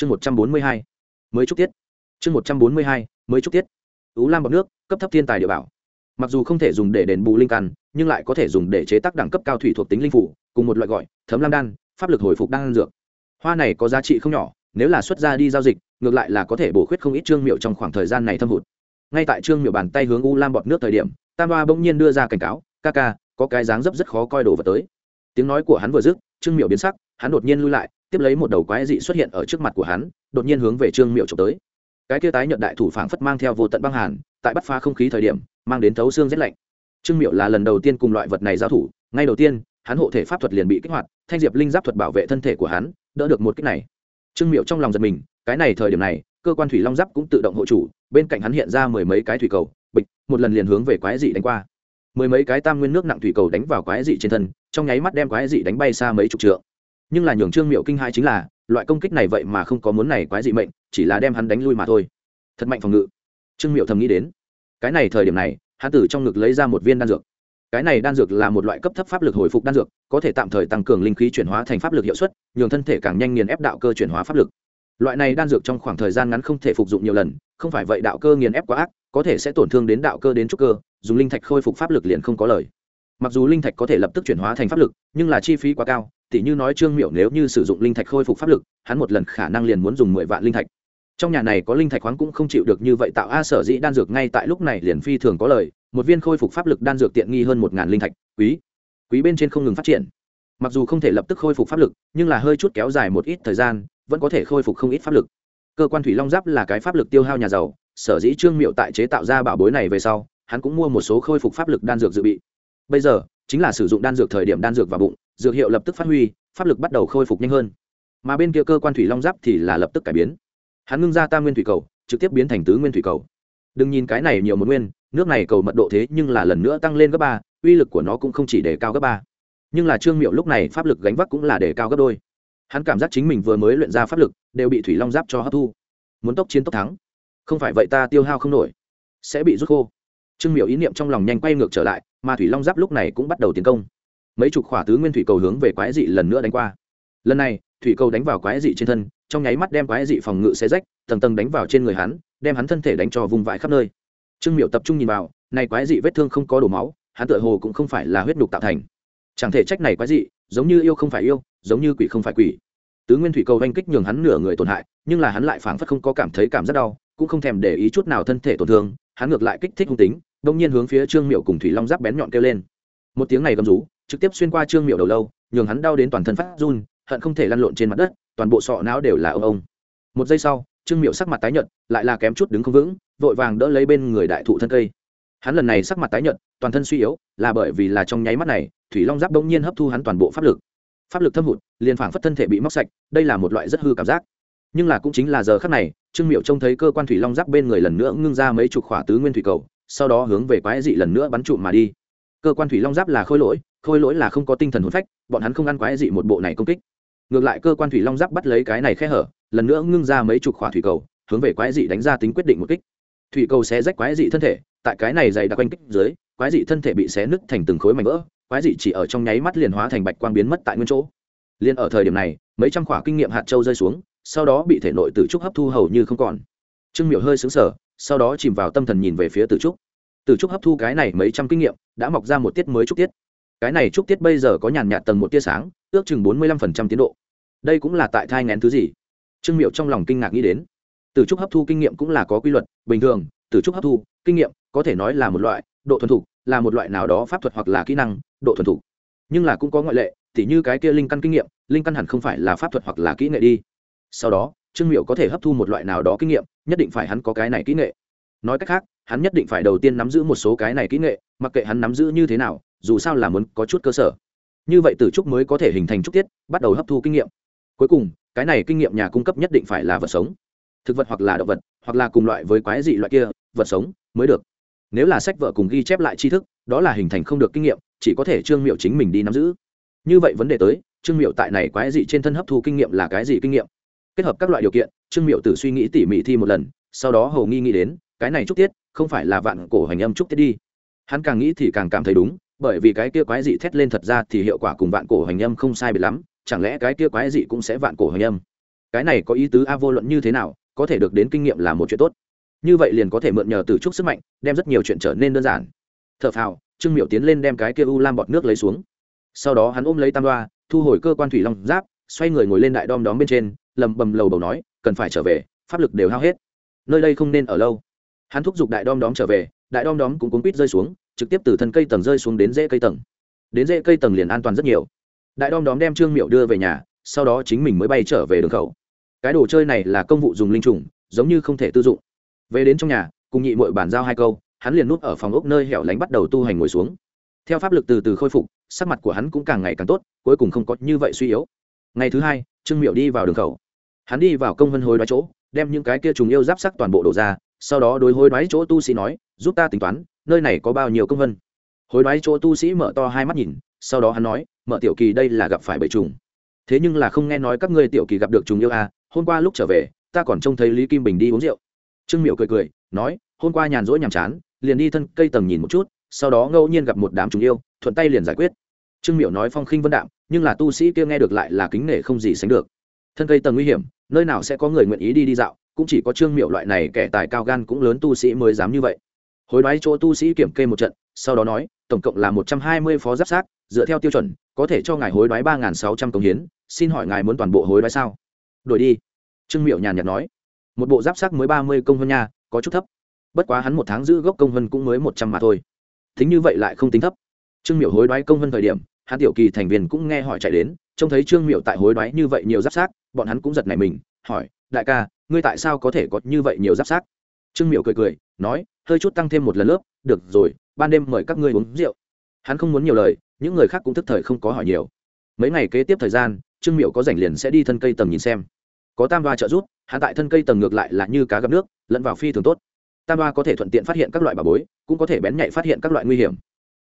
chương một trăm bốn mươi hai, mới chúc tiết. Chương một trăm bốn mươi hai, mới chúc tiết. Ú lam bọc nước, cấp thấp thiên tài địa bảo. Mặc dù không thể dùng để đền bù linh căn, nhưng lại có thể dùng để chế tác đẳng cấp cao thủy thuộc tính linh phủ, cùng một loại gọi, thấm lam đan, pháp lực hồi phục đan dược. Hoa này có giá trị không nhỏ, nếu là xuất ra đi giao dịch, ngược lại là có thể bổ khuyết không ít trương miệu trong khoảng thời gian này thâm hụt. Ngay tại trương miệu bàn tay hướng u lam bọt nước thời điểm, tam ba bỗng nhiên đưa ra cảnh cáo, ca ca, có cái dáng dấp rất khó coi đồ vật tới. Tiếng nói của hắn vừa dứt, trương miệu biến sắc, hắn đột nhiên lui lại tiếp lấy một đầu quái dị xuất hiện ở trước mặt của hắn, đột nhiên hướng về trương miệu trộm tới. Cái kia tái nhận đại thủ phảng phất mang theo vô tận băng hàn, tại bắt phá không khí thời điểm, mang đến thấu xương rét lạnh. Trương miệu là lần đầu tiên cùng loại vật này giao thủ, ngay đầu tiên, hắn hộ thể pháp thuật liền bị kích hoạt, thanh diệp linh giáp thuật bảo vệ thân thể của hắn, đỡ được một kích này. Trương miệu trong lòng giật mình, cái này thời điểm này, cơ quan thủy long giáp cũng tự động hộ chủ, bên cạnh hắn hiện ra mười mấy cái thủy cầu, bịch, một lần liền hướng về quái dị đánh qua. Mười mấy cái tam nguyên nước nặng thủy cầu đánh vào quái dị trên thân, trong nháy mắt đem quái dị đánh bay xa mấy chục trượng nhưng là nhường trương miệu kinh hai chính là, loại công kích này vậy mà không có muốn này quái dị mệnh, chỉ là đem hắn đánh lui mà thôi. Thật mạnh phòng ngự. Trương miệu thầm nghĩ đến. Cái này thời điểm này, hắn từ trong ngực lấy ra một viên đan dược. Cái này đan dược là một loại cấp thấp pháp lực hồi phục đan dược, có thể tạm thời tăng cường linh khí chuyển hóa thành pháp lực hiệu suất, nhường thân thể càng nhanh nghiền ép đạo cơ chuyển hóa pháp lực. Loại này đan dược trong khoảng thời gian ngắn không thể phục dụng nhiều lần, không phải vậy đạo cơ nghiền ép quá ác, có thể sẽ tổn thương đến đạo cơ đến trúc cơ, dùng linh thạch khôi phục pháp lực liền không có lời. Mặc dù linh thạch có thể lập tức chuyển hóa thành pháp lực, nhưng là chi phí quá cao tỉ như nói trương miệu nếu như sử dụng linh thạch khôi phục pháp lực, hắn một lần khả năng liền muốn dùng mười vạn linh thạch. Trong nhà này có linh thạch khoáng cũng không chịu được như vậy, tạo a sở dĩ đan dược ngay tại lúc này liền phi thường có lời, một viên khôi phục pháp lực đan dược tiện nghi hơn một ngàn linh thạch, quý. Quý bên trên không ngừng phát triển. Mặc dù không thể lập tức khôi phục pháp lực, nhưng là hơi chút kéo dài một ít thời gian, vẫn có thể khôi phục không ít pháp lực. Cơ quan thủy long giáp là cái pháp lực tiêu hao nhà giàu, sở dĩ trương miệu tại chế tạo ra bảo bối này về sau, hắn cũng mua một số khôi phục pháp lực đan dược dự bị. Bây giờ chính là sử dụng đan dược thời điểm đan dược vào bụng, dược hiệu lập tức phát huy, pháp lực bắt đầu khôi phục nhanh hơn. Mà bên kia cơ quan thủy long giáp thì là lập tức cải biến. Hắn ngưng ra tam nguyên thủy cầu, trực tiếp biến thành tứ nguyên thủy cầu. Đừng nhìn cái này nhiều một nguyên, nước này cầu mật độ thế nhưng là lần nữa tăng lên gấp ba, uy lực của nó cũng không chỉ để cao gấp ba. Nhưng là trương miệu lúc này pháp lực gánh vác cũng là để cao gấp đôi. Hắn cảm giác chính mình vừa mới luyện ra pháp lực, đều bị thủy long giáp cho hấp thu. Muốn tốc chiến tốc thắng. Không phải vậy ta tiêu hao không nổi. Sẽ bị rút khô. Trương miệu ý niệm trong lòng nhanh quay ngược trở lại mà thủy long giáp lúc này cũng bắt đầu tiến công. Mấy chục khỏa tứ nguyên thủy cầu hướng về quái dị lần nữa đánh qua. Lần này, thủy cầu đánh vào quái dị trên thân, trong nháy mắt đem quái dị phòng ngự xe rách, tầng tầng đánh vào trên người hắn, đem hắn thân thể đánh cho vùng vãi khắp nơi. Trương miệu tập trung nhìn vào, này quái dị vết thương không có đổ máu, hắn tựa hồ cũng không phải là huyết đục tạo thành. Chẳng thể trách này quái dị, giống như yêu không phải yêu, giống như quỷ không phải quỷ. Tứ nguyên thủy cầu oanh kích nhường hắn nửa người tổn hại, nhưng là hắn lại phảng phất không có cảm thấy cảm giác đau, cũng không thèm để ý chút nào thân thể tổn thương, hắn ngược lại kích thích hung tính đông nhiên hướng phía trương miệu cùng thủy long giáp bén nhọn kêu lên một tiếng này gầm rú trực tiếp xuyên qua trương miệu đầu lâu nhường hắn đau đến toàn thân phát run hận không thể lăn lộn trên mặt đất toàn bộ sọ não đều là ông ông một giây sau trương miệu sắc mặt tái nhợt lại là kém chút đứng không vững vội vàng đỡ lấy bên người đại thụ thân cây hắn lần này sắc mặt tái nhợt toàn thân suy yếu là bởi vì là trong nháy mắt này thủy long giáp đông nhiên hấp thu hắn toàn bộ pháp lực pháp lực thâm hụt liền phảng phất thân thể bị móc sạch đây là một loại rất hư cảm giác nhưng là cũng chính là giờ khắc này trương miệu trông thấy cơ quan thủy long giáp bên người lần nữa ngưng ra mấy chục khỏa tứ nguyên thủy cầu sau đó hướng về quái dị lần nữa bắn trụ mà đi. Cơ quan thủy long giáp là khôi lỗi khôi lỗi là không có tinh thần hồn phách, bọn hắn không ăn quái dị một bộ này công kích. Ngược lại cơ quan thủy long giáp bắt lấy cái này khe hở, lần nữa ngưng ra mấy chục khỏa thủy cầu, hướng về quái dị đánh ra tính quyết định một kích. Thủy cầu xé rách quái dị thân thể, tại cái này dày đặc quanh kích dưới, quái dị thân thể bị xé nứt thành từng khối mảnh vỡ, quái dị chỉ ở trong nháy mắt liền hóa thành bạch quang biến mất tại nguyên chỗ. Liền ở thời điểm này, mấy trăm khỏa kinh nghiệm hạt châu rơi xuống, sau đó bị thể nội tử trúc hấp thu hầu như không còn. Trương miểu hơi xứng sở sau đó chìm vào tâm thần nhìn về phía tử trúc. Tử trúc hấp thu cái này mấy trăm kinh nghiệm, đã mọc ra một tiết mới trúc tiết. Cái này trúc tiết bây giờ có nhàn nhạt tầng một tia sáng, ước chừng bốn mươi lăm phần trăm tiến độ. Đây cũng là tại thai ngén thứ gì? Trương miệu trong lòng kinh ngạc nghĩ đến. Tử trúc hấp thu kinh nghiệm cũng là có quy luật, bình thường tử trúc hấp thu, kinh nghiệm, có thể nói là một loại, độ thuần thục, là một loại nào đó pháp thuật hoặc là kỹ năng, độ thuần thục. Nhưng là cũng có ngoại lệ, tỉ như cái kia linh căn kinh nghiệm, linh căn hẳn không phải là pháp thuật hoặc là kỹ nghệ đi. Sau đó trương miệu có thể hấp thu một loại nào đó kinh nghiệm, nhất định phải hắn có cái này kỹ nghệ. Nói cách khác, hắn nhất định phải đầu tiên nắm giữ một số cái này kỹ nghệ, mặc kệ hắn nắm giữ như thế nào, dù sao là muốn có chút cơ sở. Như vậy tử trúc mới có thể hình thành trúc tiết, bắt đầu hấp thu kinh nghiệm. Cuối cùng, cái này kinh nghiệm nhà cung cấp nhất định phải là vật sống. Thực vật hoặc là động vật, hoặc là cùng loại với quái dị loại kia, vật sống mới được. Nếu là sách vợ cùng ghi chép lại tri thức, đó là hình thành không được kinh nghiệm, chỉ có thể trương miệu chính mình đi nắm giữ. Như vậy vấn đề tới, trương miệu tại này quái dị trên thân hấp thu kinh nghiệm là cái gì kinh nghiệm? Kết hợp các loại điều kiện, trương miệu tự suy nghĩ tỉ mỉ thi một lần, sau đó hầu nghi nghĩ đến, cái này trúc tiết, không phải là vạn cổ hành âm trúc tiết đi. Hắn càng nghĩ thì càng cảm thấy đúng, bởi vì cái kia quái dị thét lên thật ra thì hiệu quả cùng vạn cổ hành âm không sai biệt lắm, chẳng lẽ cái kia quái dị cũng sẽ vạn cổ hành âm? Cái này có ý tứ a vô luận như thế nào, có thể được đến kinh nghiệm là một chuyện tốt. Như vậy liền có thể mượn nhờ từ trúc sức mạnh, đem rất nhiều chuyện trở nên đơn giản. T h ở phào, trương miệu tiến lên đem cái kia u lam bọt nước lấy xuống. Sau đó hắn ôm lấy tam đoa, thu hồi cơ quan thủy long giáp, xoay người ngồi lên đại đom đóm bên trên lầm bầm lầu bầu nói, cần phải trở về, pháp lực đều hao hết. Nơi đây không nên ở lâu. Hắn thúc giục đại đom đóm trở về, đại đom đóm cũng cuốn quýt rơi xuống, trực tiếp từ thân cây tầng rơi xuống đến rễ cây tầng. Đến rễ cây tầng liền an toàn rất nhiều. Đại đom đóm đem trương miệu đưa về nhà, sau đó chính mình mới bay trở về đường khẩu. Cái đồ chơi này là công vụ dùng linh trùng, giống như không thể tư dụng. Về đến trong nhà, cùng nhị mội bàn giao hai câu, hắn liền núp ở phòng ốc nơi hẻo lánh bắt đầu tu hành ngồi xuống. Theo pháp lực từ từ khôi phục, sắc mặt của hắn cũng càng ngày càng tốt, cuối cùng không có như vậy suy yếu. Ngày thứ hai, trương miệu đi vào đường khẩu hắn đi vào công vân hối đoái chỗ, đem những cái kia trùng yêu giáp sắc toàn bộ đổ ra, sau đó đối hối đoái chỗ tu sĩ nói, giúp ta tính toán, nơi này có bao nhiêu công vân? Hối đoái chỗ tu sĩ mở to hai mắt nhìn, sau đó hắn nói, mở tiểu kỳ đây là gặp phải bầy trùng. Thế nhưng là không nghe nói các ngươi tiểu kỳ gặp được trùng yêu à hôm qua lúc trở về, ta còn trông thấy lý kim bình đi uống rượu. Trương miệu cười cười, nói, hôm qua nhàn rỗi nhàm chán, liền đi thân cây tầng nhìn một chút, sau đó ngẫu nhiên gặp một đám trùng yêu, thuận tay liền giải quyết. Trương miệu nói phong khinh vân đạm, nhưng là tu sĩ kia nghe được lại là kính nể không gì sánh được thân cây tầng nguy hiểm, nơi nào sẽ có người nguyện ý đi đi dạo, cũng chỉ có trương miệu loại này kẻ tài cao gan cũng lớn tu sĩ mới dám như vậy. Hối đoái chỗ tu sĩ kiểm kê một trận, sau đó nói, tổng cộng là một trăm hai mươi phó giáp sát dựa theo tiêu chuẩn, có thể cho ngài hối đoái ba sáu trăm công hiến, xin hỏi ngài muốn toàn bộ hối đoái sao? Đổi đi. Trương miệu nhàn nhạt nói, một bộ giáp sát mới ba mươi công hơn nha, có chút thấp. Bất quá hắn một tháng giữ gốc công vân cũng mới một trăm mà thôi. Thính như vậy lại không tính thấp. Trương miệu hối đoái công vân thời điểm, hắn tiểu kỳ thành viên cũng nghe hỏi chạy đến, trông thấy trương miệu tại hối đoái như vậy nhiều giáp sát bọn hắn cũng giật nảy mình, hỏi, đại ca, ngươi tại sao có thể có như vậy nhiều giáp sát? Trương miệu cười cười, nói, hơi chút tăng thêm một lần lớp, được rồi, ban đêm mời các ngươi uống rượu. Hắn không muốn nhiều lời, những người khác cũng thức thời không có hỏi nhiều. Mấy ngày kế tiếp thời gian, trương miệu có rảnh liền sẽ đi thân cây tầng nhìn xem. Có tam đoa trợ giúp, hắn tại thân cây tầng ngược lại là như cá gặp nước, lẫn vào phi thường tốt. Tam đoa có thể thuận tiện phát hiện các loại bà bối, cũng có thể bén nhạy phát hiện các loại nguy hiểm.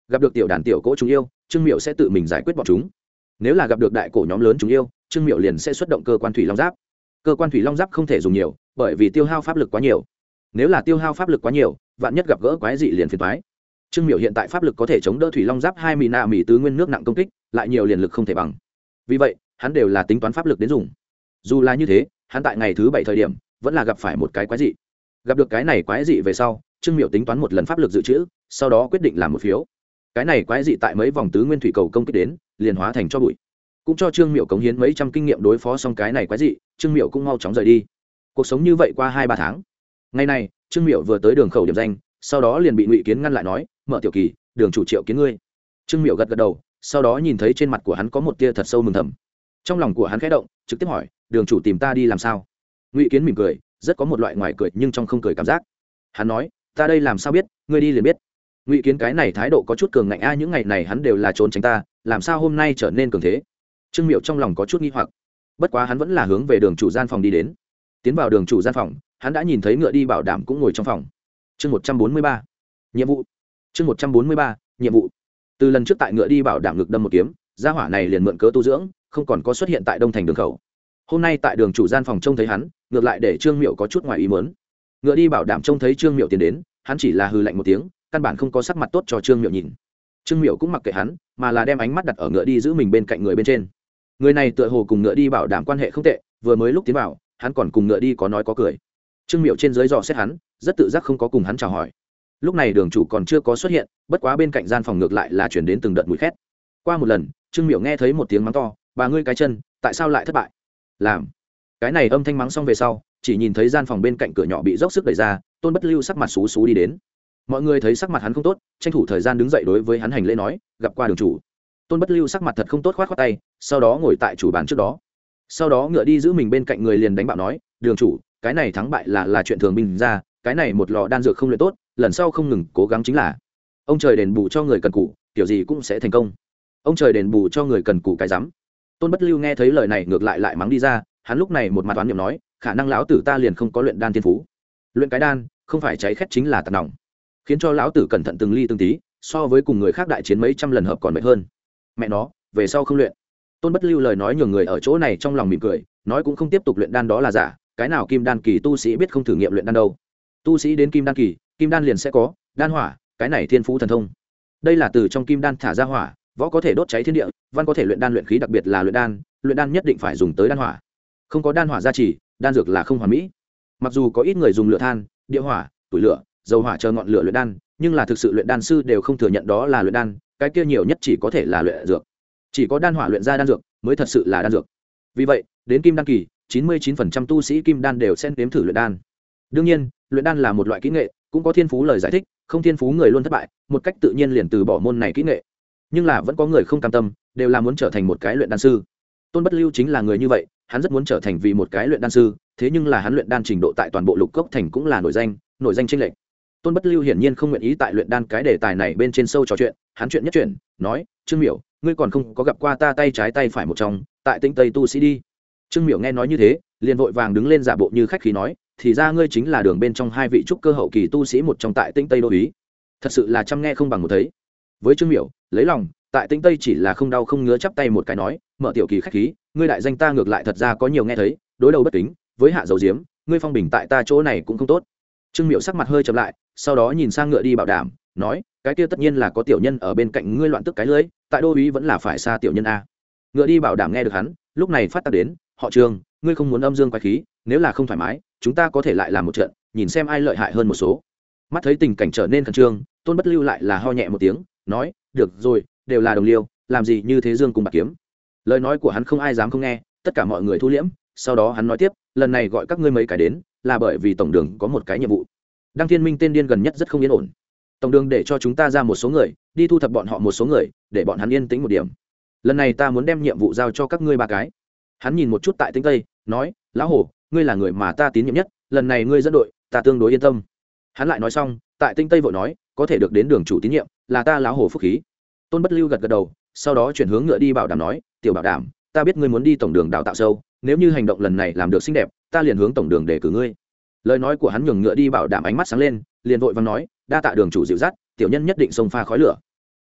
Gặp được tiểu đàn tiểu cỗ chúng yêu, trương miệu sẽ tự mình giải quyết bọn chúng. Nếu là gặp được đại cổ nhóm lớn chúng yêu trương miệu liền sẽ xuất động cơ quan thủy long giáp. Cơ quan thủy long giáp không thể dùng nhiều, bởi vì tiêu hao pháp lực quá nhiều. Nếu là tiêu hao pháp lực quá nhiều, vạn nhất gặp gỡ quái dị liền phiền thoái trương miệu hiện tại pháp lực có thể chống đỡ thủy long giáp hai mì nạ mì tứ nguyên nước nặng công kích, lại nhiều liền lực không thể bằng. Vì vậy, hắn đều là tính toán pháp lực đến dùng. Dù là như thế, hắn tại ngày thứ bảy thời điểm, vẫn là gặp phải một cái quái dị. Gặp được cái này quái dị về sau, trương miệu tính toán một lần pháp lực dự trữ, sau đó quyết định làm một phiếu. Cái này quái dị tại mấy vòng tứ nguyên thủy cầu công kích đến, liền hóa thành cho bụi cũng cho trương miệu cống hiến mấy trăm kinh nghiệm đối phó xong cái này quái dị, trương miệu cũng mau chóng rời đi. Cuộc sống như vậy qua hai ba tháng. Ngày này, trương miệu vừa tới đường khẩu điểm danh, sau đó liền bị ngụy kiến ngăn lại nói, mở tiểu kỳ, đường chủ triệu kiến ngươi. Trương miệu gật gật đầu, sau đó nhìn thấy trên mặt của hắn có một tia thật sâu mừng thầm. Trong lòng của hắn khẽ động, trực tiếp hỏi, đường chủ tìm ta đi làm sao? Ngụy kiến mỉm cười, rất có một loại ngoài cười nhưng trong không cười cảm giác. Hắn nói, ta đây làm sao biết, ngươi đi liền biết. Ngụy kiến cái này thái độ có chút cường ngạnh, a, những ngày này hắn đều là trốn tránh ta, làm sao hôm nay trở nên cường thế? Trương miệu trong lòng có chút nghi hoặc. Bất quá hắn vẫn là hướng về đường chủ gian phòng đi đến. Tiến vào đường chủ gian phòng, hắn đã nhìn thấy ngựa đi bảo đảm cũng ngồi trong phòng. Chương một trăm bốn mươi ba. Nhiệm vụ. Chương một trăm bốn mươi ba, nhiệm vụ. Từ lần trước tại ngựa đi bảo đảm ngực đâm một kiếm, gia hỏa này liền mượn cớ tu dưỡng, không còn có xuất hiện tại đông thành đường khẩu. Hôm nay tại đường chủ gian phòng trông thấy hắn, ngược lại để trương miệu có chút ngoài ý mớn ngựa đi bảo đảm trông thấy trương miệu tiến đến, hắn chỉ là hư lạnh một tiếng, căn bản không có sắc mặt tốt cho trương miệu nhìn. Trương miệu cũng mặc kệ hắn, mà là đem ánh mắt đặt ở ngựa đi giữ mình bên cạnh người bên trên người này tựa hồ cùng ngựa đi bảo đảm quan hệ không tệ, vừa mới lúc tiến vào, hắn còn cùng ngựa đi có nói có cười. Trương miệu trên dưới dò xét hắn, rất tự giác không có cùng hắn chào hỏi. Lúc này đường chủ còn chưa có xuất hiện, bất quá bên cạnh gian phòng ngược lại là chuyển đến từng đợt mùi khét. Qua một lần, trương miệu nghe thấy một tiếng mắng to, bà ngươi cái chân, tại sao lại thất bại? Làm. Cái này âm thanh mắng xong về sau, chỉ nhìn thấy gian phòng bên cạnh cửa nhỏ bị dốc sức đẩy ra, tôn bất lưu sắc mặt xú xú đi đến. Mọi người thấy sắc mặt hắn không tốt, tranh thủ thời gian đứng dậy đối với hắn hành lễ nói, gặp qua đường chủ tôn bất lưu sắc mặt thật không tốt khoát khoát tay, sau đó ngồi tại chủ bàn trước đó. Sau đó ngựa đi giữ mình bên cạnh người liền đánh bạo nói, đường chủ, cái này thắng bại là là chuyện thường bình ra, cái này một lò đan dược không luyện tốt, lần sau không ngừng cố gắng chính là ông trời đền bù cho người cần cụ kiểu gì cũng sẽ thành công. Ông trời đền bù cho người cần cụ cái rắm. Tôn bất lưu nghe thấy lời này ngược lại lại mắng đi ra, hắn lúc này một mặt toán niệm nói, khả năng lão tử ta liền không có luyện đan thiên phú. Luyện cái đan, không phải cháy khét chính là tạt nòng. Khiến cho lão tử cẩn thận từng ly từng tí, so với cùng người khác đại chiến mấy trăm lần hợp còn mệt hơn mẹ nó, về sau không luyện. Tôn bất lưu lời nói nhường người ở chỗ này trong lòng mỉm cười, nói cũng không tiếp tục luyện đan đó là giả, cái nào kim đan kỳ tu sĩ biết không thử nghiệm luyện đan đâu. Tu sĩ đến kim đan kỳ, kim đan liền sẽ có, đan hỏa, cái này thiên phú thần thông. Đây là từ trong kim đan thả ra hỏa, võ có thể đốt cháy thiên địa, văn có thể luyện đan luyện khí đặc biệt là luyện đan luyện đan nhất định phải dùng tới đan hỏa. Không có đan hỏa gia trì, đan dược là không hoàn mỹ. Mặc dù có ít người dùng lửa than, địa hỏa, tủi lửa, dầu hỏa chờ ngọn lửa luyện đan, nhưng là thực sự luyện đan sư đều không thừa nhận đó là luyện đan cái kia nhiều nhất chỉ có thể là luyện dược. Chỉ có đan hỏa luyện ra đan dược mới thật sự là đan dược. Vì vậy, đến kim đan kỳ 99% tu sĩ kim đan đều sẽ nếm thử luyện đan. Đương nhiên, luyện đan là một loại kỹ nghệ, cũng có thiên phú lời giải thích, không thiên phú người luôn thất bại, một cách tự nhiên liền từ bỏ môn này kỹ nghệ. Nhưng là vẫn có người không cam tâm, đều là muốn trở thành một cái luyện đan sư. Tôn bất lưu chính là người như vậy, hắn rất muốn trở thành vì một cái luyện đan sư, thế nhưng là hắn luyện đan trình độ tại toàn bộ lục cốc thành cũng là nổi danh nổi danh trên lệnh tôn bất lưu hiển nhiên không nguyện ý tại luyện đan cái đề tài này bên trên sâu trò chuyện, hắn chuyện nhất chuyện nói, trương miểu, ngươi còn không có gặp qua ta tay trái tay phải một trong tại Tĩnh tây tu sĩ đi. Trương miểu nghe nói như thế, liền vội vàng đứng lên giả bộ như khách khí nói, thì ra ngươi chính là đường bên trong hai vị trúc cơ hậu kỳ tu sĩ một trong tại Tĩnh tây đô ý thật sự là chăm nghe không bằng một thấy. Với trương miểu, lấy lòng, tại Tĩnh tây chỉ là không đau không ngứa chắp tay một cái nói, mở tiểu kỳ khách khí, ngươi đại danh ta ngược lại thật ra có nhiều nghe thấy, đối đầu bất kính, với hạ dầu diếm, ngươi phong bình tại ta chỗ này cũng không tốt trương Miệu sắc mặt hơi chậm lại, sau đó nhìn sang ngựa đi bảo đảm, nói, cái kia tất nhiên là có tiểu nhân ở bên cạnh ngươi loạn tức cái lưới, tại đô uý vẫn là phải xa tiểu nhân a. Ngựa đi bảo đảm nghe được hắn, lúc này phát tác đến, họ trường ngươi không muốn âm dương quái khí, nếu là không thoải mái, chúng ta có thể lại làm một trận, nhìn xem ai lợi hại hơn một số. Mắt thấy tình cảnh trở nên khẩn trương, tôn bất lưu lại là ho nhẹ một tiếng, nói, được rồi, đều là đồng liêu, làm gì như thế dương cùng bạc kiếm. Lời nói của hắn không ai dám không nghe, tất cả mọi người thu liễm, sau đó hắn nói tiếp, lần này gọi các ngươi mấy cái đến là bởi vì tổng đường có một cái nhiệm vụ. Đăng thiên minh tên điên gần nhất rất không yên ổn. Tổng đường để cho chúng ta ra một số người, đi thu thập bọn họ một số người, để bọn hắn yên tĩnh một điểm. Lần này ta muốn đem nhiệm vụ giao cho các ngươi ba cái. Hắn nhìn một chút tại tinh tây, nói, lão hổ, ngươi là người mà ta tín nhiệm nhất, lần này ngươi dẫn đội, ta tương đối yên tâm. Hắn lại nói xong, tại tinh tây vội nói, có thể được đến đường chủ tín nhiệm, là ta lão hổ phúc khí. Tôn bất lưu gật gật đầu, sau đó chuyển hướng ngựa đi bảo đảm nói, tiểu bảo đảm ta biết ngươi muốn đi tổng đường đào tạo sâu nếu như hành động lần này làm được xinh đẹp ta liền hướng tổng đường để cử ngươi. Lời nói của hắn nhường ngựa đi bảo đảm ánh mắt sáng lên liền vội vàng nói đa tạ đường chủ dịu dắt tiểu nhân nhất định xông pha khói lửa.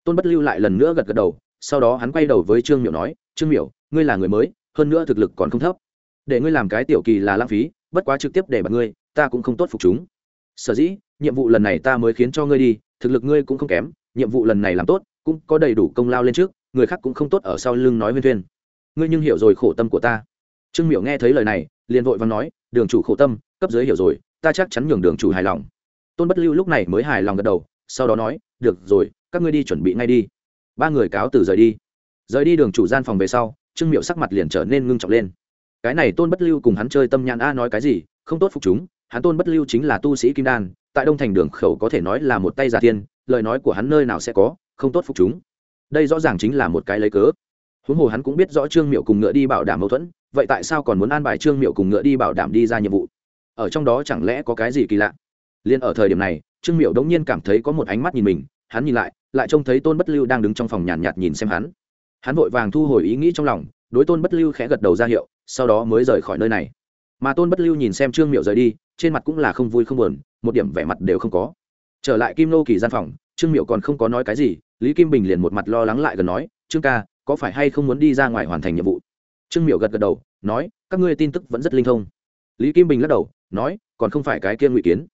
Tôn bất lưu lại lần nữa gật gật đầu sau đó hắn quay đầu với trương miểu nói trương miểu, ngươi là người mới hơn nữa thực lực còn không thấp. Để ngươi làm cái tiểu kỳ là lãng phí bất quá trực tiếp để bật ngươi ta cũng không tốt phục chúng. Sở dĩ nhiệm vụ lần này ta mới khiến cho ngươi đi thực lực ngươi cũng không kém nhiệm vụ lần này làm tốt cũng có đầy đủ công lao lên trước người khác cũng không tốt ở sau lưng nói huyên thuyên ngươi nhưng hiểu rồi khổ tâm của ta. Trương miểu nghe thấy lời này, liền vội và nói, đường chủ khổ tâm, cấp dưới hiểu rồi, ta chắc chắn nhường đường chủ hài lòng. Tôn bất lưu lúc này mới hài lòng gật đầu, sau đó nói, được rồi, các ngươi đi chuẩn bị ngay đi. Ba người cáo từ rời đi. Rời đi đường chủ gian phòng về sau, trương miệu sắc mặt liền trở nên ngưng trọng lên. Cái này tôn bất lưu cùng hắn chơi tâm nhãn a nói cái gì, không tốt phục chúng, hắn tôn bất lưu chính là tu sĩ kim đan, tại đông thành đường khẩu có thể nói là một tay giả thiên, lời nói của hắn nơi nào sẽ có, không tốt phục chúng. Đây rõ ràng chính là một cái lấy cớ huống hồ hắn cũng biết rõ trương miệu cùng ngựa đi bảo đảm mâu thuẫn vậy tại sao còn muốn an bài trương miệu cùng ngựa đi bảo đảm đi ra nhiệm vụ? Ở trong đó chẳng lẽ có cái gì kỳ lạ? Liền ở thời điểm này trương miệu đống nhiên cảm thấy có một ánh mắt nhìn mình hắn nhìn lại lại trông thấy tôn bất lưu đang đứng trong phòng nhàn nhạt, nhạt nhìn xem hắn. Hắn vội vàng thu hồi ý nghĩ trong lòng đối tôn bất lưu khẽ gật đầu ra hiệu sau đó mới rời khỏi nơi này. Mà tôn bất lưu nhìn xem trương miệu rời đi trên mặt cũng là không vui không buồn một điểm vẻ mặt đều không có. Trở lại kim nô kỳ gian phòng trương miệu còn không có nói cái gì lý kim bình liền một mặt lo lắng lại gần nói trương ca có phải hay không muốn đi ra ngoài hoàn thành nhiệm vụ? Trương Miểu gật gật đầu, nói, các ngươi tin tức vẫn rất linh thông. Lý kim bình lắc đầu, nói, còn không phải cái kia ngụy kiến.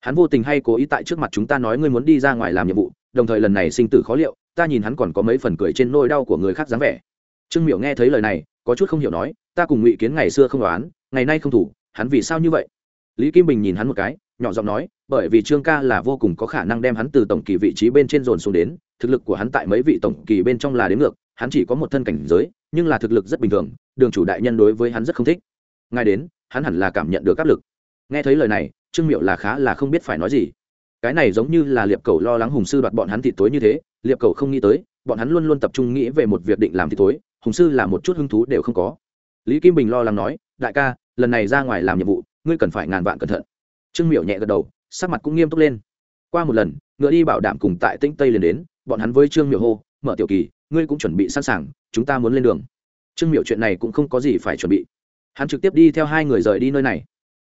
Hắn vô tình hay cố ý tại trước mặt chúng ta nói ngươi muốn đi ra ngoài làm nhiệm vụ, đồng thời lần này sinh tử khó liệu, ta nhìn hắn còn có mấy phần cười trên nôi đau của người khác dáng vẻ. Trương miểu nghe thấy lời này, có chút không hiểu nói, ta cùng ngụy kiến ngày xưa không đoán, ngày nay không thủ, hắn vì sao như vậy? Lý kim bình nhìn hắn một cái, nhỏ giọng nói, bởi vì trương ca là vô cùng có khả năng đem hắn từ tổng kỳ vị trí bên trên dồn xuống đến, thực lực của hắn tại mấy vị tổng kỳ bên trong là đến ngược hắn chỉ có một thân cảnh giới, nhưng là thực lực rất bình thường, đường chủ đại nhân đối với hắn rất không thích. Ngay đến, hắn hẳn là cảm nhận được áp lực. Nghe thấy lời này, trương miệu là khá là không biết phải nói gì. Cái này giống như là liệp cầu lo lắng hùng sư đoạt bọn hắn thịt tối như thế, liệp cầu không nghĩ tới, bọn hắn luôn luôn tập trung nghĩ về một việc định làm thịt tối hùng sư là một chút hứng thú đều không có. Lý kim bình lo lắng nói, đại ca, lần này ra ngoài làm nhiệm vụ, ngươi cần phải ngàn vạn cẩn thận. Trương Miệu nhẹ gật đầu, sắc mặt cũng nghiêm túc lên. Qua một lần, ngựa đi bảo đảm cùng tại tĩnh tây liền đến, bọn hắn với trương Miệu hô, mở tiểu kỳ ngươi cũng chuẩn bị sẵn sàng, chúng ta muốn lên đường. Trương miểu chuyện này cũng không có gì phải chuẩn bị. Hắn trực tiếp đi theo hai người rời đi nơi này.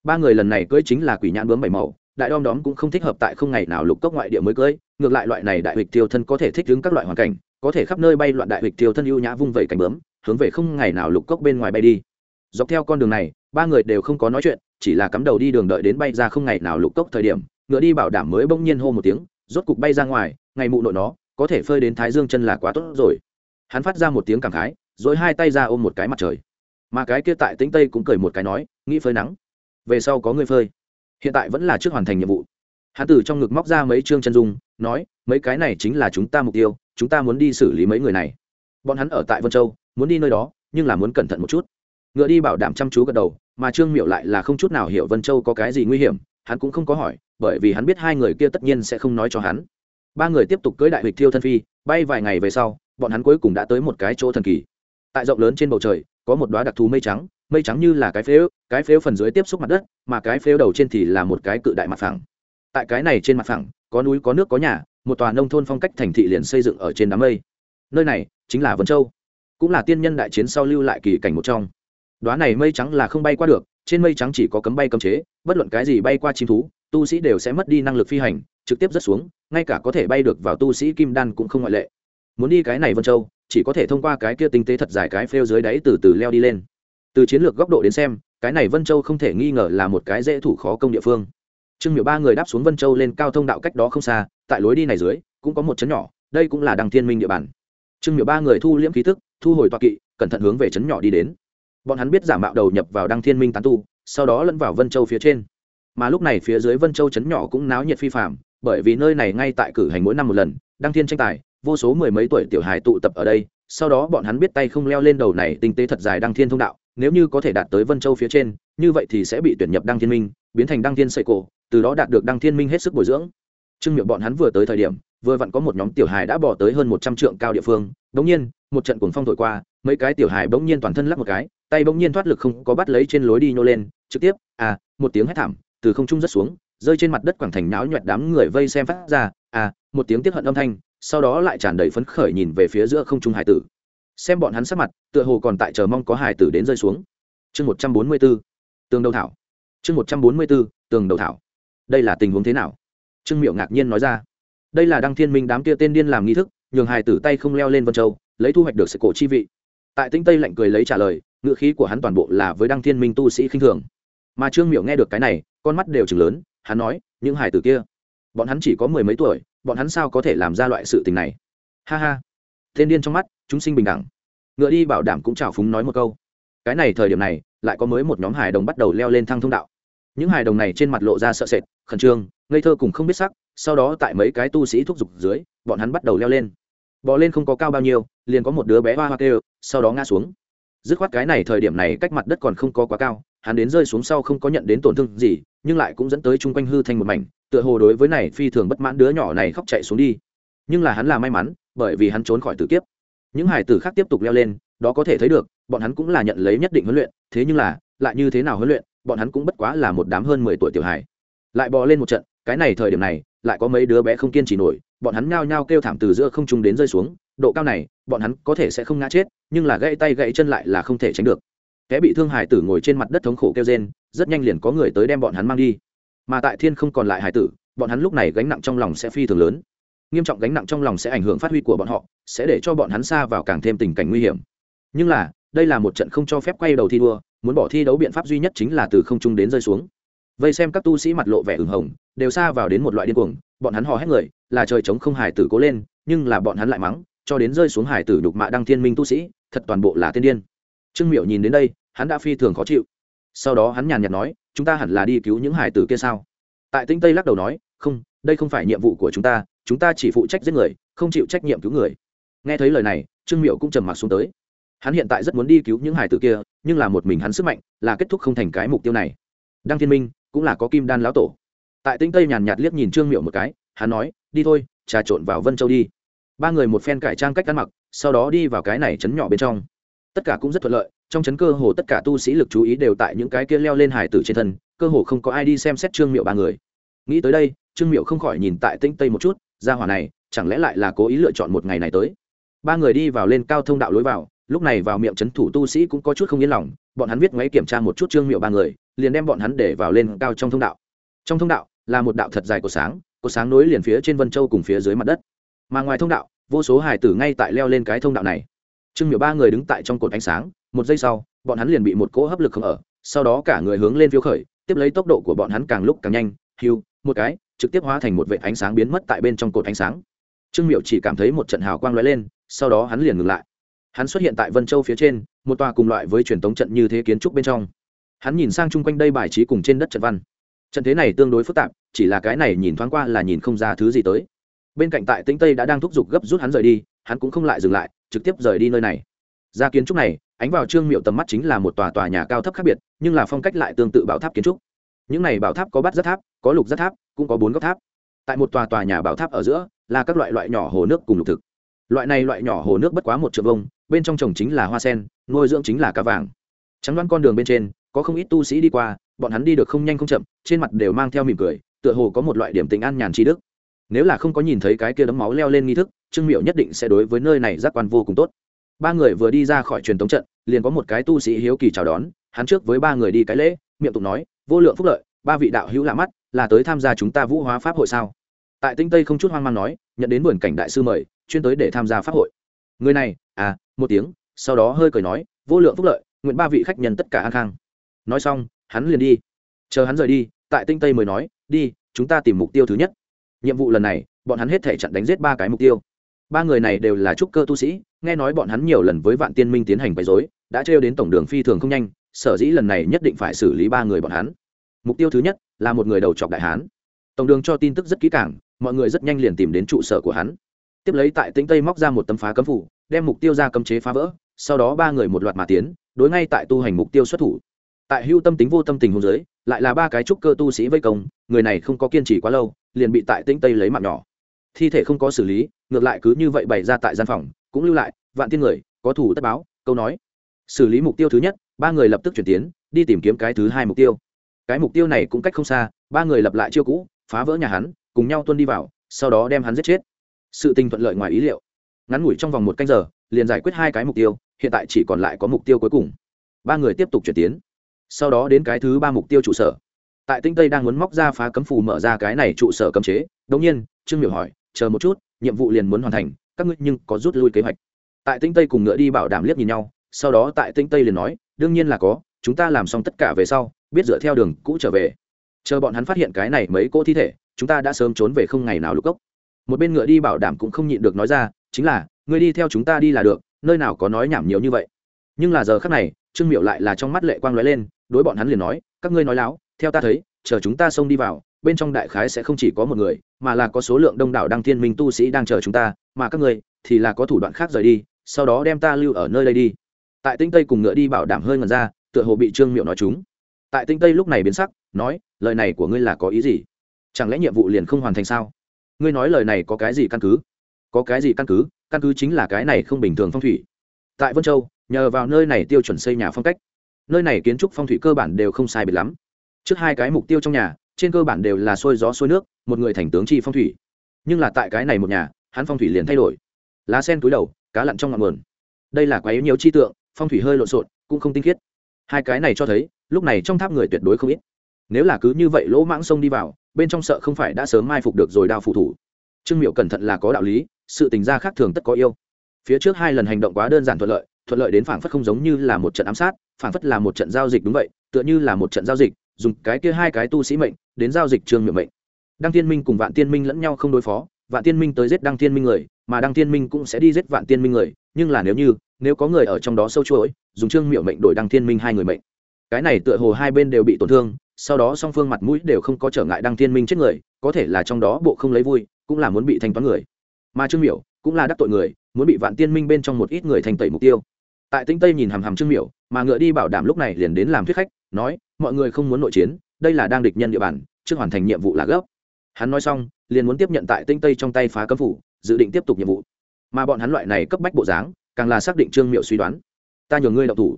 Ba người lần này cưới chính là quỷ nhãn bướm bảy màu, đại đom đóm cũng không thích hợp tại không ngày nào lục cốc ngoại địa mới cưới. ngược lại loại này đại hịch tiêu thân có thể thích ứng các loại hoàn cảnh, có thể khắp nơi bay loạn đại hịch tiêu thân ưu nhã vung vẩy cánh bướm, hướng về không ngày nào lục cốc bên ngoài bay đi. Dọc theo con đường này, ba người đều không có nói chuyện, chỉ là cắm đầu đi đường đợi đến bay ra không ngày nào lục cốc thời điểm, ngựa đi bảo đảm mới bỗng nhiên hô một tiếng, rốt cục bay ra ngoài, ngày mụ nội nó có thể phơi đến thái dương chân là quá tốt rồi. Hắn phát ra một tiếng cảm khái, rồi hai tay ra ôm một cái mặt trời. Mà cái kia tại tĩnh tây cũng cười một cái nói, nghĩ phơi nắng, về sau có người phơi. Hiện tại vẫn là trước hoàn thành nhiệm vụ. Hắn từ trong ngực móc ra mấy chương chân dung, nói, mấy cái này chính là chúng ta mục tiêu, chúng ta muốn đi xử lý mấy người này. Bọn hắn ở tại vân châu, muốn đi nơi đó, nhưng là muốn cẩn thận một chút. Ngựa đi bảo đảm chăm chú gật đầu, mà trương miệu lại là không chút nào hiểu vân châu có cái gì nguy hiểm, hắn cũng không có hỏi, bởi vì hắn biết hai người kia tất nhiên sẽ không nói cho hắn ba người tiếp tục cưỡi đại hịch thiêu thân phi, bay vài ngày về sau, bọn hắn cuối cùng đã tới một cái chỗ thần kỳ. Tại rộng lớn trên bầu trời, có một đoá đặc thù mây trắng mây trắng như là cái phếu cái phếu phần dưới tiếp xúc mặt đất, mà cái phếu đầu trên thì là một cái cự đại mặt phẳng. Tại cái này trên mặt phẳng, có núi, có nước, có nhà, một tòa nông thôn phong cách thành thị liền xây dựng ở trên đám mây. Nơi này chính là vân châu, cũng là tiên nhân đại chiến sau lưu lại kỳ cảnh một trong. Đoá này mây trắng là không bay qua được, trên mây trắng chỉ có cấm bay cấm chế, bất luận cái gì bay qua chim thú, tu sĩ đều sẽ mất đi năng lực phi hành trực tiếp rớt xuống, ngay cả có thể bay được vào tu sĩ kim đan cũng không ngoại lệ. Muốn đi cái này vân châu, chỉ có thể thông qua cái kia tinh tế thật dài cái phêu dưới đáy từ từ leo đi lên. Từ chiến lược góc độ đến xem, cái này vân châu không thể nghi ngờ là một cái dễ thủ khó công địa phương. Trương Miểu ba người đáp xuống vân châu lên cao thông đạo cách đó không xa, tại lối đi này dưới, cũng có một chấn nhỏ, đây cũng là đăng thiên minh địa bàn. Trương Miểu ba người thu liễm khí thức thu hồi toa kỵ, cẩn thận hướng về chấn nhỏ đi đến. Bọn hắn biết giả mạo đầu nhập vào đăng thiên minh tán tu, sau đó lẫn vào vân châu phía trên. Mà lúc này phía dưới vân châu chấn nhỏ cũng náo nhiệt phi phạm bởi vì nơi này ngay tại cử hành mỗi năm một lần, đăng thiên tranh tài, vô số mười mấy tuổi tiểu hài tụ tập ở đây, sau đó bọn hắn biết tay không leo lên đầu này tinh tế thật dài đăng thiên thông đạo, nếu như có thể đạt tới vân châu phía trên, như vậy thì sẽ bị tuyển nhập đăng thiên minh, biến thành đăng thiên sợi cổ, từ đó đạt được đăng thiên minh hết sức bồi dưỡng. Trương miệng bọn hắn vừa tới thời điểm, vừa vặn có một nhóm tiểu hài đã bỏ tới hơn một trăm trượng cao địa phương bỗng nhiên, một trận cuồng phong thổi qua, mấy cái tiểu hài bỗng nhiên toàn thân lắc một cái, tay bỗng nhiên thoát lực không có bắt lấy trên lối đi nhô lên, trực tiếp à một tiếng hét thảm, từ không trung rất xuống rơi trên mặt đất quảng thành náo nhuẹt đám người vây xem phát ra à một tiếng tiếp hận âm thanh, sau đó lại tràn đầy phấn khởi nhìn về phía giữa không trung hải tử. Xem bọn hắn sắc mặt, tựa hồ còn tại chờ mong có hải tử đến rơi xuống. Chương một trăm bốn mươi b ố tường đầu thảo. Chương một trăm bốn mươi b ố tường đầu thảo. Đây là tình huống thế nào? Trương miệu ngạc nhiên nói ra. Đây là đăng thiên minh đám kia tên điên làm nghi thức, nhường hải tử tay không leo lên vân châu, lấy thu hoạch được sự cổ chi vị. Tại tinh tây lạnh cười lấy trả lời ngự khí của hắn toàn bộ là với đăng thiên minh tu sĩ khinh thường. Mà trương miệu nghe được cái này, con mắt đều chừng lớn hắn nói, những hải tử kia, bọn hắn chỉ có mười mấy tuổi, bọn hắn sao có thể làm ra loại sự tình này? Ha ha. Tên điên trong mắt, chúng sinh bình đẳng. Ngựa đi bảo đảm cũng chào phúng nói một câu. Cái này thời điểm này, lại có mới một nhóm hài đồng bắt đầu leo lên thăng thông đạo. Những hài đồng này trên mặt lộ ra sợ sệt, khẩn trương, ngây thơ cùng không biết sắc, sau đó tại mấy cái tu sĩ thúc giục dưới, bọn hắn bắt đầu leo lên. Bò lên không có cao bao nhiêu, liền có một đứa bé hoa hoa kêu, sau đó ngã xuống. Dứt khoát cái này thời điểm này cách mặt đất còn không có quá cao hắn đến rơi xuống sau không có nhận đến tổn thương gì, nhưng lại cũng dẫn tới chung quanh hư thành một mảnh, tựa hồ đối với này phi thường bất mãn đứa nhỏ này khóc chạy xuống đi. Nhưng là hắn là may mắn, bởi vì hắn trốn khỏi tử kiếp. Những hải tử khác tiếp tục leo lên, đó có thể thấy được, bọn hắn cũng là nhận lấy nhất định huấn luyện, thế nhưng là, lại như thế nào huấn luyện, bọn hắn cũng bất quá là một đám hơn mười tuổi tiểu hải lại bò lên một trận, cái này thời điểm này, lại có mấy đứa bé không kiên trì nổi, bọn hắn nhao nhao kêu thảm từ giữa không trung đến rơi xuống, độ cao này, bọn hắn có thể sẽ không ngã chết, nhưng là gãy tay gãy chân lại là không thể tránh được kẻ bị thương hải tử ngồi trên mặt đất thống khổ kêu rên, rất nhanh liền có người tới đem bọn hắn mang đi. Mà tại thiên không còn lại hải tử, bọn hắn lúc này gánh nặng trong lòng sẽ phi thường lớn. Nghiêm trọng gánh nặng trong lòng sẽ ảnh hưởng phát huy của bọn họ, sẽ để cho bọn hắn xa vào càng thêm tình cảnh nguy hiểm. Nhưng là, đây là một trận không cho phép quay đầu thi đua, muốn bỏ thi đấu biện pháp duy nhất chính là từ không trung đến rơi xuống. Vây xem các tu sĩ mặt lộ vẻ ửng hồng, đều xa vào đến một loại điên cuồng, bọn hắn hò hét người, là trời chống không hải tử cố lên, nhưng là bọn hắn lại mắng, cho đến rơi xuống hải tử đục mạ đăng thiên minh tu sĩ, thật toàn bộ là tiên điên trương miệu nhìn đến đây, hắn đã phi thường khó chịu. Sau đó hắn nhàn nhạt nói, chúng ta hẳn là đi cứu những hải tử kia sao? Tại Tĩnh tây lắc đầu nói, không, đây không phải nhiệm vụ của chúng ta chúng ta chỉ phụ trách giết người, không chịu trách nhiệm cứu người. Nghe thấy lời này, trương miệu cũng trầm mặc xuống tới. Hắn hiện tại rất muốn đi cứu những hải tử kia, nhưng là một mình hắn sức mạnh là kết thúc không thành cái mục tiêu này. Đăng thiên minh cũng là có kim đan lão tổ. Tại Tĩnh tây nhàn nhạt liếc nhìn trương miệu một cái, hắn nói, đi thôi, trà trộn vào vân châu đi. Ba người một phen cải trang cách ăn mặc, sau đó đi vào cái này chấn nhỏ bên trong tất cả cũng rất thuận lợi, trong chấn cơ hồ tất cả tu sĩ lực chú ý đều tại những cái kia leo lên hải tử trên thân, cơ hồ không có ai đi xem xét trương miệu ba người. Nghĩ tới đây, trương miệu không khỏi nhìn tại tĩnh tây một chút ra hỏa này, chẳng lẽ lại là cố ý lựa chọn một ngày này tới? Ba người đi vào lên cao thông đạo lối vào, lúc này vào miệng trấn thủ tu sĩ cũng có chút không yên lòng, bọn hắn viết ngoáy kiểm tra một chút trương miệu ba người, liền đem bọn hắn để vào lên cao trong thông đạo. Trong thông đạo là một đạo thật dài của sáng có sáng nối liền phía trên vân châu cùng phía dưới mặt đất. Mà ngoài thông đạo, vô số hải tử ngay tại leo lên cái thông đạo này trương Miểu ba người đứng tại trong cột ánh sáng, một giây sau, bọn hắn liền bị một cỗ hấp lực không ở, sau đó cả người hướng lên phiêu khởi, tiếp lấy tốc độ của bọn hắn càng lúc càng nhanh, hiu, một cái, trực tiếp hóa thành một vệ ánh sáng biến mất tại bên trong cột ánh sáng. Trương miệu chỉ cảm thấy một trận hào quang lóe lên, sau đó hắn liền ngừng lại. Hắn xuất hiện tại vân châu phía trên, một tòa cùng loại với truyền thống trận như thế kiến trúc bên trong. Hắn nhìn sang chung quanh đây bài trí cùng trên đất trận văn. Trận thế này tương đối phức tạp, chỉ là cái này nhìn thoáng qua là nhìn không ra thứ gì tới. Bên cạnh tại tĩnh tây đã đang thúc giục gấp rút hắn rời đi, hắn cũng không lại dừng lại trực tiếp rời đi nơi này. Ra kiến trúc này, ánh vào trương miệu tầm mắt chính là một tòa tòa nhà cao thấp khác biệt, nhưng là phong cách lại tương tự bảo tháp kiến trúc. Những này bảo tháp có bát giác tháp, có lục giác tháp, cũng có bốn góc tháp. Tại một tòa tòa nhà bảo tháp ở giữa, là các loại loại nhỏ hồ nước cùng lục thực. Loại này loại nhỏ hồ nước bất quá một triệu vông bên trong trồng chính là hoa sen, nuôi dưỡng chính là cá vàng. Trắng đoán con đường bên trên, có không ít tu sĩ đi qua, bọn hắn đi được không nhanh không chậm, trên mặt đều mang theo mỉm cười, tựa hồ có một loại điểm tình an nhàn tri đức nếu là không có nhìn thấy cái kia đấm máu leo lên nghi thức, trương miệu nhất định sẽ đối với nơi này giác quan vô cùng tốt. Ba người vừa đi ra khỏi truyền thống trận, liền có một cái tu sĩ hiếu kỳ chào đón, hắn trước với ba người đi cái lễ, miệng tụng nói, vô lượng phúc lợi, ba vị đạo hữu lạ mắt, là tới tham gia chúng ta vũ hóa pháp hội sao? Tại tinh tây không chút hoang mang nói, nhận đến vườn cảnh đại sư mời, chuyên tới để tham gia pháp hội. Người này à một tiếng, sau đó hơi cười nói, vô lượng phúc lợi, nguyện ba vị khách nhân tất cả an khang. Nói xong, hắn liền đi. Chờ hắn rời đi, tại tinh tây mới nói, đi, chúng ta tìm mục tiêu thứ nhất nhiệm vụ lần này, bọn hắn hết thể chặn đánh giết ba cái mục tiêu. Ba người này đều là trúc cơ tu sĩ, nghe nói bọn hắn nhiều lần với vạn tiên minh tiến hành bày dối đã trêu đến tổng đường phi thường không nhanh, sở dĩ lần này nhất định phải xử lý ba người bọn hắn. Mục tiêu thứ nhất là một người đầu trọc đại hán. Tổng đường cho tin tức rất kỹ càng, mọi người rất nhanh liền tìm đến trụ sở của hắn. Tiếp lấy tại tĩnh tây móc ra một tấm phá cấm phủ, đem mục tiêu ra cấm chế phá vỡ, sau đó ba người một loạt mà tiến, đối ngay tại tu hành mục tiêu xuất thủ. Tại hưu tâm tính vô tâm tình hôn giới lại là ba cái trúc cơ tu sĩ vây công, người này không có kiên trì quá lâu, liền bị tại tĩnh tây lấy mạng nhỏ. Thi thể không có xử lý, ngược lại cứ như vậy bày ra tại gian phòng, cũng lưu lại, vạn tiên người, có thủ tất báo, câu nói. Xử lý mục tiêu thứ nhất, ba người lập tức chuyển tiến, đi tìm kiếm cái thứ hai mục tiêu. Cái mục tiêu này cũng cách không xa, ba người lập lại chiêu cũ, phá vỡ nhà hắn, cùng nhau tuân đi vào, sau đó đem hắn giết chết. Sự tình thuận lợi ngoài ý liệu. Ngắn ngủi trong vòng một canh giờ, liền giải quyết hai cái mục tiêu, hiện tại chỉ còn lại có mục tiêu cuối cùng. Ba người tiếp tục chuyển tiến sau đó đến cái thứ ba mục tiêu trụ sở. Tại tinh tây đang muốn móc ra phá cấm phù mở ra cái này trụ sở cấm chế đống nhiên, trương miểu hỏi, chờ một chút, nhiệm vụ liền muốn hoàn thành, các ngươi nhưng có rút lui kế hoạch. Tại tinh tây cùng ngựa đi bảo đảm liếc nhìn nhau, sau đó tại tinh tây liền nói, đương nhiên là có, chúng ta làm xong tất cả về sau, biết dựa theo đường cũ trở về. Chờ bọn hắn phát hiện cái này mấy cô thi thể, chúng ta đã sớm trốn về không ngày nào lục cốc. Một bên ngựa đi bảo đảm cũng không nhịn được nói ra, chính là, ngươi đi theo chúng ta đi là được, nơi nào có nói nhảm nhiều như vậy. Nhưng là giờ khác này, trương miệu lại là trong mắt lệ quang lóe lên đối bọn hắn liền nói, các ngươi nói láo, theo ta thấy, chờ chúng ta xông đi vào, bên trong đại khái sẽ không chỉ có một người, mà là có số lượng đông đảo đăng thiên minh tu sĩ đang chờ chúng ta, mà các ngươi thì là có thủ đoạn khác rời đi, sau đó đem ta lưu ở nơi đây đi. Tại tinh tây cùng ngựa đi bảo đảm hơi ngần ra, tựa hồ bị trương miệu nói chúng. Tại tinh tây lúc này biến sắc, nói, lời này của ngươi là có ý gì? Chẳng lẽ nhiệm vụ liền không hoàn thành sao? Ngươi nói lời này có cái gì căn cứ? Có cái gì căn cứ? Căn cứ chính là cái này không bình thường phong thủy. Tại vân châu, nhờ vào nơi này tiêu chuẩn xây nhà phong cách nơi này kiến trúc phong thủy cơ bản đều không sai biệt lắm. Trước hai cái mục tiêu trong nhà, trên cơ bản đều là xôi gió xôi nước, một người thành tướng chi phong thủy. Nhưng là tại cái này một nhà, hắn phong thủy liền thay đổi. Lá sen túi đầu, cá lặn trong ngọn nguồn. Đây là quá yếu nhiều chi tượng, phong thủy hơi lộn xộn, cũng không tinh khiết. Hai cái này cho thấy, lúc này trong tháp người tuyệt đối không ít. Nếu là cứ như vậy lỗ mãng sông đi vào, bên trong sợ không phải đã sớm mai phục được rồi đao phụ thủ. Trương miệu cẩn thận là có đạo lý, sự tình gia khác thường tất có yêu. Phía trước hai lần hành động quá đơn giản thuận lợi thuận lợi đến phảng phất không giống như là một trận ám sát, phảng phất là một trận giao dịch đúng vậy, tựa như là một trận giao dịch, dùng cái kia hai cái tu sĩ mệnh đến giao dịch trương miệng mệnh. Đăng tiên minh cùng vạn tiên minh lẫn nhau không đối phó, vạn tiên minh tới giết đăng tiên minh người, mà đăng tiên minh cũng sẽ đi giết vạn tiên minh người, nhưng là nếu như, nếu có người ở trong đó sâu chuỗi, dùng trương miệng mệnh đổi đăng tiên minh hai người mệnh. Cái này tựa hồ hai bên đều bị tổn thương, sau đó song phương mặt mũi đều không có trở ngại đăng tiên minh chết người, có thể là trong đó bộ không lấy vui, cũng là muốn bị thanh toán người. Mà trương miểu cũng là đắc tội người, muốn bị vạn tiên minh bên trong một ít người thành tẩy mục tiêu tại tinh tây nhìn hằm hằm trương miểu, mà ngựa đi bảo đảm lúc này liền đến làm thuyết khách, nói, mọi người không muốn nội chiến, đây là đang địch nhân địa bàn, trước hoàn thành nhiệm vụ là gấp. Hắn nói xong, liền muốn tiếp nhận tại tinh tây trong tay phá cấm phủ, dự định tiếp tục nhiệm vụ. Mà bọn hắn loại này cấp bách bộ dáng, càng là xác định trương miệu suy đoán. Ta nhường ngươi đậu thủ.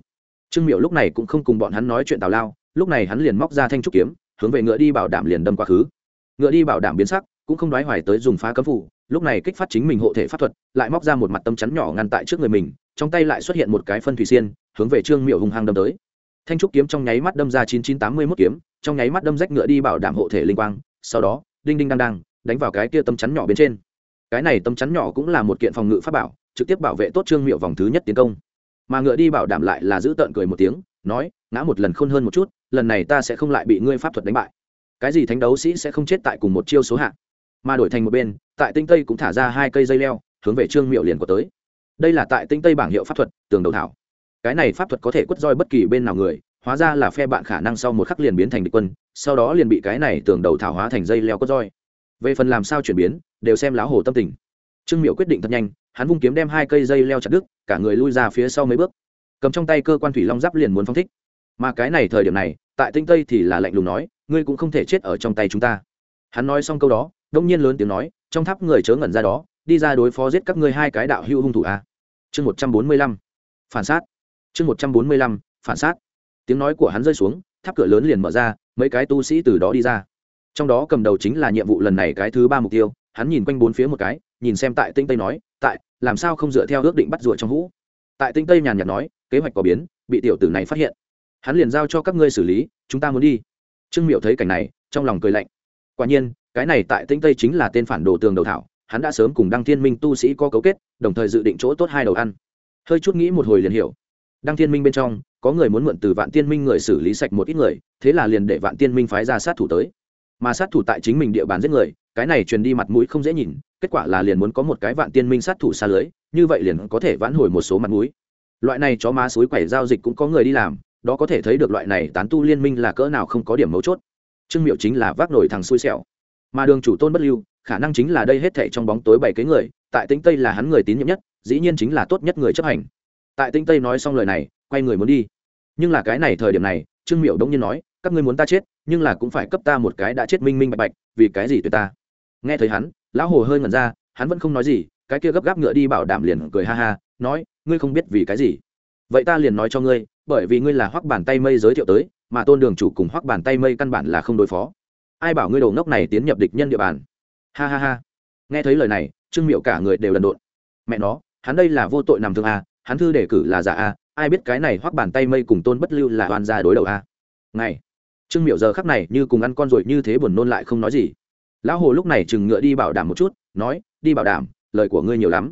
Trương miệu lúc này cũng không cùng bọn hắn nói chuyện tào lao, lúc này hắn liền móc ra thanh trúc kiếm, hướng về ngựa đi bảo đảm liền đâm quá khứ. Ngựa đi bảo đảm biến sắc, cũng không đoái hoài tới dùng phá cấm phủ, lúc này kích phát chính mình hộ thể pháp thuật, lại móc ra một mặt tâm chắn nhỏ ngăn tại trước người mình trong tay lại xuất hiện một cái phân thủy xiên, hướng về trương miệu hung hăng đâm tới. Thanh trúc kiếm trong nháy mắt đâm ra chín chín tám mươi mốt kiếm, trong nháy mắt đâm rách ngựa đi bảo đảm hộ thể linh quang, sau đó, đinh đinh đang đang, đánh vào cái kia tâm chắn nhỏ bên trên. Cái này tâm chắn nhỏ cũng là một kiện phòng ngự pháp bảo, trực tiếp bảo vệ tốt trương miệu vòng thứ nhất tiến công. Mà ngựa đi bảo đảm lại là giữ tợn cười một tiếng, nói, ngã một lần khôn hơn một chút, lần này ta sẽ không lại bị ngươi pháp thuật đánh bại. Cái gì thánh đấu sĩ sẽ không chết tại cùng một chiêu số hạng mà đổi thành một bên, tại tinh tây cũng thả ra hai cây dây leo, hướng về trương miệu liền của tới đây là tại tinh tây bảng hiệu pháp thuật, tường đầu thảo. Cái này pháp thuật có thể quất roi bất kỳ bên nào người, hóa ra là phe bạn khả năng sau một khắc liền biến thành địch quân, sau đó liền bị cái này tường đầu thảo hóa thành dây leo quất roi. Về phần làm sao chuyển biến, đều xem lá hồ tâm tình. Trương miệu quyết định thật nhanh, hắn vung kiếm đem hai cây dây leo chặt đứt, cả người lui ra phía sau mấy bước. Cầm trong tay cơ quan thủy long giáp liền muốn phong thích. Mà cái này thời điểm này, tại tinh tây thì là lạnh lùng nói, ngươi cũng không thể chết ở trong tay chúng ta. Hắn nói xong câu đó, đông nhiên lớn tiếng nói, trong tháp người chớ ngẩn ra đó, đi ra đối phó giết các ngươi hai cái đạo hưu hung thủ a chương một trăm bốn mươi lăm, phản sát chương một trăm bốn mươi lăm, phản sát tiếng nói của hắn rơi xuống, tháp cửa lớn liền mở ra, mấy cái tu sĩ từ đó đi ra. Trong đó cầm đầu chính là nhiệm vụ lần này cái thứ ba mục tiêu, hắn nhìn quanh bốn phía một cái, nhìn xem tại tinh tây nói, tại, làm sao không dựa theo ước định bắt ruột trong hũ? Tại tinh tây nhàn nhạt nói, kế hoạch có biến, bị tiểu tử này phát hiện. Hắn liền giao cho các ngươi xử lý, chúng ta muốn đi. Trương miệu thấy cảnh này, trong lòng cười lạnh. Quả nhiên, cái này tại tinh tây chính là tên phản đồ tường đầu thảo hắn đã sớm cùng đăng thiên minh tu sĩ có cấu kết, đồng thời dự định chỗ tốt hai đầu ăn. Hơi chút nghĩ một hồi liền hiểu. Đăng thiên minh bên trong, có người muốn mượn từ vạn tiên minh người xử lý sạch một ít người, thế là liền để vạn tiên minh phái ra sát thủ tới. Mà sát thủ tại chính mình địa bàn giết người, cái này truyền đi mặt mũi không dễ nhìn, kết quả là liền muốn có một cái vạn tiên minh sát thủ xa lưới, như vậy liền có thể vãn hồi một số mặt mũi. Loại này chó má suối quẩy giao dịch cũng có người đi làm, đó có thể thấy được loại này tán tu liên minh là cỡ nào không có điểm mấu chốt. Trương miệu chính là vác nổi thằng xui xẻo. Mà đường chủ tôn bất lưu khả năng chính là đây hết thảy trong bóng tối bảy cái người, tại tĩnh tây là hắn người tín nhiệm nhất, dĩ nhiên chính là tốt nhất người chấp hành. Tại tĩnh tây nói xong lời này, quay người muốn đi. Nhưng là cái này thời điểm này, trương Miểu đông nhiên nói, các ngươi muốn ta chết, nhưng là cũng phải cấp ta một cái đã chết minh minh bạch bạch, vì cái gì tuyệt ta? Nghe thấy hắn, lão hồ hơi ngẩn ra, hắn vẫn không nói gì, cái kia gấp gáp ngựa đi bảo đảm liền cười ha ha, nói, ngươi không biết vì cái gì? Vậy ta liền nói cho ngươi, bởi vì ngươi là hoắc bàn tay mây giới thiệu tới, mà tôn đường chủ cùng hoắc bàn tay mây căn bản là không đối phó. Ai bảo ngươi đồ ngốc này tiến nhập địch nhân địa bàn? Ha ha ha. Nghe thấy lời này, trương miệu cả người đều đần độn. Mẹ nó, hắn đây là vô tội nằm thương a, hắn thư đề cử là giả a, ai biết cái này hoắc bàn tay mây cùng tôn bất lưu là oan gia đối đầu a. Ngày, trương miệu giờ khắc này như cùng ăn con ruồi như thế buồn nôn lại không nói gì. Lão hồ lúc này chừng ngựa đi bảo đảm một chút, nói, đi bảo đảm, lời của ngươi nhiều lắm.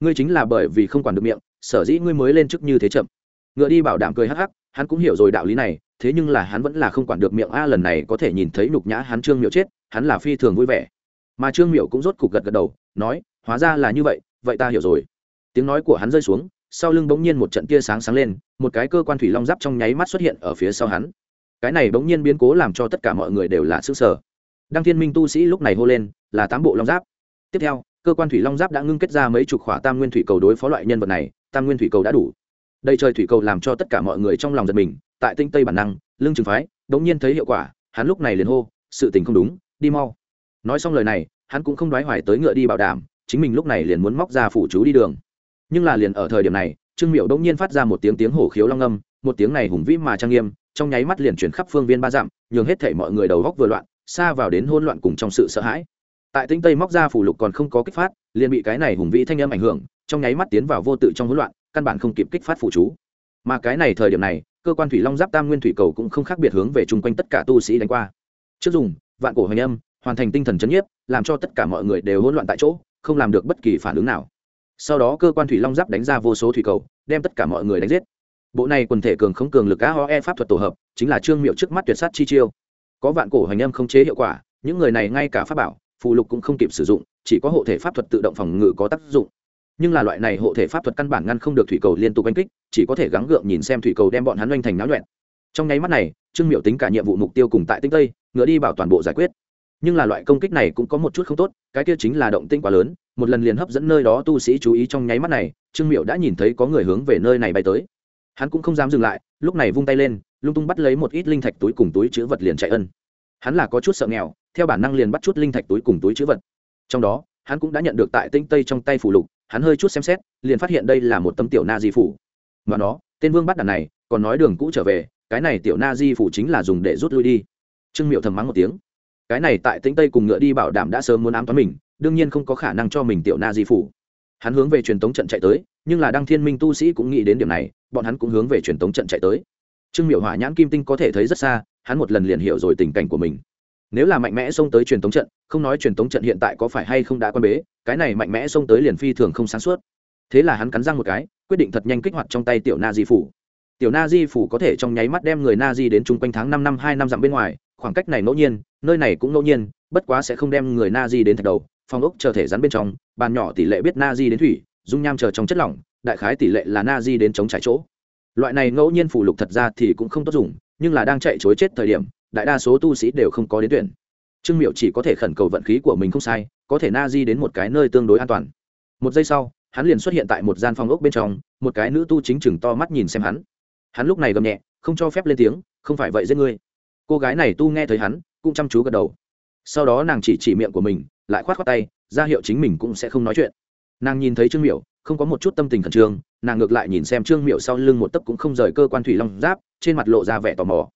Ngươi chính là bởi vì không quản được miệng, sở dĩ ngươi mới lên chức như thế chậm. Ngựa đi bảo đảm cười hắc hắc, hắn cũng hiểu rồi đạo lý này, thế nhưng là hắn vẫn là không quản được miệng a lần này có thể nhìn thấy nhục nhã hắn trương miệu chết, hắn là phi thường vui vẻ mà trương miệu cũng rốt cục gật gật đầu, nói, hóa ra là như vậy vậy ta hiểu rồi. Tiếng nói của hắn rơi xuống, sau lưng bỗng nhiên một trận tia sáng sáng lên, một cái cơ quan thủy long giáp trong nháy mắt xuất hiện ở phía sau hắn. Cái này bỗng nhiên biến cố làm cho tất cả mọi người đều là sức sở đăng thiên minh tu sĩ lúc này hô lên, là tám bộ long giáp. Tiếp theo, cơ quan thủy long giáp đã ngưng kết ra mấy chục khỏa tam nguyên thủy cầu đối phó loại nhân vật này, tam nguyên thủy cầu đã đủ. Đây trời thủy cầu làm cho tất cả mọi người trong lòng giật mình, tại tinh tây bản năng, lưng trừng phái đống nhiên thấy hiệu quả, hắn lúc này liền hô, sự tình không đúng, đi mau nói xong lời này, hắn cũng không đoái hoài tới ngựa đi bảo đảm, chính mình lúc này liền muốn móc ra phủ chú đi đường. Nhưng là liền ở thời điểm này, trương miệu đống nhiên phát ra một tiếng tiếng hổ khiếu long âm, một tiếng này hùng vĩ mà trang nghiêm, trong nháy mắt liền chuyển khắp phương viên ba dặm, nhường hết thảy mọi người đầu góc vừa loạn, xa vào đến hỗn loạn cùng trong sự sợ hãi. Tại tinh tây móc ra phủ lục còn không có kích phát, liền bị cái này hùng vĩ thanh âm ảnh hưởng, trong nháy mắt tiến vào vô tự trong hỗn loạn, căn bản không kịp kích phát phủ chú. Mà cái này thời điểm này, cơ quan thủy long giáp tam nguyên thủy cầu cũng không khác biệt hướng về chung quanh tất cả tu sĩ đánh qua. Trước dùng, vạn cổ hoành âm hoàn thành tinh thần chấn nhiếp, làm cho tất cả mọi người đều hỗn loạn tại chỗ, không làm được bất kỳ phản ứng nào. Sau đó cơ quan thủy long giáp đánh ra vô số thủy cầu, đem tất cả mọi người đánh giết. Bộ này quần thể cường không cường lực aoe pháp thuật tổ hợp, chính là trương miệu trước mắt tuyệt sát chi chiêu. Có vạn cổ hành âm không chế hiệu quả, những người này ngay cả pháp bảo phụ lục cũng không kịp sử dụng, chỉ có hộ thể pháp thuật tự động phòng ngự có tác dụng. Nhưng là loại này hộ thể pháp thuật căn bản ngăn không được thủy cầu liên tục đánh kích, chỉ có thể gắng gượng nhìn xem thủy cầu đem bọn hắn oanh thành náo nhuẹn. Trong nháy mắt này, trương miệu tính cả nhiệm vụ mục tiêu cùng tại tinh tây, ngựa đi bảo toàn bộ giải quyết nhưng là loại công kích này cũng có một chút không tốt, cái kia chính là động tinh quá lớn, một lần liền hấp dẫn nơi đó tu sĩ chú ý trong nháy mắt này, trương miệu đã nhìn thấy có người hướng về nơi này bay tới. Hắn cũng không dám dừng lại, lúc này vung tay lên, lung tung bắt lấy một ít linh thạch túi cùng túi chữ vật liền chạy ân. Hắn là có chút sợ nghèo, theo bản năng liền bắt chút linh thạch túi cùng túi chữ vật. Trong đó, hắn cũng đã nhận được tại tinh tây trong tay phủ lục, hắn hơi chút xem xét, liền phát hiện đây là một tấm tiểu na di phủ. Mà nó, tên vương bắt đàn này, còn nói đường cũ trở về, cái này tiểu na di phủ chính là dùng để rút lui đi. Trương miệu thầm mắng một tiếng cái này tại tĩnh tây cùng ngựa đi bảo đảm đã sớm muốn ám toán mình, đương nhiên không có khả năng cho mình tiểu na di phủ. Hắn hướng về truyền tống trận chạy tới, nhưng là đăng thiên minh tu sĩ cũng nghĩ đến điểm này, bọn hắn cũng hướng về truyền tống trận chạy tới. Trương miệu hỏa nhãn kim tinh có thể thấy rất xa, hắn một lần liền hiểu rồi tình cảnh của mình. Nếu là mạnh mẽ xông tới truyền tống trận, không nói truyền tống trận hiện tại có phải hay không đã quan bế, cái này mạnh mẽ xông tới liền phi thường không sáng suốt. Thế là hắn cắn răng một cái, quyết định thật nhanh kích hoạt trong tay tiểu na di phủ. Tiểu na di phủ có thể trong nháy mắt đem người na di đến chung quanh tháng năm năm, hai năm dặm bên ngoài khoảng cách này ngẫu nhiên, nơi này cũng ngẫu nhiên, bất quá sẽ không đem người na di đến thạch đầu, phòng ốc chờ thể rắn bên trong, bàn nhỏ tỷ lệ biết na di đến thủy, dung nham chờ trong chất lỏng, đại khái tỷ lệ là na di đến chống trải chỗ. Loại này ngẫu nhiên phủ lục thật ra thì cũng không tốt dùng, nhưng là đang chạy chối chết thời điểm, đại đa số tu sĩ đều không có đến tuyển. Trương miệu chỉ có thể khẩn cầu vận khí của mình không sai, có thể na di đến một cái nơi tương đối an toàn. Một giây sau, hắn liền xuất hiện tại một gian phòng ốc bên trong, một cái nữ tu chính chừng to mắt nhìn xem hắn. Hắn lúc này gầm nhẹ, không cho phép lên tiếng, không phải vậy giết ngươi cô gái này tu nghe thấy hắn, cũng chăm chú gật đầu. Sau đó nàng chỉ chỉ miệng của mình, lại khoát khoát tay, ra hiệu chính mình cũng sẽ không nói chuyện. Nàng nhìn thấy trương miệu không có một chút tâm tình khẩn trương, nàng ngược lại nhìn xem trương miệu sau lưng một tấc cũng không rời cơ quan thủy long giáp, trên mặt lộ ra vẻ tò mò.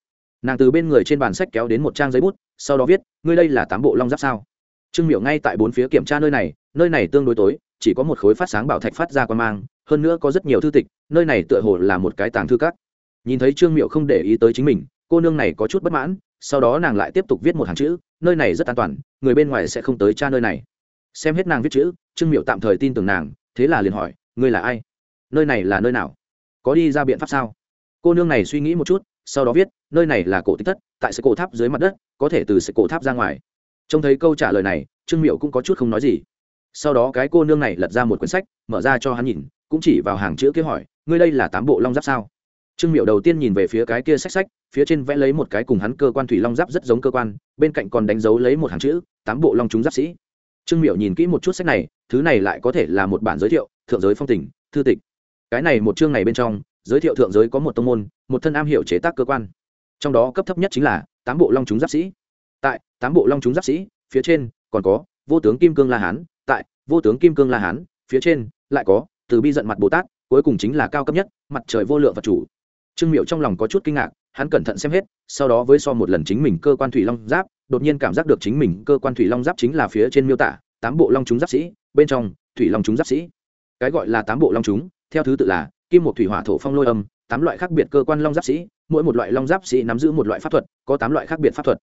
Nàng từ bên người trên bàn sách kéo đến một trang giấy bút, sau đó viết, ngươi đây là tám bộ long giáp sao? Trương miệu ngay tại bốn phía kiểm tra nơi này nơi này tương đối tối, chỉ có một khối phát sáng bảo thạch phát ra quan mang, hơn nữa có rất nhiều thư tịch, nơi này tựa hồ là một cái tàng thư các. Nhìn thấy trương miệu không để ý tới chính mình cô nương này có chút bất mãn, sau đó nàng lại tiếp tục viết một hàng chữ, nơi này rất an toàn, người bên ngoài sẽ không tới tra nơi này. Xem hết nàng viết chữ, trương miệu tạm thời tin tưởng nàng, thế là liền hỏi, ngươi là ai? Nơi này là nơi nào? Có đi ra biện pháp sao? Cô nương này suy nghĩ một chút, sau đó viết, nơi này là cổ tích thất, tại sự cổ tháp dưới mặt đất, có thể từ sự cổ tháp ra ngoài. Trông thấy câu trả lời này, trương miệu cũng có chút không nói gì. Sau đó cái cô nương này lật ra một quyển sách, mở ra cho hắn nhìn, cũng chỉ vào hàng chữ kia hỏi, ngươi đây là tám bộ long giáp sao? Trương miệu đầu tiên nhìn về phía cái kia sách sách, phía trên vẽ lấy một cái cùng hắn cơ quan thủy long giáp rất giống cơ quan, bên cạnh còn đánh dấu lấy một hàng chữ, tám bộ long chúng giáp sĩ. Trương miệu nhìn kỹ một chút sách này, thứ này lại có thể là một bản giới thiệu, thượng giới phong tình, thư tịch. Cái này một chương này bên trong, giới thiệu thượng giới có một tông môn, một thân am hiểu chế tác cơ quan. Trong đó cấp thấp nhất chính là tám bộ long chúng giáp sĩ. Tại tám bộ long chúng giáp sĩ, phía trên còn có vô tướng kim cương la hán, tại vô tướng kim cương la hán, phía trên lại có từ bi giận mặt bồ tát, cuối cùng chính là cao cấp nhất, mặt trời vô lượng vật chủ trương miệu trong lòng có chút kinh ngạc, hắn cẩn thận xem hết, sau đó với so một lần chính mình cơ quan thủy long giáp, đột nhiên cảm giác được chính mình cơ quan thủy long giáp chính là phía trên miêu tả, tám bộ long chúng giáp sĩ, bên trong, thủy long chúng giáp sĩ. Cái gọi là tám bộ long chúng, theo thứ tự là, kim một thủy hỏa thổ phong lôi âm, tám loại khác biệt cơ quan long giáp sĩ, mỗi một loại long giáp sĩ nắm giữ một loại pháp thuật, có tám loại khác biệt pháp thuật.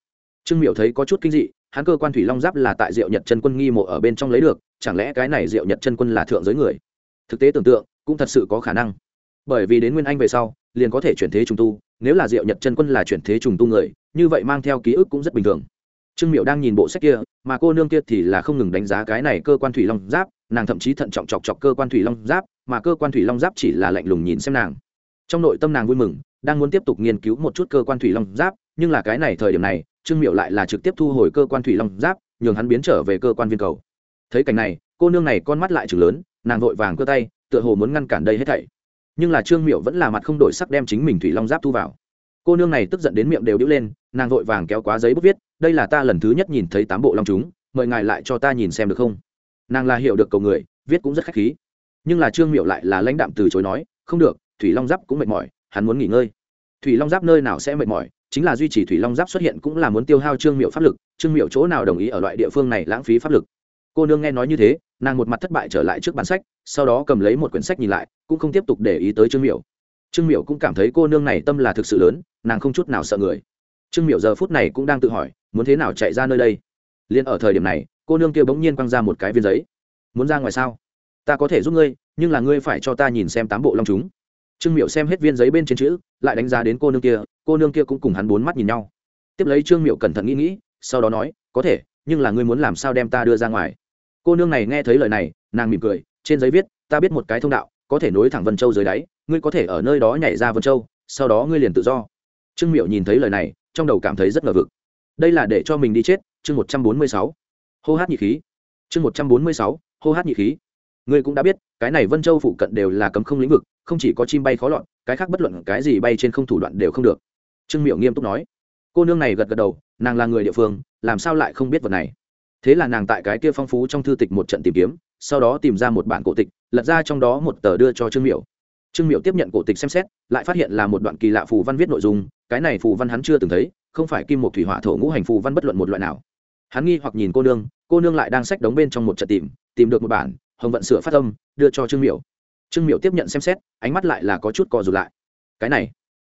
Trương miệu thấy có chút kinh dị, hắn cơ quan thủy long giáp là tại diệu nhật chân quân nghi mộ ở bên trong lấy được, chẳng lẽ cái này diệu nhật chân quân là thượng giới người? Thực tế tưởng tượng, cũng thật sự có khả năng. Bởi vì đến nguyên anh về sau liền có thể chuyển thế trùng tu, nếu là diệu nhật chân quân là chuyển thế trùng tu người, như vậy mang theo ký ức cũng rất bình thường. Trương miệu đang nhìn bộ sách kia, mà cô nương kia thì là không ngừng đánh giá cái này cơ quan thủy long giáp, nàng thậm chí thận trọng chọc chọc cơ quan thủy long giáp, mà cơ quan thủy long giáp chỉ là lạnh lùng nhìn xem nàng. Trong nội tâm nàng vui mừng, đang muốn tiếp tục nghiên cứu một chút cơ quan thủy long giáp, nhưng là cái này thời điểm này, trương miệu lại là trực tiếp thu hồi cơ quan thủy long giáp, nhường hắn biến trở về cơ quan viên cầu. Thấy cảnh này, cô nương này con mắt lại chừng lớn, nàng vội vàng cơ tay, tựa hồ muốn ngăn cản đây hết thảy nhưng là trương miệu vẫn là mặt không đổi sắc đem chính mình thủy long giáp thu vào cô nương này tức giận đến miệng đều đĩu lên nàng vội vàng kéo quá giấy bút viết đây là ta lần thứ nhất nhìn thấy tám bộ long chúng mời ngài lại cho ta nhìn xem được không nàng là hiểu được cầu người viết cũng rất khách khí nhưng là trương miệu lại là lãnh đạm từ chối nói không được thủy long giáp cũng mệt mỏi hắn muốn nghỉ ngơi thủy long giáp nơi nào sẽ mệt mỏi chính là duy trì thủy long giáp xuất hiện cũng là muốn tiêu hao trương miệu pháp lực trương miệu chỗ nào đồng ý ở loại địa phương này lãng phí pháp lực cô nương nghe nói như thế nàng một mặt thất bại trở lại trước bản sách, sau đó cầm lấy một quyển sách nhìn lại, cũng không tiếp tục để ý tới trương miểu. trương miểu cũng cảm thấy cô nương này tâm là thực sự lớn, nàng không chút nào sợ người. Trương miểu giờ phút này cũng đang tự hỏi, muốn thế nào chạy ra nơi đây? Liền ở thời điểm này, cô nương kia bỗng nhiên quăng ra một cái viên giấy. Muốn ra ngoài sao? Ta có thể giúp ngươi, nhưng là ngươi phải cho ta nhìn xem tám bộ long chúng. Trương miểu xem hết viên giấy bên trên chữ, lại đánh giá đến cô nương kia, cô nương kia cũng cùng hắn bốn mắt nhìn nhau. Tiếp lấy trương miểu cẩn thận nghĩ nghĩ, sau đó nói, có thể, nhưng là ngươi muốn làm sao đem ta đưa ra ngoài? Cô nương này nghe thấy lời này, nàng mỉm cười, trên giấy viết, ta biết một cái thông đạo, có thể nối thẳng vân châu dưới đáy, ngươi có thể ở nơi đó nhảy ra vân châu, sau đó ngươi liền tự do. Trương miệu nhìn thấy lời này, trong đầu cảm thấy rất ngờ vực. Đây là để cho mình đi chết, chương một trăm bốn mươi sáu. Hô hát nhị khí. Chương một trăm bốn mươi sáu, hô hát nhị khí. Ngươi cũng đã biết, cái này vân châu phụ cận đều là cấm không lĩnh vực, không chỉ có chim bay khó lọt, cái khác bất luận cái gì bay trên không thủ đoạn đều không được. Trương miệu nghiêm túc nói. Cô nương này gật gật đầu, nàng là người địa phương, làm sao lại không biết vật này? Thế là nàng tại cái kia phong phú trong thư tịch một trận tìm kiếm, sau đó tìm ra một bản cổ tịch, lật ra trong đó một tờ đưa cho trương miệu trương miệu tiếp nhận cổ tịch xem xét, lại phát hiện là một đoạn kỳ lạ phù văn viết nội dung, cái này phù văn hắn chưa từng thấy, không phải kim một thủy hỏa thổ ngũ hành phù văn bất luận một loại nào. Hắn nghi hoặc nhìn cô nương cô nương lại đang sách đóng bên trong một trận tìm tìm được một bản, hồng vận sửa phát âm, đưa cho trương miểu. Trương miểu tiếp nhận xem xét, ánh mắt lại là có chút cò dù lại. Cái này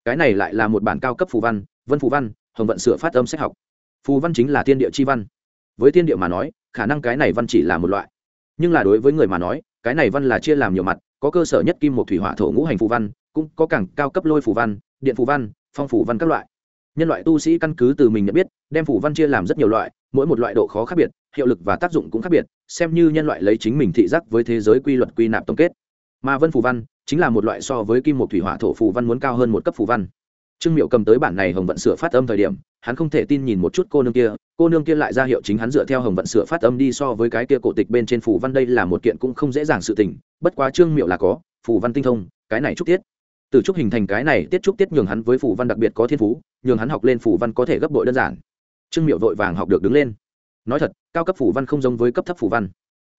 cái này lại là một bản cao cấp phù văn, vân phù văn, hồng vận sửa phát âm sách học. Phù văn chính là thiên địa chi văn với thiên địa mà nói, khả năng cái này văn chỉ là một loại. Nhưng là đối với người mà nói, cái này văn là chia làm nhiều mặt, có cơ sở nhất kim một thủy hỏa thổ ngũ hành phù văn, cũng có càng cao cấp lôi phù văn, điện phù văn, phong phù văn các loại. Nhân loại tu sĩ căn cứ từ mình nhận biết, đem phù văn chia làm rất nhiều loại, mỗi một loại độ khó khác biệt, hiệu lực và tác dụng cũng khác biệt, xem như nhân loại lấy chính mình thị giác với thế giới quy luật quy nạp tổng kết. Mà vân phù văn chính là một loại so với kim một thủy hỏa thổ phù văn muốn cao hơn một cấp phù văn. Trương miệu cầm tới bản này hồng vận sửa phát âm thời điểm, hắn không thể tin nhìn một chút cô nương kia cô nương kia lại ra hiệu chính hắn dựa theo hồng vận sửa phát âm đi so với cái kia cổ tịch bên trên phủ văn đây là một kiện cũng không dễ dàng sự tình, bất quá trương miệu là có phủ văn tinh thông, cái này chúc tiết. Từ trúc hình thành cái này tiết trúc tiết nhường hắn với phủ văn đặc biệt có thiên phú, nhường hắn học lên phủ văn có thể gấp bội đơn giản. Trương miệu vội vàng học được đứng lên. Nói thật, cao cấp phủ văn không giống với cấp thấp phủ văn.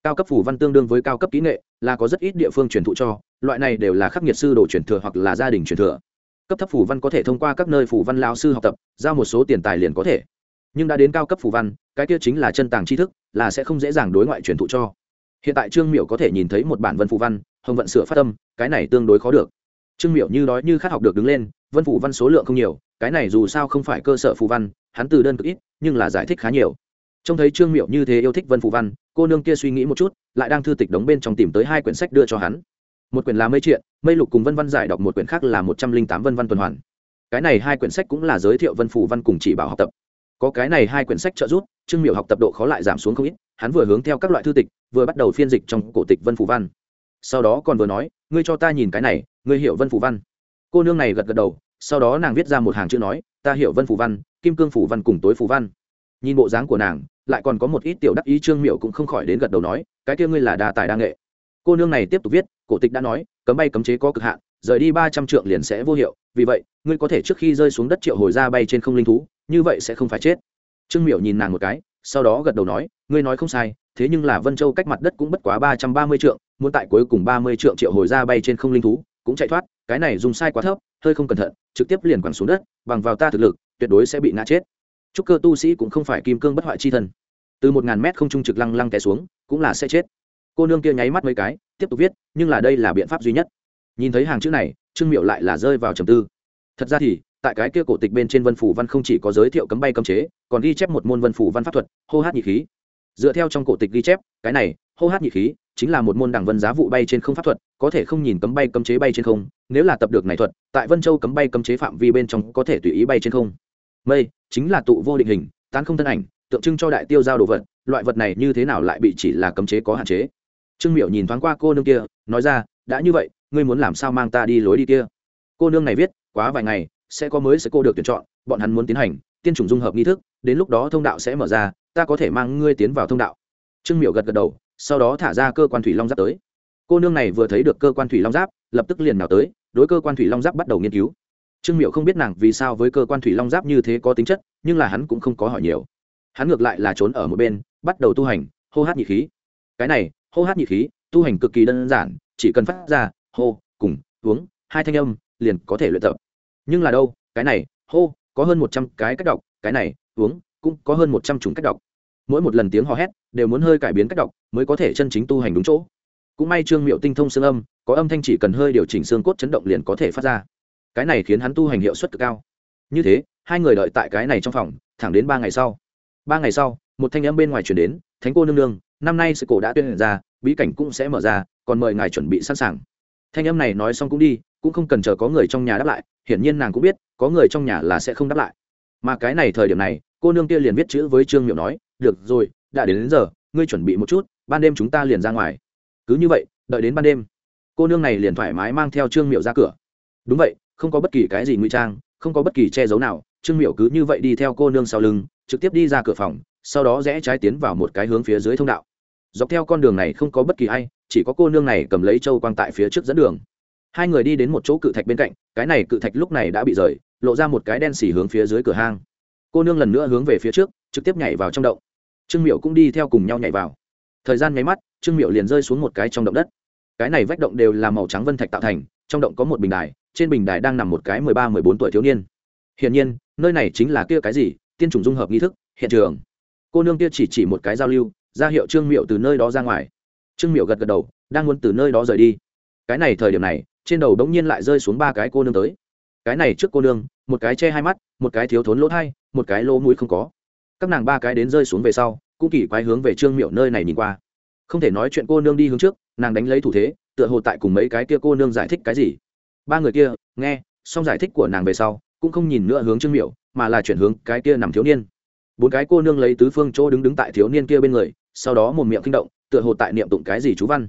Cao cấp phủ văn tương đương với cao cấp kỹ nghệ, là có rất ít địa phương truyền thụ cho, loại này đều là khắc nghiệt sư đồ truyền thừa hoặc là gia đình truyền thừa. Cấp thấp phủ văn có thể thông qua các nơi phủ văn lao sư học tập, giao một số tiền tài liền có thể nhưng đã đến cao cấp phù văn, cái kia chính là chân tàng tri thức, là sẽ không dễ dàng đối ngoại truyền thụ cho. Hiện tại trương miệu có thể nhìn thấy một bản vân phù văn, hồng vận sửa phát tâm cái này tương đối khó được. Trương miệu như đói như khát học được đứng lên, vân phù văn số lượng không nhiều, cái này dù sao không phải cơ sở phù văn, hắn từ đơn cực ít, nhưng là giải thích khá nhiều. Trông thấy trương miệu như thế yêu thích vân phù văn, cô nương kia suy nghĩ một chút, lại đang thư tịch đóng bên trong tìm tới hai quyển sách đưa cho hắn. Một quyển là mây triện, mây lục cùng vân văn giải đọc, một quyển khác là một trăm linh tám vân văn tuần hoàn. Cái này hai quyển sách cũng là giới thiệu vân phù văn cùng chỉ bảo học tập có cái này hai quyển sách trợ giúp, trương miệu học tập độ khó lại giảm xuống không ít, hắn vừa hướng theo các loại thư tịch, vừa bắt đầu phiên dịch trong cổ tịch vân phủ văn. Sau đó còn vừa nói, ngươi cho ta nhìn cái này, ngươi hiểu vân phủ văn. Cô nương này gật gật đầu, sau đó nàng viết ra một hàng chữ nói, ta hiểu vân phủ văn, kim cương phủ văn cùng tối phủ văn. Nhìn bộ dáng của nàng, lại còn có một ít tiểu đắc ý trương miệu cũng không khỏi đến gật đầu nói, cái kia ngươi là đa tài đa nghệ. Cô nương này tiếp tục viết, cổ tịch đã nói, cấm bay cấm chế có cực hạn, rời đi ba trăm trượng liền sẽ vô hiệu, vì vậy, ngươi có thể trước khi rơi xuống đất triệu hồi ra bay trên không linh thú như vậy sẽ không phải chết. Trương miệu nhìn nàng một cái, sau đó gật đầu nói, ngươi nói không sai, thế nhưng là vân châu cách mặt đất cũng bất quá ba trăm ba mươi trượng, muốn tại cuối cùng ba mươi trượng triệu hồi ra bay trên không linh thú, cũng chạy thoát, cái này dùng sai quá thấp, hơi không cẩn thận, trực tiếp liền quẳng xuống đất, bằng vào ta thực lực, tuyệt đối sẽ bị ngã chết. Trúc cơ tu sĩ cũng không phải kim cương bất hoại chi thân từ một ngàn mét không trung trực lăng lăng té xuống, cũng là sẽ chết. Cô nương kia nháy mắt mấy cái, tiếp tục viết, nhưng là đây là biện pháp duy nhất. Nhìn thấy hàng chữ này, trương miệu lại là rơi vào trầm tư. Thật ra thì tại cái kia cổ tịch bên trên vân phủ văn không chỉ có giới thiệu cấm bay cấm chế, còn ghi chép một môn vân phủ văn pháp thuật, hô hát nhị khí. Dựa theo trong cổ tịch ghi chép, cái này, hô hát nhị khí, chính là một môn đẳng vân giá vụ bay trên không pháp thuật, có thể không nhìn cấm bay cấm chế bay trên không, nếu là tập được này thuật, tại vân châu cấm bay cấm chế phạm vi bên trong có thể tùy ý bay trên không. Mây, chính là tụ vô định hình, tán không thân ảnh, tượng trưng cho đại tiêu giao đồ vật, loại vật này như thế nào lại bị chỉ là cấm chế có hạn chế? Trương miểu nhìn thoáng qua cô nương kia, nói ra, đã như vậy, ngươi muốn làm sao mang ta đi lối đi kia? Cô nương này viết, quá vài ngày sẽ có mới sẽ cô được tuyển chọn, bọn hắn muốn tiến hành, tiên chủng dung hợp nghi thức, đến lúc đó thông đạo sẽ mở ra, ta có thể mang ngươi tiến vào thông đạo. Trương miểu gật gật đầu, sau đó thả ra cơ quan thủy long giáp tới. Cô nương này vừa thấy được cơ quan thủy long giáp, lập tức liền nào tới, đối cơ quan thủy long giáp bắt đầu nghiên cứu. Trương miệu không biết nàng vì sao với cơ quan thủy long giáp như thế có tính chất, nhưng là hắn cũng không có hỏi nhiều. Hắn ngược lại là trốn ở một bên, bắt đầu tu hành, hô hát nhị khí. Cái này, hô hát nhị khí, tu hành cực kỳ đơn giản, chỉ cần phát ra hô, cùng, uống, hai thanh âm, liền có thể luyện tập nhưng là đâu, cái này, hô, có hơn một trăm cái cách đọc, cái này, uống, cũng có hơn một trăm chủng cách đọc. Mỗi một lần tiếng hò hét đều muốn hơi cải biến cách đọc mới có thể chân chính tu hành đúng chỗ. Cũng may trương miệu tinh thông xương âm, có âm thanh chỉ cần hơi điều chỉnh xương cốt chấn động liền có thể phát ra. Cái này khiến hắn tu hành hiệu suất cực cao. Như thế, hai người đợi tại cái này trong phòng, thẳng đến ba ngày sau. Ba ngày sau, một thanh âm bên ngoài chuyển đến, thánh cô nương nương, năm nay sự cổ đã tuyên ra, bí cảnh cũng sẽ mở ra, còn mời ngài chuẩn bị sẵn sàng. Thanh âm này nói xong cũng đi, cũng không cần chờ có người trong nhà đáp lại hiển nhiên nàng cũng biết có người trong nhà là sẽ không đáp lại. Mà cái này thời điểm này cô nương kia liền viết chữ với trương miệu nói được rồi đã đến, đến giờ ngươi chuẩn bị một chút ban đêm chúng ta liền ra ngoài. Cứ như vậy đợi đến ban đêm cô nương này liền thoải mái mang theo trương miệu ra cửa. Đúng vậy không có bất kỳ cái gì ngụy trang không có bất kỳ che giấu nào trương miệu cứ như vậy đi theo cô nương sau lưng trực tiếp đi ra cửa phòng sau đó rẽ trái tiến vào một cái hướng phía dưới thông đạo. Dọc theo con đường này không có bất kỳ ai chỉ có cô nương này cầm lấy châu quang tại phía trước dẫn đường hai người đi đến một chỗ cự thạch bên cạnh, cái này cự thạch lúc này đã bị rời, lộ ra một cái đen xỉ hướng phía dưới cửa hang. Cô nương lần nữa hướng về phía trước, trực tiếp nhảy vào trong động. Trương miệu cũng đi theo cùng nhau nhảy vào. Thời gian nháy mắt, trương miệu liền rơi xuống một cái trong động đất. Cái này vách động đều là màu trắng vân thạch tạo thành, trong động có một bình đài, trên bình đài đang nằm một cái mười ba, mười bốn tuổi thiếu niên. Hiển nhiên, nơi này chính là kia cái gì, tiên chủng dung hợp nghi thức, hiện trường. Cô nương kia chỉ chỉ một cái giao lưu, ra hiệu trương miệu từ nơi đó ra ngoài. Trương miệu gật gật đầu, đang muốn từ nơi đó rời đi. Cái này thời điểm này trên đầu đống nhiên lại rơi xuống ba cái cô nương tới. Cái này trước cô nương, một cái che hai mắt, một cái thiếu thốn lỗ thai, một cái lỗ mũi không có. Các nàng ba cái đến rơi xuống về sau, cũng kỳ quái hướng về trương miệu nơi này nhìn qua. Không thể nói chuyện cô nương đi hướng trước, nàng đánh lấy thủ thế, tựa hồ tại cùng mấy cái kia cô nương giải thích cái gì. Ba người kia, nghe, xong giải thích của nàng về sau, cũng không nhìn nữa hướng trương miệu mà là chuyển hướng cái kia nằm thiếu niên. Bốn cái cô nương lấy tứ phương chỗ đứng đứng tại thiếu niên kia bên người, sau đó một miệng kinh động, tựa hồ tại niệm tụng cái gì chú văn.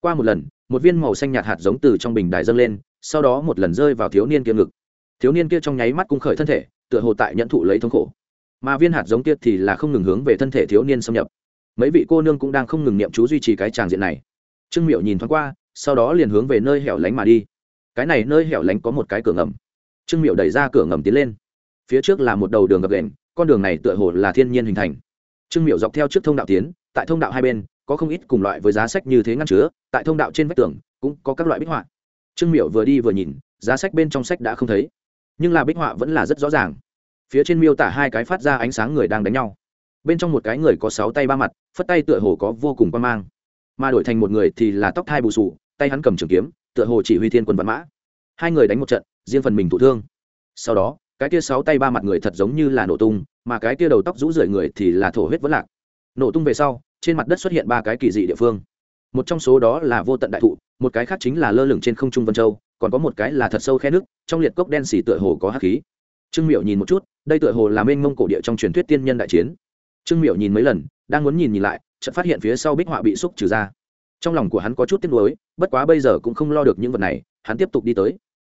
Qua một lần một viên màu xanh nhạt hạt giống từ trong bình đài dâng lên, sau đó một lần rơi vào thiếu niên kia ngực. Thiếu niên kia trong nháy mắt cung khởi thân thể, tựa hồ tại nhận thụ lấy thống khổ. Mà viên hạt giống kia thì là không ngừng hướng về thân thể thiếu niên xâm nhập. Mấy vị cô nương cũng đang không ngừng niệm chú duy trì cái tràng diện này. Trương miệu nhìn thoáng qua, sau đó liền hướng về nơi hẻo lánh mà đi. Cái này nơi hẻo lánh có một cái cửa ngầm. Trương miệu đẩy ra cửa ngầm tiến lên. Phía trước là một đầu đường gập đền con đường này tựa hồ là thiên nhiên hình thành. Trương miệu dọc theo trước thông đạo tiến, tại thông đạo hai bên có không ít cùng loại với giá sách như thế ngăn chứa, tại thông đạo trên vách tường, cũng có các loại bích họa. Trương miệu vừa đi vừa nhìn, giá sách bên trong sách đã không thấy. Nhưng là bích họa vẫn là rất rõ ràng. Phía trên miêu tả hai cái phát ra ánh sáng người đang đánh nhau. Bên trong một cái người có sáu tay ba mặt, phất tay tựa hồ có vô cùng quan mang. Mà đổi thành một người thì là tóc thai bù sù, tay hắn cầm trường kiếm, tựa hồ chỉ huy thiên quân văn mã. Hai người đánh một trận, riêng phần mình thụ thương. Sau đó, cái kia sáu tay ba mặt người thật giống như là nổ tung, mà cái kia đầu tóc rũ rượi người thì là thổ huyết vẫn lạc. Nổ tung về sau trên mặt đất xuất hiện ba cái kỳ dị địa phương. Một trong số đó là vô tận đại thụ, một cái khác chính là lơ lửng trên không trung vân châu, còn có một cái là thật sâu khe nước, trong liệt cốc đen xì tựa hồ có hắc khí. Trương miệu nhìn một chút, đây tựa hồ là mênh mông cổ địa trong truyền thuyết tiên nhân đại chiến. Trương miệu nhìn mấy lần, đang muốn nhìn nhìn lại, chợt phát hiện phía sau bích họa bị xúc trừ ra. Trong lòng của hắn có chút tiếc nuối, bất quá bây giờ cũng không lo được những vật này, hắn tiếp tục đi tới.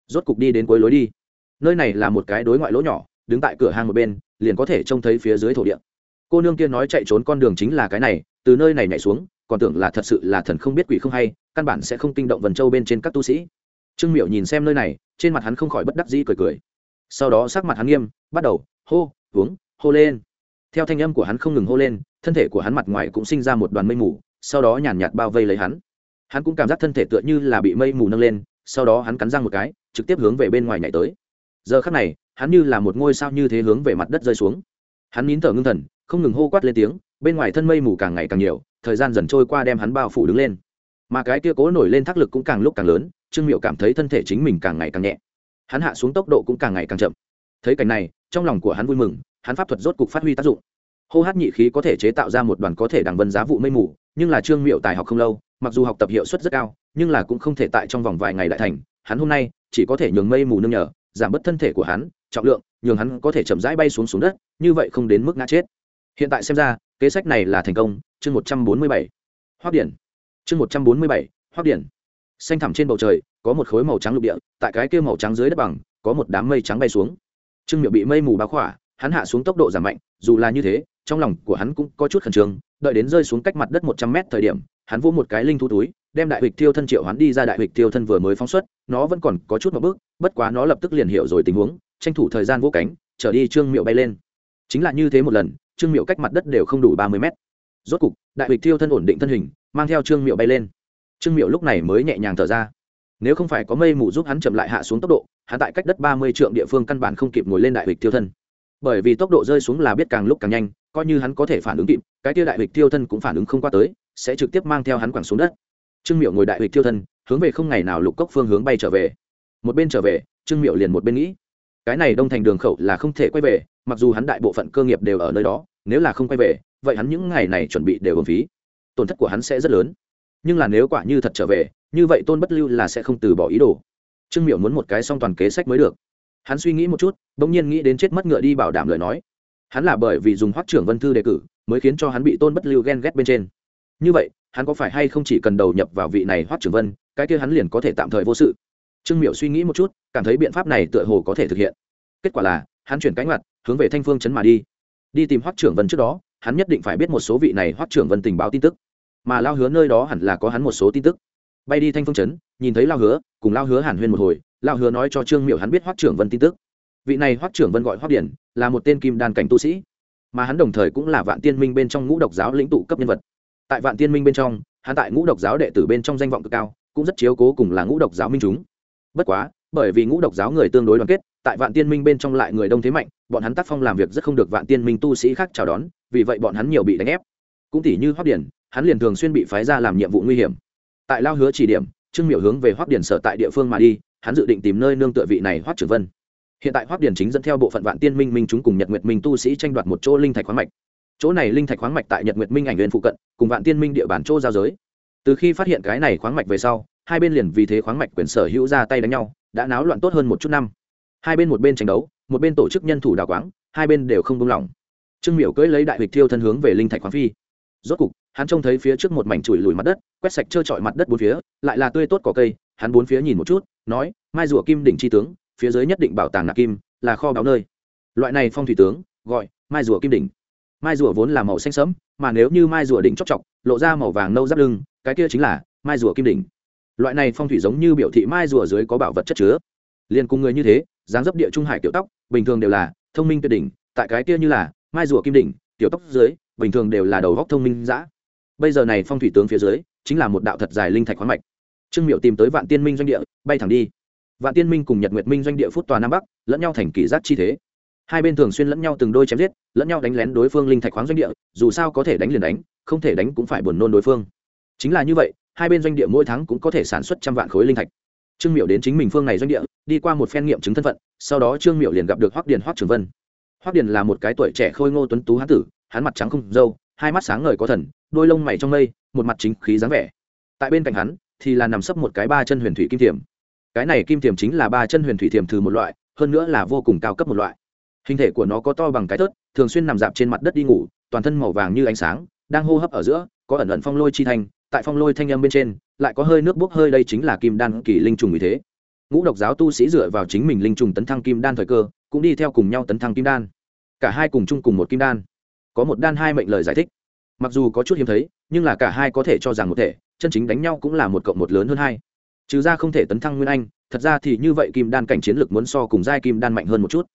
Rốt cục đi đến cuối lối đi. Nơi này là một cái đối ngoại lỗ nhỏ, đứng tại cửa hang một bên, liền có thể trông thấy phía dưới thổ địa. Cô nương kia nói chạy trốn con đường chính là cái này từ nơi này nhảy xuống, còn tưởng là thật sự là thần không biết quỷ không hay, căn bản sẽ không kinh động vần châu bên trên các tu sĩ. Trương miệu nhìn xem nơi này, trên mặt hắn không khỏi bất đắc dĩ cười cười. Sau đó sắc mặt hắn nghiêm, bắt đầu, hô, uống, hô lên. Theo thanh âm của hắn không ngừng hô lên, thân thể của hắn mặt ngoài cũng sinh ra một đoàn mây mù, sau đó nhàn nhạt bao vây lấy hắn. Hắn cũng cảm giác thân thể tựa như là bị mây mù nâng lên, sau đó hắn cắn răng một cái, trực tiếp hướng về bên ngoài nhảy tới. Giờ khắc này, hắn như là một ngôi sao như thế hướng về mặt đất rơi xuống. Hắn nín thở ngưng thần, không ngừng hô quát lên tiếng bên ngoài thân mây mù càng ngày càng nhiều, thời gian dần trôi qua đem hắn bao phủ đứng lên. Mà cái kia cố nổi lên thác lực cũng càng lúc càng lớn, trương miệu cảm thấy thân thể chính mình càng ngày càng nhẹ. Hắn hạ xuống tốc độ cũng càng ngày càng chậm. Thấy cảnh này, trong lòng của hắn vui mừng, hắn pháp thuật rốt cục phát huy tác dụng. Hô hát nhị khí có thể chế tạo ra một đoàn có thể đằng vân giá vụ mây mù, nhưng là trương miệu tài học không lâu, mặc dù học tập hiệu suất rất cao, nhưng là cũng không thể tại trong vòng vài ngày đại thành. Hắn hôm nay chỉ có thể nhường mây mù nương nhờ, giảm bớt thân thể của hắn, trọng lượng, nhường hắn có thể chậm rãi bay xuống xuống đất, như vậy không đến mức ngã chết hiện tại xem ra, kế sách này là thành công. Chương một trăm bốn mươi bảy, hoác điển. Chương một trăm bốn mươi bảy, hoác điển. Xanh thẳm trên bầu trời, có một khối màu trắng lục địa, tại cái kia màu trắng dưới đất bằng, có một đám mây trắng bay xuống. Trương miệu bị mây mù bao khỏa, hắn hạ xuống tốc độ giảm mạnh, dù là như thế, trong lòng của hắn cũng có chút khẩn trương, đợi đến rơi xuống cách mặt đất một trăm mét thời điểm, hắn vỗ một cái linh thu túi, đem đại hịch tiêu thân triệu hắn đi ra đại hịch tiêu thân vừa mới phóng xuất, nó vẫn còn có chút một bước, bất quá nó lập tức liền hiểu rồi tình huống, tranh thủ thời gian vỗ cánh, trở đi trương miệu bay lên. Chính là như thế một lần trương miệu cách mặt đất đều không đủ ba mươi mét. Rốt cục, đại hịch tiêu thân ổn định thân hình, mang theo trương miệu bay lên. Trương miệu lúc này mới nhẹ nhàng thở ra. Nếu không phải có mây mù giúp hắn chậm lại hạ xuống tốc độ, hắn tại cách đất ba mươi trượng địa phương căn bản không kịp ngồi lên đại hịch tiêu thân. Bởi vì tốc độ rơi xuống là biết càng lúc càng nhanh, coi như hắn có thể phản ứng kịp, cái tia đại hịch tiêu thân cũng phản ứng không qua tới, sẽ trực tiếp mang theo hắn quẳng xuống đất. Trương miệu ngồi đại hịch tiêu thân, hướng về không ngày nào lục cốc phương hướng bay trở về. Một bên trở về, trương miệu liền một bên nghĩ cái này đông thành đường khẩu là không thể quay về, mặc dù hắn đại bộ phận cơ nghiệp đều ở nơi đó, nếu là không quay về, vậy hắn những ngày này chuẩn bị đều ổn phí. Tổn thất của hắn sẽ rất lớn. Nhưng là nếu quả như thật trở về, như vậy tôn bất lưu là sẽ không từ bỏ ý đồ. Trương miệu muốn một cái song toàn kế sách mới được. Hắn suy nghĩ một chút, bỗng nhiên nghĩ đến chết mất ngựa đi bảo đảm lời nói. Hắn là bởi vì dùng hoác trưởng vân thư đề cử, mới khiến cho hắn bị tôn bất lưu ghen ghét bên trên. Như vậy, hắn có phải hay không chỉ cần đầu nhập vào vị này hoác trưởng vân, cái kia hắn liền có thể tạm thời vô sự? Trương miệu suy nghĩ một chút, cảm thấy biện pháp này tựa hồ có thể thực hiện. Kết quả là, hắn chuyển cánh mặt, hướng về thanh phương chấn mà đi. Đi tìm Hoắc trưởng vân trước đó, hắn nhất định phải biết một số vị này Hoắc trưởng vân tình báo tin tức. Mà lao hứa nơi đó hẳn là có hắn một số tin tức. Bay đi thanh phương chấn, nhìn thấy lao hứa, cùng lao hứa hàn huyên một hồi, lao hứa nói cho trương miệu hắn biết Hoắc trưởng vân tin tức. Vị này Hoắc trưởng vân gọi Hoắc điển, là một tên kim đan cảnh tu sĩ. Mà hắn đồng thời cũng là vạn tiên minh bên trong ngũ độc giáo lĩnh tụ cấp nhân vật. Tại vạn tiên minh bên trong, hắn tại ngũ độc giáo đệ tử bên trong danh vọng cực cao, cũng rất chiếu cố cùng là ngũ độc giáo minh chúng bất quá, bởi vì ngũ độc giáo người tương đối đoàn kết, tại vạn tiên minh bên trong lại người đông thế mạnh, bọn hắn tác phong làm việc rất không được vạn tiên minh tu sĩ khác chào đón, vì vậy bọn hắn nhiều bị đánh ép. Cũng tỉ như hoác điển, hắn liền thường xuyên bị phái ra làm nhiệm vụ nguy hiểm. Tại lao hứa chỉ điểm, trương miểu hướng về hoác điển sở tại địa phương mà đi, hắn dự định tìm nơi nương tựa vị này hoác trưởng vân. Hiện tại hoác điển chính dẫn theo bộ phận vạn tiên minh minh chúng cùng nhật nguyệt minh tu sĩ tranh đoạt một chỗ linh thạch khoáng mạch. Chỗ này linh thạch khoáng mạch tại nhật nguyệt minh ảnh huyền phụ cận, cùng vạn tiên minh địa bàn chỗ giao giới. Từ khi phát hiện cái này khoáng mạch về sau hai bên liền vì thế khoáng mạch quyền sở hữu ra tay đánh nhau, đã náo loạn tốt hơn một chút năm. Hai bên một bên tranh đấu, một bên tổ chức nhân thủ đào quáng, hai bên đều không buông lỏng. Trương miểu cưỡi lấy đại hịch thiêu thân hướng về linh thạch khoáng phi. Rốt cục, hắn trông thấy phía trước một mảnh chùi lùi mặt đất, quét sạch trơ trọi mặt đất bốn phía, lại là tươi tốt có cây, hắn bốn phía nhìn một chút, nói, mai rùa kim đỉnh tri tướng, phía dưới nhất định bảo tàng nạp kim, là kho báo nơi. Loại này phong thủy tướng, gọi, mai rùa kim đỉnh. Mai rùa vốn là màu xanh sẫm, mà nếu như mai rùa đỉnh chóc chọc, lộ ra màu vàng nâu giáp lưng, cái kia chính là mai rùa kim đỉnh loại này phong thủy giống như biểu thị mai rùa dưới có bảo vật chất chứa. Liền cùng người như thế, dáng dấp địa trung hải kiểu tóc, bình thường đều là thông minh tuyệt đỉnh, tại cái kia như là mai rùa kim đỉnh tiểu tóc dưới, bình thường đều là đầu góc thông minh dã. Bây giờ này phong thủy tướng phía dưới, chính là một đạo thật dài linh thạch khoáng mạch. Trương miệu tìm tới vạn tiên minh doanh địa, bay thẳng đi. Vạn tiên minh cùng nhật nguyệt minh doanh địa phút tòa nam bắc, lẫn nhau thành kỷ giác chi thế. Hai bên thường xuyên lẫn nhau từng đôi chém giết, lẫn nhau đánh lén đối phương linh thạch khoáng doanh địa, dù sao có thể đánh liền đánh, không thể đánh cũng phải buồn nôn đối phương. Chính là như vậy hai bên doanh địa mỗi tháng cũng có thể sản xuất trăm vạn khối linh thạch. Trương miệu đến chính mình phương này doanh địa, đi qua một phen nghiệm chứng thân phận, sau đó trương miệu liền gặp được hoắc điền hoắc trường vân. Hoắc điền là một cái tuổi trẻ khôi ngô tuấn tú hán tử, hắn mặt trắng không râu, hai mắt sáng ngời có thần, đôi lông mày trong mây, một mặt chính khí dáng vẻ. Tại bên cạnh hắn thì là nằm sấp một cái ba chân huyền thủy kim tiềm. Cái này kim tiềm chính là ba chân huyền thủy tiềm thử một loại, hơn nữa là vô cùng cao cấp một loại. Hình thể của nó có to bằng cái thớt, thường xuyên nằm dạp trên mặt đất đi ngủ, toàn thân màu vàng như ánh sáng, đang hô hấp ở giữa, có ẩn ẩn phong lôi chi thành tại phong lôi thanh âm bên trên, lại có hơi nước bốc hơi đây chính là kim đan kỳ linh trùng vì thế. Ngũ độc giáo tu sĩ dựa vào chính mình linh trùng tấn thăng kim đan thời cơ, cũng đi theo cùng nhau tấn thăng kim đan. Cả hai cùng chung cùng một kim đan. Có một đan hai mệnh lời giải thích. Mặc dù có chút hiếm thấy, nhưng là cả hai có thể cho rằng một thể, chân chính đánh nhau cũng là một cộng một lớn hơn hai. Trừ ra không thể tấn thăng nguyên anh, thật ra thì như vậy kim đan cảnh chiến lực muốn so cùng giai kim đan mạnh hơn một chút.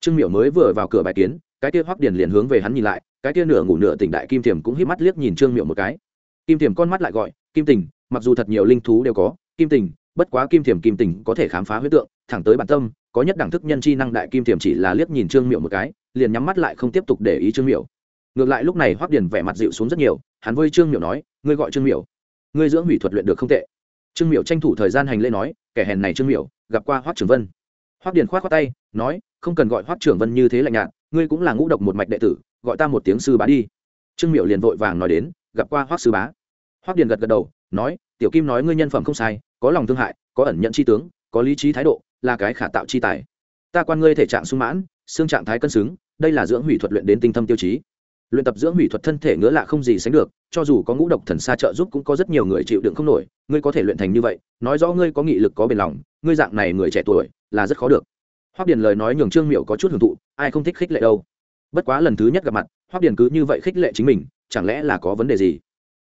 Trương miểu mới vừa vào cửa bài kiến, cái kia hoắc điền liền hướng về hắn nhìn lại, cái kia nửa ngủ nửa tỉnh đại kim thiềm cũng hít mắt liếc nhìn trương miểu một cái kim tiềm con mắt lại gọi, kim tình, mặc dù thật nhiều linh thú đều có, kim tình, bất quá kim tiềm kim tình có thể khám phá huyết tượng, thẳng tới bản tâm, có nhất đẳng thức nhân chi năng đại kim tiềm chỉ là liếc nhìn trương miểu một cái, liền nhắm mắt lại không tiếp tục để ý trương miểu. Ngược lại lúc này hoắc điền vẻ mặt dịu xuống rất nhiều, hắn với trương miểu nói, ngươi gọi trương miểu. Ngươi dưỡng hủy thuật luyện được không tệ. Trương miểu tranh thủ thời gian hành lễ nói, kẻ hèn này trương miểu, gặp qua hoắc trường vân. Hoắc điền khoát khoát tay, nói, không cần gọi hoắc trưởng vân như thế lạnh nhạt, ngươi cũng là ngũ độc một mạch đệ tử, gọi ta một tiếng sư bá đi. Trương miệu liền vội vàng nói đến gặp qua hoắc sư bá. Hoắc điền gật gật đầu, nói, tiểu kim nói ngươi nhân phẩm không sai, có lòng thương hại, có ẩn nhận chi tướng, có lý trí thái độ, là cái khả tạo chi tài. Ta quan ngươi thể trạng sung mãn, xương trạng thái cân xứng, đây là dưỡng hủy thuật luyện đến tinh thâm tiêu chí. Luyện tập dưỡng hủy thuật thân thể ngứa lạ không gì sánh được, cho dù có ngũ độc thần xa trợ giúp cũng có rất nhiều người chịu đựng không nổi, ngươi có thể luyện thành như vậy, nói rõ ngươi có nghị lực, có bền lòng, ngươi dạng này người trẻ tuổi, là rất khó được. Hoắc điền lời nói nhường trương miệu có chút hưởng thụ, ai không thích khích lệ đâu. Bất quá lần thứ nhất gặp mặt hoắc điền cứ như vậy khích lệ chính mình chẳng lẽ là có vấn đề gì?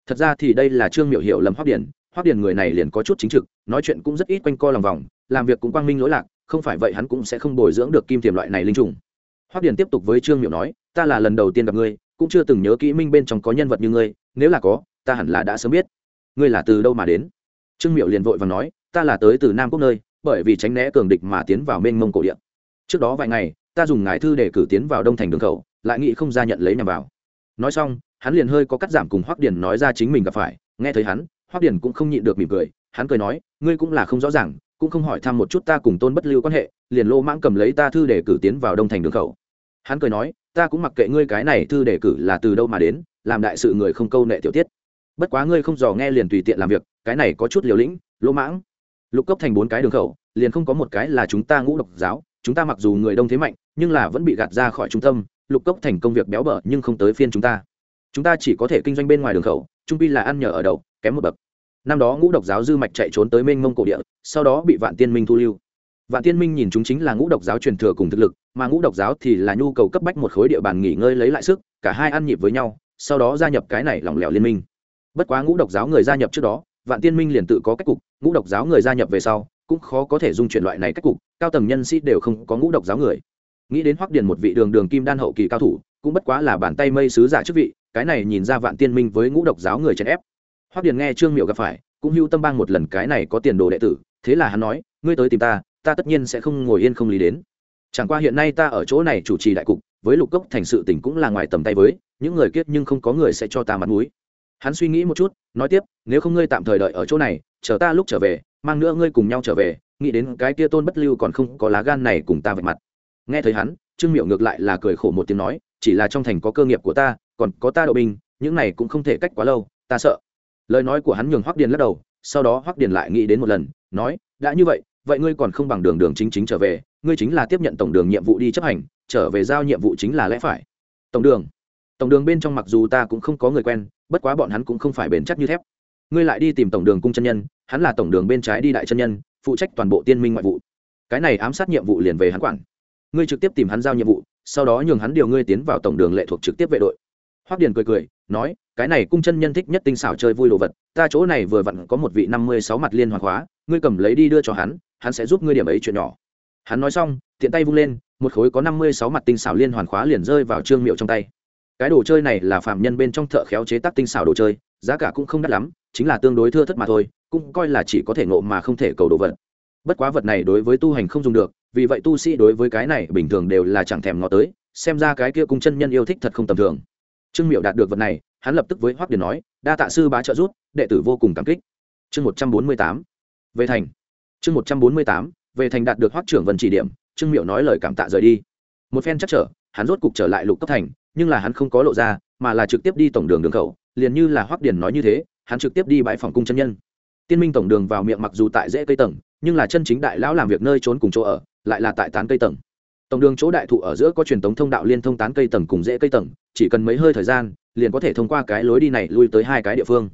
Thật ra thì đây là trương miệu hiểu lầm hoác điển hoác điển người này liền có chút chính trực, nói chuyện cũng rất ít quanh co lòng vòng, làm việc cũng quang minh lỗi lạc, không phải vậy hắn cũng sẽ không bồi dưỡng được kim tiềm loại này linh trùng. Hoác điển tiếp tục với trương miệu nói, ta là lần đầu tiên gặp ngươi, cũng chưa từng nhớ kỹ minh bên trong có nhân vật như ngươi, nếu là có, ta hẳn là đã sớm biết. Ngươi là từ đâu mà đến? Trương miệu liền vội và nói, ta là tới từ nam quốc nơi, bởi vì tránh né cường địch mà tiến vào mênh mông cổ địa. Trước đó vài ngày, ta dùng ngài thư để cử tiến vào đông thành đường khẩu, lại nghĩ không ra nhận lấy nhằm vào nói xong, hắn liền hơi có cắt giảm cùng hoắc điền nói ra chính mình gặp phải. Nghe thấy hắn, hoắc điền cũng không nhịn được mỉm cười. Hắn cười nói, ngươi cũng là không rõ ràng, cũng không hỏi thăm một chút ta cùng tôn bất lưu quan hệ, liền lô mãng cầm lấy ta thư để cử tiến vào đông thành đường khẩu. Hắn cười nói, ta cũng mặc kệ ngươi cái này thư để cử là từ đâu mà đến, làm đại sự người không câu nệ tiểu tiết. Bất quá ngươi không dò nghe liền tùy tiện làm việc, cái này có chút liều lĩnh lỗ mãng. Lục cấp thành bốn cái đường khẩu, liền không có một cái là chúng ta ngũ độc giáo, chúng ta mặc dù người đông thế mạnh, nhưng là vẫn bị gạt ra khỏi trung tâm lục cốc thành công việc béo bở nhưng không tới phiên chúng ta. Chúng ta chỉ có thể kinh doanh bên ngoài đường khẩu, trung pi là ăn nhờ ở đậu, kém một bậc. Năm đó ngũ độc giáo dư mạch chạy trốn tới mênh mông cổ địa, sau đó bị vạn tiên minh thu lưu. Vạn tiên minh nhìn chúng chính là ngũ độc giáo truyền thừa cùng thực lực, mà ngũ độc giáo thì là nhu cầu cấp bách một khối địa bàn nghỉ ngơi lấy lại sức, cả hai ăn nhịp với nhau, sau đó gia nhập cái này lỏng lẻo liên minh. Bất quá ngũ độc giáo người gia nhập trước đó, vạn tiên minh liền tự có cách cục, ngũ độc giáo người gia nhập về sau, cũng khó có thể dung chuyển loại này cách cục, cao tầng nhân sĩ đều không có ngũ độc giáo người nghĩ đến hoắc điền một vị đường đường kim đan hậu kỳ cao thủ, cũng bất quá là bàn tay mây sứ giả chức vị, cái này nhìn ra vạn tiên minh với ngũ độc giáo người chèn ép. Hoắc điền nghe trương miệu gặp phải, cũng hưu tâm bang một lần cái này có tiền đồ đệ tử, thế là hắn nói, ngươi tới tìm ta ta tất nhiên sẽ không ngồi yên không lý đến. Chẳng qua hiện nay ta ở chỗ này chủ trì đại cục, với lục cốc thành sự tình cũng là ngoài tầm tay với, những người kiết nhưng không có người sẽ cho ta mặt mũi. Hắn suy nghĩ một chút, nói tiếp, nếu không ngươi tạm thời đợi ở chỗ này, chờ ta lúc trở về, mang nữa ngươi cùng nhau trở về, nghĩ đến cái kia tôn bất lưu còn không có lá gan này cùng ta vạch mặt nghe thấy hắn, trương miệu ngược lại là cười khổ một tiếng nói, chỉ là trong thành có cơ nghiệp của ta, còn có ta đậu binh những này cũng không thể cách quá lâu, ta sợ. Lời nói của hắn nhường hoắc điền lắc đầu, sau đó hoắc điền lại nghĩ đến một lần, nói, đã như vậy vậy ngươi còn không bằng đường đường chính chính trở về, ngươi chính là tiếp nhận tổng đường nhiệm vụ đi chấp hành, trở về giao nhiệm vụ chính là lẽ phải. Tổng đường. Tổng đường bên trong mặc dù ta cũng không có người quen, bất quá bọn hắn cũng không phải bền chắc như thép. Ngươi lại đi tìm tổng đường cung chân nhân, hắn là tổng đường bên trái đi đại chân nhân, phụ trách toàn bộ tiên minh ngoại vụ. Cái này ám sát nhiệm vụ liền về hắn quản ngươi trực tiếp tìm hắn giao nhiệm vụ sau đó nhường hắn điều ngươi tiến vào tổng đường lệ thuộc trực tiếp vệ đội. Hoắc điền cười cười nói cái này cung chân nhân thích nhất tinh xảo chơi vui đồ vật ta chỗ này vừa vặn có một vị năm mươi sáu mặt liên hoàn hóa, ngươi cầm lấy đi đưa cho hắn hắn sẽ giúp ngươi điểm ấy chuyện nhỏ. Hắn nói xong tiện tay vung lên một khối có năm mươi sáu mặt tinh xảo liên hoàn khóa liền rơi vào trương miệu trong tay. Cái đồ chơi này là phạm nhân bên trong thợ khéo chế tác tinh xảo đồ chơi giá cả cũng không đắt lắm chính là tương đối thưa thất mà thôi cũng coi là chỉ có thể ngộ mà không thể cầu đồ vật. Bất quá vật này đối với tu hành không dùng được vì vậy tu sĩ đối với cái này bình thường đều là chẳng thèm ngó tới, xem ra cái kia cung chân nhân yêu thích thật không tầm thường. Trương miệu đạt được vật này, hắn lập tức với hoắc điền nói, đa tạ sư bá trợ rút đệ tử vô cùng cảm kích. Chương một trăm bốn mươi tám, về thành. Chương một trăm bốn mươi tám, về thành đạt được hoắc trưởng vân chỉ điểm, trương miệu nói lời cảm tạ rời đi. Một phen chắc trở, hắn rốt cục trở lại lục cấp thành, nhưng là hắn không có lộ ra, mà là trực tiếp đi tổng đường đường khẩu, liền như là hoắc điền nói như thế, hắn trực tiếp đi bãi phòng cung chân nhân. Tiên minh tổng đường vào miệng mặc dù tại dễ cây tầng, nhưng là chân chính đại lão làm việc nơi trốn cùng chỗ ở lại là tại tán cây tầng. Tổng đường chỗ đại thụ ở giữa có truyền thống thông đạo liên thông tán cây tầng cùng dễ cây tầng, chỉ cần mấy hơi thời gian, liền có thể thông qua cái lối đi này lui tới hai cái địa phương.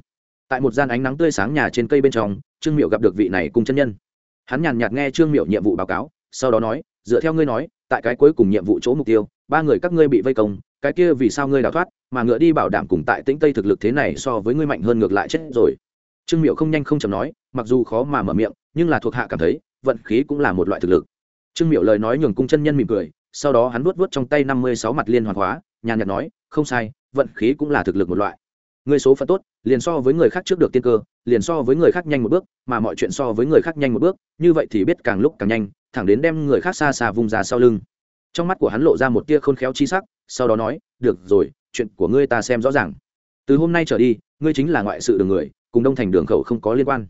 Tại một gian ánh nắng tươi sáng nhà trên cây bên trong, trương miệu gặp được vị này cùng chân nhân. Hắn nhàn nhạt nghe trương miệu nhiệm vụ báo cáo, sau đó nói, dựa theo ngươi nói, tại cái cuối cùng nhiệm vụ chỗ mục tiêu, ba người các ngươi bị vây công, cái kia vì sao ngươi đào thoát, mà ngựa đi bảo đảm cùng tại tĩnh tây thực lực thế này so với ngươi mạnh hơn ngược lại chết rồi. Trương miệu không nhanh không chầm nói, mặc dù khó mà mở miệng, nhưng là thuộc hạ cảm thấy, vận khí cũng là một loại thực lực trương miệu lời nói nhường cung chân nhân mỉm cười, sau đó hắn vuốt vuốt trong tay năm mươi sáu mặt liên hoàn hóa, nhàn nhạt nói, không sai, vận khí cũng là thực lực một loại. Người số phận tốt, liền so với người khác trước được tiên cơ, liền so với người khác nhanh một bước, mà mọi chuyện so với người khác nhanh một bước, như vậy thì biết càng lúc càng nhanh, thẳng đến đem người khác xa xa vùng ra sau lưng. Trong mắt của hắn lộ ra một tia khôn khéo chi sắc, sau đó nói, được rồi, chuyện của ngươi ta xem rõ ràng. Từ hôm nay trở đi, ngươi chính là ngoại sự đường người, cùng đông thành đường khẩu không có liên quan.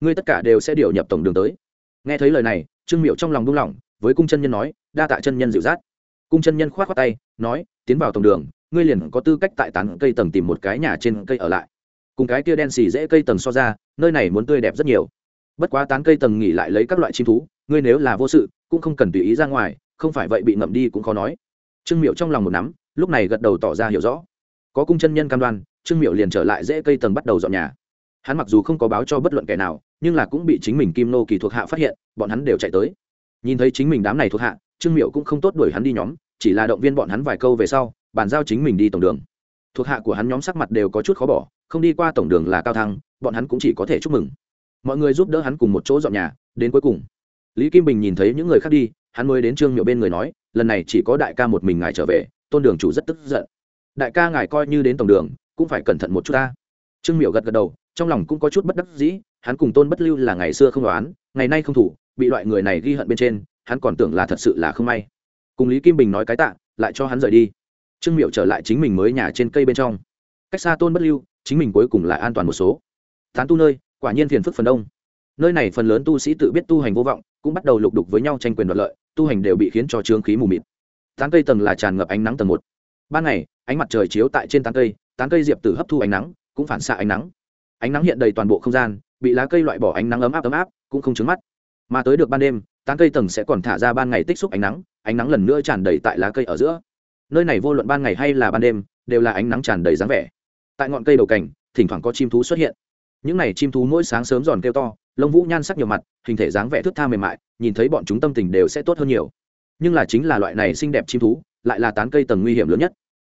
Ngươi tất cả đều sẽ điều nhập tổng đường tới. Nghe thấy lời này, trương miệu trong lòng buông lỏng với cung chân nhân nói, đa tạ chân nhân dịu dắt. Cung chân nhân khoát khoát tay, nói, tiến vào tổng đường, ngươi liền có tư cách tại tán cây tầng tìm một cái nhà trên cây ở lại. Cùng cái kia đen xì dễ cây tầng so ra, nơi này muốn tươi đẹp rất nhiều. Bất quá tán cây tầng nghỉ lại lấy các loại chim thú, ngươi nếu là vô sự, cũng không cần tùy ý ra ngoài, không phải vậy bị ngậm đi cũng khó nói. Trương miệu trong lòng một nắm, lúc này gật đầu tỏ ra hiểu rõ. Có cung chân nhân cam đoan, trương miệu liền trở lại dễ cây tầng bắt đầu dọn nhà. Hắn mặc dù không có báo cho bất luận kẻ nào, nhưng là cũng bị chính mình kim nô kỳ thuộc hạ phát hiện, bọn hắn đều chạy tới nhìn thấy chính mình đám này thuộc hạ, trương miệu cũng không tốt đuổi hắn đi nhóm, chỉ là động viên bọn hắn vài câu về sau, bàn giao chính mình đi tổng đường. Thuộc hạ của hắn nhóm sắc mặt đều có chút khó bỏ, không đi qua tổng đường là cao thăng, bọn hắn cũng chỉ có thể chúc mừng. Mọi người giúp đỡ hắn cùng một chỗ dọn nhà, đến cuối cùng. Lý kim bình nhìn thấy những người khác đi, hắn mới đến trương miệu bên người nói, lần này chỉ có đại ca một mình ngài trở về, tôn đường chủ rất tức giận. Đại ca ngài coi như đến tổng đường, cũng phải cẩn thận một chút ta. Trương miệu gật gật đầu, trong lòng cũng có chút bất đắc dĩ, hắn cùng tôn bất lưu là ngày xưa không đoán, ngày nay không thủ bị loại người này ghi hận bên trên, hắn còn tưởng là thật sự là không may. Cùng lý kim bình nói cái tạ, lại cho hắn rời đi. Trương miệu trở lại chính mình mới nhà trên cây bên trong. Cách xa tôn bất lưu, chính mình cuối cùng lại an toàn một số. Tán tu nơi, quả nhiên phiền phức phần đông. Nơi này phần lớn tu sĩ tự biết tu hành vô vọng, cũng bắt đầu lục đục với nhau tranh quyền đoạt lợi, tu hành đều bị khiến cho trương khí mù mịt. Tán cây tầng là tràn ngập ánh nắng tầng một. Ban ngày, ánh mặt trời chiếu tại trên tán cây tán cây diệp tử hấp thu ánh nắng, cũng phản xạ ánh nắng. Ánh nắng hiện đầy toàn bộ không gian, bị lá cây loại bỏ ánh nắng ấm áp ấm áp, cũng không trứng mắt mà tới được ban đêm, tán cây tầng sẽ còn thả ra ban ngày tích xúc ánh nắng ánh nắng lần nữa tràn đầy tại lá cây ở giữa. Nơi này vô luận ban ngày hay là ban đêm, đều là ánh nắng tràn đầy dáng vẻ. Tại ngọn cây đầu cảnh, thỉnh thoảng có chim thú xuất hiện. Những n à y chim thú mỗi sáng sớm giòn kêu to, lông vũ nhan sắc nhiều mặt, hình thể dáng vẻ thước tha mềm mại, nhìn thấy bọn chúng tâm tình đều sẽ tốt hơn nhiều. Nhưng là chính là loại này xinh đẹp chim thú, lại là tán cây tầng nguy hiểm lớn nhất.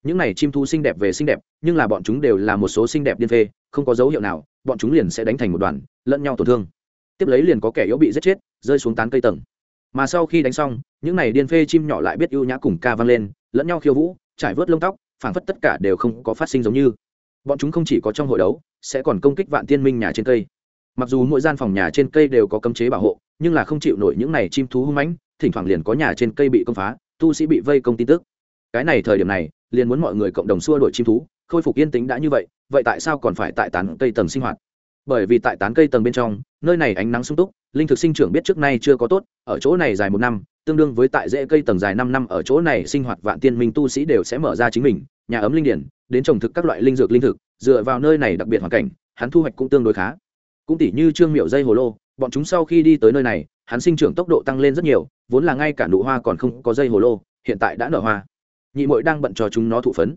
Những này chim thú xinh đẹp về xinh đẹp, nhưng là bọn chúng đều là một số xinh đẹp điên phê, không có dấu hiệu nào, bọn chúng liền sẽ đánh thành một đoàn, lẫn nhau tổn thương tiếp lấy liền có kẻ yếu bị giết chết, rơi xuống tán cây tầng. Mà sau khi đánh xong, những này điên phê chim nhỏ lại biết ưu nhã cùng ca vang lên, lẫn nhau khiêu vũ, trải vớt lông tóc, phảng phất tất cả đều không có phát sinh giống như. Bọn chúng không chỉ có trong hội đấu, sẽ còn công kích vạn tiên minh nhà trên cây. Mặc dù mỗi gian phòng nhà trên cây đều có cấm chế bảo hộ, nhưng là không chịu nổi những này chim thú hung mãnh, thỉnh thoảng liền có nhà trên cây bị công phá, tu sĩ bị vây công tin tức. Cái này thời điểm này, liền muốn mọi người cộng đồng xua đuổi chim thú, khôi phục yên tĩnh đã như vậy vậy tại sao còn phải tại tán cây tầng sinh hoạt? Bởi vì tại tán cây tầng bên trong, nơi này ánh nắng sung túc, linh thực sinh trưởng biết trước nay chưa có tốt, ở chỗ này dài một năm, tương đương với tại rễ cây tầng dài năm năm ở chỗ này sinh hoạt vạn tiên minh tu sĩ đều sẽ mở ra chính mình, nhà ấm linh điển, đến trồng thực các loại linh dược linh thực, dựa vào nơi này đặc biệt hoàn cảnh, hắn thu hoạch cũng tương đối khá. Cũng tỷ như trương miệu dây hồ lô, bọn chúng sau khi đi tới nơi này, hắn sinh trưởng tốc độ tăng lên rất nhiều, vốn là ngay cả nụ hoa còn không có dây hồ lô, hiện tại đã nở hoa. Nhị mội đang bận cho chúng nó thụ phấn.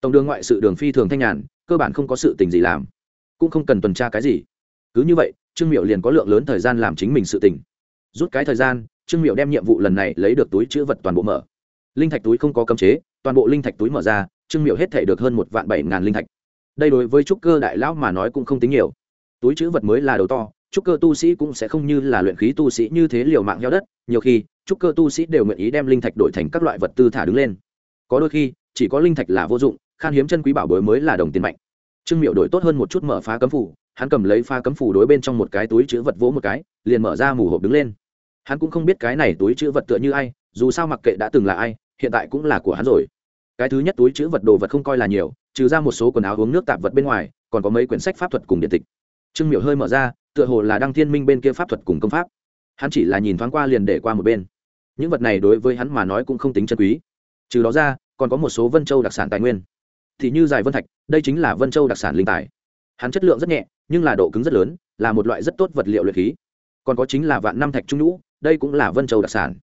Tổng đường ngoại sự đường phi thường thanh nhàn, cơ bản không có sự tình gì làm cũng không cần tuần tra cái gì. Cứ như vậy, trương miệu liền có lượng lớn thời gian làm chính mình sự tình. Rút cái thời gian, trương miệu đem nhiệm vụ lần này lấy được túi chữ vật toàn bộ mở. Linh thạch túi không có cấm chế, toàn bộ linh thạch túi mở ra, trương miệu hết thể được hơn một vạn bảy ngàn linh thạch. Đây đối với trúc cơ đại lão mà nói cũng không tính nhiều. Túi chữ vật mới là đầu to, trúc cơ tu sĩ cũng sẽ không như là luyện khí tu sĩ như thế liều mạng heo đất. Nhiều khi, trúc cơ tu sĩ đều nguyện ý đem linh thạch đổi thành các loại vật tư thả đứng lên. Có đôi khi, chỉ có linh thạch là vô dụng, khan hiếm chân quý bảo bối mới là đồng tiền mạnh trương miệu đổi tốt hơn một chút mở phá cấm phủ, hắn cầm lấy phá cấm phủ đối bên trong một cái túi chữ vật vỗ một cái, liền mở ra mù hộp đứng lên. Hắn cũng không biết cái này túi chữ vật tựa như ai, dù sao mặc kệ đã từng là ai, hiện tại cũng là của hắn rồi. Cái thứ nhất túi chữ vật đồ vật không coi là nhiều, trừ ra một số quần áo uống nước tạp vật bên ngoài, còn có mấy quyển sách pháp thuật cùng điện tịch. Trương miệu hơi mở ra, tựa hồ là đăng thiên minh bên kia pháp thuật cùng công pháp. Hắn chỉ là nhìn thoáng qua liền để qua một bên. Những vật này đối với hắn mà nói cũng không tính chân quý. Trừ đó ra, còn có một số vân châu đặc sản tài nguyên thì như dài vân thạch, đây chính là vân châu đặc sản linh tài. Hắn chất lượng rất nhẹ, nhưng là độ cứng rất lớn, là một loại rất tốt vật liệu luyện khí. Còn có chính là vạn năm thạch trung nhũ, đây cũng là vân châu đặc sản.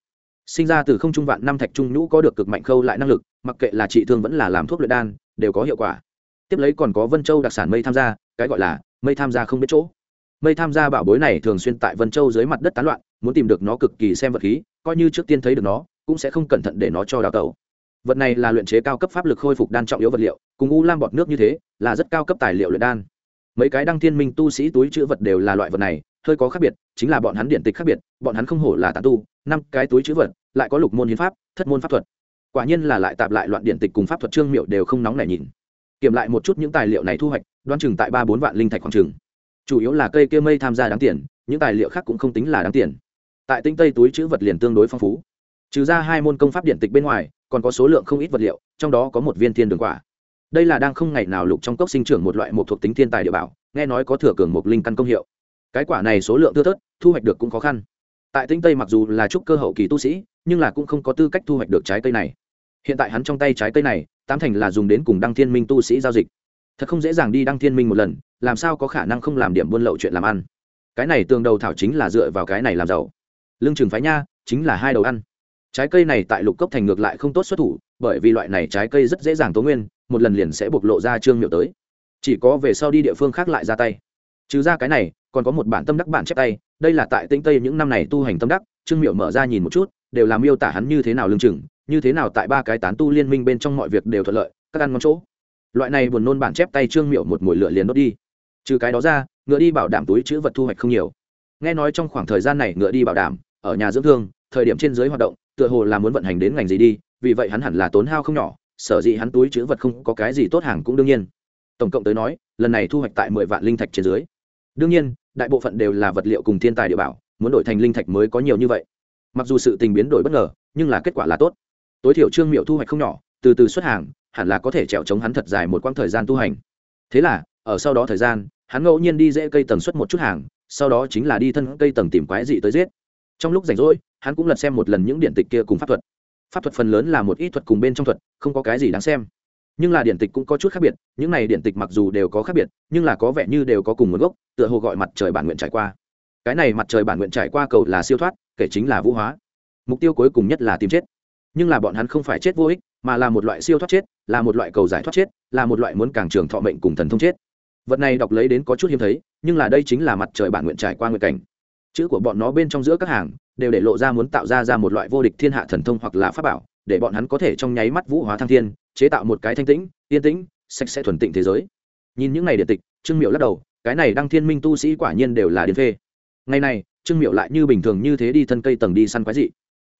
Sinh ra từ không trung vạn năm thạch trung nhũ có được cực mạnh khâu lại năng lực, mặc kệ là trị thương vẫn là làm thuốc luyện đan, đều có hiệu quả. Tiếp lấy còn có vân châu đặc sản mây tham gia, cái gọi là mây tham gia không biết chỗ. Mây tham gia bảo bối này thường xuyên tại vân châu dưới mặt đất tán loạn, muốn tìm được nó cực kỳ xem vật khí, coi như trước tiên thấy được nó, cũng sẽ không cẩn thận để nó cho đào tẩu vật này là luyện chế cao cấp pháp lực khôi phục đan trọng yếu vật liệu, cùng u lam bọt nước như thế, là rất cao cấp tài liệu luyện đan. Mấy cái đăng thiên minh tu sĩ túi chữ vật đều là loại vật này, hơi có khác biệt, chính là bọn hắn điện tịch khác biệt, bọn hắn không hổ là tàn tu, năm cái túi chữ vật, lại có lục môn hiến pháp, thất môn pháp thuật. Quả nhiên là lại tạp lại loạn điện tịch cùng pháp thuật trương miệu đều không nóng nảy nhìn. Kiểm lại một chút những tài liệu này thu hoạch đoan chừng tại ba bốn vạn linh thạch khoảng chừng. Chủ yếu là cây kia mây tham gia đáng tiền, những tài liệu khác cũng không tính là đáng tiền. Tại tinh tây túi chữ vật liền tương đối phong phú. Trừ ra hai môn công pháp điện tịch bên ngoài còn có số lượng không ít vật liệu, trong đó có một viên thiên đường quả. Đây là đang không ngày nào lục trong cốc sinh trưởng một loại một thuộc tính thiên tài địa bảo, nghe nói có thừa cường một linh căn công hiệu. Cái quả này số lượng thưa thớt, thu hoạch được cũng khó khăn. Tại tinh tây mặc dù là trúc cơ hậu kỳ tu sĩ, nhưng là cũng không có tư cách thu hoạch được trái cây này. Hiện tại hắn trong tay trái cây này, tám thành là dùng đến cùng đăng thiên minh tu sĩ giao dịch. Thật không dễ dàng đi đăng thiên minh một lần, làm sao có khả năng không làm điểm buôn lậu chuyện làm ăn? Cái này tường đầu thảo chính là dựa vào cái này làm giàu. Lương trường phái nha, chính là hai đầu ăn trái cây này tại lục cốc thành ngược lại không tốt xuất thủ, bởi vì loại này trái cây rất dễ dàng tố nguyên, một lần liền sẽ bộc lộ ra trương miệu tới. Chỉ có về sau đi địa phương khác lại ra tay. Trừ ra cái này, còn có một bản tâm đắc bản chép tay, đây là tại tĩnh tây những năm này tu hành tâm đắc, trương miệu mở ra nhìn một chút, đều làm miêu tả hắn như thế nào lương chừng, như thế nào tại ba cái tán tu liên minh bên trong mọi việc đều thuận lợi, các ăn ngon chỗ. Loại này buồn nôn bản chép tay trương miệu một mồi lửa liền đốt đi. Trừ cái đó ra, ngựa đi bảo đảm túi chữ vật thu hoạch không nhiều. Nghe nói trong khoảng thời gian này ngựa đi bảo đảm, ở nhà dưỡng thương, thời điểm trên giới hoạt động tựa hồ là muốn vận hành đến ngành gì đi, vì vậy hắn hẳn là tốn hao không nhỏ, sở dĩ hắn túi chữ vật không có cái gì tốt hàng cũng đương nhiên. Tổng cộng tới nói, lần này thu hoạch tại mười vạn linh thạch trên dưới. Đương nhiên, đại bộ phận đều là vật liệu cùng thiên tài địa bảo, muốn đổi thành linh thạch mới có nhiều như vậy. Mặc dù sự tình biến đổi bất ngờ, nhưng là kết quả là tốt. Tối thiểu trương miệu thu hoạch không nhỏ, từ từ xuất hàng, hẳn là có thể trèo chống hắn thật dài một quãng thời gian tu hành. Thế là, ở sau đó thời gian, hắn ngẫu nhiên đi dễ cây tầng xuất một chút hàng, sau đó chính là đi thân cây tầng tìm quái dị tới giết trong lúc rảnh rỗi, hắn cũng lật xem một lần những điện tịch kia cùng pháp thuật. Pháp thuật phần lớn là một ít thuật cùng bên trong thuật, không có cái gì đáng xem. Nhưng là điện tịch cũng có chút khác biệt, những này điện tịch mặc dù đều có khác biệt, nhưng là có vẻ như đều có cùng nguồn gốc, tựa hồ gọi mặt trời bản nguyện trải qua. Cái này mặt trời bản nguyện trải qua cầu là siêu thoát, kể chính là vũ hóa. Mục tiêu cuối cùng nhất là tìm chết. Nhưng là bọn hắn không phải chết vô ích, mà là một loại siêu thoát chết, là một loại cầu giải thoát chết, là một loại muốn càng trường thọ mệnh cùng thần thông chết. Vật này đọc lấy đến có chút hiếm thấy, nhưng là đây chính là mặt trời bản nguyện trải qua nguyện cảnh chữ của bọn nó bên trong giữa các hàng, đều để lộ ra muốn tạo ra ra một loại vô địch thiên hạ thần thông hoặc là pháp bảo, để bọn hắn có thể trong nháy mắt vũ hóa thăng thiên, chế tạo một cái thanh tĩnh, yên tĩnh, sạch sẽ thuần tịnh thế giới. Nhìn những này điện tịch, trương miệu lắc đầu, cái này đăng thiên minh tu sĩ quả nhiên đều là điên phê. Ngày này, trương miệu lại như bình thường như thế đi thân cây tầng đi săn quái dị.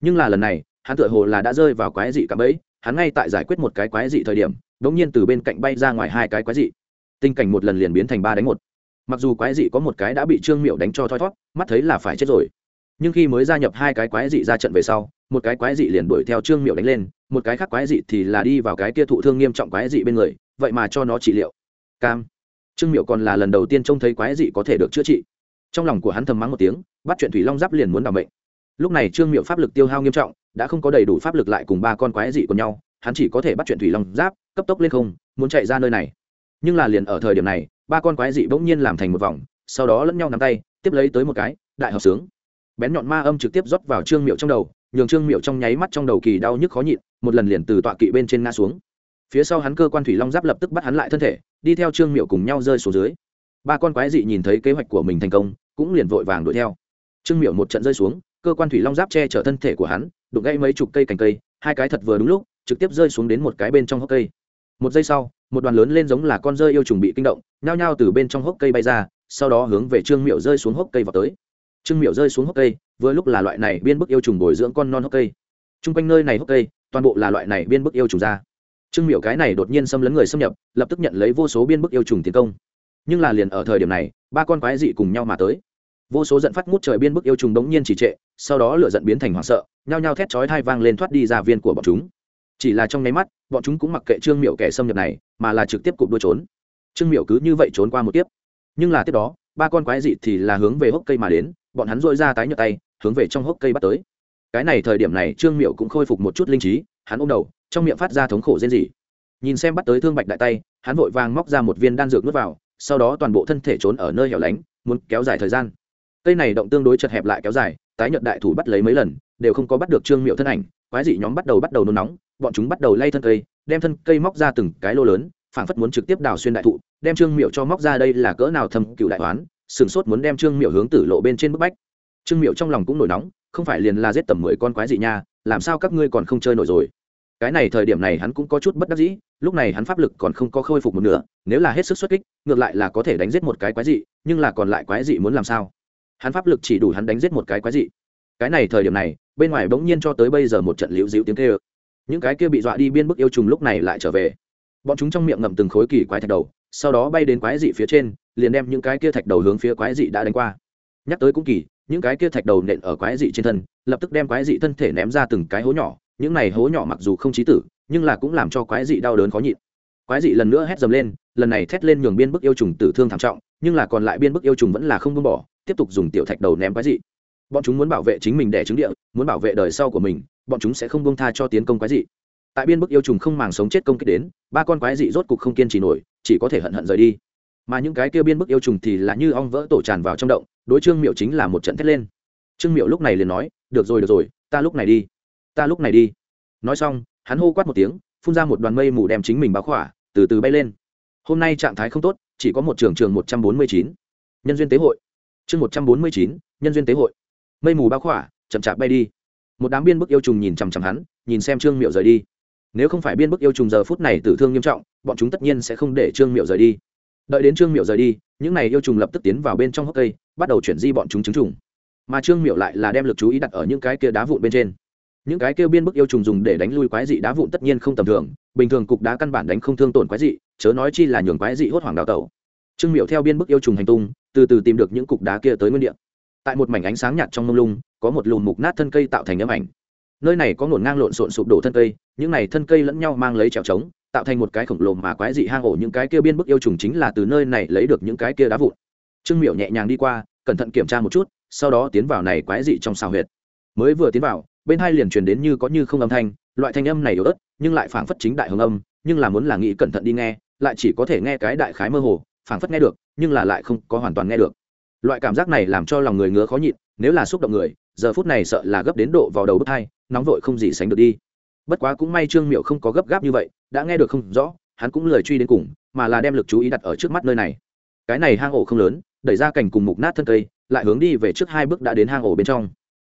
Nhưng là lần này, hắn tựa hồ là đã rơi vào quái dị cả bẫy, hắn ngay tại giải quyết một cái quái dị thời điểm đống nhiên từ bên cạnh bay ra ngoài hai cái quái dị. Tình cảnh một lần liền biến thành ba đánh một mặc dù quái dị có một cái đã bị trương miệu đánh cho thoi thót mắt thấy là phải chết rồi. Nhưng khi mới gia nhập hai cái quái dị ra trận về sau, một cái quái dị liền đuổi theo trương miệu đánh lên, một cái khác quái dị thì là đi vào cái kia thụ thương nghiêm trọng quái dị bên người, vậy mà cho nó trị liệu. Cam. Trương miệu còn là lần đầu tiên trông thấy quái dị có thể được chữa trị. Trong lòng của hắn thầm mắng một tiếng, bắt chuyện thủy long giáp liền muốn đ ả bệnh. Lúc này trương miệu pháp lực tiêu hao nghiêm trọng, đã không có đầy đủ pháp lực lại cùng ba con quái dị của nhau, hắn chỉ có thể bắt chuyện thủy long giáp, cấp tốc lên không, muốn chạy ra nơi này. Nhưng là liền ở thời điểm này ba con quái dị bỗng nhiên làm thành một vòng, sau đó lẫn nhau nắm tay, tiếp lấy tới một cái, đại hợp sướng. Bén nhọn ma âm trực tiếp rót vào trương miệu trong đầu, nhường trương miệu trong nháy mắt trong đầu kỳ đau nhức khó nhịn, một lần liền từ tọa kỵ bên trên ngã xuống. Phía sau hắn cơ quan thủy long giáp lập tức bắt hắn lại thân thể, đi theo trương miệu cùng nhau rơi xuống dưới. Ba con quái dị nhìn thấy kế hoạch của mình thành công, cũng liền vội vàng đuổi theo. Trương miệu một trận rơi xuống, cơ quan thủy long giáp che chở thân thể của hắn đục gãy mấy chục cây cành cây, hai cái thật vừa đúng lúc, trực tiếp rơi xuống đến một cái bên trong hốc cây. Một giây sau một đoàn lớn lên giống là con rơi yêu trùng bị kinh động, nhao nhao từ bên trong hốc cây bay ra, sau đó hướng về trương miệu rơi xuống hốc cây vào tới. Trương miệu rơi xuống hốc cây, vừa lúc là loại này biên bức yêu trùng bồi dưỡng con non hốc cây. T r u n g quanh nơi này hốc cây, toàn bộ là loại này biên bức yêu trùng ra. Trương miệu cái này đột nhiên xâm lấn người xâm nhập, lập tức nhận lấy vô số biên bức yêu trùng tiến công. Nhưng là liền ở thời điểm này, ba con quái dị cùng nhau mà tới. Vô số giận phát ngút trời biên bức yêu trùng đống nhiên chỉ trệ, sau đó lửa giận biến thành hoảng sợ, nhao nhao thét chói thai vang lên thoát đi ra viên của bọn chúng. Chỉ là trong nháy mắt, bọn chúng cũng mặc kệ trương miệu kẻ xâm nhập này mà là trực tiếp cụp đuôi trốn. Trương miểu cứ như vậy trốn qua một tiếp nhưng là tiếp đó, ba con quái dị thì là hướng về hốc cây mà đến, bọn hắn dội ra tái nhợt tay, hướng về trong hốc cây bắt tới. Cái này thời điểm này, trương miệu cũng khôi phục một chút linh trí, hắn ôm đầu, trong miệng phát ra thống khổ rên rỉ. Nhìn xem bắt tới thương bạch đại tay, hắn vội vàng móc ra một viên đan dược nuốt vào, sau đó toàn bộ thân thể trốn ở nơi hẻo lánh, muốn kéo dài thời gian. Cây này động tương đối chật hẹp lại kéo dài, tái nhợt đại thủ bắt lấy mấy lần đều không có bắt được trương miệu thân ảnh, quái dị nhóm bắt đầu bắt đầu nôn nóng, bọn chúng bắt đầu lay thân cây, đem thân cây móc ra từng cái lô lớn, phảng phất muốn trực tiếp đào xuyên đại thụ, đem trương miệu cho móc ra đây là cỡ nào thâm cựu đại toán sửng sốt muốn đem trương miệu hướng tử lộ bên trên bức bách. Trương miệu trong lòng cũng nổi nóng, không phải liền là giết tầm mười con quái dị nha, làm sao các ngươi còn không chơi nổi rồi? Cái này thời điểm này hắn cũng có chút bất đắc dĩ, lúc này hắn pháp lực còn không có khôi phục một nửa, nếu là hết sức xuất kích, ngược lại là có thể đánh giết một cái quái dị, nhưng là còn lại quái dị muốn làm sao? Hắn pháp lực chỉ đủ hắn đánh giết một cái quái dị. Cái này thời điểm này bên ngoài bỗng nhiên cho tới bây giờ một trận liễu dịu tiếng kêu. Những cái kia bị dọa đi biên bức yêu trùng lúc này lại trở về. Bọn chúng trong miệng ngậm từng khối kỳ quái thạch đầu, sau đó bay đến quái dị phía trên, liền đem những cái kia thạch đầu hướng phía quái dị đã đánh qua. Nhắc tới cũng kỳ, những cái kia thạch đầu nện ở quái dị trên thân, lập tức đem quái dị thân thể ném ra từng cái hố nhỏ, những này hố nhỏ mặc dù không chí tử, nhưng là cũng làm cho quái dị đau đớn khó nhịn. Quái dị lần nữa hét dầm lên, lần này thét lên nhường biên bức yêu trùng tử thương thảm trọng, nhưng là còn lại biên bức yêu trùng vẫn là không buông bỏ, tiếp tục dùng tiểu thạch đầu ném quái dị bọn chúng muốn bảo vệ chính mình để trứng địa, muốn bảo vệ đời sau của mình, bọn chúng sẽ không buông tha cho tiến công quái dị. Tại biên bức yêu trùng không màng sống chết công kích đến, ba con quái dị rốt cục không kiên trì nổi, chỉ có thể hận hận rời đi. Mà những cái kia biên bức yêu trùng thì là như ong vỡ tổ tràn vào trong động, đối trương miệu chính là một trận thét lên. Trương miệu lúc này liền nói, được rồi được rồi, ta lúc này đi, ta lúc này đi. Nói xong, hắn hô quát một tiếng, phun ra một đoàn mây mù đem chính mình báo khỏa, từ từ bay lên. Hôm nay trạng thái không tốt, chỉ có một trường trường một trăm bốn mươi chín. Nhân duyên tế hội. Chương một trăm bốn mươi chín, nhân duyên tế hội mây mù bao khỏa, chậm chạp bay đi. Một đám biên bức yêu trùng nhìn chằm chằm hắn, nhìn xem trương miệu rời đi. Nếu không phải biên bức yêu trùng giờ phút này tử thương nghiêm trọng, bọn chúng tất nhiên sẽ không để trương miệu rời đi. Đợi đến trương miệu rời đi, những này yêu trùng lập tức tiến vào bên trong hốc cây, bắt đầu chuyển di bọn chúng trứng trùng. Mà trương miệu lại là đem lực chú ý đặt ở những cái kia đá vụn bên trên. Những cái kia biên bức yêu trùng dùng để đánh lui quái dị đá vụn tất nhiên không tầm thường, bình thường cục đá căn bản đánh không thương tổn quái dị, chớ nói chi là nhường quái dị hốt hoảng đào tẩu. Trương miệu theo biên bức yêu trùng hành tung, từ từ tìm được những cục đá kia tới nguyên địa tại một mảnh ánh sáng nhạt trong mông lung, có một lùm mục nát thân cây tạo thành âm ảnh. Nơi này có ngổn ngang lộn xộn sụp đổ thân cây, những này thân cây lẫn nhau mang lấy trèo trống, tạo thành một cái khổng lồ mà quái dị hang ổ. Những cái kia biên bức yêu trùng chính là từ nơi này lấy được những cái kia đá vụn. Trương miểu nhẹ nhàng đi qua, cẩn thận kiểm tra một chút, sau đó tiến vào này quái dị trong xào huyệt. Mới vừa tiến vào, bên hai liền truyền đến như có như không âm thanh, loại thanh âm này yếu ớt, nhưng lại phảng phất chính đại hồng âm, nhưng là muốn là nghĩ cẩn thận đi nghe, lại chỉ có thể nghe cái đại khái mơ hồ, phảng phất nghe được, nhưng là lại không có hoàn toàn nghe được loại cảm giác này làm cho lòng người ngứa khó nhịn, nếu là xúc động người, giờ phút này sợ là gấp đến độ vào đầu bước hai, nóng vội không gì sánh được đi. Bất quá cũng may trương miệu không có gấp gáp như vậy, đã nghe được không rõ, hắn cũng lời truy đến cùng, mà là đem lực chú ý đặt ở trước mắt nơi này. Cái này hang ổ không lớn, đẩy ra cành cùng mục nát thân cây, lại hướng đi về trước hai bước đã đến hang ổ bên trong.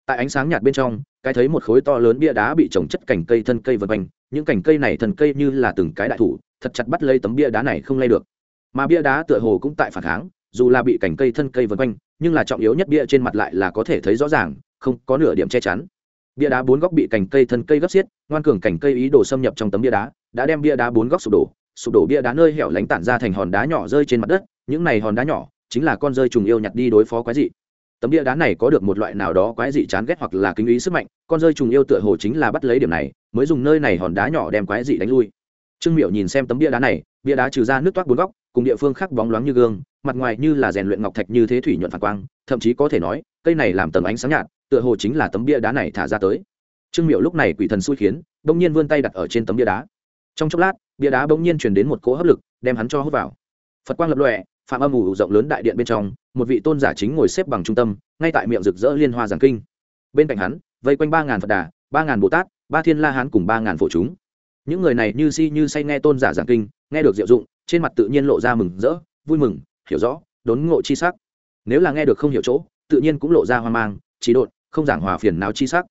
Tại ánh sáng nhạt bên trong, cái thấy một khối to lớn bia đá bị trồng chất cành cây thân cây vân quanh, những cành cây này thân cây như là từng cái đại thủ, thật chặt bắt lấy tấm bia đá này không lay được. Mà bia đá tựa hồ cũng tại phản kháng dù là bị cành cây thân cây vân quanh, nhưng là trọng yếu nhất bia trên mặt lại là có thể thấy rõ ràng, không có nửa điểm che chắn. Bia đá bốn góc bị cành cây thân cây gấp xiết, ngoan cường cành cây ý đồ xâm nhập trong tấm bia đá, đã đem bia đá bốn góc sụp đổ. Sụp đổ bia đá nơi hẻo lánh tản ra thành hòn đá nhỏ rơi trên mặt đất, những này hòn đá nhỏ chính là con rơi trùng yêu nhặt đi đối phó quái dị. Tấm bia đá này có được một loại nào đó quái dị chán ghét hoặc là kinh ý sức mạnh, con rơi trùng yêu tựa hồ chính là bắt lấy điểm này, mới dùng nơi này hòn đá nhỏ đem quái dị đánh lui. Trương miệu nhìn xem tấm bia đá này, bia đá trừ ra nước toát bốn góc cùng địa phương khác bóng loáng như gương, mặt ngoài như là rèn luyện ngọc thạch như thế thủy nhuận phản quang, thậm chí có thể nói, cây này làm tầng ánh sáng nhạt, tựa hồ chính là tấm bia đá này thả ra tới. Trương miệu lúc này quỷ thần xui khiến, bỗng nhiên vươn tay đặt ở trên tấm bia đá. Trong chốc lát, bia đá bỗng nhiên truyền đến một cỗ hấp lực, đem hắn cho hút vào. Phật quang lập lọe phạm âm ủ rộng lớn đại điện bên trong, một vị tôn giả chính ngồi xếp bằng trung tâm, ngay tại miệng rực rỡ liên hoa giảng kinh. Bên cạnh hắn, vây quanh ba ngàn phật đà, ba ngàn bồ tát, ba thiên la hán cùng ba ngàn phổ chúng. Những người này như si như say nghe tôn giả giảng kinh, nghe được diệu dụng trên mặt tự nhiên lộ ra mừng rỡ, vui mừng, hiểu rõ, đốn ngộ chi sắc. Nếu là nghe được không hiểu chỗ, tự nhiên cũng lộ ra hoang mang, trí độn, không giảng hòa phiền não chi sắc.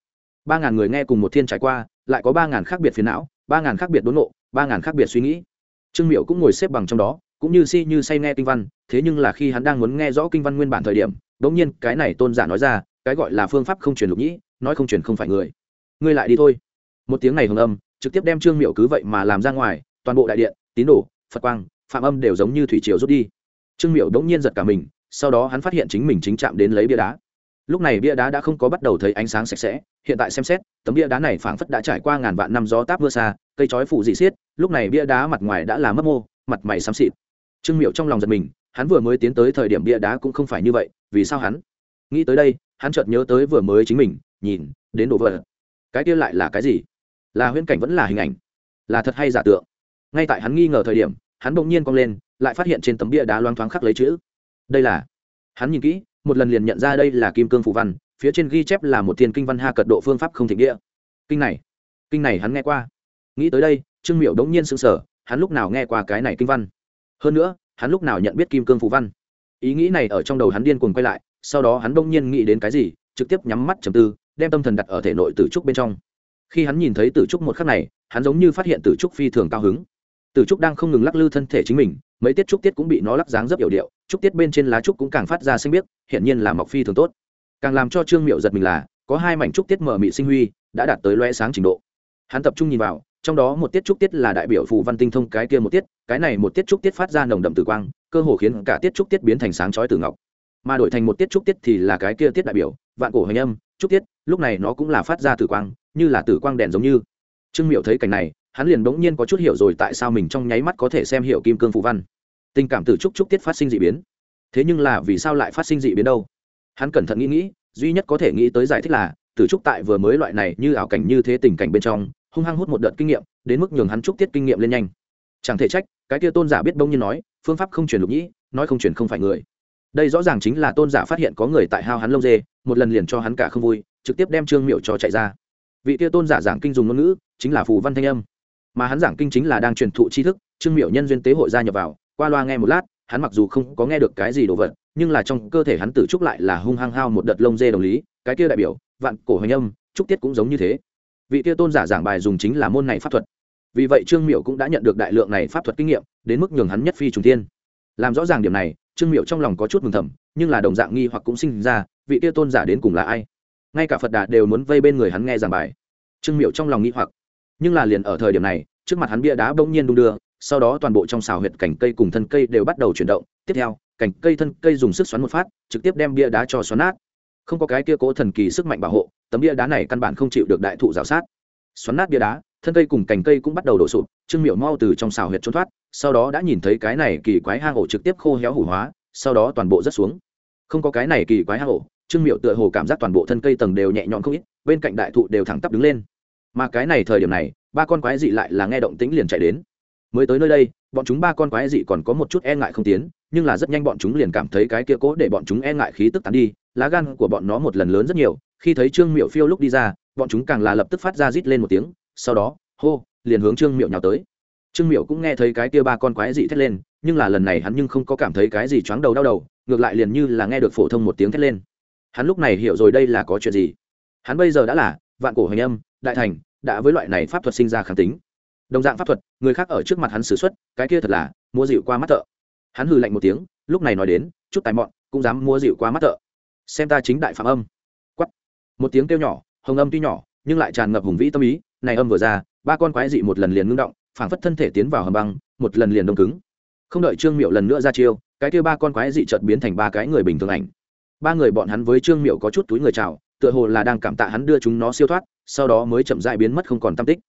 Ba ngàn người nghe cùng một thiên trải qua, lại có ba ngàn khác biệt phiền não, ba ngàn khác biệt đốn ngộ, ba ngàn khác biệt suy nghĩ. Trương miệu cũng ngồi xếp bằng trong đó, cũng như si như say nghe kinh văn, thế nhưng là khi hắn đang muốn nghe rõ kinh văn nguyên bản thời điểm đ ỗ n g nhiên cái này tôn giả nói ra, cái gọi là phương pháp không truyền lục nhĩ, nói không truyền không phải người. Ngươi lại đi thôi. Một tiếng này hồng âm, trực tiếp đem trương miệu cứ vậy mà làm ra ngoài, toàn bộ đại điện, tín đồ phật quang, phạm âm đều giống như thủy triều rút đi. Trương miệu đống nhiên giật cả mình, sau đó hắn phát hiện chính mình chính chạm đến lấy bia đá. Lúc này bia đá đã không có bắt đầu thấy ánh sáng sạch sẽ, hiện tại xem xét, tấm bia đá này phảng phất đã trải qua ngàn vạn năm gió táp mưa xa, cây chói phủ dị xiết, lúc này bia đá mặt ngoài đã là mất mô, mặt mày xám xịt. Trương miệu trong lòng giật mình, hắn vừa mới tiến tới thời điểm bia đá cũng không phải như vậy, vì sao hắn? Nghĩ tới đây, hắn chợt nhớ tới vừa mới chính mình, nhìn, đến đồ vật. Cái kia lại là cái gì? Là huyễn cảnh vẫn là hình ảnh. Là thật hay giả tượng? Ngay tại hắn nghi ngờ thời điểm hắn bỗng nhiên cong lên, lại phát hiện trên tấm bia đá loang thoáng khắc lấy chữ. Đây là, hắn nhìn kỹ, một lần liền nhận ra đây là kim cương phù văn, phía trên ghi chép là một thiên kinh văn ha cật độ phương pháp không thịnh địa. Kinh này kinh này hắn nghe qua. Nghĩ tới đây, trương miểu đống nhiên sững sờ, hắn lúc nào nghe qua cái này kinh văn? Hơn nữa, hắn lúc nào nhận biết kim cương phù văn? Ý nghĩ này ở trong đầu hắn điên cuồng quay lại, sau đó hắn đông nhiên nghĩ đến cái gì, trực tiếp nhắm mắt trầm tư, đem tâm thần đặt ở thể nội tử trúc bên trong. Khi hắn nhìn thấy tử trúc một khắc này, hắn giống như phát hiện tử trúc phi thường cao hứng tử trúc đang không ngừng lắc lư thân thể chính mình, mấy tiết trúc tiết cũng bị nó lắc dáng rất yểu điệu, trúc tiết bên trên lá trúc cũng càng phát ra xanh biếc hiện nhiên là mọc phi thường tốt. Càng làm cho trương miệu giật mình là, có hai mảnh trúc tiết mở mị sinh huy, đã đạt tới loe sáng trình độ. Hắn tập trung nhìn vào, trong đó một tiết trúc tiết là đại biểu phù văn tinh thông cái kia một tiết, cái này một tiết trúc tiết phát ra nồng đậm tử quang, cơ hồ khiến cả tiết trúc tiết biến thành sáng chói tử ngọc. Mà đổi thành một tiết trúc tiết thì là cái kia tiết đại biểu, vạn cổ hành âm, trúc tiết, lúc này nó cũng là phát ra tử quang, như là tử quang đèn giống như. Trương miệu thấy cảnh này hắn liền bỗng nhiên có chút hiểu rồi tại sao mình trong nháy mắt có thể xem hiểu kim cương phù văn. Tình cảm từ trúc trúc tiết phát sinh dị biến. Thế nhưng là vì sao lại phát sinh dị biến đâu? Hắn cẩn thận nghĩ nghĩ, duy nhất có thể nghĩ tới giải thích là, từ trúc tại vừa mới loại này như ảo cảnh như thế tình cảnh bên trong, hung hăng hút một đợt kinh nghiệm, đến mức nhường hắn trúc tiết kinh nghiệm lên nhanh. Chẳng thể trách, cái kia tôn giả biết bỗng nhiên nói, phương pháp không truyền lục nhĩ, nói không truyền không phải người. Đây rõ ràng chính là tôn giả phát hiện có người tại hao hắn lông dê, một lần liền cho hắn cả không vui, trực tiếp đem trương miệu cho chạy ra. Vị kia tôn giả giảng kinh dùng ngôn ngữ, chính là phù văn thanh âm mà hắn giảng kinh chính là đang truyền thụ tri thức, trương miệu nhân duyên tế hội gia nhập vào, qua loa nghe một lát, hắn mặc dù không có nghe được cái gì đồ vật, nhưng là trong cơ thể hắn tự trúc lại là hung hăng hao một đợt lông dê đồng lý, cái kia đại biểu, vạn cổ hoành âm, trúc tiết cũng giống như thế. Vị kia tôn giả giảng bài dùng chính là môn này pháp thuật. Vì vậy trương miệu cũng đã nhận được đại lượng này pháp thuật kinh nghiệm, đến mức nhường hắn nhất phi trùng tiên làm rõ ràng điểm này, trương miệu trong lòng có chút mừng thầm, nhưng là đồng dạng nghi hoặc cũng sinh ra, vị kia tôn giả đến cùng là ai? Ngay cả phật đà đều muốn vây bên người hắn nghe giảng bài. Trương miệu trong lòng nghi hoặc nhưng là liền ở thời điểm này, trước mặt hắn bia đá bỗng nhiên đung đưa, sau đó toàn bộ trong xào huyệt cành cây cùng thân cây đều bắt đầu chuyển động. Tiếp theo, cành cây thân cây dùng sức xoắn một phát, trực tiếp đem bia đá cho xoắn nát. Không có cái kia cố thần kỳ sức mạnh bảo hộ, tấm bia đá này căn bản không chịu được đại thụ rào sát. Xoắn nát bia đá, thân cây cùng cành cây cũng bắt đầu đổ sụp, trương miệu mau từ trong xào huyệt trốn thoát, sau đó đã nhìn thấy cái này kỳ quái hang ổ trực tiếp khô héo hủ hóa, sau đó toàn bộ rất xuống. Không có cái này kỳ quái hang ổ, trương miệu tựa hồ cảm giác toàn bộ thân cây tầng đều nhẹ nhõm không ít, bên cạnh đại thụ đều thẳng tắp đứng lên mà cái này thời điểm này, ba con quái dị lại là nghe động tĩnh liền chạy đến. Mới tới nơi đây, bọn chúng ba con quái dị còn có một chút e ngại không tiến, nhưng là rất nhanh bọn chúng liền cảm thấy cái kia cố để bọn chúng e ngại khí tức tán đi, lá gan của bọn nó một lần lớn rất nhiều, khi thấy trương miệu phiêu lúc đi ra, bọn chúng càng là lập tức phát ra rít lên một tiếng, sau đó, hô, liền hướng trương miệu nhào tới. Trương miệu cũng nghe thấy cái kia ba con quái dị thét lên, nhưng là lần này hắn nhưng không có cảm thấy cái gì choáng đầu đau đầu, ngược lại liền như là nghe được phổ thông một tiếng thét lên. Hắn lúc này hiểu rồi đây là có chuyện gì. Hắn bây giờ đã là vạn cổ hành âm đại thành, đã với loại này pháp thuật sinh ra kháng tính. Đồng dạng pháp thuật, người khác ở trước mặt hắn xử x u ấ t cái kia thật là mua dịu qua mắt thợ. Hắn hừ lạnh một tiếng, lúc này nói đến, chút tài mọn, cũng dám mua dịu qua mắt thợ. Xem ta chính đại phạm âm. Quắt một tiếng kêu nhỏ, hồng âm tuy nhỏ, nhưng lại tràn ngập hùng vĩ tâm ý, này âm vừa ra, ba con quái dị một lần liền ngưng động, phảng phất thân thể tiến vào hầm băng, một lần liền đông cứng. Không đợi trương miệu lần nữa ra chiêu, cái kia ba con quái dị chợt biến thành ba cái người bình thường ảnh. Ba người bọn hắn với trương miệu có chút túi người chào, tựa hồ là đang cảm tạ hắn đưa chúng nó siêu thoát sau đó mới chậm dại biến mất không còn tam tích.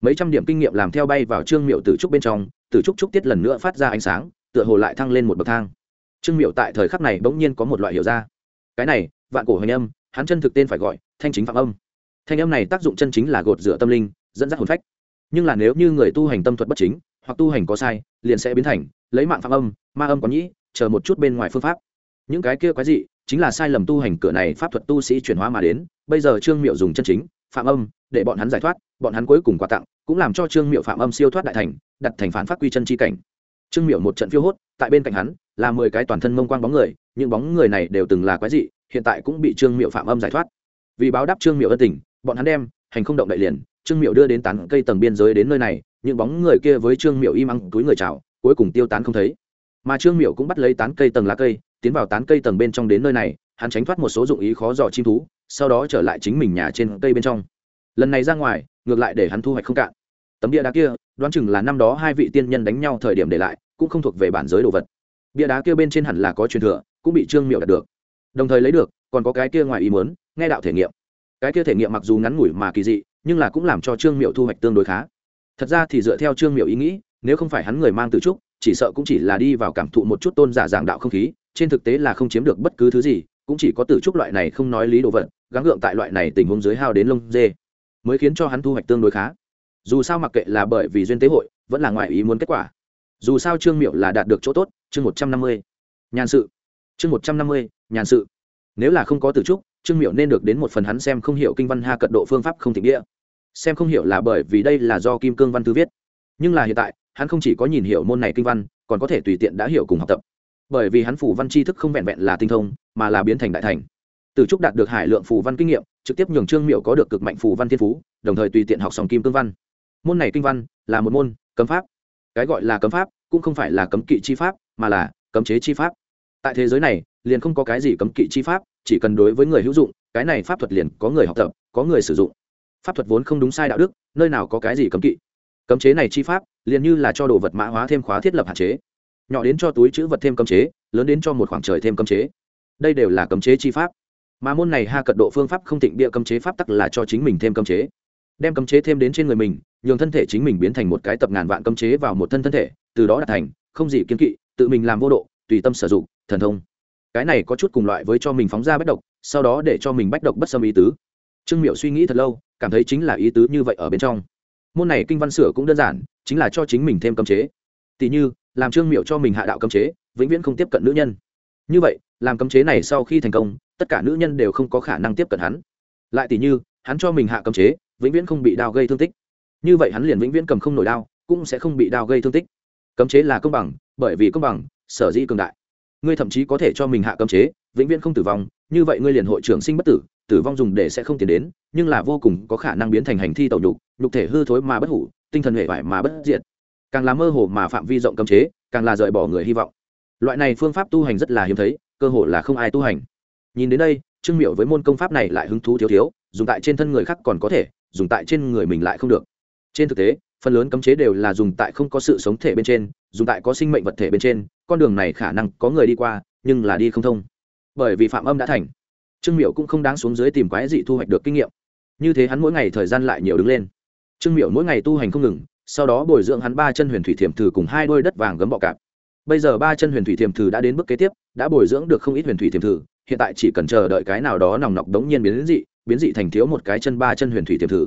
Mấy trăm điểm kinh nghiệm làm theo bay vào trương miệu tử trúc bên trong, tử trúc trúc tiết lần nữa phát ra ánh sáng, tựa hồ lại thăng lên một bậc thang. Trương miệu tại thời khắc này bỗng nhiên có một loại hiểu ra. Cái này, vạn cổ hoành âm, hắn chân thực tên phải gọi, thanh chính phạm âm. Thanh âm này tác dụng chân chính là gột rửa tâm linh, dẫn dắt hồn phách. Nhưng là nếu như người tu hành tâm thuật bất chính, hoặc tu hành có sai, liền sẽ biến thành, lấy mạng phạm âm, ma âm có nhĩ, chờ một chút bên ngoài phương pháp. Những cái kia quái dị, chính là sai lầm tu hành cửa này pháp thuật tu sĩ chuyển hóa mà đến, bây giờ trương miệu dùng chân chính phạm âm, để bọn hắn giải thoát, bọn hắn cuối cùng quà tặng, cũng làm cho trương miệu phạm âm siêu thoát đại thành, đặt thành phản phát quy chân chi cảnh. Trương miệu một trận phiêu hốt, tại bên cạnh hắn, là mười cái toàn thân mông quang bóng người, những bóng người này đều từng là quái dị, hiện tại cũng bị trương miệu phạm âm giải thoát. Vì báo đáp trương miệu ân tình, bọn hắn đem hành không động đại liền, trương miệu đưa đến tán cây tầng biên giới đến nơi này, những bóng người kia với trương miệu im ăng túi người chào, cuối cùng tiêu tán không thấy. Mà trương miệu cũng bắt lấy tán cây tầng lá cây, tiến vào tán cây tầng bên trong đến nơi này hắn tránh thoát một số dụng ý khó dò chim thú, sau đó trở lại chính mình nhà trên cây bên trong. Lần này ra ngoài, ngược lại để hắn thu hoạch không cạn. Tấm bia đá kia, đoán chừng là năm đó hai vị tiên nhân đánh nhau thời điểm để lại, cũng không thuộc về bản giới đồ vật. Bia đá kia bên trên hẳn là có truyền thừa, cũng bị trương miệu đạt được. Đồng thời lấy được, còn có cái kia ngoài ý muốn, nghe đạo thể nghiệm. Cái kia thể nghiệm mặc dù ngắn ngủi mà kỳ dị, nhưng là cũng làm cho trương miệu thu hoạch tương đối khá. Thật ra thì dựa theo trương miệu ý nghĩ, nếu không phải hắn người mang tự trúc, chỉ sợ cũng chỉ là đi vào cảm thụ một chút tôn giả giảng đạo không khí, trên thực tế là không chiếm được bất cứ thứ gì cũng chỉ có tử trúc loại này không nói lý đồ vật, gắng gượng tại loại này tình huống dưới hao đến lông dê, mới khiến cho hắn thu hoạch tương đối khá. Dù sao mặc kệ là bởi vì duyên tế hội, vẫn là ngoại ý muốn kết quả. Dù sao trương miệu là đạt được chỗ tốt, chương một trăm năm mươi, nhàn sự. Chương một trăm năm mươi, nhàn sự. Nếu là không có tử trúc, trương miệu nên được đến một phần hắn xem không hiểu kinh văn ha cận độ phương pháp không thịnh địa. Xem không hiểu là bởi vì đây là do kim cương văn thư viết. Nhưng là hiện tại, hắn không chỉ có nhìn hiểu môn này kinh văn, còn có thể tùy tiện đã hiểu cùng học tập bởi vì hắn phủ văn tri thức không vẹn vẹn là tinh thông, mà là biến thành đại thành. Từ trúc đạt được hải lượng phủ văn kinh nghiệm, trực tiếp nhường trương miệu có được cực mạnh phủ văn thiên phú, đồng thời tùy tiện học sòng kim cương văn. Môn này kinh văn là một môn cấm pháp. Cái gọi là cấm pháp cũng không phải là cấm kỵ chi pháp, mà là cấm chế chi pháp. Tại thế giới này, liền không có cái gì cấm kỵ chi pháp, chỉ cần đối với người hữu dụng, cái này pháp thuật liền có người học tập, có người sử dụng. Pháp thuật vốn không đúng sai đạo đức, nơi nào có cái gì cấm kỵ. Cấm chế này chi pháp, liền như là cho đồ vật mã hóa thêm khóa thiết lập hạn chế nhỏ đến cho túi chữ vật thêm cấm chế, lớn đến cho một khoảng trời thêm cấm chế. Đây đều là cấm chế chi pháp. Mà môn này ha cận độ phương pháp không thịnh bịa cấm chế pháp tắc là cho chính mình thêm cấm chế. Đem cấm chế thêm đến trên người mình, nhường thân thể chính mình biến thành một cái tập ngàn vạn cấm chế vào một thân thân thể, từ đó đạt thành không gì kiên kỵ, tự mình làm vô độ, tùy tâm sử dụng, thần thông. Cái này có chút cùng loại với cho mình phóng ra bách độc, sau đó để cho mình bách độc bất xâm ý tứ. Trương miệu suy nghĩ thật lâu, cảm thấy chính là ý tứ như vậy ở bên trong. Môn này kinh văn sửa cũng đơn giản, chính là cho chính mình thêm cấm chế tỷ như, làm trương miệu cho mình hạ đạo cấm chế, vĩnh viễn không tiếp cận nữ nhân. Như vậy, làm cấm chế này sau khi thành công, tất cả nữ nhân đều không có khả năng tiếp cận hắn. Lại tỷ như, hắn cho mình hạ cấm chế, vĩnh viễn không bị đao gây thương tích. Như vậy hắn liền vĩnh viễn cầm không nổi đao, cũng sẽ không bị đao gây thương tích. Cấm chế là công bằng, bởi vì công bằng, sở dĩ cường đại. Ngươi thậm chí có thể cho mình hạ cấm chế, vĩnh viễn không tử vong, như vậy ngươi liền hội trưởng sinh bất tử tử vong dùng để sẽ không tiến đến, nhưng là vô cùng có khả năng biến thành hành thi tẩu nhục nhục thể hư thối mà bất hủ, tinh thần hệ vải mà bất diệt càng là mơ hồ mà phạm vi rộng cấm chế, càng là rời bỏ người hy vọng. Loại này phương pháp tu hành rất là hiếm thấy, cơ hồ là không ai tu hành. Nhìn đến đây, trương miệu với môn công pháp này lại hứng thú thiếu thiếu, dùng tại trên thân người khác còn có thể, dùng tại trên người mình lại không được. Trên thực tế, phần lớn cấm chế đều là dùng tại không có sự sống thể bên trên, dùng tại có sinh mệnh vật thể bên trên, con đường này khả năng có người đi qua, nhưng là đi không thông. Bởi vì phạm âm đã thành, trương miệu cũng không đáng xuống dưới tìm quái dị thu hoạch được kinh nghiệm. Như thế hắn mỗi ngày thời gian lại nhiều đứng lên. Trương miệu mỗi ngày tu hành không ngừng sau đó bồi dưỡng hắn ba chân huyền thủy thiềm thử cùng hai đôi đất vàng gấm bọ cạp. Bây giờ ba chân huyền thủy thiềm thử đã đến bước kế tiếp, đã bồi dưỡng được không ít huyền thủy thiềm thử, hiện tại chỉ cần chờ đợi cái nào đó nòng nọc đống nhiên biến dị biến dị thành thiếu một cái chân ba chân huyền thủy thiềm thử.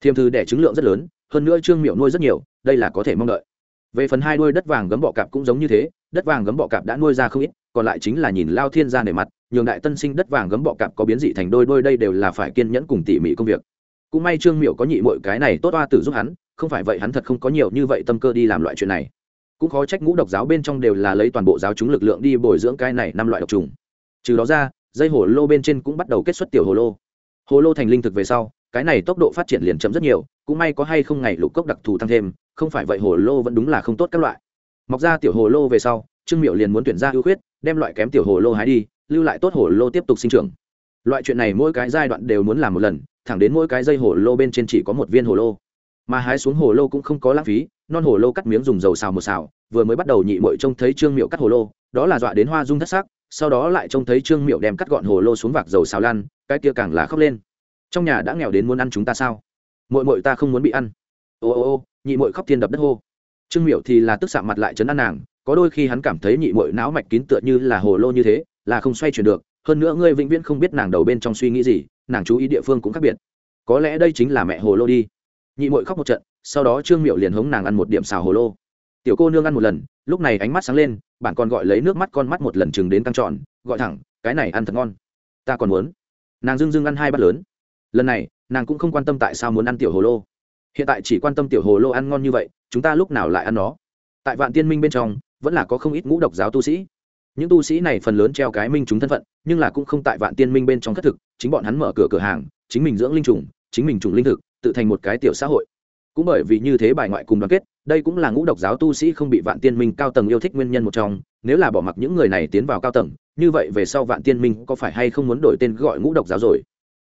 Thiềm thử đẻ trứng lượng rất lớn, hơn nữa trương miệu nuôi rất nhiều, đây là có thể mong đợi. Về phần hai đôi đất vàng gấm bọ cạp cũng giống như thế, đất vàng gấm bọ cạp đã nuôi ra không ít, còn lại chính là nhìn lao thiên ra nề mặt, nhường đại tân sinh đất vàng gấm bọ cạp có biến dị thành đôi đôi đây đều là phải kiên nhẫn cùng tỉ mỉ công việc. Cũng may trương miệu có nhị mọi cái này tốt oa tử giúp hắn không phải vậy hắn thật không có nhiều như vậy tâm cơ đi làm loại chuyện này. Cũng khó trách ngũ độc giáo bên trong đều là lấy toàn bộ giáo chúng lực lượng đi bồi dưỡng cái này năm loại độc trùng. Trừ đó ra, dây hồ lô bên trên cũng bắt đầu kết xuất tiểu hồ lô. Hồ lô thành linh thực về sau, cái này tốc độ phát triển liền chậm rất nhiều, cũng may có hay không ngày lục cốc đặc thù tăng thêm, không phải vậy hồ lô vẫn đúng là không tốt các loại. Mọc ra tiểu hồ lô về sau, trương miệu liền muốn tuyển ra ưu khuyết, đem loại kém tiểu hồ lô hái đi, lưu lại tốt hồ lô tiếp tục sinh trưởng. Loại chuyện này mỗi cái giai đoạn đều muốn làm một lần, thẳng đến mỗi cái dây hồ lô bên trên chỉ có một viên hồ lô mà hái xuống hồ lô cũng không có lãng phí, non hồ lô cắt miếng dùng dầu xào một xào, vừa mới bắt đầu nhị mội trông thấy trương miệu cắt hồ lô, đó là dọa đến hoa dung thất sắc, sau đó lại trông thấy trương miệu đem cắt gọn hồ lô xuống vạc dầu xào lan cái kia càng là khóc lên. Trong nhà đã nghèo đến muốn ăn chúng ta sao? Mội mội ta không muốn bị ăn. Ô ô ô, nhị mội khóc thiên đập đất hô. Trương miệu thì là tức xạ mặt lại chấn ăn nàng, có đôi khi hắn cảm thấy nhị mội não mạch kín tựa như là hồ lô như thế, là không xoay chuyển được, hơn nữa ngươi vĩnh viễn không biết nàng đầu bên trong suy nghĩ gì, nàng chú ý địa phương cũng khác biệt. Có lẽ đây chính là mẹ hồ lô đi nhị mội khóc một trận, sau đó trương miệu liền hống nàng ăn một điểm xào hồ lô. Tiểu cô nương ăn một lần, lúc này ánh mắt sáng lên bạn còn gọi lấy nước mắt con mắt một lần chừng đến căng tròn, gọi thẳng, cái này ăn thật ngon. Ta còn muốn. Nàng dưng dưng ăn hai bát lớn. Lần này, nàng cũng không quan tâm tại sao muốn ăn tiểu hồ lô. Hiện tại chỉ quan tâm tiểu hồ lô ăn ngon như vậy, chúng ta lúc nào lại ăn nó? Tại vạn tiên minh bên trong, vẫn là có không ít ngũ độc giáo tu sĩ. Những tu sĩ này phần lớn treo cái minh chúng thân phận, nhưng là cũng không tại vạn tiên minh bên trong thất thực, chính bọn hắn mở cửa cửa hàng, chính mình dưỡng linh trùng, chính mình trùng linh thực tự thành một cái tiểu xã hội. Cũng bởi vì như thế bài ngoại cùng đoàn kết, đây cũng là ngũ độc giáo tu sĩ không bị vạn tiên minh cao tầng yêu thích nguyên nhân một trong, nếu là bỏ mặc những người này tiến vào cao tầng, như vậy về sau vạn tiên minh có phải hay không muốn đổi tên gọi ngũ độc giáo rồi?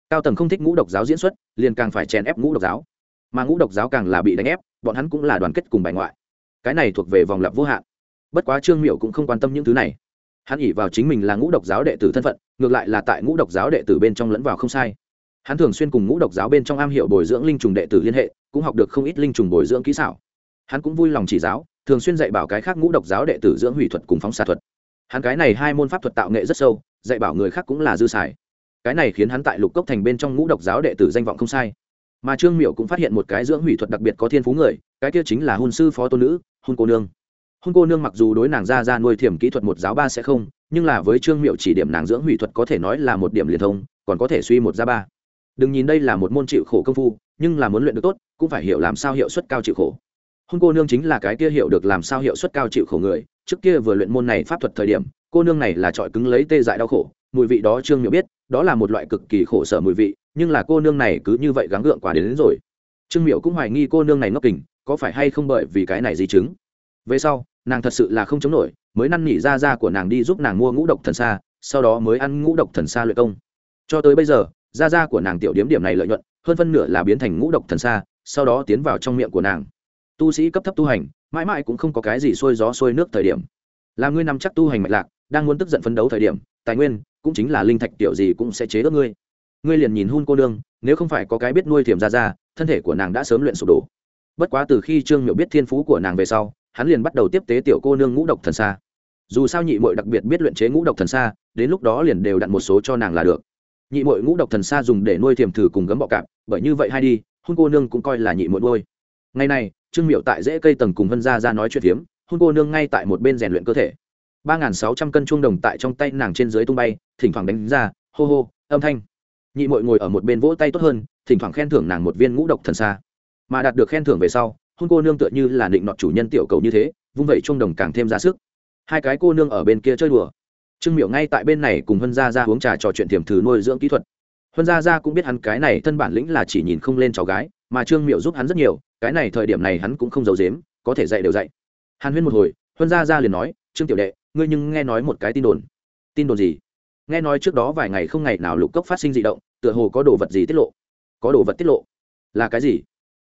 Cao tầng không thích ngũ độc giáo diễn xuất, liền càng phải chèn ép ngũ độc giáo. Mà ngũ độc giáo càng là bị đánh ép, bọn hắn cũng là đoàn kết cùng bài ngoại. Cái này thuộc về vòng lặp vô hạn. Bất quá trương miệu cũng không quan tâm những thứ này. Hắn ỉ vào chính mình là ngũ độc giáo đệ tử thân phận, ngược lại là tại ngũ độc giáo đệ tử bên trong lẫn vào không sai hắn thường xuyên cùng ngũ độc giáo bên trong am hiểu bồi dưỡng linh trùng đệ tử liên hệ, cũng học được không ít linh trùng bồi dưỡng kỹ xảo. Hắn cũng vui lòng chỉ giáo, thường xuyên dạy bảo cái khác ngũ độc giáo đệ tử dưỡng hủy thuật cùng phóng xạ thuật. Hắn cái này hai môn pháp thuật tạo nghệ rất sâu, dạy bảo người khác cũng là dư xài. Cái này khiến hắn tại lục cốc thành bên trong ngũ độc giáo đệ tử danh vọng không sai. Mà trương miệu cũng phát hiện một cái dưỡng hủy thuật đặc biệt có thiên phú người, cái kia chính là hôn sư phó tôn nữ hôn cô nương. Hôn cô nương mặc dù đối nàng ra ra nuôi thiểm kỹ thuật một giáo ba sẽ không, nhưng là với trương miệu chỉ điểm nàng dưỡng hủy thuật có thể nói là một điểm liên thông, còn có thể suy một ra ba đừng nhìn đây là một môn chịu khổ công phu nhưng là muốn luyện được tốt cũng phải hiểu làm sao hiệu suất cao chịu khổ. Hôn cô nương chính là cái kia hiểu được làm sao hiệu suất cao chịu khổ người trước kia vừa luyện môn này pháp thuật thời điểm cô nương này là trọi cứng lấy tê dại đau khổ mùi vị đó trương miệu biết đó là một loại cực kỳ khổ sở mùi vị nhưng là cô nương này cứ như vậy gắng gượng quả đến, đến rồi. Trương miệu cũng hoài nghi cô nương này ngốc kình có phải hay không bởi vì cái này di chứng. Về sau nàng thật sự là không chống nổi mới năn nỉ ra ra của nàng đi giúp nàng mua ngũ độc thần xa sau đó mới ăn ngũ độc thần xa luyện công. Cho tới bây giờ da da của nàng tiểu điếm điểm này lợi nhuận hơn phân nửa là biến thành ngũ độc thần xa sau đó tiến vào trong miệng của nàng. Tu sĩ cấp thấp tu hành mãi mãi cũng không có cái gì sôi gió sôi nước thời điểm. Là ngươi nằm chắc tu hành mạch lạc đang muốn tức giận phấn đấu thời điểm tài nguyên cũng chính là linh thạch tiểu gì cũng sẽ chế ước ngươi. Ngươi liền nhìn hun cô đương, nếu không phải có cái biết nuôi thiềm ra ra thân thể của nàng đã sớm luyện sụp đổ. Bất quá từ khi trương miệu biết thiên phú của nàng về sau hắn liền bắt đầu tiếp tế tiểu cô nương ngũ độc thần xa dù sao nhị mội đặc biệt biết luyện chế ngũ độc thần xa đến lúc đó liền đều đặt một số cho nàng là được nhị mội ngũ độc thần xa dùng để nuôi thiềm thử cùng gấm bọ cạp, bởi như vậy hay đi, hôn cô nương cũng coi là nhị mội nuôi. Ngày này, trương miệu tại dễ cây tầng cùng vân gia ra nói chuyện phiếm, hôn cô nương ngay tại một bên rèn luyện cơ thể. Ba n g h n sáu trăm cân chuông đồng tại trong tay nàng trên dưới tung bay, thỉnh thoảng đánh ra, hô hô, âm thanh. Nhị mội ngồi ở một bên vỗ tay tốt hơn, thỉnh thoảng khen thưởng nàng một viên ngũ độc thần xa mà đạt được khen thưởng về sau, hôn cô nương tựa như là định nọt chủ nhân tiểu cầu như thế, vung vẩy chuông đồng càng thêm ra sức. Hai cái cô nương ở bên kia chơi đùa trương Miểu ngay tại bên này cùng hân gia ra uống trà trò chuyện tiềm thử nuôi dưỡng kỹ thuật. Hân gia ra cũng biết hắn cái này thân bản lĩnh là chỉ nhìn không lên cháu gái, mà trương Miểu giúp hắn rất nhiều, cái này thời điểm này hắn cũng không giấu dếm có thể dạy đều dạy. Hàn huyên một hồi hân gia ra liền nói, trương tiểu đệ, ngươi nhưng nghe nói một cái tin đồn. Tin đồn gì? Nghe nói trước đó vài ngày không ngày nào lục cốc phát sinh d ị động, tựa hồ có đồ vật gì tiết lộ. Có đồ vật tiết lộ? Là cái gì?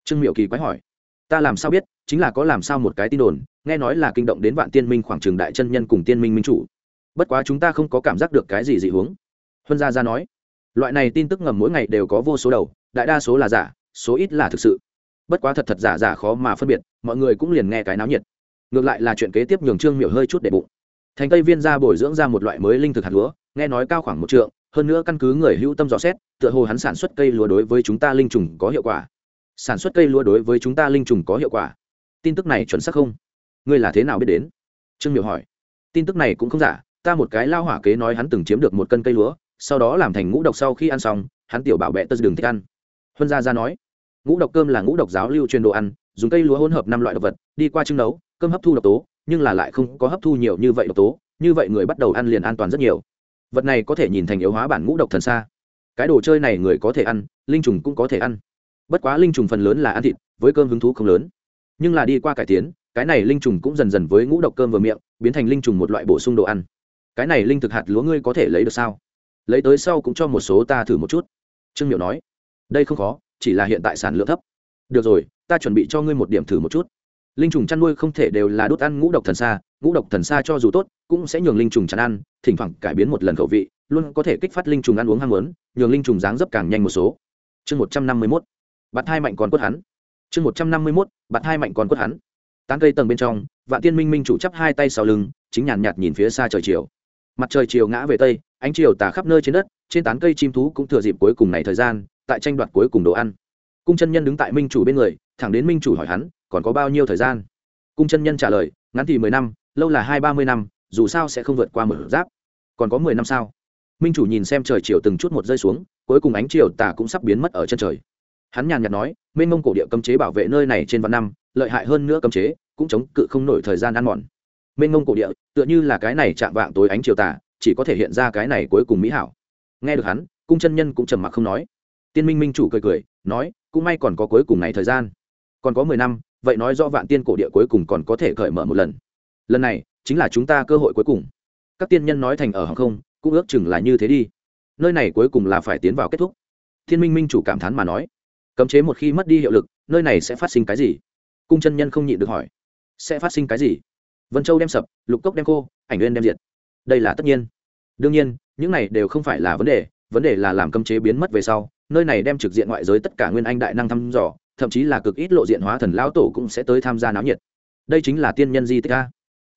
Trương miệu kỳ quái hỏi. Ta làm sao biết, chính là có làm sao một cái tin đồn, nghe nói là kinh động đến vạn tiên minh khoảng trường đại chân nhân cùng tiên minh minh chủ bất quá chúng ta không có cảm giác được cái gì dị hướng. Huân gia gia nói, loại này tin tức ngầm mỗi ngày đều có vô số đầu, đại đa số là giả, số ít là thực sự. Bất quá thật thật giả giả khó mà phân biệt, mọi người cũng liền nghe cái náo nhiệt. Ngược lại là chuyện kế tiếp nhường trương miểu hơi chút để bụng. Thành tây viên ra bồi dưỡng ra một loại mới linh thực hạt lúa, nghe nói cao khoảng một trượng, hơn nữa căn cứ người hữu tâm dò xét, tựa hồ hắn sản xuất cây lúa đối với chúng ta linh trùng có hiệu quả. Sản xuất cây lúa đối với chúng ta linh trùng có hiệu quả. Tin tức này chuẩn xác không? Ngươi là thế nào biết đến? Trương miểu hỏi. Tin tức này cũng không giả ta một cái lao hỏa kế nói hắn từng chiếm được một cân cây lúa, sau đó làm thành ngũ độc sau khi ăn xong, hắn tiểu bảo bệ tớ đường thích ăn. Huân gia ra nói, ngũ độc cơm là ngũ độc giáo lưu truyền đồ ăn, dùng cây lúa hỗn hợp năm loại độc vật, đi qua trưng nấu, cơm hấp thu độc tố, nhưng là lại không có hấp thu nhiều như vậy độc tố, như vậy người bắt đầu ăn liền an toàn rất nhiều. Vật này có thể nhìn thành yếu hóa bản ngũ độc thần xa cái đồ chơi này người có thể ăn, linh trùng cũng có thể ăn. Bất quá linh trùng phần lớn là ăn thịt, với cơm hứng thú không lớn. Nhưng là đi qua cải tiến, cái này linh trùng cũng dần dần với ngũ độc cơm vừa miệng, biến thành linh trùng một loại bổ sung đồ ăn cái này linh thực hạt lúa ngươi có thể lấy được sao? Lấy tới sau cũng cho một số ta thử một chút. Trương miệu nói. Đây không khó, chỉ là hiện tại sản lượng thấp. Được rồi, ta chuẩn bị cho ngươi một điểm thử một chút. Linh trùng chăn nuôi không thể đều là đốt ăn ngũ độc thần xa ngũ độc thần xa cho dù tốt, cũng sẽ nhường linh trùng chăn ăn, thỉnh thoảng cải biến một lần khẩu vị, luôn có thể kích phát linh trùng ăn uống ham muốn, nhường linh trùng dáng dấp càng nhanh một số. Chương một trăm năm mươi mốt. Bạn hai mạnh còn quất hắn. Chương một trăm năm mươi mốt. Bạn hai mạnh còn quất hắn. Tán cây tầng bên trong, vạn tiên minh minh chủ chắp hai tay sau lưng, chính nhàn nhạt nhìn phía xa trời chiều mặt trời chiều ngã về tây, ánh chiều tả khắp nơi trên đất, trên tán cây chim thú cũng thừa dịp cuối cùng này thời gian, tại tranh đoạt cuối cùng đồ ăn. Cung chân nhân đứng tại minh chủ bên người, thẳng đến minh chủ hỏi hắn, còn có bao nhiêu thời gian? Cung chân nhân trả lời, ngắn thì mười năm, lâu là hai ba mươi năm, dù sao sẽ không vượt qua một giáp. Còn có mười năm sao? Minh chủ nhìn xem trời chiều từng chút một rơi xuống, cuối cùng ánh chiều tà cũng sắp biến mất ở chân trời. Hắn nhàn nhạt nói, mênh mông cổ địa cấm chế bảo vệ nơi này trên vạn năm, lợi hại hơn nữa cấm chế, cũng chống cự không nổi thời gian ăn mòn mênh mông cổ địa, tựa như là cái này chạm vạng tối ánh chiều tà, chỉ có thể hiện ra cái này cuối cùng mỹ hảo. Nghe được hắn, cung chân nhân cũng trầm mặc không nói. Tiên minh minh chủ cười cười, nói, cũng may còn có cuối cùng này thời gian. Còn có mười năm, vậy nói do vạn tiên cổ địa cuối cùng còn có thể cởi mở một lần. Lần này, chính là chúng ta cơ hội cuối cùng. Các tiên nhân nói thành ở hàng không, cũng ước chừng là như thế đi. Nơi này cuối cùng là phải tiến vào kết thúc. Thiên minh minh chủ cảm thán mà nói, cấm chế một khi mất đi hiệu lực, nơi này sẽ phát sinh cái gì? Cung chân nhân không nhịn được hỏi, sẽ phát sinh cái gì? Vân châu đem sập, lục cốc đem cô ảnh nguyên đem diệt. Đây là tất nhiên. Đương nhiên, những này đều không phải là vấn đề vấn đề là làm cấm chế biến mất về sau, nơi này đem trực diện ngoại giới tất cả nguyên anh đại năng thăm dò, thậm chí là cực ít lộ diện hóa thần lão tổ cũng sẽ tới tham gia náo nhiệt. Đây chính là tiên nhân di tích a.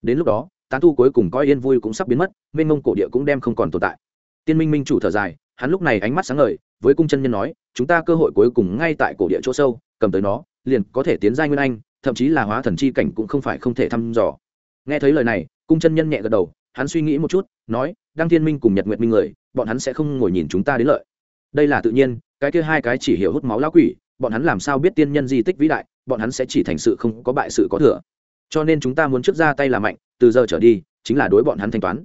Đến lúc đó, tán tu cuối cùng coi yên vui cũng sắp biến mất, mênh mông cổ địa cũng đem không còn tồn tại. Tiên minh minh chủ thở dài, hắn lúc này ánh mắt sáng ngời, với cung chân nhân nói, chúng ta cơ hội cuối cùng ngay tại cổ địa chỗ sâu, cầm tới nó, liền có thể tiến giai nguyên anh, thậm chí là hóa thần chi cảnh cũng không phải không thể thăm dò nghe thấy lời này, cung chân nhân nhẹ gật đầu, hắn suy nghĩ một chút, nói, đăng thiên minh cùng nhật nguyệt minh người, bọn hắn sẽ không ngồi nhìn chúng ta đến lợi. Đây là tự nhiên, cái kia hai cái chỉ hiểu hút máu lão quỷ, bọn hắn làm sao biết tiên nhân di tích vĩ đại, bọn hắn sẽ chỉ thành sự không có bại sự có thừa. Cho nên chúng ta muốn trước ra tay là mạnh, từ giờ trở đi, chính là đối bọn hắn thanh toán.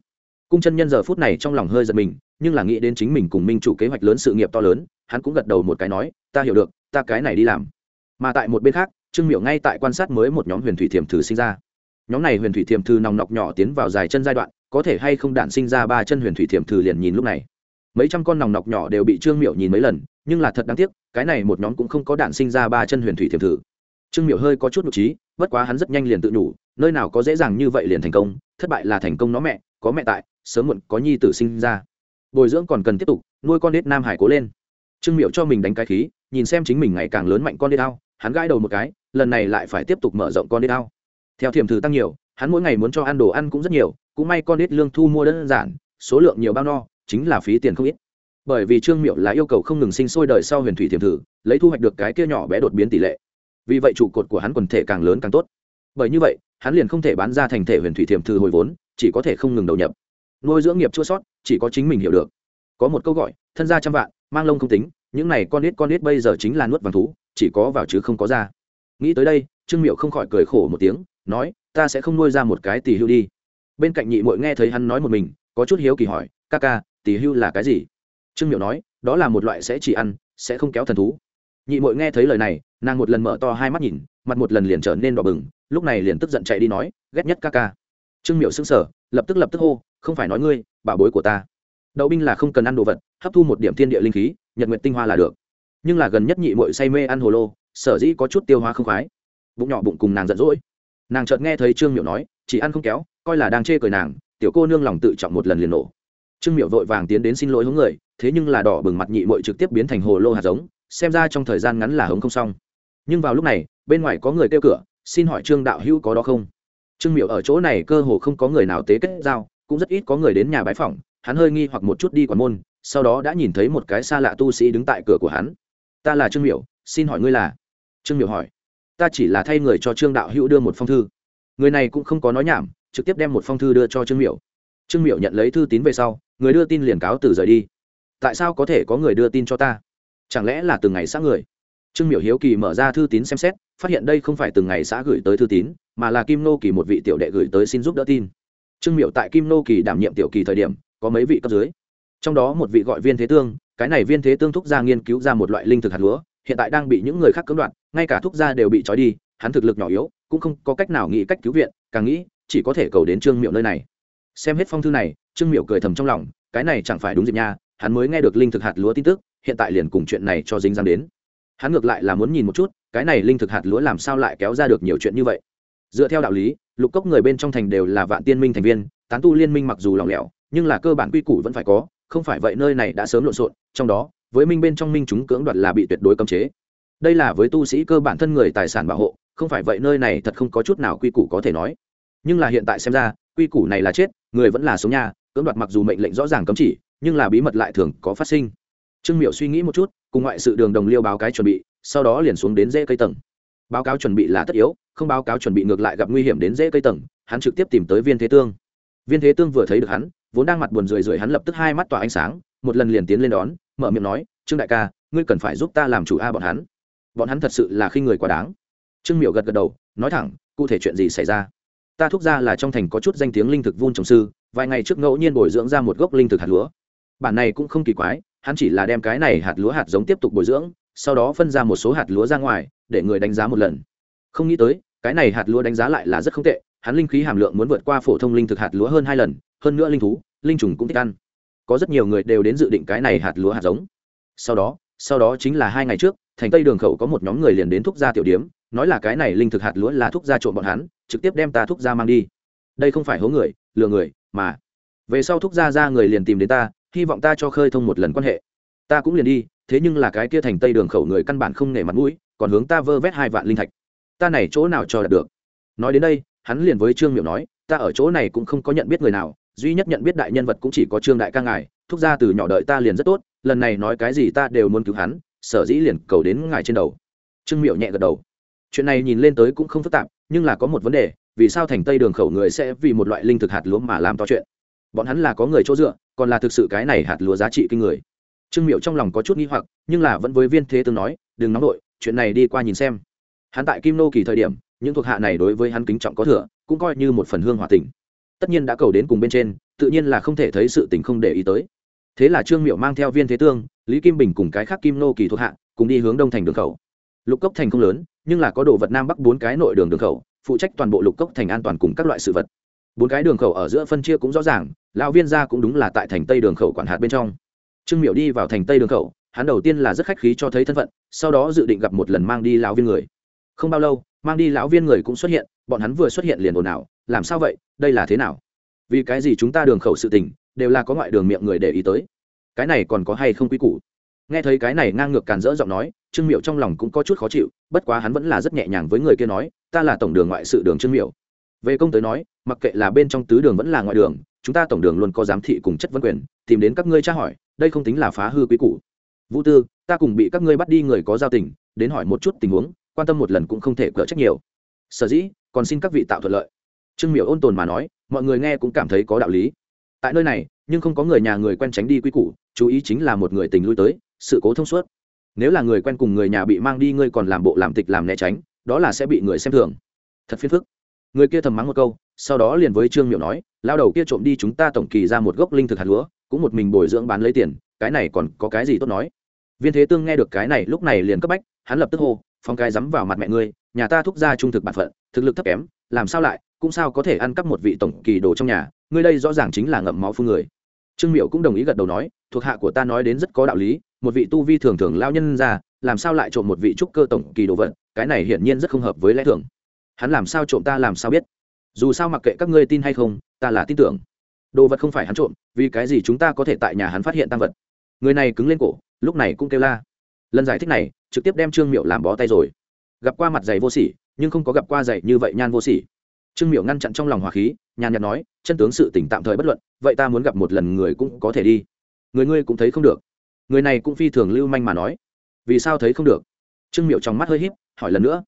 Cung chân nhân giờ phút này trong lòng hơi giật mình, nhưng là nghĩ đến chính mình cùng minh chủ kế hoạch lớn sự nghiệp to lớn, hắn cũng gật đầu một cái nói, ta hiểu được, ta cái này đi làm. Mà tại một bên khác, trương miệu ngay tại quan sát mới một nhóm huyền thủy thiềm thử sinh ra nhóm này huyền thủy thiềm thư nòng nọc nhỏ tiến vào dài chân giai đoạn, có thể hay không đạn sinh ra ba chân huyền thủy thiềm thư liền nhìn lúc này. Mấy trăm con nòng nọc nhỏ đều bị trương miệu nhìn mấy lần, nhưng là thật đáng tiếc, cái này một nhóm cũng không có đạn sinh ra ba chân huyền thủy thiềm thư. Trương miệu hơi có chút nhục trí, bất quá hắn rất nhanh liền tự nhủ, nơi nào có dễ dàng như vậy liền thành công, thất bại là thành công nó mẹ, có mẹ tại, sớm muộn có nhi tử sinh ra. Bồi dưỡng còn cần tiếp tục, nuôi con đết nam hải cố lên. Trương miệu cho mình đánh cái khí, nhìn xem chính mình ngày càng lớn mạnh con đê ao, hắn gãi đầu một cái, lần này lại phải tiếp tục mở rộng con đê ao theo thiềm thử tăng nhiều, hắn mỗi ngày muốn cho ăn đồ ăn cũng rất nhiều, cũng may con ít lương thu mua đơn giản, số lượng nhiều bao no, chính là phí tiền không ít. Bởi vì trương miệu là yêu cầu không ngừng sinh sôi đời sau huyền thủy thiềm thử, lấy thu hoạch được cái kia nhỏ bé đột biến tỷ lệ. Vì vậy trụ cột của hắn quần thể càng lớn càng tốt. Bởi như vậy, hắn liền không thể bán ra thành thể huyền thủy thiềm thử hồi vốn, chỉ có thể không ngừng đầu nhập. Nuôi dưỡng nghiệp chua sót, chỉ có chính mình hiểu được. Có một câu gọi, thân gia trăm vạn, mang lông không tính, những này con nít con nít bây giờ chính là nuốt vàng thú, chỉ có vào chứ không có ra. Nghĩ tới đây, trương miệu không khỏi cười khổ một tiếng nói, ta sẽ không nuôi ra một cái tỷ hưu đi. Bên cạnh nhị mội nghe thấy hắn nói một mình, có chút hiếu kỳ hỏi, ca ca, tỷ hưu là cái gì? Trương miệu nói, đó là một loại sẽ chỉ ăn, sẽ không kéo thần thú. Nhị mội nghe thấy lời này, nàng một lần mở to hai mắt nhìn, mặt một lần liền trở nên đỏ bừng, lúc này liền tức giận chạy đi nói, ghét nhất ca ca. Trương miệu sững sờ, lập tức lập tức hô, không phải nói ngươi, bảo bối của ta. Đậu binh là không cần ăn đồ vật, hấp thu một điểm thiên địa linh khí, nhật nguyện tinh hoa là được. Nhưng là gần nhất nhị mội say mê ăn hồ lô, sở dĩ có chút tiêu hóa không khoái. Bụng nhỏ bụng cùng nàng giận dỗi nàng chợt nghe thấy trương miệu nói chỉ ăn không kéo coi là đang chê cười nàng tiểu cô nương lòng tự trọng một lần liền nổ trương miệu vội vàng tiến đến xin lỗi hướng người thế nhưng là đỏ bừng mặt nhị mội trực tiếp biến thành hồ lô hạt giống xem ra trong thời gian ngắn là hống không xong nhưng vào lúc này bên ngoài có người kêu cửa xin hỏi trương đạo hữu có đó không trương miệu ở chỗ này cơ hồ không có người nào tế kết giao cũng rất ít có người đến nhà bái phỏng hắn hơi nghi hoặc một chút đi quản môn sau đó đã nhìn thấy một cái xa lạ tu sĩ đứng tại cửa của hắn ta là trương miệu xin hỏi ngươi là trương miệu hỏi ta chỉ là thay người cho trương đạo hữu đưa một phong thư. Người này cũng không có nói nhảm, trực tiếp đem một phong thư đưa cho trương miểu. trương miểu nhận lấy thư tín về sau, người đưa tin liền cáo từ rời đi. Tại sao có thể có người đưa tin cho ta? Chẳng lẽ là từng ngày xã người? Trương miểu hiếu kỳ mở ra thư tín xem xét, phát hiện đây không phải từng ngày xã gửi tới thư tín, mà là kim nô kỳ một vị tiểu đệ gửi tới xin giúp đỡ tin. Trương miểu tại kim nô kỳ đảm nhiệm tiểu kỳ thời điểm, có mấy vị cấp dưới. Trong đó một vị gọi viên thế tương, cái này viên thế tương thúc ra nghiên cứu ra một loại linh thực hạt lúa hiện tại đang bị những người khác cưỡng đoạt, ngay cả thúc gia đều bị trói đi, hắn thực lực nhỏ yếu, cũng không có cách nào nghĩ cách cứu viện, càng nghĩ, chỉ có thể cầu đến trương miệu nơi này. Xem hết phong thư này, trương miệu cười thầm trong lòng, cái này chẳng phải đúng dịp nha, hắn mới nghe được linh thực hạt lúa tin tức, hiện tại liền cùng chuyện này cho dính dáng đến. Hắn ngược lại là muốn nhìn một chút, cái này linh thực hạt lúa làm sao lại kéo ra được nhiều chuyện như vậy. Dựa theo đạo lý, lục cốc người bên trong thành đều là vạn tiên minh thành viên, tán tu liên minh mặc dù lỏng lẻo, nhưng là cơ bản quy củ vẫn phải có, không phải vậy nơi này đã sớm lộn xộn, trong đó với minh bên trong minh chúng cưỡng đoạt là bị tuyệt đối cấm chế. Đây là với tu sĩ cơ bản thân người tài sản bảo hộ, không phải vậy nơi này thật không có chút nào quy củ có thể nói. Nhưng là hiện tại xem ra, quy củ này là chết, người vẫn là sống nhà, cưỡng đoạt mặc dù mệnh lệnh rõ ràng cấm chỉ, nhưng là bí mật lại thường có phát sinh. Trương miệu suy nghĩ một chút, cùng ngoại sự đường đồng liêu báo cái chuẩn bị, sau đó liền xuống đến dễ cây tầng. Báo cáo chuẩn bị là tất yếu, không báo cáo chuẩn bị ngược lại gặp nguy hiểm đến dễ cây tầng, hắn trực tiếp tìm tới viên thế tương. Viên thế tương vừa thấy được hắn, vốn đang mặt buồn rười rượi hắn lập tức hai mắt tỏa ánh sáng, một lần liền tiến lên đón mở miệng nói, trương đại ca, ngươi cần phải giúp ta làm chủ a bọn hắn. Bọn hắn thật sự là khi người quá đáng. Trương miểu gật gật đầu, nói thẳng, cụ thể chuyện gì xảy ra? Ta thúc ra là trong thành có chút danh tiếng linh thực vun trồng sư, vài ngày trước ngẫu nhiên bồi dưỡng ra một gốc linh thực hạt lúa. Bản này cũng không kỳ quái, hắn chỉ là đem cái này hạt lúa hạt giống tiếp tục bồi dưỡng, sau đó phân ra một số hạt lúa ra ngoài, để người đánh giá một lần. Không nghĩ tới, cái này hạt lúa đánh giá lại là rất không tệ, hắn linh khí hàm lượng muốn vượt qua phổ thông linh thực hạt lúa hơn hai lần, hơn nữa linh thú, linh trùng cũng thích ăn có rất nhiều người đều đến dự định cái này hạt lúa hạt giống. Sau đó sau đó chính là hai ngày trước, thành tây đường khẩu có một nhóm người liền đến thúc gia tiểu điếm, nói là cái này linh thực hạt lúa là thúc gia trộm bọn hắn, trực tiếp đem ta thúc gia mang đi. Đây không phải hố người, lừa người, mà về sau thúc gia ra người liền tìm đến ta, hy vọng ta cho khơi thông một lần quan hệ. Ta cũng liền đi, thế nhưng là cái kia thành tây đường khẩu người căn bản không nể mặt mũi, còn hướng ta vơ vét hai vạn linh thạch. Ta này chỗ nào cho đạt được? Nói đến đây, hắn liền với trương miệu nói, ta ở chỗ này cũng không có nhận biết người nào duy nhất nhận biết đại nhân vật cũng chỉ có trương đại ca ngài, thúc ra từ nhỏ đợi ta liền rất tốt, lần này nói cái gì ta đều muốn cứu hắn, sở dĩ liền cầu đến ngài trên đầu. Trương miệu nhẹ gật đầu. Chuyện này nhìn lên tới cũng không phức tạp, nhưng là có một vấn đề, vì sao thành tây đường khẩu người sẽ vì một loại linh thực hạt lúa mà làm to chuyện? Bọn hắn là có người chỗ dựa, còn là thực sự cái này hạt lúa giá trị kinh người. Trương miệu trong lòng có chút nghi hoặc, nhưng là vẫn với viên thế tương nói, đừng nóng đội chuyện này đi qua nhìn xem. Hắn tại kim nô kỳ thời điểm, những thuộc hạ này đối với hắn kính trọng có thừa, cũng coi như một phần hương hòa tình tất nhiên đã cầu đến cùng bên trên, tự nhiên là không thể thấy sự tình không để ý tới. Thế là trương miệu mang theo viên thế tương, lý kim bình cùng cái khác kim nô kỳ thuộc hạ, cùng đi hướng đông thành đường khẩu. Lục cốc thành không lớn, nhưng là có đồ vật nam bắc bốn cái nội đường đường khẩu, phụ trách toàn bộ lục cốc thành an toàn cùng các loại sự vật. Bốn cái đường khẩu ở giữa phân chia cũng rõ ràng, lão viên gia cũng đúng là tại thành tây đường khẩu quản hạt bên trong. Trương miệu đi vào thành tây đường khẩu, hắn đầu tiên là rất khách khí cho thấy thân phận, sau đó dự định gặp một lần mang đi lão viên người. Không bao lâu, mang đi lão viên người cũng xuất hiện, bọn hắn vừa xuất hiện liền ồn ào làm sao vậy, đây là thế nào? Vì cái gì chúng ta đường khẩu sự tình, đều là có ngoại đường miệng người để ý tới? Cái này còn có hay không quy củ? Nghe thấy cái này ngang ngược càn rỡ giọng nói, trương miệu trong lòng cũng có chút khó chịu, bất quá hắn vẫn là rất nhẹ nhàng với người kia nói, ta là tổng đường ngoại sự đường trương miệu về công tới nói, mặc kệ là bên trong tứ đường vẫn là ngoại đường, chúng ta tổng đường luôn có giám thị cùng chất vấn quyền, tìm đến các ngươi tra hỏi, đây không tính là phá hư quý củ. Vũ tư, ta cùng bị các ngươi bắt đi người có giao tình, đến hỏi một chút tình huống, quan tâm một lần cũng không thể cỡ trách nhiều. Sở dĩ, còn xin các vị tạo thuận lợi trương miểu ôn tồn mà nói, mọi người nghe cũng cảm thấy có đạo lý. Tại nơi này, nhưng không có người nhà người quen tránh đi quy củ, chú ý chính là một người tình lui tới, sự cố thông suốt. Nếu là người quen cùng người nhà bị mang đi, ngươi còn làm bộ làm tịch làm né tránh, đó là sẽ bị người xem thường. Thật phiền phức. Người kia thầm mắng một câu, sau đó liền với trương miệu nói, lao đầu kia trộm đi chúng ta tổng kỳ ra một gốc linh thực hạt lúa, cũng một mình bồi dưỡng bán lấy tiền, cái này còn có cái gì tốt nói? Viên thế tương nghe được cái này, lúc này liền cấp bách, hắn lập tức hô phong cái dám vào mặt mẹ ngươi, nhà ta thúc ra trung thực bản phận, thực lực thấp kém, làm sao lại cũng sao có thể ăn cắp một vị tổng kỳ đồ trong nhà, ngươi đây rõ ràng chính là ngậm máu phương người. Trương miệu cũng đồng ý gật đầu nói, thuộc hạ của ta nói đến rất có đạo lý, một vị tu vi thường thường lao nhân ra, làm sao lại trộm một vị trúc cơ tổng kỳ đồ vật, cái này hiển nhiên rất không hợp với lẽ thường. Hắn làm sao trộm ta làm sao biết? Dù sao mặc kệ các ngươi tin hay không, ta là tin tưởng. Đồ vật không phải hắn trộm, vì cái gì chúng ta có thể tại nhà hắn phát hiện tăng vật? Người này cứng lên cổ, lúc này cũng kêu la. Lần giải thích này, trực tiếp đem trương miệu làm bó tay rồi. Gặp qua mặt giày vô sỉ, nhưng không có gặp qua giày như vậy nhan vô sỉ trương miệu ngăn chặn trong lòng hòa khí, nhàn nhạt nói, chân tướng sự tỉnh tạm thời bất luận, vậy ta muốn gặp một lần người cũng có thể đi. Người ngươi cũng thấy không được. Người này cũng phi thường lưu manh mà nói. Vì sao thấy không được? Trương miệu trong mắt hơi híp, hỏi lần nữa.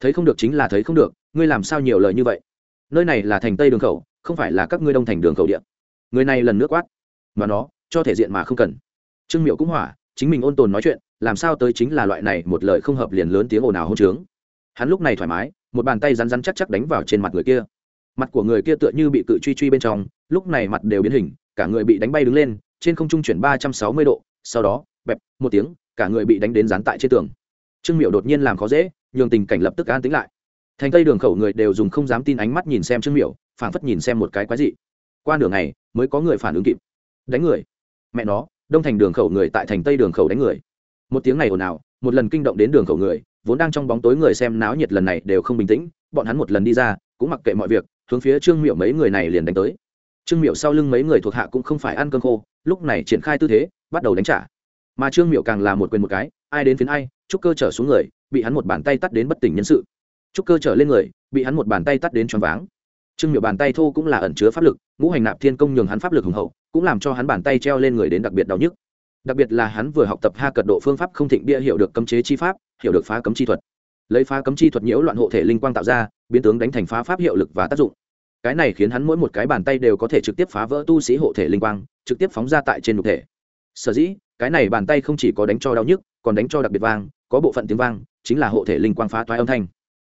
Thấy không được chính là thấy không được, ngươi làm sao nhiều lời như vậy? Nơi này là thành tây đường khẩu, không phải là các ngươi đông thành đường khẩu điện người này lần nước quát. Mà nó, cho thể diện mà không cần. Trương miệu cũng hỏa, chính mình ôn tồn nói chuyện, làm sao tới chính là loại này, một lời không hợp liền lớn tiếng ồn ào hôn trướng hắn lúc này thoải mái, một bàn tay rắn rắn chắc chắc đánh vào trên mặt người kia. Mặt của người kia tựa như bị cự truy truy bên trong, lúc này mặt đều biến hình, cả người bị đánh bay đứng lên, trên không trung chuyển ba trăm sáu mươi độ, sau đó, bẹp, một tiếng, cả người bị đánh đến dán tại trên tường. Trương miệu đột nhiên làm khó dễ, nhường tình cảnh lập tức an tính lại. Thành tây đường khẩu người đều dùng không dám tin ánh mắt nhìn xem trương miệu phảng phất nhìn xem một cái quái dị. Qua nửa ngày, mới có người phản ứng kịp. Đánh người. Mẹ nó, đông thành đường khẩu người tại thành tây đường khẩu đánh người. Một tiếng này ồn ào, một lần kinh động đến đường khẩu người vốn đang trong bóng tối người xem náo nhiệt lần này đều không bình tĩnh, bọn hắn một lần đi ra, cũng mặc kệ mọi việc, hướng phía trương miệu mấy người này liền đánh tới. Trương miệu sau lưng mấy người thuộc hạ cũng không phải ăn cơm khô, lúc này triển khai tư thế, bắt đầu đánh trả. Mà trương miệu càng là một quyền một cái, ai đến phiến ai, trúc cơ trở xuống người, bị hắn một bàn tay tắt đến bất tỉnh nhân sự. Trúc cơ trở lên người, bị hắn một bàn tay tắt đến choáng váng. Trương miệu bàn tay thô cũng là ẩn chứa pháp lực, ngũ hành nạp thiên công nhường hắn pháp lực hùng hậu, cũng làm cho hắn bàn tay treo lên người đến đặc biệt đau nhức. Đặc biệt là hắn vừa học tập ha cật độ phương pháp không thịnh bia hiểu được cấm chế chi pháp hiểu được phá cấm chi thuật. Lấy phá cấm chi thuật nhiễu loạn hộ thể linh quang tạo ra, biến tướng đánh thành phá pháp hiệu lực và tác dụng. Cái này khiến hắn mỗi một cái bàn tay đều có thể trực tiếp phá vỡ tu sĩ hộ thể linh quang, trực tiếp phóng ra tại trên nhục thể. Sở dĩ, cái này bàn tay không chỉ có đánh cho đau nhức, còn đánh cho đặc biệt vang, có bộ phận tiếng vang, chính là hộ thể linh quang phá toái âm thanh.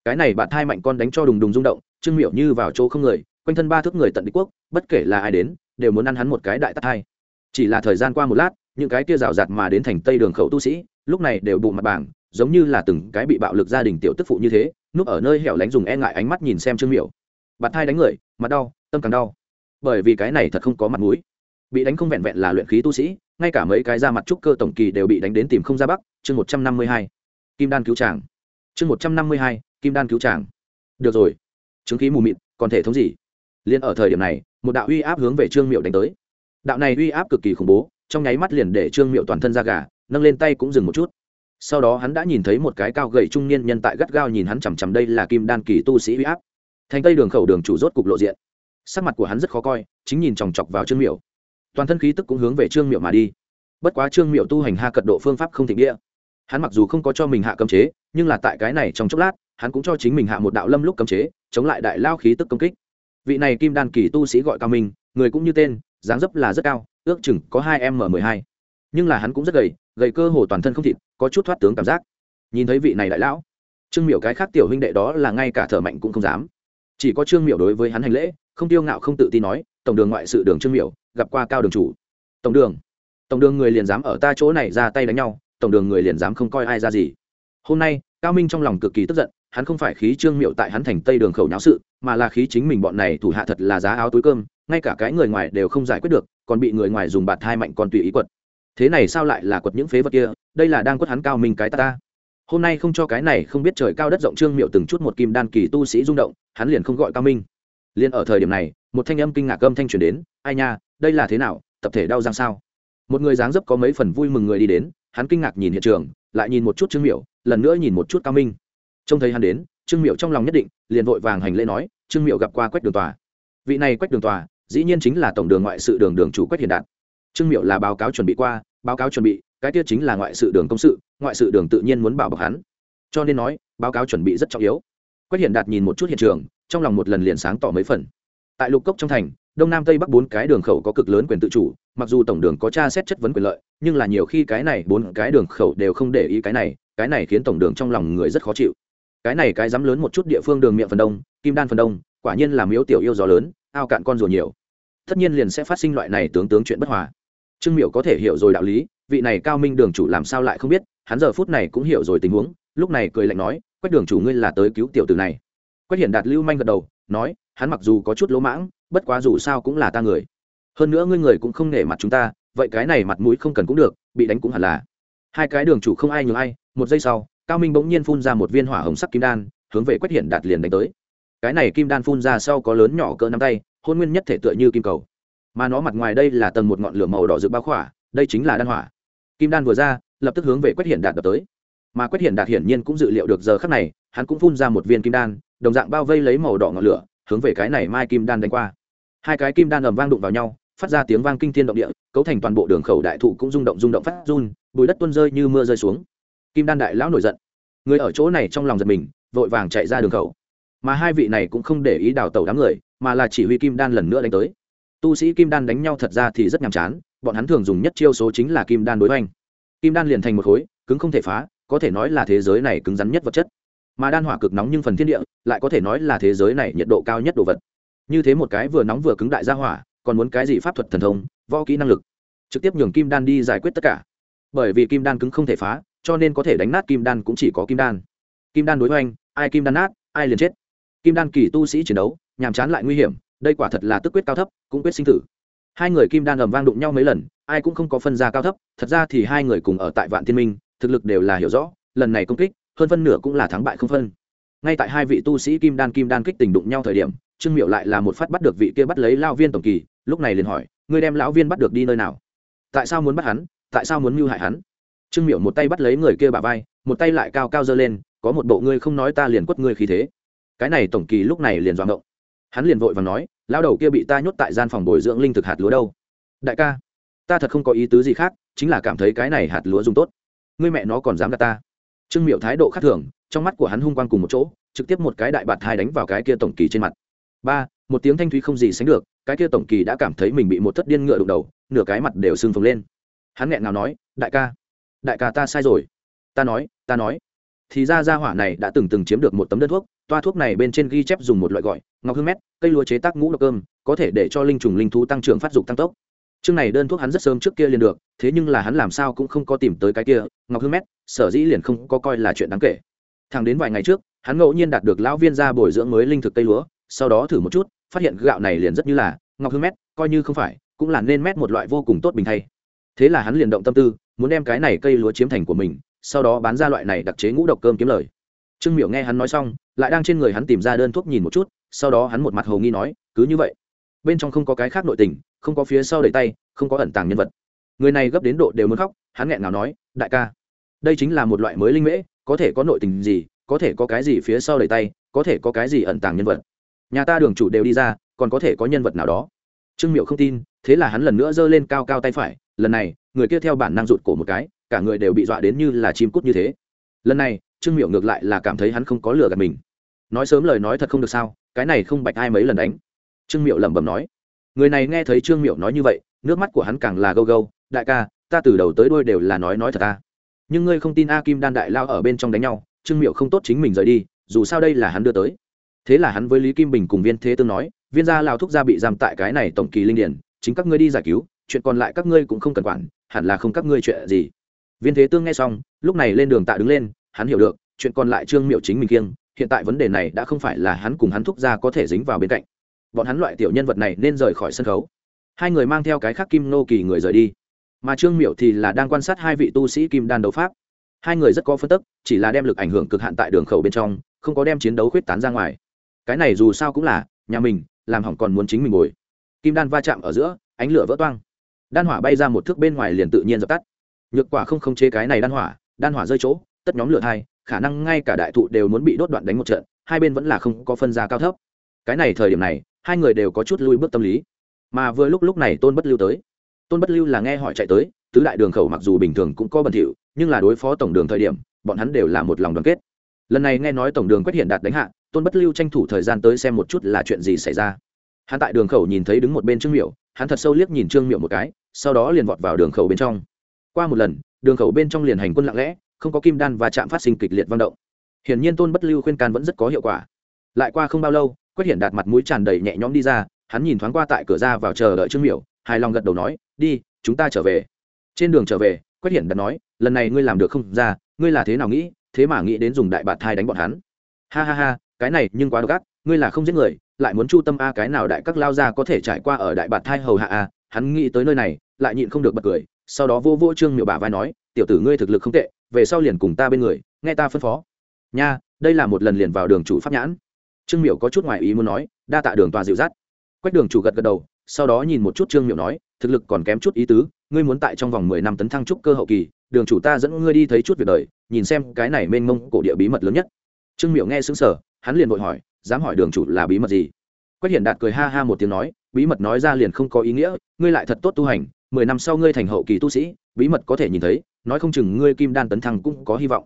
Cái này bạn thai mạnh con đánh cho đùng đùng rung động, trương miểu như vào chỗ không người, quanh thân ba thước người tận đế quốc, bất kể là ai đến, đều muốn ăn hắn một cái đại tắt hai chỉ là thời gian qua một lát, những cái kia rào rạt mà đến thành tây đường khẩu tu sĩ, lúc này đều bụng mặt bảng giống như là từng cái bị bạo lực gia đình tiểu tức phụ như thế, núp ở nơi hẻo lánh dùng e ngại ánh mắt nhìn xem trương miểu. Bạt thai đánh người, mặt đau, tâm càng đau. Bởi vì cái này thật không có mặt mũi. Bị đánh không vẹn vẹn là luyện khí tu sĩ, ngay cả mấy cái ra mặt trúc cơ tổng kỳ đều bị đánh đến tìm không ra bắc, chương một trăm năm mươi hai. Kim đan cứu tràng chương một trăm năm mươi hai, kim đan cứu tràng được rồi. Chứng khí mù mịt, còn thể thống gì? Liền ở thời điểm này, một đạo uy áp hướng về trương miệu đánh tới. Đạo này uy áp cực kỳ khủng bố, trong nháy mắt liền để trương miệu toàn thân ra gà, nâng lên tay cũng dừng một chút sau đó hắn đã nhìn thấy một cái cao gầy trung niên nhân tại gắt gao nhìn hắn chằm chằm đây là kim đan kỳ tu sĩ huy áp. Thành tây đường khẩu đường chủ rốt cục lộ diện. Sắc mặt của hắn rất khó coi, chính nhìn chòng chọc vào trương miệu toàn thân khí tức cũng hướng về trương miệu mà đi. Bất quá trương miệu tu hành ha cật độ phương pháp không thịnh địa. Hắn mặc dù không có cho mình hạ cấm chế, nhưng là tại cái này trong chốc lát, hắn cũng cho chính mình hạ một đạo lâm lúc cấm chế, chống lại đại lao khí tức công kích. Vị này kim đan kỳ tu sĩ gọi cao minh, người cũng như tên, dáng dấp là rất cao, ước chừng có hai m mười hai. Nhưng là hắn cũng rất gầy gầy cơ hồ toàn thân không thịt, có chút thoát tướng cảm giác. Nhìn thấy vị này đại lão, trương miểu cái khác tiểu huynh đệ đó là ngay cả thở mạnh cũng không dám. Chỉ có trương miểu đối với hắn hành lễ, không tiêu ngạo không tự tin nói, tổng đường ngoại sự đường trương miểu, gặp qua cao đường chủ. Tổng đường? Tổng đường người liền dám ở ta chỗ này ra tay đánh nhau, tổng đường người liền dám không coi ai ra gì. Hôm nay, cao minh trong lòng cực kỳ tức giận, hắn không phải khí trương miệu tại hắn thành tây đường khẩu nháo sự, mà là khí chính mình bọn này thủ hạ thật là giá áo túi cơm, ngay cả cái người ngoài đều không giải quyết được, còn bị người ngoài dùng bạt thai mạnh còn tùy ý quật thế này sao lại là quật những phế vật kia, đây là đang quất hắn cao minh cái ta ta. Hôm nay không cho cái này không biết trời cao đất rộng trương miệu từng chút một kim đan kỳ tu sĩ rung động, hắn liền không gọi cao minh. Liền ở thời điểm này, một thanh âm kinh ngạc âm thanh truyền đến, ai nha, đây là thế nào, tập thể đau răng sao? Một người dáng dấp có mấy phần vui mừng người đi đến, hắn kinh ngạc nhìn hiện trường, lại nhìn một chút trương miệu, lần nữa nhìn một chút cao minh. Trông thấy hắn đến, trương miệu trong lòng nhất định, liền vội vàng hành lễ nói, trương miệu gặp qua quách đường tòa. Vị này quách đường tòa, dĩ nhiên chính là tổng đường ngoại sự đường đường chủ quách hiền đạt trương miệu là báo cáo chuẩn bị qua, báo cáo chuẩn bị, cái tiết chính là ngoại sự đường công sự, ngoại sự đường tự nhiên muốn bảo bọc hắn. Cho nên nói, báo cáo chuẩn bị rất trọng yếu. Quách hiền đạt nhìn một chút hiện trường, trong lòng một lần liền sáng tỏ mấy phần. Tại lục cốc trong thành, đông nam tây bắc bốn cái đường khẩu có cực lớn quyền tự chủ, mặc dù tổng đường có tra xét chất vấn quyền lợi, nhưng là nhiều khi cái này bốn cái đường khẩu đều không để ý cái này cái này khiến tổng đường trong lòng người rất khó chịu. Cái này cái dám lớn một chút địa phương đường miệng phần đông, kim đan phần đông, quả nhiên là miếu tiểu yêu gió lớn, ao cạn con rùa nhiều. Tất nhiên liền sẽ phát sinh loại này tướng tướng chuyện bất hòa trương miểu có thể hiểu rồi đạo lý, vị này cao minh đường chủ làm sao lại không biết, hắn giờ phút này cũng hiểu rồi tình huống, lúc này cười lạnh nói, quách đường chủ ngươi là tới cứu tiểu tử này. Quách hiển đạt lưu manh gật đầu, nói, hắn mặc dù có chút lỗ mãng, bất quá dù sao cũng là ta người. Hơn nữa ngươi người cũng không nể mặt chúng ta, vậy cái này mặt mũi không cần cũng được, bị đánh cũng hẳn là. Hai cái đường chủ không ai nhường ai, một giây sau, cao minh bỗng nhiên phun ra một viên hỏa hồng sắc kim đan, hướng về quách hiển đạt liền đánh tới. Cái này kim đan phun ra sau có lớn nhỏ cỡ nắm tay, hôn nguyên nhất thể tựa như kim cầu mà nó mặt ngoài đây là tầng một ngọn lửa màu đỏ rực bao khỏa, đây chính là đan hỏa. Kim đan vừa ra, lập tức hướng về quét hiển đạt đập tới. Mà quét hiển đạt hiển nhiên cũng dự liệu được giờ khắc này, hắn cũng phun ra một viên kim đan, đồng dạng bao vây lấy màu đỏ ngọn lửa, hướng về cái này mai kim đan đánh qua. Hai cái kim đan ầm vang đụng vào nhau, phát ra tiếng vang kinh thiên động địa, cấu thành toàn bộ đường khẩu đại thụ cũng rung động rung động phát run bùi đất tuôn rơi như mưa rơi xuống. Kim đan đại lão nổi giận. Người ở chỗ này trong lòng giật mình, vội vàng chạy ra đường khẩu. Mà hai vị này cũng không để ý đào tẩu đám người, mà là chỉ huy kim đan lần nữa đánh tới tu sĩ kim đan đánh nhau thật ra thì rất nhàm chán, bọn hắn thường dùng nhất chiêu số chính là kim đan đối oanh kim đan liền thành một khối, cứng không thể phá, có thể nói là thế giới này cứng rắn nhất vật chất. Mà đan hỏa cực nóng nhưng phần thiên địa, lại có thể nói là thế giới này nhiệt độ cao nhất đồ vật. Như thế một cái vừa nóng vừa cứng đại gia hỏa, còn muốn cái gì pháp thuật thần thông, võ kỹ năng lực. Trực tiếp nhường kim đan đi giải quyết tất cả. Bởi vì kim đan cứng không thể phá, cho nên có thể đánh nát kim đan cũng chỉ có kim đan. Kim đan đối với anh ai kim đan nát, ai liền chết. Kim đan kỳ tu sĩ chiến đấu, nhàm chán lại nguy hiểm đây quả thật là tức quyết cao thấp, cũng quyết sinh tử. Hai người kim đan ầm vang đụng nhau mấy lần, ai cũng không có phân ra cao thấp, thật ra thì hai người cùng ở tại vạn thiên minh, thực lực đều là hiểu rõ, lần này công kích, hơn phân nửa cũng là thắng bại không phân. Ngay tại hai vị tu sĩ kim đan kim đan kích tình đụng nhau thời điểm, trương miệu lại là một phát bắt được vị kia bắt lấy lao viên tổng kỳ, lúc này liền hỏi, ngươi đem lão viên bắt được đi nơi nào? Tại sao muốn bắt hắn? Tại sao muốn mưu hại hắn? Trương miệu một tay bắt lấy người kia bà vai, một tay lại cao cao giơ lên, có một bộ ngươi không nói ta liền quất ngươi khí thế. Cái này tổng kỳ lúc này liền doạng động hắn liền vội và nói lao đầu kia bị ta nhốt tại gian phòng bồi dưỡng linh thực hạt lúa đâu? Đại ca, ta thật không có ý tứ gì khác, chính là cảm thấy cái này hạt lúa dùng tốt. Ngươi mẹ nó còn dám gạt ta. Trương miệu thái độ khác thường, trong mắt của hắn hung quang cùng một chỗ, trực tiếp một cái đại bạt thai đánh vào cái kia tổng kỳ trên mặt. Ba, một tiếng thanh thúy không gì sánh được, cái kia tổng kỳ đã cảm thấy mình bị một thất điên ngựa đụng đầu, nửa cái mặt đều sưng phồng lên. Hắn nghẹn ngào nói, đại ca đại ca ta sai rồi. Ta nói ta nói. Thì ra ra hỏa này đã từng từng chiếm được một tấm đơn thuốc toa thuốc này bên trên ghi chép dùng một loại gọi, ngọc hương mét, cây lúa chế tác ngũ độc cơm, có thể để cho linh trùng linh thú tăng trưởng phát dục tăng tốc. Chương này đơn thuốc hắn rất sớm trước kia liền được, thế nhưng là hắn làm sao cũng không có tìm tới cái kia, ngọc hương mét, sở dĩ liền không có coi là chuyện đáng kể. Thẳng đến vài ngày trước, hắn ngẫu nhiên đạt được lão viên ra bồi dưỡng mới linh thực cây lúa, sau đó thử một chút, phát hiện gạo này liền rất như là, ngọc hương mét, coi như không phải, cũng là nên mét một loại vô cùng tốt bình thay. Thế là hắn liền động tâm tư, muốn đem cái này cây lúa chiếm thành của mình, sau đó bán ra loại này đặc chế ngũ độc cơm kiếm lời. Trương miểu nghe hắn nói xong lại đang trên người hắn tìm ra đơn thuốc nhìn một chút, sau đó hắn một mặt hầu nghi nói, cứ như vậy, bên trong không có cái khác nội tình, không có phía sau đẩy tay, không có ẩn tàng nhân vật. Người này gấp đến độ đều muốn khóc, hắn nghẹn ngào nói, đại ca, đây chính là một loại mới linh mễ, có thể có nội tình gì, có thể có cái gì phía sau đẩy tay, có thể có cái gì ẩn tàng nhân vật. Nhà ta đường chủ đều đi ra, còn có thể có nhân vật nào đó. Trương miệu không tin, thế là hắn lần nữa giơ lên cao cao tay phải, lần này, người kia theo bản năng rụt cổ một cái, cả người đều bị dọa đến như là chim cút như thế. Lần này trương miệu ngược lại là cảm thấy hắn không có lừa gạt mình. Nói sớm lời nói thật không được sao, cái này không bạch ai mấy lần đánh. Trương miệu lẩm bẩm nói. Người này nghe thấy trương miệu nói như vậy, nước mắt của hắn càng là gâu gâu, đại ca, ta từ đầu tới đôi đều là nói nói thật ta. Nhưng ngươi không tin a kim đan đại lao ở bên trong đánh nhau, trương miệu không tốt chính mình rời đi, dù sao đây là hắn đưa tới. Thế là hắn với lý kim bình cùng viên thế tương nói, viên gia lao thúc gia bị giam tại cái này tổng kỳ linh điển, chính các ngươi đi giải cứu, chuyện còn lại các ngươi cũng không cần quản, hẳn là không các ngươi chuyện gì. Viên thế tương nghe xong, lúc này lên đường tạ đứng lên hắn hiểu được, chuyện còn lại trương miệu chính mình kiêng, hiện tại vấn đề này đã không phải là hắn cùng hắn thúc ra có thể dính vào bên cạnh. Bọn hắn loại tiểu nhân vật này nên rời khỏi sân khấu. Hai người mang theo cái khác kim nô kỳ người rời đi. Mà trương miệu thì là đang quan sát hai vị tu sĩ kim đan đấu pháp. Hai người rất có phân tức, chỉ là đem lực ảnh hưởng cực hạn tại đường khẩu bên trong, không có đem chiến đấu khuyết tán ra ngoài. Cái này dù sao cũng là, nhà mình, làm hỏng còn muốn chính mình ngồi. Kim đan va chạm ở giữa, ánh lửa vỡ toang. Đan hỏa bay ra một thước bên ngoài liền tự nhiên dập tắt. Nhược quả không khống chế cái này đan hỏa đan hỏa rơi chỗ tất nhóm lửa thai, khả năng ngay cả đại thụ đều muốn bị đốt đoạn đánh một trận, hai bên vẫn là không có phân ra cao thấp. Cái này thời điểm này, hai người đều có chút lui bước tâm lý. Mà vừa lúc lúc này tôn bất lưu tới. Tôn bất lưu là nghe hỏi chạy tới, tứ đại đường khẩu mặc dù bình thường cũng có bẩn thỉu, nhưng là đối phó tổng đường thời điểm, bọn hắn đều là một lòng đoàn kết. Lần này nghe nói tổng đường quách hiện đạt đánh hạ, tôn bất lưu tranh thủ thời gian tới xem một chút là chuyện gì xảy ra. Hắn tại đường khẩu nhìn thấy đứng một bên trương miệu hắn thật sâu liếc nhìn trương miệu một cái, sau đó liền vọt vào đường khẩu bên trong. Qua một lần, đường khẩu bên trong liền hành quân lặng lẽ không có kim đan và chạm phát sinh kịch liệt vang động. Hiển nhiên tôn bất lưu khuyên can vẫn rất có hiệu quả. Lại qua không bao lâu, quách hiển đạt mặt mũi tràn đầy nhẹ nhõm đi ra, hắn nhìn thoáng qua tại cửa ra vào chờ đợi trương miểu, hài lòng gật đầu nói, đi, chúng ta trở về. Trên đường trở về, quách hiển đạt nói, lần này ngươi làm được không ra, ngươi là thế nào nghĩ, thế mà nghĩ đến dùng đại bạt thai đánh bọn hắn. Ha ha ha, cái này nhưng quá độc ác, ngươi là không giết người, lại muốn chu tâm a cái nào đại các lao ra có thể trải qua ở đại bạt thai hầu hạ a? Hắn nghĩ tới nơi này, lại nhịn không được bật cười, sau đó vô vô trương miểu bà vai nói tiểu tử ngươi thực lực không tệ, về sau liền cùng ta bên người, nghe ta phân phó. Nha, đây là một lần liền vào đường chủ pháp nhãn. Trương Miểu có chút ngoài ý muốn nói, đa tạ đường tòa dịu dắt. Quách đường chủ gật gật đầu, sau đó nhìn một chút trương Miểu nói, thực lực còn kém chút ý tứ, ngươi muốn tại trong vòng mười năm tấn thăng trúc cơ hậu kỳ, đường chủ ta dẫn ngươi đi thấy chút việc đời, nhìn xem cái này mênh mông cổ địa bí mật lớn nhất. Trương Miểu nghe xứng sở hắn liền vội hỏi, dám hỏi đường chủ là bí mật gì? Quách hiển đạt cười ha ha một tiếng nói, bí mật nói ra liền không có ý nghĩa, ngươi lại thật tốt tu hành mười năm sau ngươi thành hậu kỳ tu sĩ, bí mật có thể nhìn thấy, nói không chừng ngươi kim đan tấn thăng cũng có hy vọng.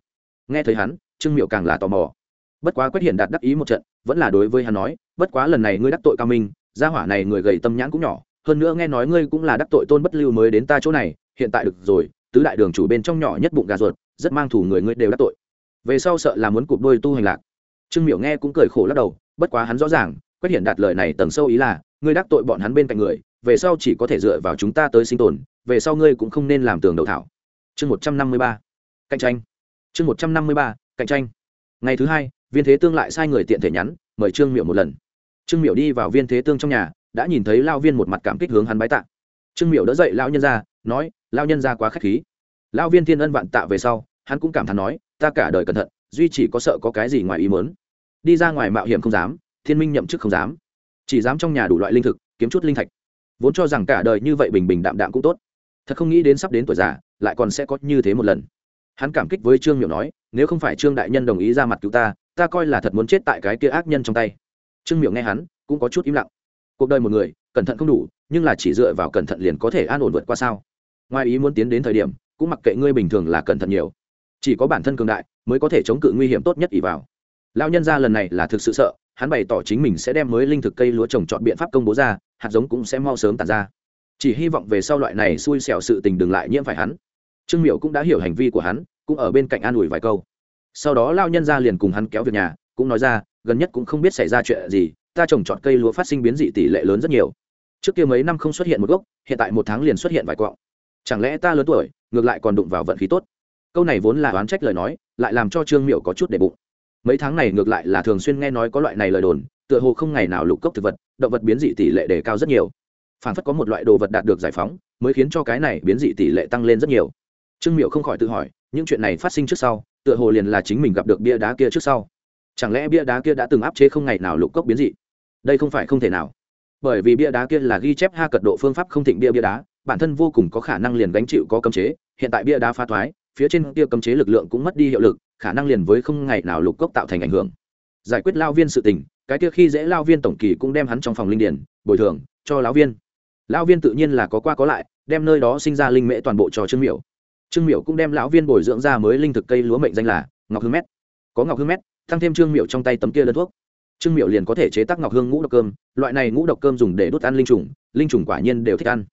Nghe thấy hắn, trương miệu càng là tò mò. Bất quá quách hiển đạt đắc ý một trận, vẫn là đối với hắn nói, bất quá lần này ngươi đắc tội cao minh, gia hỏa này người gầy tâm nhãn cũng nhỏ, hơn nữa nghe nói ngươi cũng là đắc tội tôn bất lưu mới đến ta chỗ này, hiện tại được rồi, tứ đại đường chủ bên trong nhỏ nhất bụng gà ruột, rất mang thủ người ngươi đều đắc tội. Về sau sợ là muốn cụp đôi tu hành lạc. Trương miểu nghe cũng cười khổ lắc đầu, bất quá hắn rõ ràng quét hiện đạt lời này tầng sâu ý là, ngươi đắc tội bọn hắn bên cạnh người về sau chỉ có thể dựa vào chúng ta tới sinh tồn, về sau ngươi cũng không nên làm tường đầu thảo. Chương một trăm năm mươi ba, cạnh tranh. Chương một trăm năm mươi ba, cạnh tranh. Ngày thứ hai, viên thế tương lại sai người tiện thể nhắn, mời trương miểu một lần. Trương miểu đi vào viên thế tương trong nhà, đã nhìn thấy lao viên một mặt cảm kích hướng hắn bái tạ. Trương miểu đỡ dậy lao nhân ra, nói, lao nhân ra quá k h á c h khí. Lao viên thiên ân vạn tạ về sau, hắn cũng cảm thán nói, ta cả đời cẩn thận, duy chỉ có sợ có cái gì ngoài ý mớn đi ra ngoài mạo hiểm không dám, thiên minh nhậm chức không dám. Chỉ dám trong nhà đủ loại linh thực, kiếm chút linh thạch vốn cho rằng cả đời như vậy bình bình đạm đạm cũng tốt. Thật không nghĩ đến sắp đến tuổi già, lại còn sẽ có như thế một lần. Hắn cảm kích với trương miểu nói, nếu không phải trương đại nhân đồng ý ra mặt cứu ta ta coi là thật muốn chết tại cái kia ác nhân trong tay. Trương miểu nghe hắn, cũng có chút im lặng. Cuộc đời một người, cẩn thận không đủ, nhưng là chỉ dựa vào cẩn thận liền có thể an ổn vượt qua sao? Ngoài ý muốn tiến đến thời điểm, cũng mặc kệ ngươi bình thường là cẩn thận nhiều. Chỉ có bản thân cường đại, mới có thể chống cự nguy hiểm tốt nhất ỉ vào. Lao nhân ra lần này là thực sự sợ hắn bày tỏ chính mình sẽ đem mới linh thực cây lúa trồng chọn biện pháp công bố ra, hạt giống cũng sẽ mau sớm tàn ra. Chỉ hy vọng về sau loại này xui xẻo sự tình đừng lại nhiễm phải hắn. Trương miệu cũng đã hiểu hành vi của hắn, cũng ở bên cạnh an ủi vài câu. Sau đó lao nhân ra liền cùng hắn kéo việc nhà, cũng nói ra, gần nhất cũng không biết xảy ra chuyện gì, ta trồng trọt cây lúa phát sinh biến dị tỷ lệ lớn rất nhiều. Trước kia mấy năm không xuất hiện một gốc, hiện tại một tháng liền xuất hiện vài quọng chẳng lẽ ta lớn tuổi, ngược lại còn đụng vào vận khí tốt? Câu này vốn là oán trách lời nói, lại làm cho trương miệu có chút để bụng mấy tháng này ngược lại là thường xuyên nghe nói có loại này lời đồn, tựa hồ không ngày nào lục cốc thực vật, động vật biến dị tỷ lệ đề cao rất nhiều. Phản phất có một loại đồ vật đạt được giải phóng, mới khiến cho cái này biến dị tỷ lệ tăng lên rất nhiều. Trương miệu không khỏi tự hỏi, những chuyện này phát sinh trước sau, tựa hồ liền là chính mình gặp được bia đá kia trước sau. Chẳng lẽ bia đá kia đã từng áp chế không ngày nào lục cốc biến dị? Đây không phải không thể nào. Bởi vì bia đá kia là ghi chép ha cật độ phương pháp không thịnh bia bia đá, bản thân vô cùng có khả năng liền gánh chịu có cấm chế, hiện tại bia đá phá thoái phía trên kia cấm chế lực lượng cũng mất đi hiệu lực, khả năng liền với không ngày nào lục cốc tạo thành ảnh hưởng. Giải quyết lao viên sự tình, cái kia khi dễ lao viên tổng kỳ cũng đem hắn trong phòng linh điển bồi thường, cho lão viên. Lão viên tự nhiên là có qua có lại, đem nơi đó sinh ra linh mễ toàn bộ cho trương miểu. Trương miểu cũng đem lão viên bồi dưỡng ra mới linh thực cây lúa mệnh danh là ngọc hương mét. Có ngọc hương mét tăng thêm trương miểu trong tay tấm kia đơn thuốc. Trương miểu liền có thể chế tác ngọc hương ngũ độc cơm, loại này ngũ độc cơm dùng để đốt ăn linh trùng linh trùng quả nhiên đều thích ăn.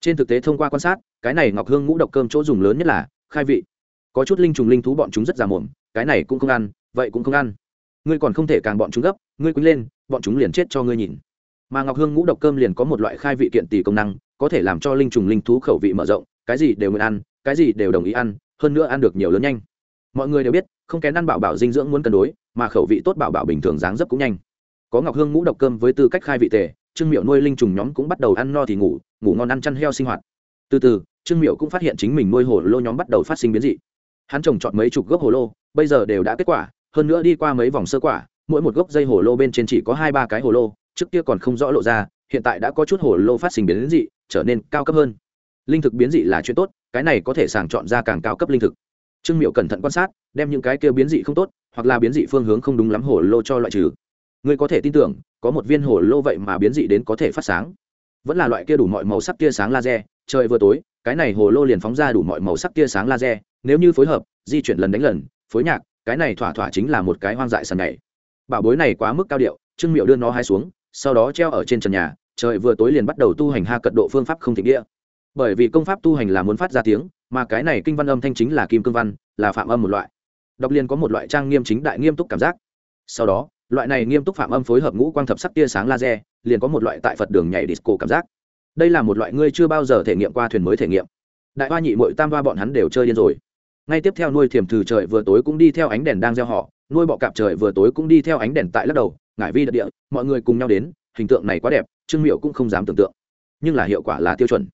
Trên thực tế thông qua quan sát, cái này ngọc hương ngũ độc cơm chỗ dùng lớn nhất là khai vị có chút linh trùng linh thú bọn chúng rất già mồm, cái này cũng không ăn, vậy cũng không ăn. Ngươi còn không thể càng bọn chúng gấp, ngươi quýnh lên, bọn chúng liền chết cho ngươi nhìn. Mà ngọc hương ngũ độc cơm liền có một loại khai vị kiện tỷ công năng, có thể làm cho linh trùng linh thú khẩu vị mở rộng, cái gì đều nguyện ăn, cái gì đều đồng ý ăn, hơn nữa ăn được nhiều lớn nhanh. Mọi người đều biết, không kén ăn bảo bảo dinh dưỡng muốn cân đối, mà khẩu vị tốt bảo bảo bình thường dáng dấp cũng nhanh. Có ngọc hương ngũ độc cơm với tư cách khai vị tề, trương miệu nuôi linh trùng nhóm cũng bắt đầu ăn no thì ngủ ngủ ngon ăn chăn heo sinh hoạt. Từ từ, trương miệu cũng phát hiện chính mình nuôi hồ lô nhóm bắt đầu phát sinh biến dị hắn trồng chọn mấy chục gốc hồ lô, bây giờ đều đã kết quả, hơn nữa đi qua mấy vòng sơ quả, mỗi một gốc dây hồ lô bên trên chỉ có hai ba cái hồ lô, trước kia còn không rõ lộ ra, hiện tại đã có chút hồ lô phát sinh biến dị, trở nên cao cấp hơn. Linh thực biến dị là chuyện tốt, cái này có thể sàng chọn ra càng cao cấp linh thực. Trương miệu cẩn thận quan sát, đem những cái kia biến dị không tốt, hoặc là biến dị phương hướng không đúng lắm hồ lô cho loại trừ. Ngươi có thể tin tưởng, có một viên hồ lô vậy mà biến dị đến có thể phát sáng. Vẫn là loại kia đủ mọi màu sắc tia sáng laser, trời vừa tối, cái này hồ lô liền phóng ra đủ mọi màu sắc tia sáng laser nếu như phối hợp, di chuyển lần đánh lần, phối nhạc, cái này thỏa thỏa chính là một cái hoang dại sàn nhảy. Bảo bối này quá mức cao điệu, trương miệu đưa nó hai xuống, sau đó treo ở trên trần nhà, trời vừa tối liền bắt đầu tu hành ha cật độ phương pháp không thịnh địa. Bởi vì công pháp tu hành là muốn phát ra tiếng, mà cái này kinh văn âm thanh chính là kim cương văn, là phạm âm một loại. Đọc liền có một loại trang nghiêm chính đại nghiêm túc cảm giác. Sau đó, loại này nghiêm túc phạm âm phối hợp ngũ quang thập sắc tia sáng laser, liền có một loại tại phật đường nhảy disco cảm giác. Đây là một loại ngươi chưa bao giờ thể nghiệm qua thuyền mới thể nghiệm. Đại hoa nhị mội tam hoa bọn hắn đều chơi điên rồi ngay tiếp theo nuôi thiềm thử trời vừa tối cũng đi theo ánh đèn đang gieo họ, nuôi bọ cạp trời vừa tối cũng đi theo ánh đèn tại lắc đầu, ngải vi đất địa, mọi người cùng nhau đến, hình tượng này quá đẹp, trương miệu cũng không dám tưởng tượng. Nhưng là hiệu quả là tiêu chuẩn.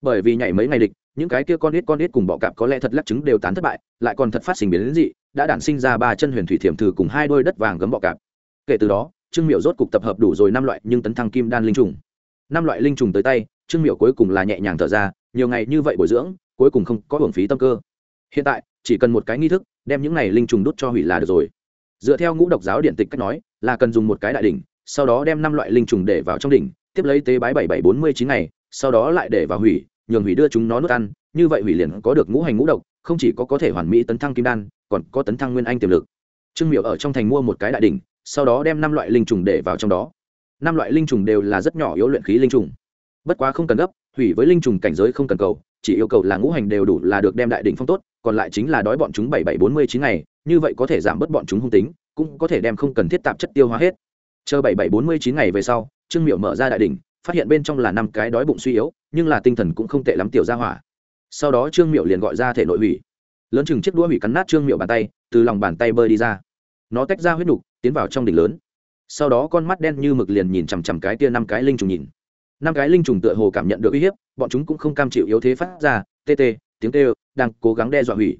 Bởi vì nhảy mấy ngày địch, những cái kia con ít con ít cùng bọ cạp có lẽ thật lắc trứng đều tán thất bại, lại còn thật phát sinh biến đến dị, đã đản sinh ra ba chân huyền thủy thiểm thử cùng hai đôi đất vàng gấm bọ cạp. Kể từ đó, trương miệu rốt cục tập hợp đủ rồi năm loại nhưng tấn thăng kim đan linh trùng. Năm loại linh trùng tới tay, trương miệu cuối cùng là nhẹ nhàng thở ra, nhiều ngày như vậy bồi dưỡng, cuối cùng không có hưởng phí tâm cơ hiện tại, chỉ cần một cái nghi thức, đem những này linh trùng đốt cho hủy là được rồi. Dựa theo ngũ độc giáo điện tịch cách nói, là cần dùng một cái đại đỉnh, sau đó đem năm loại linh trùng để vào trong đỉnh, tiếp lấy tế bái bảy bảy bốn mươi chín ngày, sau đó lại để vào hủy, nhường hủy đưa chúng nó nuốt ăn. Như vậy hủy liền có được ngũ hành ngũ độc, không chỉ có có thể hoàn mỹ tấn thăng kim đan, còn có tấn thăng nguyên anh tiềm lực. Trương miệu ở trong thành mua một cái đại đỉnh, sau đó đem năm loại linh trùng để vào trong đó. Năm loại linh trùng đều là rất nhỏ yếu luyện khí linh trùng. Bất quá không cần gấp, hủy với linh trùng cảnh giới không cần cầu, chỉ yêu cầu là ngũ hành đều đủ là được đem đại đỉnh phong tốt còn lại chính là đói bọn chúng bảy bảy bốn mươi chín ngày, như vậy có thể giảm bớt bọn chúng hung tính, cũng có thể đem không cần thiết tạp chất tiêu hóa hết. Chờ bảy bảy bốn mươi chín ngày về sau, trương miệu mở ra đại đỉnh, phát hiện bên trong là năm cái đói bụng suy yếu, nhưng là tinh thần cũng không tệ lắm tiểu ra hỏa. Sau đó trương miệu liền gọi ra thể nội hủy. Lớn chừng chiếc đũa hủy cắn nát trương miệu bàn tay, từ lòng bàn tay bơi đi ra. Nó tách ra huyết nục, tiến vào trong đỉnh lớn. Sau đó con mắt đen như mực liền nhìn chằm chằm cái tia năm cái linh trùng nhìn. Năm cái linh trùng tựa hồ cảm nhận được uy hiếp, bọn chúng cũng không cam chịu yếu thế phát ra, tê tê tiếng kêu, đang cố gắng đe dọa hủy.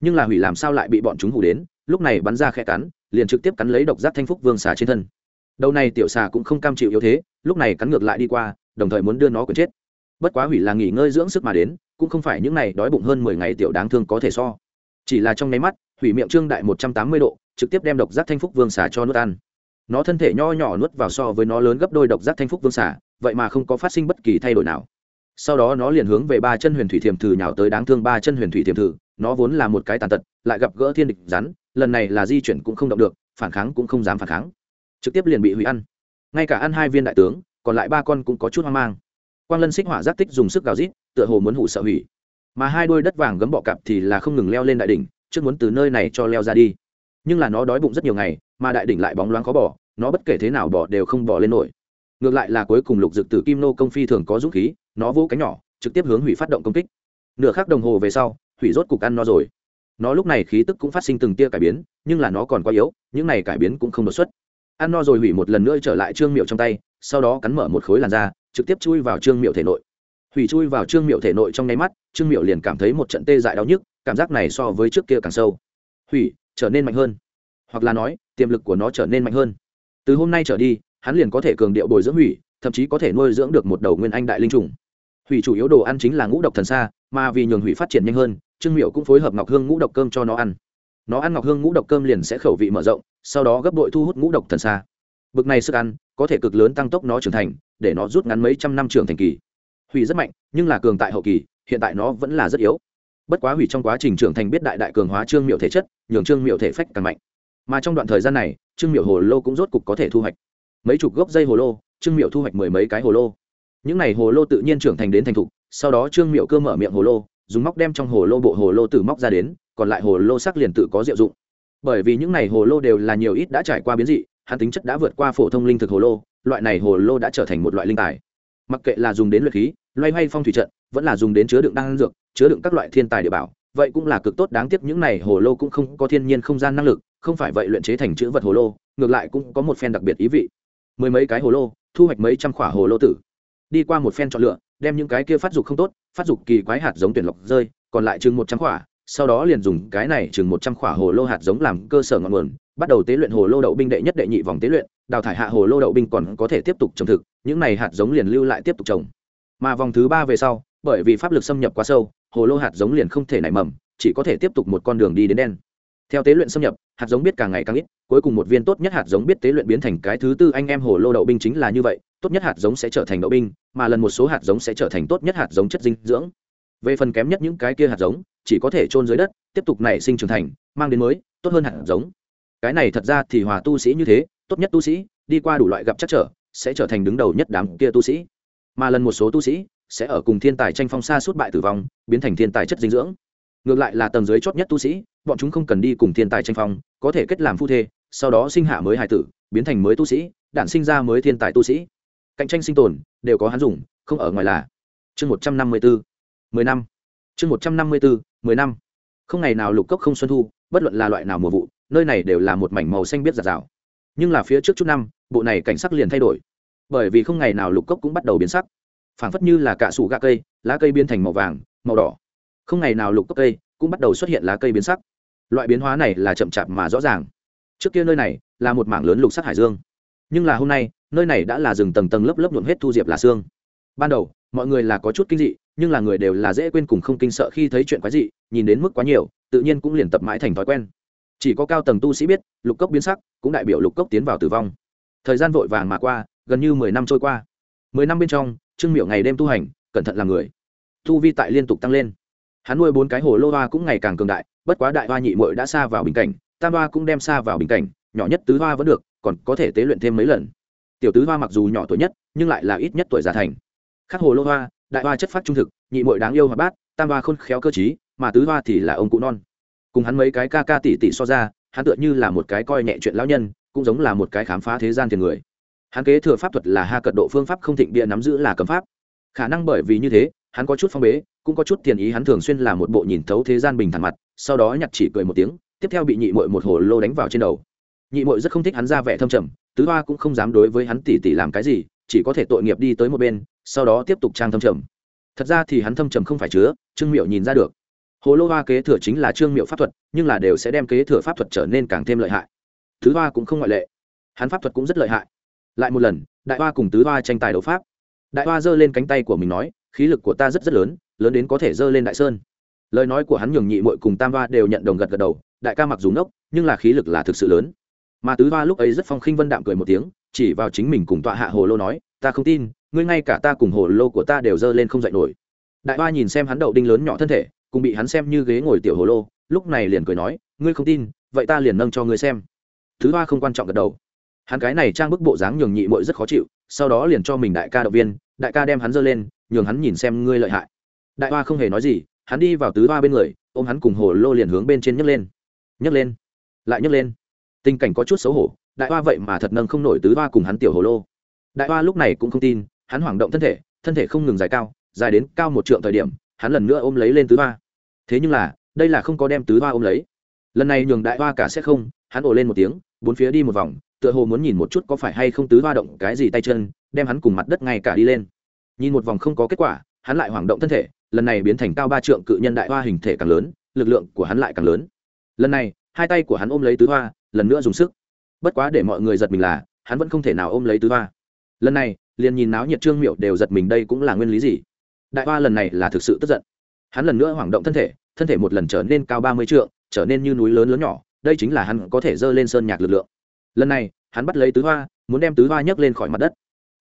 Nhưng là hủy làm sao lại bị bọn chúng hủ đến, lúc này bắn ra khe cắn, liền trực tiếp cắn lấy độc giác thanh phúc vương xà trên thân. Đầu này tiểu xà cũng không cam chịu yếu thế, lúc này cắn ngược lại đi qua, đồng thời muốn đưa nó quyền chết. Bất quá hủy là nghỉ ngơi dưỡng sức mà đến, cũng không phải những này đói bụng hơn mười ngày tiểu đáng thương có thể so. Chỉ là trong nháy mắt, hủy miệng trương đại một trăm tám mươi độ, trực tiếp đem độc giác thanh phúc vương xà cho nuốt ăn. Nó thân thể nho nhỏ nuốt vào so với nó lớn gấp đôi độc giác thanh phúc vương xà, vậy mà không có phát sinh bất kỳ thay đổi nào sau đó nó liền hướng về ba chân huyền thủy thiềm thử nhào tới đáng thương ba chân huyền thủy thiềm thử, nó vốn là một cái tàn tật, lại gặp gỡ thiên địch rắn, lần này là di chuyển cũng không động được, phản kháng cũng không dám phản kháng. Trực tiếp liền bị hủy ăn. Ngay cả ăn hai viên đại tướng, còn lại ba con cũng có chút hoang mang. Quang lân xích hỏa giác tích dùng sức gào rít, tựa hồ muốn hủ sợ hủy. Mà hai đôi đất vàng gấm bọ cạp thì là không ngừng leo lên đại đỉnh, trước muốn từ nơi này cho leo ra đi. Nhưng là nó đói bụng rất nhiều ngày, mà đại đỉnh lại bóng loáng khó bỏ, nó bất kể thế nào bỏ đều không bỏ lên nổi. Ngược lại là cuối cùng lục dực tử kim nô công phi thường có dũng khí nó vỗ cánh nhỏ, trực tiếp hướng hủy phát động công kích. Nửa khắc đồng hồ về sau, hủy rốt cục ăn nó rồi. Nó lúc này khí tức cũng phát sinh từng tia cải biến, nhưng là nó còn quá yếu, những này cải biến cũng không đột xuất. Ăn no rồi hủy một lần nữa trở lại trương miệu trong tay, sau đó cắn mở một khối làn da, trực tiếp chui vào trương miệu thể nội. Hủy chui vào trương miệu thể nội trong nháy mắt, trương miệu liền cảm thấy một trận tê dại đau nhức, cảm giác này so với trước kia càng sâu. Hủy, trở nên mạnh hơn. Hoặc là nói, tiềm lực của nó trở nên mạnh hơn. Từ hôm nay trở đi, hắn liền có thể cường điệu bồi dưỡng hủy, thậm chí có thể nuôi dưỡng được một đầu nguyên anh đại linh trùng hủy chủ yếu đồ ăn chính là ngũ độc thần xa mà vì nhường hủy phát triển nhanh hơn, trương miệu cũng phối hợp ngọc hương ngũ độc cơm cho nó ăn. Nó ăn ngọc hương ngũ độc cơm liền sẽ khẩu vị mở rộng, sau đó gấp đội thu hút ngũ độc thần xa bực này sức ăn, có thể cực lớn tăng tốc nó trưởng thành, để nó rút ngắn mấy trăm năm trưởng thành kỳ. Hủy rất mạnh, nhưng là cường tại hậu kỳ, hiện tại nó vẫn là rất yếu. Bất quá hủy trong quá trình trưởng thành biết đại đại cường hóa trương miệu thể chất, nhường trương miệu thể phách càng mạnh. Mà trong đoạn thời gian này, trương miệu hồ lô cũng rốt cục có thể thu hoạch. Mấy chục gốc dây hồ lô, trương miệu thu hoạch mười mấy cái hồ lô những n à y hồ lô tự nhiên trưởng thành đến thành thục, sau đó trương miệu cơ mở miệng hồ lô, dùng móc đem trong hồ lô bộ hồ lô từ móc ra đến, còn lại hồ lô sắc liền tự có diệu dụng. Bởi vì những n à y hồ lô đều là nhiều ít đã trải qua biến dị, hắn tính chất đã vượt qua phổ thông linh thực hồ lô, loại này hồ lô đã trở thành một loại linh tài. Mặc kệ là dùng đến luyện khí, loay hoay phong thủy trận, vẫn là dùng đến chứa đựng đan dược, chứa đựng các loại thiên tài địa bảo, vậy cũng là cực tốt đáng tiếc những này hồ lô cũng không có thiên nhiên không gian năng lực, không phải vậy luyện chế thành chữ vật hồ lô, ngược lại cũng có một phen đặc biệt ý vị. Mười mấy cái hồ lô, thu hoạch mấy trăm khỏa hồ lô tử đi qua một phen chọn lựa, đem những cái kia phát dục không tốt, phát dục kỳ quái hạt giống tuyển lọc rơi, còn lại chừng một trăm khỏa, sau đó liền dùng cái này chừng một trăm khỏa hồ lô hạt giống làm cơ sở ngọn nguồn, bắt đầu tế luyện hồ lô đậu binh đệ nhất đệ nhị vòng tế luyện, đào thải hạ hồ lô đậu binh còn có thể tiếp tục trồng thực, những này hạt giống liền lưu lại tiếp tục trồng. Mà vòng thứ ba về sau, bởi vì pháp lực xâm nhập quá sâu, hồ lô hạt giống liền không thể nảy mầm, chỉ có thể tiếp tục một con đường đi đến đen theo tế luyện xâm nhập, hạt giống biết càng ngày càng ít, cuối cùng một viên tốt nhất hạt giống biết tế luyện biến thành cái thứ tư anh em hồ lô đậu binh chính là như vậy, tốt nhất hạt giống sẽ trở thành đậu binh, mà lần một số hạt giống sẽ trở thành tốt nhất hạt giống chất dinh dưỡng. Về phần kém nhất những cái kia hạt giống, chỉ có thể trôn dưới đất, tiếp tục nảy sinh trưởng thành, mang đến mới, tốt hơn hạt giống. Cái này thật ra thì hòa tu sĩ như thế, tốt nhất tu sĩ, đi qua đủ loại gặp chắc trở, sẽ trở thành đứng đầu nhất đám kia tu sĩ. Mà lần một số tu sĩ, sẽ ở cùng thiên tài tranh phong xa suốt bại tử vong, biến thành thiên tài chất dinh dưỡng. Ngược lại là tầng dưới chót nhất tu sĩ bọn chúng không cần đi cùng thiên tài tranh phong, có thể kết làm phu thê, sau đó sinh hạ mới hài tử, biến thành mới tu sĩ, đản sinh ra mới thiên tài tu sĩ. Cạnh tranh sinh tồn, đều có hắn dùng, không ở ngoài là. Chương một trăm năm mươi bốn mười năm. Chương một trăm năm mươi bốn mười năm. Không ngày nào lục cốc không xuân thu, bất luận là loại nào mùa vụ, nơi này đều là một mảnh màu xanh biết giạt rào. Nhưng là phía trước chút năm, bộ này cảnh sắc liền thay đổi. Bởi vì không ngày nào lục cốc cũng bắt đầu biến sắc. Phảng phất như là cả sủ gạ cây, lá cây biến thành màu vàng, màu đỏ. Không ngày nào lục cốc cây cũng bắt đầu xuất hiện lá cây biến sắc loại biến hóa này là chậm chạp mà rõ ràng. Trước kia nơi này là một mảng lớn lục sắc hải dương. Nhưng là hôm nay, nơi này đã là rừng tầng tầng lớp lớp nhuộm hết thu diệp là xương. Ban đầu, mọi người là có chút kinh dị, nhưng là người đều là dễ quên cùng không kinh sợ khi thấy chuyện quái dị, nhìn đến mức quá nhiều, tự nhiên cũng liền tập mãi thành thói quen. Chỉ có cao tầng tu sĩ biết, lục cốc biến sắc, cũng đại biểu lục cốc tiến vào tử vong. Thời gian vội vàng mà qua, gần như mười năm trôi qua. Mười năm bên trong, trương miệu ngày đêm tu hành, cẩn thận làm người. Tu vi tại liên tục tăng lên hắn nuôi bốn cái hồ lô hoa cũng ngày càng cường đại, bất quá đại hoa nhị mội đã xa vào bình cảnh, tam hoa cũng đem xa vào bình cảnh, nhỏ nhất tứ hoa vẫn được, còn có thể tế luyện thêm mấy lần. Tiểu tứ hoa mặc dù nhỏ tuổi nhất, nhưng lại là ít nhất tuổi già thành. Khác hồ lô hoa, đại hoa chất phát trung thực, nhị mội đáng yêu hoạt bát, tam hoa khôn khéo cơ t mà tứ hoa thì là ông cụ non. Cùng hắn mấy cái ca ca tỷ tỷ so ra, hắn tựa như là một cái coi nhẹ chuyện lão nhân, cũng giống là một cái khám phá thế gian thiền người. Hắn kế thừa pháp thuật là ha cận độ phương pháp không thịnh bịa nắm giữ là cấm pháp. Khả năng bởi vì như thế, hắn có chút phong bế cũng có chút tiền ý hắn thường xuyên là một bộ nhìn thấu thế gian bình thản mặt, sau đó nhặt chỉ cười một tiếng, tiếp theo bị nhị mội một hồ lô đánh vào trên đầu. Nhị mội rất không thích hắn ra vẻ thâm trầm, tứ hoa cũng không dám đối với hắn tỉ tỉ làm cái gì, chỉ có thể tội nghiệp đi tới một bên, sau đó tiếp tục trang thâm trầm. Thật ra thì hắn thâm trầm không phải chứa, trương miệu nhìn ra được. Hồ lô hoa kế thừa chính là trương miệu pháp thuật, nhưng là đều sẽ đem kế thừa pháp thuật trở nên càng thêm lợi hại. Tứ hoa cũng không ngoại lệ. Hắn pháp thuật cũng rất lợi hại. Lại một lần, đại hoa cùng tứ hoa tranh tài đấu pháp. Đại hoa giơ lên cánh tay của mình nói, khí lực của ta rất rất lớn lớn đến có thể dơ lên đại sơn. Lời nói của hắn nhường nhị mội cùng tam hoa đều nhận đồng gật gật đầu, đại ca mặc dù ngốc, nhưng là khí lực là thực sự lớn. Mà tứ hoa lúc ấy rất phong khinh vân đạm cười một tiếng, chỉ vào chính mình cùng tọa hạ hồ lô nói, ta không tin, ngươi ngay cả ta cùng hồ lô của ta đều dơ lên không dậy nổi. Đại hoa nhìn xem hắn đậu đinh lớn nhỏ thân thể cùng bị hắn xem như ghế ngồi tiểu hồ lô, lúc này liền cười nói, ngươi không tin, vậy ta liền nâng cho ngươi xem. Thứ hoa không quan trọng gật đầu. Hắn cái này trang bức bộ dáng nhường nhị mội rất khó chịu, sau đó liền cho mình đại ca động viên, đại ca đem hắn dơ lên, nhường hắn nhìn xem ngươi lợi hại đại hoa không hề nói gì, hắn đi vào tứ hoa bên người, ôm hắn cùng hồ lô liền hướng bên trên nhấc lên. Nhấc lên. Lại nhấc lên. Tình cảnh có chút xấu hổ, đại hoa vậy mà thật nâng không nổi tứ hoa cùng hắn tiểu hồ lô. Đại hoa lúc này cũng không tin, hắn hoảng động thân thể thân thể không ngừng dài cao, dài đến cao một trượng thời điểm, hắn lần nữa ôm lấy lên tứ hoa. Thế nhưng là, đây là không có đem tứ hoa ôm lấy. Lần này nhường đại hoa cả sẽ không, hắn ồ lên một tiếng, bốn phía đi một vòng, tựa hồ muốn nhìn một chút có phải hay không tứ hoa động cái gì tay chân, đem hắn cùng mặt đất ngay cả đi lên. Nhìn một vòng không có kết quả, hắn lại hoảng động thân thể lần này biến thành cao ba trượng cự nhân đại hoa hình thể càng lớn, lực lượng của hắn lại càng lớn. Lần này, hai tay của hắn ôm lấy tứ hoa, lần nữa dùng sức. Bất quá để mọi người giật mình là, hắn vẫn không thể nào ôm lấy tứ hoa. Lần này, liền nhìn náo nhiệt trương miệu đều giật mình đây cũng là nguyên lý gì? Đại hoa lần này là thực sự tức giận. Hắn lần nữa hoảng động thân thể thân thể một lần trở nên cao ba mươi trượng, trở nên như núi lớn lớn nhỏ, đây chính là hắn có thể dơ lên sơn nhạc lực lượng. Lần này, hắn bắt lấy tứ hoa, muốn đem tứ hoa nhấc lên khỏi mặt đất.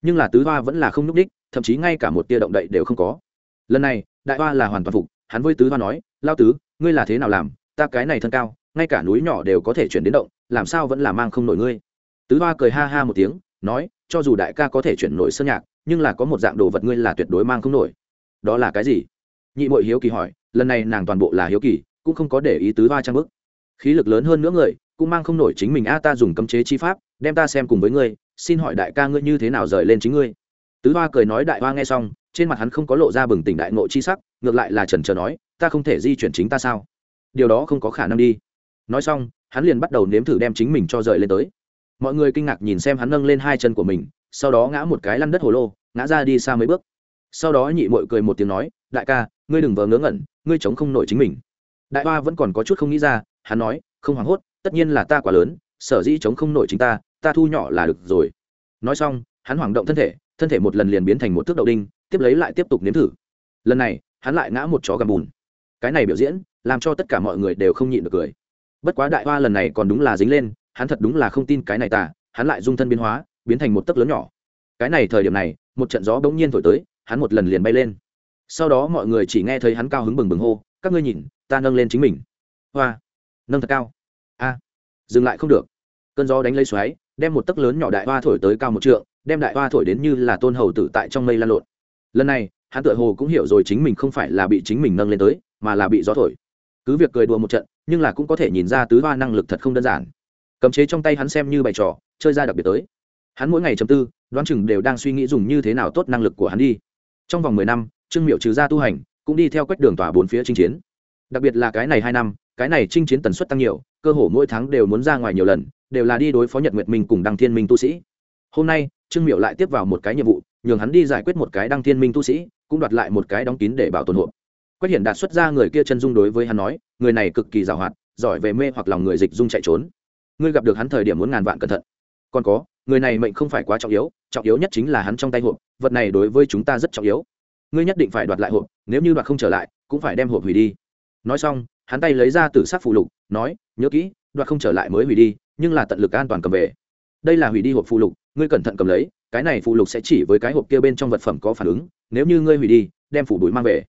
Nhưng là tứ hoa vẫn là không nhúc đích thậm chí ngay cả một tia động đậy đều không có. Lần này đại hoa là hoàn toàn phục, hắn với tứ hoa nói, lao tứ, ngươi là thế nào làm? Ta cái này thân cao, ngay cả núi nhỏ đều có thể chuyển đến động, làm sao vẫn là mang không nổi ngươi? Tứ hoa cười ha ha một tiếng, nói, cho dù đại ca có thể chuyển nổi sơn nhạc, nhưng là có một dạng đồ vật ngươi là tuyệt đối mang không nổi. Đó là cái gì? Nhị mội hiếu kỳ hỏi, lần này nàng toàn bộ là hiếu kỳ, cũng không có để ý tứ hoa trang bức. Khí lực lớn hơn nữa người, cũng mang không nổi chính mình a, ta dùng cấm chế chi pháp, đem ta xem cùng với ngươi, xin hỏi đại ca ngươi như thế nào rời lên chính ngươi? Tứ hoa cười nói, đại hoa nghe xong trên mặt hắn không có lộ ra bừng tỉnh đại ngộ chi sắc, ngược lại là trần trờ nói, ta không thể di chuyển chính ta sao? Điều đó không có khả năng đi. Nói xong, hắn liền bắt đầu nếm thử đem chính mình cho rời lên tới. Mọi người kinh ngạc nhìn xem hắn nâng lên hai chân của mình, sau đó ngã một cái lăn đất hồ lô, ngã ra đi xa mấy bước. Sau đó nhị mội cười một tiếng nói, đại ca, ngươi đừng vờ ngớ ngẩn, ngươi chống không nổi chính mình. Đại hoa vẫn còn có chút không nghĩ ra, hắn nói, không hoảng hốt, tất nhiên là ta quá lớn, sở dĩ chống không nổi chính ta ta thu nhỏ là được rồi. Nói xong, hắn hoảng động thân thể thân thể một lần liền biến thành một thước đậu đinh, tiếp lấy lại tiếp tục nếm thử. Lần này, hắn lại ngã một chó gầm bùn. Cái này biểu diễn, làm cho tất cả mọi người đều không nhịn được cười. Bất quá đại hoa lần này còn đúng là dính lên, hắn thật đúng là không tin cái này tả hắn lại dung thân biến hóa, biến thành một tấc lớn nhỏ. Cái này thời điểm này, một trận gió bỗng nhiên thổi tới, hắn một lần liền bay lên. Sau đó mọi người chỉ nghe thấy hắn cao hứng bừng bừng hô, các ngươi nhìn, ta nâng lên chính mình. Hoa. Nâng thật cao. A. Dừng lại không được. Cơn gió đánh lấy xoáy, đem một tấc lớn nhỏ đại hoa thổi tới cao một trượng đem đại hoa thổi đến như là tôn hầu tử tại trong mây lan lộn. Lần này, hắn tựa hồ cũng hiểu rồi chính mình không phải là bị chính mình nâng lên tới, mà là bị gió thổi. Cứ việc cười đùa một trận, nhưng là cũng có thể nhìn ra tứ hoa năng lực thật không đơn giản. Cấm chế trong tay hắn xem như bày trò, chơi ra đặc biệt tới. Hắn mỗi ngày chấm tư, đoán chừng đều đang suy nghĩ dùng như thế nào tốt năng lực của hắn đi. Trong vòng mười năm, trương miệu trừ ra tu hành, cũng đi theo quách đường tỏa bốn phía chinh chiến. Đặc biệt là cái này hai năm, cái này chinh chiến tần suất tăng nhiều, cơ hồ mỗi tháng đều muốn ra ngoài nhiều lần, đều là đi đối phó nhật nguyệt minh cùng đăng thiên minh tu sĩ. Hôm nay trương miệu lại tiếp vào một cái nhiệm vụ, nhường hắn đi giải quyết một cái đăng thiên minh tu sĩ, cũng đoạt lại một cái đóng kín để bảo tồn hộp quách hiển đạt xuất ra người kia chân dung đối với hắn nói, người này cực kỳ giàu hoạt, giỏi về mê hoặc lòng người dịch dung chạy trốn. Ngươi gặp được hắn thời điểm muốn ngàn vạn cẩn thận. Còn có, người này mệnh không phải quá trọng yếu trọng yếu nhất chính là hắn trong tay hộp, vật này đối với chúng ta rất trọng yếu. Ngươi nhất định phải đoạt lại hộp, nếu như đoạt không trở lại, cũng phải đem hộp hủy đi. Nói xong, hắn tay lấy ra từ sắc phụ lục, nói, nhớ kỹ, đoạt không trở lại mới hủy đi, nhưng là tận lực an toàn cầm về. Đây là hủy đi hộp phụ lục ngươi cẩn thận cầm lấy, cái này phụ lục sẽ chỉ với cái hộp kia bên trong vật phẩm có phản ứng, nếu như ngươi hủy đi, đem phủ đuổi mang về.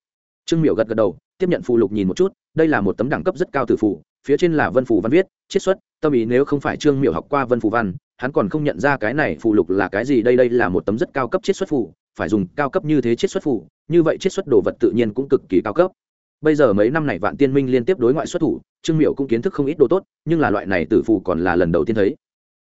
Trương miểu gật gật đầu, tiếp nhận phụ lục nhìn một chút, đây là một tấm đẳng cấp rất cao từ phụ phía trên là vân phủ văn viết, chiết xuất, tâm ý nếu không phải trương miểu học qua vân phủ văn, hắn còn không nhận ra cái này phụ lục là cái gì, đây đây là một tấm rất cao cấp chiết xuất phụ phải dùng cao cấp như thế chiết xuất phụ như vậy chiết xuất đồ vật tự nhiên cũng cực kỳ cao cấp. Bây giờ mấy năm này vạn tiên minh liên tiếp đối ngoại xuất thủ, trương miểu cũng kiến thức không ít đồ tốt, nhưng là loại này tử phù còn là lần đầu tiên thấy.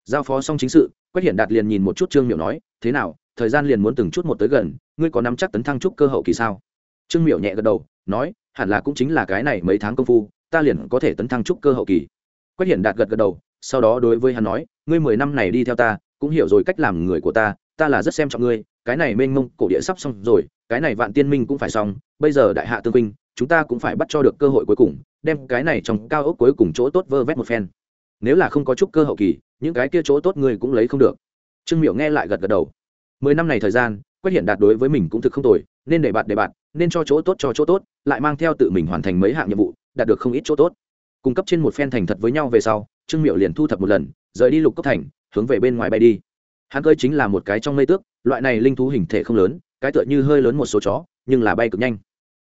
Giao phó xong chính sự quách hiển đạt liền nhìn một chút trương miểu nói, thế nào, thời gian liền muốn từng chút một tới gần, ngươi có nắm chắc tấn thăng trúc cơ hậu kỳ sao? Trương miểu nhẹ gật đầu, nói, hẳn là cũng chính là cái này mấy tháng công phu, ta liền có thể tấn thăng trúc cơ hậu kỳ. Quách hiển đạt gật gật đầu, sau đó đối với hắn nói, ngươi mười năm này đi theo ta, cũng hiểu rồi cách làm người của ta ta là rất xem trọng ngươi, cái này mênh mông cổ địa sắp xong rồi, cái này vạn tiên minh cũng phải xong, bây giờ đại hạ tương huynh chúng ta cũng phải bắt cho được cơ hội cuối cùng, đem cái này trong cao ốc cuối cùng chỗ tốt vơ vét một phen nếu là không có chút cơ hậu kỳ, những cái kia chỗ tốt ngươi cũng lấy không được. Trương miệu nghe lại gật gật đầu. Mười năm này thời gian, quách hiện đạt đối với mình cũng thực không tồi, nên để bạn để bạn, nên cho chỗ tốt cho chỗ tốt, lại mang theo tự mình hoàn thành mấy hạng nhiệm vụ, đạt được không ít chỗ tốt. Cung cấp trên một phen thành thật với nhau về sau, trương miệu liền thu thập một lần, rời đi lục cấp thành, hướng về bên ngoài bay đi. Hắn cơi chính là một cái trong mây tước, loại này linh thú hình thể không lớn, cái tựa như hơi lớn một số chó, nhưng là bay cực nhanh.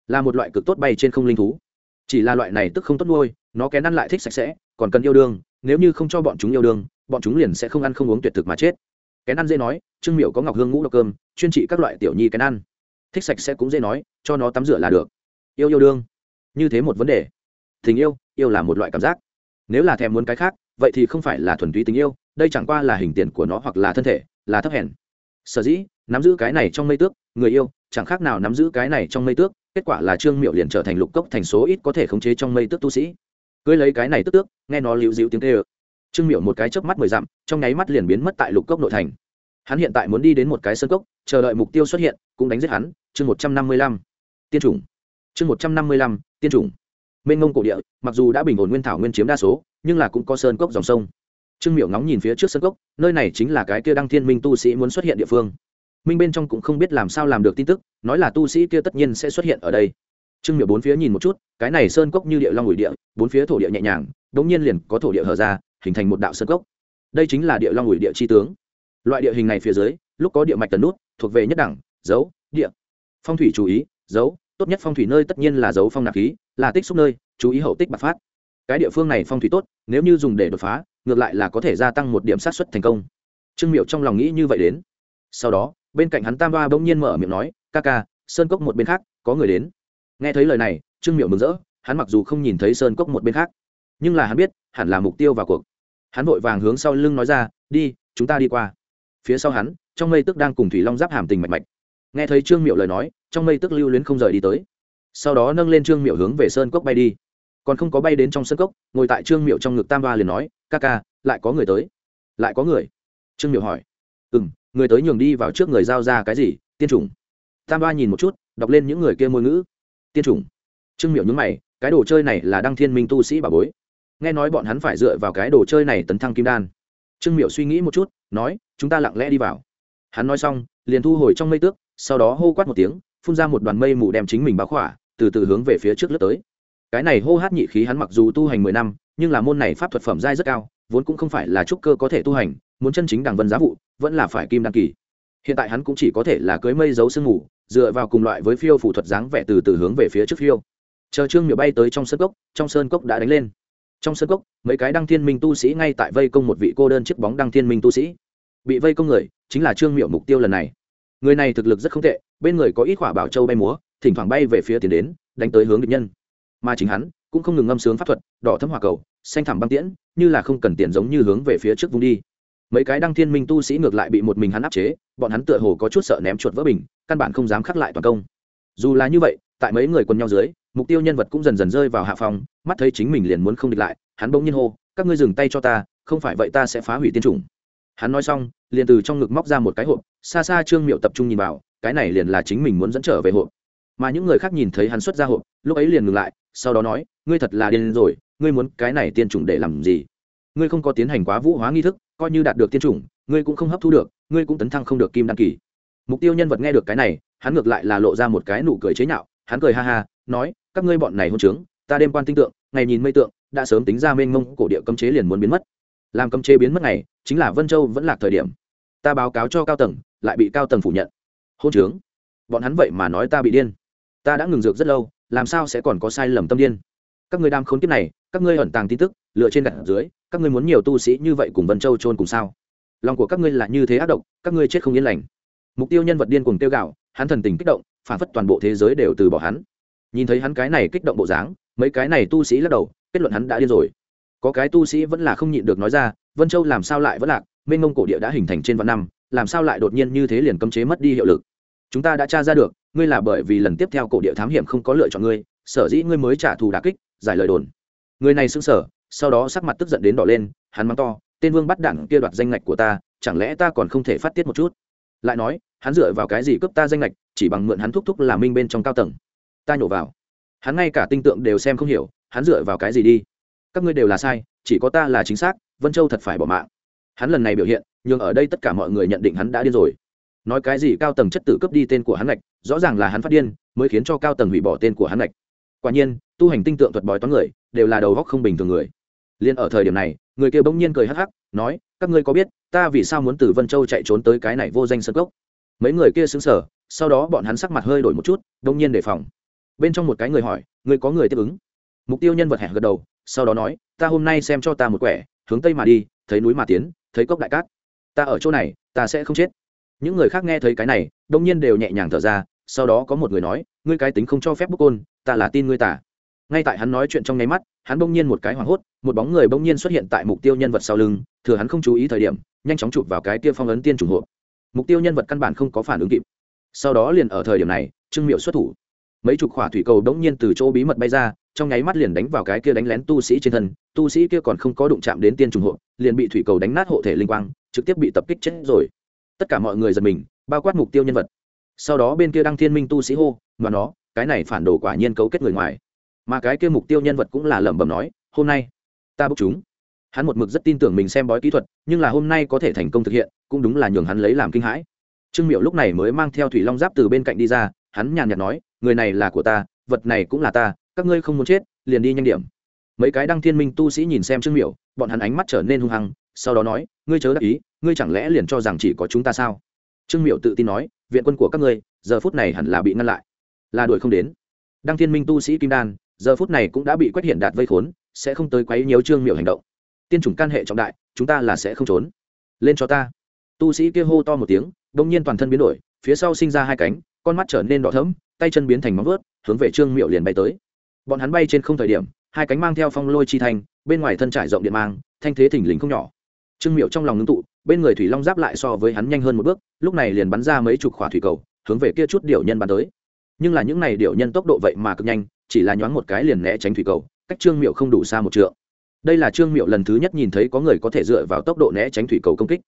Là một loại cực tốt bay trên không linh thú. Chỉ là loại này tức không tốt nuôi, nó kén ăn lại thích sạch sẽ, còn cần yêu đương nếu như không cho bọn chúng yêu đương, bọn chúng liền sẽ không ăn không uống tuyệt thực mà chết. Kén ăn dễ nói, trương miệu có ngọc hương ngũ độc cơm, chuyên trị các loại tiểu nhi kén ăn. Thích sạch sẽ cũng dễ nói, cho nó tắm rửa là được. Yêu yêu đương. Như thế một vấn đề. Tình yêu yêu là một loại cảm giác. Nếu là thèm muốn cái khác, vậy thì không phải là thuần túy tình yêu, đây chẳng qua là hình tiền của nó hoặc là thân thể, là thấp hèn. Sở dĩ, nắm giữ cái này trong mây tước, người yêu, chẳng khác nào nắm giữ cái này trong mây tước, kết quả là trương miệu liền trở thành lục cốc thành số ít có thể khống chế trong mây tước tu sĩ cưới lấy cái này tức tước, nghe nó lưu dịu tiếng tê ơ trương miệu một cái chớp mắt mười dặm, trong nháy mắt liền biến mất tại lục cốc nội thành. Hắn hiện tại muốn đi đến một cái sân cốc, chờ đợi mục tiêu xuất hiện, cũng đánh giết hắn. Chương một trăm năm mươi lăm. Tiên chủng. Chương một trăm năm mươi lăm, tiên chủng. Mênh ngông cổ địa, mặc dù đã bình ổn nguyên thảo nguyên chiếm đa số, nhưng là cũng có sơn cốc dòng sông. Trương miệu ngóng nhìn phía trước sân cốc, nơi này chính là cái kia đăng thiên minh tu sĩ muốn xuất hiện địa phương. Minh bên trong cũng không biết làm sao làm được tin tức, nói là tu sĩ kia tất nhiên sẽ xuất hiện ở đây trương miệu bốn phía nhìn một chút, cái này sơn cốc như địa long ủi địa, bốn phía thổ địa nhẹ nhàng đ ỗ n g nhiên liền có thổ địa hở ra, hình thành một đạo sơn cốc. Đây chính là địa long ủi địa chi tướng. Loại địa hình này phía dưới, lúc có địa mạch tần nút, thuộc về nhất đẳng, dấu, địa. Phong thủy chú ý, dấu, tốt nhất phong thủy nơi tất nhiên là dấu phong nạp khí, là tích xúc nơi, chú ý hậu tích bạc phát. Cái địa phương này phong thủy tốt, nếu như dùng để đột phá, ngược lại là có thể gia tăng một điểm sát xuất thành công. Trương miệu trong lòng nghĩ như vậy đến. Sau đó, bên cạnh hắn tam ba bỗng nhiên mở miệng nói, ca ca, sơn cốc một bên khác, có người đến nghe thấy lời này, trương miệu mừng rỡ, hắn mặc dù không nhìn thấy sơn cốc một bên khác, nhưng là hắn biết, hẳn là mục tiêu vào cuộc. Hắn vội vàng hướng sau lưng nói ra, đi, chúng ta đi qua. Phía sau hắn, trong mây tức đang cùng thủy long giáp hàm tình mạch mạch. Nghe thấy trương miệu lời nói, trong mây tức lưu luyến không rời đi tới. Sau đó nâng lên trương miệu hướng về sơn cốc bay đi. Còn không có bay đến trong sơn cốc, ngồi tại trương miệu trong ngực tam ba liền nói, ca ca, lại có người tới. Lại có người? Trương miệu hỏi. Ừ m người tới nhường đi vào trước người giao ra cái gì, tiên chủng? Tam ba nhìn một chút, đọc lên những người kia ngôn ngữ tiên chủng. Trương miệu nhúng mày, cái đồ chơi này là đăng thiên minh tu sĩ bà bối. Nghe nói bọn hắn phải dựa vào cái đồ chơi này tấn thăng kim đan. Trương miệu suy nghĩ một chút, nói, chúng ta lặng lẽ đi vào. Hắn nói xong, liền thu hồi trong mây tước, sau đó hô quát một tiếng, phun ra một đoàn mây mù đem chính mình báo khỏa, từ từ hướng về phía trước lướt tới. Cái này hô hát nhị khí hắn mặc dù tu hành mười năm, nhưng là môn này pháp thuật phẩm giai rất cao, vốn cũng không phải là trúc cơ có thể tu hành, muốn chân chính đằng vân giá vụ, vẫn là phải kim đăng kỳ hiện tại hắn cũng chỉ có thể là cưới mây giấu sương mù, dựa vào cùng loại với phiêu phủ thuật dáng vẻ từ từ hướng về phía trước phiêu. Chờ trương miệu bay tới trong sơn cốc, trong sơn cốc đã đánh lên. Trong sơn cốc, mấy cái đăng thiên minh tu sĩ ngay tại vây công một vị cô đơn chiếc bóng đăng thiên minh tu sĩ. Bị vây công người, chính là trương miệu mục tiêu lần này. Người này thực lực rất không tệ, bên người có ít quả bảo châu bay múa, thỉnh thoảng bay về phía tiền đến, đánh tới hướng địch nhân. Mà chính hắn, cũng không ngừng ngâm sướng pháp thuật, đỏ thấm hỏa cầu, xanh thẳm băng tiễn, như là không cần tiền giống như hướng về phía trước vùng đi mấy cái đăng thiên minh tu sĩ ngược lại bị một mình hắn áp chế, bọn hắn tựa hồ có chút sợ ném chuột vỡ bình, căn bản không dám khắc lại toàn công. Dù là như vậy, tại mấy người quần nhau dưới, mục tiêu nhân vật cũng dần dần rơi vào hạ phòng mắt thấy chính mình liền muốn không địch lại, hắn bỗng nhiên hô, các ngươi dừng tay cho ta, không phải vậy ta sẽ phá hủy tiên chủng. Hắn nói xong, liền từ trong ngực móc ra một cái hộp, xa xa trương miệu tập trung nhìn vào, cái này liền là chính mình muốn dẫn trở về hộp. Mà những người khác nhìn thấy hắn xuất ra hộp, lúc ấy liền ngừng lại, sau đó nói, ngươi thật là điên rồi, ngươi muốn cái này tiên chủng để làm gì? Ngươi không có tiến hành quá vũ hóa nghi thức, coi như đạt được tiên chủng, ngươi cũng không hấp thu được, ngươi cũng tấn thăng không được kim đăng kỳ. Mục tiêu nhân vật nghe được cái này, hắn ngược lại là lộ ra một cái nụ cười chế nhạo, hắn cười ha ha, nói, các ngươi bọn này hôn trướng, ta đêm quan tinh tượng, ngày nhìn mây tượng, đã sớm tính ra mênh mông, cổ địa cấm chế liền muốn biến mất. Làm cấm chế biến mất này, chính là vân châu vẫn là thời điểm. Ta báo cáo cho cao tầng, lại bị cao tầng phủ nhận. Hôn trướng? Bọn hắn vậy mà nói ta bị điên. Ta đã ngừng dược rất lâu, làm sao sẽ còn có sai lầm tâm điên? Các ngươi đam khốn kiếp này, các ngươi ẩn tàng tin tức lựa trên gặt dưới, các ngươi muốn nhiều tu sĩ như vậy cùng vân châu trôn cùng sao? Lòng của các ngươi là như thế ác độc, các ngươi chết không yên lành. Mục tiêu nhân vật điên cùng tiêu gạo hắn thần tình kích động, phản phất toàn bộ thế giới đều từ bỏ hắn. Nhìn thấy hắn cái này kích động bộ dáng, mấy cái này tu sĩ lắc đầu, kết luận hắn đã điên rồi. Có cái tu sĩ vẫn là không nhịn được nói ra, vân châu làm sao lại vẫn lạc, mênh mông cổ địa đã hình thành trên vạn năm, làm sao lại đột nhiên như thế liền cấm chế mất đi hiệu lực? Chúng ta đã tra ra được, ngươi là bởi vì lần tiếp theo cổ địa thám hiểm không có lựa chọn ngươi, sở dĩ ngươi mới trả thù đà kích, giải lời đồn. Người này xưng sở sau đó sắc mặt tức giận đến đỏ lên, hắn mắng to, tên vương bắt đảng kia đoạt danh ngạch của ta, chẳng lẽ ta còn không thể phát tiết một chút? Lại nói, hắn dựa vào cái gì cướp ta danh ngạch, chỉ bằng mượn hắn thúc thúc là minh bên trong cao tầng. Ta nhổ vào. Hắn ngay cả tinh tượng đều xem không hiểu, hắn dựa vào cái gì đi? Các ngươi đều là sai, chỉ có ta là chính xác, vân châu thật phải bỏ mạng. Hắn lần này biểu hiện nhưng ở đây tất cả mọi người nhận định hắn đã điên rồi. Nói cái gì cao tầng chất tử cướp đi tên của hắn ngạch, rõ ràng là hắn phát điên, mới khiến cho cao tầng hủy bỏ tên của hắn ngạch. Quả nhiên, tu hành tinh tượng thuật bói toán người, đều là đầu góc không bình thường người liền ở thời điểm này, người kia bỗng nhiên cười hắc hắc, nói, các ngươi có biết, ta vì sao muốn từ vân châu chạy trốn tới cái này vô danh sân cốc? Mấy người kia xứng sở sau đó bọn hắn sắc mặt hơi đổi một chút đông nhiên đề phòng. Bên trong một cái người hỏi người có người tiếp ứng? Mục tiêu nhân vật hẹn gật đầu, sau đó nói, ta hôm nay xem cho ta một quẻ, hướng tây mà đi, thấy núi mà tiến, thấy cốc đại cát. Ta ở chỗ này, ta sẽ không chết. Những người khác nghe thấy cái này đông nhiên đều nhẹ nhàng thở ra, sau đó có một người nói, ngươi cái tính không cho phép bốc côn ta là tin ngươi tả ngay tại hắn nói chuyện trong nháy mắt, hắn bỗng nhiên một cái hoảng hốt, một bóng người bỗng nhiên xuất hiện tại mục tiêu nhân vật sau lưng, thừa hắn không chú ý thời điểm, nhanh chóng chụp vào cái kia phong ấn tiên chủng hộp. Mục tiêu nhân vật căn bản không có phản ứng kịp. Sau đó liền ở thời điểm này, trương miệu xuất thủ. Mấy chục khỏa thủy cầu bỗng nhiên từ chỗ bí mật bay ra, trong nháy mắt liền đánh vào cái kia đánh lén tu sĩ trên thân, tu sĩ kia còn không có đụng chạm đến tiên trùng hộ liền bị thủy cầu đánh nát hộ thể linh quang, trực tiếp bị tập kích chết rồi. Tất cả mọi người giật mình, bao quát mục tiêu nhân vật. Sau đó bên kia đăng thiên minh tu sĩ hô mà nó, cái này phản đồ quả nhiên cấu kết người ngoài mà cái kia mục tiêu nhân vật cũng là lẩm bẩm nói, hôm nay, ta bốc chúng. Hắn một mực rất tin tưởng mình xem bói kỹ thuật, nhưng là hôm nay có thể thành công thực hiện, cũng đúng là nhường hắn lấy làm kinh hãi. Trương miệu lúc này mới mang theo thủy long giáp từ bên cạnh đi ra, hắn nhàn nhạt nói, người này là của ta, vật này cũng là ta, các ngươi không muốn chết, liền đi nhanh điểm. Mấy cái đăng thiên minh tu sĩ nhìn xem trương miệu bọn hắn ánh mắt trở nên hung hăng, sau đó nói, ngươi chớ đắc ý, ngươi chẳng lẽ liền cho rằng chỉ có chúng ta sao? Trương miệu tự tin nói, viện quân của các ngươi, giờ phút này hẳn là bị ngăn lại, là đuổi không đến. Đăng thiên minh tu sĩ kim đan giờ phút này cũng đã bị quét hiện đạt vây khốn, sẽ không tới quấy nhiều trương miệu hành động. Tiên chủng can hệ trọng đại, chúng ta là sẽ không trốn. Lên cho ta. Tu sĩ kia hô to một tiếng đông nhiên toàn thân biến đổi, phía sau sinh ra hai cánh, con mắt trở nên đỏ thẫm, tay chân biến thành móng vớt hướng về trương miệu liền bay tới. Bọn hắn bay trên không thời điểm, hai cánh mang theo phong lôi chi thành bên ngoài thân trải rộng điện mang, thanh thế thỉnh lình không nhỏ. Trương miệu trong lòng ngưng tụ, bên người thủy long giáp lại so với hắn nhanh hơn một bước, lúc này liền bắn ra mấy chục khỏa thủy cầu, hướng về kia chút điệu nhân bắn tới. Nhưng là những này điệu nhân tốc độ vậy mà cực nhanh chỉ là nhoáng một cái liền né tránh thủy cầu, cách trương miệu không đủ xa một trượng. Đây là trương miệu lần thứ nhất nhìn thấy có người có thể dựa vào tốc độ né tránh thủy cầu công kích.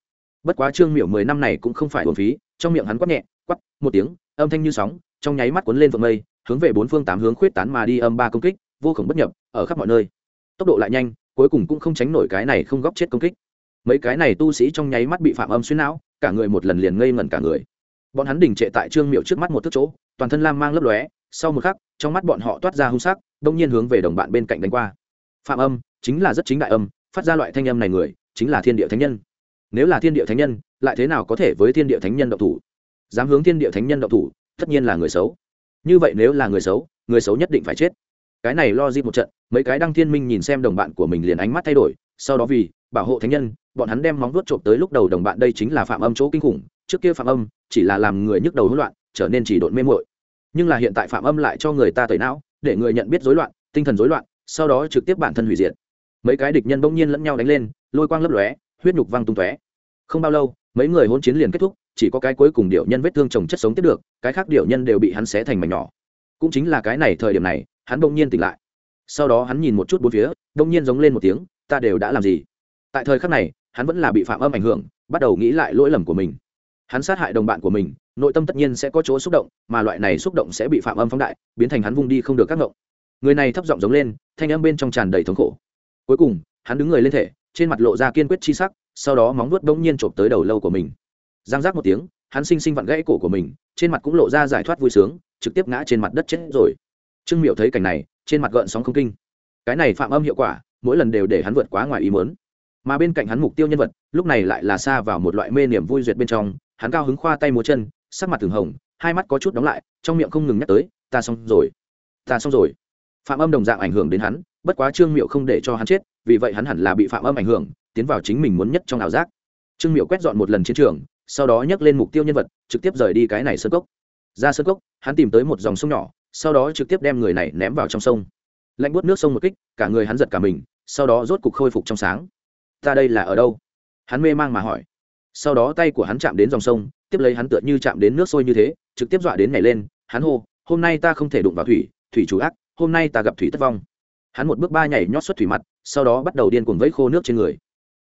Bất quá trương miệu mười năm này cũng không phải hồn phí, trong miệng hắn quát nhẹ quắp một tiếng, âm thanh như sóng, trong nháy mắt cuốn lên vượng mây, hướng về bốn phương tám hướng khuyết tán mà đi âm ba công kích, vô khổng bất nhập, ở khắp mọi nơi. Tốc độ lại nhanh, cuối cùng cũng không tránh nổi cái này không góp chết công kích. Mấy cái này tu sĩ trong nháy mắt bị phạm âm xuyên não, cả người một lần liền ngây ngẩn cả người. Bọn hắn đình trệ tại trương miệu trước mắt một thức chỗ, toàn thân lam mang lấp lóe, sau một khắc trong mắt bọn họ toát ra hung sắc, đông nhiên hướng về đồng bạn bên cạnh đánh qua. Phạm âm, chính là rất chính đại âm, phát ra loại thanh âm này người, chính là thiên địa thánh nhân. Nếu là thiên địa thánh nhân, lại thế nào có thể với thiên địa thánh nhân động thủ? Dám hướng thiên địa thánh nhân động thủ, tất nhiên là người xấu. Như vậy nếu là người xấu người xấu nhất định phải chết. Cái này lo di một trận, mấy cái đăng thiên minh nhìn xem đồng bạn của mình liền ánh mắt thay đổi, sau đó vì bảo hộ thánh nhân, bọn hắn đem móng vuốt trộm tới lúc đầu đồng bạn đây chính là phạm âm chỗ kinh khủng, trước kia phạm âm chỉ là làm người nhức đầu hỗn loạn, trở nên chỉ độn mê mội nhưng là hiện tại phạm âm lại cho người ta tẩy não, để người nhận biết rối loạn, tinh thần rối loạn, sau đó trực tiếp bản thân hủy diệt. Mấy cái địch nhân bỗng nhiên lẫn nhau đánh lên, lôi quang lấp lóe, huyết nhục văng tung tóe. Không bao lâu, mấy người hôn chiến liền kết thúc, chỉ có cái cuối cùng điệu nhân vết thương chồng chất sống tiếp được, cái khác điệu nhân đều bị hắn xé thành mảnh nhỏ. Cũng chính là cái này thời điểm này, hắn bỗng nhiên tỉnh lại. Sau đó hắn nhìn một chút bốn phía, bỗng nhiên giống lên một tiếng, ta đều đã làm gì? Tại thời khắc này, hắn vẫn là bị phạm âm ảnh hưởng, bắt đầu nghĩ lại lỗi lầm của mình hắn sát hại đồng bạn của mình, nội tâm tất nhiên sẽ có chỗ xúc động, mà loại này xúc động sẽ bị phạm âm phóng đại, biến thành hắn vung đi không được các ngộng. Người này thấp giọng giống lên, thanh âm bên trong tràn đầy thống khổ. Cuối cùng, hắn đứng người lên thể, trên mặt lộ ra kiên quyết chi sắc, sau đó móng vuốt bỗng nhiên chộp tới đầu lâu của mình. Giang giác một tiếng, hắn sinh sinh vặn gãy cổ của mình, trên mặt cũng lộ ra giải thoát vui sướng, trực tiếp ngã trên mặt đất chết rồi. Trương miệu thấy cảnh này, trên mặt gợn sóng không kinh. Cái này phạm âm hiệu quả, mỗi lần đều để hắn vượt quá ngoài ý mớn mà bên cạnh hắn mục tiêu nhân vật, lúc này lại là xa vào một loại mê niềm vui duyệt bên trong hắn cao hứng khoa tay múa chân, sắc mặt thường hồng, hai mắt có chút đóng lại, trong miệng không ngừng nhắc tới, ta xong rồi, ta xong rồi. Phạm âm đồng dạng ảnh hưởng đến hắn, bất quá trương miệu không để cho hắn chết, vì vậy hắn hẳn là bị phạm âm ảnh hưởng, tiến vào chính mình muốn nhất trong ảo giác. Trương miệu quét dọn một lần chiến trường, sau đó nhắc lên mục tiêu nhân vật, trực tiếp rời đi cái này sơn cốc. Ra sơn cốc, hắn tìm tới một dòng sông nhỏ, sau đó trực tiếp đem người này ném vào trong sông. Lạnh bút nước sông một kích, cả người hắn giật cả mình, sau đó rốt cục khôi phục trong sáng. Ta đây là ở đâu? Hắn mê mang mà hỏi sau đó tay của hắn chạm đến dòng sông, tiếp lấy hắn tựa như chạm đến nước sôi như thế, trực tiếp dọa đến nhảy lên, hắn hô, hôm nay ta không thể đụng vào thủy thủy chủ ác, hôm nay ta gặp thủy thất vong. Hắn một bước ba nhảy nhót xuất thủy mặt, sau đó bắt đầu điên cuồng vẫy khô nước trên người.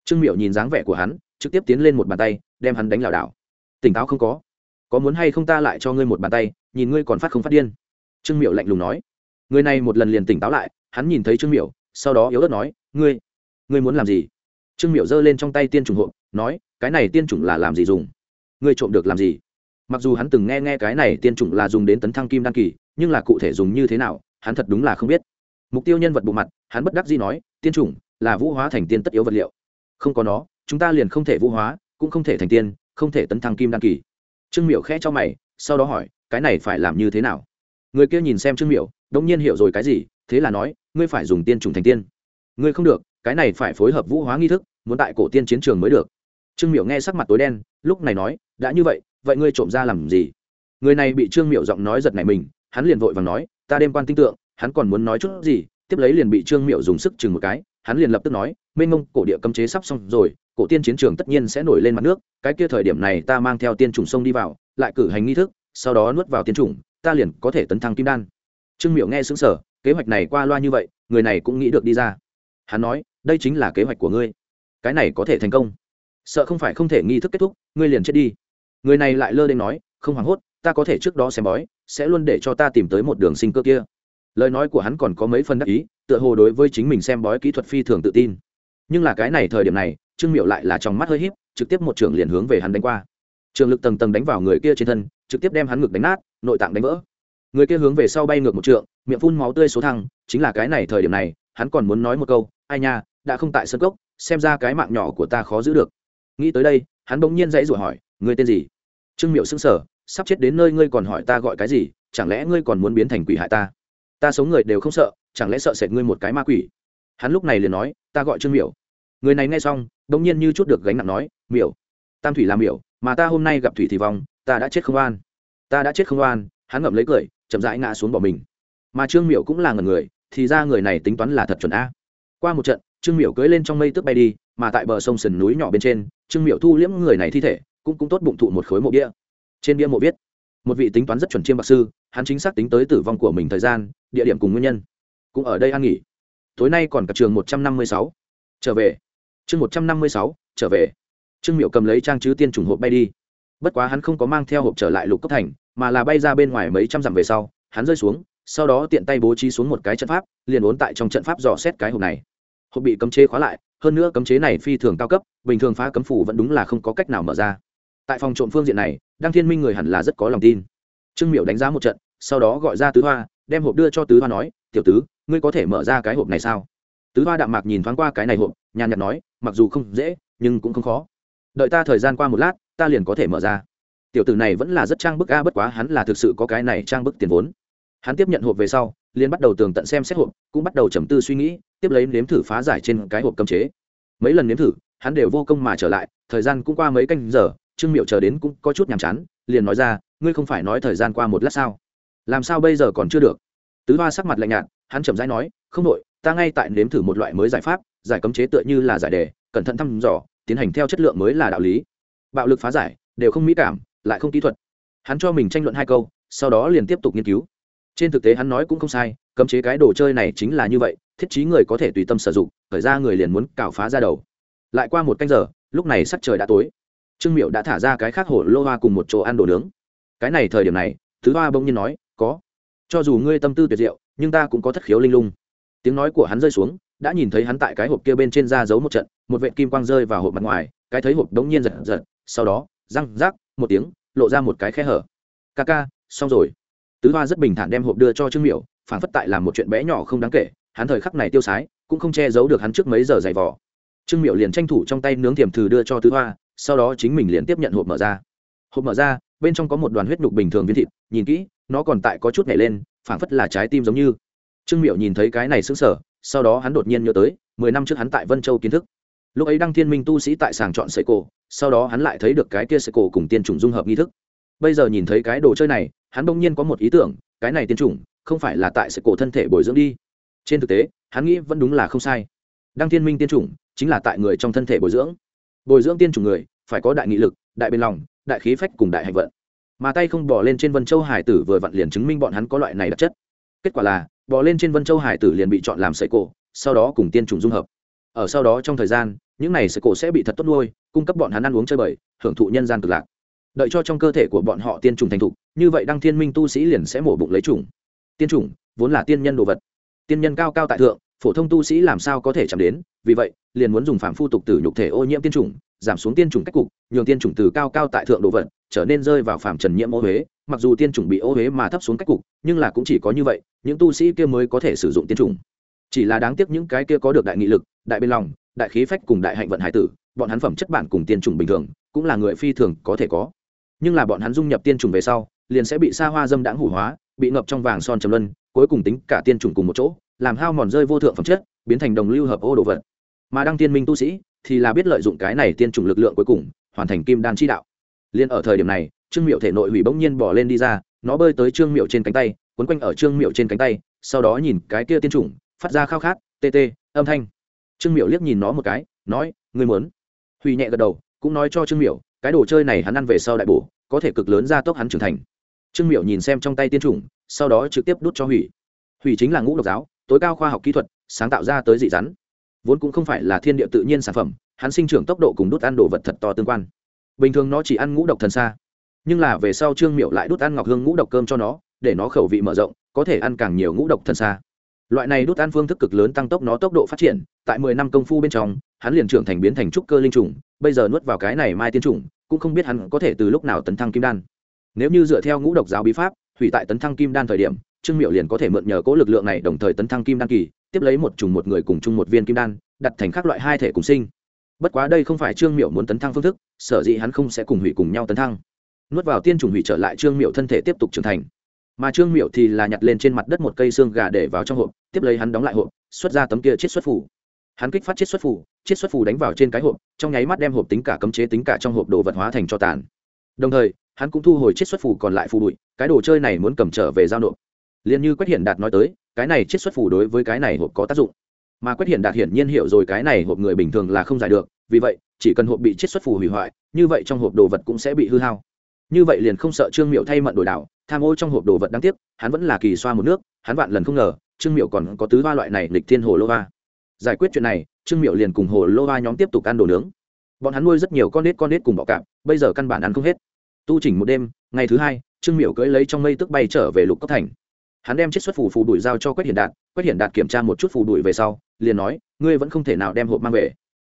Trương miệu nhìn dáng vẻ của hắn, trực tiếp tiến lên một bàn tay, đem hắn đánh lảo đảo. Tỉnh táo không có. Có muốn hay không ta lại cho ngươi một bàn tay, nhìn ngươi còn phát không phát điên. Trương miệu lạnh lùng nói. Người này một lần liền tỉnh táo lại, hắn nhìn thấy trương miệu sau đó yếu ớt nói, ngươi ngươi muốn làm gì? Trương miệu giơ lên trong tay tiên trùng hộ nói cái này tiên trùng là làm gì dùng? Ngươi trộm được làm gì? Mặc dù hắn từng nghe nghe cái này tiên trùng là dùng đến tấn thăng kim đan kỳ, nhưng là cụ thể dùng như thế nào, hắn thật đúng là không biết. Mục tiêu nhân vật bộ mặt, hắn bất đắc dĩ nói, tiên chủng là vũ hóa thành tiên tất yếu vật liệu. Không có nó, chúng ta liền không thể vũ hóa, cũng không thể thành tiên, không thể tấn thăng kim đan kỳ. Trương miểu khẽ cho mày, sau đó hỏi, cái này phải làm như thế nào? Người kia nhìn xem trương miểu đông nhiên hiểu rồi cái gì, thế là nói, ngươi phải dùng tiên chủng thành tiên. Ngươi không được, cái này phải phối hợp vũ hóa nghi thức, muốn tại cổ tiên chiến trường mới được trương miểu nghe sắc mặt tối đen, lúc này nói, đã như vậy vậy ngươi trộm ra làm gì? Người này bị trương miệu giọng nói giật này mình, hắn liền vội và nói, ta đêm quan tinh tượng, hắn còn muốn nói chút gì? Tiếp lấy liền bị trương miệu dùng sức chừng một cái, hắn liền lập tức nói, mênh mông cổ địa cấm chế sắp xong rồi, cổ tiên chiến trường tất nhiên sẽ nổi lên mặt nước, cái kia thời điểm này ta mang theo tiên trùng sông đi vào, lại cử hành nghi thức, sau đó nuốt vào tiên trùng ta liền có thể tấn thăng kim đan. Trương miệu nghe xứng sở kế hoạch này qua loa như vậy, người này cũng nghĩ được đi ra. Hắn nói, đây chính là kế hoạch của ngươi. Cái này có thể thành công sợ không phải không thể nghi thức kết thúc, ngươi liền chết đi. Người này lại lơ đ nói, không hoảng hốt, ta có thể trước đó xem bói, sẽ luôn để cho ta tìm tới một đường sinh cơ kia. Lời nói của hắn còn có mấy phần đắc ý, tựa hồ đối với chính mình xem bói kỹ thuật phi thường tự tin. Nhưng là cái này thời điểm này, trương miệu lại là trong mắt hơi h í p trực tiếp một trường liền hướng về hắn đánh qua. Trường lực tầng tầng đánh vào người kia trên thân, trực tiếp đem hắn ngực đánh nát, nội tạng đánh vỡ. Người kia hướng về sau bay ngược một trượng, miệng phun máu tươi số thăng, chính là cái này thời điểm này, hắn còn muốn nói một câu, ai nha, đã không tại sân cốc, xem ra cái mạng nhỏ của ta khó giữ được nghĩ tới đây, hắn bỗng nhiên dãy rủa hỏi, ngươi tên gì? Trương miệu xứng sở sắp chết đến nơi ngươi còn hỏi ta gọi cái gì, chẳng lẽ ngươi còn muốn biến thành quỷ hại ta? Ta sống người đều không sợ, chẳng lẽ sợ sệt ngươi một cái ma quỷ? Hắn lúc này liền nói, ta gọi trương miểu. Người này nghe xong đông nhiên như chút được gánh nặng nói, miểu, tam thủy làm miểu, mà ta hôm nay gặp thủy thì vong, ta đã chết không an. Ta đã chết không an, hắn ngậm lấy cười, chậm rãi ngã xuống bỏ mình. Mà trương miểu cũng là ngần người, thì ra người này tính toán là thật chuẩn a. Qua một trận trương miểu cưỡi lên trong mây tước bay đi, mà tại bờ sông sườn núi nhỏ bên trên, trương miểu thu liễm người này thi thể, cũng cũng tốt bụng thụ một khối mộ bia. Trên bia mộ viết, một vị tính toán rất chuẩn chiêm bạc sư, hắn chính xác tính tới tử vong của mình thời gian, địa điểm cùng nguyên nhân. Cũng ở đây ăn nghỉ. Tối nay còn cả trường một trăm năm mươi sáu. Trở về. Chương một trăm năm mươi sáu, trở về. Trương miệu cầm lấy trang chứ tiên trùng hộp bay đi. Bất quá hắn không có mang theo hộp trở lại lục cấp thành, mà là bay ra bên ngoài mấy trăm dặm về sau, hắn rơi xuống, sau đó tiện tay bố trí xuống một cái trận pháp, liền ốn tại trong trận pháp dò xét cái hộp này hộp bị cấm chế khóa lại, hơn nữa cấm chế này phi thường cao cấp, bình thường phá cấm phủ vẫn đúng là không có cách nào mở ra. Tại phòng trộm phương diện này, đăng thiên minh người hẳn là rất có lòng tin. Trương miệu đánh giá một trận, sau đó gọi ra tứ hoa, đem hộp đưa cho tứ hoa nói, tiểu tứ, ngươi có thể mở ra cái hộp này sao? Tứ hoa đạm mạc nhìn thoáng qua cái này hộp, nhàn nhạt nói, mặc dù không dễ, nhưng cũng không khó. Đợi ta thời gian qua một lát, ta liền có thể mở ra. Tiểu tử này vẫn là rất trang bức a, bất quá hắn là thực sự có cái này trang bức tiền vốn. Hắn tiếp nhận hộp về sau liền bắt đầu tường tận xem xét hộp, cũng bắt đầu trầm tư suy nghĩ, tiếp lấy nếm thử phá giải trên cái hộp cấm chế. Mấy lần nếm thử, hắn đều vô công mà trở lại, thời gian cũng qua mấy canh giờ, trương miệu chờ đến cũng có chút nhàm chán, liền nói ra, ngươi không phải nói thời gian qua một lát sao? Làm sao bây giờ còn chưa được? Tứ hoa sắc mặt lạnh nhạt, hắn chậm rãi nói, không đội ta ngay tại nếm thử một loại mới giải pháp, giải cấm chế tựa như là giải đề, cẩn thận thăm dò, tiến hành theo chất lượng mới là đạo lý. Bạo lực phá giải, đều không mỹ cảm, lại không kỹ thuật. Hắn cho mình tranh luận hai câu, sau đó liền tiếp tục nghiên cứu trên thực tế hắn nói cũng không sai, cấm chế cái đồ chơi này chính là như vậy, thiết chí người có thể tùy tâm sử dụng thời ra người liền muốn cào phá ra đầu. Lại qua một canh giờ, lúc này sắc trời đã tối. Trương miệu đã thả ra cái khác hổ lô hoa cùng một chỗ ăn đồ nướng. Cái này thời điểm này, thứ hoa bỗng nhiên nói, có. Cho dù ngươi tâm tư tuyệt diệu, nhưng ta cũng có thất khiếu linh lung. Tiếng nói của hắn rơi xuống, đã nhìn thấy hắn tại cái hộp kia bên trên da giấu một trận, một vệ kim quang rơi vào hộp mặt ngoài, cái thấy hộp đống nhiên giật giật, sau đó, răng rác, một tiếng, lộ ra một cái khe hở. Ca ca, xong rồi tứ hoa rất bình thản đem hộp đưa cho trương miểu phản phất tại làm một chuyện bé nhỏ không đáng kể, hắn thời khắc này tiêu sái, cũng không che giấu được hắn trước mấy giờ giày vò. Trương miểu liền tranh thủ trong tay nướng tiềm thử đưa cho tứ hoa, sau đó chính mình liền tiếp nhận hộp mở ra. Hộp mở ra, bên trong có một đoàn huyết nhục bình thường viên thịt, nhìn kỹ, nó còn tại có chút nhảy lên, phảng phất là trái tim giống như. Trương miệu nhìn thấy cái này sững sờ, sau đó hắn đột nhiên nhớ tới, mười năm trước hắn tại vân châu kiến thức. Lúc ấy đăng thiên minh tu sĩ tại sàng chọn sợi cổ, sau đó hắn lại thấy được cái kia sợi cổ cùng tiên chủng dung hợp nghi thức. Bây giờ nhìn thấy cái đồ chơi này hắn bỗng nhiên có một ý tưởng, cái này tiên chủng, không phải là tại sợi cổ thân thể bồi dưỡng đi. Trên thực tế, hắn nghĩ vẫn đúng là không sai. Đăng thiên minh tiên chủng chính là tại người trong thân thể bồi dưỡng. Bồi dưỡng tiên chủng người, phải có đại nghị lực, đại bên lòng, đại khí phách cùng đại hạnh vận. Mà tay không bỏ lên trên vân châu hải tử vừa vặn liền chứng minh bọn hắn có loại này đặc chất. Kết quả là bỏ lên trên vân châu hải tử liền bị chọn làm sợi cổ, sau đó cùng tiên trùng dung hợp. Ở sau đó trong thời gian, những này sợi cổ sẽ bị thật tốt nuôi, cung cấp bọn hắn ăn uống chơi bời, hưởng thụ nhân gian cực lạc đợi cho trong cơ thể của bọn họ tiên trùng thành thục, như vậy đăng thiên minh tu sĩ liền sẽ mổ bụng lấy trùng. Tiên trùng, vốn là tiên nhân đồ vật. Tiên nhân cao cao tại thượng, phổ thông tu sĩ làm sao có thể chạm đến, vì vậy, liền muốn dùng phạm phu tục tử nhục thể ô nhiễm tiên trùng, giảm xuống tiên trùng cách cục, nhường tiên trùng từ cao cao tại thượng đồ vật, trở nên rơi vào phạm trần nhiễm ô huế. Mặc dù tiên trùng bị ô huế mà thấp xuống cách cục, nhưng là cũng chỉ có như vậy, những tu sĩ kia mới có thể sử dụng tiên trùng. Chỉ là đáng tiếc những cái kia có được đại nghị lực, đại bên lòng, đại khí phách cùng đại hạnh vận hải tử, bọn hắn phẩm chất bản cùng tiên trùng bình thường, cũng là người phi thường có thể có nhưng là bọn hắn dung nhập tiên trùng về sau, liền sẽ bị xa hoa dâm đãng hủ hóa, bị ngập trong vàng son trầm luân, cuối cùng tính cả tiên trùng cùng một chỗ, làm hao mòn rơi vô thượng phẩm chất, biến thành đồng lưu hợp ô đồ vật. Mà đăng tiên minh tu sĩ thì là biết lợi dụng cái này tiên trùng lực lượng cuối cùng, hoàn thành kim đan chi đạo. Liền ở thời điểm này, trương miệu thể nội hủy bỗng nhiên bỏ lên đi ra, nó bơi tới trương miệu trên cánh tay, quấn quanh ở trương miệu trên cánh tay, sau đó nhìn cái kia tiên trùng, phát ra khao khát, tê tê, âm thanh. Trương miệu liếc nhìn nó một cái, nói, ngươi muốn? Hủy nhẹ gật đầu, cũng nói cho trương miệu cái đồ chơi này hắn ăn về sau đại bổ, có thể cực lớn ra tốc hắn trưởng thành. Trương miệu nhìn xem trong tay tiên chủng sau đó trực tiếp đút cho hủy. Hủy chính là ngũ độc giáo, tối cao khoa học kỹ thuật, sáng tạo ra tới dị rắn. Vốn cũng không phải là thiên địa tự nhiên sản phẩm, hắn sinh trưởng tốc độ cùng đút ăn đồ vật thật to tương quan. Bình thường nó chỉ ăn ngũ độc thần xa nhưng là về sau trương miệu lại đút ăn ngọc hương ngũ độc cơm cho nó, để nó khẩu vị mở rộng, có thể ăn càng nhiều ngũ độc thần xa loại này đốt ăn phương thức cực lớn tăng tốc nó tốc độ phát triển, tại mười năm công phu bên trong, hắn liền trưởng thành biến thành trúc cơ linh trùng, bây giờ nuốt vào cái này mai tiên trùng, cũng không biết hắn có thể từ lúc nào tấn thăng kim đan. Nếu như dựa theo ngũ độc giáo bí pháp, hủy tại tấn thăng kim đan thời điểm, trương miệu liền có thể mượn nhờ cố lực lượng này đồng thời tấn thăng kim đan kỳ, tiếp lấy một trùng một người cùng chung một viên kim đan, đặt thành các loại hai thể cùng sinh. Bất quá đây không phải trương miệu muốn tấn thăng phương thức, sở dĩ hắn không sẽ cùng hủy cùng nhau tấn thăng. Nuốt vào tiên trùng hủy trở lại trương miệu thân thể tiếp tục trưởng thành mà trương miệu thì là nhặt lên trên mặt đất một cây xương gà để vào trong hộp, tiếp lấy hắn đóng lại hộp, xuất ra tấm kia chiết xuất phủ. Hắn kích phát chiết xuất phủ, chiết xuất phủ đánh vào trên cái hộp, trong nháy mắt đem hộp tính cả cấm chế tính cả trong hộp đồ vật hóa thành cho tàn. Đồng thời, hắn cũng thu hồi chiết xuất phủ còn lại phù bụi, cái đồ chơi này muốn cầm trở về giao nộp. Liền như quách hiển đạt nói tới, cái này chiết xuất phủ đối với cái này hộp có tác dụng. Mà quách hiển đạt hiển nhiên hiểu rồi cái này hộp người bình thường là không giải được, vì vậy, chỉ cần hộp bị chiết xuất phủ hủy hoại, như vậy trong hộp đồ vật cũng sẽ bị hư hao như vậy liền không sợ trương miệu thay mận đổi đảo, tham ô trong hộp đồ vật đáng tiếc, hắn vẫn là kỳ xoa một nước, hắn vạn lần không ngờ, trương miệu còn có tứ ba loại này lịch thiên hồ lô va giải quyết chuyện này, trương miệu liền cùng hồ lô va nhóm tiếp tục ăn đồ nướng. Bọn hắn nuôi rất nhiều con nết con nết cùng bọ cạp, bây giờ căn bản ăn không hết. Tu chỉnh một đêm, ngày thứ hai, trương miệu cưỡi lấy trong mây tức bay trở về lục cấp thành. Hắn đem chiếc xuất phù phù đuổi giao cho quách hiển đạt, quách hiển đạt kiểm tra một chút phù đuổi về sau, liền nói, ngươi vẫn không thể nào đem hộp mang về.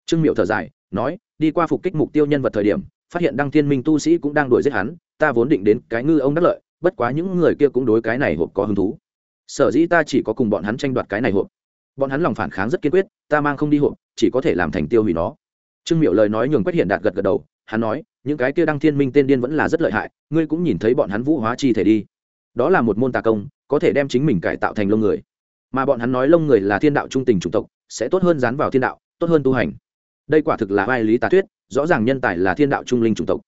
Trương miệu thở dài, nói, đi qua phục kích mục tiêu nhân vật thời điểm phát hiện đăng thiên minh tu sĩ cũng đang đuổi giết hắn, ta vốn định đến cái ngư ông đắc lợi, bất quá những người kia cũng đối cái này hộp có hứng thú. Sở dĩ ta chỉ có cùng bọn hắn tranh đoạt cái này hộp. Bọn hắn lòng phản kháng rất kiên quyết, ta mang không đi hộp, chỉ có thể làm thành tiêu hủy nó. Trương miệu lời nói nhường quách hiện đạt gật gật đầu, hắn nói, những cái kia đăng thiên minh tên điên vẫn là rất lợi hại, ngươi cũng nhìn thấy bọn hắn vũ hóa chi thể đi. Đó là một môn tà công, có thể đem chính mình cải tạo thành lông người. Mà bọn hắn nói lông người là thiên đạo trung tình chủng tộc, sẽ tốt hơn dán vào thiên đạo, tốt hơn tu hành đây quả thực là vai lý tà thuyết, rõ ràng nhân tài là thiên đạo trung linh chủng tộc.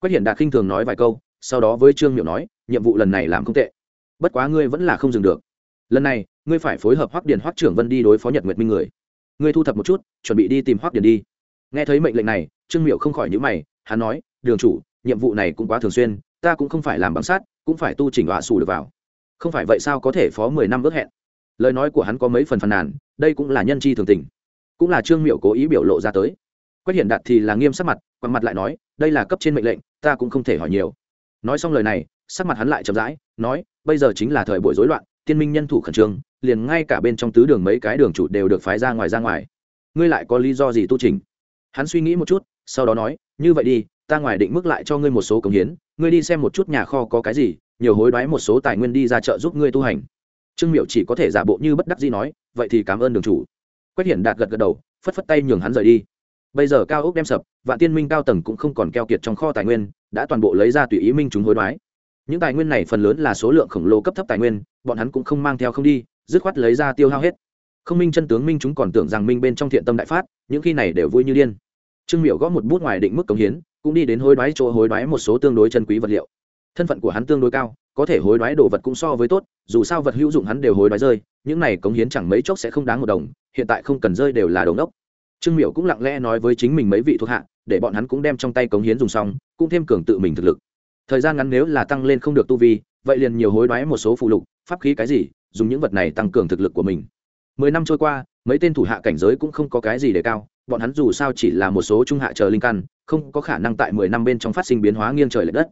Quách hiển đạt khinh thường nói vài câu, sau đó với trương miệu nói, nhiệm vụ lần này làm không tệ. Bất quá ngươi vẫn là không dừng được. Lần này, ngươi phải phối hợp hoắc điền hoắc trưởng vân đi đối phó nhật nguyệt minh người. Ngươi thu thập một chút, chuẩn bị đi tìm hoắc điền đi. Nghe thấy mệnh lệnh này, trương miệu không khỏi nhữ mày, hắn nói, đường chủ, nhiệm vụ này cũng quá thường xuyên, ta cũng không phải làm bằng sát cũng phải tu chỉnh họa xù được vào. Không phải vậy sao có thể phó mười năm ước hẹn? Lời nói của hắn có mấy phần phàn nàn, đây cũng là nhân chi thường tình cũng là trương miệu cố ý biểu lộ ra tới. Quách hiển đạt thì là nghiêm sắc mặt quặn mặt lại nói, đây là cấp trên mệnh lệnh, ta cũng không thể hỏi nhiều. Nói xong lời này, sắc mặt hắn lại chậm rãi, nói, bây giờ chính là thời buổi rối loạn, tiên minh nhân thủ khẩn trương, liền ngay cả bên trong tứ đường mấy cái đường chủ đều được phái ra ngoài ra ngoài. Ngươi lại có lý do gì tu trình hắn suy nghĩ một chút, sau đó nói, như vậy đi, ta ngoài định mức lại cho ngươi một số công hiến, ngươi đi xem một chút nhà kho có cái gì, nhiều hối đoái một số tài nguyên đi ra chợ giúp ngươi tu hành. Trương miệu chỉ có thể giả bộ như bất đắc dĩ nói, vậy thì cảm ơn đường chủ quách hiển đạt gật gật đầu, phất phất tay nhường hắn rời đi. Bây giờ cao ốc đem sập, vạn tiên minh cao tầng cũng không còn keo kiệt trong kho tài nguyên, đã toàn bộ lấy ra tùy ý minh chúng hối đoái. Những tài nguyên này phần lớn là số lượng khổng lồ cấp thấp tài nguyên, bọn hắn cũng không mang theo không đi, dứt khoát lấy ra tiêu hao hết. Không minh chân tướng minh chúng còn tưởng rằng minh bên trong thiện tâm đại phát, những khi này đều vui như điên. Trương miệu gõ một bút ngoài định mức cống hiến, cũng đi đến hối đoái chỗ hối đoái một số tương đối chân quý vật liệu. Thân phận của hắn tương đối cao có thể hối đoái đồ vật cũng so với tốt, dù sao vật hữu dụng hắn đều hối đoái rơi, những này cống hiến chẳng mấy chốc sẽ không đáng một đồng, hiện tại không cần rơi đều là đồng đốc trương Miểu cũng lặng lẽ nói với chính mình mấy vị thuộc hạ, để bọn hắn cũng đem trong tay cống hiến dùng xong, cũng thêm cường tự mình thực lực. Thời gian ngắn nếu là tăng lên không được tu vi, vậy liền nhiều hối đoái một số phụ lục, pháp khí cái gì, dùng những vật này tăng cường thực lực của mình. Mười năm trôi qua, mấy tên thủ hạ cảnh giới cũng không có cái gì để cao, bọn hắn dù sao chỉ là một số trung hạ chờ linh căn, không có khả năng tại mười năm bên trong phát sinh biến hóa nghiêng trời l ệ đất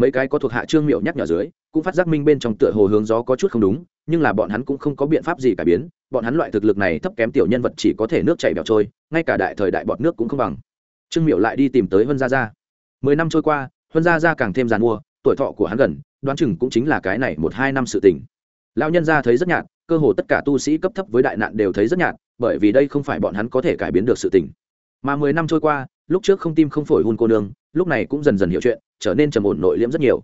mấy cái có thuộc hạ trương miệu nhắc nhở dưới, cũng phát giác minh bên trong tựa hồ hướng gió có chút không đúng, nhưng là bọn hắn cũng không có biện pháp gì cải biến, bọn hắn loại thực lực này thấp kém tiểu nhân vật chỉ có thể nước chảy bẹo trôi, ngay cả đại thời đại bọt nước cũng không bằng. Trương miệu lại đi tìm tới huân gia gia. Mười năm trôi qua, huân gia gia càng thêm g i à n mua, tuổi thọ của hắn gần, đoán chừng cũng chính là cái này một hai năm sự tình. Lão nhân gia thấy rất nhạt, cơ hồ tất cả tu sĩ cấp thấp với đại nạn đều thấy rất nhạt, bởi vì đây không phải bọn hắn có thể cải biến được sự tình. Mà mười năm trôi qua, lúc trước không tim không phổi hôn cô nương lúc này cũng dần dần hiểu chuyện, trở nên trầm ổn nội liễm rất nhiều.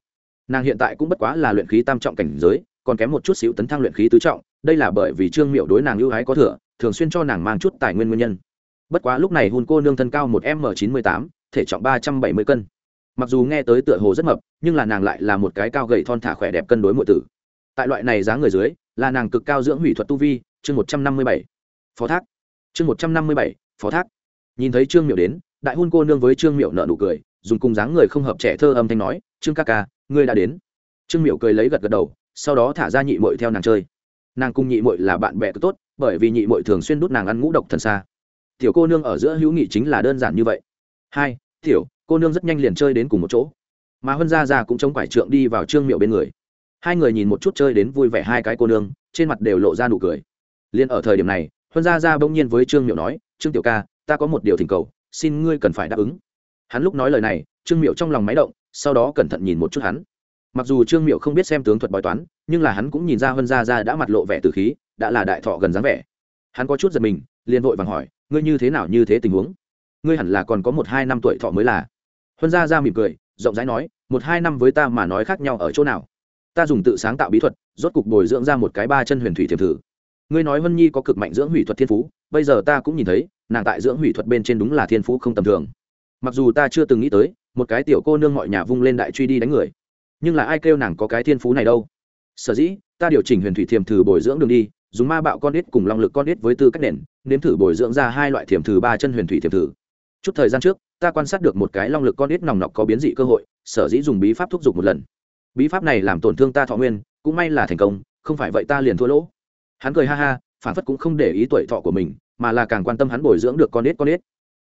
Nàng hiện tại cũng bất quá là luyện khí tam trọng cảnh giới, còn kém một chút xíu tấn thăng luyện khí tứ trọng, đây là bởi vì trương miệu đối nàng ưu ái có thừa, thường xuyên cho nàng mang chút tài nguyên nguyên nhân. Bất quá lúc này hôn cô nương thân cao một m chín mươi tám, thể trọng ba trăm bảy mươi cân. Mặc dù nghe tới tựa hồ rất mập, nhưng là nàng lại là một cái cao gầy thon thả khỏe đẹp cân đối mọi tử. Tại loại này dáng người dưới, là nàng cực cao dưỡng hủy thuật tu vi, chương một trăm năm mươi bảy. Phó thác. Chương một trăm năm mươi bảy, phó thác. Nhìn thấy trương miệu đến, đại hôn cô nương với trương miệu nợ nụ cười dùng cùng dáng người không hợp trẻ thơ âm thanh nói, trương ca ca, ngươi đã đến. Trương miệu cười lấy gật gật đầu, sau đó thả ra nhị mội theo nàng chơi. Nàng cùng nhị mội là bạn bè cực tốt, bởi vì nhị mội thường xuyên đút nàng ăn ngũ độc thần xa. Tiểu cô nương ở giữa hữu nghị chính là đơn giản như vậy. Hai, tiểu, cô nương rất nhanh liền chơi đến cùng một chỗ. Mà huân gia già cũng chống quải trượng đi vào trương miệu bên người. Hai người nhìn một chút chơi đến vui vẻ hai cái cô nương, trên mặt đều lộ ra nụ cười. Liền ở thời điểm này, huân gia ra bỗng nhiên với trương miệu nói, trương tiểu ca, ta có một điều thỉnh cầu, xin ngươi cần phải đáp ứng hắn lúc nói lời này, trương miệu trong lòng máy động, sau đó cẩn thận nhìn một chút hắn. Mặc dù trương miệu không biết xem tướng thuật bói toán, nhưng là hắn cũng nhìn ra huân gia ra đã mặt lộ vẻ từ khí, đã là đại thọ gần dáng vẻ. Hắn có chút giật mình, liền vội vàng hỏi, ngươi như thế nào, như thế tình huống? Ngươi hẳn là còn có một hai năm tuổi thọ mới là. Huân gia ra mỉm cười, rộng rãi nói, một hai năm với ta mà nói khác nhau ở chỗ nào? Ta dùng tự sáng tạo bí thuật, rốt cục bồi dưỡng ra một cái ba chân huyền thủy thiềm thử. Ngươi nói vân nhi có cực mạnh dưỡng hủy thuật thiên phú, bây giờ ta cũng nhìn thấy, nàng tại dưỡng hủy thuật bên trên đúng là thiên phú không tầm thường mặc dù ta chưa từng nghĩ tới, một cái tiểu cô nương mọi nhà vung lên đại truy đi đánh người. Nhưng là ai kêu nàng có cái thiên phú này đâu? Sở dĩ, ta điều chỉnh huyền thủy thiềm thử bồi dưỡng đường đi, dùng ma bạo con ít cùng long lực con ít với tư cách nền, nếm thử bồi dưỡng ra hai loại thiềm thử ba chân huyền thủy thiềm thử. Chút thời gian trước, ta quan sát được một cái long lực con ít nòng nọc có biến dị cơ hội, sở dĩ dùng bí pháp thúc giục một lần. Bí pháp này làm tổn thương ta thọ nguyên, cũng may là thành công, không phải vậy ta liền thua lỗ. Hắn cười ha ha, phản phất cũng không để ý tuổi thọ của mình, mà là càng quan tâm hắn bồi dưỡng được con ít con ít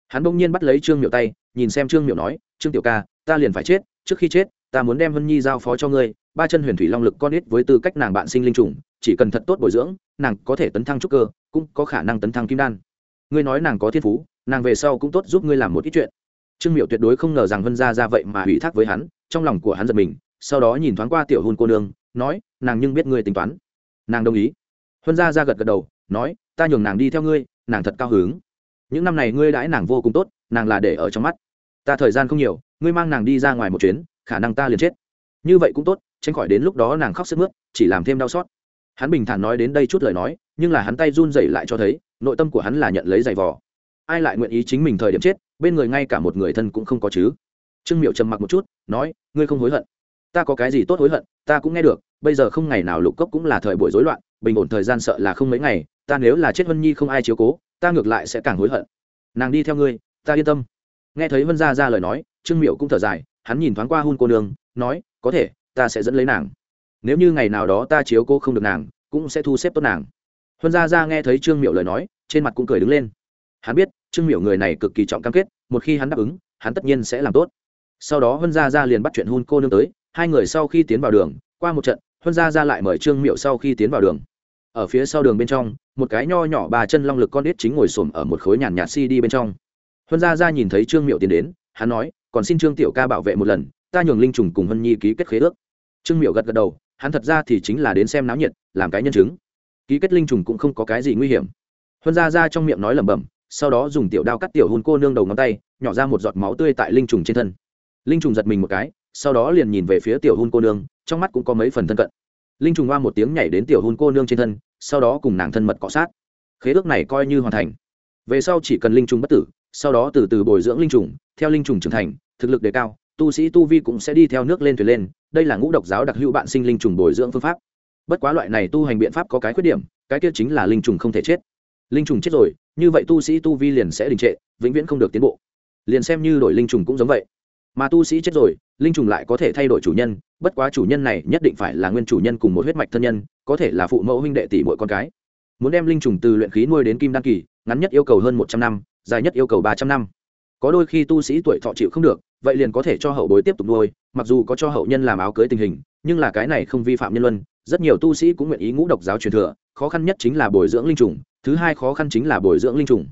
hắn bỗng nhiên bắt lấy trương miệu tay nhìn xem trương miệu nói, trương tiểu ca, ta liền phải chết, trước khi chết, ta muốn đem vân nhi giao phó cho ngươi, ba chân huyền thủy long lực con ít với tư cách nàng bạn sinh linh trùng, chỉ cần thật tốt bồi dưỡng, nàng có thể tấn thăng trúc cơ, cũng có khả năng tấn thăng kim đan. Ngươi nói nàng có thiên phú, nàng về sau cũng tốt giúp ngươi làm một ít chuyện. Trương miệu tuyệt đối không ngờ rằng vân gia ra vậy mà ủy thác với hắn, trong lòng của hắn giật mình, sau đó nhìn thoáng qua tiểu hôn cô nương, nói, nàng nhưng biết ngươi tính toán. Nàng đồng ý. Huân gia ra gật gật đầu, nói, ta nhường nàng đi theo ngươi, nàng thật cao hứng. Những năm này ngươi đãi nàng vô cùng tốt, nàng là để ở trong mắt ta thời gian không nhiều, ngươi mang nàng đi ra ngoài một chuyến, khả năng ta liền chết. Như vậy cũng tốt, tránh khỏi đến lúc đó nàng khóc sức mướt, chỉ làm thêm đau xót. Hắn bình thản nói đến đây chút lời nói, nhưng là hắn tay run rẩy lại cho thấy, nội tâm của hắn là nhận lấy giày vò. Ai lại nguyện ý chính mình thời điểm chết, bên người ngay cả một người thân cũng không có chứ. Trương miệu trầm mặc một chút, nói, ngươi không hối hận. Ta có cái gì tốt hối hận, ta cũng nghe được, bây giờ không ngày nào lục cốc cũng là thời buổi rối loạn, bình ổn thời gian sợ là không mấy ngày, ta nếu là chết vân nhi không ai chiếu cố, ta ngược lại sẽ càng hối hận. Nàng đi theo ngươi, ta yên tâm nghe thấy vân gia ra lời nói, trương miệu cũng thở dài, hắn nhìn thoáng qua hun cô nương, nói, có thể, ta sẽ dẫn lấy nàng. Nếu như ngày nào đó ta chiếu cô không được nàng, cũng sẽ thu xếp tốt nàng. Huân gia ra nghe thấy trương miệu lời nói, trên mặt cũng cười đứng lên. Hắn biết, trương miệu người này cực kỳ trọng cam kết, một khi hắn đáp ứng, hắn tất nhiên sẽ làm tốt. Sau đó huân gia ra liền bắt chuyện hun cô nương tới, hai người sau khi tiến vào đường, qua một trận huân gia ra lại mời trương miệu sau khi tiến vào đường. Ở phía sau đường bên trong, một cái nho nhỏ bà chân long lực con đít chính ngồi xổm ở một khối nhàn nhạt si đi bên trong huân gia ra nhìn thấy trương miệu tiến đến, hắn nói, còn xin trương tiểu ca bảo vệ một lần, ta nhường linh trùng cùng hân nhi ký kết khế ước. Trương miệu gật gật đầu, hắn thật ra thì chính là đến xem náo nhiệt, làm cái nhân chứng. Ký kết linh trùng cũng không có cái gì nguy hiểm. Huân gia ra trong miệng nói lẩm bẩm, sau đó dùng tiểu đao cắt tiểu hôn cô nương đầu ngón tay, nhỏ ra một giọt máu tươi tại linh trùng trên thân. Linh trùng giật mình một cái, sau đó liền nhìn về phía tiểu hôn cô nương, trong mắt cũng có mấy phần thân cận. Linh trùng hoa một tiếng nhảy đến tiểu hôn cô nương trên thân, sau đó cùng nàng thân mật cọ sát. Khế ước này coi như hoàn thành. Về sau chỉ cần linh trùng bất tử sau đó từ từ bồi dưỡng linh trùng, theo linh trùng trưởng thành, thực lực đề cao, tu sĩ tu vi cũng sẽ đi theo nước lên thuyền lên, đây là ngũ độc giáo đặc hữu bạn sinh linh trùng bồi dưỡng phương pháp. Bất quá loại này tu hành biện pháp có cái khuyết điểm, cái kia chính là linh trùng không thể chết. Linh trùng chết rồi, như vậy tu sĩ tu vi liền sẽ đình trệ, vĩnh viễn không được tiến bộ. Liền xem như đổi linh trùng cũng giống vậy. Mà tu sĩ chết rồi, linh trùng lại có thể thay đổi chủ nhân, bất quá chủ nhân này nhất định phải là nguyên chủ nhân cùng một huyết mạch thân nhân, có thể là phụ mẫu huynh đệ tỷ mỗi con cái. Muốn đem linh trùng từ luyện khí nuôi đến kim đan kỳ, ngắn nhất yêu cầu hơn một trăm năm dài nhất yêu cầu ba trăm năm. Có đôi khi tu sĩ tuổi thọ chịu không được, vậy liền có thể cho hậu bối tiếp tục nuôi, mặc dù có cho hậu nhân làm áo cưới tình hình, nhưng là cái này không vi phạm nhân luân, rất nhiều tu sĩ cũng nguyện ý ngũ độc giáo truyền thừa, khó khăn nhất chính là bồi dưỡng linh trùng, thứ hai khó khăn chính là bồi dưỡng linh trùng.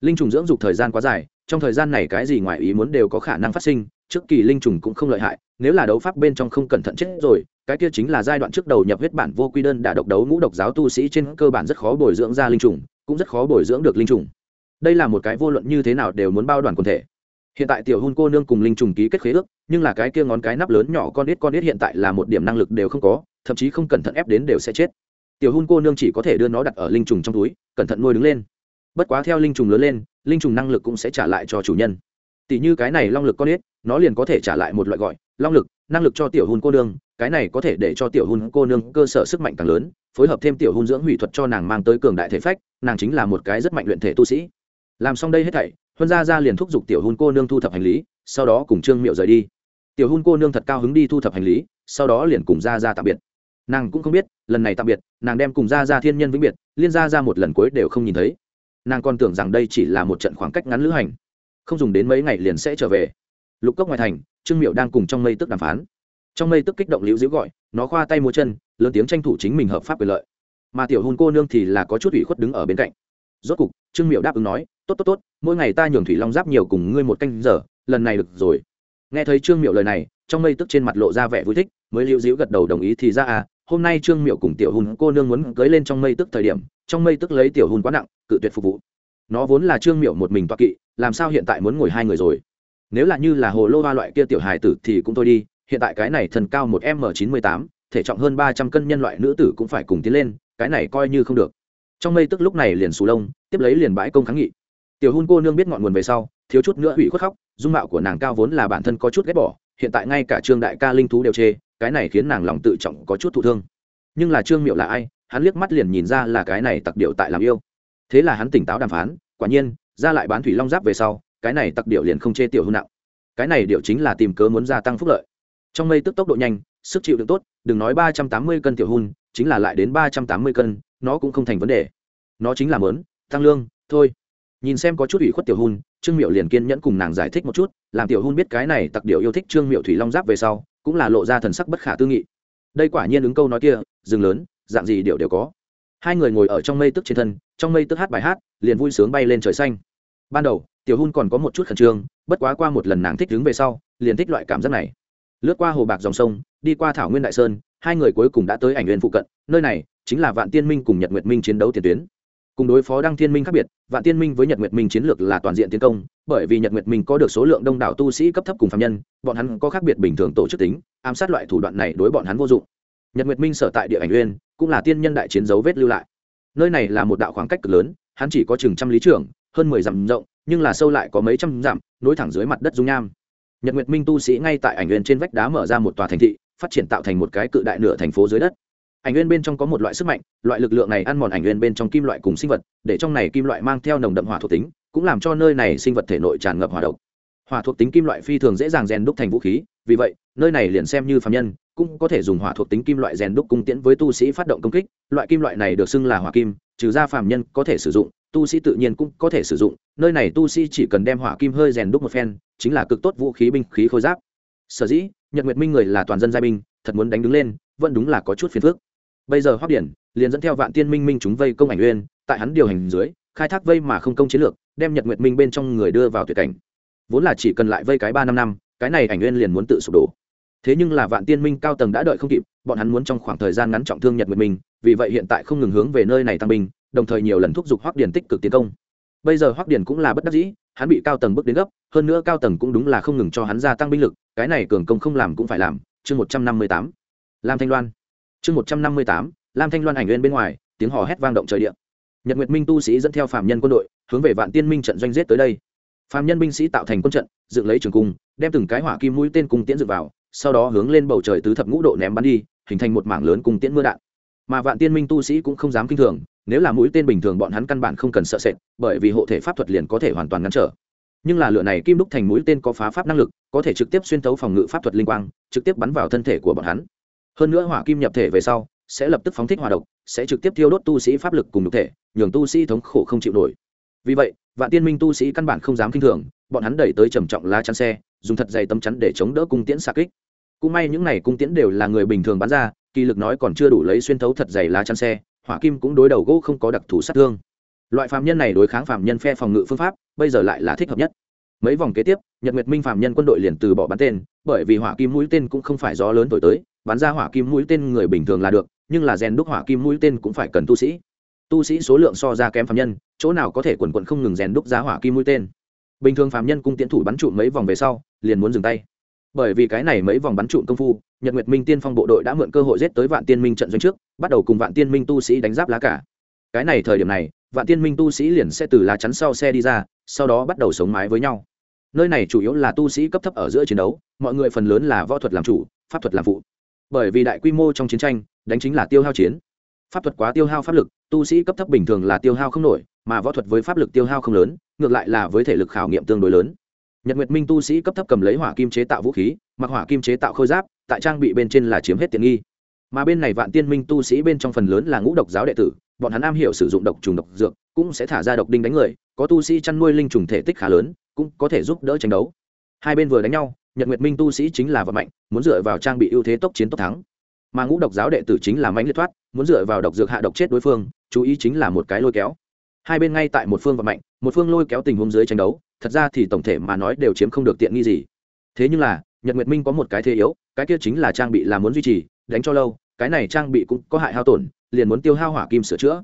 Linh trùng dưỡng dục thời gian quá dài, trong thời gian này cái gì ngoài ý muốn đều có khả năng phát sinh, trước kỳ linh trùng cũng không lợi hại, nếu là đấu pháp bên trong không cẩn thận chết rồi, cái kia chính là giai đoạn trước đầu nhập huyết bản vô quy đơn đã độc đấu ngũ độc giáo tu sĩ trên cơ bản rất khó bồi dưỡng ra linh trùng, cũng rất khó bồi dưỡng được linh trùng đây là một cái vô luận như thế nào đều muốn bao đoàn quần thể. Hiện tại tiểu hôn cô nương cùng linh trùng ký kết khế ước, nhưng là cái kia ngón cái nắp lớn nhỏ con ít con ít hiện tại là một điểm năng lực đều không có, thậm chí không cẩn thận ép đến đều sẽ chết. Tiểu hôn cô nương chỉ có thể đưa nó đặt ở linh trùng trong túi, cẩn thận nuôi đứng lên. Bất quá theo linh trùng lớn lên, linh trùng năng lực cũng sẽ trả lại cho chủ nhân. Tỷ như cái này long lực con ít nó liền có thể trả lại một loại gọi, long lực, năng lực cho tiểu hôn cô nương, cái này có thể để cho tiểu hôn cô nương cơ sở sức mạnh càng lớn, phối hợp thêm tiểu hôn dưỡng hủy thuật cho nàng mang tới cường đại thể phách, nàng chính là một cái rất mạnh luyện thể tu sĩ làm xong đây hết thảy, huân gia ra liền thúc giục tiểu hôn cô nương thu thập hành lý, sau đó cùng trương miệu rời đi. Tiểu hôn cô nương thật cao hứng đi thu thập hành lý, sau đó liền cùng ra ra tạm biệt. Nàng cũng không biết, lần này tạm biệt, nàng đem cùng ra ra thiên nhân vĩnh biệt, liên ra ra một lần cuối đều không nhìn thấy. Nàng còn tưởng rằng đây chỉ là một trận khoảng cách ngắn lữ hành. Không dùng đến mấy ngày liền sẽ trở về. Lục cốc ngoài thành, trương miệu đang cùng trong mây tức đàm phán. Trong mây tức kích động liễu diễu gọi, nó khoa tay mua chân, lớn tiếng tranh thủ chính mình hợp pháp quyền lợi. Mà tiểu hôn cô nương thì là có chút ủy khuất đứng ở bên cạnh rốt cục, trương miệu đáp ứng nói, tốt tốt tốt, mỗi ngày ta nhường thủy long giáp nhiều cùng ngươi một canh giờ, lần này được rồi. Nghe thấy trương miệu lời này, trong mây tức trên mặt lộ ra vẻ vui thích, mới lưu dĩu gật đầu đồng ý thì ra à hôm nay trương miệu cùng tiểu hùn cô nương muốn cưới lên trong mây tức thời điểm, trong mây tức lấy tiểu hùn quá nặng, cự tuyệt phục vụ. Nó vốn là trương miệu một mình toa kỵ, làm sao hiện tại muốn ngồi hai người rồi? Nếu là như là hồ lô ba loại kia tiểu hài tử thì cũng thôi đi, hiện tại cái này thần cao một m chín mươi tám, thể trọng hơn ba trăm cân nhân loại nữ tử cũng phải cùng tiến lên, cái này coi như không được trong mây tức lúc này liền sù lông, tiếp lấy liền bãi công kháng nghị. Tiểu hôn cô nương biết ngọn nguồn về sau, thiếu chút nữa hủy khuất khóc, dung mạo của nàng cao vốn là bản thân có chút ghét bỏ, hiện tại ngay cả trương đại ca linh thú đều chê, cái này khiến nàng lòng tự trọng có chút thụ thương. Nhưng là trương miệu là ai? Hắn liếc mắt liền nhìn ra là cái này tặc điệu tại làm yêu. Thế là hắn tỉnh táo đàm phán, quả nhiên, ra lại bán thủy long giáp về sau, cái này tặc điệu liền không chê tiểu hôn nặng. Cái này điệu chính là tìm cớ muốn gia tăng phúc lợi. Trong mây tức tốc độ nhanh, sức chịu đựng tốt, đừng nói ba trăm tám mươi cân tiểu hôn chính là lại đến ba trăm tám mươi cân nó cũng không thành vấn đề. Nó chính là mớn, tăng lương, thôi. Nhìn xem có chút ủy khuất tiểu hun, trương miệu liền kiên nhẫn cùng nàng giải thích một chút, làm tiểu hun biết cái này tặc điệu yêu thích trương miệu thủy long giáp về sau, cũng là lộ ra thần sắc bất khả tư nghị. Đây quả nhiên ứng câu nói kia, rừng lớn, dạng gì điệu đều có. Hai người ngồi ở trong mây tức trên thân, trong mây tức hát bài hát, liền vui sướng bay lên trời xanh. Ban đầu, tiểu hun còn có một chút khẩn trương, bất quá qua một lần nàng thích đứng về sau, liền thích loại cảm giác này. Lướt qua hồ bạc dòng sông, đi qua thảo nguyên đại sơn, hai người cuối cùng đã tới ảnh huyền phụ cận, nơi này chính là vạn tiên minh cùng nhật nguyệt minh chiến đấu tiền tuyến. Cùng đối phó đăng thiên minh khác biệt, vạn tiên minh với nhật nguyệt minh chiến lược là toàn diện tiến công, bởi vì nhật nguyệt minh có được số lượng đông đảo tu sĩ cấp thấp cùng phạm nhân, bọn hắn có khác biệt bình thường tổ chức tính, ám sát loại thủ đoạn này đối bọn hắn vô dụng. Nhật nguyệt minh sở tại địa ảnh uyên, cũng là tiên nhân đại chiến dấu vết lưu lại. Nơi này là một đạo khoảng cách cực lớn, hắn chỉ có chừng trăm lý trưởng, hơn mười dặm rộng, nhưng là sâu lại có mấy trăm dặm, nối thẳng dưới mặt đất dung nham. Nhật nguyệt minh tu sĩ ngay tại ảnh uyên trên vách đá mở ra một tòa thành thị, phát triển tạo thành một cái cự đại nửa thành phố dưới đất ảnh nguyên bên trong có một loại sức mạnh, loại lực lượng này ăn mòn ảnh nguyên bên trong kim loại cùng sinh vật, để trong này kim loại mang theo nồng đậm hỏa thuộc tính, cũng làm cho nơi này sinh vật thể nội tràn ngập hỏa độc. Hỏa thuộc tính kim loại phi thường dễ dàng rèn đúc thành vũ khí, vì vậy, nơi này liền xem như phạm nhân, cũng có thể dùng hỏa thuộc tính kim loại rèn đúc cung tiễn với tu sĩ phát động công kích. Loại kim loại này được xưng là hỏa kim, trừ ra phạm nhân có thể sử dụng, tu sĩ tự nhiên cũng có thể sử dụng. Nơi này tu sĩ chỉ cần đem hỏa kim hơi rèn đúc một phen, chính là cực tốt vũ khí binh khí khôi giáp. Sở dĩ, nhật nguyệt minh người là toàn dân giai binh, thật muốn đánh đứng lên, vẫn đúng là có chút phiền phức bây giờ hoắc điển liền dẫn theo vạn tiên minh minh chúng vây công ảnh uyên tại hắn điều hành dưới, khai thác vây mà không công chiến lược, đem nhật nguyệt minh bên trong người đưa vào tuyệt cảnh. Vốn là chỉ cần lại vây cái ba năm năm, cái này ảnh uyên liền muốn tự sụp đổ. Thế nhưng là vạn tiên minh cao tầng đã đợi không kịp, bọn hắn muốn trong khoảng thời gian ngắn trọng thương nhật nguyệt minh, vì vậy hiện tại không ngừng hướng về nơi này tăng binh, đồng thời nhiều lần thúc giục hoắc điển tích cực tiến công. Bây giờ hoắc điển cũng là bất đắc dĩ, hắn bị cao tầng bước đến gấp, hơn nữa cao tầng cũng đúng là không ngừng cho hắn gia tăng binh lực, cái này cường công không làm cũng phải làm. Chương một trăm năm mươi tám. Lam thanh loan chương một trăm năm mươi tám, lam thanh loan ảnh nguyên bên ngoài, tiếng hò hét vang động trời địa. Nhật nguyệt minh tu sĩ dẫn theo phạm nhân quân đội, hướng về vạn tiên minh trận doanh giết tới đây. Phạm nhân binh sĩ tạo thành quân trận, dựng lấy trường cung, đem từng cái hỏa kim mũi tên cung tiễn dựng vào, sau đó hướng lên bầu trời tứ thập ngũ độ ném bắn đi, hình thành một mảng lớn cung tiễn mưa đạn. Mà vạn tiên minh tu sĩ cũng không dám kinh thường, nếu là mũi tên bình thường bọn hắn căn bản không cần sợ sệt, bởi vì hộ thể pháp thuật liền có thể hoàn toàn ngăn trở. Nhưng là lửa này kim đúc thành mũi tên có phá pháp năng lực, có thể trực tiếp xuyên tấu phòng ngự pháp thuật linh quang, trực tiếp bắn vào thân thể của bọn hắn hơn nữa hỏa kim nhập thể về sau, sẽ lập tức phóng thích hỏa độc, sẽ trực tiếp thiêu đốt tu sĩ pháp lực cùng nhục thể, nhường tu sĩ thống khổ không chịu nổi. Vì vậy, vạn tiên minh tu sĩ căn bản không dám kinh thường, bọn hắn đẩy tới trầm trọng lá chắn xe, dùng thật dày tấm chắn để chống đỡ cung tiễn xa kích. Cũng may những này cung tiễn đều là người bình thường bắn ra, kỳ lực nói còn chưa đủ lấy xuyên thấu thật dày lá chắn xe, hỏa kim cũng đối đầu gỗ không có đặc thù sát thương. Loại phạm nhân này đối kháng phạm nhân phe phòng ngự phương pháp, bây giờ lại là thích hợp nhất. Mấy vòng kế tiếp, nhật nguyệt minh phạm nhân quân đội liền từ bỏ bắn tên, bởi vì hỏa kim mũi tên cũng không phải gió lớn thổi tới bắn ra hỏa kim mũi tên người bình thường là được, nhưng là rèn đúc hỏa kim mũi tên cũng phải cần tu sĩ. Tu sĩ số lượng so ra kém phạm nhân, chỗ nào có thể quần quận không ngừng rèn đúc ra hỏa kim mũi tên. Bình thường phạm nhân cung tiến thủ bắn trụ mấy vòng về sau, liền muốn dừng tay. Bởi vì cái này mấy vòng bắn trụ công phu, nhật nguyệt minh tiên phong bộ đội đã mượn cơ hội giết tới vạn tiên minh trận doanh trước, bắt đầu cùng vạn tiên minh tu sĩ đánh giáp lá cả. Cái này thời điểm này, vạn tiên minh tu sĩ liền sẽ từ lá chắn sau xe đi ra, sau đó bắt đầu sống mái với nhau. Nơi này chủ yếu là tu sĩ cấp thấp ở giữa chiến đấu, mọi người phần lớn là võ thuật làm chủ, pháp thuật làm phụ bởi vì đại quy mô trong chiến tranh, đánh chính là tiêu hao chiến. Pháp thuật quá tiêu hao pháp lực, tu sĩ cấp thấp bình thường là tiêu hao không nổi, mà võ thuật với pháp lực tiêu hao không lớn, ngược lại là với thể lực khảo nghiệm tương đối lớn. Nhật nguyệt minh tu sĩ cấp thấp cầm lấy hỏa kim chế tạo vũ khí, mặc hỏa kim chế tạo khôi giáp, tại trang bị bên trên là chiếm hết tiện nghi. Mà bên này vạn tiên minh tu sĩ bên trong phần lớn là ngũ độc giáo đệ tử, bọn hắn am hiểu sử dụng độc trùng độc dược, cũng sẽ thả ra độc đinh đánh người, có tu sĩ chăn nuôi linh trùng thể tích khá lớn, cũng có thể giúp đỡ tranh đấu. Hai bên vừa đánh nhau nhật nguyệt minh tu sĩ chính là vật mạnh muốn dựa vào trang bị ưu thế tốc chiến tốc thắng. Mà ngũ độc giáo đệ tử chính là mãnh liệt thoát, muốn dựa vào độc dược hạ độc chết đối phương, chú ý chính là một cái lôi kéo. Hai bên ngay tại một phương vật mạnh một phương lôi kéo tình huống dưới tranh đấu, thật ra thì tổng thể mà nói đều chiếm không được tiện nghi gì. Thế nhưng là, nhật nguyệt minh có một cái thế yếu, cái kia chính là trang bị là muốn duy trì, đánh cho lâu, cái này trang bị cũng có hại hao tổn, liền muốn tiêu hao hỏa kim sửa chữa.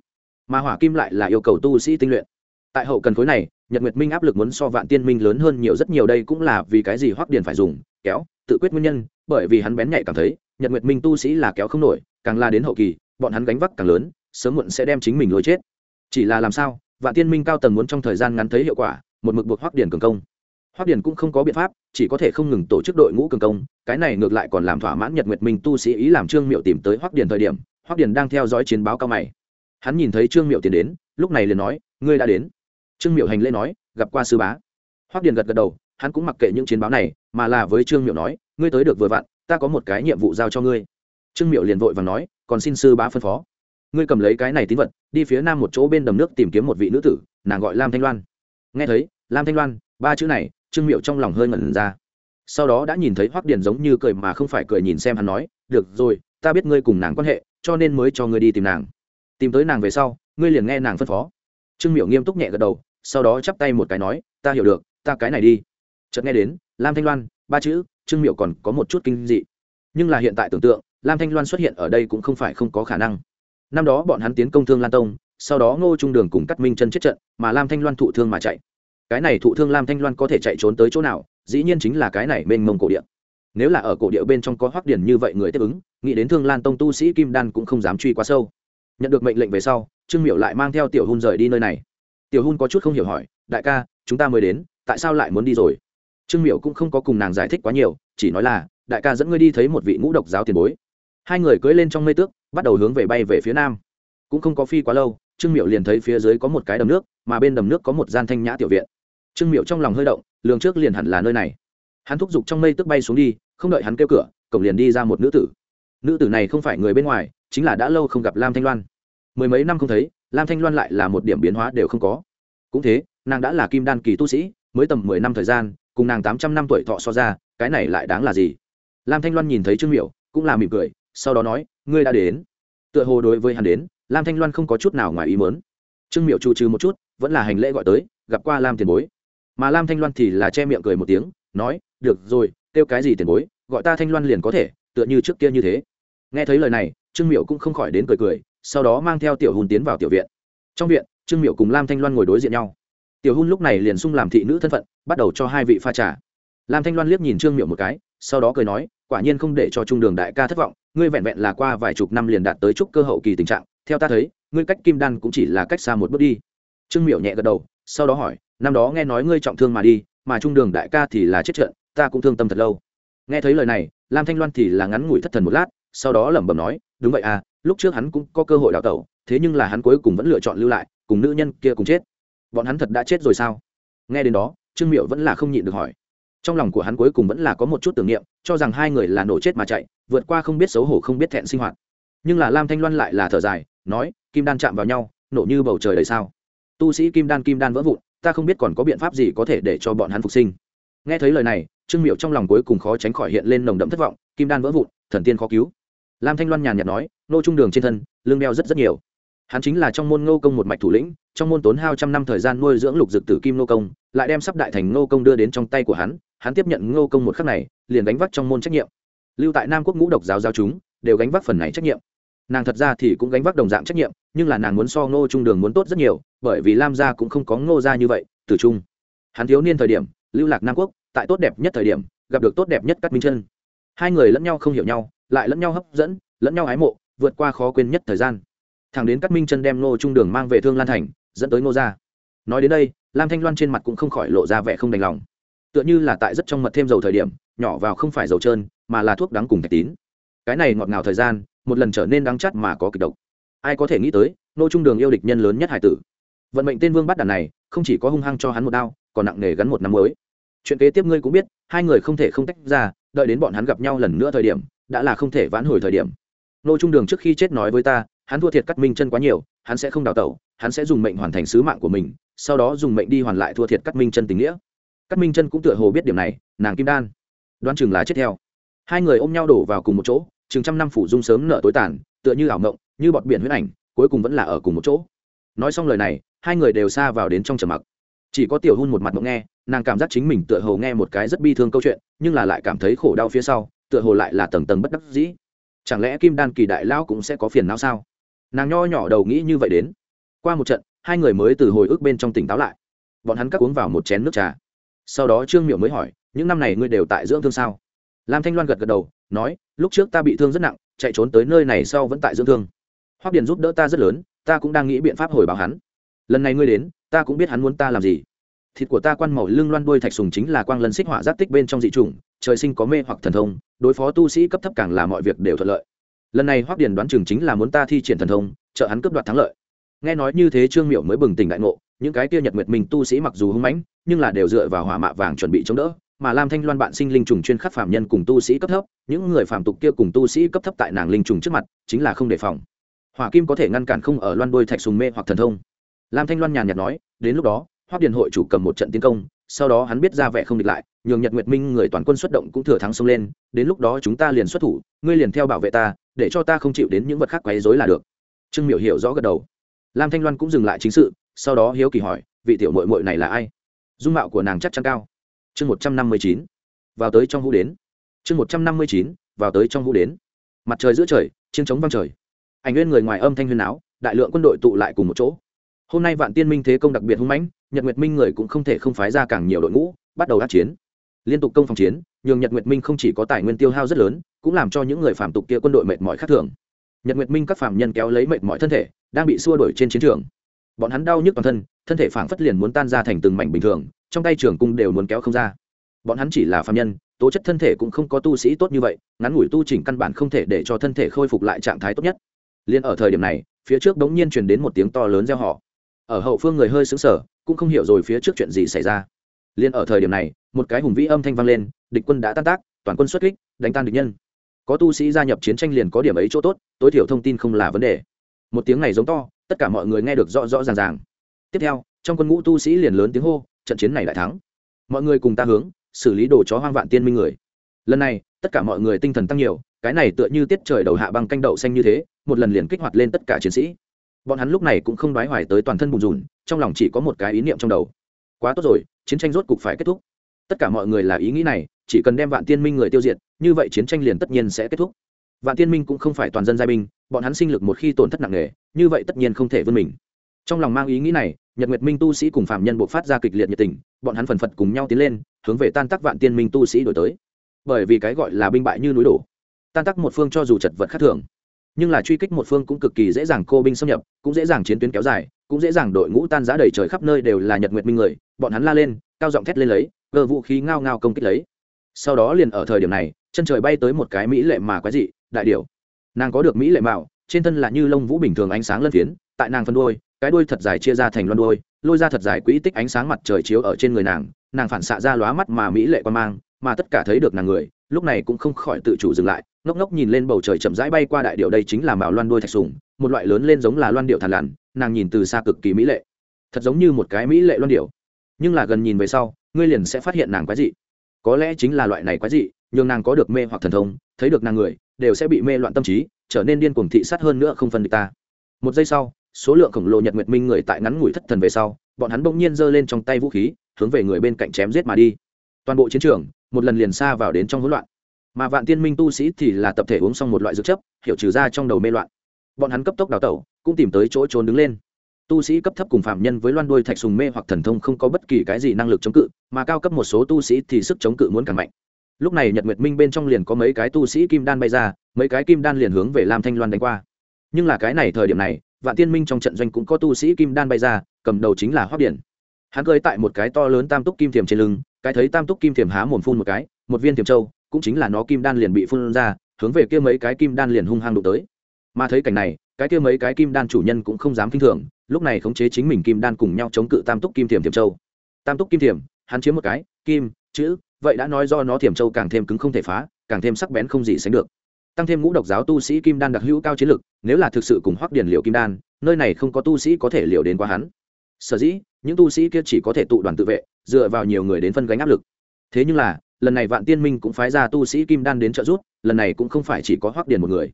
Mà hỏa kim lại là yêu cầu tu sĩ tinh luyện tại hậu cần khối này, nhật nguyệt minh áp lực muốn so vạn tiên minh lớn hơn nhiều rất nhiều đây cũng là vì cái gì hoắc điền phải dùng, kéo, tự quyết nguyên nhân, bởi vì hắn bén nhạy cảm thấy, nhật nguyệt minh tu sĩ là kéo không nổi, càng la đến hậu kỳ, bọn hắn gánh vác càng lớn, sớm muộn sẽ đem chính mình lôi chết. Chỉ là làm sao, vạn tiên minh cao tầng muốn trong thời gian ngắn thấy hiệu quả, một mực buộc hoắc điền cường công. Hoắc điền cũng không có biện pháp, chỉ có thể không ngừng tổ chức đội ngũ cường công, cái này ngược lại còn làm thỏa mãn nhật nguyệt minh tu sĩ ý làm trương miệu tìm tới hoắc điền thời điểm, hoắc điền đang theo dõi chiến báo cao mày. Hắn nhìn thấy trương miệu tiến đến, lúc này liền nói, ngươi đã đến trương miệu hành lễ nói, gặp qua sư bá. Hoắc điền gật gật đầu, hắn cũng mặc kệ những chiến báo này, mà là với trương miệu nói, ngươi tới được vừa vặn, ta có một cái nhiệm vụ giao cho ngươi. Trương miệu liền vội và nói, còn xin sư bá phân phó. Ngươi cầm lấy cái này tín vật, đi phía nam một chỗ bên đầm nước tìm kiếm một vị nữ tử, nàng gọi lam thanh loan. Nghe thấy, lam thanh loan, ba chữ này, trương miệu trong lòng hơi ngẩn ra. Sau đó đã nhìn thấy hoắc điền giống như cười mà không phải cười nhìn xem hắn nói, được rồi, ta biết ngươi cùng nàng quan hệ, cho nên mới cho ngươi đi tìm nàng. Tìm tới nàng về sau, ngươi liền nghe nàng phân phó. Trương miệu nghiêm túc nhẹ gật đầu sau đó chắp tay một cái nói, ta hiểu được, ta cái này đi. Chợt nghe đến, lam thanh loan, ba chữ, trương miệu còn có một chút kinh dị. Nhưng là hiện tại tưởng tượng, lam thanh loan xuất hiện ở đây cũng không phải không có khả năng. Năm đó bọn hắn tiến công thương lan tông, sau đó ngô trung đường cùng cắt minh chân chết trận, mà lam thanh loan thụ thương mà chạy. Cái này thụ thương lam thanh loan có thể chạy trốn tới chỗ nào, dĩ nhiên chính là cái này mênh mông cổ địa. Nếu là ở cổ địa bên trong có hoác điển như vậy người tiếp ứng, nghĩ đến thương lan tông tu sĩ kim đan cũng không dám truy quá sâu. Nhận được mệnh lệnh về sau, trương miệu lại mang theo tiểu Hôn rời đi nơi này tiểu hun có chút không hiểu hỏi, đại ca, chúng ta mới đến, tại sao lại muốn đi rồi? Trương miệu cũng không có cùng nàng giải thích quá nhiều, chỉ nói là, đại ca dẫn ngươi đi thấy một vị ngũ độc giáo tiền bối. Hai người cưỡi lên trong mây tước, bắt đầu hướng về bay về phía nam. Cũng không có phi quá lâu, trương miệu liền thấy phía dưới có một cái đầm nước, mà bên đầm nước có một gian thanh nhã tiểu viện. Trương miệu trong lòng hơi động, lường trước liền hẳn là nơi này. Hắn thúc giục trong mây tức bay xuống đi, không đợi hắn kêu cửa, cổng liền đi ra một nữ tử. Nữ tử này không phải người bên ngoài, chính là đã lâu không gặp lam thanh loan. Mười mấy năm không thấy lam thanh loan lại là một điểm biến hóa đều không có. Cũng thế, nàng đã là kim đan kỳ tu sĩ, mới tầm mười năm thời gian, cùng nàng tám trăm năm tuổi thọ so ra, cái này lại đáng là gì? Lam thanh loan nhìn thấy trương miểu, cũng là mỉm cười, sau đó nói, ngươi đã đến. Tựa hồ đối với hắn đến, lam thanh loan không có chút nào ngoài ý mớn trương miểu trụ trừ một chút, vẫn là hành lễ gọi tới, gặp qua lam tiền bối. Mà lam thanh loan thì là che miệng cười một tiếng, nói, được rồi, kêu cái gì tiền bối, gọi ta thanh loan liền có thể, tựa như trước kia như thế. Nghe thấy lời này, trương Miểu cũng không khỏi đến cười cười sau đó mang theo tiểu hùn tiến vào tiểu viện. Trong viện, trương miệu cùng lam thanh loan ngồi đối diện nhau. Tiểu hùn lúc này liền sung làm thị nữ thân phận, bắt đầu cho hai vị pha trà. Lam thanh loan liếc nhìn trương miệu một cái, sau đó cười nói, quả nhiên không để cho trung đường đại ca thất vọng, ngươi vẹn vẹn là qua vài chục năm liền đạt tới trúc cơ hậu kỳ tình trạng, theo ta thấy, ngươi cách kim đan cũng chỉ là cách xa một bước đi. Trương miệu nhẹ gật đầu, sau đó hỏi, năm đó nghe nói ngươi trọng thương mà đi, mà trung đường đại ca thì là chết trận, ta cũng thương tâm thật lâu. Nghe thấy lời này, lam thanh loan thì là ngắn ngủi thất thần một lát, sau đó lẩm bẩm nói, đúng vậy à lúc trước hắn cũng có cơ hội đào tẩu, thế nhưng là hắn cuối cùng vẫn lựa chọn lưu lại, cùng nữ nhân kia cùng chết. Bọn hắn thật đã chết rồi sao? Nghe đến đó, trương miệu vẫn là không nhịn được hỏi. Trong lòng của hắn cuối cùng vẫn là có một chút tưởng niệm, cho rằng hai người là nổ chết mà chạy, vượt qua không biết xấu hổ không biết thẹn sinh hoạt. Nhưng là lam thanh loan lại là thở dài, nói, kim đan chạm vào nhau, nổ như bầu trời đầy sao? Tu sĩ kim đan kim đan vỡ vụn, ta không biết còn có biện pháp gì có thể để cho bọn hắn phục sinh. Nghe thấy lời này, trương miệu trong lòng cuối cùng khó tránh khỏi hiện lên nồng đậm thất vọng, kim đan vỡ vụn, thần tiên khó cứu. Lam thanh loan nhàn nhạt nói nô trung đường trên thân lương đeo rất rất nhiều. Hắn chính là trong môn ngô công một mạch thủ lĩnh, trong môn tốn hao trăm năm thời gian nuôi dưỡng lục dực tử kim ngô công, lại đem sắp đại thành ngô công đưa đến trong tay của hắn hắn tiếp nhận ngô công một khắc này, liền gánh vác trong môn trách nhiệm. Lưu tại nam quốc ngũ độc giáo giao chúng, đều gánh vác phần này trách nhiệm. Nàng thật ra thì cũng gánh vác đồng dạng trách nhiệm, nhưng là nàng muốn so ngô trung đường muốn tốt rất nhiều, bởi vì lam gia cũng không có ngô gia như vậy từ trung. Hắn thiếu niên thời điểm, lưu lạc nam quốc, tại tốt đẹp nhất thời điểm, gặp được tốt đẹp nhất cắt minh chân hai người lẫn nhau không hiểu nhau, lại lẫn nhau hấp dẫn, lẫn nhau ái mộ vượt qua khó quên nhất thời gian. Thẳng đến cắt minh chân đem ngô trung đường mang về thương lan thành, dẫn tới ngô gia. Nói đến đây, lam thanh loan trên mặt cũng không khỏi lộ ra vẻ không đành lòng. Tựa như là tại rất trong mật thêm dầu thời điểm, nhỏ vào không phải dầu trơn, mà là thuốc đắng cùng thạch tín. Cái này ngọt ngào thời gian, một lần trở nên đắng chắt mà có kịch độc. Ai có thể nghĩ tới, Ngô trung đường yêu địch nhân lớn nhất hải tử. Vận mệnh tên vương bắt đàn này, không chỉ có hung hăng cho hắn một đao, còn nặng nề gắn một năm mới. Chuyện kế tiếp ngươi cũng biết, hai người không thể không tách ra, đợi đến bọn hắn gặp nhau lần nữa thời điểm, đã là không thể vãn hồi thời điểm nô trung đường trước khi chết nói với ta, hắn thua thiệt cắt minh chân quá nhiều, hắn sẽ không đào tẩu, hắn sẽ dùng mệnh hoàn thành sứ mạng của mình, sau đó dùng mệnh đi hoàn lại thua thiệt cắt minh chân tình nghĩa. Cắt minh chân cũng tựa hồ biết điểm này, nàng kim đan. Đoán chừng là chết theo. Hai người ôm nhau đổ vào cùng một chỗ, chừng trăm năm phủ dung sớm nợ tối tàn, tựa như ảo mộng, như bọt biển huyết ảnh, cuối cùng vẫn là ở cùng một chỗ. Nói xong lời này, hai người đều xa vào đến trong trầm mặc. Chỉ có tiểu hun một mặt mộng nghe, nàng cảm giác chính mình tựa hồ nghe một cái rất bi thương câu chuyện, nhưng là lại cảm thấy khổ đau phía sau, tựa hồ lại là tầng tầng bất đắc dĩ chẳng lẽ kim đan kỳ đại lão cũng sẽ có phiền não sao? Nàng nho nhỏ đầu nghĩ như vậy đến. Qua một trận, hai người mới từ hồi ức bên trong tỉnh táo lại. Bọn hắn cắt uống vào một chén nước trà. Sau đó trương miệu mới hỏi, những năm này ngươi đều tại dưỡng thương sao? Lam thanh loan gật gật đầu, nói, lúc trước ta bị thương rất nặng, chạy trốn tới nơi này sau vẫn tại dưỡng thương. Hoác điền giúp đỡ ta rất lớn, ta cũng đang nghĩ biện pháp hồi báo hắn. Lần này ngươi đến, ta cũng biết hắn muốn ta làm gì. Thịt của ta quan màu lưng loan đuôi thạch sùng chính là quang lân xích hỏa giáp tích bên trong dị chủng trời sinh có mê hoặc thần thông đối phó tu sĩ cấp thấp càng là mọi việc đều thuận lợi. Lần này hoác điền đoán chừng chính là muốn ta thi triển thần thông, trợ hắn cướp đoạt thắng lợi. Nghe nói như thế trương miệu mới bừng tỉnh đại ngộ, những cái kia nhật nguyệt minh tu sĩ mặc dù hưng mãnh, nhưng là đều dựa vào hỏa mạ vàng chuẩn bị chống đỡ, mà lam thanh loan bạn sinh linh trùng chuyên khắc phạm nhân cùng tu sĩ cấp thấp, những người phạm tục kia cùng tu sĩ cấp thấp tại nàng linh trùng trước mặt, chính là không đề phòng. Hỏa kim có thể ngăn cản không ở loan đôi thạch sùng mê hoặc thần thông. Lam thanh loan nhàn nhạt nói, đến lúc đó hoác điền hội chủ cầm một trận tiến công sau đó hắn biết ra vẻ không địch lại, nhường nhật nguyệt minh người toàn quân xuất động cũng thừa thắng xông lên, đến lúc đó chúng ta liền xuất thủ, ngươi liền theo bảo vệ ta, để cho ta không chịu đến những vật khác quấy dối là được. Trương miểu hiểu rõ gật đầu. Lam thanh loan cũng dừng lại chính sự, sau đó hiếu kỳ hỏi, vị tiểu mội mội này là ai? Dung mạo của nàng chắc chắn cao. Chương một trăm năm mươi chín, vào tới trong hũ đến. Chương một trăm năm mươi chín, vào tới trong hũ đến. Mặt trời giữa trời, chiến trống văng trời. Ảnh nguyên người ngoài âm thanh huyền áo đại lượng quân đội tụ lại cùng một chỗ hôm nay vạn tiên minh thế công đặc biệt hung mãnh, nhật nguyệt minh người cũng không thể không phái ra càng nhiều đội ngũ, bắt đầu đắc chiến. Liên tục công phòng chiến, nhường nhật nguyệt minh không chỉ có tài nguyên tiêu hao rất lớn, cũng làm cho những người phạm tục kia quân đội mệt mỏi khác thường. Nhật nguyệt minh các phạm nhân kéo lấy mệt mỏi thân thể, đang bị xua đuổi trên chiến trường. Bọn hắn đau nhức toàn thân thân thể phảng phất liền muốn tan ra thành từng mảnh bình thường, trong tay trường cung đều muốn kéo không ra. Bọn hắn chỉ là phạm nhân, tố chất thân thể cũng không có tu sĩ tốt như vậy, ngắn ngủi tu chỉnh căn bản không thể để cho thân thể khôi phục lại trạng thái tốt nhất. Liên ở thời điểm này, phía trước đống nhiên truyền đến một tiếng to lớn gieo họ ở hậu phương người hơi xứng sở cũng không hiểu rồi phía trước chuyện gì xảy ra. Liên ở thời điểm này, một cái hùng vĩ âm thanh vang lên, địch quân đã tan tác, toàn quân xuất kích, đánh tan địch nhân. Có tu sĩ gia nhập chiến tranh liền có điểm ấy chỗ tốt, tối thiểu thông tin không là vấn đề. Một tiếng này giống to, tất cả mọi người nghe được rõ rõ ràng ràng. Tiếp theo, trong quân ngũ tu sĩ liền lớn tiếng hô, trận chiến này lại thắng. Mọi người cùng ta hướng, xử lý đồ chó hoang vạn tiên minh người. Lần này, tất cả mọi người tinh thần tăng nhiều, cái này tựa như tiết trời đầu hạ băng canh đậu xanh như thế, một lần liền kích hoạt lên tất cả chiến sĩ bọn hắn lúc này cũng không đoái hoài tới toàn thân bùn rùn, trong lòng chỉ có một cái ý niệm trong đầu. Quá tốt rồi, chiến tranh rốt cục phải kết thúc. Tất cả mọi người là ý nghĩ này, chỉ cần đem vạn tiên minh người tiêu diệt, như vậy chiến tranh liền tất nhiên sẽ kết thúc. Vạn tiên minh cũng không phải toàn dân giai binh, bọn hắn sinh lực một khi tổn thất nặng nề, như vậy tất nhiên không thể vươn mình. Trong lòng mang ý nghĩ này, nhật nguyệt minh tu sĩ cùng phạm nhân buộc phát ra kịch liệt nhiệt tình, bọn hắn phần phật cùng nhau tiến lên, hướng về tan tác vạn tiên minh tu sĩ đổi tới. Bởi vì cái gọi là binh bại như núi đổ, tan tác một phương cho dù chật vật khác thường nhưng là truy kích một phương cũng cực kỳ dễ dàng cô binh xâm nhập, cũng dễ dàng chiến tuyến kéo dài, cũng dễ dàng đội ngũ tan giá đầy trời khắp nơi đều là nhật nguyệt minh người, bọn hắn la lên, cao giọng thét lên lấy, gờ vũ khí ngao ngao công kích lấy. Sau đó liền ở thời điểm này, chân trời bay tới một cái mỹ lệ mà quái dị, đại điểu. Nàng có được mỹ lệ mạo, trên thân là như lông vũ bình thường ánh sáng lân phiến, tại nàng phân đôi, cái đuôi thật dài chia ra thành loan đuôi, lôi ra thật dài quỹ tích ánh sáng mặt trời chiếu ở trên người nàng nàng phản xạ ra lóa mắt mà mỹ lệ quan mang, mà tất cả thấy được nàng người, lúc này cũng không khỏi tự chủ dừng lại ngốc ngốc nhìn lên bầu trời chậm rãi bay qua đại điệu đây chính là Mạo loan đuôi thạch sùng, một loại lớn lên giống là loan điệu thàn lằn, nàng nhìn từ xa cực kỳ mỹ lệ. Thật giống như một cái mỹ lệ loan điệu. Nhưng là gần nhìn về sau, ngươi liền sẽ phát hiện nàng quái dị. Có lẽ chính là loại này quái dị nhưng nàng có được mê hoặc thần thông, thấy được nàng người, đều sẽ bị mê loạn tâm trí, trở nên điên cuồng thị sát hơn nữa không phân địch ta. Một giây sau, số lượng khổng lồ nhật nguyệt minh người tại ngắn ngủi thất thần về sau, bọn hắn bỗng nhiên giơ lên trong tay vũ khí, hướng về người bên cạnh chém giết mà đi. Toàn bộ chiến trường, một lần liền xa vào đến trong hỗn loạn mà vạn tiên minh tu sĩ thì là tập thể uống xong một loại dược chấp, hiểu trừ ra trong đầu mê loạn. Bọn hắn cấp tốc đào tẩu, cũng tìm tới chỗ trốn đứng lên. Tu sĩ cấp thấp cùng phạm nhân với loan đuôi thạch sùng mê hoặc thần thông không có bất kỳ cái gì năng lực chống cự, mà cao cấp một số tu sĩ thì sức chống cự muốn càng mạnh. Lúc này nhật nguyệt minh bên trong liền có mấy cái tu sĩ kim đan bay ra, mấy cái kim đan liền hướng về lam thanh loan đánh qua. Nhưng là cái này thời điểm này, vạn tiên minh trong trận doanh cũng có tu sĩ kim đan bay ra, cầm đầu chính là hoác điển. Hắn cơi tại một cái to lớn tam túc kim thiềm trên lưng, cái thấy tam túc kim thiềm há mồm phun một cái, một viên thiềm châu cũng chính là nó kim đan liền bị phun ra hướng về kia mấy cái kim đan liền hung hăng đụng tới. Mà thấy cảnh này cái kia mấy cái kim đan chủ nhân cũng không dám kinh thường lúc này khống chế chính mình kim đan cùng nhau chống cự tam túc kim thiểm thiểm châu. Tam túc kim thiểm, hắn chiếm một cái kim chữ vậy đã nói do nó thiểm châu càng thêm cứng không thể phá càng thêm sắc bén không gì sánh được. Tăng thêm ngũ độc giáo tu sĩ kim đan đặc hữu cao chiến lực nếu là thực sự cùng hoắc điển liệu kim đan nơi này không có tu sĩ có thể liệu đến qua hắn. Sở dĩ những tu sĩ kia chỉ có thể tụ đoàn tự vệ dựa vào nhiều người đến phân gánh áp lực. Thế nhưng là lần này vạn tiên minh cũng phái ra tu sĩ kim đan đến trợ giúp, lần này cũng không phải chỉ có hoắc điền một người.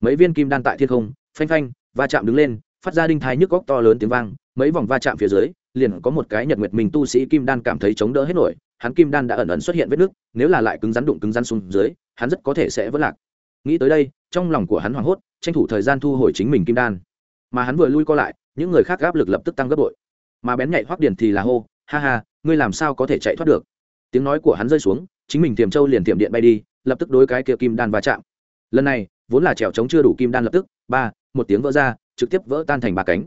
Mấy viên kim đan tại thiên không, phanh phanh, va chạm đứng lên, phát ra đinh thái nhức góc to lớn tiếng vang, mấy vòng va chạm phía dưới, liền có một cái nhật nguyệt mình tu sĩ kim đan cảm thấy chống đỡ hết nổi, hắn kim đan đã ẩn ẩn xuất hiện vết nứt nếu là lại cứng rắn đụng cứng rắn xuống dưới, hắn rất có thể sẽ vỡ lạc. Nghĩ tới đây, trong lòng của hắn hoảng hốt, tranh thủ thời gian thu hồi chính mình kim đan. Mà hắn vừa lui co lại, những người khác áp lực lập tức tăng gấp bội. Mà bén nhạy hoắc điển thì là hô, ha ha, ngươi làm sao có thể chạy thoát được? Tiếng nói của hắn rơi xuống, chính mình tiềm châu liền tiềm điện bay đi, lập tức đối cái kia kim đan va chạm. Lần này, vốn là trèo trống chưa đủ kim đan lập tức, ba, một tiếng vỡ ra, trực tiếp vỡ tan thành ba cánh.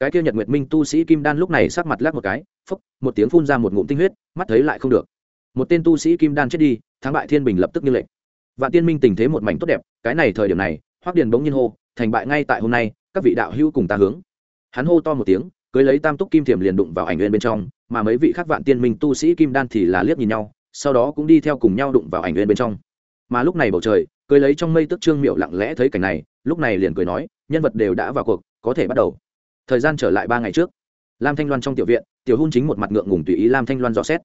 Cái kia nhật nguyệt minh tu sĩ kim đan lúc này sắc mặt lắc một cái, phốc, một tiếng phun ra một ngụm tinh huyết, mắt thấy lại không được. Một tên tu sĩ kim đan chết đi, thắng bại thiên bình lập tức như lệnh vạn tiên minh tình thế một mảnh tốt đẹp, cái này thời điểm này, hoắc điền bỗng nhiên hô, thành bại ngay tại hôm nay, các vị đạo hữu cùng ta hướng. Hắn hô to một tiếng, cưới lấy tam túc kim thiểm liền đụng vào ảnh nguyên bên trong mà mấy vị khác vạn tiên minh tu sĩ kim đan thì là liếc nhìn nhau, sau đó cũng đi theo cùng nhau đụng vào ảnh nguyên bên trong. Mà lúc này bầu trời, cười lấy trong mây tức trương miệu lặng lẽ thấy cảnh này, lúc này liền cười nói, nhân vật đều đã vào cuộc, có thể bắt đầu. Thời gian trở lại ba ngày trước, lam thanh loan trong tiểu viện, tiểu hôn chính một mặt ngượng ngùng tùy ý lam thanh loan dò xét.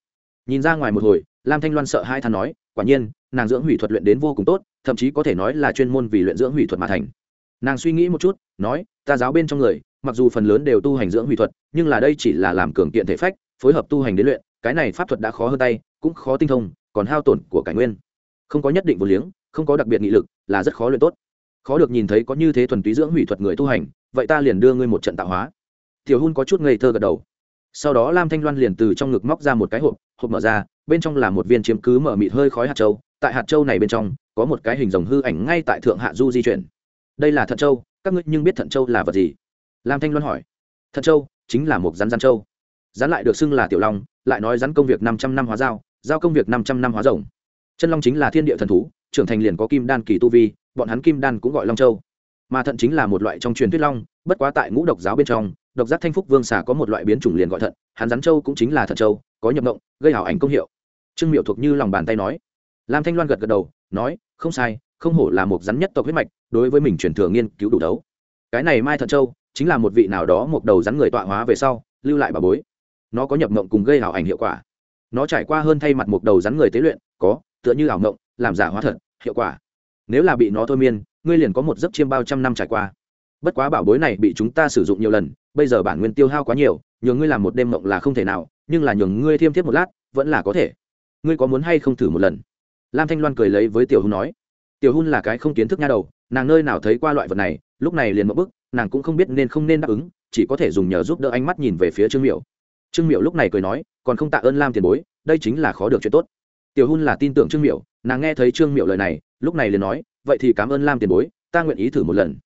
Nhìn ra ngoài một hồi, lam thanh loan sợ hai than nói, quả nhiên, nàng dưỡng hủy thuật luyện đến vô cùng tốt, thậm chí có thể nói là chuyên môn vì luyện dưỡng hủy thuật mà thành. Nàng suy nghĩ một chút, nói, ta giáo bên trong người, mặc dù phần lớn đều tu hành dưỡng hủy thuật, nhưng là đây chỉ là làm cường kiện thể phách phối hợp tu hành đến luyện, cái này pháp thuật đã khó hơn tay, cũng khó tinh thông, còn hao tổn của cải nguyên. Không có nhất định vô liếng, không có đặc biệt nghị lực, là rất khó luyện tốt. Khó được nhìn thấy có như thế thuần túy dưỡng hủy thuật người tu hành, vậy ta liền đưa ngươi một trận tạo hóa. Tiểu hun có chút ngây thơ gật đầu. Sau đó lam thanh loan liền từ trong ngực móc ra một cái hộp hộp mở ra, bên trong là một viên chiếm cứ mở mịt hơi khói hạt châu, tại hạt châu này bên trong, có một cái hình rồng hư ảnh ngay tại thượng hạ du di chuyển. Đây là thận châu, các ngươi nhưng biết thận châu là vật gì? Lam thanh loan hỏi. Thận châu chính là một rắn rắn châu rắn lại được xưng là tiểu long, lại nói rắn công việc năm trăm năm hóa giao giao công việc năm trăm năm hóa rồng. Chân long chính là thiên địa thần thú, trưởng thành liền có kim đan kỳ tu vi, bọn hắn kim đan cũng gọi long châu. Mà thận chính là một loại trong truyền thuyết long, bất quá tại ngũ độc giáo bên trong, độc giác thanh phúc vương xà có một loại biến chủng liền gọi thận, hắn rắn châu cũng chính là thận châu, có nhập động gây hảo ảnh công hiệu. Trương miệu thuộc như lòng bàn tay nói. Lam thanh loan gật gật đầu, nói, không sai, không hổ là một rắn nhất tộc huyết mạch, đối với mình truyền thừa nghiên cứu đủ đấu. Cái này mai thận châu, chính là một vị nào đó một đầu rắn người tọa hóa về sau, lưu lại bà bối nó có nhập mộng cùng gây ảo ảnh hiệu quả. Nó trải qua hơn thay mặt một đầu rắn người tế luyện, có, tựa như ảo mộng, làm giả hóa thật, hiệu quả. Nếu là bị nó thôi miên, ngươi liền có một giấc chiêm bao trăm năm trải qua. Bất quá bảo bối này bị chúng ta sử dụng nhiều lần, bây giờ bản nguyên tiêu hao quá nhiều, nhường ngươi làm một đêm mộng là không thể nào, nhưng là nhường ngươi thiêm thiếp một lát, vẫn là có thể. Ngươi có muốn hay không thử một lần? Lam thanh loan cười lấy với tiểu hun nói. Tiểu hun là cái không kiến thức nha đầu, nàng nơi nào thấy qua loại vật này, lúc này liền một bức nàng cũng không biết nên không nên đáp ứng, chỉ có thể dùng nhờ giúp đỡ ánh mắt nhìn về phía trương miệu trương miệu lúc này cười nói, còn không tạ ơn lam tiền bối, đây chính là khó được chuyện tốt. Tiểu hun là tin tưởng trương miệu nàng nghe thấy trương miệu lời này, lúc này liền nói, vậy thì cảm ơn lam tiền bối, ta nguyện ý thử một lần.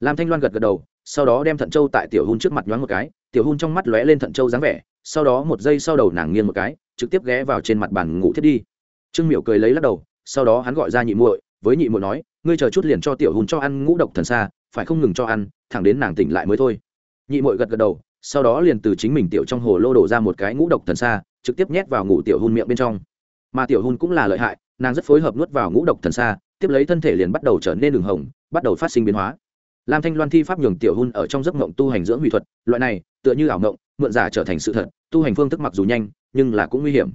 Lam thanh loan gật gật đầu, sau đó đem thận châu tại tiểu hun trước mặt nhoáng một cái, tiểu hun trong mắt lóe lên thận châu dáng vẻ, sau đó một giây sau đầu nàng nghiêng một cái, trực tiếp ghé vào trên mặt bàn ngủ thiết đi. Trương miệu cười lấy lắc đầu, sau đó hắn gọi ra nhị muội, với nhị muội nói, ngươi chờ chút liền cho tiểu hun cho ăn ngũ độc thần xa phải không ngừng cho ăn, thẳng đến nàng tỉnh lại mới thôi. Nhị muội gật gật đầu sau đó liền từ chính mình tiểu trong hồ lô đổ ra một cái ngũ độc thần xa trực tiếp nhét vào ngủ tiểu hun miệng bên trong. Mà tiểu hun cũng là lợi hại, nàng rất phối hợp nuốt vào ngũ độc thần xa tiếp lấy thân thể liền bắt đầu trở nên đường hồng, bắt đầu phát sinh biến hóa. Lam thanh loan thi pháp nhường tiểu hun ở trong giấc mộng tu hành dưỡng hủy thuật, loại này, tựa như ảo mộng, mượn giả trở thành sự thật, tu hành phương thức mặc dù nhanh, nhưng là cũng nguy hiểm.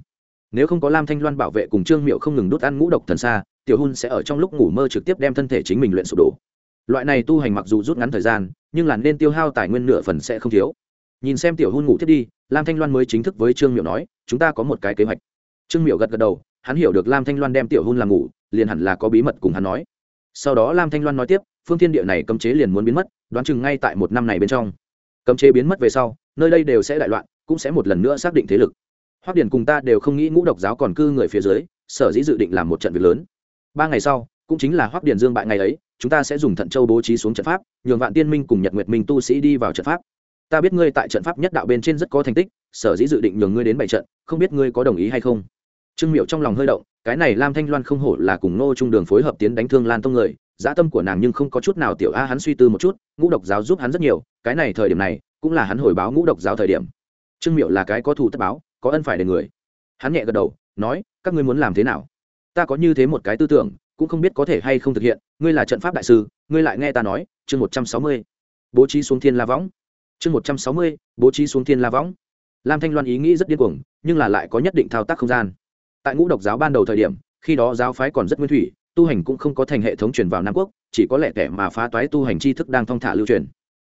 Nếu không có lam thanh loan bảo vệ cùng trương miệu không ngừng đốt ăn ngũ độc thần xa tiểu hun sẽ ở trong lúc ngủ mơ trực tiếp đem thân thể chính mình luyện sụp đổ. Loại này tu hành mặc dù rút ngắn thời gian, nhưng là nên tiêu hao tài nguyên nửa phần sẽ không thiếu nhìn xem tiểu hôn ngủ thiết đi, lam thanh loan mới chính thức với trương miệu nói, chúng ta có một cái kế hoạch. Trương miệu gật gật đầu, hắn hiểu được lam thanh loan đem tiểu hôn làm ngủ, liền hẳn là có bí mật cùng hắn nói. Sau đó lam thanh loan nói tiếp, phương thiên địa này cấm chế liền muốn biến mất, đoán chừng ngay tại một năm này bên trong. Cấm chế biến mất về sau, nơi đây đều sẽ đại loạn, cũng sẽ một lần nữa xác định thế lực. Hoác điển cùng ta đều không nghĩ ngũ độc giáo còn cư người phía dưới, sở dĩ dự định làm một trận việc lớn. Ba ngày sau, cũng chính là hoác điển dương bại ngày ấy, chúng ta sẽ dùng thận châu bố trí xuống trận pháp, nhường vạn tiên minh cùng nhật nguyệt minh tu sĩ đi vào trận pháp ta biết ngươi tại trận pháp nhất đạo bên trên rất có thành tích, sở dĩ dự định nhường ngươi đến bảy trận, không biết ngươi có đồng ý hay không? Trương miệu trong lòng hơi động, cái này lam thanh loan không hổ là cùng ngô trung đường phối hợp tiến đánh thương lan tông người, dã tâm của nàng nhưng không có chút nào tiểu a, hắn suy tư một chút, ngũ độc giáo giúp hắn rất nhiều, cái này thời điểm này, cũng là hắn hồi báo ngũ độc giáo thời điểm. Trương miệu là cái có thù tất báo, có ân phải đền người. Hắn nhẹ gật đầu, nói, các ngươi muốn làm thế nào? Ta có như thế một cái tư tưởng, cũng không biết có thể hay không thực hiện, ngươi là trận pháp đại sư, ngươi lại nghe ta nói, chương một trăm sáu mươi, bố trí xuống thiên la võng chương một trăm sáu mươi, bố trí xuống thiên la võng. Lam thanh loan ý nghĩ rất điên cuồng, nhưng là lại có nhất định thao tác không gian. Tại ngũ độc giáo ban đầu thời điểm, khi đó giáo phái còn rất nguyên thủy, tu hành cũng không có thành hệ thống truyền vào nam quốc, chỉ có lẽ kẻ mà phá toái tu hành tri thức đang thong thả lưu truyền.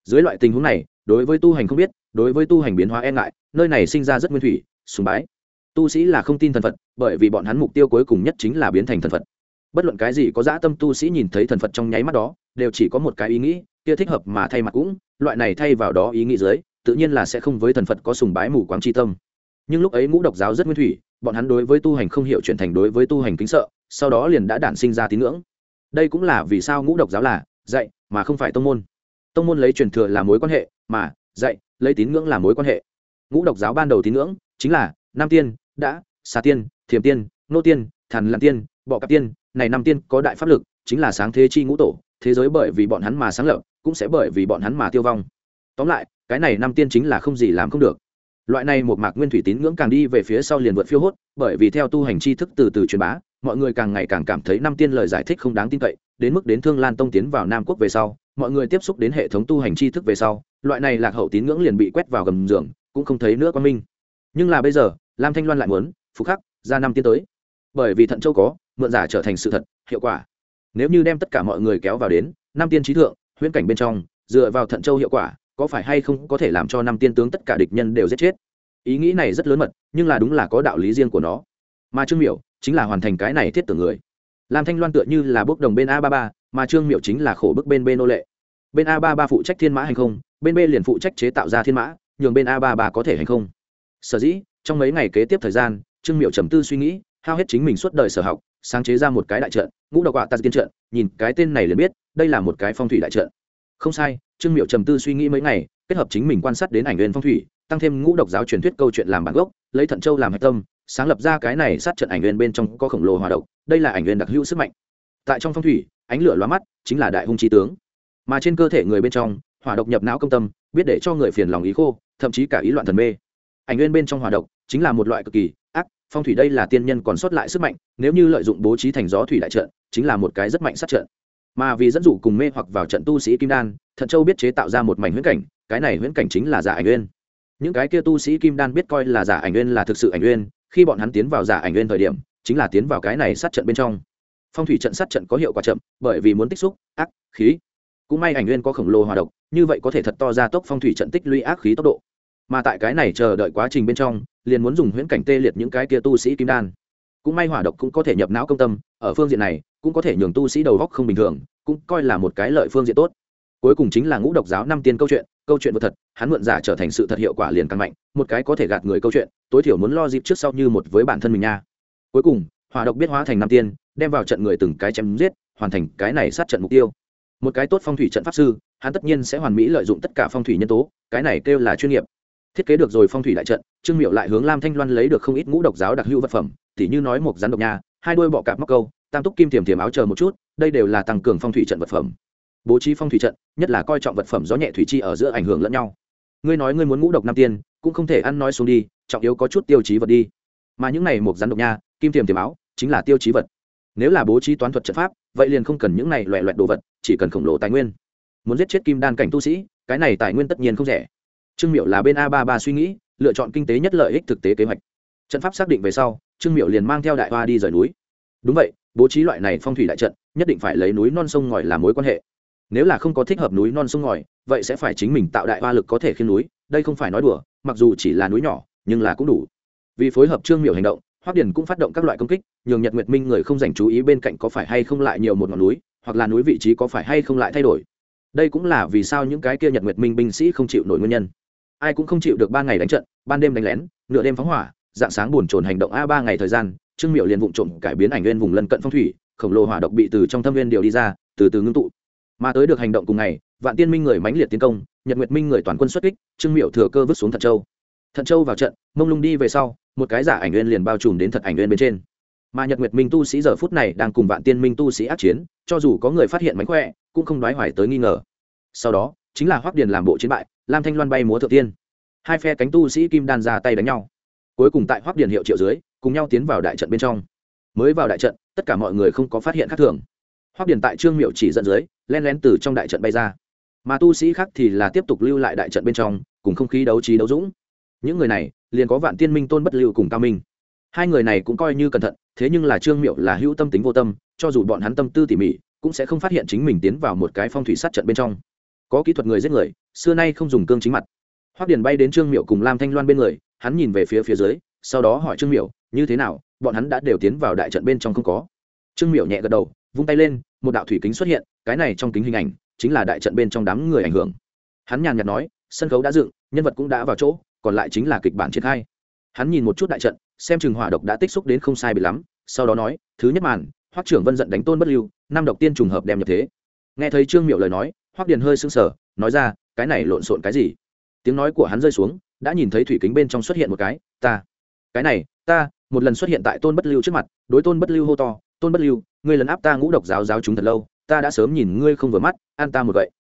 Dưới loại tình huống này, đối với tu hành không biết, đối với tu hành biến hóa e ngại, nơi này sinh ra rất nguyên thủy, sùng bái. Tu sĩ là không tin thần phật, bởi vì bọn hắn mục tiêu cuối cùng nhất chính là biến thành thần phật. Bất luận cái gì có dã tâm tu sĩ nhìn thấy thần phật trong nháy mắt đó, đều chỉ có một cái ý nghĩ, kia thích hợp mà thay mặt cũng loại này thay vào đó ý nghĩ dưới, tự nhiên là sẽ không với thần phật có sùng bái mù quáng chi tâm. Nhưng lúc ấy ngũ độc giáo rất nguyên thủy, bọn hắn đối với tu hành không hiểu chuyển thành đối với tu hành kính sợ, sau đó liền đã đản sinh ra tín ngưỡng. Đây cũng là vì sao ngũ độc giáo là dạy mà không phải tông môn. Tông môn lấy truyền thừa là mối quan hệ, mà dạy lấy tín ngưỡng là mối quan hệ. Ngũ độc giáo ban đầu tín ngưỡng chính là nam tiên, đã, xà tiên, thiềm tiên, nô tiên, thần lặn tiên, bọ cạp tiên. Này năm tiên có đại pháp lực, chính là sáng thế chi ngũ tổ, thế giới bởi vì bọn hắn mà sáng lập cũng sẽ bởi vì bọn hắn mà tiêu vong. Tóm lại, cái này năm tiên chính là không gì làm không được. Loại này một mạc nguyên thủy tín ngưỡng càng đi về phía sau liền vượt phiêu hốt, bởi vì theo tu hành tri thức từ từ truyền bá, mọi người càng ngày càng cảm thấy năm tiên lời giải thích không đáng tin cậy, đến mức đến thương lan tông tiến vào nam quốc về sau, mọi người tiếp xúc đến hệ thống tu hành tri thức về sau, loại này lạc hậu tín ngưỡng liền bị quét vào gầm giường, cũng không thấy nữa quan minh. Nhưng là bây giờ, lam thanh loan lại muốn, phục khắc, ra năm tiên tới. Bởi vì thận châu có, mượn giả trở thành sự thật, hiệu quả. Nếu như đem tất cả mọi người kéo vào đến, năm tiên trí thượng huyễn cảnh bên trong, dựa vào thận châu hiệu quả, có phải hay không có thể làm cho năm tiên tướng tất cả địch nhân đều giết chết? Ý nghĩ này rất lớn mật, nhưng là đúng là có đạo lý riêng của nó. Mà trương miểu chính là hoàn thành cái này thiết tưởng người. Lam thanh loan tựa như là bước đồng bên a ba ba, mà trương miểu chính là khổ bức bên b nô lệ. Bên a ba ba phụ trách thiên mã hành không, bên b liền phụ trách chế tạo ra thiên mã, nhường bên a ba ba có thể hành không. Sở dĩ, trong mấy ngày kế tiếp thời gian, trương miệu trầm tư suy nghĩ hao hết chính mình suốt đời sở học, sáng chế ra một cái đại trận, ngũ độc quạ tạt tiên trận, nhìn cái tên này liền biết, đây là một cái phong thủy đại trận. Không sai, trương miệu trầm tư suy nghĩ mấy ngày, kết hợp chính mình quan sát đến ảnh nguyên phong thủy, tăng thêm ngũ độc giáo truyền thuyết câu chuyện làm bản gốc, lấy thận châu làm hạch tâm, sáng lập ra cái này sát trận ảnh nguyên bên trong có khổng lồ hòa độc, đây là ảnh nguyên đặc hữu sức mạnh. Tại trong phong thủy, ánh lửa lóa mắt chính là đại hung trí tướng. Mà trên cơ thể người bên trong, hỏa độc nhập não công tâm, biết để cho người phiền lòng ý khô, thậm chí cả ý loạn thần mê. Ảnh nguyên bên trong hỏa độc chính là một loại cực kỳ ác phong thủy đây là tiên nhân còn sót lại sức mạnh nếu như lợi dụng bố trí thành gió thủy đại trận chính là một cái rất mạnh sát trận. Mà vì dẫn dụ cùng mê hoặc vào trận tu sĩ kim đan thận châu biết chế tạo ra một mảnh huyễn cảnh cái này huyễn cảnh chính là giả ảnh uyên. những cái kia tu sĩ kim đan biết coi là giả ảnh uyên là thực sự ảnh uyên, khi bọn hắn tiến vào giả ảnh uyên thời điểm chính là tiến vào cái này sát trận bên trong. Phong thủy trận sát trận có hiệu quả chậm bởi vì muốn tích xúc ác khí. Cũng may ảnh uyên có khổng lồ hòa độc như vậy có thể thật to ra tốc phong thủy trận tích lũy ác khí tốc độ. Mà tại cái này chờ đợi quá trình bên trong liền muốn dùng huyễn cảnh tê liệt những cái kia tu sĩ kim đan. Cũng may hỏa độc cũng có thể nhập não công tâm, ở phương diện này, cũng có thể nhường tu sĩ đầu góc không bình thường, cũng coi là một cái lợi phương diện tốt. Cuối cùng chính là ngũ độc giáo năm tiên câu chuyện câu chuyện vật thật, hắn mượn giả trở thành sự thật hiệu quả liền càng mạnh, một cái có thể gạt người câu chuyện, tối thiểu muốn lo dịp trước sau như một với bản thân mình nha. Cuối cùng, hỏa độc biết hóa thành năm tiên, đem vào trận người từng cái chém giết, hoàn thành cái này sát trận mục tiêu. Một cái tốt phong thủy trận pháp sư, hắn tất nhiên sẽ hoàn mỹ lợi dụng tất cả phong thủy nhân tố, cái này kêu là chuyên nghiệp thiết kế được rồi phong thủy đại trận, trương miệu lại hướng lam thanh loan lấy được không ít ngũ độc giáo đặc hữu vật phẩm, tỉ như nói một rắn độc nha, hai đôi bọ cạp móc câu, tam túc kim tiềm tiềm áo chờ một chút, đây đều là tăng cường phong thủy trận vật phẩm. Bố trí phong thủy trận, nhất là coi trọng vật phẩm gió nhẹ thủy chi ở giữa ảnh hưởng lẫn nhau. Ngươi nói ngươi muốn ngũ độc nam tiên, cũng không thể ăn nói xuống đi, trọng yếu có chút tiêu chí vật đi. Mà những này một rắn độc nha, kim tiềm tiềm áo, chính là tiêu chí vật. Nếu là bố trí toán thuật trận pháp, vậy liền không cần những này loẹ loẹt đồ vật, chỉ cần khổng lồ tài nguyên. Muốn giết chết kim đan cảnh tu sĩ, cái này tài nguyên tất nhiên không rẻ trương miệu là bên a ba ba suy nghĩ, lựa chọn kinh tế nhất lợi ích thực tế kế hoạch. Trận pháp xác định về sau, trương miệu liền mang theo đại hoa đi rời núi. Đúng vậy, bố trí loại này phong thủy đại trận, nhất định phải lấy núi non sông ngòi làm mối quan hệ. Nếu là không có thích hợp núi non sông ngòi, vậy sẽ phải chính mình tạo đại hoa lực có thể khiến núi, đây không phải nói đùa, mặc dù chỉ là núi nhỏ, nhưng là cũng đủ. Vì phối hợp trương miệu hành động hoác điền cũng phát động các loại công kích, nhường nhật nguyệt minh người không dành chú ý bên cạnh có phải hay không lại nhiều một ngọn núi, hoặc là núi vị trí có phải hay không lại thay đổi. Đây cũng là vì sao những cái kia nhật nguyệt minh binh sĩ không chịu nổi nguyên nhân ai cũng không chịu được ba ngày đánh trận, ban đêm đánh lén, nửa đêm phóng hỏa, dạng sáng buồn trồn hành động a ba ngày thời gian, trương miệu liền vụ trộm cải biến ảnh nguyên vùng lân cận phong thủy, khổng lồ hỏa độc bị từ trong thâm viên điều đi ra, từ từ ngưng tụ. Mà tới được hành động cùng ngày, vạn tiên minh người mãnh liệt tiến công, nhật nguyệt minh người toàn quân xuất kích, trương miệu thừa cơ vứt xuống thận châu. Thận châu vào trận, mông lung đi về sau, một cái giả ảnh nguyên liền bao trùm đến thật ảnh nguyên bên trên. Mà nhật nguyệt minh tu sĩ giờ phút này đang cùng vạn tiên minh tu sĩ ác chiến, cho dù có người phát hiện mánh khỏe, cũng không đoái hoài tới nghi ngờ. Sau đó, chính là hoắc điền làm bộ chiến bại lam thanh loan bay múa thượng tiên. Hai phe cánh tu sĩ kim đan ra tay đánh nhau. Cuối cùng tại hoắc điển hiệu triệu dưới, cùng nhau tiến vào đại trận bên trong. Mới vào đại trận, tất cả mọi người không có phát hiện khác thường. Hoắc điển tại trương miệu chỉ dẫn dưới, len lén từ trong đại trận bay ra. Mà tu sĩ khác thì là tiếp tục lưu lại đại trận bên trong, cùng không khí đấu trí đấu dũng. Những người này, liền có vạn tiên minh tôn bất lưu cùng cao minh. Hai người này cũng coi như cẩn thận, thế nhưng là trương miệu là hữu tâm tính vô tâm, cho dù bọn hắn tâm tư tỉ mỉ, cũng sẽ không phát hiện chính mình tiến vào một cái phong thủy sát trận bên trong. Có kỹ thuật người giết người xưa nay không dùng cương chính mặt. Hoắc điền bay đến trương miệu cùng lam thanh loan bên người, hắn nhìn về phía phía dưới, sau đó hỏi trương miệu như thế nào? Bọn hắn đã đều tiến vào đại trận bên trong không có? Trương miệu nhẹ gật đầu, vung tay lên, một đạo thủy kính xuất hiện, cái này trong kính hình ảnh chính là đại trận bên trong đám người ảnh hưởng. Hắn nhàn nhạt nói, sân khấu đã dựng, nhân vật cũng đã vào chỗ, còn lại chính là kịch bản triển khai. Hắn nhìn một chút đại trận, xem chừng hỏa độc đã tích xúc đến không sai bị lắm, sau đó nói, thứ nhất màn, hoắc trưởng vân giận đánh tôn bất lưu, năm độc tiên trùng hợp đem nhập thế. Nghe thấy trương miệu lời nói, hoắc điền hơi sững sờ, nói ra cái này lộn xộn cái gì? Tiếng nói của hắn rơi xuống, đã nhìn thấy thủy kính bên trong xuất hiện một cái, ta, cái này, ta, một lần xuất hiện tại tôn bất lưu trước mặt, đối tôn bất lưu hô to, tôn bất lưu, ngươi lần áp ta ngũ độc giáo giáo chúng thật lâu, ta đã sớm nhìn ngươi không vừa mắt an ta một gậy.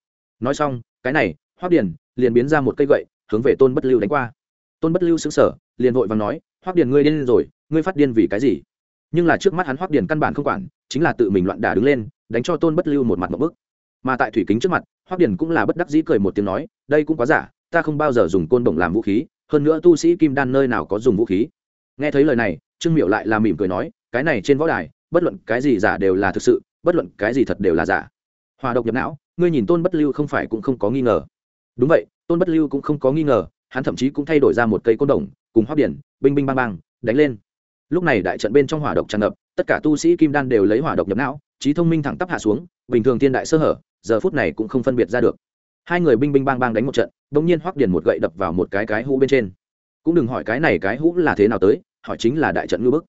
Nói xong, cái này hoác điền liền biến ra một cây gậy, hướng về tôn bất lưu đánh qua. Tôn bất lưu xứng sở liền vội và nói hoác điền, ngươi điên rồi, ngươi phát điên vì cái gì? Nhưng là trước mắt hắn hoác điền căn bản không quản, chính là tự mình loạn đả đứng lên, đánh cho tôn bất lưu một mặt một bức mà tại thủy kính trước mặt, hoắc điền cũng là bất đắc dĩ cười một tiếng nói, đây cũng quá giả, ta không bao giờ dùng côn đồng làm vũ khí, hơn nữa tu sĩ kim đan nơi nào có dùng vũ khí. Nghe thấy lời này, trương miệu lại là mỉm cười nói, cái này trên võ đài, bất luận cái gì giả đều là thực sự, bất luận cái gì thật đều là giả. Hòa độc nhập não, ngươi nhìn tôn bất lưu không phải cũng không có nghi ngờ. Đúng vậy, tôn bất lưu cũng không có nghi ngờ, hắn thậm chí cũng thay đổi ra một cây côn đồng, cùng hoác điển binh binh bang bang, đánh lên. Lúc này đại trận bên trong hỏa độc tràn ngập tất cả tu sĩ kim đan đều lấy hỏa độc nhập não, trí thông minh thẳng tắp hạ xuống, bình thường thiên đại sơ hở, giờ phút này cũng không phân biệt ra được. Hai người binh binh bang bang đánh một trận đ ỗ n g nhiên hoắc điền một gậy đập vào một cái cái hũ bên trên. Cũng đừng hỏi cái này cái hũ là thế nào tới, hỏi chính là đại trận ngư bức.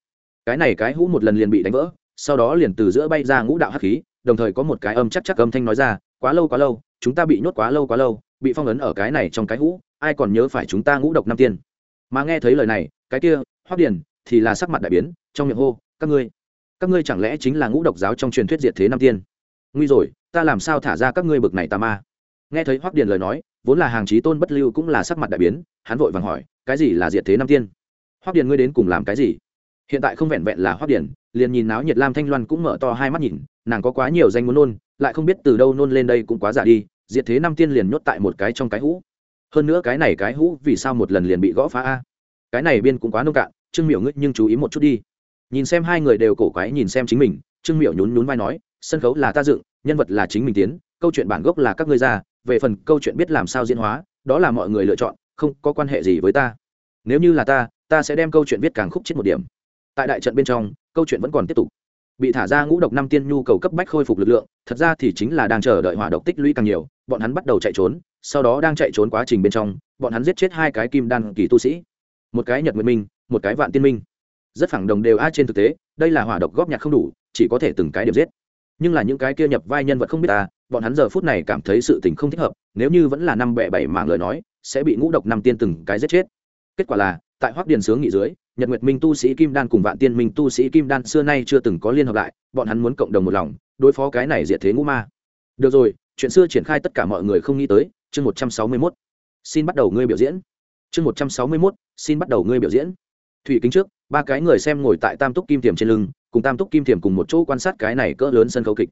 Cái này cái hũ một lần liền bị đánh vỡ, sau đó liền từ giữa bay ra ngũ đạo hắc khí, đồng thời có một cái âm chắc chắc âm thanh nói ra, quá lâu quá lâu, chúng ta bị nhốt quá lâu quá lâu, bị phong ấn ở cái này trong cái hũ, ai còn nhớ phải chúng ta ngũ độc năm tiên? Mà nghe thấy lời này, cái kia, hoắc điền thì là sắc mặt đại biến, trong miệng hô, các ngươi các ngươi chẳng lẽ chính là ngũ độc giáo trong truyền thuyết diệt thế nam tiên? Nguy rồi, ta làm sao thả ra các ngươi bực này tà ma? Nghe thấy hoắc điền lời nói, vốn là hàng chí tôn bất lưu cũng là sắc mặt đại biến, hắn vội vàng hỏi, cái gì là diệt thế nam tiên? Hoắc điền ngươi đến cùng làm cái gì? Hiện tại không vẹn vẹn là hoắc điền, liền nhìn náo nhiệt lam thanh loan cũng mở to hai mắt nhìn, nàng có quá nhiều danh muốn nôn, lại không biết từ đâu nôn lên đây cũng quá giả đi, diệt thế nam tiên liền nhốt tại một cái trong cái hũ. Hơn nữa cái này cái hũ vì sao một lần liền bị gõ phá a? Cái này biên cũng quá nông cạn, trương miểu ngươi nhưng chú ý một chút đi nhìn xem hai người đều cổ quái nhìn xem chính mình, trương miểu nhún nhún vai nói, sân khấu là ta dựng, nhân vật là chính mình tiến, câu chuyện bản gốc là các ngươi ra, về phần câu chuyện biết làm sao diễn hóa, đó là mọi người lựa chọn, không có quan hệ gì với ta. Nếu như là ta ta sẽ đem câu chuyện viết càng khúc chết một điểm. Tại đại trận bên trong, câu chuyện vẫn còn tiếp tục. Bị thả ra ngũ độc năm tiên nhu cầu cấp bách khôi phục lực lượng, thật ra thì chính là đang chờ đợi hỏa độc tích lũy càng nhiều, bọn hắn bắt đầu chạy trốn, sau đó đang chạy trốn quá trình bên trong, bọn hắn giết chết hai cái kim đan kỳ tu sĩ. Một cái nhật nguyên minh, một cái vạn tiên minh rất phẳng đồng đều a trên thực tế, đây là hỏa độc góp nhặt không đủ, chỉ có thể từng cái điểm giết. Nhưng là những cái kia nhập vai nhân vật không biết ta bọn hắn giờ phút này cảm thấy sự tình không thích hợp, nếu như vẫn là năm bẹ bảy mạng lời nói, sẽ bị ngũ độc năm tiên từng cái giết chết. Kết quả là, tại hoác điền sướng nghị dưới, nhật nguyệt minh tu sĩ kim đan cùng vạn tiên minh tu sĩ kim đan xưa nay chưa từng có liên hợp lại, bọn hắn muốn cộng đồng một lòng, đối phó cái này diệt thế ngũ ma. Được rồi, chuyện xưa triển khai tất cả mọi người không nghĩ tới, chương một trăm sáu mươi mốt. Xin bắt đầu ngươi biểu diễn. Chương một trăm sáu mươi mốt, xin bắt đầu ngươi biểu diễn thủy kính trước, ba cái người xem ngồi tại tam túc kim tiềm trên lưng, cùng tam túc kim tiềm cùng một chỗ quan sát cái này cỡ lớn sân khấu kịch.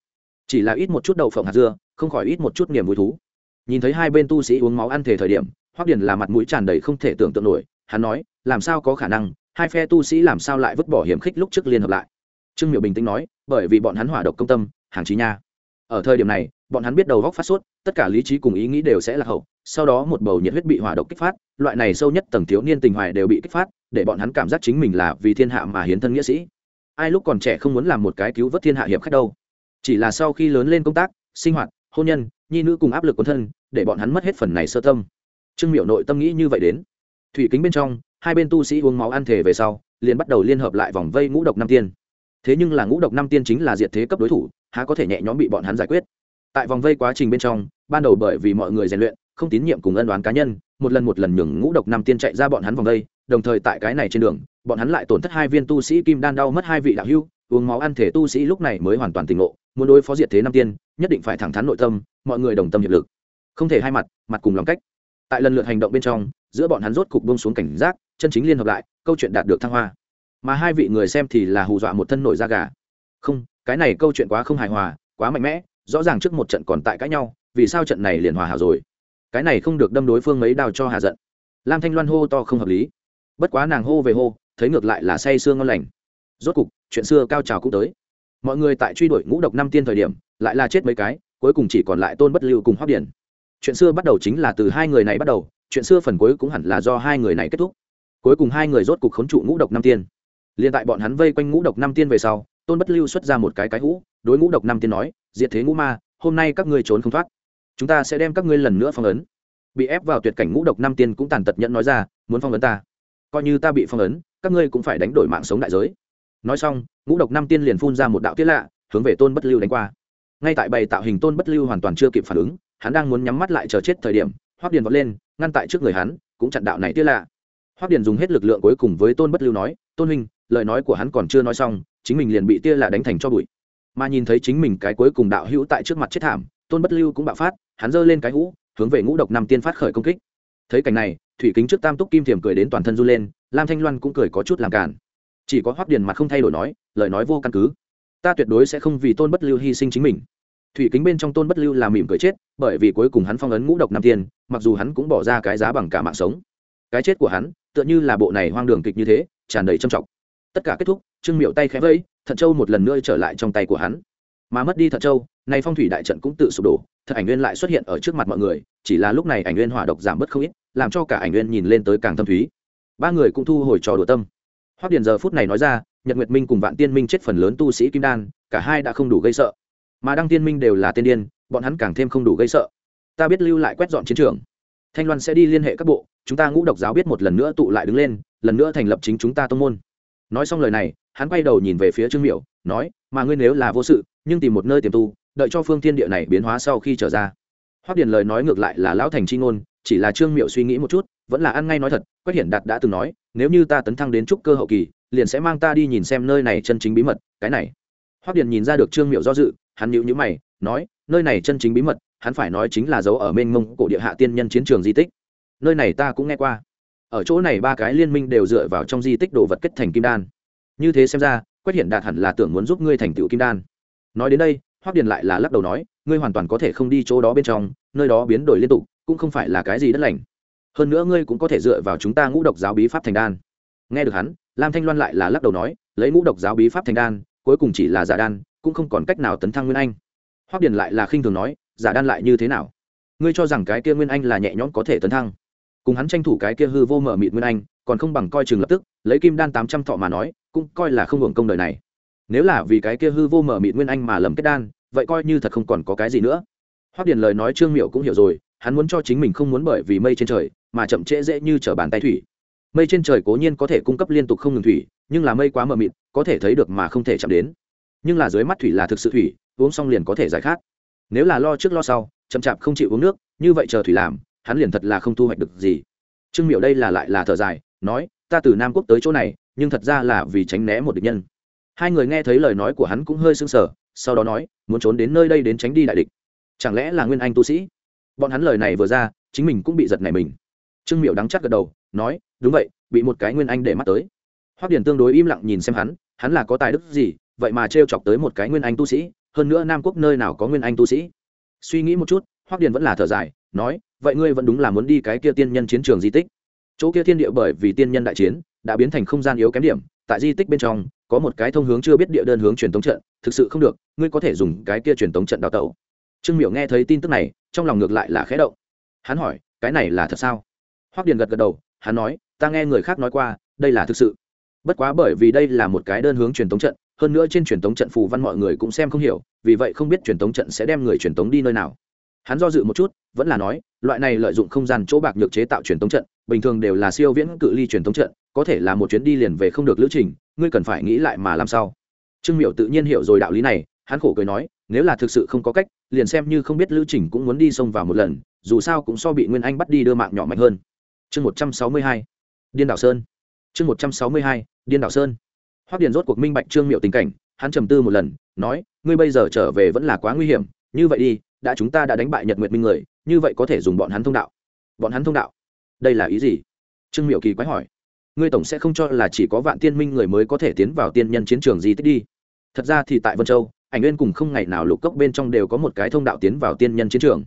Chỉ là ít một chút đậu phộng hạt dưa, không khỏi ít một chút niềm vui thú. Nhìn thấy hai bên tu sĩ uống máu ăn thể thời điểm, hoắc điền là mặt mũi tràn đầy không thể tưởng tượng nổi, hắn nói, làm sao có khả năng, hai phe tu sĩ làm sao lại vứt bỏ hiểm khích lúc trước liên hợp lại? Trương miệu bình tĩnh nói, bởi vì bọn hắn hỏa độc công tâm, hàng trí nha. Ở thời điểm này bọn hắn biết đầu góc phát sốt, tất cả lý trí cùng ý nghĩ đều sẽ là hậu, sau đó một bầu nhiệt huyết bị hỏa độc kích phát, loại này sâu nhất tầng thiếu niên tình hoài đều bị kích phát, để bọn hắn cảm giác chính mình là vì thiên hạ mà hiến thân nghĩa sĩ. Ai lúc còn trẻ không muốn làm một cái cứu vớt thiên hạ hiệp khách đâu. Chỉ là sau khi lớn lên công tác, sinh hoạt, hôn nhân, nhi nữ cùng áp lực quân thân, để bọn hắn mất hết phần này sơ tâm. Trương miệu nội tâm nghĩ như vậy đến. Thủy kính bên trong, hai bên tu sĩ uống máu ăn thể về sau, liền bắt đầu liên hợp lại vòng vây ngũ độc năm tiên. Thế nhưng là ngũ độc năm tiên chính là diệt thế cấp đối thủ, há có thể nhẹ nhõm bị bọn hắn giải quyết? Tại vòng vây quá trình bên trong, ban đầu bởi vì mọi người rèn luyện, không tín nhiệm cùng ân đoán cá nhân, một lần một lần nhường ngũ độc năm tiên chạy ra bọn hắn vòng vây, đồng thời tại cái này trên đường, bọn hắn lại tổn thất hai viên tu sĩ kim đan đau mất hai vị đạo hưu uống máu ăn thể tu sĩ lúc này mới hoàn toàn tỉnh ngộ, muốn đối phó diệt thế năm tiên, nhất định phải thẳng thắn nội tâm, mọi người đồng tâm hiệp lực. Không thể hai mặt mặt cùng lòng cách. Tại lần lượt hành động bên trong, giữa bọn hắn rốt cục bông xuống cảnh giác, chân chính liên hợp lại, câu chuyện đạt được thăng hoa. Mà hai vị người xem thì là hù dọa một thân nổi da gà. Không, cái này câu chuyện quá không hài hòa, quá mạnh mẽ rõ ràng trước một trận còn tại cãi nhau, vì sao trận này liền hòa hảo rồi? Cái này không được đâm đối phương mấy đào cho hà giận. Lam thanh loan hô to không hợp lý. Bất quá nàng hô về hô, thấy ngược lại là say sương ngon lành. Rốt cục, chuyện xưa cao trào cũng tới. Mọi người tại truy đuổi ngũ độc năm tiên thời điểm, lại là chết mấy cái, cuối cùng chỉ còn lại tôn bất lưu cùng hóc điển chuyện xưa bắt đầu chính là từ hai người này bắt đầu, chuyện xưa phần cuối cũng hẳn là do hai người này kết thúc. Cuối cùng hai người rốt cục khốn trụ ngũ độc năm tiên. Liền tại bọn hắn vây quanh ngũ độc năm tiên về sau tôn bất lưu xuất ra một cái cái hũ, đối ngũ độc năm tiên nói, diệt thế ngũ ma, hôm nay các ngươi trốn không thoát. Chúng ta sẽ đem các ngươi lần nữa phong ấn. Bị ép vào tuyệt cảnh ngũ độc năm tiên cũng tàn tật nhận nói ra, muốn phong ấn ta? Coi như ta bị phong ấn, các ngươi cũng phải đánh đổi mạng sống đại giới. Nói xong, ngũ độc năm tiên liền phun ra một đạo tiết lạ, hướng về tôn bất lưu đánh qua. Ngay tại bày tạo hình tôn bất lưu hoàn toàn chưa kịp phản ứng, hắn đang muốn nhắm mắt lại chờ chết thời điểm hoác điền vọt lên, ngăn tại trước người hắn, cũng chặn đạo này tiết lạ. Hoác điền dùng hết lực lượng cuối cùng với tôn bất lưu nói, tôn huynh lời nói của hắn còn chưa nói xong, chính mình liền bị tia là đánh thành cho bụi. Mà nhìn thấy chính mình cái cuối cùng đạo hữu tại trước mặt chết thảm, tôn bất lưu cũng bạo phát, hắn giơ lên cái hũ, hướng về ngũ độc năm tiên phát khởi công kích. Thấy cảnh này, thủy kính trước tam túc kim thiềm cười đến toàn thân run lên, lam thanh loan cũng cười có chút làm cản chỉ có hoắc điền mặt không thay đổi nói, lời nói vô căn cứ. Ta tuyệt đối sẽ không vì tôn bất lưu hy sinh chính mình. Thủy kính bên trong tôn bất lưu là mỉm cười chết, bởi vì cuối cùng hắn phong ấn ngũ độc năm tiên, mặc dù hắn cũng bỏ ra cái giá bằng cả mạng sống. Cái chết của hắn, tựa như là bộ này hoang đường kịch như thế, tràn đầy trầm trọng tất cả kết thúc, trương miệu tay khẽ vẫy, thận châu một lần nữa trở lại trong tay của hắn. Mà mất đi thận châu, nay phong thủy đại trận cũng tự sụp đổ thật ảnh nguyên lại xuất hiện ở trước mặt mọi người, chỉ là lúc này ảnh nguyên hỏa độc giảm bớt không ít, làm cho cả ảnh nguyên nhìn lên tới càng thâm thúy. Ba người cũng thu hồi trò đùa tâm. Hoắc điền giờ phút này nói ra, nhật nguyệt minh cùng vạn tiên minh chết phần lớn tu sĩ kim đan, cả hai đã không đủ gây sợ. Mà đăng tiên minh đều là tiên điên, bọn hắn càng thêm không đủ gây sợ. Ta biết lưu lại quét dọn chiến trường. Thanh loan sẽ đi liên hệ các bộ, chúng ta ngũ độc giáo biết một lần nữa tụ lại đứng lên, lần nữa thành lập chính chúng ta tông môn nói xong lời này, hắn quay đầu nhìn về phía trương miểu, nói, mà ngươi nếu là vô sự, nhưng tìm một nơi tiềm tu, đợi cho phương thiên địa này biến hóa sau khi trở ra. Hoắc điền lời nói ngược lại là lão thành chi ngôn, chỉ là trương miệu suy nghĩ một chút, vẫn là ăn ngay nói thật, quách hiển đạt đã từng nói, nếu như ta tấn thăng đến trúc cơ hậu kỳ, liền sẽ mang ta đi nhìn xem nơi này chân chính bí mật, cái này. Hoắc điền nhìn ra được trương miệu do dự, hắn nhịu nhữ mày, nói, nơi này chân chính bí mật, hắn phải nói chính là dấu ở mênh mông cổ địa hạ tiên nhân chiến trường di tích. Nơi này ta cũng nghe qua ở chỗ này ba cái liên minh đều dựa vào trong di tích đồ vật kết thành kim đan. Như thế xem ra, quách hiển đạt hẳn là tưởng muốn giúp ngươi thành tựu kim đan. Nói đến đây, hoắc điền lại là lắc đầu nói, ngươi hoàn toàn có thể không đi chỗ đó bên trong, nơi đó biến đổi liên tục, cũng không phải là cái gì đất lành. Hơn nữa ngươi cũng có thể dựa vào chúng ta ngũ độc giáo bí pháp thành đan. Nghe được hắn, lam thanh loan lại là lắc đầu nói, lấy ngũ độc giáo bí pháp thành đan, cuối cùng chỉ là giả đan, cũng không còn cách nào tấn thăng nguyên anh. Hoắc điền lại là khinh thường nói, giả đan lại như thế nào? Ngươi cho rằng cái kia nguyên anh là nhẹ nhõm có thể tấn thăng? Cùng hắn tranh thủ cái kia hư vô mở mịt nguyên anh, còn không bằng coi chừng lập tức, lấy kim đan tám trăm thọ mà nói, cũng coi là không hưởng công đời này. Nếu là vì cái kia hư vô mở mịt nguyên anh mà lầm kết đan, vậy coi như thật không còn có cái gì nữa. Hoắc điền lời nói trương miệu cũng hiểu rồi, hắn muốn cho chính mình không muốn bởi vì mây trên trời, mà chậm trễ dễ như trở bàn tay thủy. Mây trên trời cố nhiên có thể cung cấp liên tục không ngừng thủy, nhưng là mây quá mờ mịt, có thể thấy được mà không thể chạm đến. Nhưng là dưới mắt thủy là thực sự thủy, uống xong liền có thể giải khát. Nếu là lo trước lo sau, chậm chạp không chịu uống nước, như vậy chờ thủy làm hắn liền thật là không thu hoạch được gì. Trương miệu đây là lại là thở dài, nói, ta từ nam quốc tới chỗ này, nhưng thật ra là vì tránh né một địch nhân. Hai người nghe thấy lời nói của hắn cũng hơi sưng sờ, sau đó nói, muốn trốn đến nơi đây đến tránh đi đại địch. Chẳng lẽ là nguyên anh tu sĩ? Bọn hắn lời này vừa ra, chính mình cũng bị giật này mình. Trương miệu đắng chắc gật đầu, nói, đúng vậy, bị một cái nguyên anh để mắt tới. Hoắc điền tương đối im lặng nhìn xem hắn hắn là có tài đức gì, vậy mà trêu chọc tới một cái nguyên anh tu sĩ, hơn nữa nam quốc nơi nào có nguyên anh tu sĩ? Suy nghĩ một chút, hoắc điền vẫn là thở dài nói, vậy ngươi vẫn đúng là muốn đi cái kia tiên nhân chiến trường di tích. Chỗ kia thiên địa bởi vì tiên nhân đại chiến, đã biến thành không gian yếu kém điểm, tại di tích bên trong, có một cái thông hướng chưa biết địa đơn hướng truyền tống trận, thực sự không được, ngươi có thể dùng cái kia truyền tống trận đào tẩu. Trương miểu nghe thấy tin tức này, trong lòng ngược lại là khẽ động. Hắn hỏi, cái này là thật sao? Hoắc điền gật gật đầu, hắn nói, ta nghe người khác nói qua, đây là thực sự. Bất quá bởi vì đây là một cái đơn hướng truyền tống trận, hơn nữa trên truyền tống trận phù văn mọi người cũng xem không hiểu, vì vậy không biết truyền tống trận sẽ đem người truyền tống đi nơi nào hắn do dự một chút, vẫn là nói, loại này lợi dụng không gian chỗ bạc nhược chế tạo truyền tống trận, bình thường đều là siêu viễn cự ly truyền tống trận, có thể là một chuyến đi liền về không được lữ trình, ngươi cần phải nghĩ lại mà làm sao? Trương miệu tự nhiên hiểu rồi đạo lý này, hắn khổ cười nói, nếu là thực sự không có cách, liền xem như không biết lữ trình cũng muốn đi xông vào một lần, dù sao cũng so bị nguyên anh bắt đi đưa mạng nhỏ mạnh hơn. Chương một trăm sáu mươi hai, điên đảo sơn. Chương một trăm sáu mươi hai, điên đảo sơn. Hoắc điền rốt cuộc minh bạch trương miệu tình cảnh, hắn trầm tư một lần, nói, ngươi bây giờ trở về vẫn là quá nguy hiểm, như vậy đi đã chúng ta đã đánh bại nhật nguyệt minh người, như vậy có thể dùng bọn hắn thông đạo. Bọn hắn thông đạo? Đây là ý gì? Trương miệu kỳ quái hỏi. Ngươi tổng sẽ không cho là chỉ có vạn tiên minh người mới có thể tiến vào tiên nhân chiến trường di tích đi. Thật ra thì tại vân châu, ảnh nguyên cùng không ngày nào lục cốc bên trong đều có một cái thông đạo tiến vào tiên nhân chiến trường.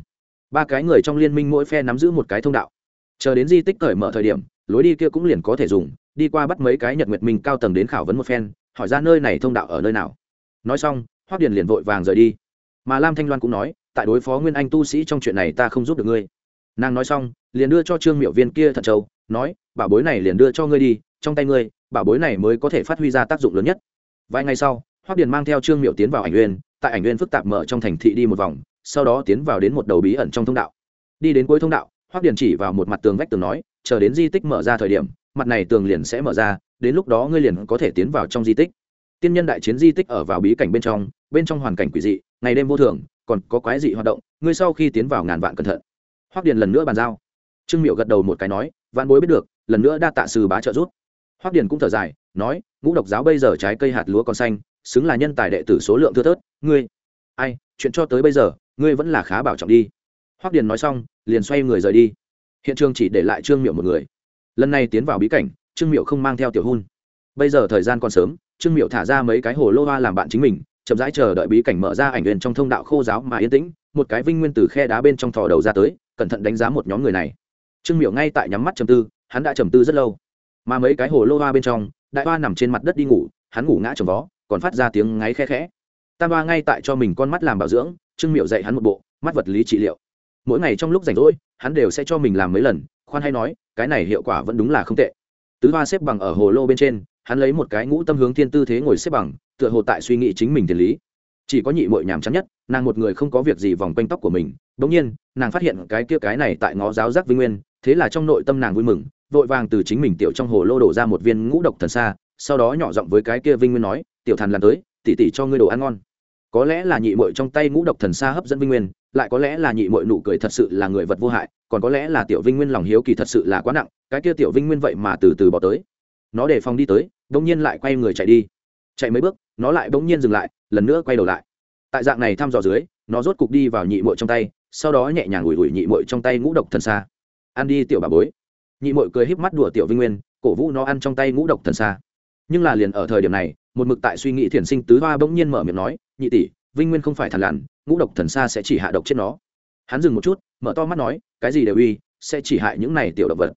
Ba cái người trong liên minh mỗi phe nắm giữ một cái thông đạo. Chờ đến di tích cởi mở thời điểm, lối đi kia cũng liền có thể dùng, đi qua bắt mấy cái nhật nguyệt minh cao tầng đến khảo vấn một phen, hỏi ra nơi này thông đạo ở nơi nào. Nói xong hoác điền liền vội vàng rời đi. Mà lam thanh loan cũng nói tại đối phó nguyên anh tu sĩ trong chuyện này ta không giúp được ngươi. Nàng nói xong, liền đưa cho trương miệu viên kia thật châu, nói bảo bối này liền đưa cho ngươi đi, trong tay ngươi bảo bối này mới có thể phát huy ra tác dụng lớn nhất. Vài ngày sau hoác điền mang theo trương miệu tiến vào ảnh uyên, tại ảnh uyên phức tạp mở trong thành thị đi một vòng, sau đó tiến vào đến một đầu bí ẩn trong thông đạo. Đi đến cuối thông đạo hoác điền chỉ vào một mặt tường vách tường nói, chờ đến di tích mở ra thời điểm, mặt này tường liền sẽ mở ra, đến lúc đó ngươi liền có thể tiến vào trong di tích. Tiên nhân đại chiến di tích ở vào bí cảnh bên trong bên trong hoàn cảnh quỷ dị, ngày đêm vô thường còn có quái dị hoạt động, ngươi sau khi tiến vào ngàn vạn cẩn thận. Hoắc điền lần nữa bàn giao. Trương miệu gật đầu một cái nói, vạn bối biết được, lần nữa đa tạ sư bá trợ giúp. Hoắc điền cũng thở dài, nói, ngũ độc giáo bây giờ trái cây hạt lúa còn xanh, xứng là nhân tài đệ tử số lượng thưa thớt, ngươi, ai, chuyện cho tới bây giờ, ngươi vẫn là khá bảo trọng đi. Hoắc điền nói xong, liền xoay người rời đi. Hiện trường chỉ để lại trương miệu một người. Lần này tiến vào bí cảnh, trương miệu không mang theo tiểu hôn. Bây giờ thời gian còn sớm, trương miệu thả ra mấy cái hồ lô hoa làm bạn chính mình chậm rãi chờ đợi bí cảnh mở ra ảnh huyền trong thông đạo khô giáo mà yên tĩnh, một cái vinh nguyên từ khe đá bên trong thò đầu ra tới, cẩn thận đánh giá một nhóm người này. Trương miệu ngay tại nhắm mắt trầm tư, hắn đã trầm tư rất lâu. Mà mấy cái hồ lô hoa bên trong, đại hoa nằm trên mặt đất đi ngủ, hắn ngủ ngã trồng vó, còn phát ra tiếng ngáy khe khẽ. Tam hoa ngay tại cho mình con mắt làm bảo dưỡng, trương miệu dạy hắn một bộ, mắt vật lý trị liệu. Mỗi ngày trong lúc rảnh rỗi, hắn đều sẽ cho mình làm mấy lần, khoan hay nói, cái này hiệu quả vẫn đúng là không tệ. Tứ hoa xếp bằng ở hồ lô bên trên, hắn lấy một cái ngũ tâm hướng thiên tư thế ngồi xếp bằng tựa hồ tại suy nghĩ chính mình tiền lý. Chỉ có nhị mội nhàm chán nhất, nàng một người không có việc gì vòng quanh tóc của mình. Bỗng nhiên, nàng phát hiện cái kia cái này tại ngó giáo giác vinh nguyên, thế là trong nội tâm nàng vui mừng, vội vàng từ chính mình tiểu trong hồ lô đổ ra một viên ngũ độc thần xa sau đó nhỏ giọng với cái kia vinh nguyên nói, tiểu thần làm tới, tỉ tỉ cho ngươi đồ ăn ngon. Có lẽ là nhị mội trong tay ngũ độc thần xa hấp dẫn vinh nguyên, lại có lẽ là nhị mội nụ cười thật sự là người vật vô hại, còn có lẽ là tiểu vinh nguyên lòng hiếu kỳ thật sự là quá nặng, cái kia tiểu vinh nguyên vậy mà từ từ bỏ tới. Nó đề phòng đi tới bỗng nhiên lại quay người chạy đi. Chạy mấy bước nó lại bỗng nhiên dừng lại, lần nữa quay đầu lại. Tại dạng này thăm dò dưới, nó rốt cục đi vào nhị mội trong tay, sau đó nhẹ nhàng ủi ủi nhị mội trong tay ngũ độc thần xa ăn đi tiểu bà bối. Nhị mội cười híp mắt đùa tiểu vinh nguyên, cổ vũ nó ăn trong tay ngũ độc thần xa nhưng là liền ở thời điểm này, một mực tại suy nghĩ thiền sinh tứ hoa bỗng nhiên mở miệng nói, nhị tỷ, vinh nguyên không phải thằn lằn, ngũ độc thần xa sẽ chỉ hạ độc chết nó. Hắn dừng một chút, mở to mắt nói, cái gì đều uy, sẽ chỉ hại những này tiểu động vật.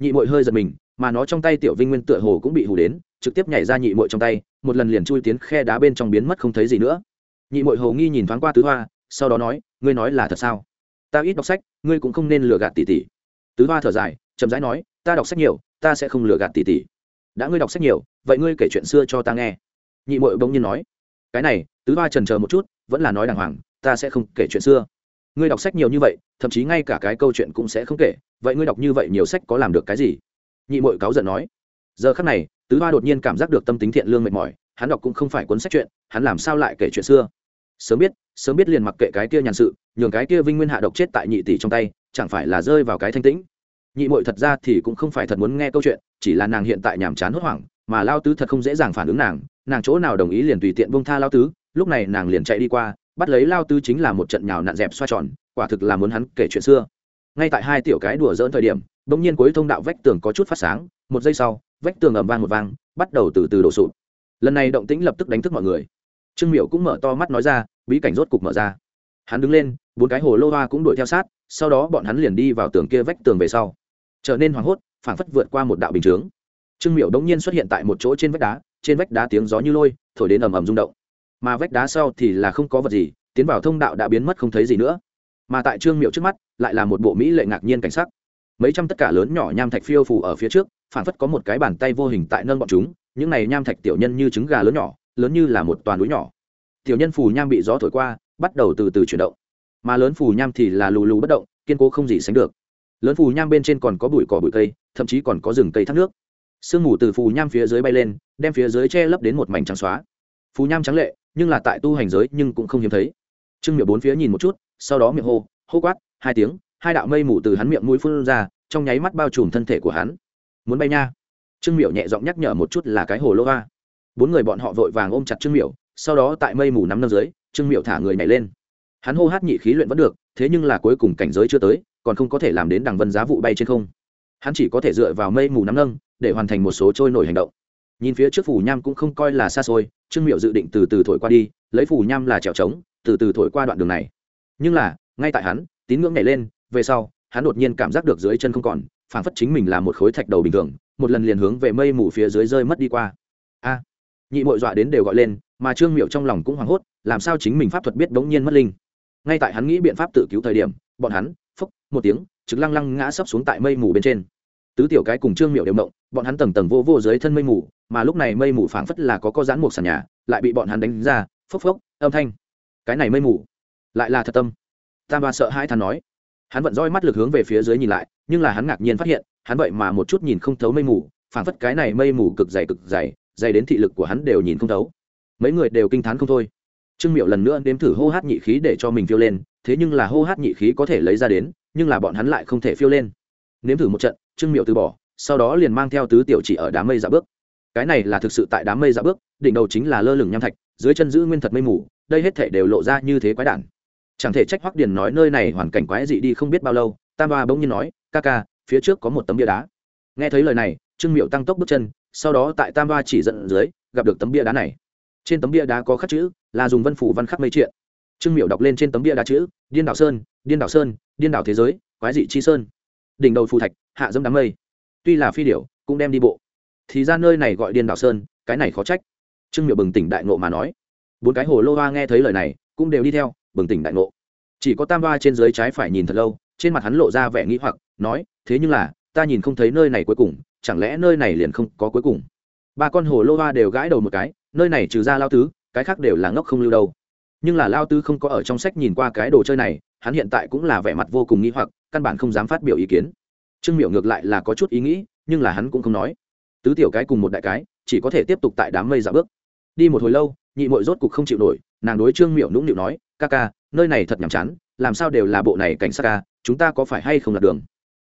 Nhị mội hơi giật mình, mà nó trong tay tiểu vinh nguyên tựa hồ cũng bị hù đến trực tiếp nhảy ra nhị mội trong tay, một lần liền chui tiến khe đá bên trong biến mất không thấy gì nữa. Nhị mội hồ nghi nhìn thoáng qua tứ hoa, sau đó nói, ngươi nói là thật sao? Ta ít đọc sách, ngươi cũng không nên lừa gạt tỷ tỷ. Tứ hoa thở dài, chậm rãi nói, ta đọc sách nhiều, ta sẽ không lừa gạt tỷ tỷ. Đã ngươi đọc sách nhiều, vậy ngươi kể chuyện xưa cho ta nghe. Nhị mội bỗng nhiên nói, cái này, tứ hoa trần chờ một chút, vẫn là nói đàng hoàng, ta sẽ không kể chuyện xưa. Ngươi đọc sách nhiều như vậy, thậm chí ngay cả cái câu chuyện cũng sẽ không kể, vậy ngươi đọc như vậy nhiều sách có làm được cái gì? Nhị mội cáu giận nói, giờ khắc này tứ hoa đột nhiên cảm giác được tâm tính thiện lương mệt mỏi, hắn đọc cũng không phải cuốn sách chuyện, hắn làm sao lại kể chuyện xưa? Sớm biết sớm biết liền mặc kệ cái kia nhàn sự, nhường cái kia vinh nguyên hạ độc chết tại nhị tỷ trong tay, chẳng phải là rơi vào cái thanh tĩnh. Nhị mội thật ra thì cũng không phải thật muốn nghe câu chuyện, chỉ là nàng hiện tại nhàm chán hốt hoảng, mà lao tứ thật không dễ dàng phản ứng nàng nàng chỗ nào đồng ý liền tùy tiện bông tha lao tứ, lúc này nàng liền chạy đi qua, bắt lấy lao tứ chính là một trận nhào nặn dẹp xoa tròn, quả thực là muốn hắn kể chuyện xưa. Ngay tại hai tiểu cái đùa dỡn thời điểm, bỗng nhiên cuối thông đạo vách tường có chút phát sáng, một giây sau vách tường ầm vang một vang, bắt đầu từ từ đổ sụp. Lần này động tĩnh lập tức đánh thức mọi người. Trương miệu cũng mở to mắt nói ra, bí cảnh rốt cục mở ra. Hắn đứng lên, bốn cái hồ lô hoa cũng đuổi theo sát, sau đó bọn hắn liền đi vào tường kia vách tường về sau. Trở nên hoảng hốt, phảng phất vượt qua một đạo bình chướng. Trương miệu đống nhiên xuất hiện tại một chỗ trên vách đá, trên vách đá tiếng gió như lôi, thổi đến ầm ầm rung động. Mà vách đá sau thì là không có vật gì, tiến vào thông đạo đã biến mất không thấy gì nữa. Mà tại trương miệu trước mắt, lại là một bộ mỹ lệ ngạc nhiên cảnh sắc mấy trăm tất cả lớn nhỏ nham thạch phiêu phù ở phía trước phản phất có một cái bàn tay vô hình tại nâng bọn chúng, những này nham thạch tiểu nhân như trứng gà lớn nhỏ, lớn như là một toàn núi nhỏ. Tiểu nhân phù nham bị gió thổi qua, bắt đầu từ từ chuyển động. Mà lớn phù nham thì là lù lù bất động, kiên cố không gì sánh được. Lớn phù nham bên trên còn có bụi cỏ bụi cây, thậm chí còn có rừng cây thác nước. Sương mù từ phù nham phía dưới bay lên, đem phía dưới che lấp đến một mảnh trắng xóa. Phù nham trắng lệ, nhưng là tại tu hành giới nhưng cũng không hiếm thấy. Trương miệng bốn phía nhìn một chút, sau đó miệng hô hô quát, hai tiếng hai đạo mây mù từ hắn miệng mũi phun ra, trong nháy mắt bao trùm thân thể của hắn. Muốn bay nha. Trương miểu nhẹ giọng nhắc nhở một chút là cái hồ lô hoa. Bốn người bọn họ vội vàng ôm chặt trương miểu, sau đó tại mây mù nắm năm dưới, trương miểu thả người nhảy lên. Hắn hô hát nhị khí luyện vẫn được, thế nhưng là cuối cùng cảnh giới chưa tới, còn không có thể làm đến đằng vân giá vụ bay trên không. Hắn chỉ có thể dựa vào mây mù nắm nâng để hoàn thành một số trôi nổi hành động. Nhìn phía trước phủ nham cũng không coi là xa xôi, trương miệu dự định từ từ thổi qua đi, lấy phủ nham là trèo trống, từ từ thổi qua đoạn đường này. Nhưng là, ngay tại hắn, tín ngưỡng nhảy lên về sau, hắn đột nhiên cảm giác được dưới chân không còn, phảng phất chính mình là một khối thạch đầu bình thường, một lần liền hướng về mây mù phía dưới rơi mất đi qua. A, nhị mội dọa đến đều gọi lên, mà trương miệu trong lòng cũng hoảng hốt, làm sao chính mình pháp thuật biết bỗng nhiên mất linh? Ngay tại hắn nghĩ biện pháp tự cứu thời điểm, bọn hắn phốc một tiếng, trực lăng lăng ngã sấp xuống tại mây mù bên trên. Tứ tiểu cái cùng trương miệu đều động bọn hắn tầng tầng vô vô dưới thân mây mù, mà lúc này mây mù phảng phất là có có dán một sàn nhà, lại bị bọn hắn đánh ra, phốc phốc, âm thanh. Cái này mây mù, lại là thật tâm. Tam ba sợ hai thằng nói hắn vận roi mắt lực hướng về phía dưới nhìn lại, nhưng là hắn ngạc nhiên phát hiện, hắn vậy mà một chút nhìn không thấu mây mù, phảng phất cái này mây mù cực dày cực dày dày đến thị lực của hắn đều nhìn không thấu. Mấy người đều kinh t h á n không thôi. Trương miệu lần nữa đếm thử hô hát nhị khí để cho mình phiêu lên, thế nhưng là hô hát nhị khí có thể lấy ra đến, nhưng là bọn hắn lại không thể phiêu lên. Nếm thử một trận, trương miệu từ bỏ, sau đó liền mang theo tứ tiểu chỉ ở đám mây dạ bước. Cái này là thực sự tại đám mây dạ bước, đỉnh đầu chính là lơ lửng nham thạch, dưới chân giữ nguyên thật mây mù, đây hết thể đều lộ ra như thế quái đản chẳng thể trách hoắc điền nói nơi này hoàn cảnh quái dị đi không biết bao lâu, tam ba bỗng nhiên nói, ca ca, phía trước có một tấm bia đá. Nghe thấy lời này, trương miệu tăng tốc bước chân, sau đó tại tam ba chỉ dẫn dưới, gặp được tấm bia đá này. Trên tấm bia đá có khắc chữ là dùng vân phủ văn khắc mây triện. Trương miệu đọc lên trên tấm bia đá chữ, điên đảo sơn, điên đảo sơn, điên đảo thế giới, quái dị chi sơn. Đỉnh đầu phù thạch, hạ dâm đám mây. Tuy là phi điểu, cũng đem đi bộ. Thì ra nơi này gọi điên đảo sơn, cái này khó trách. Trương miệu bừng tỉnh đại ngộ mà nói. Bốn cái hồ lô hoa nghe thấy lời này, cũng đều đi theo bừng tỉnh đại ngộ. Chỉ có tam ba trên dưới trái phải nhìn thật lâu, trên mặt hắn lộ ra vẻ nghĩ hoặc, nói, thế nhưng là, ta nhìn không thấy nơi này cuối cùng, chẳng lẽ nơi này liền không có cuối cùng? Ba con hồ lô hoa đều gãi đầu một cái, nơi này trừ ra lao tứ, cái khác đều là ngốc không lưu đâu. Nhưng là lao tứ không có ở trong sách nhìn qua cái đồ chơi này, hắn hiện tại cũng là vẻ mặt vô cùng nghĩ hoặc, căn bản không dám phát biểu ý kiến. Trương miểu ngược lại là có chút ý nghĩ, nhưng là hắn cũng không nói. Tứ tiểu cái cùng một đại cái, chỉ có thể tiếp tục tại đám mây dạo bước. Đi một hồi lâu, nhị mội rốt cục không chịu nổi nàng đối trương miệu nũng nịu nói, ca ca, nơi này thật nhàm chán, làm sao đều là bộ này cảnh sát ca, chúng ta có phải hay không lạc đường?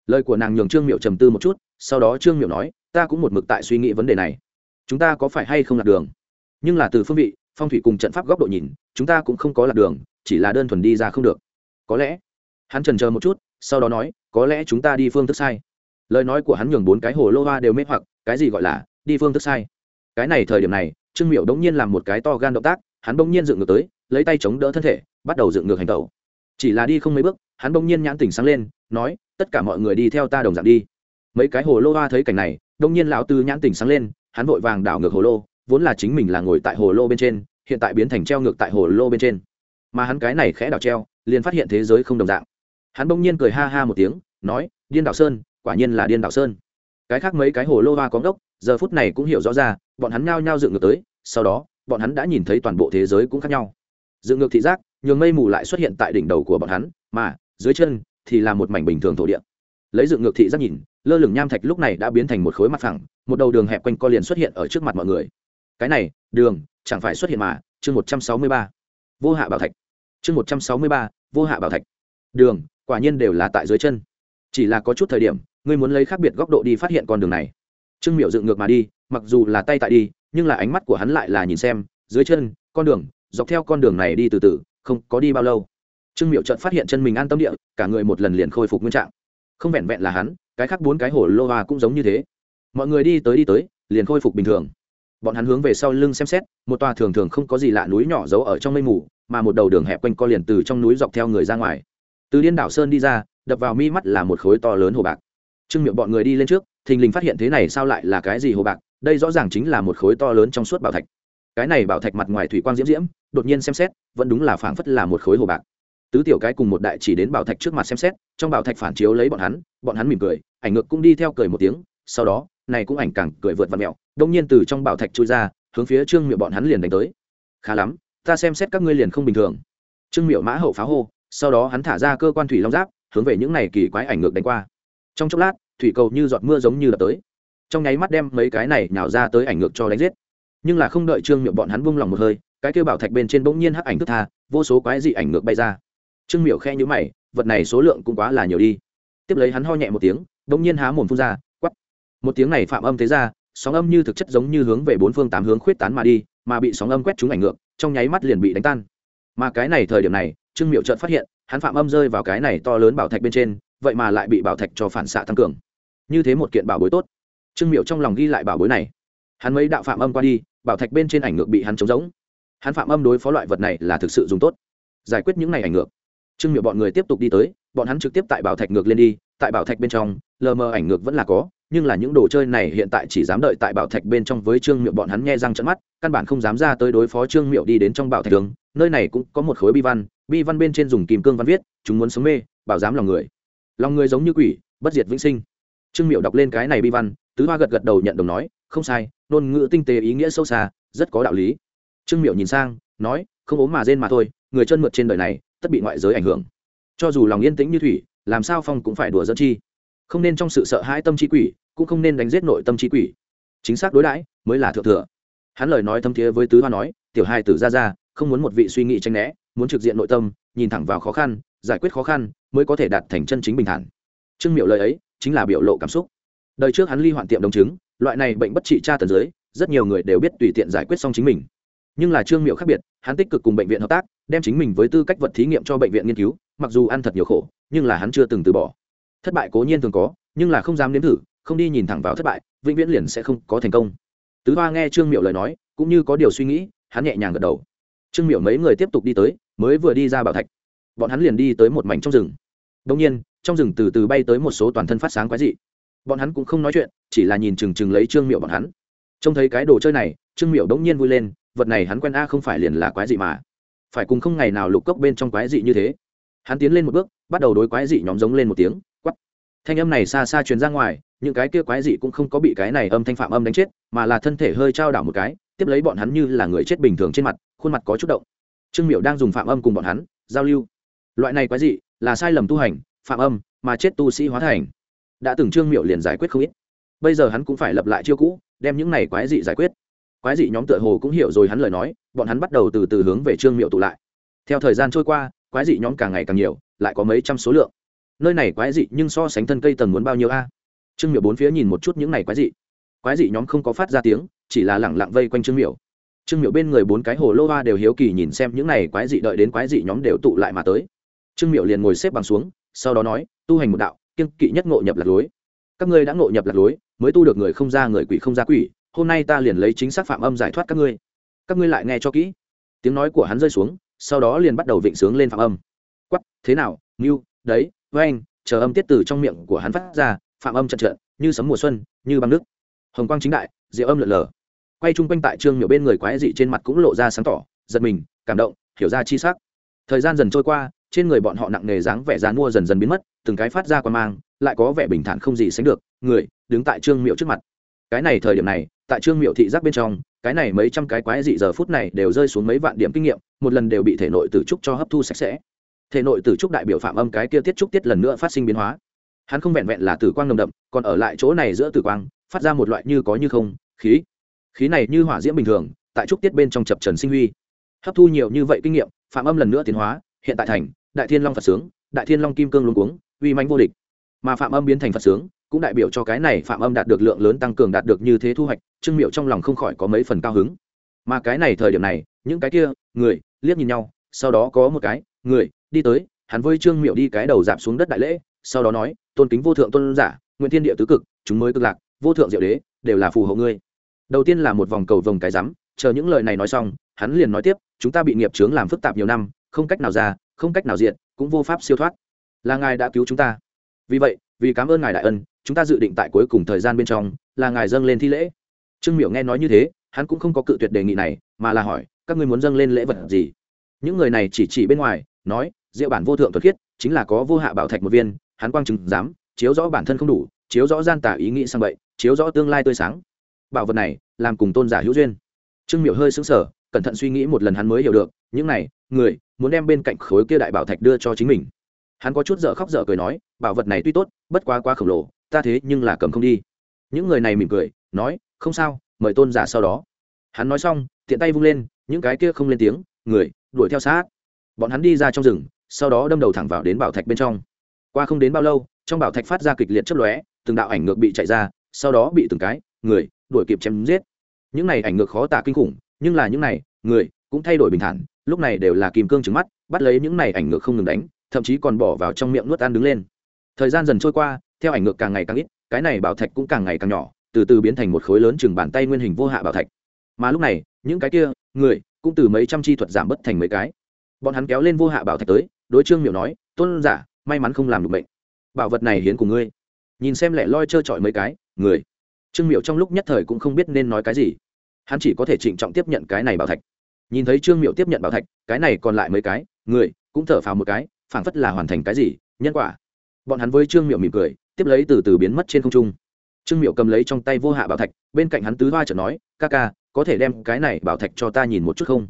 Lời của nàng nhường trương miệu trầm tư một chút, sau đó trương miệu nói, ta cũng một mực tại suy nghĩ vấn đề này. Chúng ta có phải hay không lạc đường? Nhưng là từ phương vị, phong thủy cùng trận pháp góc độ nhìn, chúng ta cũng không có lạc đường, chỉ là đơn thuần đi ra không được. Có lẽ, hắn trần chờ một chút, sau đó nói, có lẽ chúng ta đi phương thức sai. Lời nói của hắn nhường bốn cái hồ lô hoa đều mê hoặc, cái gì gọi là, đi phương thức sai. Cái này thời điểm này, trương miệu đống nhiên làm một cái to gan động tác hắn bỗng nhiên dựng ngược tới, lấy tay chống đỡ thân thể, bắt đầu dựng ngược hành tẩu. Chỉ là đi không mấy bước, hắn bỗng nhiên nhãn tỉnh sáng lên, nói, tất cả mọi người đi theo ta đồng dạng đi. Mấy cái hồ lô hoa thấy cảnh này đông nhiên lão tư nhãn tỉnh sáng lên, hắn vội vàng đảo ngược hồ lô, vốn là chính mình là ngồi tại hồ lô bên trên, hiện tại biến thành treo ngược tại hồ lô bên trên. Mà hắn cái này khẽ đảo treo, liền phát hiện thế giới không đồng dạng. Hắn bỗng nhiên cười ha ha một tiếng, nói, điên đảo sơn, quả nhiên là điên đảo sơn. Cái khác mấy cái hồ lô hoa có ngốc giờ phút này cũng hiểu rõ ra, bọn hắn nhao nhao dựng ngược tới, sau đó bọn hắn đã nhìn thấy toàn bộ thế giới cũng khác nhau. Dựng ngược thị giác, nhường mây mù lại xuất hiện tại đỉnh đầu của bọn hắn, mà dưới chân thì là một mảnh bình thường thổ địa. Lấy dựng ngược thị giác nhìn, lơ lửng nham thạch lúc này đã biến thành một khối mặt phẳng, một đầu đường hẹp quanh co liền xuất hiện ở trước mặt mọi người. Cái này, đường, chẳng phải xuất hiện mà, chương một trăm sáu mươi ba, vô hạ bảo thạch. Chương một trăm sáu mươi ba, vô hạ bảo thạch. Đường, quả nhiên đều là tại dưới chân. Chỉ là có chút thời điểm, ngươi muốn lấy khác biệt góc độ đi phát hiện con đường này. Trương miệu dựng ngược mà đi, mặc dù là tay tại đi nhưng là ánh mắt của hắn lại là nhìn xem, dưới chân, con đường, dọc theo con đường này đi từ từ, không có đi bao lâu. Trương miệu trợt phát hiện chân mình an tâm địa, cả người một lần liền khôi phục nguyên trạng. Không vẹn vẹn là hắn, cái khác bốn cái hồ lô hoa cũng giống như thế. Mọi người đi tới đi tới, liền khôi phục bình thường. Bọn hắn hướng về sau lưng xem xét, một tòa thường thường không có gì lạ núi nhỏ giấu ở trong mây mù, mà một đầu đường hẹp quanh co liền từ trong núi dọc theo người ra ngoài. Từ điên đảo sơn đi ra, đập vào mi mắt là một khối to lớn hồ bạc. Trương miệu bọn người đi lên trước, thình lình phát hiện thế này sao lại là cái gì hồ bạc? Đây rõ ràng chính là một khối to lớn trong suốt bảo thạch. Cái này bảo thạch mặt ngoài thủy quang diễm diễm, đột nhiên xem xét, vẫn đúng là phảng phất là một khối hồ bạc. Tứ tiểu cái cùng một đại chỉ đến bảo thạch trước mặt xem xét, trong bảo thạch phản chiếu lấy bọn hắn bọn hắn mỉm cười, ảnh ngược cũng đi theo cười một tiếng, sau đó, này cũng ảnh càng cười vượt và mẹo, đông nhiên từ trong bảo thạch chui ra, hướng phía trương miệu bọn hắn liền đánh tới. Khá lắm, ta xem xét các ngươi liền không bình thường. Trương miệu mã hậu phá hô, sau đó hắn thả ra cơ quan thủy long giáp, hướng về những này kỳ quái ảnh ngược đánh qua. Trong chốc lát, thủy cầu như giọt mưa giống như đập tới trong nháy mắt đem mấy cái này nhào ra tới ảnh ngược cho đánh giết. Nhưng là không đợi trương miệu bọn hắn vung lòng một hơi, cái kêu bảo thạch bên trên bỗng nhiên hắc ảnh thức tha, vô số quái dị ảnh ngược bay ra. Trương miệu khe nhữ mày, vật này số lượng cũng quá là nhiều đi. Tiếp lấy hắn ho nhẹ một tiếng, bỗng nhiên há mồm phun ra quắp một tiếng này phạm âm thế ra, sóng âm như thực chất giống như hướng về bốn phương tám hướng khuyết tán mà đi, mà bị sóng âm quét trúng ảnh ngược, trong nháy mắt liền bị đánh tan. Mà cái này thời điểm này, trương miệu trợt phát hiện, hắn phạm âm rơi vào cái này to lớn bảo thạch bên trên, vậy mà lại bị bảo thạch cho phản xạ tăng cường. Như thế một kiện bảo bối tốt trương miệu trong lòng ghi lại bảo bối này. Hắn mấy đạo phạm âm qua đi, bảo thạch bên trên ảnh ngược bị hắn chống giống. Hắn phạm âm đối phó loại vật này là thực sự dùng tốt. Giải quyết những này ảnh ngược. Trương miệu bọn người tiếp tục đi tới, bọn hắn trực tiếp tại bảo thạch ngược lên đi, tại bảo thạch bên trong, lờ mờ ảnh ngược vẫn là có, nhưng là những đồ chơi này hiện tại chỉ dám đợi tại bảo thạch bên trong với trương miệu bọn hắn nghe răng trận mắt, căn bản không dám ra tới đối phó trương miệu đi đến trong bảo thạch đường. Nơi này cũng có một khối bi văn bi văn bên trên dùng kìm cương văn viết, chúng muốn sống mê, bảo dám lòng người. Lòng người giống như quỷ, bất diệt vĩnh sinh. Trương miệu đọc lên cái này bi văn tứ hoa gật gật đầu nhận đồng nói, không sai, ngôn ngữ tinh tế ý nghĩa sâu xa, rất có đạo lý. Trương miệu nhìn sang, nói, không ốm mà rên mà thôi, người chân mượt trên đời này, tất bị ngoại giới ảnh hưởng. Cho dù lòng yên tĩnh như thủy, làm sao phong cũng phải đùa dẫn chi. Không nên trong sự sợ hãi tâm trí quỷ, cũng không nên đánh giết nội tâm trí quỷ. Chính xác đối đãi, mới là thượng thừa. Hắn lời nói thâm thiế với tứ hoa nói, tiểu hai tử ra ra, không muốn một vị suy nghĩ tranh né, muốn trực diện nội tâm, nhìn thẳng vào khó khăn, giải quyết khó khăn, mới có thể đạt thành chân chính bình thản. Trương miệu lời ấy, chính là biểu lộ cảm xúc đời trước hắn ly hoạn tiệm đồng chứng loại này bệnh bất trị tra tấn dưới rất nhiều người đều biết tùy tiện giải quyết xong chính mình. Nhưng là trương miệu khác biệt, hắn tích cực cùng bệnh viện hợp tác, đem chính mình với tư cách vật thí nghiệm cho bệnh viện nghiên cứu, mặc dù ăn thật nhiều khổ, nhưng là hắn chưa từng từ bỏ. Thất bại cố nhiên thường có, nhưng là không dám nếm thử, không đi nhìn thẳng vào thất bại, vĩnh viễn liền sẽ không có thành công. Tứ hoa nghe trương miệu lời nói, cũng như có điều suy nghĩ, hắn nhẹ nhàng gật đầu. Trương miệu mấy người tiếp tục đi tới, mới vừa đi ra bảo thạch. Bọn hắn liền đi tới một mảnh trong rừng. Đông nhiên, trong rừng từ từ bay tới một số toàn thân phát sáng quái dị bọn hắn cũng không nói chuyện, chỉ là nhìn chừng chừng lấy trương miệu bọn hắn. Trông thấy cái đồ chơi này, trương miệu đống nhiên vui lên, vật này hắn quen a không phải liền là quái dị mà. Phải cùng không ngày nào lục cốc bên trong quái dị như thế. Hắn tiến lên một bước, bắt đầu đối quái dị nhóm giống lên một tiếng quắp thanh âm này xa xa truyền ra ngoài, những cái kia quái dị cũng không có bị cái này âm thanh phạm âm đánh chết, mà là thân thể hơi trao đảo một cái, tiếp lấy bọn hắn như là người chết bình thường trên mặt, khuôn mặt có chút động. Trương miệu đang dùng phạm âm cùng bọn hắn giao lưu. Loại này quái dị là sai lầm tu hành, phạm âm, mà chết tu sĩ hóa thành đã từng trương miệu liền giải quyết không ít. Bây giờ hắn cũng phải lập lại chiêu cũ, đem những này quái dị giải quyết. Quái dị nhóm tựa hồ cũng hiểu rồi hắn lời nói, bọn hắn bắt đầu từ từ hướng về trương miệu tụ lại. Theo thời gian trôi qua, quái dị nhóm càng ngày càng nhiều, lại có mấy trăm số lượng. Nơi này quái dị nhưng so sánh thân cây tầng muốn bao nhiêu a? Trương miệu bốn phía nhìn một chút những này quái dị. Quái dị nhóm không có phát ra tiếng, chỉ là lẳng lặng vây quanh trương miệu trương miệu bên người bốn cái hồ lô hoa đều hiếu kỳ nhìn xem những này quái dị đợi đến quái dị nhóm đều tụ lại mà tới. Trương miệu liền ngồi xếp bằng xuống, sau đó nói, tu hành một đạo kiên kỵ nhất ngộ nhập lạc lối. Các ngươi đã ngộ nhập lạc lối, mới tu được người không ra người quỷ không ra quỷ, hôm nay ta liền lấy chính xác phạm âm giải thoát các ngươi. Các ngươi lại nghe cho kỹ. Tiếng nói của hắn rơi xuống, sau đó liền bắt đầu vịnh sướng lên phạm âm. Quắp thế nào? Ngưu, đấy với anh chờ âm tiết từ trong miệng của hắn phát ra, phạm âm trận trận như sấm mùa xuân, như băng nước. Hồng quang chính đại, diệu âm lượn lờ. Quay chung quanh tại trương miệu bên người quái dị trên mặt cũng lộ ra sáng tỏ, giật mình, cảm động, hiểu ra chi sắc. Thời gian dần trôi qua trên người bọn họ nặng nề dáng vẻ dàn mua dần dần biến mất, từng cái phát ra qua mang, lại có vẻ bình thản không gì sánh được, người, đứng tại trương miệu trước mặt. Cái này thời điểm này, tại trương miệu thị giác bên trong, cái này mấy trăm cái quái dị giờ phút này đều rơi xuống mấy vạn điểm kinh nghiệm, một lần đều bị thể nội tử trúc cho hấp thu sạch sẽ. Thể nội tử trúc đại biểu phạm âm cái kia tiết trúc tiết lần nữa phát sinh biến hóa. Hắn không vẹn vẹn là tử quang nồng đậm, còn ở lại chỗ này giữa tử quang, phát ra một loại như có như không, khí. Khí này như hỏa diễm bình thường, tại trúc tiết bên trong chập trần sinh huy. Hấp thu nhiều như vậy kinh nghiệm, phạm âm lần nữa tiến hóa, hiện tại thành đại thiên long phật sướng, đại thiên long kim cương luôn cuống, uy manh vô địch. Mà phạm âm biến thành phật sướng, cũng đại biểu cho cái này phạm âm đạt được lượng lớn tăng cường đạt được như thế thu hoạch, trương miệu trong lòng không khỏi có mấy phần cao hứng. Mà cái này thời điểm này, những cái kia, người, liếc nhìn nhau, sau đó có một cái, người, đi tới, hắn với trương miệu đi cái đầu dạp xuống đất đại lễ, sau đó nói, tôn kính vô thượng tôn giả, nguyện thiên địa tứ cực, chúng mới cực lạc, vô thượng diệu đế, đều là phù hộ ngươi. Đầu tiên là một vòng cầu vồng cái rắm, chờ những lời này nói xong, hắn liền nói tiếp, chúng ta bị nghiệp chướng làm phức tạp nhiều năm, không cách nào ra không cách nào diện cũng vô pháp siêu thoát. Là ngài đã cứu chúng ta. Vì vậy, vì cảm ơn ngài đại ân, chúng ta dự định tại cuối cùng thời gian bên trong, là ngài dâng lên thi lễ. Trương miểu nghe nói như thế, hắn cũng không có cự tuyệt đề nghị này, mà là hỏi, các ngươi muốn dâng lên lễ vật gì? Những người này chỉ chỉ bên ngoài, nói, diệu bản vô thượng thuật khiết, chính là có vô hạ bảo thạch một viên, hắn quang chứng dám chiếu rõ bản thân không đủ, chiếu rõ gian tả ý nghĩ sang bậy, chiếu rõ tương lai tươi sáng. Bảo vật này, làm cùng tôn giả hữu duyên. Trương miểu hơi xứng sở cẩn thận suy nghĩ một lần hắn mới hiểu được những này, người, muốn đem bên cạnh khối kia đại bảo thạch đưa cho chính mình. Hắn có chút dở khóc dở cười nói, bảo vật này tuy tốt, bất quá quá khổng lồ, ta thế nhưng là cầm không đi. Những người này mỉm cười, nói, không sao, mời tôn giả sau đó. Hắn nói xong, tiện tay vung lên, những cái kia không lên tiếng, người, đuổi theo sát. Bọn hắn đi ra trong rừng, sau đó đâm đầu thẳng vào đến bảo thạch bên trong. Qua không đến bao lâu, trong bảo thạch phát ra kịch liệt chấp lóe, từng đạo ảnh ngược bị chạy ra, sau đó bị từng cái, người, đuổi kịp chém giết. Những này ảnh ngược khó tả kinh khủng, nhưng là những này, người, cũng thay đổi bình thản lúc này đều là kìm cương trứng mắt, bắt lấy những này ảnh ngược không ngừng đánh, thậm chí còn bỏ vào trong miệng nuốt ăn đứng lên. Thời gian dần trôi qua, theo ảnh ngược càng ngày càng ít, cái này bảo thạch cũng càng ngày càng nhỏ, từ từ biến thành một khối lớn chừng bàn tay nguyên hình vô hạ bảo thạch. Mà lúc này, những cái kia, người, cũng từ mấy trăm chi thuật giảm bớt thành mấy cái. Bọn hắn kéo lên vô hạ bảo thạch tới, đối trương miệu nói, tôn giả, may mắn không làm được bệnh. Bảo vật này hiến của ngươi. Nhìn xem lẻ loi trơ trọi mấy cái, người. Trương miệu trong lúc nhất thời cũng không biết nên nói cái gì. Hắn chỉ có thể trịnh trọng tiếp nhận cái này bảo thạch nhìn thấy trương miệu tiếp nhận bảo thạch, cái này còn lại mấy cái, người cũng thở phào một cái, phảng phất là hoàn thành cái gì, nhân quả. Bọn hắn với trương miệu mỉm cười, tiếp lấy từ từ biến mất trên không trung. Trương miệu cầm lấy trong tay vô hạ bảo thạch, bên cạnh hắn tứ hoa chợt nói, ca ca, có thể đem cái này bảo thạch cho ta nhìn một chút không?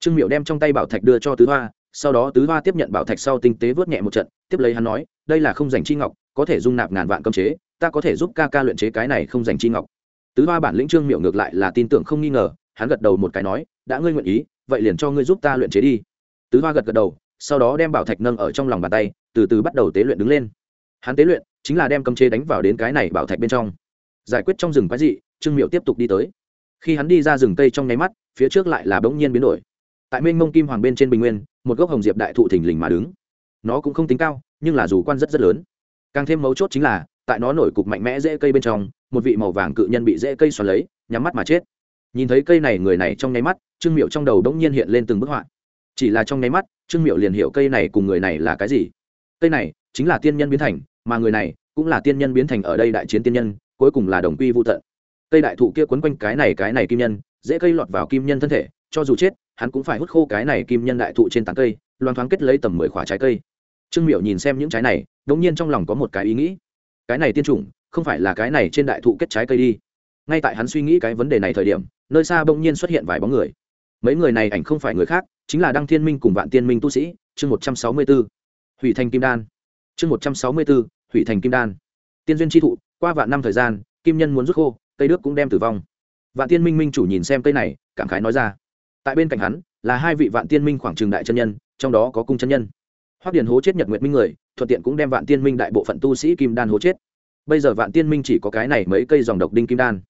Trương miệu đem trong tay bảo thạch đưa cho tứ hoa, sau đó tứ hoa tiếp nhận bảo thạch sau tinh tế vớt nhẹ một trận, tiếp lấy hắn nói, đây là không dành chi ngọc, có thể dung nạp ngàn vạn cơm chế, ta có thể giúp ca ca luyện chế cái này không dành chi ngọc. Tứ hoa bản lĩnh trương miệu ngược lại là tin tưởng không nghi ngờ hắn gật đầu một cái nói, đã ngươi nguyện ý, vậy liền cho ngươi giúp ta luyện chế đi. Tứ hoa gật gật đầu, sau đó đem bảo thạch nâng ở trong lòng bàn tay, từ từ bắt đầu tế luyện đứng lên. Hắn tế luyện chính là đem cấm chế đánh vào đến cái này bảo thạch bên trong. Giải quyết trong rừng quái dị, trương miệu tiếp tục đi tới. Khi hắn đi ra rừng cây trong nháy mắt, phía trước lại là bỗng nhiên biến đổi. Tại mênh mông kim hoàng bên trên bình nguyên, một gốc hồng diệp đại thụ thình lình mà đứng. Nó cũng không tính cao, nhưng là dù quan rất rất lớn. Càng thêm mấu chốt chính là, tại nó nổi cục mạnh mẽ dễ cây bên trong, một vị màu vàng cự nhân bị dễ cây xoắn lấy, nhắm mắt mà chết nhìn thấy cây này người này trong nháy mắt, trương miệu trong đầu đống nhiên hiện lên từng bức họa. Chỉ là trong nháy mắt, trương miệu liền hiểu cây này cùng người này là cái gì. Cây này chính là tiên nhân biến thành, mà người này cũng là tiên nhân biến thành ở đây đại chiến tiên nhân, cuối cùng là đồng quy vô tận. Cây đại thụ kia quấn quanh cái này cái này kim nhân, dễ cây lọt vào kim nhân thân thể, cho dù chết, hắn cũng phải hút khô cái này kim nhân đại thụ trên tán cây loan thoáng kết lấy tầm mười khỏa trái cây. Trương miệu nhìn xem những trái này, đống nhiên trong lòng có một cái ý nghĩ. Cái này tiên chủng, không phải là cái này trên đại thụ kết trái cây đi. Ngay tại hắn suy nghĩ cái vấn đề này thời điểm nơi xa bỗng nhiên xuất hiện vài bóng người. Mấy người này ảnh không phải người khác, chính là đăng thiên minh cùng vạn tiên minh tu sĩ, chương một trăm sáu mươi b ố hủy thành kim đan. Chương một trăm sáu mươi b ố hủy thành kim đan. Tiên duyên tri thụ, qua vạn năm thời gian, kim nhân muốn rút khô, cây đức cũng đem tử vong. Vạn tiên minh minh chủ nhìn xem cây này, cảm khái nói ra. Tại bên cạnh hắn, là hai vị vạn tiên minh khoảng trường đại chân nhân, trong đó có cung chân nhân. Hoắc điền hố chết nhật nguyệt minh người, thuận tiện cũng đem vạn tiên minh đại bộ phận tu sĩ kim đan hố chết. Bây giờ vạn tiên minh chỉ có cái này mấy cây dòng độc đinh kim đan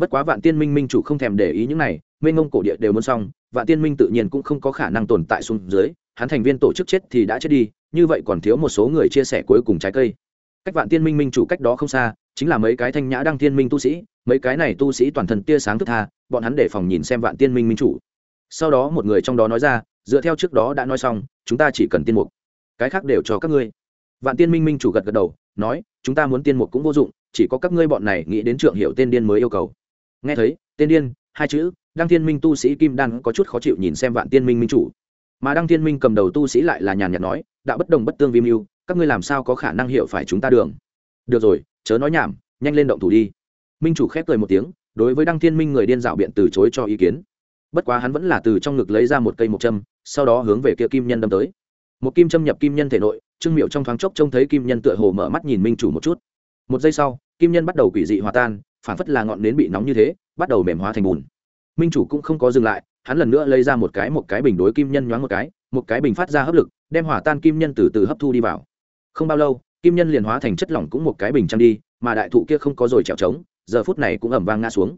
bất quá vạn tiên minh minh chủ không thèm để ý những này mênh ngông cổ địa đều muốn xong, vạn tiên minh tự nhiên cũng không có khả năng tồn tại xuống dưới, hắn thành viên tổ chức chết thì đã chết đi, như vậy còn thiếu một số người chia sẻ cuối cùng trái cây. Cách vạn tiên minh minh chủ cách đó không xa, chính là mấy cái thanh nhã đăng tiên minh tu sĩ, mấy cái này tu sĩ toàn thân tia sáng thức tha, bọn hắn để phòng nhìn xem vạn tiên minh minh chủ. Sau đó một người trong đó nói ra, dựa theo trước đó đã nói xong, chúng ta chỉ cần tiên mục. Cái khác đều cho các ngươi. Vạn tiên minh minh chủ gật gật đầu, nói, chúng ta muốn tiên mục cũng vô dụng, chỉ có các ngươi bọn này nghĩ đến trượng hiệu tên điên mới yêu cầu nghe thấy, tên điên, hai chữ, đăng thiên minh tu sĩ kim đan có chút khó chịu nhìn xem vạn tiên minh minh chủ. Mà đăng thiên minh cầm đầu tu sĩ lại là nhàn nhạt nói đã bất đồng bất tương vi mưu, các ngươi làm sao có khả năng hiểu phải chúng ta đường? Được rồi, chớ nói nhảm, nhanh lên động thủ đi. Minh chủ khép cười một tiếng, đối với đăng thiên minh người điên dạo biện từ chối cho ý kiến. Bất quá hắn vẫn là từ trong ngực lấy ra một cây một châm, sau đó hướng về kia kim nhân đâm tới. Một kim châm nhập kim nhân thể nội, trương miệu trong thoáng chốc trông thấy kim nhân tựa hồ mở mắt nhìn minh chủ một chút. Một giây sau, kim nhân bắt đầu quỷ dị hòa tan phản phất là ngọn nến bị nóng như thế, bắt đầu mềm hóa thành bùn. Minh chủ cũng không có dừng lại, hắn lần nữa lấy ra một cái một cái bình đối kim nhân nhoáng một cái một cái bình phát ra hấp lực, đem hỏa tan kim nhân từ từ hấp thu đi vào. Không bao lâu, kim nhân liền hóa thành chất lỏng cũng một cái bình trăng đi, mà đại thụ kia không có rồi trèo trống, giờ phút này cũng ẩm vang ngã xuống.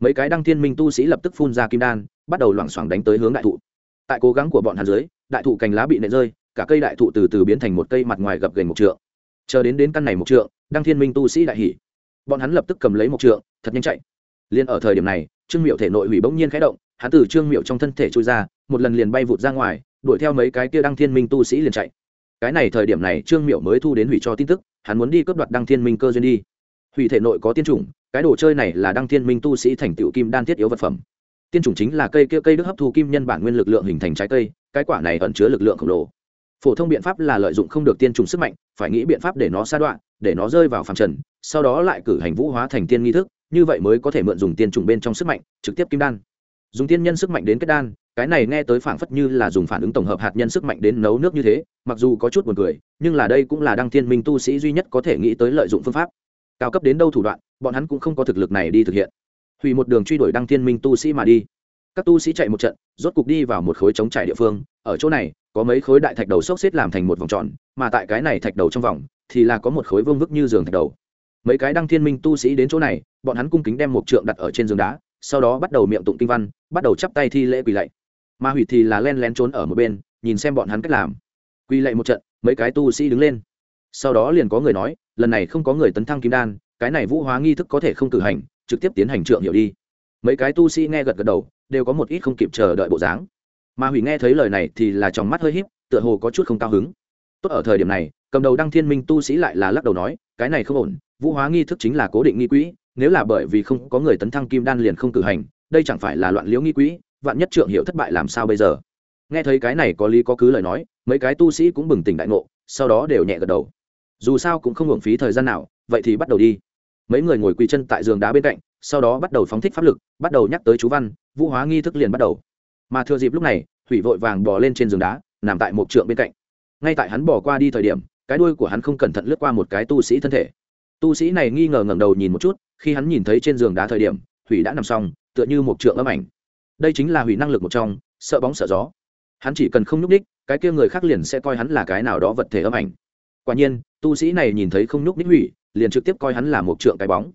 Mấy cái đăng thiên minh tu sĩ lập tức phun ra kim đan, bắt đầu loảng xoảng đánh tới hướng đại thụ. Tại cố gắng của bọn hàn dưới, đại thụ cành lá bị nệ rơi, cả cây đại thụ từ từ biến thành một cây mặt ngoài gập gành một trượng. Chờ đến đến căn này một trượng, đăng thiên minh tu sĩ đại hỉ bọn hắn lập tức cầm lấy một trượng, thật nhanh chạy. Liền ở thời điểm này, trương miệu thể nội hủy bỗng nhiên khẽ động, hắn từ trương miệu trong thân thể trôi ra, một lần liền bay vụt ra ngoài, đuổi theo mấy cái kia đăng thiên minh tu sĩ liền chạy. Cái này thời điểm này, trương miệu mới thu đến hủy cho tin tức, hắn muốn đi cướp đoạt đăng thiên minh cơ duyên đi. Hủy thể nội có tiên chủng, cái đồ chơi này là đăng thiên minh tu sĩ thành tựu kim đan thiết yếu vật phẩm. Tiên chủng chính là cây kia cây đức hấp thu kim nhân bản nguyên lực lượng hình thành trái cây, cái quả này ẩn chứa lực lượng khổng lồ. Phổ thông biện pháp là lợi dụng không được tiên trùng sức mạnh, phải nghĩ biện pháp để nó sa đoạn để nó rơi vào phàm trần, sau đó lại cử hành vũ hóa thành tiên nghi thức, như vậy mới có thể mượn dùng tiên trùng bên trong sức mạnh, trực tiếp kim đan. Dùng tiên nhân sức mạnh đến kết đan, cái này nghe tới phảng phất như là dùng phản ứng tổng hợp hạt nhân sức mạnh đến nấu nước như thế, mặc dù có chút buồn cười, nhưng là đây cũng là đăng thiên minh tu sĩ duy nhất có thể nghĩ tới lợi dụng phương pháp. Cao cấp đến đâu thủ đoạn, bọn hắn cũng không có thực lực này đi thực hiện. Hủy một đường truy đuổi đăng thiên minh tu sĩ mà đi. Các tu sĩ chạy một trận, rốt cục đi vào một khối trống trải địa phương, ở chỗ này, có mấy khối đại thạch đầu xốc xếp làm thành một vòng tròn, mà tại cái này thạch đầu trong vòng thì là có một khối vương vức như giường thạch đầu. Mấy cái đăng thiên minh tu sĩ đến chỗ này, bọn hắn cung kính đem một trượng đặt ở trên giường đá, sau đó bắt đầu miệng tụng kinh văn, bắt đầu chắp tay thi lễ quỳ lạy. Ma hủy thì là len lén trốn ở một bên, nhìn xem bọn hắn cách làm. Quỳ lạy một trận, mấy cái tu sĩ đứng lên. Sau đó liền có người nói, lần này không có người tấn thăng kim đan, cái này vũ hóa nghi thức có thể không cử hành, trực tiếp tiến hành trượng hiệu đi. Mấy cái tu sĩ nghe gật gật đầu, đều có một ít không kịp chờ đợi bộ dáng. Mà hủy nghe thấy lời này thì là trong mắt hơi híp, tựa hồ có chút không cao hứng. Tốt ở thời điểm này cầm đầu đăng thiên minh tu sĩ lại là lắc đầu nói, cái này không ổn, vũ hóa nghi thức chính là cố định nghi quỹ, nếu là bởi vì không có người tấn thăng kim đan liền không cử hành, đây chẳng phải là loạn liễu nghi quỹ, vạn nhất trượng hiệu thất bại làm sao bây giờ? Nghe thấy cái này có lý có cứ lời nói, mấy cái tu sĩ cũng bừng tỉnh đại ngộ, sau đó đều nhẹ gật đầu. Dù sao cũng không hưởng phí thời gian nào, vậy thì bắt đầu đi. Mấy người ngồi quỳ chân tại giường đá bên cạnh, sau đó bắt đầu phóng thích pháp lực, bắt đầu nhắc tới chú văn, vũ hóa nghi thức liền bắt đầu. Mà thừa dịp lúc này thủy vội vàng bò lên trên giường đá, nằm tại một trượng bên cạnh. Ngay tại hắn bỏ qua đi thời điểm cái đuôi của hắn không cẩn thận lướt qua một cái tu sĩ thân thể. Tu sĩ này nghi ngờ ngẩng đầu nhìn một chút, khi hắn nhìn thấy trên giường đá thời điểm, hủy đã nằm xong, tựa như một trượng âm ảnh. Đây chính là hủy năng lực một trong, sợ bóng sợ gió. Hắn chỉ cần không nhúc ních cái kia người khác liền sẽ coi hắn là cái nào đó vật thể âm ảnh. Quả nhiên, tu sĩ này nhìn thấy không nhúc ních hủy, liền trực tiếp coi hắn là một trượng cái bóng.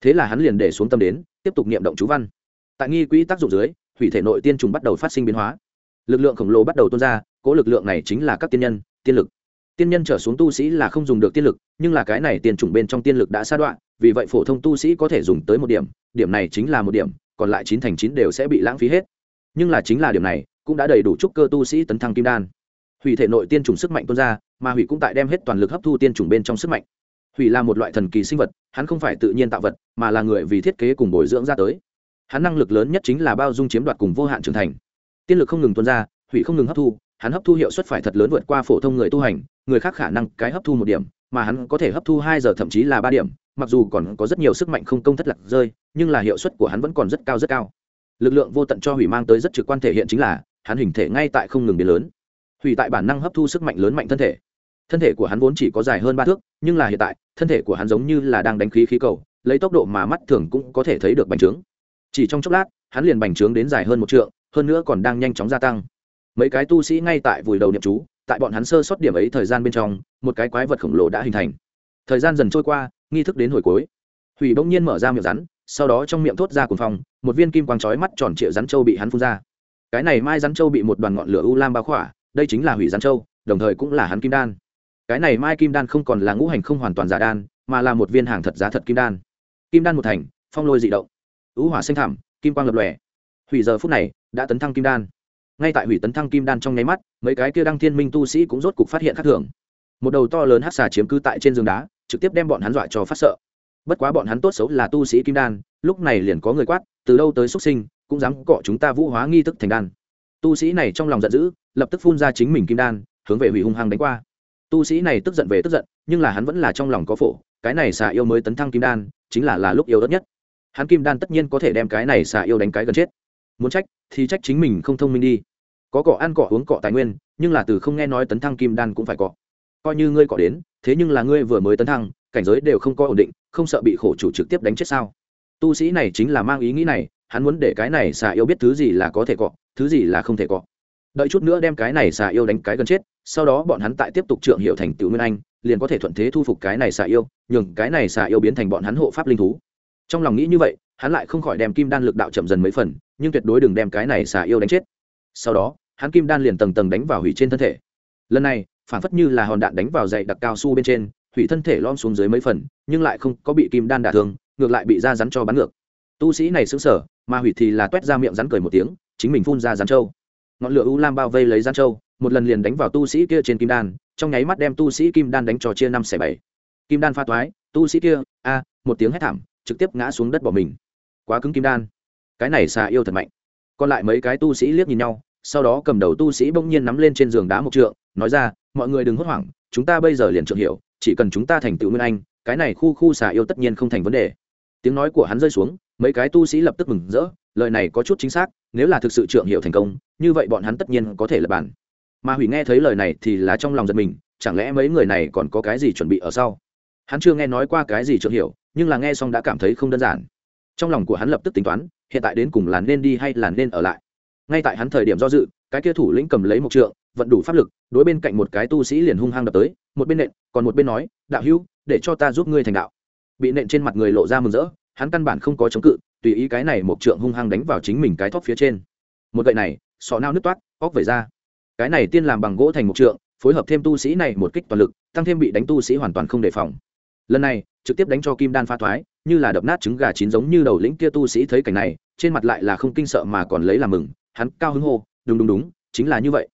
Thế là hắn liền để xuống tâm đến, tiếp tục niệm động chú văn. Tại nghi quỹ tác dụng dưới, hủy thể nội tiên trùng bắt đầu phát sinh biến hóa. Lực lượng khổng lồ bắt đầu tuôn ra, cố lực lượng này chính là các tiên nhân, tiên lực tiên nhân trở xuống tu sĩ là không dùng được tiên lực, nhưng là cái này tiên trùng bên trong tiên lực đã sa đoạn, vì vậy phổ thông tu sĩ có thể dùng tới một điểm điểm này chính là một điểm, còn lại chín thành chín đều sẽ bị lãng phí hết. Nhưng là chính là điểm này, cũng đã đầy đủ chúc cơ tu sĩ tấn thăng kim đan. Hủy thể nội tiên trùng sức mạnh tuôn ra, mà hủy cũng tại đem hết toàn lực hấp thu tiên trùng bên trong sức mạnh. Hủy là một loại thần kỳ sinh vật, hắn không phải tự nhiên tạo vật, mà là người vì thiết kế cùng bồi dưỡng ra tới. Hắn năng lực lớn nhất chính là bao dung chiếm đoạt cùng vô hạn trưởng thành. Tiên lực không ngừng tuôn ra, hủy không ngừng hấp thu hắn hấp thu hiệu suất phải thật lớn vượt qua phổ thông người tu hành, người khác khả năng cái hấp thu một điểm, mà hắn có thể hấp thu hai giờ thậm chí là ba điểm, mặc dù còn có rất nhiều sức mạnh không công thất lạc rơi, nhưng là hiệu suất của hắn vẫn còn rất cao rất cao. Lực lượng vô tận cho hủy mang tới rất trực quan thể hiện chính là, hắn hình thể ngay tại không ngừng biến lớn. Hủy tại bản năng hấp thu sức mạnh lớn mạnh thân thể. Thân thể của hắn vốn chỉ có dài hơn ba thước, nhưng là hiện tại, thân thể của hắn giống như là đang đánh khí khí cầu, lấy tốc độ mà mắt thường cũng có thể thấy được bành trướng. Chỉ trong chốc lát, hắn liền bành trướng đến dài hơn một trượng, hơn nữa còn đang nhanh chóng gia tăng mấy cái tu sĩ ngay tại vùi đầu niệm chú, tại bọn hắn sơ sót điểm ấy thời gian bên trong, một cái quái vật khổng lồ đã hình thành. Thời gian dần trôi qua, nghi thức đến hồi cuối. Hủy bỗng nhiên mở ra miệng rắn, sau đó trong miệng thốt ra cùng phong, một viên kim quang chói mắt tròn trịa rắn châu bị hắn phun ra. Cái này mai rắn châu bị một đoàn ngọn lửa u lam bao khỏa, đây chính là hủy rắn châu đồng thời cũng là hắn kim đan. Cái này mai kim đan không còn là ngũ hành không hoàn toàn giả đan, mà là một viên hàng thật giá thật kim đan. Kim đan một thành, phong lôi dị động. Ứ hỏa xanh thảm kim quang lập lòe. Hủy giờ phút này, đã tấn thăng kim đan ngay tại hủy tấn thăng kim đan trong nháy mắt, mấy cái kia đăng thiên minh tu sĩ cũng rốt cục phát hiện khác thường. Một đầu to lớn hát xà chiếm cư tại trên giường đá, trực tiếp đem bọn hắn dọa cho phát sợ. Bất quá bọn hắn tốt xấu là tu sĩ kim đan, lúc này liền có người quát, từ đâu tới xuất sinh, cũng dám cọ chúng ta vũ hóa nghi thức thành đan. Tu sĩ này trong lòng giận dữ, lập tức phun ra chính mình kim đan, hướng về hủy hung hăng đánh qua. Tu sĩ này tức giận về tức giận, nhưng là hắn vẫn là trong lòng có phổ, cái này xà yêu mới tấn thăng kim đan, chính là là lúc yêu đất nhất. Hắn kim đan tất nhiên có thể đem cái này xà yêu đánh cái gần chết. Muốn trách, thì trách chính mình không thông minh đi có cỏ ăn cỏ uống cỏ tài nguyên, nhưng là từ không nghe nói tấn thăng kim đan cũng phải cỏ coi như ngươi cỏ đến, thế nhưng là ngươi vừa mới tấn thăng, cảnh giới đều không có ổn định, không sợ bị khổ chủ trực tiếp đánh chết sao? Tu sĩ này chính là mang ý nghĩ này, hắn muốn để cái này xà yêu biết thứ gì là có thể cọ, thứ gì là không thể cọ. Đợi chút nữa đem cái này xà yêu đánh cái gần chết, sau đó bọn hắn tại tiếp tục trượng hiệu thành tựu nguyên anh, liền có thể thuận thế thu phục cái này xà yêu, nhường cái này xà yêu biến thành bọn hắn hộ pháp linh thú. Trong lòng nghĩ như vậy, hắn lại không khỏi đem kim đan lực đạo chậm dần mấy phần, nhưng tuyệt đối đừng đem cái này xà yêu đánh chết sau đó, hắn kim đan liền tầng tầng đánh vào hủy trên thân thể. Lần này, phản phất như là hòn đạn đánh vào dày đặc cao su bên trên, hủy thân thể lom xuống dưới mấy phần, nhưng lại không có bị kim đan đả thương, ngược lại bị da rắn cho bắn ngược. Tu sĩ này xứng sở mà hủy thì là t u é t ra miệng rắn cười một tiếng, chính mình phun ra rắn trâu. Ngọn lửa u lam bao vây lấy rắn trâu, một lần liền đánh vào tu sĩ kia trên kim đan, trong nháy mắt đem tu sĩ kim đan đánh trò chia năm xẻ bảy. Kim đan pha toái, tu sĩ kia, a, một tiếng hét thảm, trực tiếp ngã xuống đất bỏ mình. Quá cứng kim đan. Cái này xà yêu thật mạnh. Còn lại mấy cái tu sĩ liếc nhìn nhau sau đó cầm đầu tu sĩ bỗng nhiên nắm lên trên giường đá một trượng, nói ra, mọi người đừng hốt hoảng, chúng ta bây giờ liền trượng hiểu, chỉ cần chúng ta thành tựu nguyên anh, cái này khu khu xà yêu tất nhiên không thành vấn đề. Tiếng nói của hắn rơi xuống, mấy cái tu sĩ lập tức mừng rỡ, lời này có chút chính xác, nếu là thực sự trượng hiểu thành công, như vậy bọn hắn tất nhiên có thể lập bản. Mà hủy nghe thấy lời này thì là trong lòng giật mình, chẳng lẽ mấy người này còn có cái gì chuẩn bị ở sau? Hắn chưa nghe nói qua cái gì trượng hiểu, nhưng là nghe xong đã cảm thấy không đơn giản. Trong lòng của hắn lập tức tính toán, hiện tại đến cùng là nên đi hay là nên ở lại ngay tại hắn thời điểm do dự, cái kia thủ lĩnh cầm lấy một trượng, vận đủ pháp lực, đối bên cạnh một cái tu sĩ liền hung hăng đập tới, một bên nện, còn một bên nói, đạo hữu, để cho ta giúp ngươi thành đạo. Bị nện trên mặt người lộ ra mừng rỡ, hắn căn bản không có chống cự, tùy ý cái này một trượng hung hăng đánh vào chính mình cái thóp phía trên. Một gậy này, sọ nao nứt toát, óc về ra. Cái này tiên làm bằng gỗ thành một trượng, phối hợp thêm tu sĩ này một kích toàn lực, tăng thêm bị đánh tu sĩ hoàn toàn không đề phòng. Lần này, trực tiếp đánh cho kim đan pha thoái, như là đập nát trứng gà chín giống như đầu lĩnh kia tu sĩ thấy cảnh này, trên mặt lại là không kinh sợ mà còn lấy làm mừng hắn cao hứng hô, đúng đúng đúng, chính là như vậy.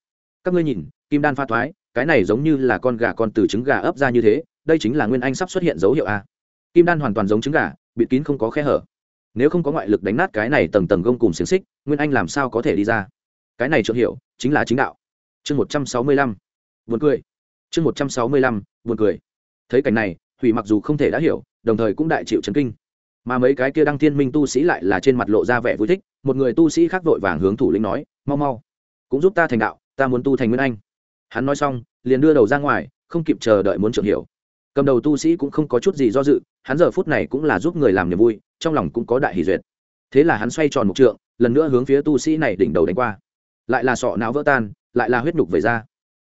Các ngươi nhìn, kim đan pha thoái, cái này giống như là con gà con từ trứng gà ấp ra như thế, đây chính là nguyên anh sắp xuất hiện dấu hiệu a. Kim đan hoàn toàn giống trứng gà, bịt kín không có khe hở. Nếu không có ngoại lực đánh nát cái này tầng tầng gông cùng xiềng xích, nguyên anh làm sao có thể đi ra? Cái này trượng hiệu chính là chính đạo. Chương một trăm sáu mươi lăm, buồn cười. Chương một trăm sáu mươi lăm, buồn cười. Thấy cảnh này, hủy mặc dù không thể đã hiểu, đồng thời cũng đại chịu chấn kinh mà mấy cái kia đăng thiên minh tu sĩ lại là trên mặt lộ ra vẻ vui thích, một người tu sĩ khác vội vàng hướng thủ lĩnh nói, mau mau, cũng giúp ta thành đạo, ta muốn tu thành nguyên anh. Hắn nói xong, liền đưa đầu ra ngoài, không kịp chờ đợi muốn trưởng hiểu cầm đầu tu sĩ cũng không có chút gì do dự, hắn giờ phút này cũng là giúp người làm niềm vui, trong lòng cũng có đại hỷ duyệt. Thế là hắn xoay tròn một trượng, lần nữa hướng phía tu sĩ này đỉnh đầu đánh qua. Lại là sọ não vỡ tan, lại là huyết nhục về ra.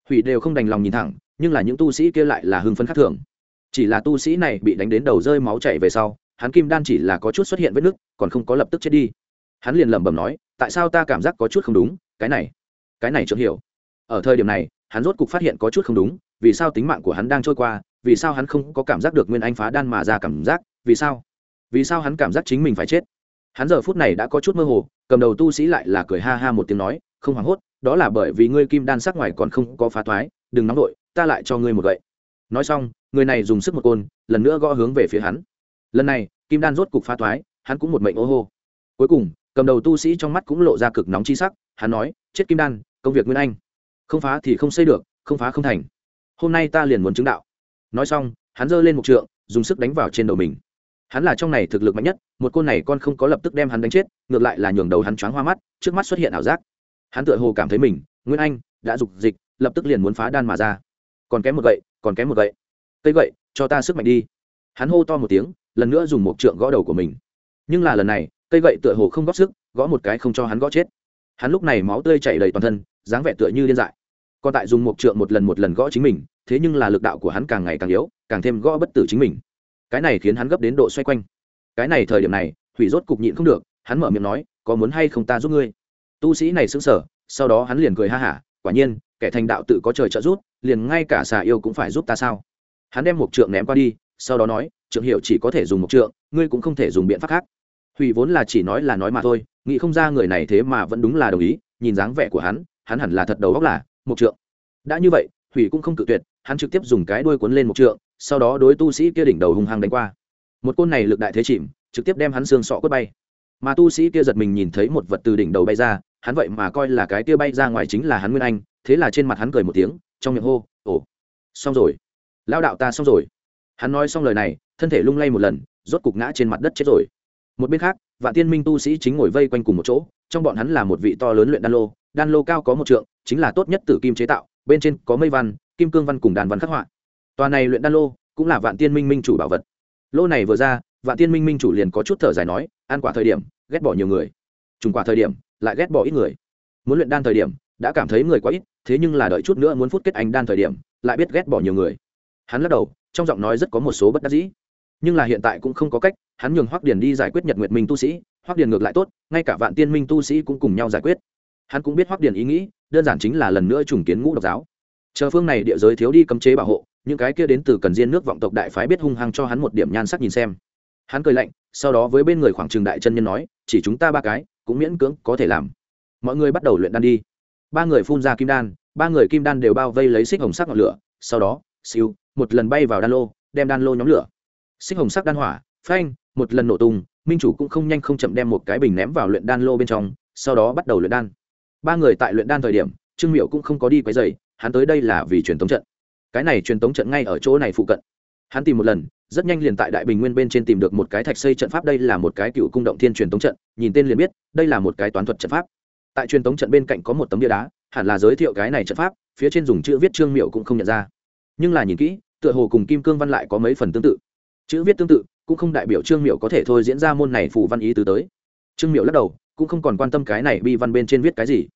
Hủy đều không đành lòng nhìn thẳng, nhưng là những tu sĩ kia lại là hưng phấn khác thường. Chỉ là tu sĩ này bị đánh đến đầu rơi máu chảy về sau hắn kim đan chỉ là có chút xuất hiện vết nứt, còn không có lập tức chết đi. Hắn liền lẩm bẩm nói, tại sao ta cảm giác có chút không đúng? Cái này cái này chưa hiểu. Ở thời điểm này, hắn rốt cục phát hiện có chút không đúng, vì sao tính mạng của hắn đang trôi qua, vì sao hắn không có cảm giác được nguyên anh phá đan mà ra cảm giác, vì sao vì sao hắn cảm giác chính mình phải chết? Hắn giờ phút này đã có chút mơ hồ, cầm đầu tu sĩ lại là cười ha ha một tiếng nói, không hoảng hốt, đó là bởi vì ngươi kim đan sắc ngoài còn không có phá thoái, đừng nóng đội ta lại cho ngươi một gậy. Nói xong, người này dùng sức một côn, lần nữa gõ hướng về phía hắn lần này, kim đan rốt cục phá thoái, hắn cũng một mệnh ô hô. Cuối cùng, cầm đầu tu sĩ trong mắt cũng lộ ra cực nóng chi sắc, hắn nói, chết kim đan, công việc nguyên anh. Không phá thì không xây được, không phá không thành. Hôm nay ta liền muốn chứng đạo. Nói xong, hắn giơ lên một trượng, dùng sức đánh vào trên đầu mình. Hắn là trong này thực lực mạnh nhất, một cô này con không có lập tức đem hắn đánh chết, ngược lại là nhường đầu hắn choáng hoa mắt, trước mắt xuất hiện ảo giác. Hắn tựa hồ cảm thấy mình, nguyên anh, đã dục dịch, lập tức liền muốn phá đan mà ra. Còn kém một gậy, còn kém một gậy. Cây gậy, cho ta sức mạnh đi. Hắn hô to một tiếng lần nữa dùng một trượng gõ đầu của mình. Nhưng là lần này, cây gậy tựa hồ không góp sức, gõ một cái không cho hắn gõ chết. Hắn lúc này máu tươi chảy đầy toàn thân, dáng vẻ tựa như điên dại. Còn tại dùng một trượng một lần một lần gõ chính mình, thế nhưng là lực đạo của hắn càng ngày càng yếu, càng thêm gõ bất tử chính mình. Cái này khiến hắn gấp đến độ xoay quanh. Cái này thời điểm này, hủy rốt cục nhịn không được, hắn mở miệng nói, có muốn hay không ta giúp ngươi? Tu sĩ này sững sờ, sau đó hắn liền cười ha hả, quả nhiên, kẻ thành đạo tự có trời trợ giúp, liền ngay cả xà yêu cũng phải giúp ta sao? Hắn đem một trượng ném qua đi, sau đó nói trượng hiệu chỉ có thể dùng một trượng, ngươi cũng không thể dùng biện pháp khác. Hủy vốn là chỉ nói là nói mà thôi, nghĩ không ra người này thế mà vẫn đúng là đồng ý, nhìn dáng vẻ của hắn hắn hẳn là thật đầu góc là một trượng. Đã như vậy, hủy cũng không cự tuyệt, hắn trực tiếp dùng cái đuôi cuốn lên một trượng, sau đó đối tu sĩ kia đỉnh đầu hung hăng đánh qua. Một côn này lực đại thế chìm, trực tiếp đem hắn xương sọ quất bay. Mà tu sĩ kia giật mình nhìn thấy một vật từ đỉnh đầu bay ra, hắn vậy mà coi là cái kia bay ra ngoài chính là hắn nguyên anh, thế là trên mặt hắn cười một tiếng, trong miệng hô, ồ, xong rồi. Lao đạo ta xong rồi. Hắn nói xong lời này thân thể lung lay một lần, rốt cục ngã trên mặt đất chết rồi. Một bên khác, vạn tiên minh tu sĩ chính ngồi vây quanh cùng một chỗ, trong bọn hắn là một vị to lớn luyện đan lô đan lô cao có một trượng, chính là tốt nhất tử kim chế tạo, bên trên có mây văn, kim cương văn cùng đàn văn khắc họa. Tòa này luyện đan lô cũng là vạn tiên minh minh chủ bảo vật. Lô này vừa ra, vạn tiên minh minh chủ liền có chút thở dài nói, ăn quả thời điểm, ghét bỏ nhiều người. Trùng quả thời điểm, lại ghét bỏ ít người. Muốn luyện đan thời điểm, đã cảm thấy người quá ít, thế nhưng là đợi chút nữa muốn phút kết anh đan thời điểm, lại biết ghét bỏ nhiều người. Hắn lắc đầu, trong giọng nói rất có một số bất đắc dĩ nhưng là hiện tại cũng không có cách, hắn nhường hoắc điền đi giải quyết nhật nguyệt minh tu sĩ, hoắc điền ngược lại tốt, ngay cả vạn tiên minh tu sĩ cũng cùng nhau giải quyết. Hắn cũng biết hoắc điền ý nghĩ, đơn giản chính là lần nữa trùng kiến ngũ độc giáo. Chờ phương này địa giới thiếu đi cấm chế bảo hộ, những cái kia đến từ cần diên nước vọng tộc đại phái biết hung hăng cho hắn một điểm nhan sắc nhìn xem. Hắn cười lạnh, sau đó với bên người khoảng trường đại chân nhân nói, chỉ chúng ta ba cái, cũng miễn cưỡng có thể làm. Mọi người bắt đầu luyện đan đi. Ba người phun ra kim đan, ba người kim đan đều bao vây lấy xích hồng sắc ngọn lửa, sau đó, siêu, một lần bay vào đan lô, đem đan lô nhóm lửa xích hồng sắc đan hỏa, phanh, một lần nổ tung, minh chủ cũng không nhanh không chậm đem một cái bình ném vào luyện đan lô bên trong, sau đó bắt đầu luyện đan. Ba người tại luyện đan thời điểm, trương miệu cũng không có đi quấy dày hắn tới đây là vì truyền tống trận. Cái này truyền tống trận ngay ở chỗ này phụ cận. Hắn tìm một lần, rất nhanh liền tại đại bình nguyên bên trên tìm được một cái thạch xây trận pháp, đây là một cái cựu cung động thiên truyền tống trận, nhìn tên liền biết, đây là một cái toán thuật trận pháp. Tại truyền tống trận bên cạnh có một tấm bia đá, hẳn là giới thiệu cái này trận pháp, phía trên dùng chữ viết trương miệu cũng không nhận ra. Nhưng là nhìn kỹ, tựa hồ cùng kim cương văn lại có mấy phần tương tự chữ viết tương tự, cũng không đại biểu trương miệu có thể thôi diễn ra môn này phù văn ý tứ tới. Trương miệu lắc đầu, cũng không còn quan tâm cái này bi văn bên trên viết cái gì.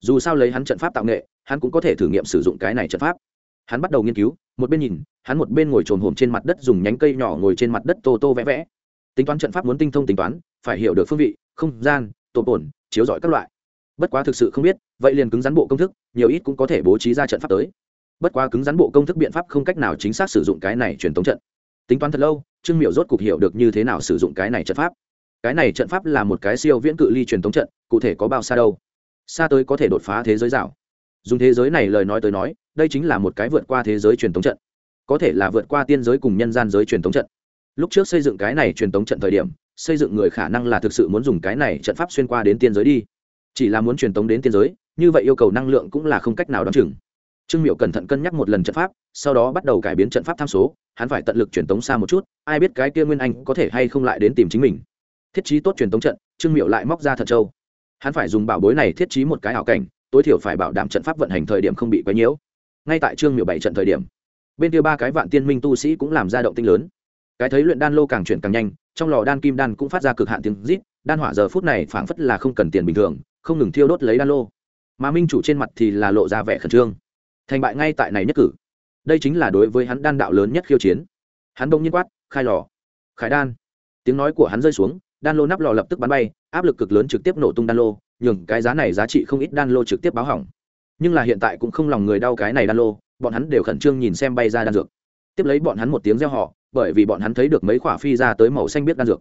Dù sao lấy hắn trận pháp tạo nghệ, hắn cũng có thể thử nghiệm sử dụng cái này trận pháp. Hắn bắt đầu nghiên cứu, một bên nhìn, hắn một bên ngồi trồn hồm trên mặt đất dùng nhánh cây nhỏ ngồi trên mặt đất tô tô vẽ vẽ. Tính toán trận pháp muốn tinh thông tính toán, phải hiểu được phương vị, không gian tổ tổn, chiếu rọi các loại. Bất quá thực sự không biết, vậy liền cứng rắn bộ công thức, nhiều ít cũng có thể bố trí ra trận pháp tới. Bất quá cứng rắn bộ công thức biện pháp không cách nào chính xác sử dụng cái này truyền thống trận tính toán thật lâu, trương miệu rốt cục hiểu được như thế nào sử dụng cái này trận pháp. Cái này trận pháp là một cái siêu viễn cự ly truyền thống trận, cụ thể có bao xa đâu? Xa tới có thể đột phá thế giới rào. Dùng thế giới này lời nói tới nói, đây chính là một cái vượt qua thế giới truyền thống trận. Có thể là vượt qua tiên giới cùng nhân gian giới truyền thống trận. Lúc trước xây dựng cái này truyền thống trận thời điểm, xây dựng người khả năng là thực sự muốn dùng cái này trận pháp xuyên qua đến tiên giới đi. Chỉ là muốn truyền thống đến tiên giới, như vậy yêu cầu năng lượng cũng là không cách nào đ o á n chừng trương miệu cẩn thận cân nhắc một lần trận pháp, sau đó bắt đầu cải biến trận pháp tham số, hắn phải tận lực truyền tống xa một chút, ai biết cái kia nguyên anh có thể hay không lại đến tìm chính mình. Thiết trí tốt truyền tống trận, trương miệu lại móc ra thật châu. Hắn phải dùng bảo bối này thiết trí một cái ảo cảnh, tối thiểu phải bảo đảm trận pháp vận hành thời điểm không bị quấy nhiễu. Ngay tại trương miệu bảy trận thời điểm, bên kia ba cái vạn tiên minh tu sĩ cũng làm ra động tinh lớn. Cái thấy luyện đan lô càng chuyển càng nhanh, trong lò đan kim đan cũng phát ra cực hạn tiếng rít, đan hỏa giờ phút này phảng phất là không cần tiền bình thường, không ngừng thiêu đốt lấy đan lô. Mà minh chủ trên mặt thì là lộ ra vẻ khẩn trương thành bại ngay tại này nhất cử. Đây chính là đối với hắn đan đạo lớn nhất khiêu chiến. Hắn đông nhiên quát, khai lò. Khải đan. Tiếng nói của hắn rơi xuống, đan lô nắp lò lập tức bắn bay, áp lực cực lớn trực tiếp nổ tung đan lô, nhường cái giá này giá trị không ít đan lô trực tiếp báo hỏng. Nhưng là hiện tại cũng không lòng người đau cái này đan lô, bọn hắn đều khẩn trương nhìn xem bay ra đan dược. Tiếp lấy bọn hắn một tiếng reo họ bởi vì bọn hắn thấy được mấy quả phi ra tới màu xanh biết đan dược.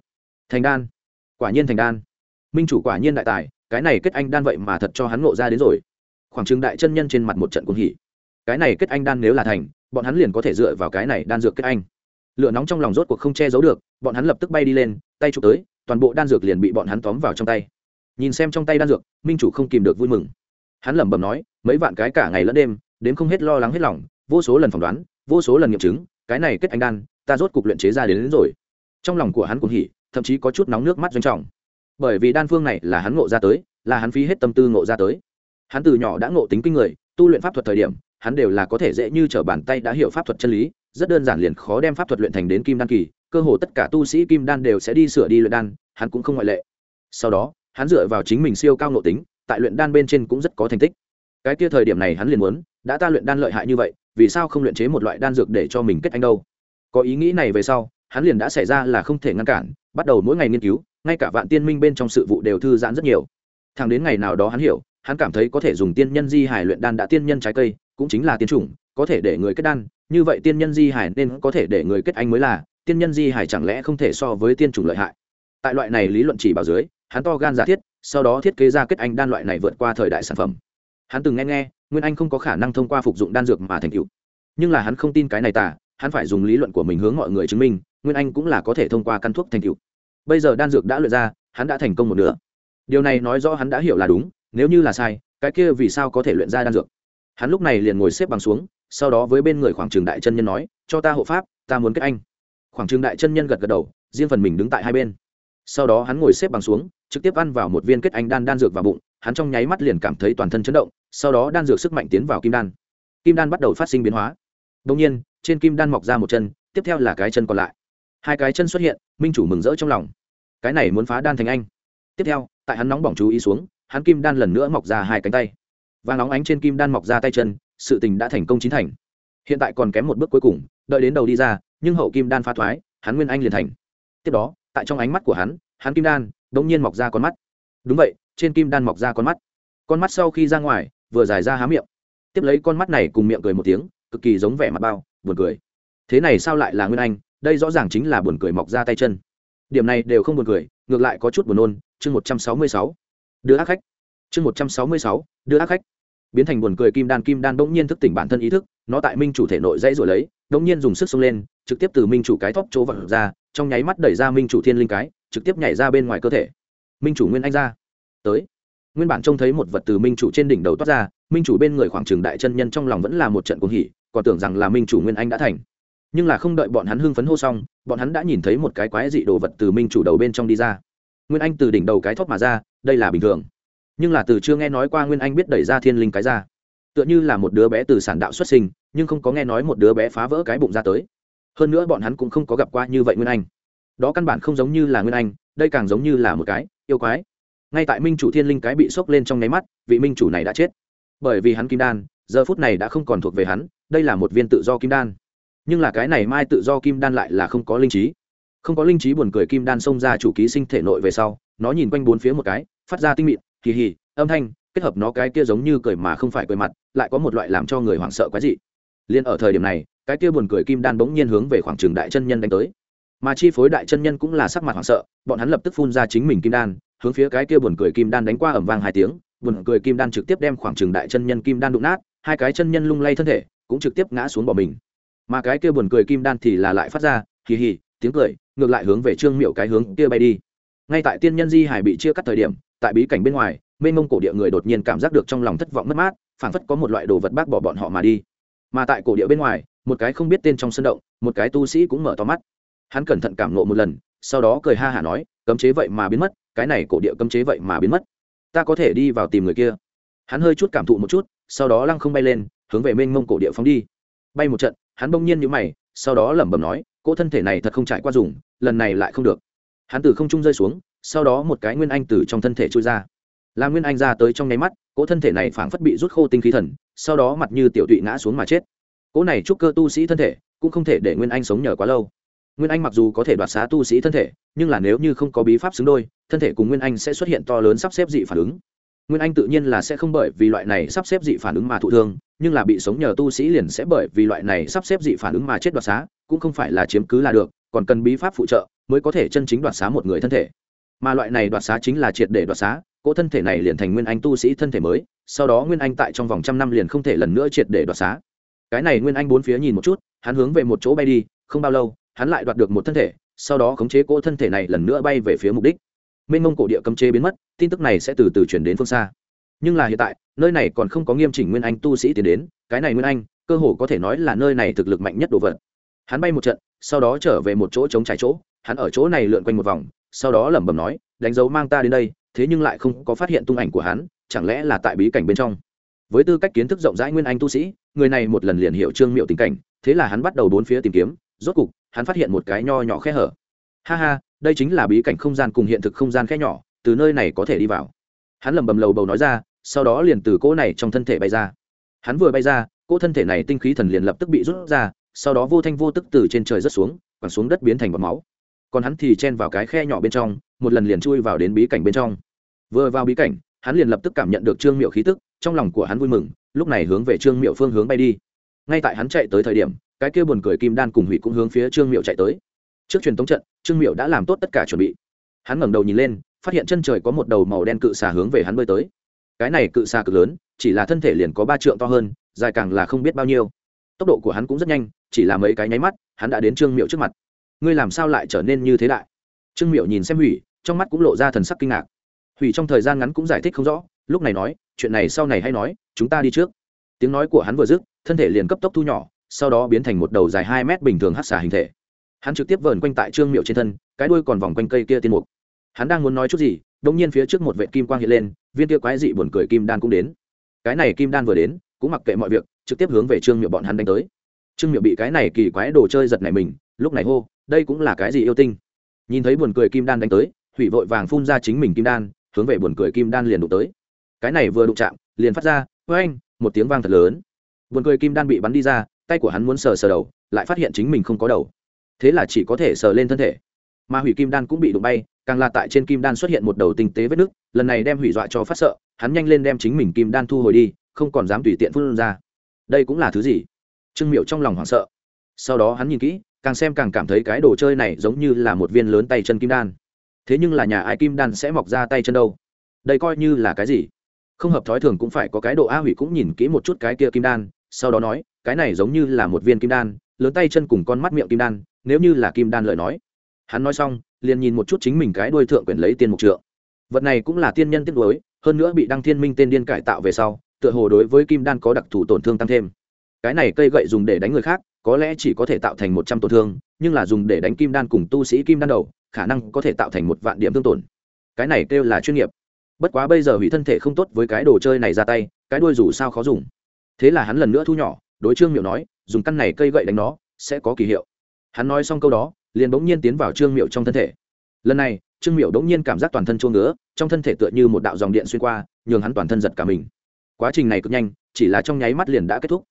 Thành đan. Quả nhiên thành đan. Minh chủ quả nhiên đại tài, cái này kết anh đan vậy mà thật cho hắn ngộ ra đến rồi. Khoảng trừng đại chân nhân trên mặt một trận cuồng hỉ cái này kết anh đan nếu là thành bọn hắn liền có thể dựa vào cái này đan dược kết anh. Lửa nóng trong lòng rốt cuộc không che giấu được bọn hắn lập tức bay đi lên tay chụp tới toàn bộ đan dược liền bị bọn hắn tóm vào trong tay. Nhìn xem trong tay đan dược minh chủ không kìm được vui mừng. Hắn lẩm bẩm nói mấy vạn cái cả ngày lẫn đêm đến không hết lo lắng hết lòng vô số lần phỏng đoán vô số lần nghiệm chứng cái này kết anh đan ta rốt cục luyện chế ra đến, đến rồi. Trong lòng của hắn cũng hỉ thậm chí có chút nóng nước mắt doanh trọng. Bởi vì đan phương này là hắn ngộ ra tới là hắn phí hết tâm tư ngộ ra tới. Hắn từ nhỏ đã ngộ tính kinh người tu luyện pháp thuật thời điểm hắn đều là có thể dễ như trở bàn tay đã hiểu pháp thuật chân lý, rất đơn giản liền khó đem pháp thuật luyện thành đến kim đan kỳ, cơ hồ tất cả tu sĩ kim đan đều sẽ đi sửa đi luyện đan, hắn cũng không ngoại lệ. Sau đó, hắn dựa vào chính mình siêu cao nội tính, tại luyện đan bên trên cũng rất có thành tích. Cái kia thời điểm này hắn liền muốn, đã ta luyện đan lợi hại như vậy, vì sao không luyện chế một loại đan dược để cho mình kết anh đâu? Có ý nghĩ này về sau, hắn liền đã xảy ra là không thể ngăn cản, bắt đầu mỗi ngày nghiên cứu, ngay cả vạn tiên minh bên trong sự vụ đều thư giãn rất nhiều. Thằng đến ngày nào đó hắn hiểu, hắn cảm thấy có thể dùng tiên nhân di hải luyện đan đã tiên nhân trái cây cũng chính là tiên chủng, có thể để người kết đan, như vậy tiên nhân di hải nên có thể để người kết anh mới là, tiên nhân di hải chẳng lẽ không thể so với tiên chủng lợi hại? Tại loại này lý luận chỉ bảo dưới, hắn to gan giả thiết, sau đó thiết kế ra kết anh đan loại này vượt qua thời đại sản phẩm. Hắn từng nghe nghe, nguyên anh không có khả năng thông qua phục dụng đan dược mà thành cựu nhưng là hắn không tin cái này tả, hắn phải dùng lý luận của mình hướng mọi người chứng minh, nguyên anh cũng là có thể thông qua căn thuốc thành cựu bây giờ đan dược đã luyện ra, hắn đã thành công một nửa. Điều này nói rõ hắn đã hiểu là đúng, nếu như là sai, cái kia vì sao có thể luyện ra đan dược? Hắn lúc này liền ngồi xếp bằng xuống, sau đó với bên người khoảng trường đại chân nhân nói, cho ta hộ pháp, ta muốn kết anh. Khoảng trường đại chân nhân gật gật đầu, riêng phần mình đứng tại hai bên. Sau đó hắn ngồi xếp bằng xuống, trực tiếp ăn vào một viên kết anh đan đan dược vào bụng, hắn trong nháy mắt liền cảm thấy toàn thân chấn động, sau đó đan dược sức mạnh tiến vào kim đan. Kim đan bắt đầu phát sinh biến hóa. Đông nhiên, trên kim đan mọc ra một chân, tiếp theo là cái chân còn lại. Hai cái chân xuất hiện, minh chủ mừng rỡ trong lòng. Cái này muốn phá đan thành anh. Tiếp theo, tại hắn nóng bỏng chú ý xuống, hắn kim đan lần nữa mọc ra hai cánh tay và nóng ánh trên kim đan mọc ra tay chân, sự tình đã thành công chín thành. Hiện tại còn kém một bước cuối cùng, đợi đến đầu đi ra, nhưng hậu kim đan phá thoái, hắn nguyên anh liền thành. Tiếp đó, tại trong ánh mắt của hắn hắn kim đan đ ỗ n g nhiên mọc ra con mắt. Đúng vậy, trên kim đan mọc ra con mắt. Con mắt sau khi ra ngoài, vừa dài ra há miệng. Tiếp lấy con mắt này cùng miệng cười một tiếng, cực kỳ giống vẻ mặt bao, buồn cười. Thế này sao lại là nguyên anh? Đây rõ ràng chính là buồn cười mọc ra tay chân. Điểm này đều không buồn cười, ngược lại có chút buồn nôn. Chương một trăm sáu mươi sáu. Đưa ác khách chương một trăm sáu mươi sáu, đưa ác khách. Biến thành buồn cười kim đan kim đan bỗng nhiên thức tỉnh bản thân ý thức, nó tại minh chủ thể nội dãy rồi lấy, bỗng nhiên dùng sức xông lên, trực tiếp từ minh chủ cái thóc chỗ vật ra, trong nháy mắt đẩy ra minh chủ thiên linh cái, trực tiếp nhảy ra bên ngoài cơ thể. Minh chủ nguyên anh ra. Tới. Nguyên bản trông thấy một vật từ minh chủ trên đỉnh đầu toát ra, minh chủ bên người khoảng trường đại chân nhân trong lòng vẫn là một trận cuồng hỉ, còn tưởng rằng là minh chủ nguyên anh đã thành. Nhưng là không đợi bọn hắn hưng phấn hô xong, bọn hắn đã nhìn thấy một cái quái dị đồ vật từ minh chủ đầu bên trong đi ra. Nguyên anh từ đỉnh đầu cái thóp mà ra, đây là bình thường nhưng là từ chưa nghe nói qua nguyên anh biết đẩy ra thiên linh cái ra. Tựa như là một đứa bé từ sản đạo xuất sinh, nhưng không có nghe nói một đứa bé phá vỡ cái bụng ra tới. Hơn nữa bọn hắn cũng không có gặp qua như vậy nguyên anh. Đó căn bản không giống như là nguyên anh, đây càng giống như là một cái yêu quái. Ngay tại minh chủ thiên linh cái bị sốc lên trong nháy mắt, vị minh chủ này đã chết. Bởi vì hắn kim đan, giờ phút này đã không còn thuộc về hắn, đây là một viên tự do kim đan. Nhưng là cái này mai tự do kim đan lại là không có linh trí. Không có linh trí buồn cười kim đan xông ra chủ ký sinh thể nội về sau, nó nhìn quanh bốn phía một cái, phát ra tinh mịn kỳ hì, âm thanh, kết hợp nó cái kia giống như cười mà không phải cười mặt, lại có một loại làm cho người hoảng sợ quái dị. Liên ở thời điểm này, cái kia buồn cười kim đan bỗng nhiên hướng về khoảng trường đại chân nhân đánh tới. Mà chi phối đại chân nhân cũng là sắc mặt hoảng sợ, bọn hắn lập tức phun ra chính mình kim đan, hướng phía cái kia buồn cười kim đan đánh qua ẩm vang hai tiếng, buồn cười kim đan trực tiếp đem khoảng trường đại chân nhân kim đan đụng nát, hai cái chân nhân lung lay thân thể, cũng trực tiếp ngã xuống bỏ mình. Mà cái kia buồn cười kim đan thì là lại phát ra hì hì, tiếng cười, ngược lại hướng về trương miệu cái hướng kia bay đi. Ngay tại tiên nhân di hải bị chia cắt thời điểm tại bí cảnh bên ngoài, mênh mông cổ địa người đột nhiên cảm giác được trong lòng thất vọng mất mát, phảng phất có một loại đồ vật bác bỏ bọn họ mà đi. Mà tại cổ địa bên ngoài, một cái không biết tên trong sân động, một cái tu sĩ cũng mở to mắt. Hắn cẩn thận cảm nộ một lần, sau đó cười ha hả nói, cấm chế vậy mà biến mất, cái này cổ địa cấm chế vậy mà biến mất. Ta có thể đi vào tìm người kia. Hắn hơi chút cảm thụ một chút, sau đó lăng không bay lên, hướng về mênh mông cổ địa phóng đi. Bay một trận, hắn bỗng nhiên nhũ mày, sau đó lẩm bẩm nói, cỗ thân thể này thật không trải qua dùng, lần này lại không được. Hắn từ không trung rơi xuống sau đó một cái nguyên anh từ trong thân thể trôi ra. Là nguyên anh ra tới trong nháy mắt, cỗ thân thể này phảng phất bị rút khô tinh khí thần, sau đó mặt như tiểu tụy ngã xuống mà chết. Cỗ này chúc cơ tu sĩ thân thể, cũng không thể để nguyên anh sống nhờ quá lâu. Nguyên anh mặc dù có thể đoạt xá tu sĩ thân thể, nhưng là nếu như không có bí pháp xứng đôi, thân thể cùng nguyên anh sẽ xuất hiện to lớn sắp xếp dị phản ứng. Nguyên anh tự nhiên là sẽ không bởi vì loại này sắp xếp dị phản ứng mà thụ thương, nhưng là bị sống nhờ tu sĩ liền sẽ bởi vì loại này sắp xếp dị phản ứng mà chết đoạt xá, cũng không phải là chiếm cứ là được, còn cần bí pháp phụ trợ mới có thể chân chính đoạt xá một người thân thể mà loại này đoạt xá chính là triệt để đoạt xá, cỗ thân thể này liền thành nguyên anh tu sĩ thân thể mới, sau đó nguyên anh tại trong vòng trăm năm liền không thể lần nữa triệt để đoạt xá. Cái này nguyên anh bốn phía nhìn một chút, hắn hướng về một chỗ bay đi, không bao lâu, hắn lại đoạt được một thân thể, sau đó khống chế cỗ thân thể này lần nữa bay về phía mục đích. Mênh mông cổ địa cấm chế biến mất, tin tức này sẽ từ từ chuyển đến phương xa. Nhưng là hiện tại, nơi này còn không có nghiêm chỉnh nguyên anh tu sĩ tiến đến, cái này nguyên anh, cơ hồ có thể nói là nơi này thực lực mạnh nhất đồ vật. Hắn bay một trận, sau đó trở về một chỗ chống trải chỗ, hắn ở chỗ này lượn quanh một vòng sau đó lẩm bẩm nói, đánh dấu mang ta đến đây, thế nhưng lại không có phát hiện tung ảnh của hắn, chẳng lẽ là tại bí cảnh bên trong? Với tư cách kiến thức rộng rãi nguyên anh tu sĩ, người này một lần liền hiểu trương miệu tình cảnh, thế là hắn bắt đầu bốn phía tìm kiếm, rốt cục, hắn phát hiện một cái nho nhỏ khe hở. Ha ha, đây chính là bí cảnh không gian cùng hiện thực không gian khe nhỏ, từ nơi này có thể đi vào. Hắn lẩm bẩm lầu bầu nói ra, sau đó liền từ cỗ này trong thân thể bay ra. Hắn vừa bay ra, cỗ thân thể này tinh khí thần liền lập tức bị rút ra, sau đó vô thanh vô tức từ trên trời rớt xuống, quẳng xuống đất biến thành bọt máu còn hắn thì chen vào cái khe nhỏ bên trong, một lần liền chui vào đến bí cảnh bên trong. Vừa vào bí cảnh, hắn liền lập tức cảm nhận được trương miệu khí tức, trong lòng của hắn vui mừng, lúc này hướng về trương miệu phương hướng bay đi. Ngay tại hắn chạy tới thời điểm, cái kia buồn cười kim đan cùng hủy cũng hướng phía trương miệu chạy tới. Trước truyền tống trận, trương miệu đã làm tốt tất cả chuẩn bị. Hắn ngẩng đầu nhìn lên, phát hiện chân trời có một đầu màu đen cự xà hướng về hắn bơi tới. Cái này cự xà cực lớn, chỉ là thân thể liền có ba trượng to hơn, dài càng là không biết bao nhiêu. Tốc độ của hắn cũng rất nhanh, chỉ là mấy cái nháy mắt, hắn đã đến trương miệu trước mặt ngươi làm sao lại trở nên như thế đại? Trương miệu nhìn xem hủy, trong mắt cũng lộ ra thần sắc kinh ngạc. Hủy trong thời gian ngắn cũng giải thích không rõ, lúc này nói, chuyện này sau này hay nói, chúng ta đi trước. Tiếng nói của hắn vừa dứt, thân thể liền cấp tốc thu nhỏ, sau đó biến thành một đầu dài hai mét bình thường hát xả hình thể. Hắn trực tiếp vờn quanh tại trương miệu trên thân, cái đuôi còn vòng quanh cây kia tiên mục. Hắn đang muốn nói chút gì đ ỗ n g nhiên phía trước một vệ kim quang hiện lên, viên kia quái dị buồn cười kim đan cũng đến. Cái này kim đan vừa đến, cũng mặc kệ mọi việc, trực tiếp hướng về trương miệu bọn hắn đánh tới. Trương miệu bị cái này kỳ quái đồ chơi giật này mình lúc này hô, đây cũng là cái gì yêu tinh? Nhìn thấy buồn cười kim đan đánh tới, hủy vội vàng phun ra chính mình kim đan, hướng về buồn cười kim đan liền đụng tới. Cái này vừa đụng chạm, liền phát ra với anh một tiếng vang thật lớn. Buồn cười kim đan bị bắn đi ra, tay của hắn muốn sờ sờ đầu, lại phát hiện chính mình không có đầu. Thế là chỉ có thể sờ lên thân thể. Mà hủy kim đan cũng bị đụng bay, càng là tại trên kim đan xuất hiện một đầu tinh tế vết nứt, lần này đem hủy dọa cho phát sợ, hắn nhanh lên đem chính mình kim đan thu hồi đi, không còn dám tùy tiện phun ra. Đây cũng là thứ gì? Trương miệu trong lòng hoảng sợ. Sau đó hắn nhìn kỹ càng xem càng cảm thấy cái đồ chơi này giống như là một viên lớn tay chân kim đan. Thế nhưng là nhà ai kim đan sẽ mọc ra tay chân đâu? Đây coi như là cái gì? Không hợp thói thường cũng phải có cái độ a hủy cũng nhìn kỹ một chút cái kia kim đan, sau đó nói, cái này giống như là một viên kim đan, lớn tay chân cùng con mắt miệng kim đan, nếu như là kim đan lời nói. Hắn nói xong, liền nhìn một chút chính mình cái đuôi thượng quyền lấy tiên mục trượng. Vật này cũng là tiên nhân tiết đối hơn nữa bị đăng thiên minh tên điên cải tạo về sau, tựa hồ đối với kim đan có đặc thù tổn thương tăng thêm. Cái này cây gậy dùng để đánh người khác có lẽ chỉ có thể tạo thành một trăm tổn thương, nhưng là dùng để đánh kim đan cùng tu sĩ kim đan đầu, khả năng có thể tạo thành một vạn điểm thương tổn. Cái này kêu là chuyên nghiệp. Bất quá bây giờ hủy thân thể không tốt với cái đồ chơi này ra tay, cái đuôi dù sao khó dùng. Thế là hắn lần nữa thu nhỏ, đối trương miệu nói, dùng căn này cây gậy đánh nó, sẽ có kỳ hiệu. Hắn nói xong câu đó, liền bỗng nhiên tiến vào trương miệu trong thân thể. Lần này, trương miệu bỗng nhiên cảm giác toàn thân chuông ngứa, trong thân thể tựa như một đạo dòng điện xuyên qua, nhường hắn toàn thân giật cả mình. Quá trình này cực nhanh, chỉ là trong nháy mắt liền đã kết thúc.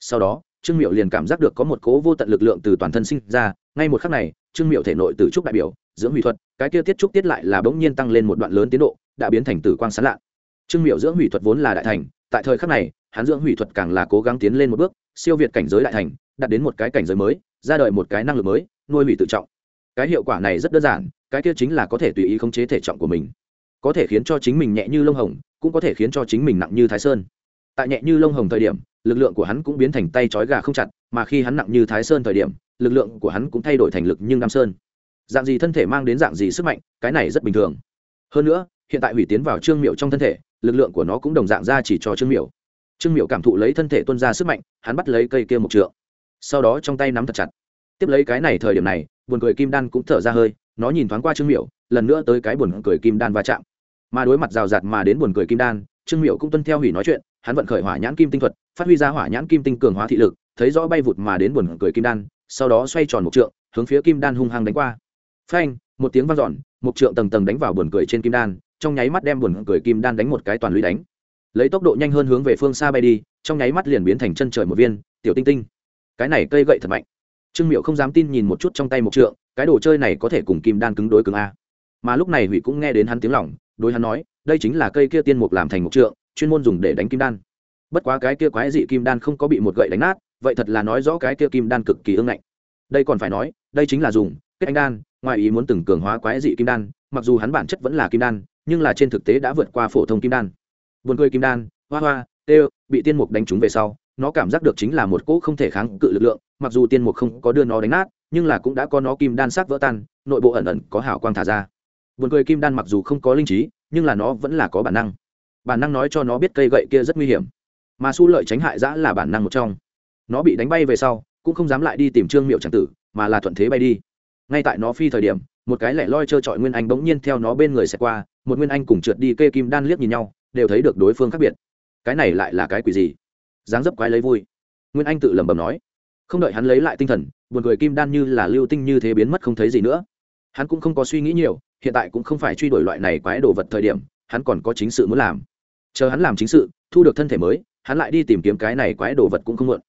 Sau đó trương miệu liền cảm giác được có một cố vô tận lực lượng từ toàn thân sinh ra, ngay một khắc này, trương miệu thể nội từ trúc đại biểu, dưỡng hủy thuật, cái kia tiết trúc tiết lại là bỗng nhiên tăng lên một đoạn lớn tiến độ, đã biến thành tử quang sán lạ trương miệu dưỡng hủy thuật vốn là đại thành, tại thời khắc này, hắn dưỡng hủy thuật càng là cố gắng tiến lên một bước, siêu việt cảnh giới đại thành, đạt đến một cái cảnh giới mới, ra đời một cái năng lực mới, nuôi hủy tự trọng. Cái hiệu quả này rất đơn giản, cái kia chính là có thể tùy ý khống chế thể trọng của mình. Có thể khiến cho chính mình nhẹ như lông hồng, cũng có thể khiến cho chính mình nặng như thái sơn. Tại nhẹ như lông hồng thời điểm lực lượng của hắn cũng biến thành tay trói gà không chặt, mà khi hắn nặng như thái sơn thời điểm, lực lượng của hắn cũng thay đổi thành lực nhưng nam sơn. Dạng gì thân thể mang đến dạng gì sức mạnh, cái này rất bình thường. Hơn nữa, hiện tại hủy tiến vào trương miệu trong thân thể, lực lượng của nó cũng đồng dạng ra chỉ cho trương miệu trương miệu cảm thụ lấy thân thể tuân ra sức mạnh, hắn bắt lấy cây kia một trượng. Sau đó trong tay nắm thật chặt. Tiếp lấy cái này thời điểm này, buồn cười kim đan cũng thở ra hơi, nó nhìn thoáng qua trương miệu lần nữa tới cái buồn cười kim đan va chạm. Mà đối mặt rào rạt mà đến buồn cười kim đan trương miệu cũng tuân theo hủy nói chuyện, hắn vận khởi hỏa nhãn kim tinh thuật, phát huy ra hỏa nhãn kim tinh cường hóa thị lực, thấy rõ bay vụt mà đến buồn cười kim đan, sau đó xoay tròn một trượng, hướng phía kim đan hung hăng đánh qua. Phanh, một tiếng vang dọn, một trượng tầng tầng đánh vào buồn cười trên kim đan, trong nháy mắt đem buồn cười kim đan đánh một cái toàn lũy đánh. Lấy tốc độ nhanh hơn hướng về phương xa bay đi, trong nháy mắt liền biến thành chân trời một viên, tiểu tinh tinh. Cái này cây gậy thật mạnh. Trương miệu không dám tin nhìn một chút trong tay một trượng, cái đồ chơi này có thể cùng kim đan cứng đối cứng a mà lúc này hủy cũng nghe đến hắn tiếng lỏng đối hắn nói, đây chính là cây kia tiên mục làm thành mục trượng, chuyên môn dùng để đánh kim đan. Bất quá cái kia quái dị kim đan không có bị một gậy đánh nát, vậy thật là nói rõ cái kia kim đan cực kỳ ưng ngạnh. Đây còn phải nói, đây chính là dùng kết anh đan, ngoài ý muốn từng cường hóa quái dị kim đan, mặc dù hắn bản chất vẫn là kim đan, nhưng là trên thực tế đã vượt qua phổ thông kim đan. Buồn cười kim đan, hoa hoa, tê, bị tiên mục đánh trúng về sau, nó cảm giác được chính là một cỗ không thể kháng cự lực lượng, mặc dù tiên mục không có đưa nó đánh nát, nhưng là cũng đã có nó kim đan sắc vỡ tan, nội bộ ẩn ẩn có hảo quang thả ra buồn cười kim đan mặc dù không có linh trí, nhưng là nó vẫn là có bản năng. Bản năng nói cho nó biết cây gậy kia rất nguy hiểm. Mà su lợi tránh hại dã là bản năng một trong. Nó bị đánh bay về sau, cũng không dám lại đi tìm trương miệu chẳng tử, mà là thuận thế bay đi. Ngay tại nó phi thời điểm, một cái lẻ loi trơ trọi nguyên anh bỗng nhiên theo nó bên người sẽ qua, một nguyên anh cùng trượt đi kê kim đan liếc nhìn nhau, đều thấy được đối phương khác biệt. Cái này lại là cái quỷ gì? Dáng dấp quái lấy vui. Nguyên anh tự lẩm bẩm nói. Không đợi hắn lấy lại tinh thần, buồn cười kim đan như là lưu tinh như thế biến mất không thấy gì nữa. Hắn cũng không có suy nghĩ nhiều hiện tại cũng không phải truy đuổi loại này quái đồ vật thời điểm, hắn còn có chính sự muốn làm. Chờ hắn làm chính sự, thu được thân thể mới, hắn lại đi tìm kiếm cái này quái đồ vật cũng không muộn.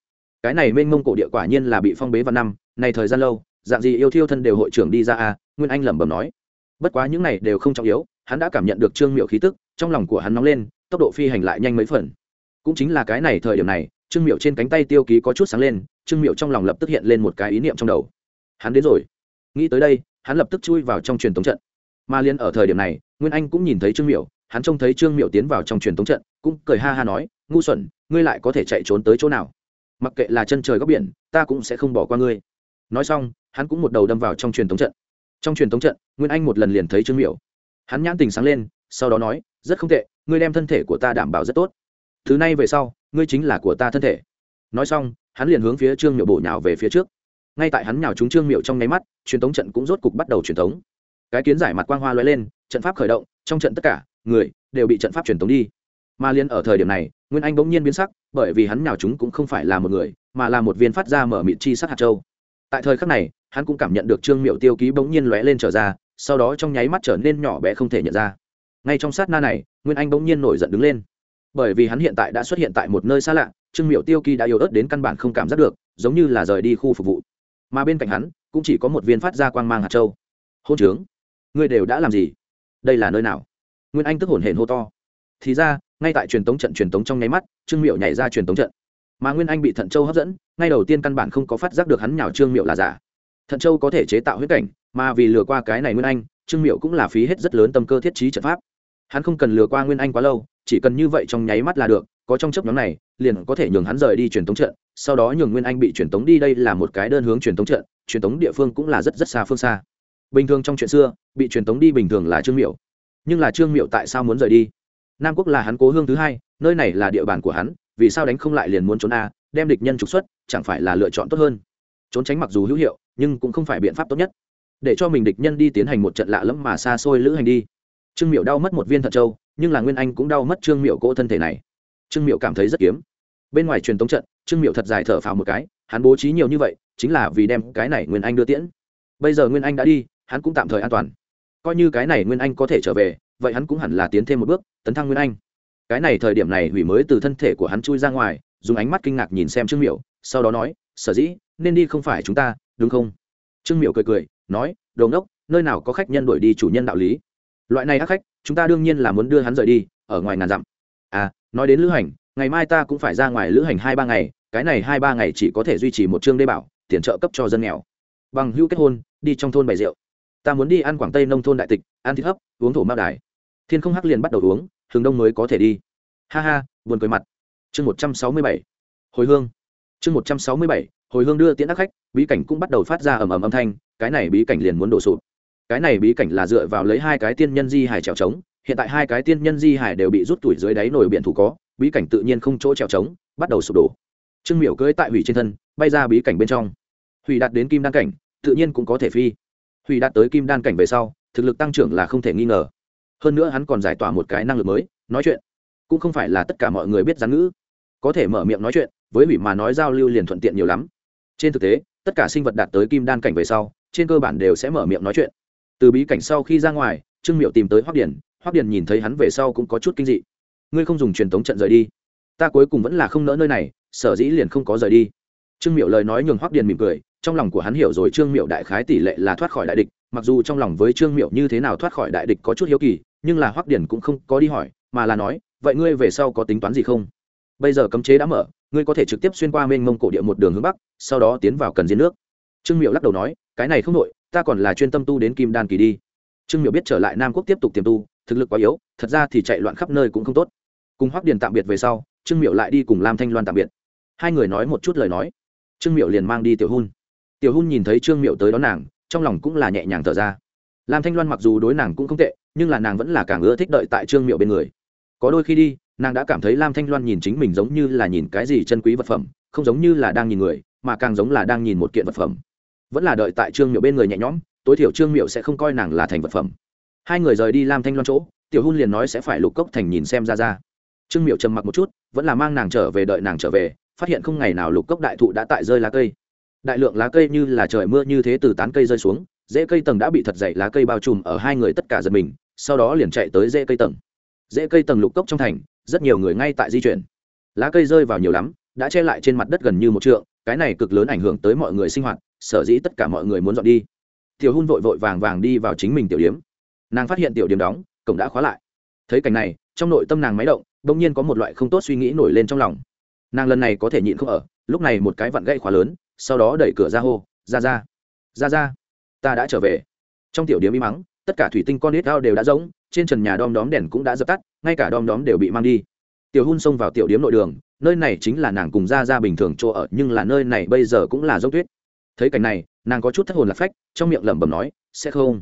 Cái này mênh mông cổ địa quả nhiên là bị phong bế vào năm, này thời gian lâu, dạng gì yêu thiêu thân đều hội trưởng đi ra a nguyên anh lẩm bẩm nói. Bất quá những này đều không trọng yếu, hắn đã cảm nhận được trương miệu khí tức, trong lòng của hắn nóng lên, tốc độ phi hành lại nhanh mấy phần. Cũng chính là cái này thời điểm này, trương miệu trên cánh tay tiêu ký có chút sáng lên, trương miệu trong lòng lập tức hiện lên một cái ý niệm trong đầu. Hắn đến rồi. Nghĩ tới đây, hắn lập tức chui vào trong truyền thống trận mà liên ở thời điểm này, nguyên anh cũng nhìn thấy trương miệu hắn trông thấy trương miệu tiến vào trong truyền thống trận, cũng cười ha ha nói, ngu xuẩn, ngươi lại có thể chạy trốn tới chỗ nào? Mặc kệ là chân trời góc biển, ta cũng sẽ không bỏ qua ngươi. Nói xong, hắn cũng một đầu đâm vào trong truyền thống trận. Trong truyền thống trận, nguyên anh một lần liền thấy trương miệu hắn nhãn tình sáng lên, sau đó nói, rất không tệ, ngươi đem thân thể của ta đảm bảo rất tốt. Thứ này về sau, ngươi chính là của ta thân thể. Nói xong, hắn liền hướng phía trương miệu bổ nhào về phía trước. Ngay tại hắn nhào trúng trương miệu trong nháy mắt, truyền thống trận cũng rốt cục bắt đầu truyền thống cái kiến giải mặt quang hoa lóe lên, trận pháp khởi động, trong trận tất cả, người đều bị trận pháp truyền tống đi. Mà liên ở thời điểm này, nguyên anh bỗng nhiên biến sắc, bởi vì hắn nhào chúng cũng không phải là một người, mà là một viên phát ra mở mịt chi sắc hạt châu. Tại thời khắc này, hắn cũng cảm nhận được trương miệu tiêu ký bỗng nhiên lóe lên trở ra, sau đó trong nháy mắt trở nên nhỏ bé không thể nhận ra. Ngay trong sát na này, nguyên anh bỗng nhiên nổi giận đứng lên. Bởi vì hắn hiện tại đã xuất hiện tại một nơi xa lạ, trương miệu tiêu kỳ đã yếu ớt đến căn bản không cảm giác được, giống như là rời đi khu phục vụ. Mà bên cạnh hắn, cũng chỉ có một viên phát ra quang mang hạt châu. Hôn trướng ngươi đều đã làm gì? Đây là nơi nào? Nguyên anh tức hổn hển hô to. Thì ra, ngay tại truyền tống trận truyền tống trong nháy mắt, trương miệu nhảy ra truyền tống trận. Mà nguyên anh bị thận châu hấp dẫn, ngay đầu tiên căn bản không có phát giác được hắn nhào trương miệu là giả. Thận châu có thể chế tạo huyết cảnh, mà vì lừa qua cái này nguyên anh, trương miệu cũng là phí hết rất lớn tâm cơ thiết trí trận pháp. Hắn không cần lừa qua nguyên anh quá lâu, chỉ cần như vậy trong nháy mắt là được, có trong chấp nhóm này, liền có thể nhường hắn rời đi truyền tống trận, sau đó nhường nguyên anh bị truyền tống đi, đây là một cái đơn hướng truyền tống trận, truyền tống địa phương cũng là rất rất xa phương xa bình thường trong chuyện xưa, bị truyền tống đi bình thường là trương miệu nhưng là trương miệu tại sao muốn rời đi? Nam quốc là hắn cố hương thứ hai, nơi này là địa bàn của hắn, vì sao đánh không lại liền muốn trốn a, đem địch nhân trục xuất, chẳng phải là lựa chọn tốt hơn? Trốn tránh mặc dù hữu hiệu, nhưng cũng không phải biện pháp tốt nhất. Để cho mình địch nhân đi tiến hành một trận lạ lẫm mà xa xôi lữ hành đi. Trương miệu đau mất một viên thận châu, nhưng là nguyên anh cũng đau mất trương miệu cỗ thân thể này. Trương miệu cảm thấy rất kiếm. Bên ngoài truyền tống trận, trương miệu thật dài thở phào một cái, hắn bố trí nhiều như vậy, chính là vì đem cái này nguyên anh đưa tiễn. Bây giờ nguyên anh đã đi hắn cũng tạm thời an toàn. Coi như cái này nguyên anh có thể trở về vậy hắn cũng hẳn là tiến thêm một bước tấn thăng nguyên anh. Cái này thời điểm này hủy mới từ thân thể của hắn chui ra ngoài dùng ánh mắt kinh ngạc nhìn xem trương miểu, sau đó nói sở dĩ nên đi không phải chúng ta đúng không? Trương miểu cười cười nói đồ ngốc nơi nào có khách nhân đuổi đi chủ nhân đạo lý? Loại này ác khách chúng ta đương nhiên là muốn đưa hắn rời đi ở ngoài ngàn dặm. À nói đến lữ hành ngày mai ta cũng phải ra ngoài lữ hành hai ba ngày cái này hai ba ngày chỉ có thể duy trì một chương đê bảo tiền trợ cấp cho dân nghèo. Bằng hữu kết hôn đi trong thôn bày rượu ta muốn đi ăn quảng tây nông thôn đại tịch, ăn thịt hấp, uống thổ mao đài. Thiên không hắc liền bắt đầu uống, hướng đông mới có thể đi. Ha ha, buồn cười mặt. Chương một trăm sáu mươi bảy. Hồi hương. Chương một trăm sáu mươi bảy, hồi hương đưa tiễn ác khách, bí cảnh cũng bắt đầu phát ra ầm ầm âm thanh, cái này bí cảnh liền muốn đổ sụp. Cái này bí cảnh là dựa vào lấy hai cái tiên nhân di hải trèo trống, hiện tại hai cái tiên nhân di hải đều bị rút tuổi dưới đáy nổi biển thủ có, bí cảnh tự nhiên không chỗ trèo trống, bắt đầu sụp đổ. Trương miểu cưỡi tại hủy trên thân, bay ra bí cảnh bên trong. Hủy đạt đến kim đăng cảnh, tự nhiên cũng có thể phi hủy đạt tới kim đan cảnh về sau, thực lực tăng trưởng là không thể nghi ngờ. Hơn nữa hắn còn giải tỏa một cái năng lực mới, nói chuyện. Cũng không phải là tất cả mọi người biết rắn ngữ. Có thể mở miệng nói chuyện, với hủy mà nói giao lưu liền thuận tiện nhiều lắm. Trên thực tế, tất cả sinh vật đạt tới kim đan cảnh về sau, trên cơ bản đều sẽ mở miệng nói chuyện. Từ bí cảnh sau khi ra ngoài, trương miệu tìm tới hoác điển hoác điển nhìn thấy hắn về sau cũng có chút kinh dị. Ngươi không dùng truyền thống trận rời đi. Ta cuối cùng vẫn là không nỡ nơi này, sở dĩ liền không có rời đi. Trương miệu lời nói nhường hoác điền mỉm cười trong lòng của hắn hiểu rồi trương miệu đại khái tỷ lệ là thoát khỏi đại địch, mặc dù trong lòng với trương miệu như thế nào thoát khỏi đại địch có chút hiếu kỳ, nhưng là hoắc điển cũng không có đi hỏi, mà là nói, vậy ngươi về sau có tính toán gì không? Bây giờ cấm chế đã mở, ngươi có thể trực tiếp xuyên qua mênh mông cổ địa một đường hướng bắc, sau đó tiến vào cần diên nước. Trương miệu lắc đầu nói, cái này không nội ta còn là chuyên tâm tu đến kim đan kỳ đi. Trương miệu biết trở lại nam quốc tiếp tục tiềm tu, thực lực quá yếu, thật ra thì chạy loạn khắp nơi cũng không tốt. Cùng hoắc điền tạm biệt về sau, trương miệu lại đi cùng lam thanh loan tạm biệt. Hai người nói một chút lời nói. Trương miệu liền mang đi tiểu hun tiểu hun nhìn thấy trương miệu tới đón nàng, trong lòng cũng là nhẹ nhàng thở ra. Lam thanh loan mặc dù đối nàng cũng không tệ, nhưng là nàng vẫn là càng ưa thích đợi tại trương miệu bên người. Có đôi khi đi, nàng đã cảm thấy lam thanh loan nhìn chính mình giống như là nhìn cái gì chân quý vật phẩm, không giống như là đang nhìn người, mà càng giống là đang nhìn một kiện vật phẩm. Vẫn là đợi tại trương miệu bên người nhẹ nhõm, tối thiểu trương miệu sẽ không coi nàng là thành vật phẩm. Hai người rời đi lam thanh loan chỗ, tiểu hun liền nói sẽ phải lục cốc thành nhìn xem ra ra. Trương miệu trầm mặc một chút, vẫn là mang nàng trở về đợi nàng trở về, phát hiện không ngày nào lục cốc đại thụ đã tại rơi lá cây đại lượng lá cây như là trời mưa như thế từ tán cây rơi xuống dễ cây tầng đã bị thật dậy lá cây bao trùm ở hai người tất cả giật mình, sau đó liền chạy tới dễ cây tầng. Dễ cây tầng lục cốc trong thành, rất nhiều người ngay tại di chuyển. Lá cây rơi vào nhiều lắm, đã che lại trên mặt đất gần như một trượng, cái này cực lớn ảnh hưởng tới mọi người sinh hoạt, sở dĩ tất cả mọi người muốn dọn đi. Tiểu hun vội vội vàng vàng đi vào chính mình tiểu điếm nàng phát hiện tiểu điếm đóng, cổng đã khóa lại. Thấy cảnh này, trong nội tâm nàng máy động đ ỗ n g nhiên có một loại không tốt suy nghĩ nổi lên trong lòng. Nàng lần này có thể nhịn không ở, lúc này một cái vặn gậy khóa lớn sau đó đẩy cửa ra hô, ra ra ra ra, ta đã trở về. Trong tiểu điếm im mắng, tất cả thủy tinh con nít ao đều đã giống trên trần nhà đom đóm đèn cũng đã dập tắt, ngay cả đom đóm đều bị mang đi. Tiểu hun xông vào tiểu điếm nội đường, nơi này chính là nàng cùng ra ra bình thường chỗ ở, nhưng là nơi này bây giờ cũng là dốc tuyết. Thấy cảnh này, nàng có chút thất hồn lạc phách, trong miệng lẩm bẩm nói, sẽ không,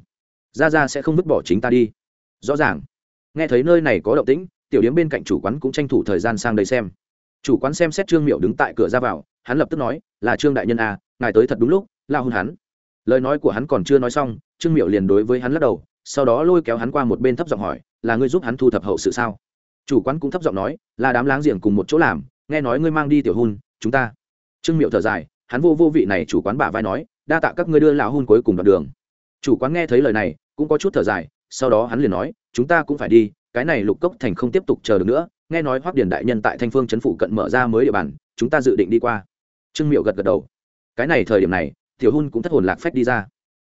ra ra sẽ không vứt bỏ chính ta đi. Rõ ràng, nghe thấy nơi này có động tĩnh, tiểu điếm bên cạnh chủ quán cũng tranh thủ thời gian sang đây xem chủ quán xem xét trương miệu đứng tại cửa ra vào, hắn lập tức nói, là trương đại nhân à ngài tới thật đúng lúc, la hôn hắn. Lời nói của hắn còn chưa nói xong, trương miệu liền đối với hắn lắc đầu, sau đó lôi kéo hắn qua một bên thấp giọng hỏi, là ngươi giúp hắn thu thập hậu sự sao? Chủ quán cũng thấp giọng nói, là đám láng giềng cùng một chỗ làm, nghe nói ngươi mang đi tiểu hôn, chúng ta. Trương miệu thở dài, hắn vô vô vị này chủ quán bả vai nói, đa tạ các ngươi đưa lão hôn cuối cùng đoạn đường. Chủ quán nghe thấy lời này, cũng có chút thở dài, sau đó hắn liền nói, chúng ta cũng phải đi cái này lục cốc thành không tiếp tục chờ được nữa, nghe nói hoác điền đại nhân tại thanh phương chấn phụ cận mở ra mới địa bàn, chúng ta dự định đi qua. Trương miệu gật gật đầu. Cái này thời điểm này, tiểu hun cũng thất hồn lạc phách đi ra.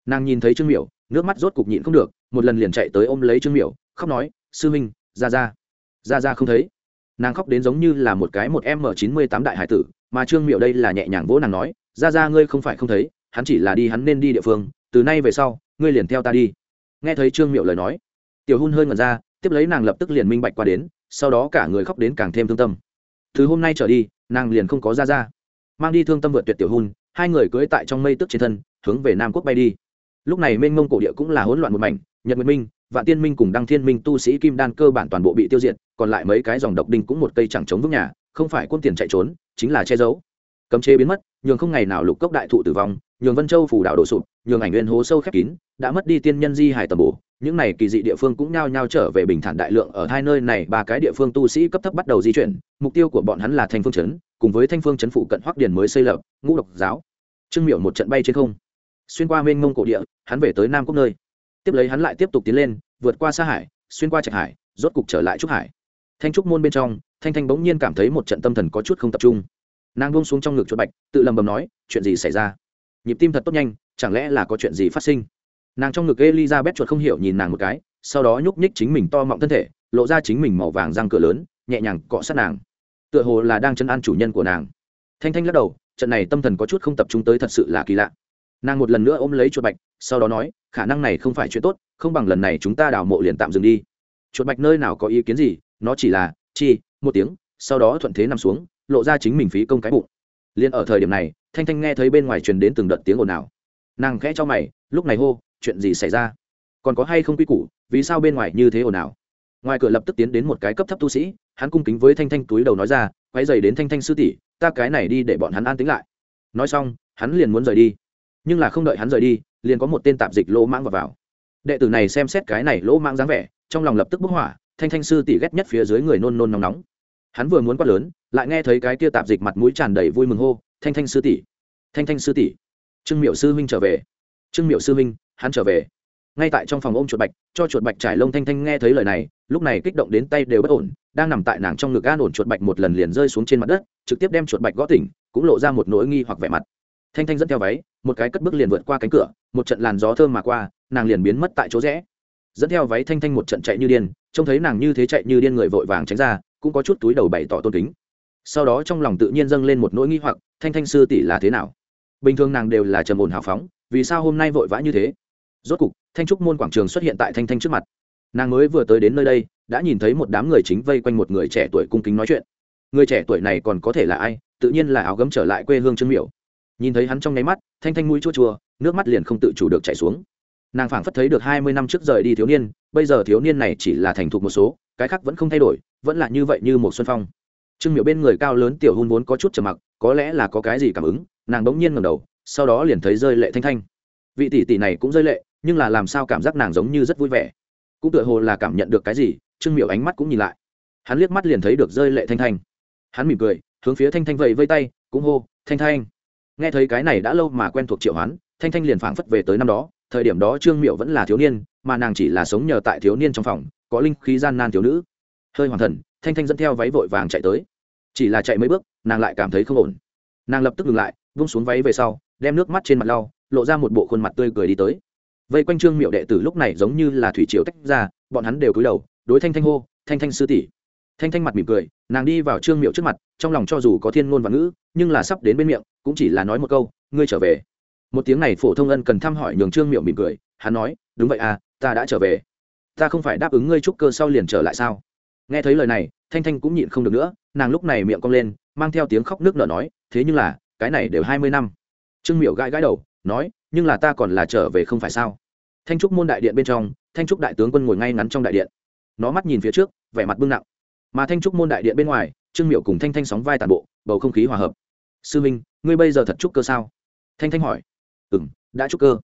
Nàng nhìn thấy trương miệu nước mắt rốt cục nhịn không được, một lần liền chạy tới ôm lấy trương miệu khóc nói, sư minh, ra ra. Ra ra không thấy. Nàng khóc đến giống như là một cái một m chín mươi tám đại hải tử, mà trương miệu đây là nhẹ nhàng vỗ nàng nói, ra ra ngươi không phải không thấy, hắn chỉ là đi hắn nên đi địa phương, từ nay về sau, ngươi liền theo ta đi. Nghe thấy trương miệu lời nói, tiểu hun hơi ngẩn ra tiếp lấy nàng lập tức liền minh bạch qua đến, sau đó cả người khóc đến càng thêm thương tâm. Từ hôm nay trở đi, nàng liền không có ra ra. Mang đi thương tâm vượt tuyệt tiểu hun hai người cưỡi tại trong mây tức trên thân, hướng về nam quốc bay đi. Lúc này mênh mông cổ địa cũng là hỗn loạn một mảnh, nhật nguyệt minh và tiên minh cùng đăng thiên minh tu sĩ kim đan cơ bản toàn bộ bị tiêu diệt, còn lại mấy cái dòng độc đinh cũng một cây chẳng chống vững nhà, không phải quân tiền chạy trốn, chính là che giấu. Cấm chế biến mất nhường không ngày nào lục cốc đại thụ tử vong, nhường vân châu phủ đảo đổ sụp, nhường ảnh nguyên hố sâu khép kín, đã mất đi tiên nhân di hải tầm bổ. Những này kỳ dị địa phương cũng nhao nhao trở về bình thản đại lượng ở hai nơi này, ba cái địa phương tu sĩ cấp thấp bắt đầu di chuyển, mục tiêu của bọn hắn là thanh phương trấn cùng với thanh phương trấn phụ cận hoắc điền mới xây lập, ngũ độc giáo. Trương miệu một trận bay trên không. Xuyên qua mênh mông cổ địa, hắn về tới nam quốc nơi. Tiếp lấy hắn lại tiếp tục tiến lên, vượt qua xa hải, xuyên qua trạch hải, rốt cục trở lại trúc hải. Thanh trúc môn bên trong, thanh thanh bỗng nhiên cảm thấy một trận tâm thần có chút không tập trung nàng buông xuống trong ngực chuột bạch, tự lầm bầm nói, chuyện gì xảy ra? Nhịp tim thật tốt nhanh, chẳng lẽ là có chuyện gì phát sinh? Nàng trong ngực elizabeth chuột không hiểu nhìn nàng một cái, sau đó nhúc nhích chính mình to mọng thân thể, lộ ra chính mình màu vàng răng cửa lớn, nhẹ nhàng cọ sát nàng. Tựa hồ là đang chân an chủ nhân của nàng. Thanh thanh lắc đầu, trận này tâm thần có chút không tập trung tới thật sự là kỳ lạ. Nàng một lần nữa ôm lấy chuột bạch, sau đó nói, khả năng này không phải chuyện tốt, không bằng lần này chúng ta đào mộ liền tạm dừng đi. Chuột bạch nơi nào có ý kiến gì, nó chỉ là, chi, một tiếng, sau đó thuận thế nằm xuống lộ ra chính mình phí công cái bụng. Liền ở thời điểm này thanh thanh nghe thấy bên ngoài truyền đến từng đợt tiếng ồn ào. Nàng khẽ cho mày lúc này hô chuyện gì xảy ra? Còn có hay không quy củ vì sao bên ngoài như thế ồn ào? Ngoài cửa lập tức tiến đến một cái cấp thấp tu sĩ hắn cung kính với thanh thanh túi đầu nói ra quay dày đến thanh thanh sư tỷ ta cái này đi để bọn hắn an tính lại. Nói xong hắn liền muốn rời đi. Nhưng là không đợi hắn rời đi liền có một tên tạp dịch lỗ mãng vào, vào. đệ tử này xem xét cái này lỗ mãng dáng vẻ trong lòng lập tức bức hỏa thanh thanh sư tỷ ghét nhất phía dưới người nôn nôn nóng nóng hắn vừa muốn quát lớn, lại nghe thấy cái kia tạp dịch mặt mũi tràn đầy vui mừng hô, thanh thanh sư tỷ, thanh thanh sư tỷ. Trương miệu sư huynh trở về. Trương miệu sư huynh, hắn trở về. Ngay tại trong phòng ôm chuột bạch, cho chuột bạch trải lông thanh thanh nghe thấy lời này, lúc này kích động đến tay đều bất ổn, đang nằm tại nàng trong ngực an ổn chuột bạch một lần liền rơi xuống trên mặt đất, trực tiếp đem chuột bạch gõ tỉnh, cũng lộ ra một nỗi nghi hoặc vẻ mặt. Thanh thanh dẫn theo váy, một cái cất bước liền vượt qua cánh cửa, một trận làn gió thơm mà qua, nàng liền biến mất tại chỗ rẽ. Dẫn theo váy thanh thanh một trận chạy như điên, trông thấy nàng như thế chạy như điên người vội vàng tránh ra cũng có chút túi đầu bày tỏ tôn kính. Sau đó trong lòng tự nhiên dâng lên một nỗi nghi hoặc, thanh thanh sư tỷ là thế nào? Bình thường nàng đều là trầm ổn hào phóng, vì sao hôm nay vội vã như thế? Rốt cục, thanh trúc môn quảng trường xuất hiện tại thanh thanh trước mặt. Nàng mới vừa tới đến nơi đây, đã nhìn thấy một đám người chính vây quanh một người trẻ tuổi cung kính nói chuyện. Người trẻ tuổi này còn có thể là ai? Tự nhiên là áo gấm trở lại quê hương trương miểu. Nhìn thấy hắn trong nháy mắt, thanh thanh mũi chua chua, nước mắt liền không tự chủ được chảy xuống. Nàng phảng phất thấy được hai mươi năm trước rời đi thiếu niên, bây giờ thiếu niên này chỉ là thành thục một số cái khác vẫn không thay đổi vẫn là như vậy như một xuân phong. Trương miểu bên người cao lớn tiểu hôn vốn có chút trầm mặc có lẽ là có cái gì cảm ứng nàng bỗng nhiên ngầm đầu sau đó liền thấy rơi lệ thanh thanh. Vị tỷ tỷ này cũng rơi lệ nhưng là làm sao cảm giác nàng giống như rất vui vẻ. Cũng tựa hồ là cảm nhận được cái gì trương miểu ánh mắt cũng nhìn lại. Hắn liếc mắt liền thấy được rơi lệ thanh thanh. Hắn mỉm cười hướng phía thanh thanh vẫy vây tay cũng hô thanh thanh. Nghe thấy cái này đã lâu mà quen thuộc triệu hắn, thanh thanh liền phảng phất về tới năm đó thời điểm đó trương miệu vẫn là thiếu niên mà nàng chỉ là sống nhờ tại thiếu niên trong phòng có linh khí gian nan thiếu nữ. Hơi hoàng thần, thanh thanh dẫn theo váy vội vàng chạy tới. Chỉ là chạy mấy bước, nàng lại cảm thấy không ổn. Nàng lập tức ngừng lại, vung xuống váy về sau, đem nước mắt trên mặt lau, lộ ra một bộ khuôn mặt tươi cười đi tới. Vây quanh trương miệu đệ tử lúc này giống như là thủy triều tách ra, bọn hắn đều cúi đầu, đối thanh thanh hô, thanh thanh sư tỷ. Thanh thanh mặt mỉm cười, nàng đi vào trương miệu trước mặt, trong lòng cho dù có thiên ngôn và ngữ, nhưng là sắp đến bên miệng, cũng chỉ là nói một câu, ngươi trở về. Một tiếng này phổ thông ân cần thăm hỏi nhường trương miệu mỉm cười, hắn nói, đúng vậy à ta đã trở về ta không phải đáp ứng ngươi trúc cơ sau liền trở lại sao? Nghe thấy lời này, thanh thanh cũng nhịn không được nữa, nàng lúc này miệng cong lên, mang theo tiếng khóc nước nở nói, thế nhưng là, cái này đều hai mươi năm. Trương miệu gãi gãi đầu, nói, nhưng là ta còn là trở về không phải sao? Thanh trúc môn đại điện bên trong, thanh trúc đại tướng quân ngồi ngay ngắn trong đại điện. Nó mắt nhìn phía trước, vẻ mặt bưng nặng. Mà thanh trúc môn đại điện bên ngoài, trương miệu cùng thanh thanh sóng vai tàn bộ, bầu không khí hòa hợp. Sư minh, ngươi bây giờ thật trúc cơ sao? Thanh thanh hỏi. Ừ m đã trúc cơ.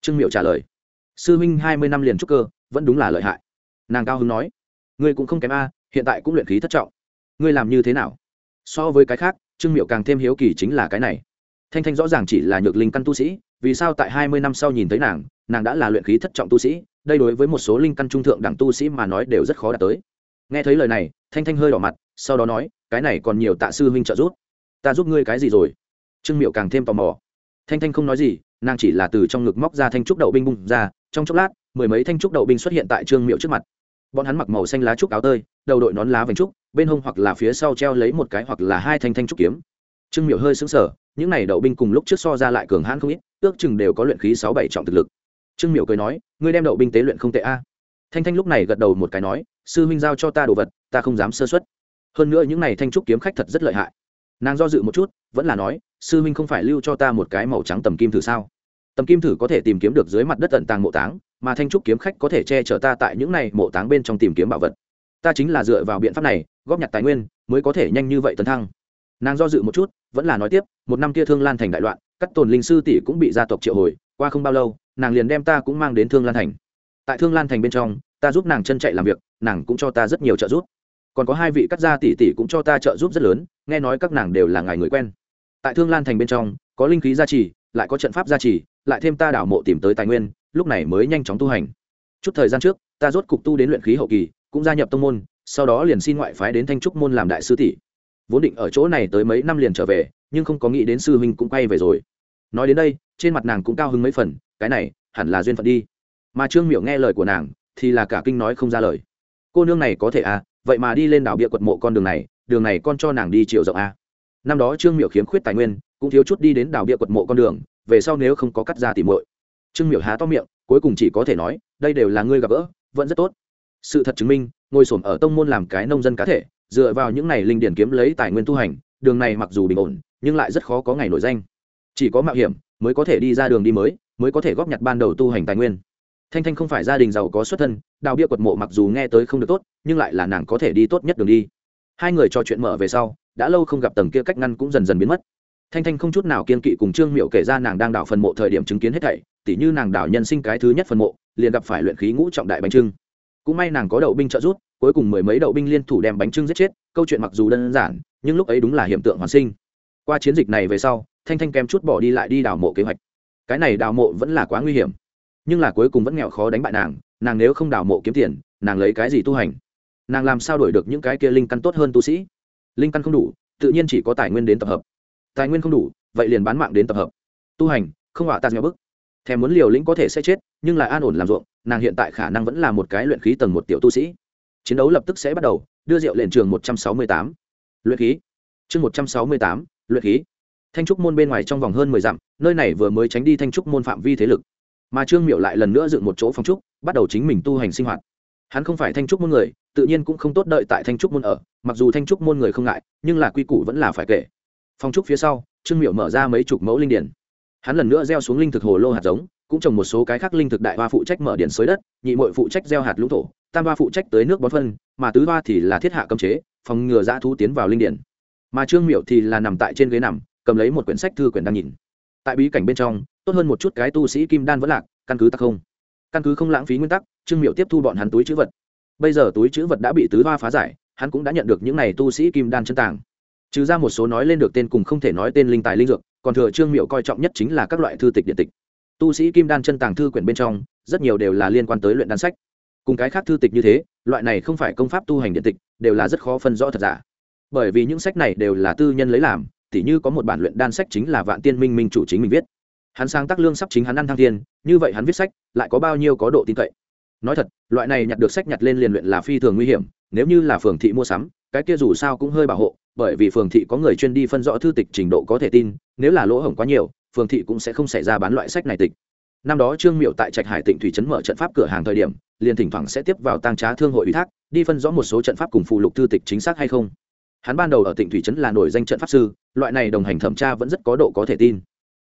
Trương miệu trả lời. Sư minh, hai mươi năm liền trúc cơ vẫn đúng là lợi hại. Nàng cao hưng nói, ngươi cũng không kém a, hiện tại cũng luyện khí thất trọng. Ngươi làm như thế nào? So với cái khác, trương miệu càng thêm hiếu kỳ chính là cái này. Thanh thanh rõ ràng chỉ là nhược linh căn tu sĩ, vì sao tại hai mươi năm sau nhìn thấy nàng nàng đã là luyện khí thất trọng tu sĩ, đây đối với một số linh căn trung thượng đẳng tu sĩ mà nói đều rất khó đạt tới. Nghe thấy lời này, thanh thanh hơi đỏ mặt, sau đó nói, cái này còn nhiều tạ sư huynh trợ giúp. Ta giúp ngươi cái gì rồi? Trương miệu càng thêm tò mò. Thanh thanh không nói gì, nàng chỉ là từ trong ngực móc ra thanh trúc đậu binh bung ra, trong chốc lát mười mấy thanh trúc đậu binh xuất hiện tại trương miệu trước mặt bọn hắn mặc màu xanh lá trúc áo tơi đầu đội nón lá vành trúc bên hông hoặc là phía sau treo lấy một cái hoặc là hai thanh thanh trúc kiếm trương miệu hơi sững sờ, những này đậu binh cùng lúc trước so ra lại cường hãn không ít, ước chừng đều có luyện khí sáu bảy trọng thực lực. Trương miệu cười nói, ngươi đem đậu binh tế luyện không tệ a. Thanh thanh lúc này gật đầu một cái nói, sư huynh giao cho ta đồ vật, ta không dám sơ xuất hơn nữa những này thanh trúc kiếm khách thật rất lợi hại. Nàng do dự một chút, vẫn là nói, sư huynh không phải lưu cho ta một cái màu trắng tầm kim thử sao? Tầm kim thử có thể tìm kiếm được dưới mặt đất tận tàng mộ táng mà thanh trúc kiếm khách có thể che chở ta tại những này mộ táng bên trong tìm kiếm bảo vật. Ta chính là dựa vào biện pháp này, góp nhặt tài nguyên, mới có thể nhanh như vậy tấn thăng. Nàng do dự một chút, vẫn là nói tiếp, một năm kia thương lan thành đại loạn, các tồn linh sư tỷ cũng bị gia tộc triệu hồi, qua không bao lâu, nàng liền đem ta cũng mang đến thương lan thành. Tại thương lan thành bên trong, ta giúp nàng chân chạy làm việc, nàng cũng cho ta rất nhiều trợ giúp. Còn có hai vị cắt gia tỷ tỷ cũng cho ta trợ giúp rất lớn, nghe nói các nàng đều là ngài người quen. Tại thương lan thành bên trong, có linh khí gia trì, lại có trận pháp gia trì, lại thêm ta đảo mộ tìm tới tài nguyên lúc này mới nhanh chóng tu hành. Chút thời gian trước, ta rốt cục tu đến luyện khí hậu kỳ, cũng gia nhập tông môn, sau đó liền xin ngoại phái đến thanh trúc môn làm đại sư tỷ. Vốn định ở chỗ này tới mấy năm liền trở về, nhưng không có nghĩ đến sư huynh cũng quay về rồi. Nói đến đây, trên mặt nàng cũng cao hứng mấy phần, cái này, hẳn là duyên phận đi. Mà trương miểu nghe lời của nàng, thì là cả kinh nói không ra lời. Cô nương này có thể à vậy mà đi lên đảo bia quật mộ con đường này đường này con cho nàng đi chiều rộng à. năm đó trương miểu khiếm khuyết tài nguyên, cũng thiếu chút đi đến đảo bia quật mộ con đường, về sau nếu không có cắt ra tỉ muội trương miểu há to miệng, cuối cùng chỉ có thể nói, đây đều là ngươi gặp gỡ, vẫn rất tốt. Sự thật chứng minh, ngồi xổm ở tông môn làm cái nông dân cá thể, dựa vào những này linh điển kiếm lấy tài nguyên tu hành, đường này mặc dù bình ổn, nhưng lại rất khó có ngày nổi danh. Chỉ có mạo hiểm mới có thể đi ra đường đi mới mới có thể góp nhặt ban đầu tu hành tài nguyên. Thanh thanh không phải gia đình giàu có xuất thân, đào bia quật mộ mặc dù nghe tới không được tốt, nhưng lại là nàng có thể đi tốt nhất đường đi. Hai người trò chuyện mở về sau, đã lâu không gặp tầng kia cách ngăn cũng dần dần biến mất thanh thanh không chút nào kiên kỵ cùng trương miệu kể ra nàng đang đào phần mộ thời điểm chứng kiến hết thảy, tỉ như nàng đào nhân sinh cái thứ nhất phần mộ, liền gặp phải luyện khí ngũ trọng đại bánh trưng. Cũng may nàng có đậu binh trợ giúp, cuối cùng mười mấy đậu binh liên thủ đem bánh trưng giết chết, câu chuyện mặc dù đơn giản, nhưng lúc ấy đúng là hiện tượng hoàn sinh. Qua chiến dịch này về sau, thanh thanh kém chút bỏ đi lại đi đào mộ kế hoạch. Cái này đào mộ vẫn là quá nguy hiểm, nhưng là cuối cùng vẫn nghèo khó đánh bại nàng nàng nếu không đào mộ kiếm tiền, nàng lấy cái gì tu hành? Nàng làm sao đổi được những cái kia linh căn tốt hơn tu sĩ? Linh căn không đủ, tự nhiên chỉ có tài nguyên đến tập hợp tài nguyên không đủ, vậy liền bán mạng đến tập hợp. Tu hành, không hỏa tạt nhỏ bức. Thèm muốn liều lĩnh có thể sẽ chết, nhưng lại an ổn làm ruộng, nàng hiện tại khả năng vẫn là một cái luyện khí tầng một tiểu tu sĩ. Chiến đấu lập tức sẽ bắt đầu, đưa rượu lên trường một trăm sáu mươi tám. Luyện khí. Chương một trăm sáu mươi tám, luyện khí. Thanh trúc môn bên ngoài trong vòng hơn mười dặm, nơi này vừa mới tránh đi thanh trúc môn phạm vi thế lực. Mà trương miệu lại lần nữa dựng một chỗ phòng trúc, bắt đầu chính mình tu hành sinh hoạt. Hắn không phải thanh trúc môn người, tự nhiên cũng không tốt đợi tại thanh trúc môn ở, mặc dù thanh trúc môn người không ngại, nhưng là quy củ vẫn là phải kể phong trúc phía sau, trương miệu mở ra mấy chục mẫu linh điển. Hắn lần nữa gieo xuống linh thực hồ lô hạt giống, cũng trồng một số cái khác linh thực đại hoa phụ trách mở điện xới đất, nhị mội phụ trách gieo hạt lũ thổ, tam hoa phụ trách tới nước bón phân, mà tứ hoa thì là thiết hạ cấm chế, phòng ngừa dã thu tiến vào linh điển. Mà trương miệu thì là nằm tại trên ghế nằm, cầm lấy một quyển sách thư quyển đang nhìn. Tại bí cảnh bên trong, tốt hơn một chút cái tu sĩ kim đan vẫn lạc, căn cứ tắc không. Căn cứ không lãng phí nguyên tắc, trương miệu tiếp thu bọn hắn túi chữ vật. Bây giờ túi chữ vật đã bị tứ hoa phá giải, hắn cũng đã nhận được những n à y tu sĩ kim đan chân tàng trừ ra một số nói lên được tên cùng không thể nói tên linh tài linh dược, còn thừa trương miệu coi trọng nhất chính là các loại thư tịch điện tịch. Tu sĩ kim đan chân tàng thư quyển bên trong, rất nhiều đều là liên quan tới luyện đan sách. Cùng cái khác thư tịch như thế, loại này không phải công pháp tu hành điện tịch, đều là rất khó phân rõ thật giả. Bởi vì những sách này đều là tư nhân lấy làm, tỉ như có một bản luyện đan sách chính là vạn tiên minh minh chủ chính mình viết. Hắn sáng tác lương sắp chính hắn ăn thăng thiên, như vậy hắn viết sách, lại có bao nhiêu có độ tin cậy? Nói thật, loại này nhặt được sách nhặt lên liền luyện là phi thường nguy hiểm, nếu như là phường thị mua sắm, cái kia dù sao cũng hơi bảo hộ bởi vì phường thị có người chuyên đi phân rõ thư tịch trình độ có thể tin, nếu là lỗ hổng quá nhiều, phường thị cũng sẽ không xảy ra bán loại sách này tịch. Năm đó trương miệu tại trạch hải tỉnh thủy trấn mở trận pháp cửa hàng thời điểm, liền thỉnh thoảng sẽ tiếp vào tăng trá thương hội ủy thác, đi phân rõ một số trận pháp cùng phụ lục thư tịch chính xác hay không. Hắn ban đầu ở tỉnh thủy trấn là nổi danh trận pháp sư, loại này đồng hành thẩm tra vẫn rất có độ có thể tin.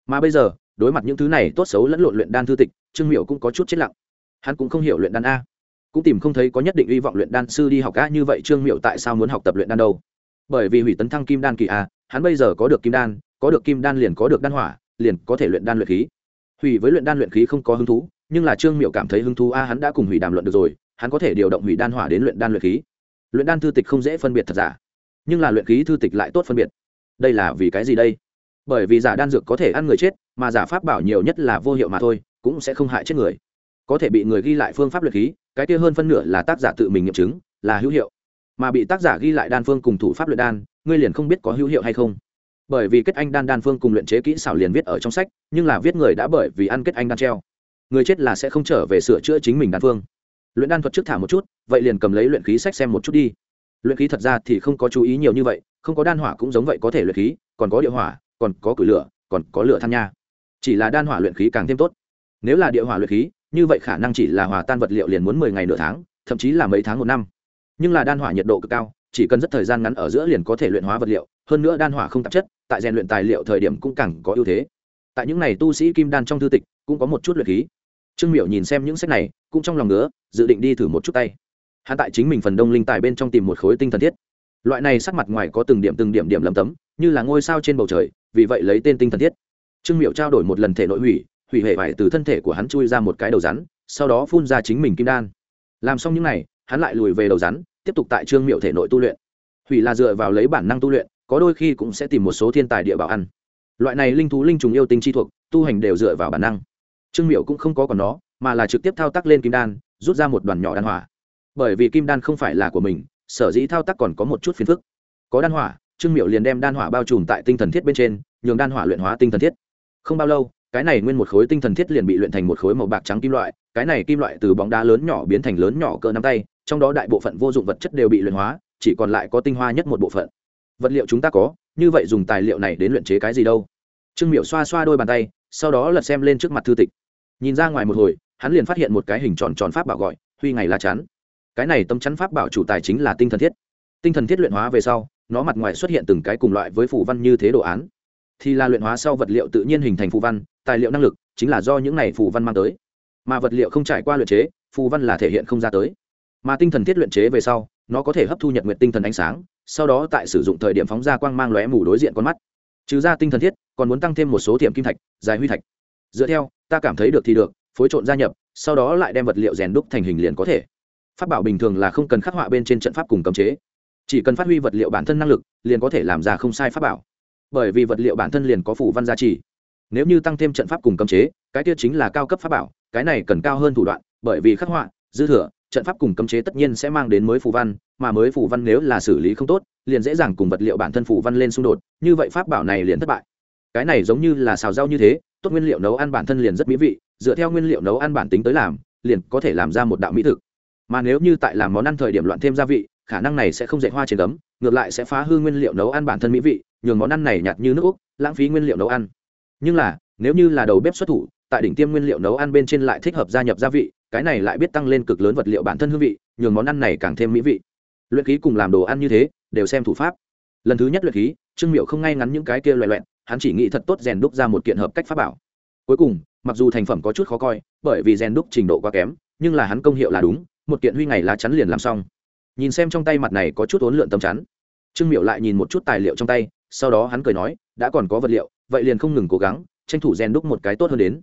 Mà bây giờ, đối mặt những thứ này tốt xấu lẫn lộn luyện đan thư tịch, trương miệu cũng có chút chết lặng. Hắn cũng không hiểu luyện đan a. Cũng tìm không thấy có nhất định hy vọng luyện đan sư đi học a, như vậy trương miệu tại sao muốn học tập luyện đan đâu? Bởi vì hủy tấn thăng kim đan kỳ a hắn bây giờ có được kim đan, có được kim đan liền có được đan hỏa, liền có thể luyện đan luyện khí. Hủy với luyện đan luyện khí không có hứng thú, nhưng là trương miệu cảm thấy hứng thú a hắn đã cùng hủy đàm luận được rồi, hắn có thể điều động hủy đan hỏa đến luyện đan luyện khí. Luyện đan thư tịch không dễ phân biệt thật giả, nhưng là luyện khí thư tịch lại tốt phân biệt. Đây là vì cái gì đây? Bởi vì giả đan dược có thể ăn người chết, mà giả pháp bảo nhiều nhất là vô hiệu mà thôi, cũng sẽ không hại chết người. Có thể bị người ghi lại phương pháp luyện khí, cái kia hơn phân nửa là tác giả tự mình nghiệm chứng, là hữu hiệu mà bị tác giả ghi lại đan phương cùng thủ pháp luyện đan, ngươi liền không biết có hữu hiệu hay không. Bởi vì kết anh đan đan phương cùng luyện chế kỹ xảo liền viết ở trong sách, nhưng là viết người đã bởi vì ăn kết anh đan treo. Người chết là sẽ không trở về sửa chữa chính mình đan phương. Luyện đan thuật trước thả một chút, vậy liền cầm lấy luyện khí sách xem một chút đi. Luyện khí thật ra thì không có chú ý nhiều như vậy, không có đan hỏa cũng giống vậy có thể luyện khí, còn có địa hỏa, còn có cửi lửa, còn có lửa than nha. Chỉ là đan hỏa luyện khí càng thêm tốt. Nếu là địa hỏa luyện khí, như vậy khả năng chỉ là hòa tan vật liệu liền muốn mười ngày nửa tháng, thậm chí là mấy tháng một năm nhưng là đan hỏa nhiệt độ cực cao, chỉ cần rất thời gian ngắn ở giữa liền có thể luyện hóa vật liệu, hơn nữa đan hỏa không tạp chất, tại rèn luyện tài liệu thời điểm cũng càng có ưu thế. Tại những n à y tu sĩ kim đan trong thư tịch, cũng có một chút luyện khí. Trương miểu nhìn xem những sách này, cũng trong lòng ngứa, dự định đi thử một chút tay. Hắn tại chính mình phần đông linh tài bên trong tìm một khối tinh thần thiết. Loại này sắc mặt ngoài có từng điểm từng điểm điểm lầm tấm, như là ngôi sao trên bầu trời, vì vậy lấy tên tinh thần thiết. Trương miệu trao đổi một lần thể nội hủy hủy hệ vải từ thân thể của hắn chui ra một cái đầu rắn, sau đó phun ra chính mình kim đan. Làm xong những n à y hắn lại lùi về đầu rắn, tiếp tục tại trương miệu thể nội tu luyện. Hủy là dựa vào lấy bản năng tu luyện, có đôi khi cũng sẽ tìm một số thiên tài địa bảo ăn. Loại này linh thú linh trùng yêu tinh chi thuộc, tu hành đều dựa vào bản năng. Trương miệu cũng không có còn nó, mà là trực tiếp thao tác lên kim đan, rút ra một đoàn nhỏ đan hỏa. Bởi vì kim đan không phải là của mình, sở dĩ thao tác còn có một chút phiền phức. Có đan hỏa, trương miệu liền đem đan hỏa bao trùm tại tinh thần thiết bên trên, nhường đan hỏa luyện hóa tinh thần thiết. Không bao lâu cái này nguyên một khối tinh thần thiết liền bị luyện thành một khối màu bạc trắng kim loại, cái này kim loại từ bóng đá lớn nhỏ biến thành lớn nhỏ cỡ nắm tay, trong đó đại bộ phận vô dụng vật chất đều bị luyện hóa, chỉ còn lại có tinh hoa nhất một bộ phận. Vật liệu chúng ta có, như vậy dùng tài liệu này đến luyện chế cái gì đâu? Trương miệu xoa xoa đôi bàn tay, sau đó lật xem lên trước mặt thư tịch. Nhìn ra ngoài một hồi, hắn liền phát hiện một cái hình tròn tròn pháp bảo gọi, huy ngày la chắn. Cái này tâm chắn pháp bảo chủ tài chính là tinh thần thiết. Tinh thần thiết luyện hóa về sau, nó mặt ngoài xuất hiện từng cái cùng loại với phù văn như thế đồ án. Thì là luyện hóa sau vật liệu tự nhiên hình thành phù văn tài liệu năng lực chính là do những này phù văn mang tới. Mà vật liệu không trải qua luyện chế, phù văn là thể hiện không ra tới. Mà tinh thần thiết luyện chế về sau, nó có thể hấp thu nhật nguyện tinh thần ánh sáng, sau đó tại sử dụng thời điểm phóng ra quang mang lóe mù đối diện con mắt. Trừ ra tinh thần thiết, còn muốn tăng thêm một số thiệm kim thạch, dài huy thạch. Dựa theo, ta cảm thấy được thì được, phối trộn gia nhập, sau đó lại đem vật liệu rèn đúc thành hình liền có thể. Pháp bảo bình thường là không cần khắc họa bên trên trận pháp cùng cấm chế. Chỉ cần phát huy vật liệu bản thân năng lực, liền có thể làm ra không sai pháp bảo. Bởi vì vật liệu bản thân liền có phủ văn gia trì nếu như tăng thêm trận pháp cùng cấm chế, cái kia chính là cao cấp pháp bảo, cái này cần cao hơn thủ đoạn, bởi vì khắc họa, dư thừa, trận pháp cùng cấm chế tất nhiên sẽ mang đến mới phù văn, mà mới phù văn nếu là xử lý không tốt, liền dễ dàng cùng vật liệu bản thân phù văn lên xung đột, như vậy pháp bảo này liền thất bại. Cái này giống như là xào rau như thế, tốt nguyên liệu nấu ăn bản thân liền rất mỹ vị, dựa theo nguyên liệu nấu ăn bản tính tới làm, liền có thể làm ra một đạo mỹ thực. Mà nếu như tại làm món ăn thời điểm loạn thêm gia vị, khả năng này sẽ không dạy hoa trên gấm, ngược lại sẽ phá hư nguyên liệu nấu ăn bản thân mỹ vị, nhường món ăn này nhạt như nước úc, lãng phí nguyên liệu nấu ăn nhưng là, nếu như là đầu bếp xuất thủ, tại đỉnh tiêm nguyên liệu nấu ăn bên trên lại thích hợp gia nhập gia vị, cái này lại biết tăng lên cực lớn vật liệu bản thân hương vị, nhường món ăn này càng thêm mỹ vị. Luyện khí cùng làm đồ ăn như thế, đều xem thủ pháp. Lần thứ nhất luyện khí, trương miệu không ngay ngắn những cái kia loẹ loẹn hắn chỉ nghĩ thật tốt rèn đúc ra một kiện hợp cách pháp bảo. Cuối cùng, mặc dù thành phẩm có chút khó coi, bởi vì rèn đúc trình độ quá kém, nhưng là hắn công hiệu là đúng, một kiện huy ngày lá chắn liền làm xong. Nhìn xem trong tay mặt này có chút ốn lượn tấm chắn, trương miệu lại nhìn một chút tài liệu trong tay, sau đó hắn cười nói, đã còn có vật liệu vậy liền không ngừng cố gắng, tranh thủ rèn đúc một cái tốt hơn đến.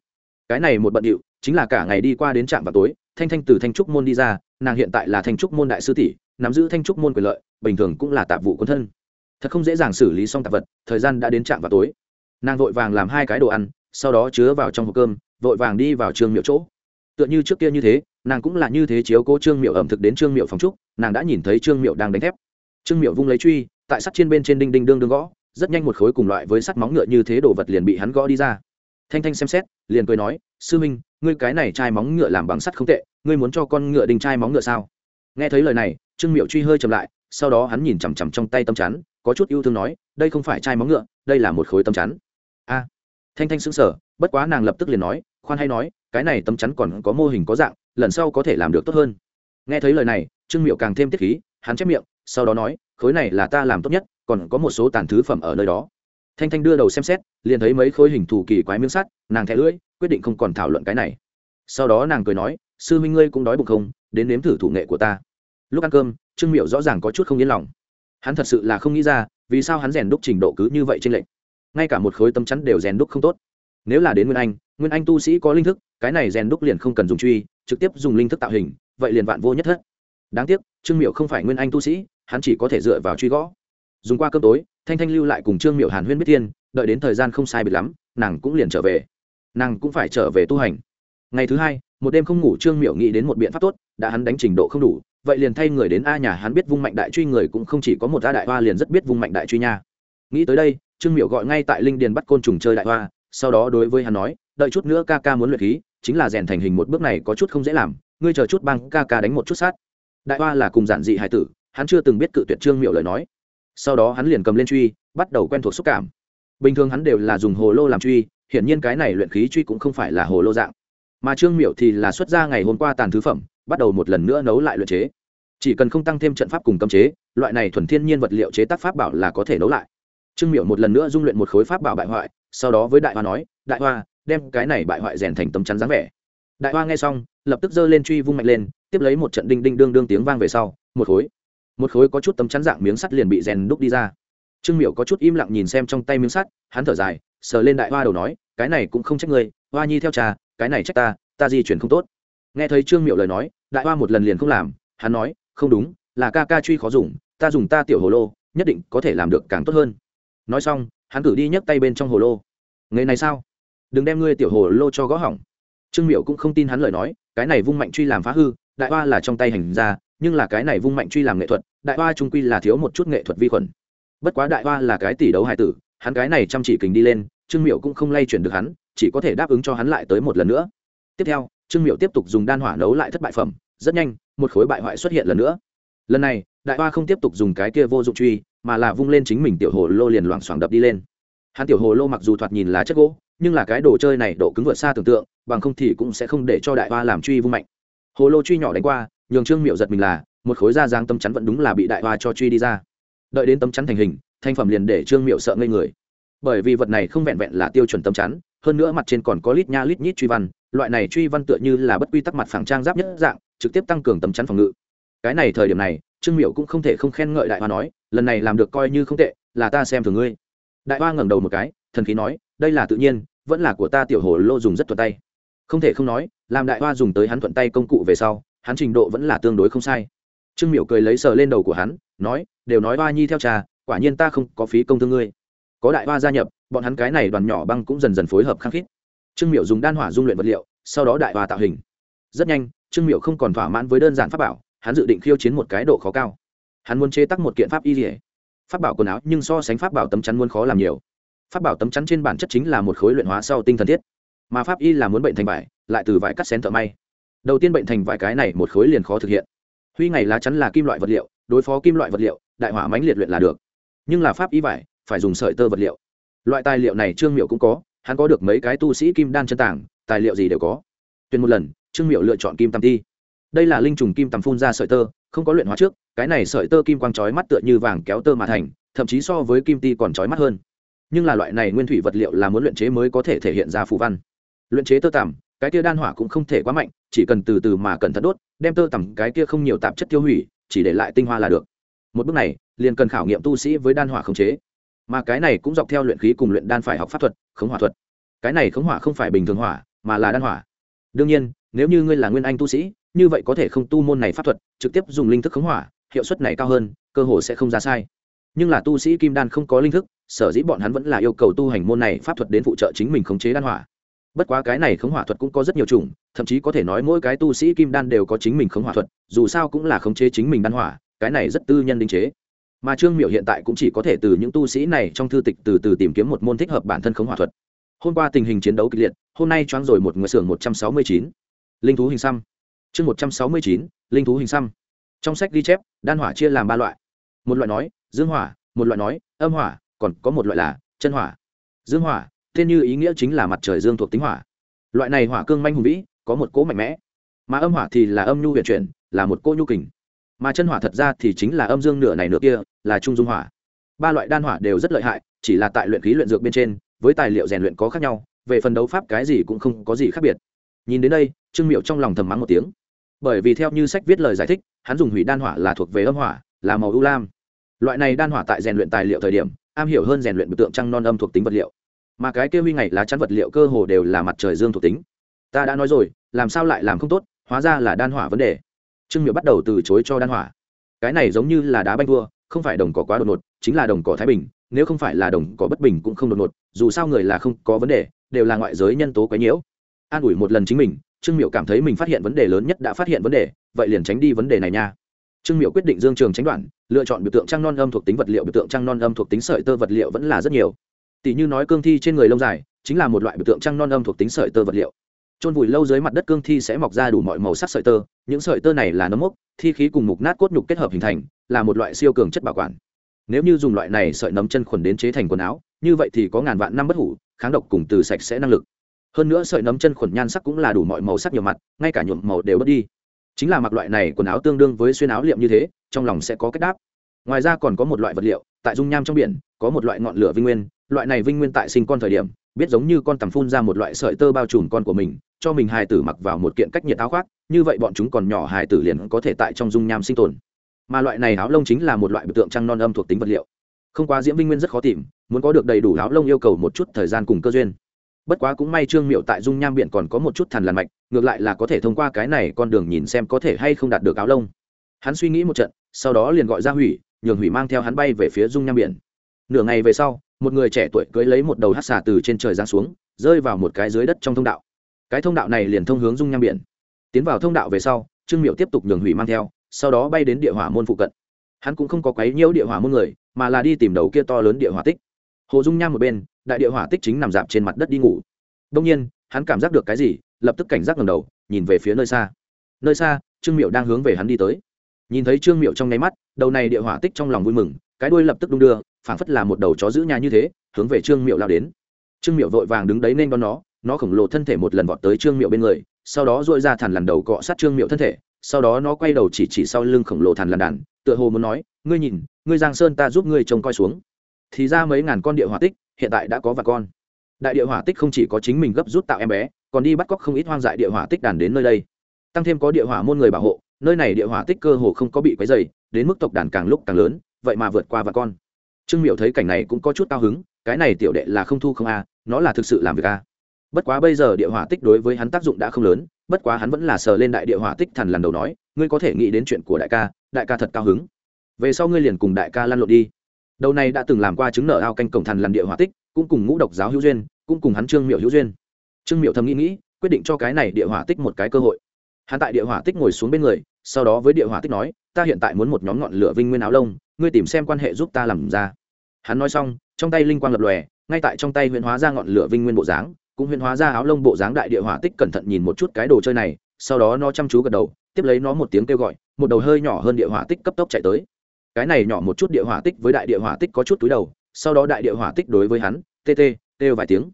Cái này một bận điệu, chính là cả ngày đi qua đến trạm vào tối, thanh thanh từ thanh trúc môn đi ra, nàng hiện tại là thanh trúc môn đại sư tỷ, nắm giữ thanh trúc môn quyền lợi, bình thường cũng là tạp vụ quân thân. Thật không dễ dàng xử lý xong tạp vật, thời gian đã đến trạm vào tối. Nàng vội vàng làm hai cái đồ ăn, sau đó chứa vào trong hộp cơm, vội vàng đi vào trương miệu chỗ. Tựa như trước kia như thế, nàng cũng là như thế chiếu cố trương miệu ẩm thực đến trương miệu phòng trúc, nàng đã nhìn thấy trương miệu đang đánh thép. Trương miệu vung lấy truy, tại sắt trên bên trên đinh đinh đương đương gõ rất nhanh một khối cùng loại với sắt móng ngựa như thế đồ vật liền bị hắn gõ đi ra. Thanh thanh xem xét, liền cười nói, sư minh, ngươi cái này chai móng ngựa làm bằng sắt không tệ, ngươi muốn cho con ngựa đình chai móng ngựa sao? Nghe thấy lời này, trương miệu truy hơi chậm lại, sau đó hắn nhìn chằm chằm trong tay tâm chắn, có chút yêu thương nói, đây không phải chai móng ngựa, đây là một khối tâm chắn. A. Thanh thanh sững sờ, bất quá nàng lập tức liền nói, khoan hay nói, cái này tấm chắn còn có mô hình có dạng, lần sau có thể làm được tốt hơn. Nghe thấy lời này, trương miệu càng thêm tiết khí, hắn chép miệng, sau đó nói, khối này là ta làm tốt nhất còn có một số tàn thứ phẩm ở nơi đó. Thanh thanh đưa đầu xem xét, liền thấy mấy khối hình thù kỳ quái miếng sắt, nàng thẻ lưỡi, quyết định không còn thảo luận cái này. Sau đó nàng cười nói, sư minh ngươi cũng đói bụng không, đến nếm thử thủ nghệ của ta. Lúc ăn cơm, trương miệu rõ ràng có chút không yên lòng. Hắn thật sự là không nghĩ ra, vì sao hắn rèn đúc trình độ cứ như vậy trên lệnh ngay cả một khối tấm chắn đều rèn đúc không tốt. Nếu là đến nguyên anh nguyên anh tu sĩ có linh thức, cái này rèn đúc liền không cần dùng truy, trực tiếp dùng linh thức tạo hình, vậy liền vạn vô nhất thất. Đáng tiếc, trương miệu không phải nguyên anh tu sĩ, hắn chỉ có thể dựa vào truy gõ dùng qua cơm tối, thanh thanh lưu lại cùng trương miệu hàn huyên biết thiên đợi đến thời gian không sai biệt lắm, nàng cũng liền trở về. Nàng cũng phải trở về tu hành. Ngày thứ hai, một đêm không ngủ trương miệu nghĩ đến một biện pháp tốt, đã hắn đánh trình độ không đủ, vậy liền thay người đến a nhà hắn biết vung mạnh đại truy người cũng không chỉ có một a đại hoa liền rất biết vung mạnh đại truy nha. Nghĩ tới đây, trương miệu gọi ngay tại linh điền bắt côn trùng chơi đại hoa, sau đó đối với hắn nói, đợi chút nữa ca ca muốn luyện khí, chính là rèn thành hình một bước này có chút không dễ làm, ngươi chờ chút băng ca ca đánh một chút sát. Đại hoa là cùng giản dị hải tử, hắn chưa từng biết cự tuyệt trương miệu lời nói sau đó hắn liền cầm lên truy, bắt đầu quen thuộc xúc cảm. Bình thường hắn đều là dùng hồ lô làm truy, hiển nhiên cái này luyện khí truy cũng không phải là hồ lô dạng. Mà trương miệu thì là xuất ra ngày hôm qua tàn thứ phẩm, bắt đầu một lần nữa nấu lại luyện chế. Chỉ cần không tăng thêm trận pháp cùng cấm chế, loại này thuần thiên nhiên vật liệu chế tác pháp bảo là có thể nấu lại. Trương miệu một lần nữa dung luyện một khối pháp bảo bại hoại, sau đó với đại hoa nói, đại hoa, đem cái này bại hoại rèn thành tấm chắn dáng vẻ. Đại hoa nghe xong, lập tức giơ lên truy vung mạnh lên, tiếp lấy một trận đinh đinh đương đương tiếng vang về sau, một khối một khối có chút tấm chắn dạng miếng sắt liền bị rèn đúc đi ra. Trương miệu có chút im lặng nhìn xem trong tay miếng sắt hắn thở dài sờ lên đại hoa đầu nói cái này cũng không trách ngươi hoa nhi theo cha, cái này trách ta ta di chuyển không tốt. Nghe thấy trương miệu lời nói đại hoa một lần liền không làm hắn nói không đúng là ca ca truy khó dùng ta dùng ta tiểu hồ lô nhất định có thể làm được càng tốt hơn. Nói xong hắn cử đi nhấc tay bên trong hồ lô. Ngày này sao? Đừng đem ngươi tiểu hồ lô cho gõ hỏng. Trương miệu cũng không tin hắn lời nói cái này vung mạnh truy làm phá hư đại hoa là trong tay hành ra nhưng là cái này vung mạnh truy làm nghệ thuật, đại hoa trung quy là thiếu một chút nghệ thuật vi khuẩn. Bất quá đại hoa là cái tỷ đấu hải tử, hắn cái này chăm chỉ kình đi lên, trương miệu cũng không lay chuyển được hắn, chỉ có thể đáp ứng cho hắn lại tới một lần nữa. Tiếp theo, trương miệu tiếp tục dùng đan hỏa nấu lại thất bại phẩm, rất nhanh, một khối bại hoại xuất hiện lần nữa. Lần này, đại hoa không tiếp tục dùng cái kia vô dụng truy, mà là vung lên chính mình tiểu hồ lô liền loảng xoảng đập đi lên. Hắn tiểu hồ lô mặc dù thoạt nhìn là chất gỗ, nhưng là cái đồ chơi này độ cứng vượt xa tưởng tượng, bằng không thì cũng sẽ không để cho đại hoa làm truy vung mạnh. Hồ lô truy nhỏ đánh qua nhường trương miệu giật mình là, một khối da giang tâm chắn vẫn đúng là bị đại hoa cho truy đi ra. Đợi đến tấm chắn thành hình thành phẩm liền để trương miệu sợ ngây người. Bởi vì vật này không vẹn vẹn là tiêu chuẩn tấm chắn, hơn nữa mặt trên còn có lít nha lít nhít truy văn, loại này truy văn tựa như là bất quy tắc mặt phẳng trang giáp nhất dạng, trực tiếp tăng cường tấm chắn phòng ngự. Cái này thời điểm này, trương miệu cũng không thể không khen ngợi đại hoa nói, lần này làm được coi như không tệ, là ta xem thường ngươi. Đại hoa ngẩng đầu một cái, thần khí nói, đây là tự nhiên, vẫn là của ta tiểu hồ lô dùng rất thuận tay. Không thể không nói, làm đại hoa dùng tới hắn thuận tay công cụ về sau hắn trình độ vẫn là tương đối không sai. Trương miểu cười lấy sờ lên đầu của hắn, nói, đều nói hoa nhi theo cha, quả nhiên ta không có phí công thương ngươi. Có đại hoa gia nhập, bọn hắn cái này đoàn nhỏ băng cũng dần dần phối hợp khăng khít. Trương miểu dùng đan hỏa dung luyện vật liệu, sau đó đại hoa tạo hình. Rất nhanh, trương miểu không còn thỏa mãn với đơn giản pháp bảo, hắn dự định khiêu chiến một cái độ khó cao. Hắn muốn chế tắc một kiện pháp y dỉa pháp bảo quần áo nhưng so sánh pháp bảo tấm chắn muốn khó làm nhiều. Pháp bảo tấm chắn trên bản chất chính là một khối luyện hóa sau tinh thần thiết. Mà pháp y là muốn bệnh thành vải, lại từ vải cắt xén thợ may đầu tiên bệnh thành vài cái này một khối liền khó thực hiện. Huy ngày lá chắn là kim loại vật liệu, đối phó kim loại vật liệu, đại hỏa mãnh liệt luyện là được. Nhưng là pháp y vải, phải dùng sợi tơ vật liệu. Loại tài liệu này trương miệu cũng có, hắn có được mấy cái tu sĩ kim đan chân tảng, tài liệu gì đều có. Tuyên một lần, trương miệu lựa chọn kim tam ti. Đây là linh trùng kim tầm phun ra sợi tơ, không có luyện hóa trước, cái này sợi tơ kim quang trói mắt tựa như vàng kéo tơ mà thành, thậm chí so với kim ti còn trói mắt hơn. Nhưng là loại này nguyên thủy vật liệu là muốn luyện chế mới có thể thể hiện ra phù văn. Luyện chế tơ tằm cái kia đan hỏa cũng không thể quá mạnh, chỉ cần từ từ mà cẩn thận đốt, đem tơ tằm cái kia không nhiều tạp chất tiêu hủy, chỉ để lại tinh hoa là được. Một bước này, liền cần khảo nghiệm tu sĩ với đan hỏa khống chế. Mà cái này cũng dọc theo luyện khí cùng luyện đan phải học pháp thuật, khống hỏa thuật. Cái này khống hỏa không phải bình thường hỏa, mà là đan hỏa. Đương nhiên, nếu như ngươi là nguyên anh tu sĩ, như vậy có thể không tu môn này pháp thuật, trực tiếp dùng linh thức khống hỏa, hiệu suất này cao hơn, cơ hồ sẽ không ra sai. Nhưng là tu sĩ kim đan không có linh thức, sở dĩ bọn hắn vẫn là yêu cầu tu hành môn này pháp thuật đến phụ trợ chính mình khống chế đan hỏa bất quá cái này khống hỏa thuật cũng có rất nhiều chủng, thậm chí có thể nói mỗi cái tu sĩ kim đan đều có chính mình khống hỏa thuật, dù sao cũng là khống chế chính mình đan hỏa, cái này rất tư nhân đính chế. Mà trương miệu hiện tại cũng chỉ có thể từ những tu sĩ này trong thư tịch từ từ tìm kiếm một môn thích hợp bản thân khống hỏa thuật. Hôm qua tình hình chiến đấu kịch liệt, hôm nay choáng rồi một người xưởng một trăm sáu mươi chín. Linh thú hình xăm. Chương một trăm sáu mươi chín, linh thú hình xăm. Trong sách ghi chép, đan hỏa chia làm ba loại. Một loại nói, dương hỏa, một loại nói, âm hỏa, còn có một loại là chân hỏa. Dương hỏa tên như ý nghĩa chính là mặt trời dương thuộc tính hỏa. Loại này hỏa cương manh hùng vĩ, có một cỗ mạnh mẽ. Mà âm hỏa thì là âm nhu huyền chuyển, là một cỗ nhu kình. Mà chân hỏa thật ra thì chính là âm dương nửa này nửa kia, là trung dung hỏa. Ba loại đan hỏa đều rất lợi hại, chỉ là tại luyện khí luyện dược bên trên, với tài liệu rèn luyện có khác nhau, về phần đấu pháp cái gì cũng không có gì khác biệt. Nhìn đến đây, trương miệu trong lòng thầm mắng một tiếng. Bởi vì theo như sách viết lời giải thích, hắn dùng hủy đan hỏa là thuộc về âm hỏa, là màu ưu lam. Loại này đan hỏa tại rèn luyện tài liệu thời điểm, am hiểu hơn rèn luyện biểu tượng trăng non âm thuộc tính vật liệu mà cái kia huy ngày lá chắn vật liệu cơ hồ đều là mặt trời dương thuộc tính. Ta đã nói rồi, làm sao lại làm không tốt, hóa ra là đan hỏa vấn đề. Trương miệu bắt đầu từ chối cho đan hỏa. Cái này giống như là đá banh vua, không phải đồng cỏ quá đột ngột, chính là đồng cỏ thái bình, nếu không phải là đồng cỏ bất bình cũng không đột ngột, dù sao người là không có vấn đề, đều là ngoại giới nhân tố quấy nhiễu. An ủi một lần chính mình, trương miệu cảm thấy mình phát hiện vấn đề lớn nhất đã phát hiện vấn đề, vậy liền tránh đi vấn đề này nha. Trương miệu quyết định dương trường tránh đoạn, lựa chọn biểu tượng trăng non âm thuộc tính vật liệu, biểu tượng trăng non âm thuộc tính sợi tơ vật liệu vẫn là rất nhiều tỷ như nói cương thi trên người lông dài, chính là một loại biểu tượng trăng non âm thuộc tính sợi tơ vật liệu. Trôn vùi lâu dưới mặt đất cương thi sẽ mọc ra đủ mọi màu sắc sợi tơ, những sợi tơ này là nấm mốc, thi khí cùng mục nát cốt nhục kết hợp hình thành, là một loại siêu cường chất bảo quản. Nếu như dùng loại này sợi nấm chân khuẩn đến chế thành quần áo, như vậy thì có ngàn vạn năm bất hủ, kháng độc cùng từ sạch sẽ năng lực. Hơn nữa sợi nấm chân khuẩn nhan sắc cũng là đủ mọi màu sắc nhiều mặt, ngay cả nhuộm màu đều bớt đi. Chính là mặc loại này quần áo tương đương với xuyên áo liệm như thế, trong lòng sẽ có cách đáp. Ngoài ra còn có một loại vật liệu, tại dung nham trong biển, có một loại ngọn lửa vinh nguyên loại này vinh nguyên tại sinh con thời điểm, biết giống như con tầm phun ra một loại sợi tơ bao trùm con của mình, cho mình hài tử mặc vào một kiện cách nhiệt áo khoác, như vậy bọn chúng còn nhỏ hài tử liền có thể tại trong dung nham sinh tồn. Mà loại này áo lông chính là một loại biểu tượng trăng non âm thuộc tính vật liệu. Không quá diễm vinh nguyên rất khó tìm, muốn có được đầy đủ áo lông yêu cầu một chút thời gian cùng cơ duyên. Bất quá cũng may trương miệu tại dung nham biển còn có một chút thằn lằn mạch, ngược lại là có thể thông qua cái này con đường nhìn xem có thể hay không đạt được áo lông. Hắn suy nghĩ một trận, sau đó liền gọi ra hủy, nhường hủy mang theo hắn bay về phía dung nham biển. Nửa ngày về sau một người trẻ tuổi cưới lấy một đầu hát xà từ trên trời giáng xuống, rơi vào một cái dưới đất trong thông đạo. Cái thông đạo này liền thông hướng dung nham biển. Tiến vào thông đạo về sau, trương miệu tiếp tục nhường hủy mang theo, sau đó bay đến địa hỏa môn phụ cận. Hắn cũng không có quấy nhiễu địa hỏa môn người, mà là đi tìm đầu kia to lớn địa hỏa tích. Hồ dung nham một bên, đại địa hỏa tích chính nằm dạp trên mặt đất đi ngủ. Đông nhiên, hắn cảm giác được cái gì, lập tức cảnh giác ngầm đầu, nhìn về phía nơi xa. Nơi xa, trương miệu đang hướng về hắn đi tới. Nhìn thấy trương miệu trong nháy mắt, đầu này địa hỏa tích trong lòng vui mừng, cái đuôi lập tức đung đưa phảng phất là một đầu chó giữ nhà như thế, hướng về trương miệu lao đến. Trương miệu vội vàng đứng đấy nên đón nó nó khổng lồ thân thể một lần vọt tới trương miệu bên người, sau đó dội ra thằn lần đầu cọ sát trương miệu thân thể, sau đó nó quay đầu chỉ chỉ sau lưng khổng lồ thằn lần đàn, tựa hồ muốn nói, ngươi nhìn, ngươi giang sơn ta giúp ngươi trông coi xuống. Thì ra mấy ngàn con địa hỏa tích, hiện tại đã có vài con. Đại địa hỏa tích không chỉ có chính mình gấp rút tạo em bé, còn đi bắt cóc không ít hoang dại địa hỏa tích đàn đến nơi đây. Tăng thêm có địa hỏa môn người bảo hộ, nơi này địa hỏa tích cơ hồ không có bị quấy dày đến mức tộc đàn càng lúc càng lớn, vậy mà vượt qua vài con trương miệu thấy cảnh này cũng có chút cao hứng, cái này tiểu đệ là không thu không a, nó là thực sự làm việc a. Bất quá bây giờ địa hỏa tích đối với hắn tác dụng đã không lớn, bất quá hắn vẫn là sờ lên đại địa hỏa tích thần lần đầu nói, ngươi có thể nghĩ đến chuyện của đại ca đại ca thật cao hứng. Về sau ngươi liền cùng đại ca lăn lộn đi. Đầu này đã từng làm qua chứng nợ ao canh cổng thần lần địa hỏa tích, cũng cùng ngũ độc giáo hữu duyên, cũng cùng hắn trương miệu hữu duyên. Trương miệu thầm nghĩ nghĩ, quyết định cho cái này địa hỏa tích một cái cơ hội. Hắn tại địa hỏa tích ngồi xuống bên người, sau đó với địa hỏa tích nói, ta hiện tại muốn một nhóm ngọn lửa vinh nguyên áo lông ngươi tìm xem quan hệ giúp ta làm ra. Hắn nói xong, trong tay linh quang lập lòe, ngay tại trong tay huyễn hóa ra ngọn lửa vinh nguyên bộ dáng, cũng huyễn hóa ra áo lông bộ dáng đại địa hỏa tích cẩn thận nhìn một chút cái đồ chơi này, sau đó nó chăm chú gật đầu, tiếp lấy nó một tiếng kêu gọi, một đầu hơi nhỏ hơn địa hỏa tích cấp tốc chạy tới. Cái này nhỏ một chút địa hỏa tích với đại địa hỏa tích có chút túi đầu, sau đó đại địa hỏa tích đối với hắn, tê tê tê vài tiếng.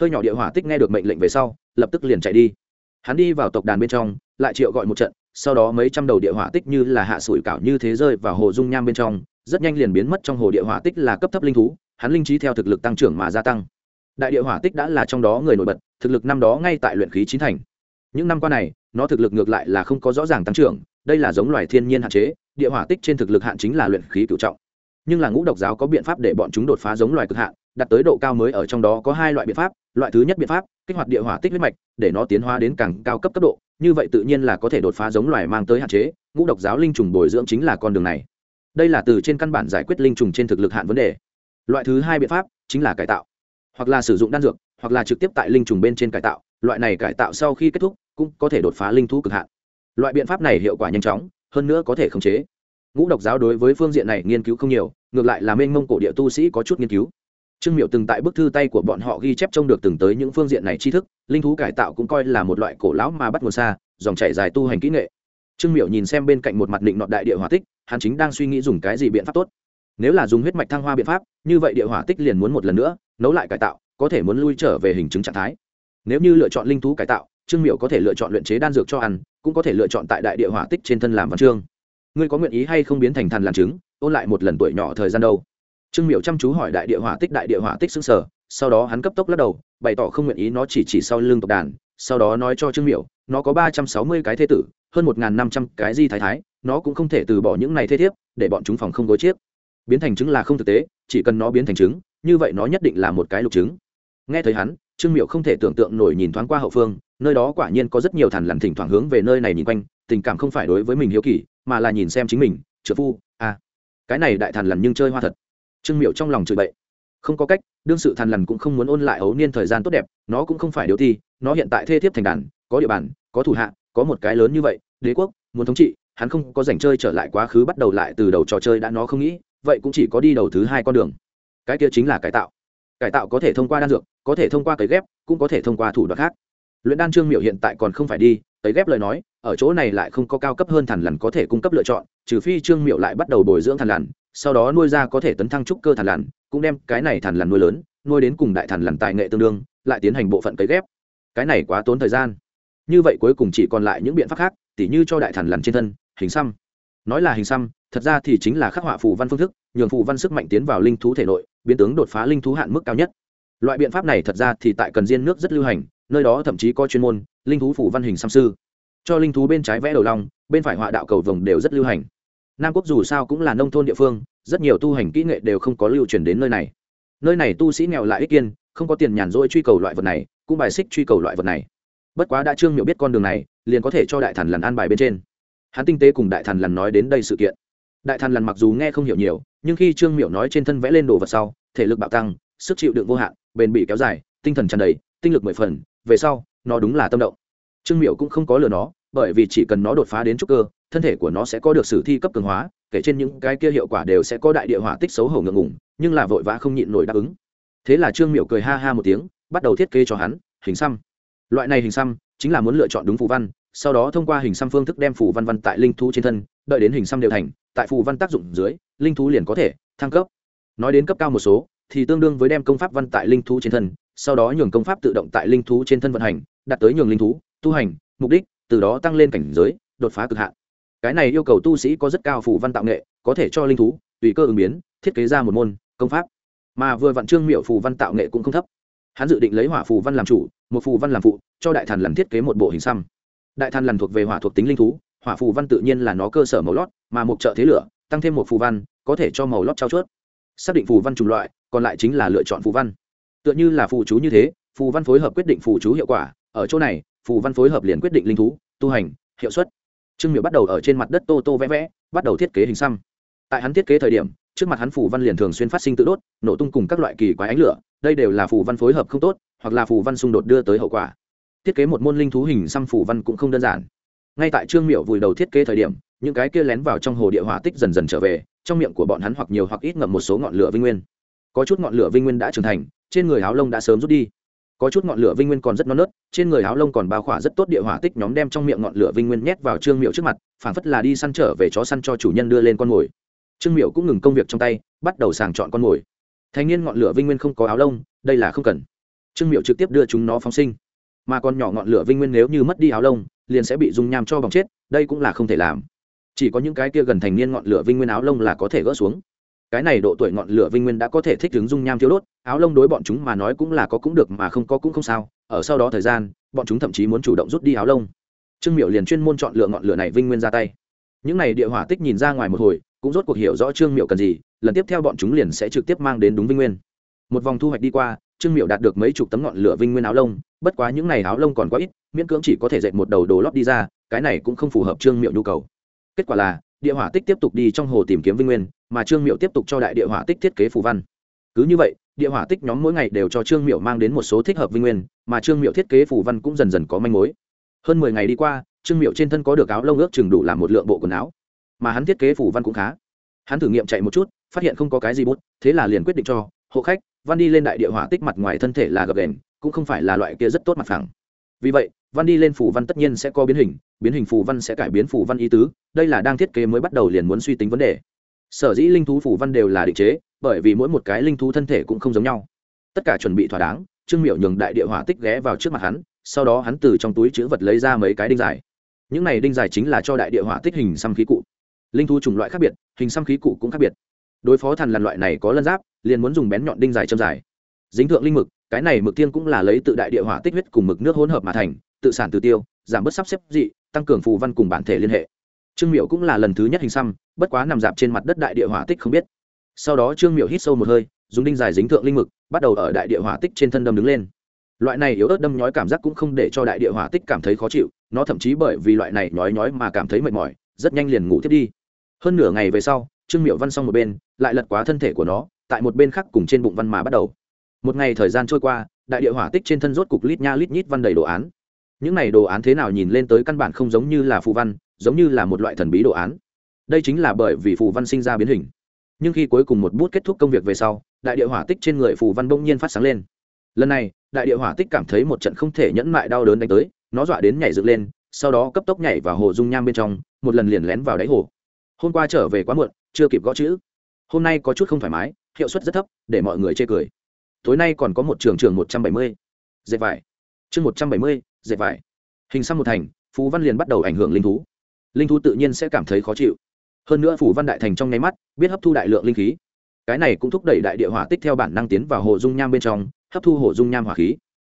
Hơi nhỏ địa hỏa tích nghe được mệnh lệnh về sau, lập tức liền chạy đi. Hắn đi vào tộc đàn bên trong, lại triệu gọi một trận sau đó mấy trăm đầu địa hỏa tích như là hạ sủi cảo như thế rơi vào hồ dung nham bên trong, rất nhanh liền biến mất trong hồ địa hỏa tích là cấp thấp linh thú, hắn linh trí theo thực lực tăng trưởng mà gia tăng. Đại địa hỏa tích đã là trong đó người nổi bật, thực lực năm đó ngay tại luyện khí chín thành. Những năm qua này, nó thực lực ngược lại là không có rõ ràng tăng trưởng, đây là giống loài thiên nhiên hạn chế, địa hỏa tích trên thực lực hạn chính là luyện khí cựu trọng. Nhưng là ngũ độc giáo có biện pháp để bọn chúng đột phá giống loài cực hạn, đạt tới độ cao mới ở trong đó có hai loại biện pháp. Loại thứ nhất biện pháp, kích hoạt địa hỏa tích huyết mạch, để nó tiến hóa đến càng cao cấp cấp độ như vậy tự nhiên là có thể đột phá giống loài mang tới hạn chế, ngũ độc giáo linh trùng bồi dưỡng chính là con đường này. Đây là từ trên căn bản giải quyết linh trùng trên thực lực hạn vấn đề. Loại thứ hai biện pháp chính là cải tạo. Hoặc là sử dụng đan dược, hoặc là trực tiếp tại linh trùng bên trên cải tạo, loại này cải tạo sau khi kết thúc cũng có thể đột phá linh thú cực hạn. Loại biện pháp này hiệu quả nhanh chóng, hơn nữa có thể khống chế. Ngũ độc giáo đối với phương diện này nghiên cứu không nhiều, ngược lại là mênh mông cổ địa tu sĩ có chút nghiên cứu. Trương miệu từng tại bức thư tay của bọn họ ghi chép trông được từng tới những phương diện này tri thức linh thú cải tạo cũng coi là một loại cổ lão mà bắt nguồn xa, dòng chảy dài tu hành kỹ nghệ. Trương miệu nhìn xem bên cạnh một mặt định nọ đại địa hỏa tích, hắn chính đang suy nghĩ dùng cái gì biện pháp tốt. Nếu là dùng huyết mạch thăng hoa biện pháp, như vậy địa hỏa tích liền muốn một lần nữa, nấu lại cải tạo, có thể muốn lui trở về hình chứng trạng thái. Nếu như lựa chọn linh thú cải tạo, trương miệu có thể lựa chọn luyện chế đan dược cho ăn, cũng có thể lựa chọn tại đại địa hỏa tích trên thân làm văn chương. Ngươi có nguyện ý hay không biến thành thần làm chứng ôn lại một lần tuổi nhỏ thời gian đâu? Trương miệu chăm chú hỏi đại địa hỏa tích, đại địa hỏa tích xứng sở sau đó hắn cấp tốc lắc đầu bày tỏ không nguyện ý nó chỉ chỉ sau lưng tộc đàn sau đó nói cho trương miểu, nó có ba trăm sáu mươi cái thế tử hơn một năm trăm cái di thái thái nó cũng không thể từ bỏ những này thế thiếp để bọn chúng phòng không gối chiếc. Biến thành chứng là không thực tế chỉ cần nó biến thành chứng, như vậy nó nhất định là một cái lục chứng. nghe thấy hắn trương miệu không thể tưởng tượng nổi nhìn thoáng qua hậu phương nơi đó quả nhiên có rất nhiều thằn lằn thỉnh thoảng hướng về nơi này nhìn quanh tình cảm không phải đối với mình hiếu kỳ mà là nhìn xem chính mình trợ phu à cái này đại thằn lằn nhưng chơi hoa thật. Trương miệu trong lòng chửi bậy không có cách, đương sự thằn lằn cũng không muốn ôn lại ấu niên thời gian tốt đẹp, nó cũng không phải điều thi, nó hiện tại thê thiếp thành đàn, có địa bàn, có thủ hạ, có một cái lớn như vậy, đế quốc, muốn thống trị, hắn không có dành chơi trở lại quá khứ bắt đầu lại từ đầu trò chơi đã nó không nghĩ, vậy cũng chỉ có đi đầu thứ hai con đường. Cái kia chính là cải tạo. Cải tạo có thể thông qua đan dược, có thể thông qua cấy ghép, cũng có thể thông qua thủ đoạn khác. Luyện đan trương miệu hiện tại còn không phải đi, cấy ghép lời nói, ở chỗ này lại không có cao cấp hơn thằn lằn có thể cung cấp lựa chọn, trừ phi trương miệu lại bắt đầu bồi dưỡng thằn lằn sau đó nuôi ra có thể tấn thăng trúc cơ thằn lằn, cũng đem cái này thằn lằn nuôi lớn, nuôi đến cùng đại thằn lằn tài nghệ tương đương, lại tiến hành bộ phận cấy ghép. Cái này quá tốn thời gian. Như vậy cuối cùng chỉ còn lại những biện pháp khác, tỉ như cho đại thằn lằn trên thân, hình xăm. Nói là hình xăm, thật ra thì chính là khắc họa phù văn phương thức, nhường phù văn sức mạnh tiến vào linh thú thể nội, biến tướng đột phá linh thú hạn mức cao nhất. Loại biện pháp này thật ra thì tại cần diên nước rất lưu hành, nơi đó thậm chí có chuyên môn, linh thú phù văn hình xăm sư. Cho linh thú bên trái vẽ đầu long, bên phải họa đạo cầu vồng đều rất lưu hành nam quốc dù sao cũng là nông thôn địa phương, rất nhiều tu hành kỹ nghệ đều không có lưu truyền đến nơi này. Nơi này tu sĩ nghèo lại ít kiên, không có tiền nhàn rỗi truy cầu loại vật này, cũng bài xích truy cầu loại vật này. Bất quá đã trương miệu biết con đường này, liền có thể cho đại thần lần an bài bên trên. Hắn tinh tế cùng đại thần lần nói đến đây sự kiện. Đại thần lần mặc dù nghe không hiểu nhiều, nhưng khi trương miệu nói trên thân vẽ lên đồ vật sau, thể lực bạo tăng, sức chịu đựng vô hạn, bền bỉ kéo dài, tinh thần tràn đầy, tinh lực mười phần, về sau, nó đúng là tâm động. Trương miệu cũng không có lừa nó bởi vì chỉ cần nó đột phá đến trúc cơ, thân thể của nó sẽ có được sử thi cấp cường hóa, kể trên những cái kia hiệu quả đều sẽ có đại địa hỏa tích xấu hổ ngượng ngùng, nhưng là vội vã không nhịn nổi đáp ứng. Thế là trương miệu cười ha ha một tiếng, bắt đầu thiết kế cho hắn, hình xăm. Loại này hình xăm chính là muốn lựa chọn đúng phù văn, sau đó thông qua hình xăm phương thức đem phù văn văn tại linh thú trên thân, đợi đến hình xăm đều thành, tại phù văn tác dụng dưới, linh thú liền có thể thăng cấp. Nói đến cấp cao một số, thì tương đương với đem công pháp văn tại linh thú trên thân, sau đó nhường công pháp tự động tại linh thú trên thân vận hành, đạt tới nhường linh thú, tu hành, mục đích từ đó tăng lên cảnh giới, đột phá cực hạn. Cái này yêu cầu tu sĩ có rất cao phù văn tạo nghệ, có thể cho linh thú, tùy cơ ứng biến, thiết kế ra một môn, công pháp. Mà vừa vạn trương miệu phù văn tạo nghệ cũng không thấp. Hắn dự định lấy hỏa phù văn làm chủ, một phù văn làm phụ, cho đại thần lần thiết kế một bộ hình xăm. Đại thần lần thuộc về hỏa thuộc tính linh thú, hỏa phù văn tự nhiên là nó cơ sở màu lót, mà một trợ thế lửa, tăng thêm một phù văn, có thể cho màu lót trao chuốt. Xác định phù văn chủng loại, còn lại chính là lựa chọn phù văn. Tựa như là phù chú như thế, phù văn phối hợp quyết định phù chú hiệu quả, ở chỗ này phù văn phối hợp liền quyết định linh thú, tu hành, hiệu suất. Trương miệu bắt đầu ở trên mặt đất tô tô vẽ vẽ, bắt đầu thiết kế hình xăm. Tại hắn thiết kế thời điểm, trước mặt hắn phù văn liền thường xuyên phát sinh tự đốt, nổ tung cùng các loại kỳ quái ánh lửa, đây đều là phù văn phối hợp không tốt, hoặc là phù văn xung đột đưa tới hậu quả. Thiết kế một môn linh thú hình xăm phù văn cũng không đơn giản. Ngay tại trương miệu vùi đầu thiết kế thời điểm, những cái kia lén vào trong hồ địa hỏa tích dần dần trở về, trong miệng của bọn hắn hoặc nhiều hoặc ít ngậm một số ngọn lửa vinh nguyên. Có chút ngọn lửa vinh nguyên đã trưởng thành, trên người áo lông đã sớm rút đi có chút ngọn lửa vinh nguyên còn rất non nớt, trên người áo lông còn bao khỏa rất tốt địa hỏa tích nhóm đem trong miệng ngọn lửa vinh nguyên nhét vào trương miệu trước mặt, phảng phất là đi săn trở về chó săn cho chủ nhân đưa lên con mồi. Trương miệu cũng ngừng công việc trong tay, bắt đầu sàng chọn con mồi. Thanh niên ngọn lửa vinh nguyên không có áo lông, đây là không cần. Trương miệu trực tiếp đưa chúng nó phóng sinh. Mà con nhỏ ngọn lửa vinh nguyên nếu như mất đi áo lông, liền sẽ bị dung nham cho bỏng chết, đây cũng là không thể làm. Chỉ có những cái kia gần thành niên ngọn lửa vinh nguyên áo lông là có thể gỡ xuống cái này độ tuổi ngọn lửa vinh nguyên đã có thể thích ứng dung nham thiếu đốt, áo lông đối bọn chúng mà nói cũng là có cũng được mà không có cũng không sao, ở sau đó thời gian, bọn chúng thậm chí muốn chủ động rút đi áo lông. Trương miệu liền chuyên môn chọn lựa ngọn lửa này vinh nguyên ra tay. Những này địa hỏa tích nhìn ra ngoài một hồi, cũng rốt cuộc hiểu rõ trương miệu cần gì, lần tiếp theo bọn chúng liền sẽ trực tiếp mang đến đúng vinh nguyên. Một vòng thu hoạch đi qua, trương miệu đạt được mấy chục tấm ngọn lửa vinh nguyên áo lông, bất quá những này áo lông còn quá ít, miễn cưỡng chỉ có thể dệt một đầu đồ lót đi ra, cái này cũng không phù hợp trương miệu nhu cầu. Kết quả là, địa hỏa tích tiếp tục đi trong hồ tìm kiếm vinh nguyên mà trương miệu tiếp tục cho đại địa hỏa tích thiết kế phù văn. Cứ như vậy, địa hỏa tích nhóm mỗi ngày đều cho trương miệu mang đến một số thích hợp vinh nguyên, mà trương miệu thiết kế phù văn cũng dần dần có manh mối. Hơn mười ngày đi qua, trương miệu trên thân có được áo lông ước chừng đủ làm một lượng bộ quần áo. Mà hắn thiết kế phù văn cũng khá. Hắn thử nghiệm chạy một chút, phát hiện không có cái gì bút, thế là liền quyết định cho hộ khách, văn đi lên đại địa hỏa tích mặt ngoài thân thể là gập đèn cũng không phải là loại kia rất tốt mặt phẳng. Vì vậy, văn đi lên phù văn tất nhiên sẽ có biến hình biến hình phù văn sẽ cải biến phù văn ý tứ, đây là đang thiết kế mới bắt đầu liền muốn suy tính vấn đề sở dĩ linh thú phủ văn đều là định chế, bởi vì mỗi một cái linh thú thân thể cũng không giống nhau. Tất cả chuẩn bị thỏa đáng, trương miệu nhường đại địa hỏa tích ghé vào trước mặt hắn, sau đó hắn từ trong túi chữ vật lấy ra mấy cái đinh dài. Những này đinh dài chính là cho đại địa hỏa tích hình xăm khí cụ. Linh thú chủng loại khác biệt, hình xăm khí cụ cũng khác biệt. Đối phó thần lằn loại này có lân giáp, liền muốn dùng bén nhọn đinh dài châm dài. Dính thượng linh mực, cái này mực tiên cũng là lấy tự đại địa hỏa tích huyết cùng mực nước hỗn hợp mà thành, tự sản từ tiêu, giảm bớt sắp xếp dị, tăng cường phù văn cùng bản thể liên hệ trương miệu cũng là lần thứ nhất hình xăm, bất quá nằm dạp trên mặt đất đại địa hỏa tích không biết. Sau đó trương miệu hít sâu một hơi, dùng đinh dài dính thượng linh mực, bắt đầu ở đại địa hỏa tích trên thân đâm đứng lên. Loại này yếu ớt đâm nhói cảm giác cũng không để cho đại địa hỏa tích cảm thấy khó chịu, nó thậm chí bởi vì loại này nhói nhói mà cảm thấy mệt mỏi, rất nhanh liền ngủ thiết đi. Hơn nửa ngày về sau, trương miệu văn xong một bên, lại lật quá thân thể của nó, tại một bên khác cùng trên bụng văn mà bắt đầu. Một ngày thời gian trôi qua, đại địa hỏa tích trên thân rốt cục lít nha lít nhít văn đầy đồ án. Những này đồ án thế nào nhìn lên tới căn bản không giống như là phù văn giống như là một loại thần bí đồ án. Đây chính là bởi vì phù văn sinh ra biến hình. Nhưng khi cuối cùng một bút kết thúc công việc về sau, đại địa hỏa tích trên người phù văn bỗng nhiên phát sáng lên. Lần này, đại địa hỏa tích cảm thấy một trận không thể nhẫn mại đau đớn đánh tới, nó dọa đến nhảy dựng lên, sau đó cấp tốc nhảy vào hồ dung nham bên trong, một lần liền lén vào đáy hồ. Hôm qua trở về quá muộn, chưa kịp gõ chữ. Hôm nay có chút không thoải mái, hiệu suất rất thấp, để mọi người chê cười. Tối nay còn có một trường trường một trăm bảy mươi. Dệt vải. Chương một trăm bảy mươi, dệt vải. Hình xăm một thành phú văn liền bắt đầu ảnh hưởng linh thú linh thú tự nhiên sẽ cảm thấy khó chịu. Hơn nữa phủ văn đại thành trong nháy mắt, biết hấp thu đại lượng linh khí. Cái này cũng thúc đẩy đại địa hỏa tích theo bản năng tiến vào hồ dung nham bên trong, hấp thu hồ dung nham hỏa khí.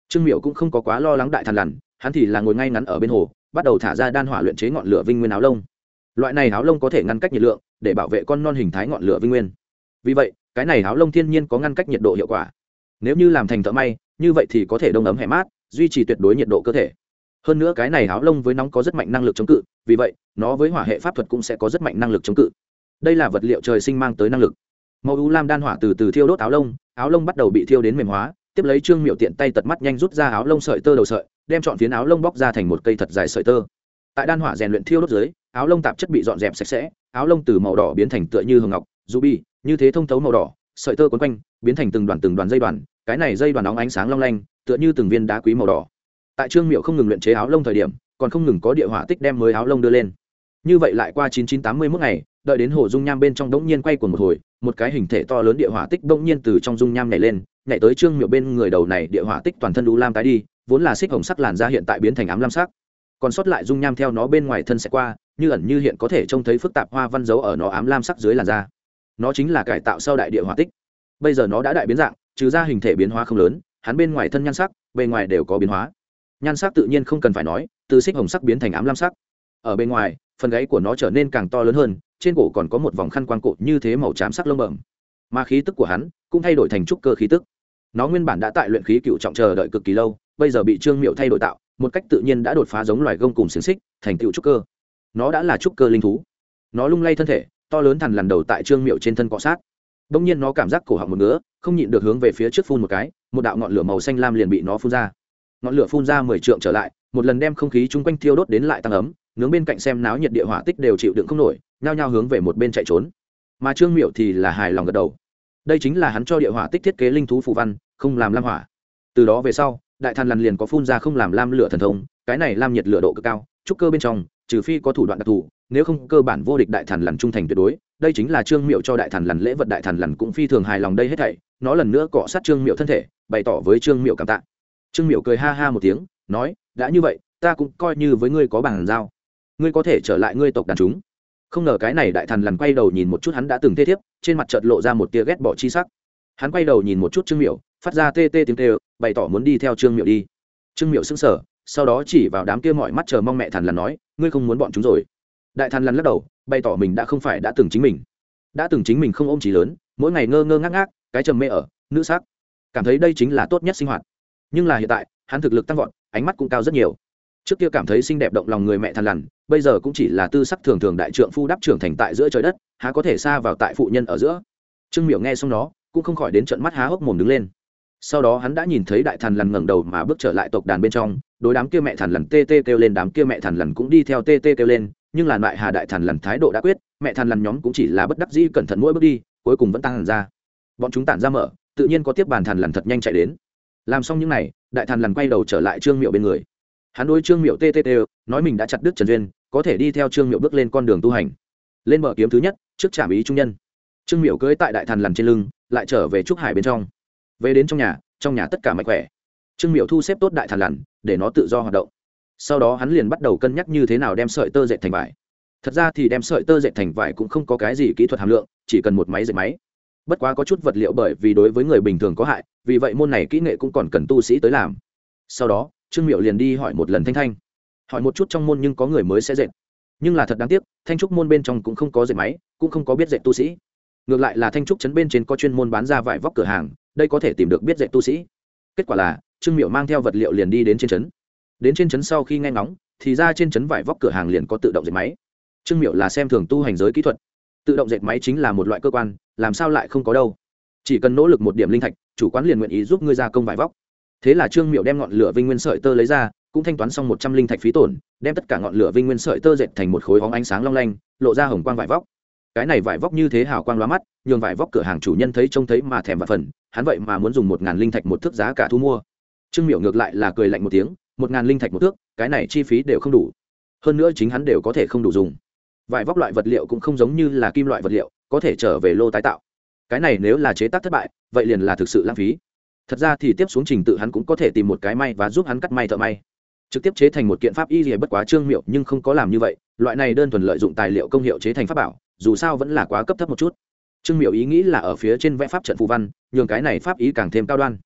Trương miệu cũng không có quá lo lắng đại thần lằn, hắn thì là ngồi ngay ngắn ở bên hồ, bắt đầu thả ra đan hỏa luyện chế ngọn lửa vinh nguyên áo lông. Loại này áo lông có thể ngăn cách nhiệt lượng, để bảo vệ con non hình thái ngọn lửa vinh nguyên. Vì vậy, cái này áo lông thiên nhiên có ngăn cách nhiệt độ hiệu quả. Nếu như làm thành thợ may, như vậy thì có thể đông ấm hẹ mát, duy trì tuyệt đối nhiệt độ cơ thể hơn nữa cái này áo lông với nóng có rất mạnh năng lực chống cự, vì vậy, nó với hỏa hệ pháp thuật cũng sẽ có rất mạnh năng lực chống cự. Đây là vật liệu trời sinh mang tới năng lực. Màu u lam đan hỏa từ từ thiêu đốt áo lông áo lông bắt đầu bị thiêu đến mềm hóa, tiếp lấy trương miệu tiện tay tật mắt nhanh rút ra áo lông sợi tơ đầu sợi, đem chọn phiến áo lông bóc ra thành một cây thật dài sợi tơ. Tại đan hỏa rèn luyện thiêu đốt dưới, áo lông tạp chất bị dọn dẹp sạch sẽ, áo lông từ màu đỏ biến thành tựa như hồng ngọc ruby như thế thông thấu màu đỏ, sợi tơ quấn quanh, biến thành từng đoàn từng đoàn dây đoàn, cái này dây đoàn óng ánh sáng long lanh, tựa như từng viên đá quý màu đỏ tại trương miệu không ngừng luyện chế áo lông thời điểm, còn không ngừng có địa hỏa tích đem mới áo lông đưa lên. Như vậy lại qua chín chín tám mươi mốt ngày, đợi đến hồ dung nham bên trong đống nhiên quay của một hồi, một cái hình thể to lớn địa hỏa tích đống nhiên từ trong dung nham nhảy lên, nhảy tới trương miệu bên người đầu này địa hỏa tích toàn thân đu lam tái đi, vốn là xích hồng sắc làn da hiện tại biến thành ám lam sắc. Còn sót lại dung nham theo nó bên ngoài thân sẽ qua, như ẩn như hiện có thể trông thấy phức tạp hoa văn dấu ở nó ám lam sắc dưới làn da. Nó chính là cải tạo sau đại địa hỏa tích. Bây giờ nó đã đại biến dạng, trừ ra hình thể biến hóa không lớn, hắn bên ngoài thân nhan sắc, bề ngoài đều có biến hóa nhan sắc tự nhiên không cần phải nói, từ xích hồng sắc biến thành ám lam sắc. Ở bên ngoài, phần gáy của nó trở nên càng to lớn hơn, trên cổ còn có một vòng khăn quang cổ như thế màu trám sắc lông bẩm. Mà khí tức của hắn cũng thay đổi thành trúc cơ khí tức. Nó nguyên bản đã tại luyện khí cựu trọng chờ đợi cực kỳ lâu, bây giờ bị trương miệu thay đổi tạo, một cách tự nhiên đã đột phá giống loài gông cùng xiềng xích, thành tựu trúc cơ. Nó đã là trúc cơ linh thú. Nó lung lay thân thể, to lớn thằn lằn đầu tại trương miệu trên thân cọ sát. Đông nhiên nó cảm giác cổ họng một ngứa, không nhịn được hướng về phía trước phun một cái, một đạo ngọn lửa màu xanh lam liền bị nó phun ra ngọn lửa phun ra mười trượng trở lại, một lần đem không khí chung quanh thiêu đốt đến lại tăng ấm, nướng bên cạnh xem náo nhiệt địa hỏa tích đều chịu đựng không nổi, nhao nhao hướng về một bên chạy trốn. Mà trương miệu thì là hài lòng gật đầu. Đây chính là hắn cho địa hỏa tích thiết kế linh thú phù văn, không làm lam hỏa. Từ đó về sau, đại thần lần liền có phun ra không làm lam lửa thần thông, cái này lam nhiệt lửa độ cực cao, trúc cơ bên trong, trừ phi có thủ đoạn đặc thù, nếu không cơ bản vô địch đại thần lần trung thành tuyệt đối, đây chính là trương miệu cho đại thần lần lễ vật đại thần lần cũng phi thường hài lòng đây hết thảy, nó lần nữa cọ sát trương miệu thân thể, bày tỏ với trương miệu cảm tạ trương Miểu cười ha ha một tiếng nói đã như vậy ta cũng coi như với ngươi có bàn giao. Ngươi có thể trở lại ngươi tộc đàn chúng. Không ngờ cái này đại thần lần quay đầu nhìn một chút hắn đã từng tê thiếp trên mặt chợt lộ ra một tia ghét bỏ chi sắc. Hắn quay đầu nhìn một chút trương Miểu, phát ra tê tê tiếng tê bày tỏ muốn đi theo trương Miểu đi. Trương Miểu sững sờ sau đó chỉ vào đám kia mọi mắt chờ mong mẹ thần lằn nói ngươi không muốn bọn chúng rồi. Đại thần lần lắc đầu bày tỏ mình đã không phải đã từng chính mình. Đã từng chính mình không ôm trí lớn mỗi ngày ngơ ngơ ngác ngác cái trầm mê ở nữ sắc. Cảm thấy đây chính là tốt nhất sinh hoạt nhưng là hiện tại, hắn thực lực tăng vọt, ánh mắt cũng cao rất nhiều. Trước kia cảm thấy xinh đẹp động lòng người mẹ thần lằn, bây giờ cũng chỉ là tư sắc thường thường đại trượng phu đắp trưởng thành tại giữa trời đất, há có thể xa vào tại phụ nhân ở giữa. Trương miểu nghe xong đó cũng không khỏi đến trận mắt há hốc mồm đứng lên. Sau đó hắn đã nhìn thấy đại thần lằn ngẩng đầu mà bước trở lại tộc đàn bên trong, đối đám kia mẹ thần lằn tê tê kêu lên, đám kia mẹ thần lằn cũng đi theo tê tê kêu lên, nhưng là lại hà đại thần lằn thái độ đã quyết, mẹ thần lằn nhóm cũng chỉ là bất đắc dĩ cẩn thận mỗi bước đi, cuối cùng vẫn tăng hẳn ra. Bọn chúng tản ra mở, tự nhiên có tiếp bàn thần lằn thật nhanh chạy đến làm xong những n à y đại thần lằn quay đầu trở lại trương miệu bên người. Hắn đối trương miệu tê tê nói mình đã chặt đứt trần duyên, có thể đi theo trương miệu bước lên con đường tu hành. Lên mở kiếm thứ nhất, trước trạm ý trung nhân. Trương miệu cưỡi tại đại thần lằn trên lưng, lại trở về trúc hải bên trong. Về đến trong nhà trong nhà tất cả mạnh khỏe. Trương miệu thu xếp tốt đại thần lằn để nó tự do hoạt động. Sau đó hắn liền bắt đầu cân nhắc như thế nào đem sợi tơ dệt thành vải. Thật ra thì đem sợi tơ dệt thành vải cũng không có cái gì kỹ thuật hàm lượng, chỉ cần một máy dệt máy bất quá có chút vật liệu bởi vì đối với người bình thường có hại, vì vậy môn này kỹ nghệ cũng còn cần tu sĩ tới làm. Sau đó, trương miệu liền đi hỏi một lần thanh thanh. Hỏi một chút trong môn nhưng có người mới sẽ dệt. Nhưng là thật đáng tiếc, thanh trúc môn bên trong cũng không có dệt máy, cũng không có biết dệt tu sĩ. Ngược lại là thanh trúc chấn bên trên có chuyên môn bán ra vải vóc cửa hàng, đây có thể tìm được biết dạy tu sĩ. Kết quả là, trương miệu mang theo vật liệu liền đi đến trên trấn. Đến trên trấn sau khi nghe ngóng, thì ra trên trấn vải vóc cửa hàng liền có tự động dệt máy. Trương miệu là xem thường tu hành giới kỹ thuật. Tự động dệt máy chính là một loại cơ quan làm sao lại không có đâu? Chỉ cần nỗ lực một điểm linh thạch, chủ quán liền nguyện ý giúp ngươi gia công vải vóc. Thế là trương miệu đem ngọn lửa vinh nguyên sợi tơ lấy ra, cũng thanh toán xong một trăm linh thạch phí tổn, đem tất cả ngọn lửa vinh nguyên sợi tơ dệt thành một khối hóng ánh sáng long lanh, lộ ra hồng quang vải vóc. Cái này vải vóc như thế hào quang lóa mắt, nhường vải vóc cửa hàng chủ nhân thấy trông thấy mà thèm và phần, hắn vậy mà muốn dùng một ngàn linh thạch một thước giá cả thu mua. Trương miệu ngược lại là cười lạnh một tiếng, một ngàn linh thạch một thước, cái này chi phí đều không đủ. Hơn nữa chính hắn đều có thể không đủ dùng. Vải vóc loại vật liệu cũng không giống như là kim loại vật liệu có thể trở về lô tái tạo. Cái này nếu là chế tác thất bại, vậy liền là thực sự lãng phí. Thật ra thì tiếp xuống trình tự hắn cũng có thể tìm một cái may và giúp hắn cắt may thợ may. Trực tiếp chế thành một kiện pháp y gì bất quá trương miệu nhưng không có làm như vậy, loại này đơn thuần lợi dụng tài liệu công hiệu chế thành pháp bảo, dù sao vẫn là quá cấp thấp một chút. Trương miệu ý nghĩ là ở phía trên vẽ pháp trận phù văn, nhường cái này pháp ý càng thêm cao đoan.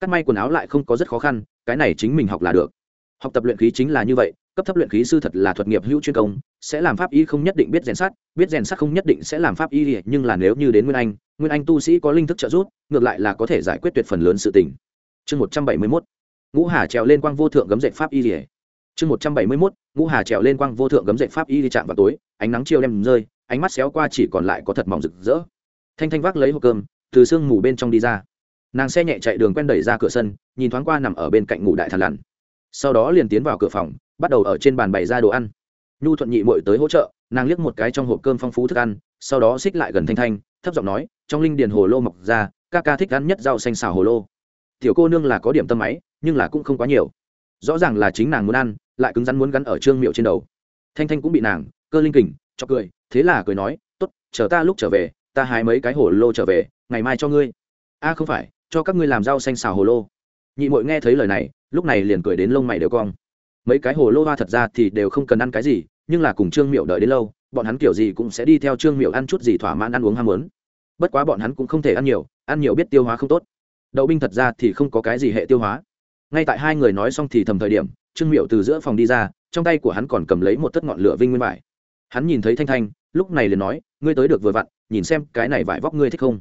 Cắt may quần áo lại không có rất khó khăn, cái này chính mình học là được. Học tập luyện khí chính là như vậy, cấp thấp luyện khí sư thật là thuật nghiệp hữu chuyên công sẽ làm pháp y không nhất định biết rèn sát biết rèn sát không nhất định sẽ làm pháp y nhưng là nếu như đến nguyên anh nguyên anh tu sĩ có linh thức trợ giúp, ngược lại là có thể giải quyết tuyệt phần lớn sự tình. Chương một trăm bảy mươi mốt, ngũ hà trèo lên quang vô thượng gấm dạy pháp y rỉa chương một trăm bảy mươi mốt, ngũ hà trèo lên quang vô thượng gấm dạy pháp y đi chạm vào tối, ánh nắng chiều đem rơi, ánh mắt xéo qua chỉ còn lại có thật mỏng rực rỡ. Thanh thanh vác lấy hộp cơm, từ sương mù bên trong đi ra. Nàng xe nhẹ chạy đường quen đẩy ra cửa sân, nhìn thoáng qua nằm ở bên cạnh ngủ đại thằn lằn sau đó liền tiến vào cửa phòng, bắt đầu ở trên bàn bày ra đồ ăn nhu thuận nhị mội tới hỗ trợ, nàng liếc một cái trong hộp cơm phong phú thức ăn, sau đó xích lại gần thanh thanh, thấp giọng nói, trong linh điền hồ lô mọc ra, ca ca thích ăn nhất rau xanh xào hồ lô. Tiểu cô nương là có điểm tâm máy, nhưng là cũng không quá nhiều. Rõ ràng là chính nàng muốn ăn, lại cứng rắn muốn gắn ở trương miệu trên đầu. Thanh thanh cũng bị nàng, cơ linh kình, cho cười, thế là cười nói t ố t chờ ta lúc trở về, ta hái mấy cái hồ lô trở về, ngày mai cho ngươi. A, không phải, cho các ngươi làm rau xanh xào hồ lô. Nhị mội nghe thấy lời này, lúc này liền cười đến lông mày đều cong. Mấy cái hồ lô hoa thật ra thì đều không cần ăn cái gì nhưng là cùng trương miệu đợi đến lâu, bọn hắn kiểu gì cũng sẽ đi theo trương miệu ăn chút gì thỏa mãn ăn uống ham muốn. Bất quá bọn hắn cũng không thể ăn nhiều ăn nhiều biết tiêu hóa không tốt. Đậu binh thật ra thì không có cái gì hệ tiêu hóa. Ngay tại hai người nói xong thì thầm thời điểm, trương miệu từ giữa phòng đi ra, trong tay của hắn còn cầm lấy một tất ngọn lửa vinh nguyên vải. Hắn nhìn thấy thanh thanh, lúc này liền nói, ngươi tới được vừa vặn, nhìn xem cái này vải vóc ngươi thích không?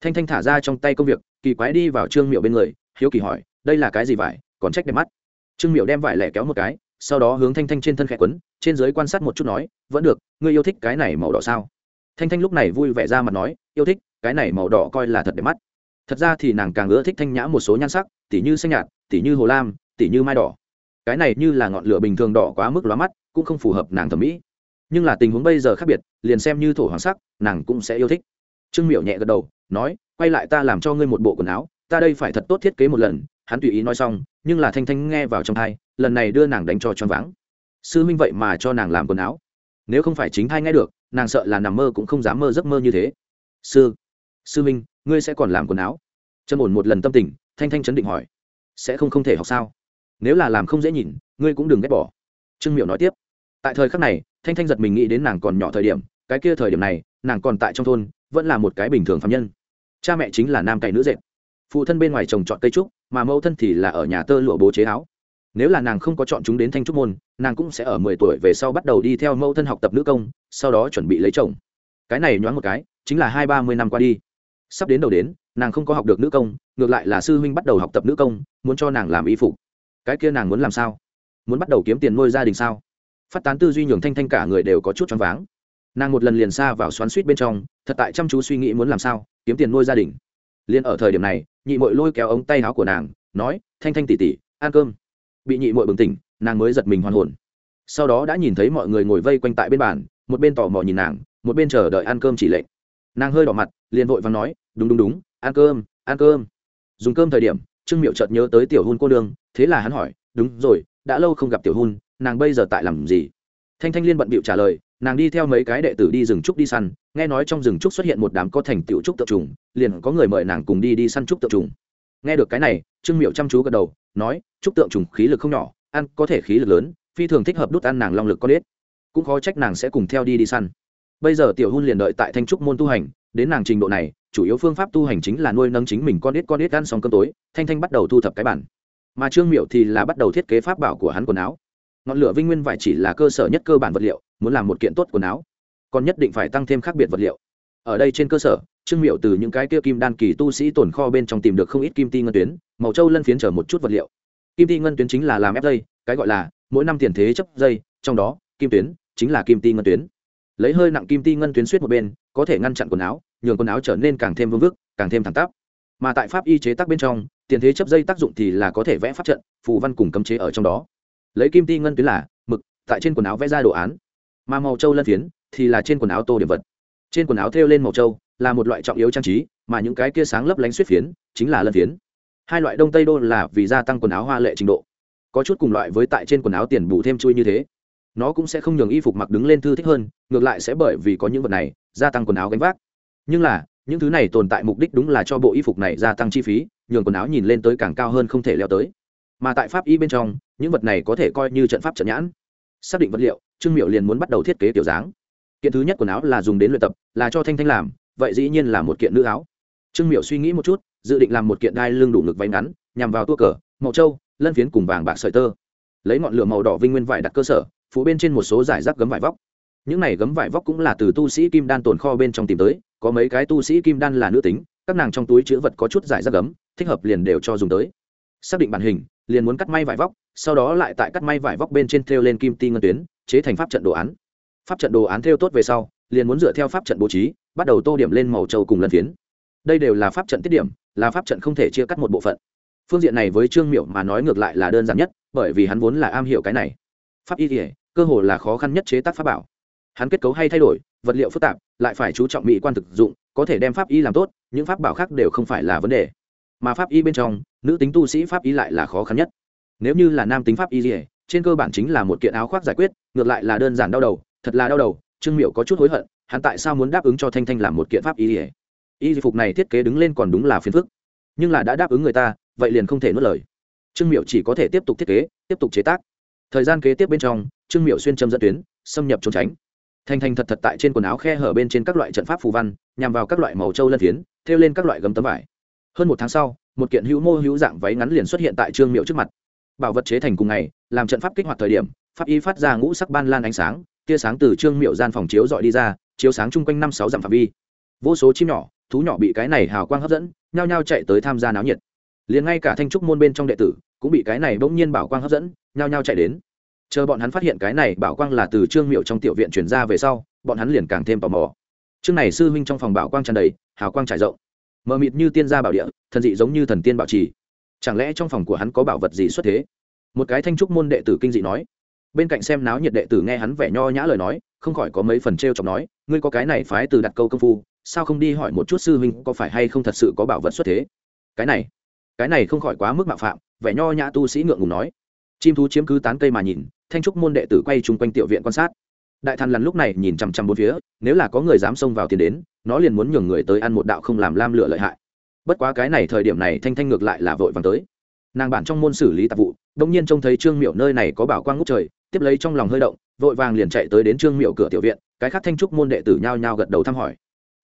Thanh thanh thả ra trong tay công việc, kỳ quái đi vào trương miệu bên người, hiếu kỳ hỏi, đây là cái gì vải? Còn trách đẹp mắt. Trương miệu đem vải lẻ kéo một cái sau đó hướng thanh thanh trên thân khẽ quấn, trên dưới quan sát một chút nói, vẫn được, ngươi yêu thích cái này màu đỏ sao? Thanh thanh lúc này vui vẻ ra mặt nói, yêu thích, cái này màu đỏ coi là thật đẹp mắt. Thật ra thì nàng càng ưa thích thanh nhã một số nhan sắc, tỉ như xanh nhạt, tỉ như hồ lam, tỉ như mai đỏ. Cái này như là ngọn lửa bình thường đỏ quá mức lóa mắt, cũng không phù hợp nàng thẩm mỹ. Nhưng là tình huống bây giờ khác biệt, liền xem như thổ hoàng sắc, nàng cũng sẽ yêu thích. Trương miệu nhẹ gật đầu, nói, quay lại ta làm cho ngươi một bộ quần áo, ta đây phải thật tốt thiết kế một lần. Hắn tùy ý nói xong nhưng là thanh thanh nghe vào trong thai, lần này đưa nàng đánh cho choáng váng. Sư minh vậy mà cho nàng làm quần áo. Nếu không phải chính thai nghe được, nàng sợ là nằm mơ cũng không dám mơ giấc mơ như thế. Sư sư minh ngươi sẽ còn làm quần áo? Chân ổn một lần tâm tình, thanh thanh chấn định hỏi. Sẽ không không thể học sao? Nếu là làm không dễ nhìn, ngươi cũng đừng ghét bỏ. Trương miệu nói tiếp. Tại thời khắc này, thanh thanh giật mình nghĩ đến nàng còn nhỏ thời điểm, cái kia thời điểm này, nàng còn tại trong thôn, vẫn là một cái bình thường phạm nhân. Cha mẹ chính là nam cày nữ dệt phụ thân bên ngoài trồng trọt cây trúc, mà mẫu thân thì là ở nhà tơ lụa bố chế áo. Nếu là nàng không có chọn chúng đến thanh trúc môn, nàng cũng sẽ ở mười tuổi về sau bắt đầu đi theo mẫu thân học tập nữ công, sau đó chuẩn bị lấy chồng. Cái này nhoáng một cái, chính là hai ba mươi năm qua đi. Sắp đến đầu đến, nàng không có học được nữ công, ngược lại là sư huynh bắt đầu học tập nữ công, muốn cho nàng làm y phục. Cái kia nàng muốn làm sao? Muốn bắt đầu kiếm tiền nuôi gia đình sao? Phát tán tư duy nhường thanh thanh cả người đều có chút choáng váng. Nàng một lần liền xa vào xoắn suýt bên trong, thật tại chăm chú suy nghĩ muốn làm sao, kiếm tiền nuôi gia đình liền ở thời điểm này, nhị mội lôi kéo ống tay áo của nàng, nói, thanh thanh tỉ tỉ ăn cơm. Bị nhị mội bừng tỉnh, nàng mới giật mình hoàn hồn. Sau đó đã nhìn thấy mọi người ngồi vây quanh tại bên bàn, một bên tò mò nhìn nàng, một bên chờ đợi ăn cơm chỉ lệnh. Nàng hơi đỏ mặt, liền vội và nói, đúng đúng đúng, ăn cơm ăn cơm. Dùng cơm thời điểm, trương miệu chợt nhớ tới tiểu hôn cô đương thế là hắn hỏi, đúng rồi, đã lâu không gặp tiểu hôn, nàng bây giờ tại làm gì? Thanh thanh liên bận bịu trả lời nàng đi theo mấy cái đệ tử đi rừng trúc đi săn, nghe nói trong rừng trúc xuất hiện một đám có thành tựu trúc tự trùng, liền có người mời nàng cùng đi đi săn trúc tự trùng. Nghe được cái này, trương miệu chăm chú gật đầu, nói, trúc tượng trùng khí lực không nhỏ, ăn có thể khí lực lớn, phi thường thích hợp đút ăn nàng long lực con ếch cũng khó trách nàng sẽ cùng theo đi đi săn. Bây giờ tiểu hôn liền đợi tại thanh trúc môn tu hành, đến nàng trình độ này, chủ yếu phương pháp tu hành chính là nuôi nâng chính mình con ếch con ếch ăn xong cơm tối, thanh thanh bắt đầu thu thập cái bản. Mà trương miệu thì là bắt đầu thiết kế pháp bảo của hắn quần áo ngọn lửa vinh nguyên vải chỉ là cơ sở nhất cơ bản vật liệu, muốn làm một kiện tốt quần áo. Còn nhất định phải tăng thêm khác biệt vật liệu. Ở đây trên cơ sở, trương miệu từ những cái kia kim đan kỳ tu sĩ tồn kho bên trong tìm được không ít kim ti ngân tuyến, màu châu lân phiến chở một chút vật liệu. Kim ti ngân tuyến chính là làm ép dây, cái gọi là mỗi năm tiền thế chấp dây, trong đó, kim tuyến chính là kim ti ngân tuyến. Lấy hơi nặng kim ti ngân tuyến suýt một bên, có thể ngăn chặn quần áo, nhường quần áo trở nên càng thêm vương vức, càng thêm thẳng tắp. Mà tại pháp y chế tác bên trong, tiền thế chấp dây tác dụng thì là có thể vẽ pháp trận, phù văn cùng cấm chế ở trong đó lấy kim ti ngân tuyến là mực, tại trên quần áo vẽ ra đồ án. Mà màu châu lân phiến thì là trên quần áo tô điểm vật. Trên quần áo thêu lên màu châu là một loại trọng yếu trang trí, mà những cái kia sáng lấp lánh suýt phiến chính là lân phiến. Hai loại đông tây đô là vì gia tăng quần áo hoa lệ trình độ. Có chút cùng loại với tại trên quần áo tiền bù thêm chui như thế. Nó cũng sẽ không nhường y phục mặc đứng lên thư thích hơn, ngược lại sẽ bởi vì có những vật này gia tăng quần áo gánh vác. Nhưng là, những thứ này tồn tại mục đích đúng là cho bộ y phục này gia tăng chi phí, nhường quần áo nhìn lên tới càng cao hơn không thể leo tới. Mà tại pháp y bên trong những vật này có thể coi như trận pháp trận nhãn. Xác định vật liệu, trương miệu liền muốn bắt đầu thiết kế kiểu dáng. Kiện thứ nhất quần áo là dùng đến luyện tập, là cho thanh thanh làm, vậy dĩ nhiên là một kiện nữ áo. Trương miệu suy nghĩ một chút, dự định làm một kiện đai lưng đủ ngực váy ngắn, nhằm vào tua cờ, màu trâu, lân phiến cùng vàng bạc sợi tơ. Lấy ngọn lửa màu đỏ vinh nguyên vải đặt cơ sở, phủ bên trên một số giải rác gấm vải vóc. Những này gấm vải vóc cũng là từ tu sĩ kim đan tồn kho bên trong tìm tới, có mấy cái tu sĩ kim đan là nữ tính, các nàng trong túi chữ vật có chút giải rác gấm, thích hợp liền đều cho dùng tới. Xác định bản hình, liền muốn cắt may vải vóc sau đó lại tại cắt may vải vóc bên trên thêu lên kim ti ngân tuyến, chế thành pháp trận đồ án. Pháp trận đồ án thêu tốt về sau, liền muốn dựa theo pháp trận bố trí, bắt đầu tô điểm lên màu trầu cùng lân phiến. Đây đều là pháp trận tiết điểm, là pháp trận không thể chia cắt một bộ phận. Phương diện này với trương miệu mà nói ngược lại là đơn giản nhất, bởi vì hắn vốn là am hiểu cái này. Pháp y thể cơ hồ là khó khăn nhất chế tác pháp bảo. Hắn kết cấu hay thay đổi, vật liệu phức tạp, lại phải chú trọng mỹ quan thực dụng, có thể đem pháp y làm tốt, những pháp bảo khác đều không phải là vấn đề. Mà pháp y bên trong, nữ tính tu sĩ pháp y lại là khó khăn nhất nếu như là nam tính pháp y dỉa trên cơ bản chính là một kiện áo khoác giải quyết, ngược lại là đơn giản đau đầu, thật là đau đầu, trương miệu có chút hối hận, hắn tại sao muốn đáp ứng cho thanh thanh làm một kiện pháp y y phục này thiết kế đứng lên còn đúng là phiền phức. Nhưng là đã đáp ứng người ta, vậy liền không thể nuốt lời. Trương miệu chỉ có thể tiếp tục thiết kế, tiếp tục chế tác. Thời gian kế tiếp bên trong, trương miệu xuyên châm dẫn tuyến, xâm nhập trốn tránh. Thanh thanh thật thật tại trên quần áo khe hở bên trên các loại trận pháp phù văn, nhằm vào các loại màu trâu lân phiến, thêu lên các loại gấm tấm vải. Hơn một tháng sau, một kiện hữu mô hữu dạng váy ngắn liền xuất hiện tại trương miệu trước mặt bảo vật chế thành cùng ngày, làm trận pháp kích hoạt thời điểm, pháp y phát ra ngũ sắc ban lan ánh sáng, tia sáng từ trương miệu gian phòng chiếu dọi đi ra, chiếu sáng chung quanh năm sáu dặm phạm vi. Vô số chim nhỏ, thú nhỏ bị cái này hào quang hấp dẫn, nhao nhao chạy tới tham gia náo nhiệt. Liền ngay cả thanh trúc môn bên trong đệ tử, cũng bị cái này bỗng nhiên bảo quang hấp dẫn, nhao nhao chạy đến. Chờ bọn hắn phát hiện cái này bảo quang là từ trương miệu trong tiểu viện chuyển ra về sau, bọn hắn liền càng thêm tò mò. Chương này sư huynh trong phòng bảo quang tràn đầy, hào quang trải rộng. Mờ mịt như tiên gia bảo địa, thần dị giống như thần tiên bảo trì chẳng lẽ trong phòng của hắn có bảo vật gì xuất thế? Một cái thanh trúc môn đệ tử kinh dị nói. Bên cạnh xem náo nhiệt đệ tử nghe hắn vẻ nho nhã lời nói, không khỏi có mấy phần t r e o chọc nói, ngươi có cái này phái từ đặt câu công phu, sao không đi hỏi một chút sư huynh có phải hay không thật sự có bảo vật xuất thế? Cái này cái này không khỏi quá mức mạo phạm, vẻ nho nhã tu sĩ ngượng ngùng nói. Chim thú chiếm cứ tán cây mà nhìn, thanh trúc môn đệ tử quay chung quanh tiểu viện quan sát. Đại thần lằn lúc này nhìn chằm chằm bốn phía, nếu là có người dám xông vào tiền đến, nó liền muốn nhường người tới ăn một đạo không làm lam lửa lợi hại bất quá cái này thời điểm này thanh thanh ngược lại là vội vàng tới. Nàng bản trong môn xử lý tạp vụ đông nhiên trông thấy trương miệu nơi này có bảo quang ngút trời, tiếp lấy trong lòng hơi động, vội vàng liền chạy tới đến trương miệu cửa tiểu viện, cái khác thanh trúc môn đệ tử nhao nhao gật đầu thăm hỏi.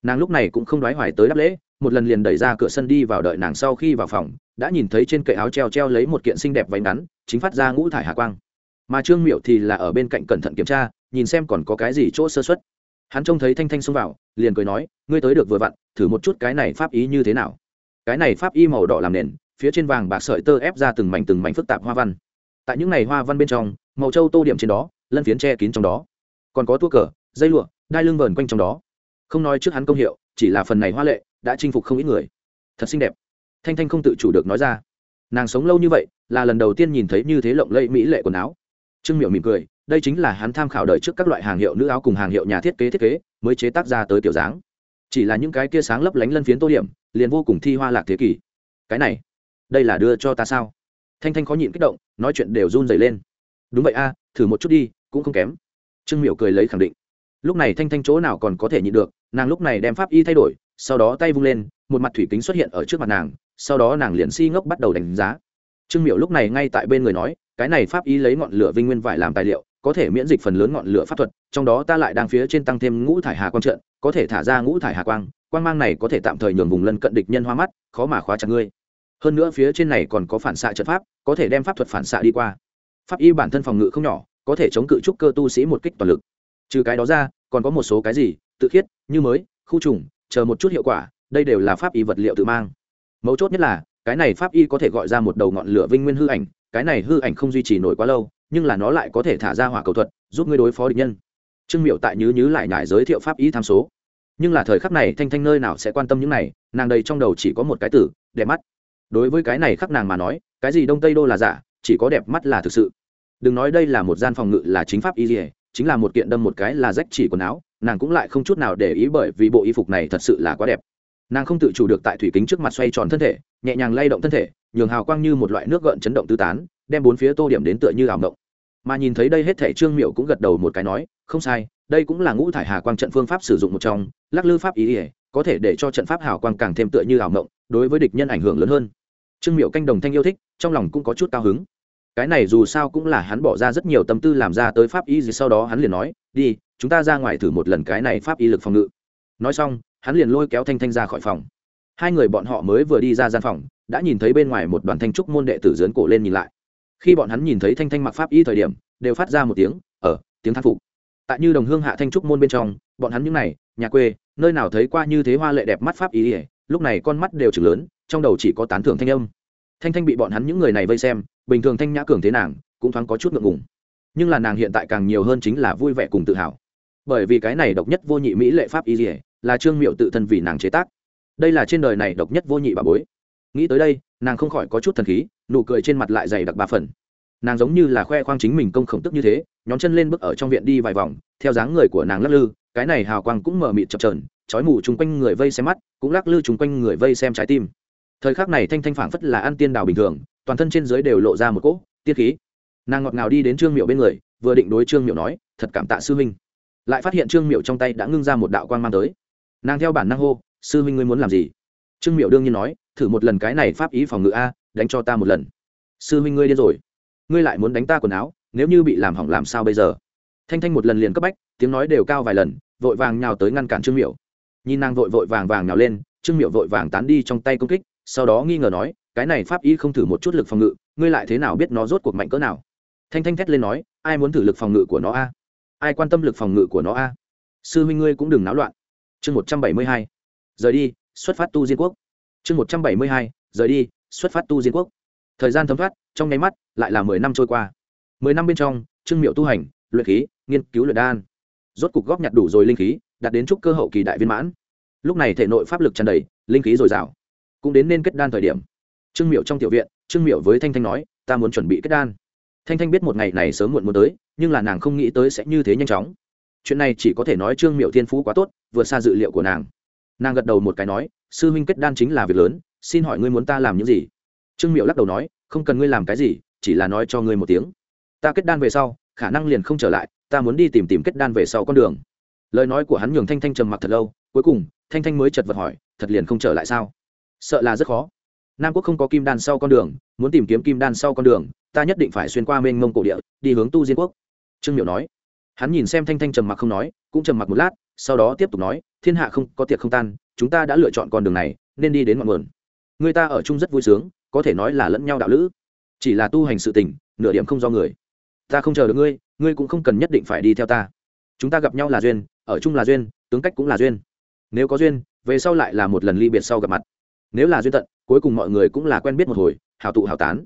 Nàng lúc này cũng không đoái hoài tới đáp lễ, một lần liền đẩy ra cửa sân đi vào đợi nàng sau khi vào phòng, đã nhìn thấy trên cậy áo treo treo lấy một kiện xinh đẹp váy ngắn, chính phát ra ngũ thải hạ quang. Mà trương miệu thì là ở bên cạnh cẩn thận kiểm tra, nhìn xem còn có cái gì chỗ sơ xuất hắn trông thấy thanh thanh xông vào, liền cười nói, ngươi tới được vừa vặn, thử một chút cái này pháp ý như thế nào? Cái này pháp y màu đỏ làm nền, phía trên vàng bạc sợi tơ ép ra từng mảnh từng mảnh phức tạp hoa văn. Tại những ngày hoa văn bên trong, màu trâu tô điểm trên đó, lân phiến che kín trong đó. Còn có tua cờ, dây lụa, đai lưng vờn quanh trong đó. Không nói trước hắn công hiệu, chỉ là phần này hoa lệ, đã chinh phục không ít người. Thật xinh đẹp. Thanh thanh không tự chủ được nói ra. Nàng sống lâu như vậy, là lần đầu tiên nhìn thấy như thế lộng lẫy mỹ lệ quần áo. Trương miệu mỉm cười, đây chính là hắn tham khảo đời trước các loại hàng hiệu nữ áo cùng hàng hiệu nhà thiết kế thiết kế, mới chế tác ra tới kiểu dáng chỉ là những cái kia sáng lấp lánh lân phiến tô điểm, liền vô cùng thi hoa lạc thế kỷ. Cái này, đây là đưa cho ta sao? Thanh thanh khó nhịn kích động, nói chuyện đều run dày lên. Đúng vậy a, thử một chút đi, cũng không kém. Trương miểu cười lấy khẳng định. Lúc này thanh thanh chỗ nào còn có thể nhịn được, nàng lúc này đem pháp y thay đổi, sau đó tay vung lên, một mặt thủy kính xuất hiện ở trước mặt nàng, sau đó nàng liền si ngốc bắt đầu đánh giá. Trương miểu lúc này ngay tại bên người nói, cái này pháp y lấy ngọn lửa vinh nguyên vải làm tài liệu có thể miễn dịch phần lớn ngọn lửa pháp thuật, trong đó ta lại đang phía trên tăng thêm ngũ thải hà quang trận, có thể thả ra ngũ thải hà quang quang mang này có thể tạm thời nhường vùng lân cận địch nhân hoa mắt, khó mà khóa chặt ngươi. Hơn nữa phía trên này còn có phản xạ trận pháp, có thể đem pháp thuật phản xạ đi qua. Pháp y bản thân phòng ngự không nhỏ, có thể chống cự trúc cơ tu sĩ một kích toàn lực. Trừ cái đó ra, còn có một số cái gì, tự khiết, như mới, khu trùng, chờ một chút hiệu quả, đây đều là pháp y vật liệu tự mang. Mấu chốt nhất là, cái này pháp y có thể gọi ra một đầu ngọn lửa vinh nguyên hư ảnh cái này hư ảnh không duy trì nổi quá lâu, nhưng là nó lại có thể thả ra hỏa cầu thuật, giúp ngươi đối phó địch nhân. Trương miệu tại nhứ nhứ lại nhải giới thiệu pháp y tham số. Nhưng là thời khắc này thanh thanh nơi nào sẽ quan tâm những này, nàng đầy trong đầu chỉ có một cái tử đẹp mắt. Đối với cái này khắc nàng mà nói, cái gì đông tây đô là giả, chỉ có đẹp mắt là thực sự. Đừng nói đây là một gian phòng ngự là chính pháp y dỉa chính là một kiện đâm một cái là rách chỉ quần áo, nàng cũng lại không chút nào để ý bởi vì bộ y phục này thật sự là quá đẹp. Nàng không tự chủ được tại thủy kính trước mặt xoay tròn thân thể, nhẹ nhàng lay động thân thể nhường hào quang như một loại nước gợn chấn động tứ tán, đem bốn phía tô điểm đến tựa như ảo ngộng. mà nhìn thấy đây hết thể trương miệu cũng gật đầu một cái nói, không sai, đây cũng là ngũ thải hà quang trận phương pháp sử dụng một trong, lắc lư pháp ý ỉa có thể để cho trận pháp hào quang càng thêm tựa như ảo mộng đối với địch nhân ảnh hưởng lớn hơn. Trương miệu canh đồng thanh yêu thích, trong lòng cũng có chút cao hứng. Cái này dù sao cũng là hắn bỏ ra rất nhiều tâm tư làm ra tới pháp y gì sau đó hắn liền nói, đi, chúng ta ra ngoài thử một lần cái này pháp y lực phòng ngự. Nói xong, hắn liền lôi kéo thanh thanh ra khỏi phòng. Hai người bọn họ mới vừa đi ra gian phòng đã nhìn thấy bên ngoài một đoàn thanh trúc môn đệ tử dướn cổ lên nhìn lại. Khi bọn hắn nhìn thấy thanh thanh mặc pháp y thời điểm, đều phát ra một tiếng ở tiếng thán phục. Tại như đồng hương hạ thanh trúc môn bên trong, bọn hắn những này, nhà quê, nơi nào thấy qua như thế hoa lệ đẹp mắt pháp y ỉa lúc này con mắt đều chừng lớn, trong đầu chỉ có tán thưởng thanh âm. Thanh thanh bị bọn hắn những người này vây xem, bình thường thanh nhã cường thế nàng, cũng thoáng có chút ngượng ngùng. Nhưng là nàng hiện tại càng nhiều hơn chính là vui vẻ cùng tự hào. Bởi vì cái này độc nhất vô nhị mỹ lệ pháp y dỉa là trương miệu tự thân vì nàng chế tác. Đây là trên đời này độc nhất vô nhị bà bối nghĩ tới đây, nàng không khỏi có chút thần khí, nụ cười trên mặt lại dày đặc ba phần. Nàng giống như là khoe khoang chính mình công khổng tức như thế nhóm chân lên bước ở trong viện đi vài vòng, theo dáng người của nàng lắc lư, cái này hào quang cũng mở mịt chập trờn trói mù chung quanh người vây xem mắt, cũng lắc lư chung quanh người vây xem trái tim. Thời khắc này thanh thanh phảng phất là ăn tiên đào bình thường, toàn thân trên dưới đều lộ ra một cỗ tiết khí. Nàng ngọt ngào đi đến trương miệu bên người, vừa định đối trương miệu nói, thật cảm tạ sư huynh. Lại phát hiện trương miệu trong tay đã ngưng ra một đạo quan mang tới. Nàng theo bản năng hô, sư huynh ngươi muốn làm gì? Trương miệu đương nhiên nói, thử một lần cái này pháp ý phòng ngự a, đánh cho ta một lần. Sư huynh ngươi điên rồi. Ngươi lại muốn đánh ta quần áo, nếu như bị làm hỏng làm sao bây giờ? Thanh thanh một lần liền cấp bách, tiếng nói đều cao vài lần, vội vàng nhào tới ngăn cản trương miệu nhìn nàng vội vội vàng vàng nhào lên, trương miệu vội vàng tán đi trong tay công kích, sau đó nghi ngờ nói, cái này pháp y không thử một chút lực phòng ngự, ngươi lại thế nào biết nó rốt cuộc mạnh cỡ nào? Thanh thanh thét lên nói, ai muốn thử lực phòng ngự của nó a? Ai quan tâm lực phòng ngự của nó a? Sư huynh ngươi cũng đừng náo loạn. Chương một trăm bảy mươi hai. Rời đi xuất phát tu diên quốc. Chương một trăm bảy mươi hai, rời đi, xuất phát tu diên quốc. Thời gian thấm thoát, trong nháy mắt, lại là mười năm trôi qua. Mười năm bên trong, trương miệu tu hành, luyện khí, nghiên cứu luyện đan. Rốt cục góp nhặt đủ rồi linh khí, đạt đến trúc cơ hậu kỳ đại viên mãn. Lúc này thể nội pháp lực tràn đầy, linh khí dồi dào. Cũng đến nên kết đan thời điểm. Trương miệu trong tiểu viện, trương miệu với thanh thanh nói, ta muốn chuẩn bị kết đan. Thanh thanh biết một ngày này sớm muộn muốn tới, nhưng là nàng không nghĩ tới sẽ như thế nhanh chóng. Chuyện này chỉ có thể nói trương miệu thiên phú quá tốt vượt xa dự liệu của nàng nàng gật đầu một cái nói, sư huynh kết đan chính là việc lớn, xin hỏi ngươi muốn ta làm những gì? Trương miệu lắc đầu nói, không cần ngươi làm cái gì, chỉ là nói cho ngươi một tiếng. Ta kết đan về sau, khả năng liền không trở lại, ta muốn đi tìm tìm kết đan về sau con đường. Lời nói của hắn nhường thanh thanh trầm mặc thật lâu, cuối cùng, thanh thanh mới chật vật hỏi, thật liền không trở lại sao? Sợ là rất khó. Nam quốc không có kim đan sau con đường, muốn tìm kiếm kim đan sau con đường, ta nhất định phải xuyên qua mênh mông cổ địa, đi hướng tu diên quốc. Trương miệu nói. Hắn nhìn xem thanh thanh trầm mặc không nói, cũng trầm mặc một lát, sau đó tiếp tục nói thiên hạ không có tiệc không tan, chúng ta đã lựa chọn con đường này, nên đi đến ngọn nguồn. Người ta ở chung rất vui sướng, có thể nói là lẫn nhau đạo lữ. Chỉ là tu hành sự tình, nửa điểm không do người. Ta không chờ được ngươi ngươi cũng không cần nhất định phải đi theo ta. Chúng ta gặp nhau là duyên, ở chung là duyên, tướng cách cũng là duyên. Nếu có duyên, về sau lại là một lần ly biệt sau gặp mặt. Nếu là duyên tận, cuối cùng mọi người cũng là quen biết một hồi hào tụ hào tán.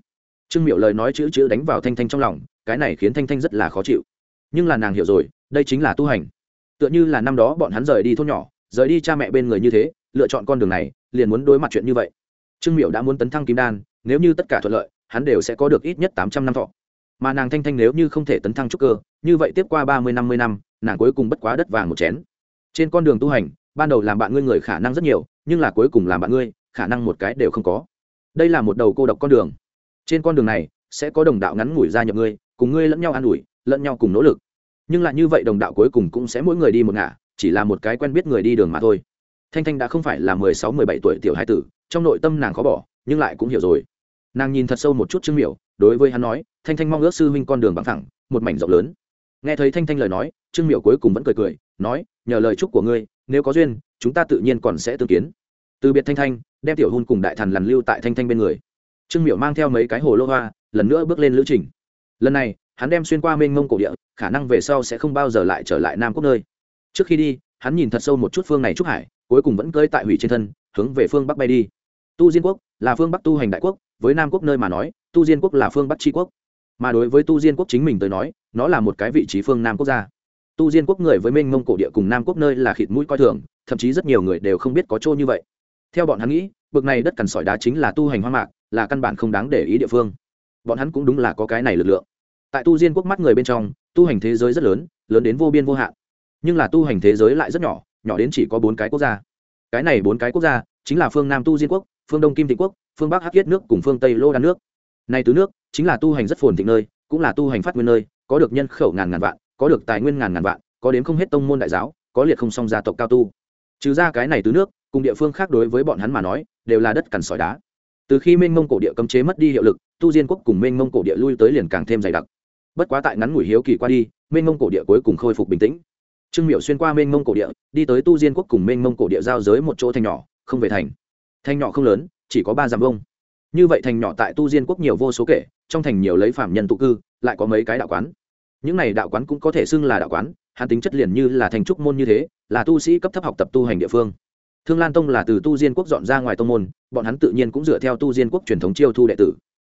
Trương miệu lời nói chữ chữ đánh vào thanh thanh trong lòng, cái này khiến thanh thanh rất là khó chịu. Nhưng là nàng hiểu rồi, đây chính là tu hành tựa như là năm đó bọn hắn rời đi thôn nhỏ, rời đi cha mẹ bên người như thế, lựa chọn con đường này, liền muốn đối mặt chuyện như vậy. Trương Miểu đã muốn tấn thăng kim đan, nếu như tất cả thuận lợi, hắn đều sẽ có được ít nhất tám trăm năm thọ. Mà nàng thanh thanh nếu như không thể tấn thăng trúc cơ, như vậy tiếp qua ba mươi, năm mươi năm, nàng cuối cùng bất quá đất vàng một chén. Trên con đường tu hành, ban đầu làm bạn ngươi người khả năng rất nhiều, nhưng là cuối cùng làm bạn ngươi, khả năng một cái đều không có. Đây là một đầu cô độc con đường. Trên con đường này, sẽ có đồng đạo ngắn ngủi ra nhập ngươi, cùng ngươi lẫn nhau an ủi, lẫn nhau cùng nỗ lực nhưng lại như vậy đồng đạo cuối cùng cũng sẽ mỗi người đi một ngả, chỉ là một cái quen biết người đi đường mà thôi. Thanh thanh đã không phải là mười sáu, mười bảy tuổi tiểu hai tử, trong nội tâm nàng khó bỏ, nhưng lại cũng hiểu rồi. Nàng nhìn thật sâu một chút trương miểu, đối với hắn nói, thanh thanh mong ước sư huynh con đường bằng thẳng một mảnh rộng lớn. Nghe thấy thanh thanh lời nói, trương miểu cuối cùng vẫn cười cười, nói, nhờ lời chúc của ngươi, nếu có duyên, chúng ta tự nhiên còn sẽ tương kiến. Từ biệt thanh thanh, đem tiểu hôn cùng đại thần lằn lưu tại thanh thanh bên người. Trương miểu mang theo mấy cái hồ lô hoa, lần nữa bước lên lữ trình. Lần này hắn đem xuyên qua mênh mông cổ địa, khả năng về sau sẽ không bao giờ lại trở lại nam quốc nơi. Trước khi đi, hắn nhìn thật sâu một chút phương này trúc hải, cuối cùng vẫn cơi tại hủy trên thân, hướng về phương bắc bay đi. Tu diên quốc là phương bắc tu hành đại quốc, với nam quốc nơi mà nói, tu diên quốc là phương bắc tri quốc. Mà đối với tu diên quốc chính mình tới nói, nó là một cái vị trí phương nam quốc gia. Tu diên quốc người với mênh mông cổ địa cùng nam quốc nơi là khịt mũi coi thường, thậm chí rất nhiều người đều không biết có chỗ như vậy. Theo bọn hắn nghĩ, bực này đất cằn sỏi đá chính là tu hành hoa mạc, là căn bản không đáng để ý địa phương. Bọn hắn cũng đúng là có cái này lực lượng tại tu diên quốc mắt người bên trong, tu hành thế giới rất lớn lớn đến vô biên vô hạn. Nhưng là tu hành thế giới lại rất nhỏ nhỏ đến chỉ có bốn cái quốc gia. Cái này bốn cái quốc gia chính là phương nam tu diên quốc, phương đông kim thị quốc, phương bắc hắc yết nước cùng phương tây lô đan nước. Này tứ nước chính là tu hành rất phồn thịnh nơi, cũng là tu hành phát nguyên nơi, có được nhân khẩu ngàn ngàn vạn, có được tài nguyên ngàn ngàn vạn, có đến không hết tông môn đại giáo, có liệt không song gia tộc cao tu. Trừ ra cái này tứ nước, cùng địa phương khác đối với bọn hắn mà nói, đều là đất cằn sỏi đá. Từ khi mênh mông cổ địa cấm chế mất đi hiệu lực, tu diên quốc cùng mênh mông cổ địa lui tới liền càng thêm dày đặc bất quá tại ngắn ngủi hiếu kỳ qua đi, mênh mông cổ địa cuối cùng khôi phục bình tĩnh. Trương miệu xuyên qua mênh mông cổ địa, đi tới tu diên quốc cùng mênh mông cổ địa giao giới một chỗ thành nhỏ, không về thành. Thành nhỏ không lớn, chỉ có ba dặm vông như vậy thành nhỏ tại tu diên quốc nhiều vô số kể, trong thành nhiều lấy phạm nhân tụ cư, lại có mấy cái đạo quán. Những này đạo quán cũng có thể xưng là đạo quán hàn tính chất liền như là thành trúc môn như thế, là tu sĩ cấp thấp học tập tu hành địa phương. Thương lan tông là từ tu diên quốc dọn ra ngoài tông môn, bọn hắn tự nhiên cũng dựa theo tu diên quốc truyền thống chiêu thu đệ tử.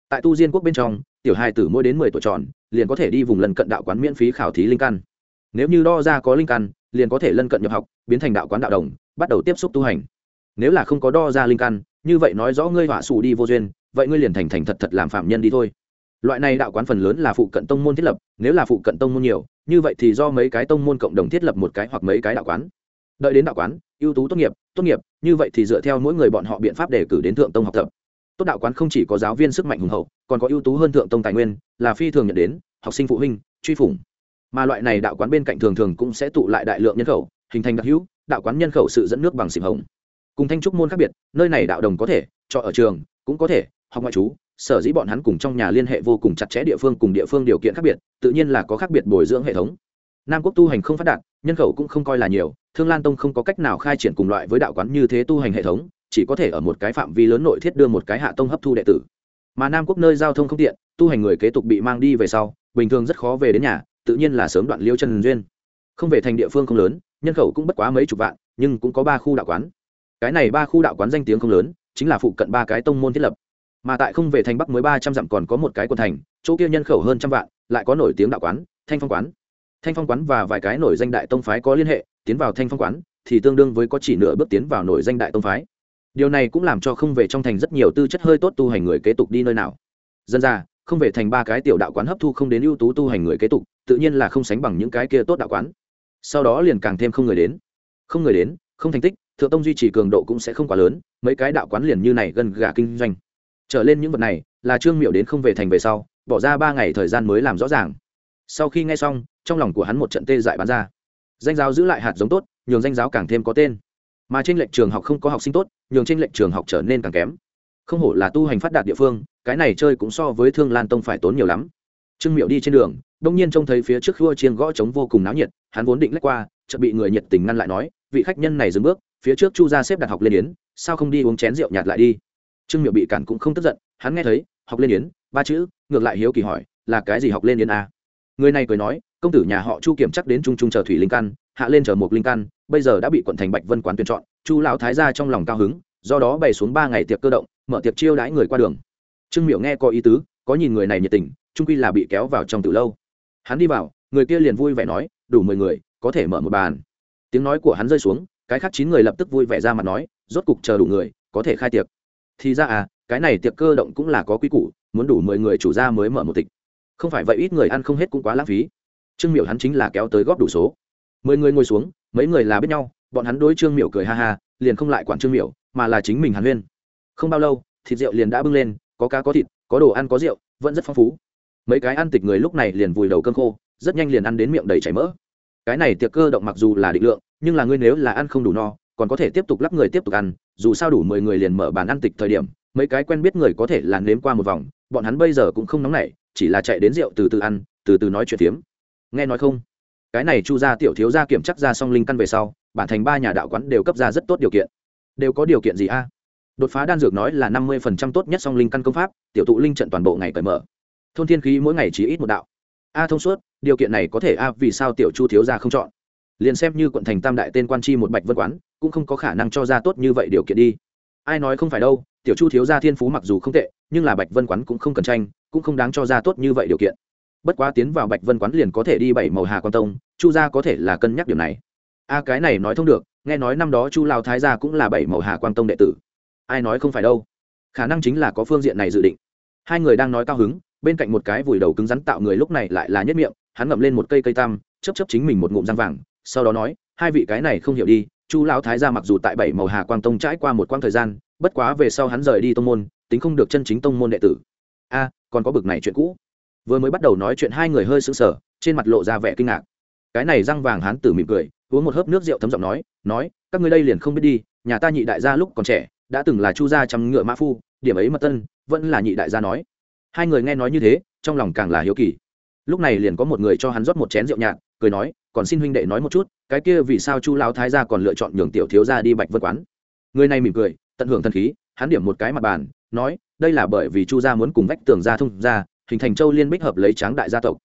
Tại tu diên quốc bên trong tiểu hai tử mỗi đến mười tuổi tròn, liền có thể đi vùng lân cận đạo quán miễn phí khảo thí linh căn. Nếu như đo ra có linh căn, liền có thể lân cận nhập học, biến thành đạo quán đạo đồng, bắt đầu tiếp xúc tu hành. Nếu là không có đo ra linh căn, như vậy nói rõ ngươi họa xù đi vô duyên, vậy ngươi liền thành thành thật thật làm phạm nhân đi thôi. Loại này đạo quán phần lớn là phụ cận tông môn thiết lập, nếu là phụ cận tông môn nhiều, như vậy thì do mấy cái tông môn cộng đồng thiết lập một cái hoặc mấy cái đạo quán. Đợi đến đạo quán, ưu tú tốt nghiệp tốt nghiệp, như vậy thì dựa theo mỗi người bọn họ biện pháp để cử đến thượng tông học tập tốt đạo quán không chỉ có giáo viên sức mạnh hùng hậu, còn có ưu tú hơn thượng tông tài nguyên, là phi thường nhận đến, học sinh phụ huynh, truy phủng. Mà loại này đạo quán bên cạnh thường thường cũng sẽ tụ lại đại lượng nhân khẩu, hình thành đặc hữu, đạo quán nhân khẩu sự dẫn nước bằng xịp hồng. Cùng thanh trúc môn khác biệt, nơi này đạo đồng có thể, cho ở trường, cũng có thể, học ngoại trú, sở dĩ bọn hắn cùng trong nhà liên hệ vô cùng chặt chẽ địa phương cùng địa phương điều kiện khác biệt, tự nhiên là có khác biệt bồi dưỡng hệ thống. Nam quốc tu hành không phát đạt, nhân khẩu cũng không coi là nhiều, thương lan tông không có cách nào khai triển cùng loại với đạo quán như thế tu hành hệ thống chỉ có thể ở một cái phạm vi lớn nội thiết đưa một cái hạ tông hấp thu đệ tử. Mà nam quốc nơi giao thông không tiện, tu hành người kế tục bị mang đi về sau, bình thường rất khó về đến nhà, tự nhiên là sớm đoạn liêu chân duyên. Không về thành địa phương không lớn, nhân khẩu cũng bất quá mấy chục vạn, nhưng cũng có ba khu đạo quán. Cái này ba khu đạo quán danh tiếng không lớn, chính là phụ cận ba cái tông môn thiết lập. Mà tại không về thành bắc mới ba trăm dặm còn có một cái quần thành, chỗ kia nhân khẩu hơn trăm vạn, lại có nổi tiếng đạo quán, thanh phong quán. Thanh phong quán và vài cái nổi danh đại tông phái có liên hệ, tiến vào thanh phong quán, thì tương đương với có chỉ nửa bước tiến vào nổi danh đại tông phái điều này cũng làm cho không về trong thành rất nhiều tư chất hơi tốt tu hành người kế tục đi nơi nào. Dân ra, không về thành ba cái tiểu đạo quán hấp thu không đến ưu tú tu hành người kế tục, tự nhiên là không sánh bằng những cái kia tốt đạo quán. Sau đó liền càng thêm không người đến. Không người đến, không thành tích, thượng tông duy trì cường độ cũng sẽ không quá lớn, mấy cái đạo quán liền như này gần gà kinh doanh. Trở lên những vật này, là trương miệu đến không về thành về sau, bỏ ra ba ngày thời gian mới làm rõ ràng. Sau khi nghe xong, trong lòng của hắn một trận tê dại bán ra. Danh giáo giữ lại hạt giống tốt, nhường danh giáo càng thêm có tên mà trên lệnh trường học không có học sinh tốt, nhường trên lệnh trường học trở nên càng kém. Không hổ là tu hành phát đạt địa phương, cái này chơi cũng so với thương lan tông phải tốn nhiều lắm. Trương miệu đi trên đường, đông nhiên trông thấy phía trước khua chiên gõ trống vô cùng náo nhiệt, hắn vốn định lách qua, chợt bị người nhiệt tình ngăn lại nói, vị khách nhân này dừng bước, phía trước chu ra xếp đặt học lên yến, sao không đi uống chén rượu nhạt lại đi? Trương miệu bị cản cũng không tức giận, hắn nghe thấy, học lên yến, ba chữ, ngược lại hiếu kỳ hỏi, là cái gì học lên yến à? người này cười nói công tử nhà họ chu kiểm chắc đến trung trung chờ thủy linh căn, hạ lên chờ một linh căn, bây giờ đã bị quận thành bạch vân quán tuyển chọn, chu lão thái gia trong lòng cao hứng, do đó bày xuống ba ngày tiệc cơ động, mở tiệc chiêu đãi người qua đường. Trương miểu nghe có ý tứ, có nhìn người này nhiệt tình trung quy là bị kéo vào trong từ lâu. Hắn đi vào, người kia liền vui vẻ nói, đủ mười người, có thể mở một bàn. Tiếng nói của hắn rơi xuống, cái khác chín người lập tức vui vẻ ra mặt nói, rốt cục chờ đủ người, có thể khai tiệc. Thì ra à cái này tiệc cơ động cũng là có quy củ, muốn đủ mười người chủ gia mới mở một tịch không phải vậy ít người ăn không hết cũng quá lãng phí trương miểu hắn chính là kéo tới góp đủ số. Mười người ngồi xuống, mấy người là biết nhau, bọn hắn đối trương miểu cười ha ha, liền không lại quản trương miểu, mà là chính mình hàn huyên. Không bao lâu, thịt rượu liền đã bưng lên, có cá có thịt, có đồ ăn có rượu, vẫn rất phong phú. Mấy cái ăn tịch người lúc này liền vùi đầu cơm khô, rất nhanh liền ăn đến miệng đầy chảy mỡ. Cái này tiệc cơ động mặc dù là định lượng, nhưng là ngươi nếu là ăn không đủ no, còn có thể tiếp tục lắp người tiếp tục ăn, dù sao đủ mười người liền mở bàn ăn tịch thời điểm, mấy cái quen biết người có thể là nếm qua một vòng, bọn hắn bây giờ cũng không nóng nảy, chỉ là chạy đến rượu từ từ ăn, từ từ nói chuyện phiếm nghe nói không? Cái này chu gia tiểu thiếu gia kiểm chắc ra song linh căn về sau, bản thành ba nhà đạo quán đều cấp ra rất tốt điều kiện. Đều có điều kiện gì a? Đột phá đan dược nói là năm mươi phần trăm tốt nhất song linh căn công pháp, tiểu tụ linh trận toàn bộ ngày cởi mở. Thôn thiên khí mỗi ngày chỉ ít một đạo. A thông suốt, điều kiện này có thể a, vì sao tiểu chu thiếu gia không chọn? Liền xem như quận thành tam đại tên quan chi một bạch vân quán, cũng không có khả năng cho ra tốt như vậy điều kiện đi. Ai nói không phải đâu, tiểu chu thiếu gia thiên phú mặc dù không tệ, nhưng là bạch vân quán cũng không cần tranh, cũng không đáng cho ra tốt như vậy điều kiện bất quá tiến vào bạch vân quán liền có thể đi bảy màu hà quan tông, chu gia có thể là cân nhắc điểm này. A cái này nói thông được, nghe nói năm đó chu lao thái gia cũng là bảy màu hà quan tông đệ tử. Ai nói không phải đâu. Khả năng chính là có phương diện này dự định. Hai người đang nói cao hứng, bên cạnh một cái vùi đầu cứng rắn tạo người lúc này lại là nhất miệng, hắn ngậm lên một cây cây tam chấp chấp chính mình một ngụm răng vàng, sau đó nói, hai vị cái này không hiểu đi, chu lão thái gia mặc dù tại bảy màu hà quang tông trải qua một quãng thời gian, bất quá về sau hắn rời đi tông môn, tính không được chân chính tông môn đệ tử. A còn có bực này chuyện cũ vừa mới bắt đầu nói chuyện hai người hơi sững sờ, trên mặt lộ ra vẻ kinh ngạc. Cái này răng vàng hắn tử mỉm cười, uống một hớp nước rượu thấm giọng nói nói, các ngươi đây liền không biết đi, nhà ta nhị đại gia lúc còn trẻ, đã từng là chu gia trăm ngựa mã phu, điểm ấy mật tân, vẫn là nhị đại gia nói. Hai người nghe nói như thế, trong lòng càng là hiếu kỳ. Lúc này liền có một người cho hắn rót một chén rượu nhạt, cười nói, còn xin huynh đệ nói một chút, cái kia vì sao chu lão thái gia còn lựa chọn nhường tiểu thiếu gia đi bạch vân quán? Người này mỉm cười, tận hưởng thần khí, hắn điểm một cái mặt bàn, nói, đây là bởi vì chu gia muốn cùng vách tường gia thông gia hình thành châu liên bích hợp lấy tráng đại gia tộc.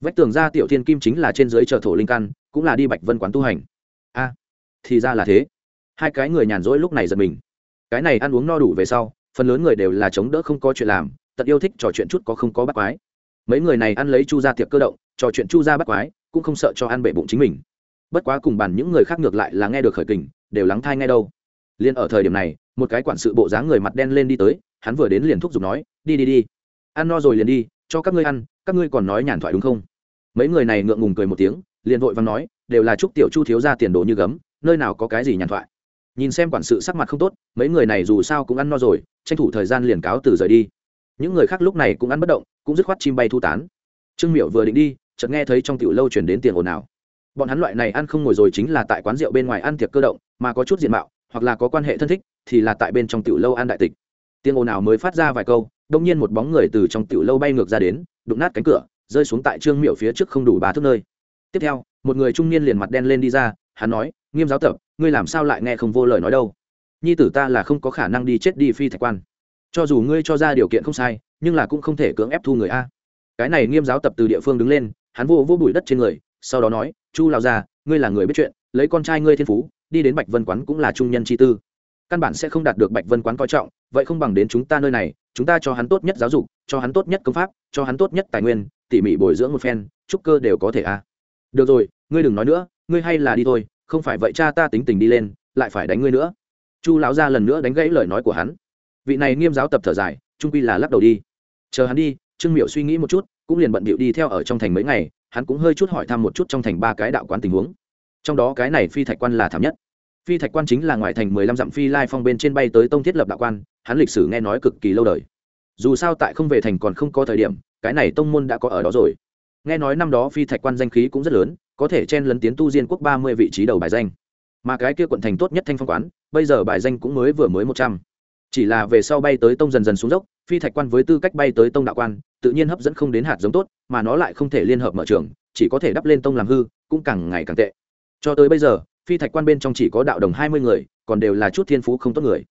Vách tường gia tiểu thiên kim chính là trên dưới chợ thổ linh căn, cũng là đi bạch vân quán tu hành. A, thì ra là thế. Hai cái người nhàn rỗi lúc này giật mình. Cái này ăn uống no đủ về sau, phần lớn người đều là chống đỡ không có chuyện làm, tận yêu thích trò chuyện chút có không có bắt quái. Mấy người này ăn lấy chu gia tiệc cơ động, trò chuyện chu gia bắt quái, cũng không sợ cho ăn bể bụng chính mình. Bất quá cùng bàn những người khác ngược lại là nghe được khởi kình, đều lắng thai ngay đâu. Liền ở thời điểm này, một cái quản sự bộ dáng người mặt đen lên đi tới, hắn vừa đến liền thúc giục nói, đi đi đi ăn no rồi liền đi, cho các ngươi ăn, các ngươi còn nói nhàn thoại đúng không? Mấy người này ngượng ngùng cười một tiếng, liền vội vàng nói, đều là chúc tiểu chu thiếu ra tiền đồ như gấm, nơi nào có cái gì nhàn thoại. Nhìn xem quản sự sắc mặt không tốt, mấy người này dù sao cũng ăn no rồi, tranh thủ thời gian liền cáo từ rời đi. Những người khác lúc này cũng ăn bất động, cũng dứt khoát chim bay thu tán. Trương Miểu vừa định đi, chợt nghe thấy trong tiểu lâu chuyển đến tiền ồn ào. Bọn hắn loại này ăn không ngồi rồi chính là tại quán rượu bên ngoài ăn tiệc cơ động, mà có chút diện mạo, hoặc là có quan hệ thân thích, thì là tại bên trong tiểu lâu ăn đại tịch. Tiếng ồn ào mới phát ra vài câu đông nhiên một bóng người từ trong tiểu lâu bay ngược ra đến, đụng nát cánh cửa, rơi xuống tại trương miệu phía trước không đủ ba thước nơi. Tiếp theo, một người trung niên liền mặt đen lên đi ra, hắn nói, nghiêm giáo tập, ngươi làm sao lại nghe không vô lời nói đâu? Nhi tử ta là không có khả năng đi chết đi phi thạch quan. Cho dù ngươi cho ra điều kiện không sai, nhưng là cũng không thể cưỡng ép thu người a. Cái này nghiêm giáo tập từ địa phương đứng lên, hắn vô vô bụi đất trên người, sau đó nói, chu lao ra ngươi là người biết chuyện, lấy con trai ngươi thiên phú, đi đến bạch vân quán cũng là trung nhân chi tư căn bản sẽ không đạt được bạch vân quán coi trọng, vậy không bằng đến chúng ta nơi này, chúng ta cho hắn tốt nhất giáo dục, cho hắn tốt nhất công pháp, cho hắn tốt nhất tài nguyên, tỉ mỉ bồi dưỡng một phen trúc cơ đều có thể à. Được rồi, ngươi đừng nói nữa, ngươi hay là đi thôi, không phải vậy cha ta tính tình đi lên, lại phải đánh ngươi nữa. Chu lão ra lần nữa đánh gãy lời nói của hắn. Vị này nghiêm giáo tập thở dài, trung quy là lắc đầu đi. Chờ hắn đi, trương miểu suy nghĩ một chút, cũng liền bận bịu đi theo ở trong thành mấy ngày, hắn cũng hơi chút hỏi thăm một chút trong thành ba cái đạo quán tình huống. Trong đó cái này phi thạch quan là thảm nhất phi thạch quan chính là ngoài thành mười lăm dặm phi lai phong bên trên bay tới tông thiết lập đạo quan, hắn lịch sử nghe nói cực kỳ lâu đời. Dù sao tại không về thành còn không có thời điểm, cái này tông môn đã có ở đó rồi. Nghe nói năm đó phi thạch quan danh khí cũng rất lớn, có thể chen lấn tiến tu diên quốc ba mươi vị trí đầu bài danh. Mà cái kia quận thành tốt nhất thanh phong quán, bây giờ bài danh cũng mới vừa mới một trăm. Chỉ là về sau bay tới tông dần dần xuống dốc, phi thạch quan với tư cách bay tới tông đạo quan, tự nhiên hấp dẫn không đến hạt giống tốt, mà nó lại không thể liên hợp mở trường, chỉ có thể đắp lên tông làm hư, cũng càng ngày càng tệ. Cho tới bây giờ phi thạch quan bên trong chỉ có đạo đồng hai mươi người, còn đều là chút thiên phú không tốt người.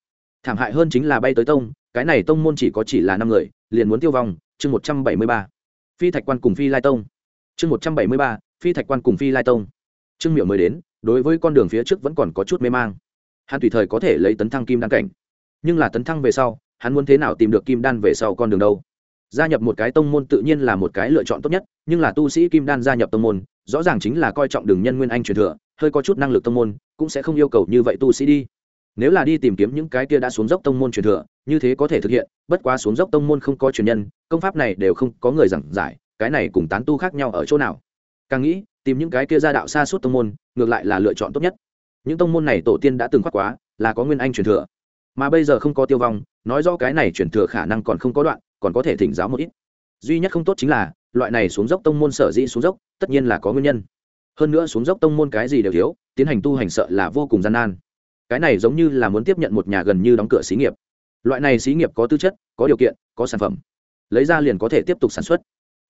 Thảm hại hơn chính là bay tới tông, cái này tông môn chỉ có chỉ là năm người, liền muốn tiêu vong, chương một trăm bảy mươi ba. Phi thạch quan cùng phi lai tông. Chương một trăm bảy mươi ba, phi thạch quan cùng phi lai tông. Trương miệu mới đến, đối với con đường phía trước vẫn còn có chút mê mang. Hắn tùy thời có thể lấy tấn thăng kim đan cảnh. Nhưng là tấn thăng về sau, hắn muốn thế nào tìm được kim đan về sau con đường đâu? Gia nhập một cái tông môn tự nhiên là một cái lựa chọn tốt nhất, nhưng là tu sĩ kim đan gia nhập tông môn, rõ ràng chính là coi trọng đường nhân nguyên anh truyền thừa hơi có chút năng lực tông môn, cũng sẽ không yêu cầu như vậy tu sĩ đi. Nếu là đi tìm kiếm những cái kia đã xuống dốc tông môn truyền thừa, như thế có thể thực hiện, bất quá xuống dốc tông môn không có truyền nhân, công pháp này đều không có người giảng giải, cái này cùng tán tu khác nhau ở chỗ nào? Càng nghĩ, tìm những cái kia gia đạo xa suốt tông môn, ngược lại là lựa chọn tốt nhất. Những tông môn này tổ tiên đã từng khoác quá, là có nguyên anh truyền thừa. Mà bây giờ không có tiêu vong, nói do cái này truyền thừa khả năng còn không có đoạn, còn có thể thỉnh giáo một ít. Duy nhất không tốt chính là, loại này xuống dốc tông môn sở dĩ xuống dốc, tất nhiên là có nguyên nhân hơn nữa xuống dốc tông môn cái gì đều thiếu, tiến hành tu hành sợ là vô cùng gian nan. Cái này giống như là muốn tiếp nhận một nhà gần như đóng cửa xí nghiệp. Loại này xí nghiệp có tư chất, có điều kiện, có sản phẩm. Lấy ra liền có thể tiếp tục sản xuất.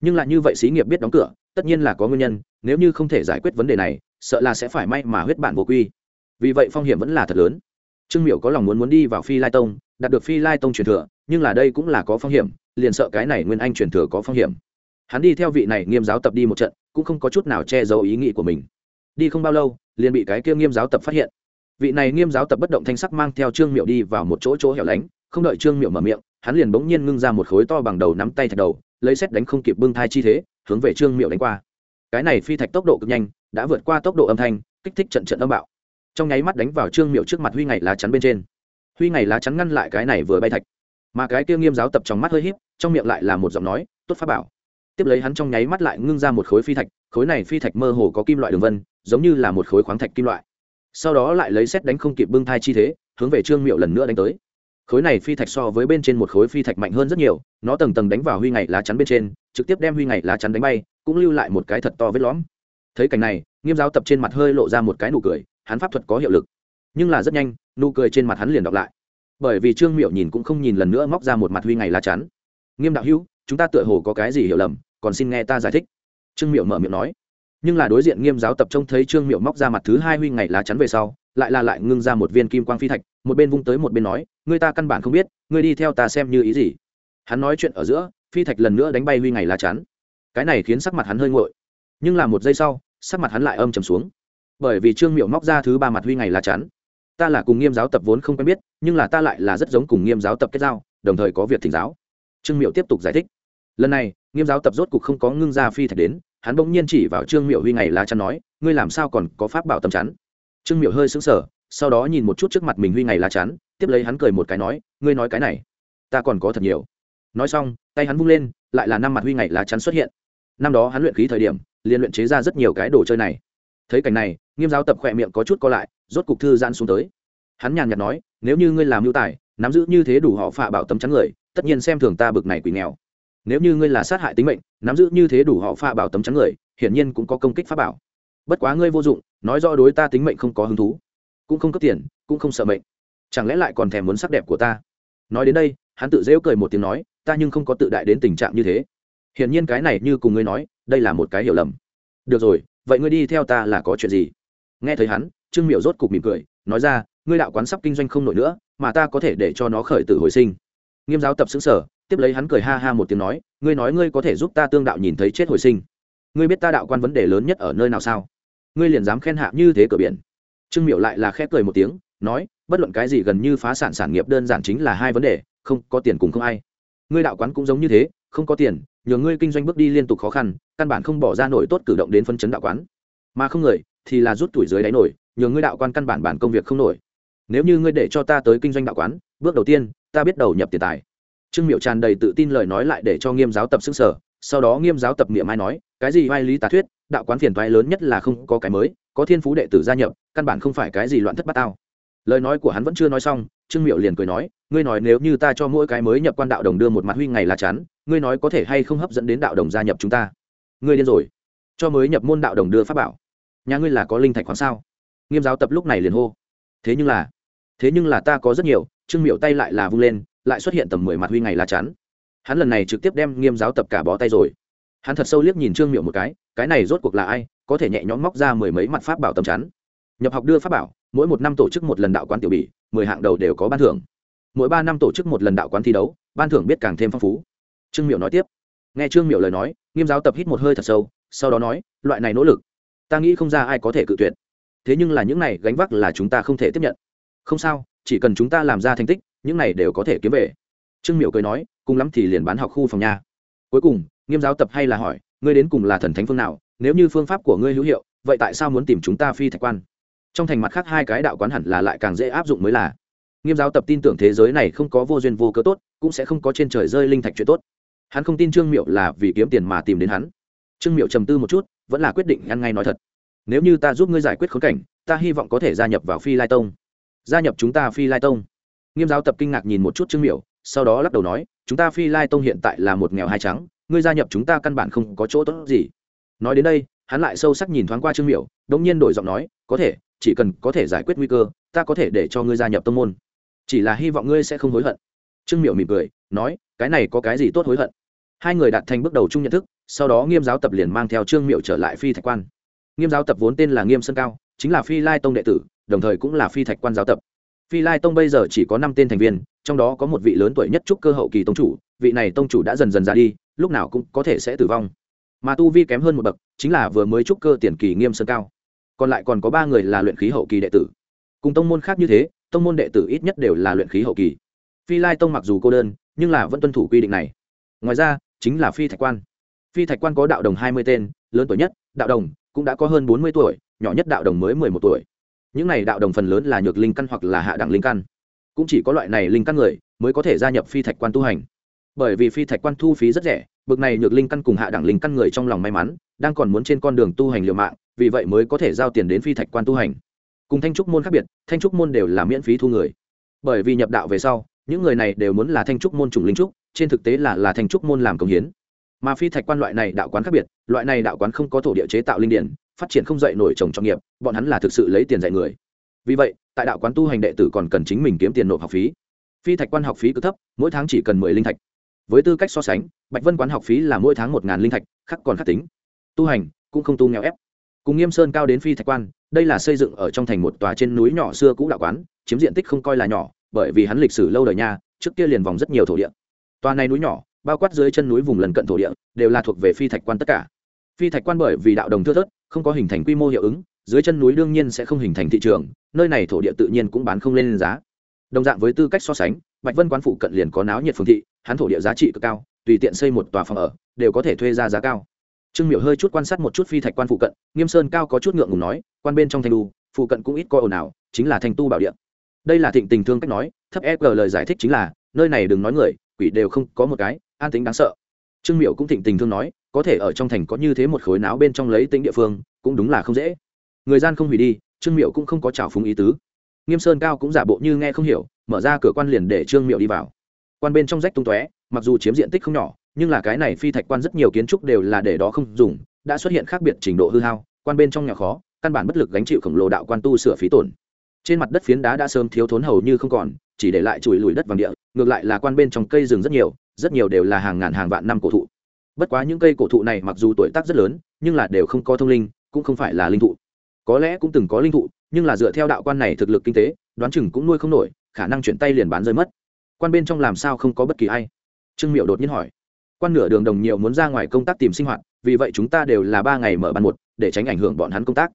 Nhưng lại như vậy xí nghiệp biết đóng cửa, tất nhiên là có nguyên nhân, nếu như không thể giải quyết vấn đề này, sợ là sẽ phải may mà huyết bản vô quy. Vì vậy phong hiểm vẫn là thật lớn. Trương miểu có lòng muốn muốn đi vào phi lai tông, đạt được phi lai tông truyền thừa, nhưng là đây cũng là có phong hiểm, liền sợ cái này nguyên anh truyền thừa có phong hiểm hắn đi theo vị này nghiêm giáo tập đi một trận, cũng không có chút nào che giấu ý nghĩ của mình. Đi không bao lâu, liền bị cái kia nghiêm giáo tập phát hiện. Vị này nghiêm giáo tập bất động thanh sắc mang theo trương miệu đi vào một chỗ chỗ hẻo lánh, không đợi trương miệu mở miệng, hắn liền bỗng nhiên ngưng ra một khối to bằng đầu nắm tay thạch đầu, lấy xét đánh không kịp bưng thai chi thế, hướng về trương miệu đánh qua. Cái này phi thạch tốc độ cực nhanh, đã vượt qua tốc độ âm thanh, kích thích trận trận âm bạo. Trong nháy mắt đánh vào trương miệu trước mặt huy ngày lá chắn bên trên. Huy ngày lá chắn ngăn lại cái này vừa bay thạch. Mà cái kia nghiêm giáo tập trong mắt hơi híp, trong miệng lại là một giọng nói, tốt pháp bảo tiếp lấy hắn trong nháy mắt lại ngưng ra một khối phi thạch, khối này phi thạch mơ hồ có kim loại đường vân, giống như là một khối khoáng thạch kim loại. Sau đó lại lấy xét đánh không kịp bưng thai chi thế, hướng về trương miệu lần nữa đánh tới. Khối này phi thạch so với bên trên một khối phi thạch mạnh hơn rất nhiều, nó tầng tầng đánh vào huy ngày lá chắn bên trên, trực tiếp đem huy ngày lá chắn đánh bay, cũng lưu lại một cái thật to vết lõm. Thấy cảnh này, nghiêm giáo tập trên mặt hơi lộ ra một cái nụ cười, hắn pháp thuật có hiệu lực, nhưng là rất nhanh, nụ cười trên mặt hắn liền đọc lại. Bởi vì trương miệu nhìn cũng không nhìn lần nữa móc ra một mặt huy ngày lá chắn. Nghiêm đạo hữu, chúng ta tựa hồ có cái gì hiểu lầm? Còn xin nghe ta giải thích. Trương miệu mở miệng nói. Nhưng là đối diện nghiêm giáo tập trông thấy trương miệu móc ra mặt thứ hai huy ngày lá chắn về sau, lại là lại ngưng ra một viên kim quang phi thạch, một bên vung tới một bên nói người ta căn bản không biết người đi theo ta xem như ý gì. Hắn nói chuyện ở giữa, phi thạch lần nữa đánh bay huy ngày lá chắn. Cái này khiến sắc mặt hắn hơi nguội. Nhưng là một giây sau, sắc mặt hắn lại âm trầm xuống. Bởi vì trương miệu móc ra thứ ba mặt huy ngày lá chắn. Ta là cùng nghiêm giáo tập vốn không quen biết, nhưng là ta lại là rất giống cùng nghiêm giáo tập kết giao, đồng thời có việc thỉnh giáo. Trương miệu tiếp tục giải thích. Lần này nghiêm giáo tập rốt cục không có ngưng ra phi thạch đến, hắn bỗng nhiên chỉ vào trương miệu huy ngày lá chắn nói, ngươi làm sao còn có pháp bảo tầm chắn? Trương miệu hơi sững sờ, sau đó nhìn một chút trước mặt mình huy ngày lá chắn, tiếp lấy hắn cười một cái nói, ngươi nói cái này, ta còn có thật nhiều. Nói xong, tay hắn vung lên, lại là năm mặt huy ngày lá chắn xuất hiện. Năm đó hắn luyện khí thời điểm, liền luyện chế ra rất nhiều cái đồ chơi này. Thấy cảnh này, nghiêm giáo tập khỏe miệng có chút co lại, rốt cục thư giãn xuống tới. Hắn nhàn nhạt nói, nếu như ngươi làm mưu tài, nắm giữ như thế đủ họ phạ bảo tấm chắn người, tất nhiên xem thường ta bực này quỷ nghèo nếu như ngươi là sát hại tính mệnh, nắm giữ như thế đủ họ pha bảo tấm chắn người, hiển nhiên cũng có công kích pháp bảo. Bất quá ngươi vô dụng, nói rõ đối ta tính mệnh không có hứng thú, cũng không cấp tiền, cũng không sợ mệnh. Chẳng lẽ lại còn thèm muốn sắc đẹp của ta? Nói đến đây, hắn tự dễu cười một tiếng nói, ta nhưng không có tự đại đến tình trạng như thế. Hiển nhiên cái này như cùng ngươi nói, đây là một cái hiểu lầm. Được rồi, vậy ngươi đi theo ta là có chuyện gì? Nghe thấy hắn, trương miệu rốt cục mỉm cười, nói ra, ngươi đạo quán sắp kinh doanh không nổi nữa, mà ta có thể để cho nó khởi tử hồi sinh. Nghiêm giáo tập xứng sở tiếp lấy hắn cười ha ha một tiếng nói, ngươi nói ngươi có thể giúp ta tương đạo nhìn thấy chết hồi sinh. Ngươi biết ta đạo quan vấn đề lớn nhất ở nơi nào sao? Ngươi liền dám khen hạ như thế cửa biển. Trương miệu lại là khẽ cười một tiếng, nói, bất luận cái gì gần như phá sản sản nghiệp đơn giản chính là hai vấn đề, không, có tiền cùng không ai. Ngươi đạo quán cũng giống như thế, không có tiền, nhờ ngươi kinh doanh bước đi liên tục khó khăn, căn bản không bỏ ra nổi tốt cử động đến phân chấn đạo quán. Mà không người thì là rút tuổi dưới đáy nổi, nhờ ngươi đạo quan căn bản bản công việc không nổi. Nếu như ngươi để cho ta tới kinh doanh đạo quán, bước đầu tiên, ta biết đầu nhập tiền tài trương miệu tràn đầy tự tin lời nói lại để cho nghiêm giáo tập xưng sở sau đó nghiêm giáo tập niệm ai nói cái gì vai lý tà thuyết đạo quán phiền thoái lớn nhất là không có cái mới có thiên phú đệ tử gia nhập căn bản không phải cái gì loạn thất bát tao lời nói của hắn vẫn chưa nói xong trương miệu liền cười nói ngươi nói nếu như ta cho mỗi cái mới nhập quan đạo đồng đưa một mặt huy ngày là chán, ngươi nói có thể hay không hấp dẫn đến đạo đồng gia nhập chúng ta? Ngươi điên rồi cho mới nhập môn đạo đồng đưa pháp bảo nhà ngươi là có linh thạch khoáng sao? Nghiêm giáo tập lúc này liền hô thế nhưng là thế nhưng là ta có rất nhiều. Trương miệu tay lại là vung lên lại xuất hiện tầm mười mặt huy ngày la chắn. Hắn lần này trực tiếp đem nghiêm giáo tập cả bó tay rồi. Hắn thật sâu liếc nhìn trương miệu một cái cái này rốt cuộc là ai, có thể nhẹ nhõm móc ra mười mấy mặt pháp bảo tầm chắn. Nhập học đưa pháp bảo, mỗi một năm tổ chức một lần đạo quán tiểu bỉ mười hạng đầu đều có ban thưởng. Mỗi ba năm tổ chức một lần đạo quán thi đấu, ban thưởng biết càng thêm phong phú. Trương miệu nói tiếp. Nghe trương miệu lời nói, nghiêm giáo tập hít một hơi thật sâu, sau đó nói, loại này nỗ lực, ta nghĩ không ra ai có thể cự tuyệt. Thế nhưng là những này gánh vác là chúng ta không thể tiếp nhận. Không sao, chỉ cần chúng ta làm ra thành tích những này đều có thể kiếm về. Trương Miểu cười nói, cùng lắm thì liền bán học khu phòng nha cuối cùng, nghiêm giáo tập hay là hỏi, ngươi đến cùng là thần thánh phương nào, nếu như phương pháp của ngươi hữu hiệu, vậy tại sao muốn tìm chúng ta phi thạch quan? Trong thành mặt khác hai cái đạo quán hẳn là lại càng dễ áp dụng mới là. Nghiêm giáo tập tin tưởng thế giới này không có vô duyên vô cớ tốt, cũng sẽ không có trên trời rơi linh thạch chuyện tốt. Hắn không tin trương miệu là vì kiếm tiền mà tìm đến hắn. Trương miệu trầm tư một chút, vẫn là quyết định ăn ngay nói thật. Nếu như ta giúp ngươi giải quyết khốn cảnh, ta hy vọng có thể gia nhập vào phi lai tông. Gia nhập chúng ta phi lai tông nghiêm giáo tập kinh ngạc nhìn một chút trương miểu, sau đó lắc đầu nói, chúng ta phi lai tông hiện tại là một nghèo hai trắng, ngươi gia nhập chúng ta căn bản không có chỗ tốt gì. Nói đến đây, hắn lại sâu sắc nhìn thoáng qua trương miểu đ ỗ n g nhiên đổi giọng nói, có thể, chỉ cần có thể giải quyết nguy cơ, ta có thể để cho ngươi gia nhập tông môn. Chỉ là hy vọng ngươi sẽ không hối hận. Trương miểu mỉm cười, nói, cái này có cái gì tốt hối hận? Hai người đạt thành bước đầu chung nhận thức, sau đó nghiêm giáo tập liền mang theo trương miệu trở lại phi thạch quan. Nghiêm giáo tập vốn tên là nghiêm sơn cao, chính là phi lai tông đệ tử, đồng thời cũng là phi thạch quan giáo tập phi lai tông bây giờ chỉ có năm tên thành viên, trong đó có một vị lớn tuổi nhất trúc cơ hậu kỳ tông chủ, vị này tông chủ đã dần dần ra đi, lúc nào cũng có thể sẽ tử vong. Mà tu vi kém hơn một bậc, chính là vừa mới trúc cơ tiền kỳ nghiêm sơn cao. Còn lại còn có ba người là luyện khí hậu kỳ đệ tử. Cùng tông môn khác như thế, tông môn đệ tử ít nhất đều là luyện khí hậu kỳ. Phi lai tông mặc dù cô đơn, nhưng là vẫn tuân thủ quy định này. Ngoài ra, chính là phi thạch quan. Phi thạch quan có đạo đồng hai mươi tên, lớn tuổi nhất, đạo đồng cũng đã có hơn bốn mươi tuổi, nhỏ nhất đạo đồng mới mười một tuổi những này đạo đồng phần lớn là nhược linh căn hoặc là hạ đẳng linh căn. Cũng chỉ có loại này linh căn người mới có thể gia nhập phi thạch quan tu hành. Bởi vì phi thạch quan thu phí rất rẻ, bực này nhược linh căn cùng hạ đẳng linh căn người trong lòng may mắn, đang còn muốn trên con đường tu hành liều mạng, vì vậy mới có thể giao tiền đến phi thạch quan tu hành. Cùng thanh trúc môn khác biệt, thanh trúc môn đều là miễn phí thu người. Bởi vì nhập đạo về sau, những người này đều muốn là thanh trúc môn chủng linh trúc, trên thực tế là là thanh trúc môn làm công hiến. Mà phi thạch quan loại này đạo quán khác biệt, loại này đạo quán không có thổ địa chế tạo linh điển phát triển không dậy nổi trồng trọng nghiệp, bọn hắn là thực sự lấy tiền dạy người. Vì vậy, tại đạo quán tu hành đệ tử còn cần chính mình kiếm tiền nộp học phí. Phi thạch quan học phí cứ thấp, mỗi tháng chỉ cần mười linh thạch. Với tư cách so sánh, bạch vân quán học phí là mỗi tháng một ngàn linh thạch khắc còn khắc tính. Tu hành, cũng không tu nghèo ép. Cùng nghiêm sơn cao đến phi thạch quan, đây là xây dựng ở trong thành một tòa trên núi nhỏ xưa cũ đạo quán, chiếm diện tích không coi là nhỏ, bởi vì hắn lịch sử lâu đời nha, trước kia liền vòng rất nhiều thổ địa. Tòa này núi nhỏ, bao quát dưới chân núi vùng lần cận thổ địa, đều là thuộc về phi thạch quan tất cả phi thạch quan bởi vì đạo đồng thưa thớt, không có hình thành quy mô hiệu ứng, dưới chân núi đương nhiên sẽ không hình thành thị trường, nơi này thổ địa tự nhiên cũng bán không lên giá. Đồng dạng với tư cách so sánh, bạch vân quán phụ cận liền có náo nhiệt phương thị, hắn thổ địa giá trị cực cao, tùy tiện xây một tòa phòng ở, đều có thể thuê ra giá cao. Trương miểu hơi chút quan sát một chút phi thạch quan phụ cận, nghiêm sơn cao có chút ngượng ngùng nói, quan bên trong thanh đu, phụ cận cũng ít coi ồn ào, chính là thanh tu bảo địa. Đây là thịnh tình thương cách nói, thấp e g lời giải thích chính là, nơi này đừng nói người, quỷ đều không có một cái, an tính đáng sợ. Trương miệu cũng thịnh tình thương nói có thể ở trong thành có như thế một khối não bên trong lấy tính địa phương, cũng đúng là không dễ. Người gian không hủy đi, trương miệu cũng không có trào phúng ý tứ. Nghiêm sơn cao cũng giả bộ như nghe không hiểu, mở ra cửa quan liền để trương miệu đi vào. Quan bên trong rách tung tóe, mặc dù chiếm diện tích không nhỏ, nhưng là cái này phi thạch quan rất nhiều kiến trúc đều là để đó không dùng, đã xuất hiện khác biệt trình độ hư hao, quan bên trong nhà khó, căn bản bất lực gánh chịu khổng lồ đạo quan tu sửa phí tổn. Trên mặt đất phiến đá đã sớm thiếu thốn hầu như không còn, chỉ để lại chùi lùi đất vàng địa, ngược lại là quan bên trong cây rừng rất nhiều rất nhiều đều là hàng ngàn hàng vạn năm cổ thụ bất quá những cây cổ thụ này mặc dù tuổi tác rất lớn, nhưng là đều không có thông linh, cũng không phải là linh thụ. Có lẽ cũng từng có linh thụ, nhưng là dựa theo đạo quan này thực lực kinh tế, đoán chừng cũng nuôi không nổi, khả năng chuyển tay liền bán rơi mất. Quan bên trong làm sao không có bất kỳ ai? Trương miệu đột nhiên hỏi. Quan nửa đường đồng nhiều muốn ra ngoài công tác tìm sinh hoạt, vì vậy chúng ta đều là ba ngày mở ban một, để tránh ảnh hưởng bọn hắn công tác.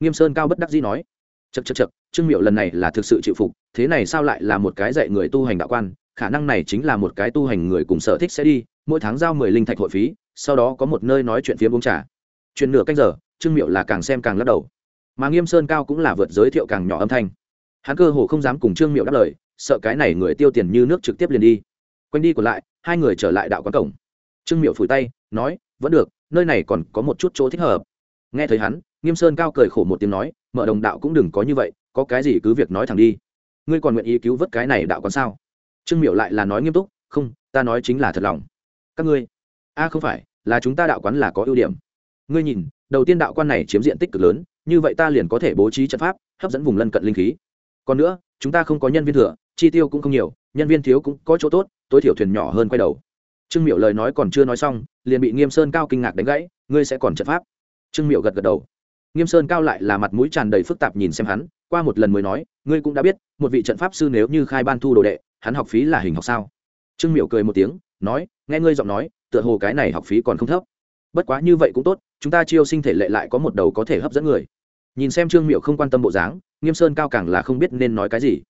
Nghiêm sơn cao bất đắc dĩ nói. Chật chật chật trương miệu lần này là thực sự chịu phục, thế này sao lại là một cái dạy người tu hành đạo quan khả năng này chính là một cái tu hành người cùng sở thích sẽ đi, mỗi tháng giao mười linh thạch hội phí, sau đó có một nơi nói chuyện phía bông trà. Chuyện nửa canh giờ, trương miệu là càng xem càng lắc đầu. Mà nghiêm sơn cao cũng là vượt giới thiệu càng nhỏ âm thanh. Hắn cơ hồ không dám cùng trương miệu đáp lời, sợ cái này người tiêu tiền như nước trực tiếp liền đi. Quanh đi còn lại, hai người trở lại đạo quán cổng. Trương miệu phủi tay, nói, vẫn được, nơi này còn có một chút chỗ thích hợp. Nghe thấy hắn, nghiêm sơn cao cười khổ một tiếng nói, mở đồng đạo cũng đừng có như vậy, có cái gì cứ việc nói thẳng đi. Ngươi còn nguyện ý cứu vớt cái này đạo quán sao? Trương miệu lại là nói nghiêm túc, không, ta nói chính là thật lòng. Các ngươi, a, không phải, là chúng ta đạo quán là có ưu điểm. Ngươi nhìn, đầu tiên đạo quan này chiếm diện tích cực lớn, như vậy ta liền có thể bố trí trận pháp, hấp dẫn vùng lân cận linh khí. Còn nữa, chúng ta không có nhân viên thừa, chi tiêu cũng không nhiều, nhân viên thiếu cũng có chỗ tốt, tối thiểu thuyền nhỏ hơn quay đầu. Trương miệu lời nói còn chưa nói xong, liền bị nghiêm sơn cao kinh ngạc đánh gãy, ngươi sẽ còn trận pháp? Trương miệu gật gật đầu. Nghiêm sơn cao lại là mặt mũi tràn đầy phức tạp nhìn xem hắn, qua một lần mới nói, ngươi cũng đã biết, một vị trận pháp sư nếu như khai ban thu đồ đệ hắn học phí là hình học sao? Trương miệu cười một tiếng, nói, nghe ngươi giọng nói, tựa hồ cái này học phí còn không thấp. Bất quá như vậy cũng tốt, chúng ta chiêu sinh thể lệ lại có một đầu có thể hấp dẫn người. Nhìn xem trương miệu không quan tâm bộ dáng, nghiêm sơn cao càng là không biết nên nói cái gì.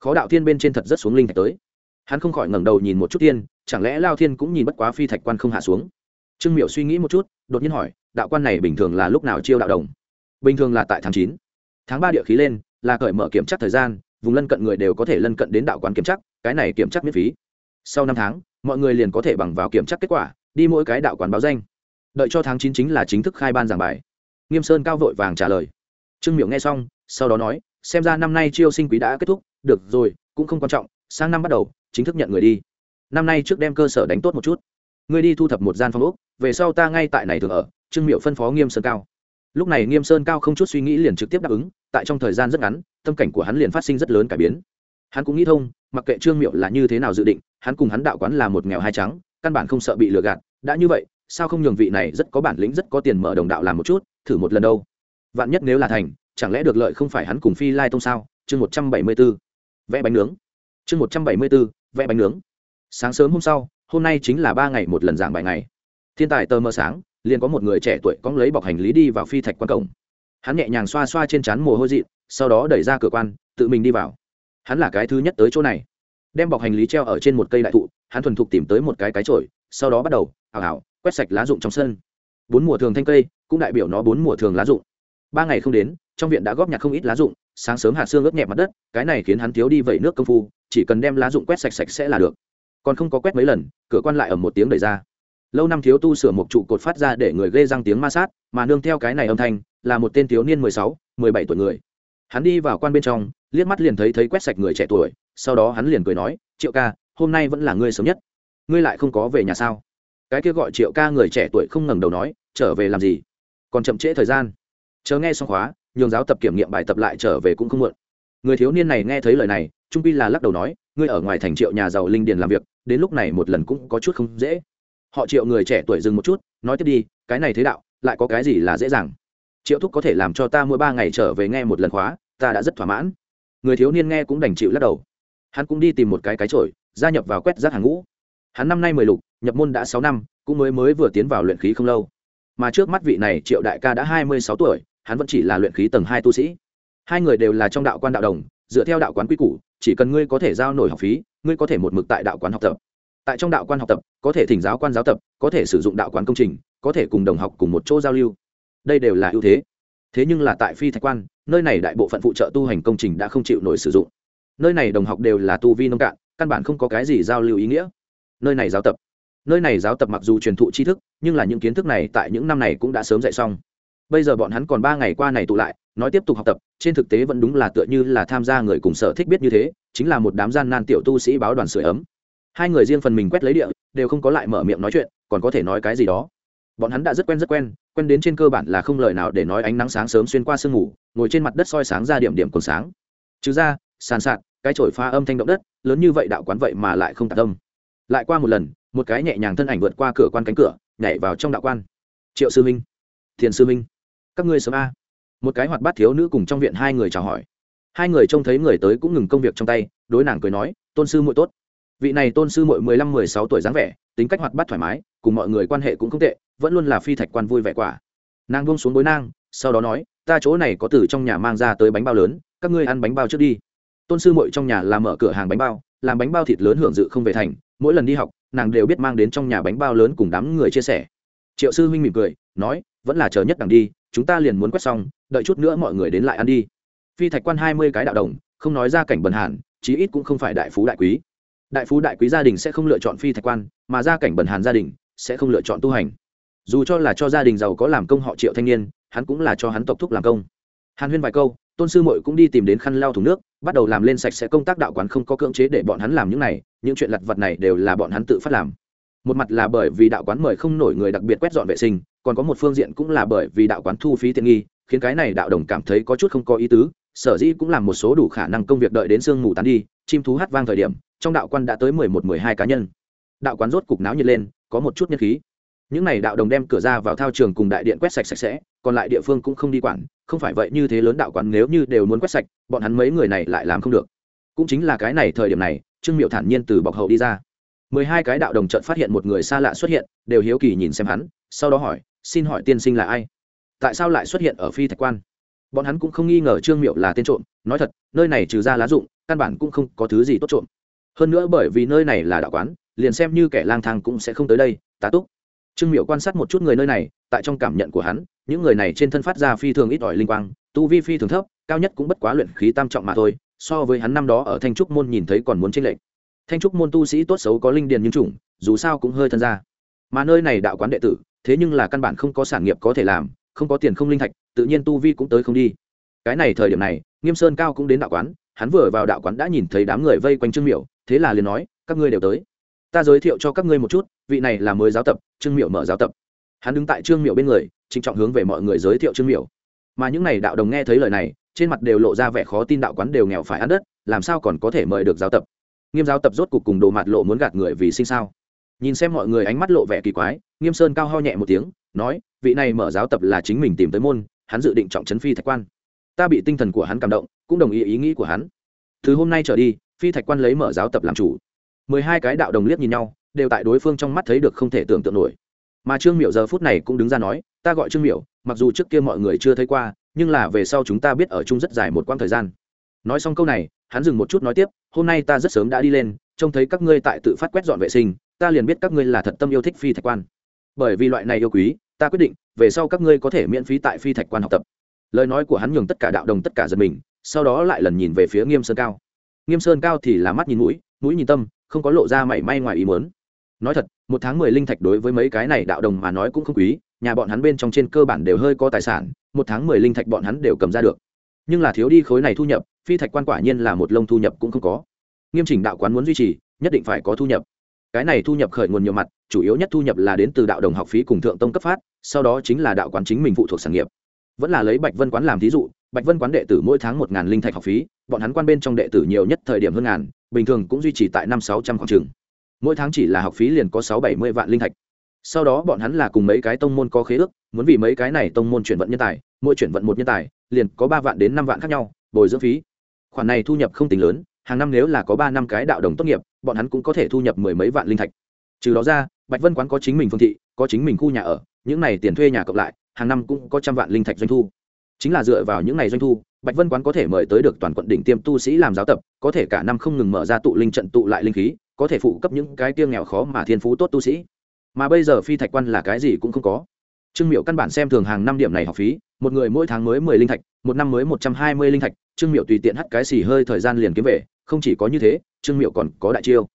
Khó đạo thiên bên trên thật rất xuống linh thạch tới. Hắn không khỏi ngẩng đầu nhìn một chút tiên, chẳng lẽ lao thiên cũng nhìn bất quá phi thạch quan không hạ xuống? Trương miệu suy nghĩ một chút, đột nhiên hỏi, đạo quan này bình thường là lúc nào chiêu đạo đồng? Bình thường là tại tháng chín. Tháng ba địa khí lên, là cởi mở kiểm tra thời gian vùng lân cận người đều có thể lân cận đến đạo quán kiểm tra, cái này kiểm tra miễn phí. Sau năm tháng, mọi người liền có thể bằng vào kiểm tra kết quả, đi mỗi cái đạo quán báo danh. Đợi cho tháng chín chính là chính thức khai ban giảng bài. Nghiêm sơn cao vội vàng trả lời. Trương Miểu nghe xong, sau đó nói, xem ra năm nay chiêu sinh quý đã kết thúc, được rồi, cũng không quan trọng, sang năm bắt đầu, chính thức nhận người đi. Năm nay trước đem cơ sở đánh tốt một chút. Ngươi đi thu thập một gian phòng úc về sau ta ngay tại này thường ở, trương miệu phân phó nghiêm sơn cao. Lúc này nghiêm sơn cao không chút suy nghĩ liền trực tiếp đáp ứng tại trong thời gian rất ngắn, tâm cảnh của hắn liền phát sinh rất lớn cải biến. Hắn cũng nghĩ thông, mặc kệ trương miệu là như thế nào dự định, hắn cùng hắn đạo quán là một nghèo hai trắng, căn bản không sợ bị lừa gạt, đã như vậy, sao không nhường vị này rất có bản lĩnh, rất có tiền mở đồng đạo làm một chút, thử một lần đâu? Vạn nhất nếu là thành, chẳng lẽ được lợi không phải hắn cùng phi lai tông sao? Chương một trăm bảy mươi b ố vẽ bánh nướng. Chương một trăm bảy mươi b ố vẽ bánh nướng. Sáng sớm hôm sau, hôm nay chính là ba ngày một lần giảng bài ngày. Thiên tài tờ mờ sáng, liền có một người trẻ tuổi cóng lấy bọc hành lý đi vào phi thạch quan cổng hắn nhẹ nhàng xoa xoa trên trán mồ hôi dị, sau đó đẩy ra cửa quan, tự mình đi vào. Hắn là cái thứ nhất tới chỗ này. Đem bọc hành lý treo ở trên một cây đại thụ, hắn thuần thục tìm tới một cái cái trổi sau đó bắt đầu ảo ảo quét sạch lá rụng trong sân. Bốn mùa thường thanh cây, cũng đại biểu nó bốn mùa thường lá rụng. Ba ngày không đến, trong viện đã góp nhặt không ít lá rụng, sáng sớm hạt xương ướt nhẹ mặt đất, cái này khiến hắn thiếu đi vẩy nước công phu, chỉ cần đem lá rụng quét sạch sạch sẽ là được. Còn không có quét mấy lần, cửa quan lại ở một tiếng đẩy ra. Lâu năm thiếu tu sửa một trụ cột phát ra để người ghê răng tiếng ma sát, mà nương theo cái này âm thanh là một tên thiếu niên mười sáu, mười bảy tuổi người. Hắn đi vào quan bên trong, liếc mắt liền thấy thấy quét sạch người trẻ tuổi, sau đó hắn liền cười nói, triệu ca, hôm nay vẫn là ngươi sớm nhất. Ngươi lại không có về nhà sao? Cái kia gọi triệu ca người trẻ tuổi không ngẩng đầu nói, trở về làm gì? Còn chậm trễ thời gian. Chờ nghe xong khóa, nhường giáo tập kiểm nghiệm bài tập lại trở về cũng không muộn. Người thiếu niên này nghe thấy lời này, trung pi là lắc đầu nói, ngươi ở ngoài thành triệu nhà giàu linh điền làm việc, đến lúc này một lần cũng có chút không dễ. Họ triệu người trẻ tuổi dừng một chút, nói tiếp đi, cái này thế đạo, lại có cái gì là dễ dàng? Triệu thúc có thể làm cho ta mỗi ba ngày trở về nghe một lần khóa, ta đã rất thỏa mãn. Người thiếu niên nghe cũng đành chịu lắc đầu. Hắn cũng đi tìm một cái cái trội gia nhập vào quét rác hàng ngũ. Hắn năm nay mười lục, nhập môn đã sáu năm, cũng mới mới vừa tiến vào luyện khí không lâu. Mà trước mắt vị này triệu đại ca đã hai mươi sáu tuổi, hắn vẫn chỉ là luyện khí tầng hai tu sĩ. Hai người đều là trong đạo quan đạo đồng, dựa theo đạo quán quy củ, chỉ cần ngươi có thể giao nổi học phí, ngươi có thể một mực tại đạo quán học tập. Tại trong đạo quan học tập, có thể thỉnh giáo quan giáo tập, có thể sử dụng đạo quán công trình, có thể cùng đồng học cùng một chỗ giao lưu đây đều là ưu thế. Thế nhưng là tại phi thạch quan, nơi này đại bộ phận phụ trợ tu hành công trình đã không chịu nổi sử dụng. Nơi này đồng học đều là tu vi nông cạn, căn bản không có cái gì giao lưu ý nghĩa. Nơi này giáo tập. Nơi này giáo tập mặc dù truyền thụ tri thức, nhưng là những kiến thức này tại những năm này cũng đã sớm dạy xong. Bây giờ bọn hắn còn ba ngày qua này tụ lại, nói tiếp tục học tập, trên thực tế vẫn đúng là tựa như là tham gia người cùng sở thích biết như thế, chính là một đám gian nan tiểu tu sĩ báo đoàn sửa ấm. Hai người riêng phần mình quét lấy địa, đều không có lại mở miệng nói chuyện, còn có thể nói cái gì đó bọn hắn đã rất quen rất quen quen đến trên cơ bản là không lời nào để nói ánh nắng sáng sớm xuyên qua sương ngủ ngồi trên mặt đất soi sáng ra điểm điểm còn sáng. Trừ ra, sàn sạt, cái chổi pha âm thanh động đất, lớn như vậy đạo quán vậy mà lại không tạc tâm lại qua một lần, một cái nhẹ nhàng thân ảnh vượt qua cửa quan cánh cửa, nhảy vào trong đạo quan. Triệu sư minh, thiền sư minh, các ngươi sớm a. Một cái hoạt bát thiếu nữ cùng trong viện hai người chào hỏi. Hai người trông thấy người tới cũng ngừng công việc trong tay, đối nàng cười nói, tôn sư muội tốt. Vị này tôn sư muội mười lăm mười sáu tuổi dáng vẻ, tính cách hoạt bát thoải mái cùng mọi người quan hệ cũng không tệ, vẫn luôn là phi thạch quan vui vẻ quả. Nàng buông xuống bối nang, sau đó nói, ta chỗ này có từ trong nhà mang ra tới bánh bao lớn, các ngươi ăn bánh bao trước đi. Tôn sư muội trong nhà làm mở cửa hàng bánh bao, làm bánh bao thịt lớn hưởng dự không về thành, mỗi lần đi học, nàng đều biết mang đến trong nhà bánh bao lớn cùng đám người chia sẻ. Triệu sư huynh mỉm cười, nói, vẫn là chờ nhất đằng đi, chúng ta liền muốn quét xong, đợi chút nữa mọi người đến lại ăn đi. Phi thạch quan hai mươi cái đạo đồng, không nói ra cảnh bần hàn, chí ít cũng không phải đại phú đại quý. Đại phú đại quý gia đình sẽ không lựa chọn phi thạch quan, mà gia cảnh bần hàn gia đình sẽ không lựa chọn tu hành. Dù cho là cho gia đình giàu có làm công họ triệu thanh niên, hắn cũng là cho hắn tộc thúc làm công. Hàn huyên vài câu, tôn sư mội cũng đi tìm đến khăn lau thùng nước, bắt đầu làm lên sạch sẽ công tác đạo quán không có cưỡng chế để bọn hắn làm những này, những chuyện lặt vặt này đều là bọn hắn tự phát làm. Một mặt là bởi vì đạo quán mời không nổi người đặc biệt quét dọn vệ sinh, còn có một phương diện cũng là bởi vì đạo quán thu phí tiện nghi, khiến cái này đạo đồng cảm thấy có chút không có ý tứ, sở dĩ cũng làm một số đủ khả năng công việc đợi đến sương mù tán đi, chim thú hát vang thời điểm, trong đạo quan đã tới mười một, mười hai cá nhân đạo quán rốt cục náo nhiệt lên, có một chút nhân khí. Những n à y đạo đồng đem cửa ra vào thao trường cùng đại điện quét sạch sạch sẽ, còn lại địa phương cũng không đi quản, không phải vậy như thế lớn đạo quán nếu như đều muốn quét sạch, bọn hắn mấy người này lại làm không được. Cũng chính là cái này thời điểm này, trương miệu thản nhiên từ bọc hậu đi ra. Mười hai cái đạo đồng trận phát hiện một người xa lạ xuất hiện, đều hiếu kỳ nhìn xem hắn, sau đó hỏi, xin hỏi tiên sinh là ai? Tại sao lại xuất hiện ở phi thạch quan? Bọn hắn cũng không nghi ngờ trương miệu là tên trộm, nói thật, nơi này trừ ra lá dụng, căn bản cũng không có thứ gì tốt trộm. Hơn nữa bởi vì nơi này là đạo quán liền xem như kẻ lang thang cũng sẽ không tới đây, tá túc. Trương miệu quan sát một chút người nơi này, tại trong cảm nhận của hắn, những người này trên thân phát ra phi thường ít ỏi linh quang, tu vi phi thường thấp, cao nhất cũng bất quá luyện khí tam trọng mà thôi, so với hắn năm đó ở thanh trúc môn nhìn thấy còn muốn tranh lệch. Thanh trúc môn tu sĩ tốt xấu có linh điền nhưng chủng, dù sao cũng hơi thân ra mà nơi này đạo quán đệ tử, thế nhưng là căn bản không có sản nghiệp có thể làm, không có tiền không linh thạch, tự nhiên tu vi cũng tới không đi. Cái này thời điểm này, nghiêm sơn cao cũng đến đạo quán, hắn vừa vào đạo quán đã nhìn thấy đám người vây quanh trương miểu, thế là liền nói, các ngươi đều tới ta giới thiệu cho các ngươi một chút, vị này là mới giáo tập, trương miểu mở giáo tập. Hắn đứng tại trương miểu bên người, trịnh trọng hướng về mọi người giới thiệu trương miểu. Mà những n à y đạo đồng nghe thấy lời này, trên mặt đều lộ ra vẻ khó tin đạo quán đều nghèo phải ăn đất, làm sao còn có thể mời được giáo tập? Nghiêm giáo tập rốt cục cùng đồ mạt lộ muốn gạt người vì sinh sao? Nhìn xem mọi người ánh mắt lộ vẻ kỳ quái, nghiêm sơn cao ho nhẹ một tiếng, nói, vị này mở giáo tập là chính mình tìm tới môn, hắn dự định trọng trấn phi thạch quan. Ta bị tinh thần của hắn cảm động, cũng đồng ý ý nghĩ của hắn. Từ hôm nay trở đi, phi thạch quan lấy mở giáo tập làm chủ mười hai cái đạo đồng liếc nhìn nhau, đều tại đối phương trong mắt thấy được không thể tưởng tượng nổi. Mà trương miểu giờ phút này cũng đứng ra nói, ta gọi trương miểu, mặc dù trước kia mọi người chưa thấy qua, nhưng là về sau chúng ta biết ở chung rất dài một quãng thời gian. Nói xong câu này, hắn dừng một chút nói tiếp, hôm nay ta rất sớm đã đi lên, trông thấy các ngươi tại tự phát quét dọn vệ sinh, ta liền biết các ngươi là thật tâm yêu thích phi thạch quan. Bởi vì loại này yêu quý, ta quyết định, về sau các ngươi có thể miễn phí tại phi thạch quan học tập. Lời nói của hắn nhường tất cả đạo đồng tất cả giật mình, sau đó lại lần nhìn về phía nghiêm sơn cao. Nghiêm sơn cao thì là mắt nhìn mũi mũi nhìn tâm không có lộ ra mảy may ngoài ý muốn. Nói thật, một tháng mười linh thạch đối với mấy cái này đạo đồng mà nói cũng không quý, nhà bọn hắn bên trong trên cơ bản đều hơi có tài sản, một tháng mười linh thạch bọn hắn đều cầm ra được. Nhưng là thiếu đi khối này thu nhập, phi thạch quan quả nhiên là một lông thu nhập cũng không có. Nghiêm chỉnh đạo quán muốn duy trì, nhất định phải có thu nhập. Cái này thu nhập khởi nguồn nhiều mặt, chủ yếu nhất thu nhập là đến từ đạo đồng học phí cùng thượng tông cấp phát, sau đó chính là đạo quán chính mình phụ thuộc sản nghiệp. Vẫn là lấy bạch vân quán làm thí dụ, bạch vân quán đệ tử mỗi tháng một ngàn linh thạch học phí, bọn hắn quan bên trong đệ tử nhiều nhất thời điểm hơn ngàn bình thường cũng duy trì tại năm sáu trăm khoảng trường mỗi tháng chỉ là học phí liền có sáu bảy mươi vạn linh thạch. Sau đó bọn hắn là cùng mấy cái tông môn có khế ước, muốn vì mấy cái này tông môn chuyển vận nhân tài, mỗi chuyển vận một nhân tài, liền có ba vạn đến năm vạn khác nhau, bồi dưỡng phí. Khoản này thu nhập không tính lớn, hàng năm nếu là có ba năm cái đạo đồng tốt nghiệp, bọn hắn cũng có thể thu nhập mười mấy vạn linh thạch. Trừ đó ra, bạch vân quán có chính mình phương thị, có chính mình khu nhà ở, những này tiền thuê nhà cộng lại, hàng năm cũng có trăm vạn linh thạch doanh thu. Chính là dựa vào những này doanh thu bạch vân quán có thể mời tới được toàn quận đỉnh tiêm tu sĩ làm giáo tập, có thể cả năm không ngừng mở ra tụ linh trận, tụ lại linh khí, có thể phụ cấp những cái tiêu nghèo khó mà thiên phú tốt tu sĩ. Mà bây giờ phi thạch quan là cái gì cũng không có. Trương miệu căn bản xem thường hàng năm điểm này học phí, một người mỗi tháng mới mười linh thạch, một năm mới một trăm hai mươi linh thạch, trương miệu tùy tiện hắt cái xì hơi thời gian liền kiếm về, không chỉ có như thế, trương miệu còn có đại chiêu.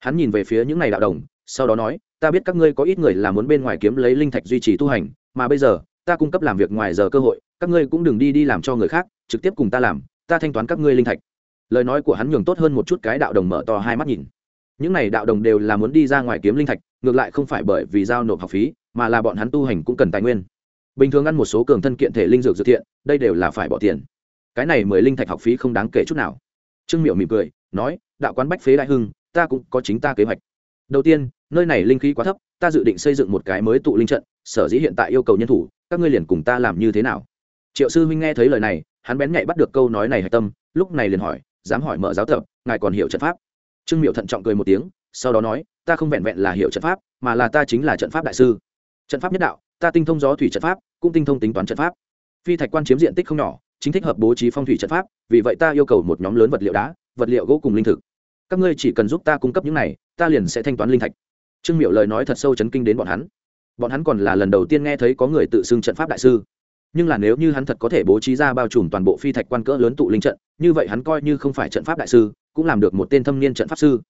Hắn nhìn về phía những ngày đạo đồng, sau đó nói, ta biết các ngươi có ít người là muốn bên ngoài kiếm lấy linh thạch duy trì tu hành, mà bây giờ, ta cung cấp làm việc ngoài giờ cơ hội các ngươi cũng đừng đi đi làm cho người khác, trực tiếp cùng ta làm, ta thanh toán các ngươi linh thạch. Lời nói của hắn nhường tốt hơn một chút cái đạo đồng mở to hai mắt nhìn. Những này đạo đồng đều là muốn đi ra ngoài kiếm linh thạch, ngược lại không phải bởi vì giao nộp học phí, mà là bọn hắn tu hành cũng cần tài nguyên. Bình thường ăn một số cường thân kiện thể linh dược dự thiện, đây đều là phải bỏ tiền. Cái này mười linh thạch học phí không đáng kể chút nào. Trương miệu mỉm cười, nói, đạo quán bách phế đại hưng, ta cũng có chính ta kế hoạch. Đầu tiên, nơi này linh khí quá thấp, ta dự định xây dựng một cái mới tụ linh trận, sở dĩ hiện tại yêu cầu nhân thủ, các ngươi liền cùng ta làm như thế nào? Triệu sư huynh nghe thấy lời này, hắn bén nhạy bắt được câu nói này hạch tâm, lúc này liền hỏi, dám hỏi mở giáo tập, ngài còn hiểu trận pháp? Trương miệu thận trọng cười một tiếng, sau đó nói, ta không vẹn vẹn là hiểu trận pháp, mà là ta chính là trận pháp đại sư. Trận pháp nhất đạo, ta tinh thông gió thủy trận pháp, cũng tinh thông tính toán trận pháp. Phi thạch quan chiếm diện tích không nhỏ, chính thích hợp bố trí phong thủy trận pháp, vì vậy ta yêu cầu một nhóm lớn vật liệu đá, vật liệu gỗ cùng linh thực. Các ngươi chỉ cần giúp ta cung cấp những này, ta liền sẽ thanh toán linh thạch. Trương miệu lời nói thật sâu chấn kinh đến bọn hắn. Bọn hắn còn là lần đầu tiên nghe thấy có người tự xưng trận pháp đại sư nhưng là nếu như hắn thật có thể bố trí ra bao trùm toàn bộ phi thạch quan cỡ lớn tụ linh trận, như vậy hắn coi như không phải trận pháp đại sư, cũng làm được một tên thâm niên trận pháp sư.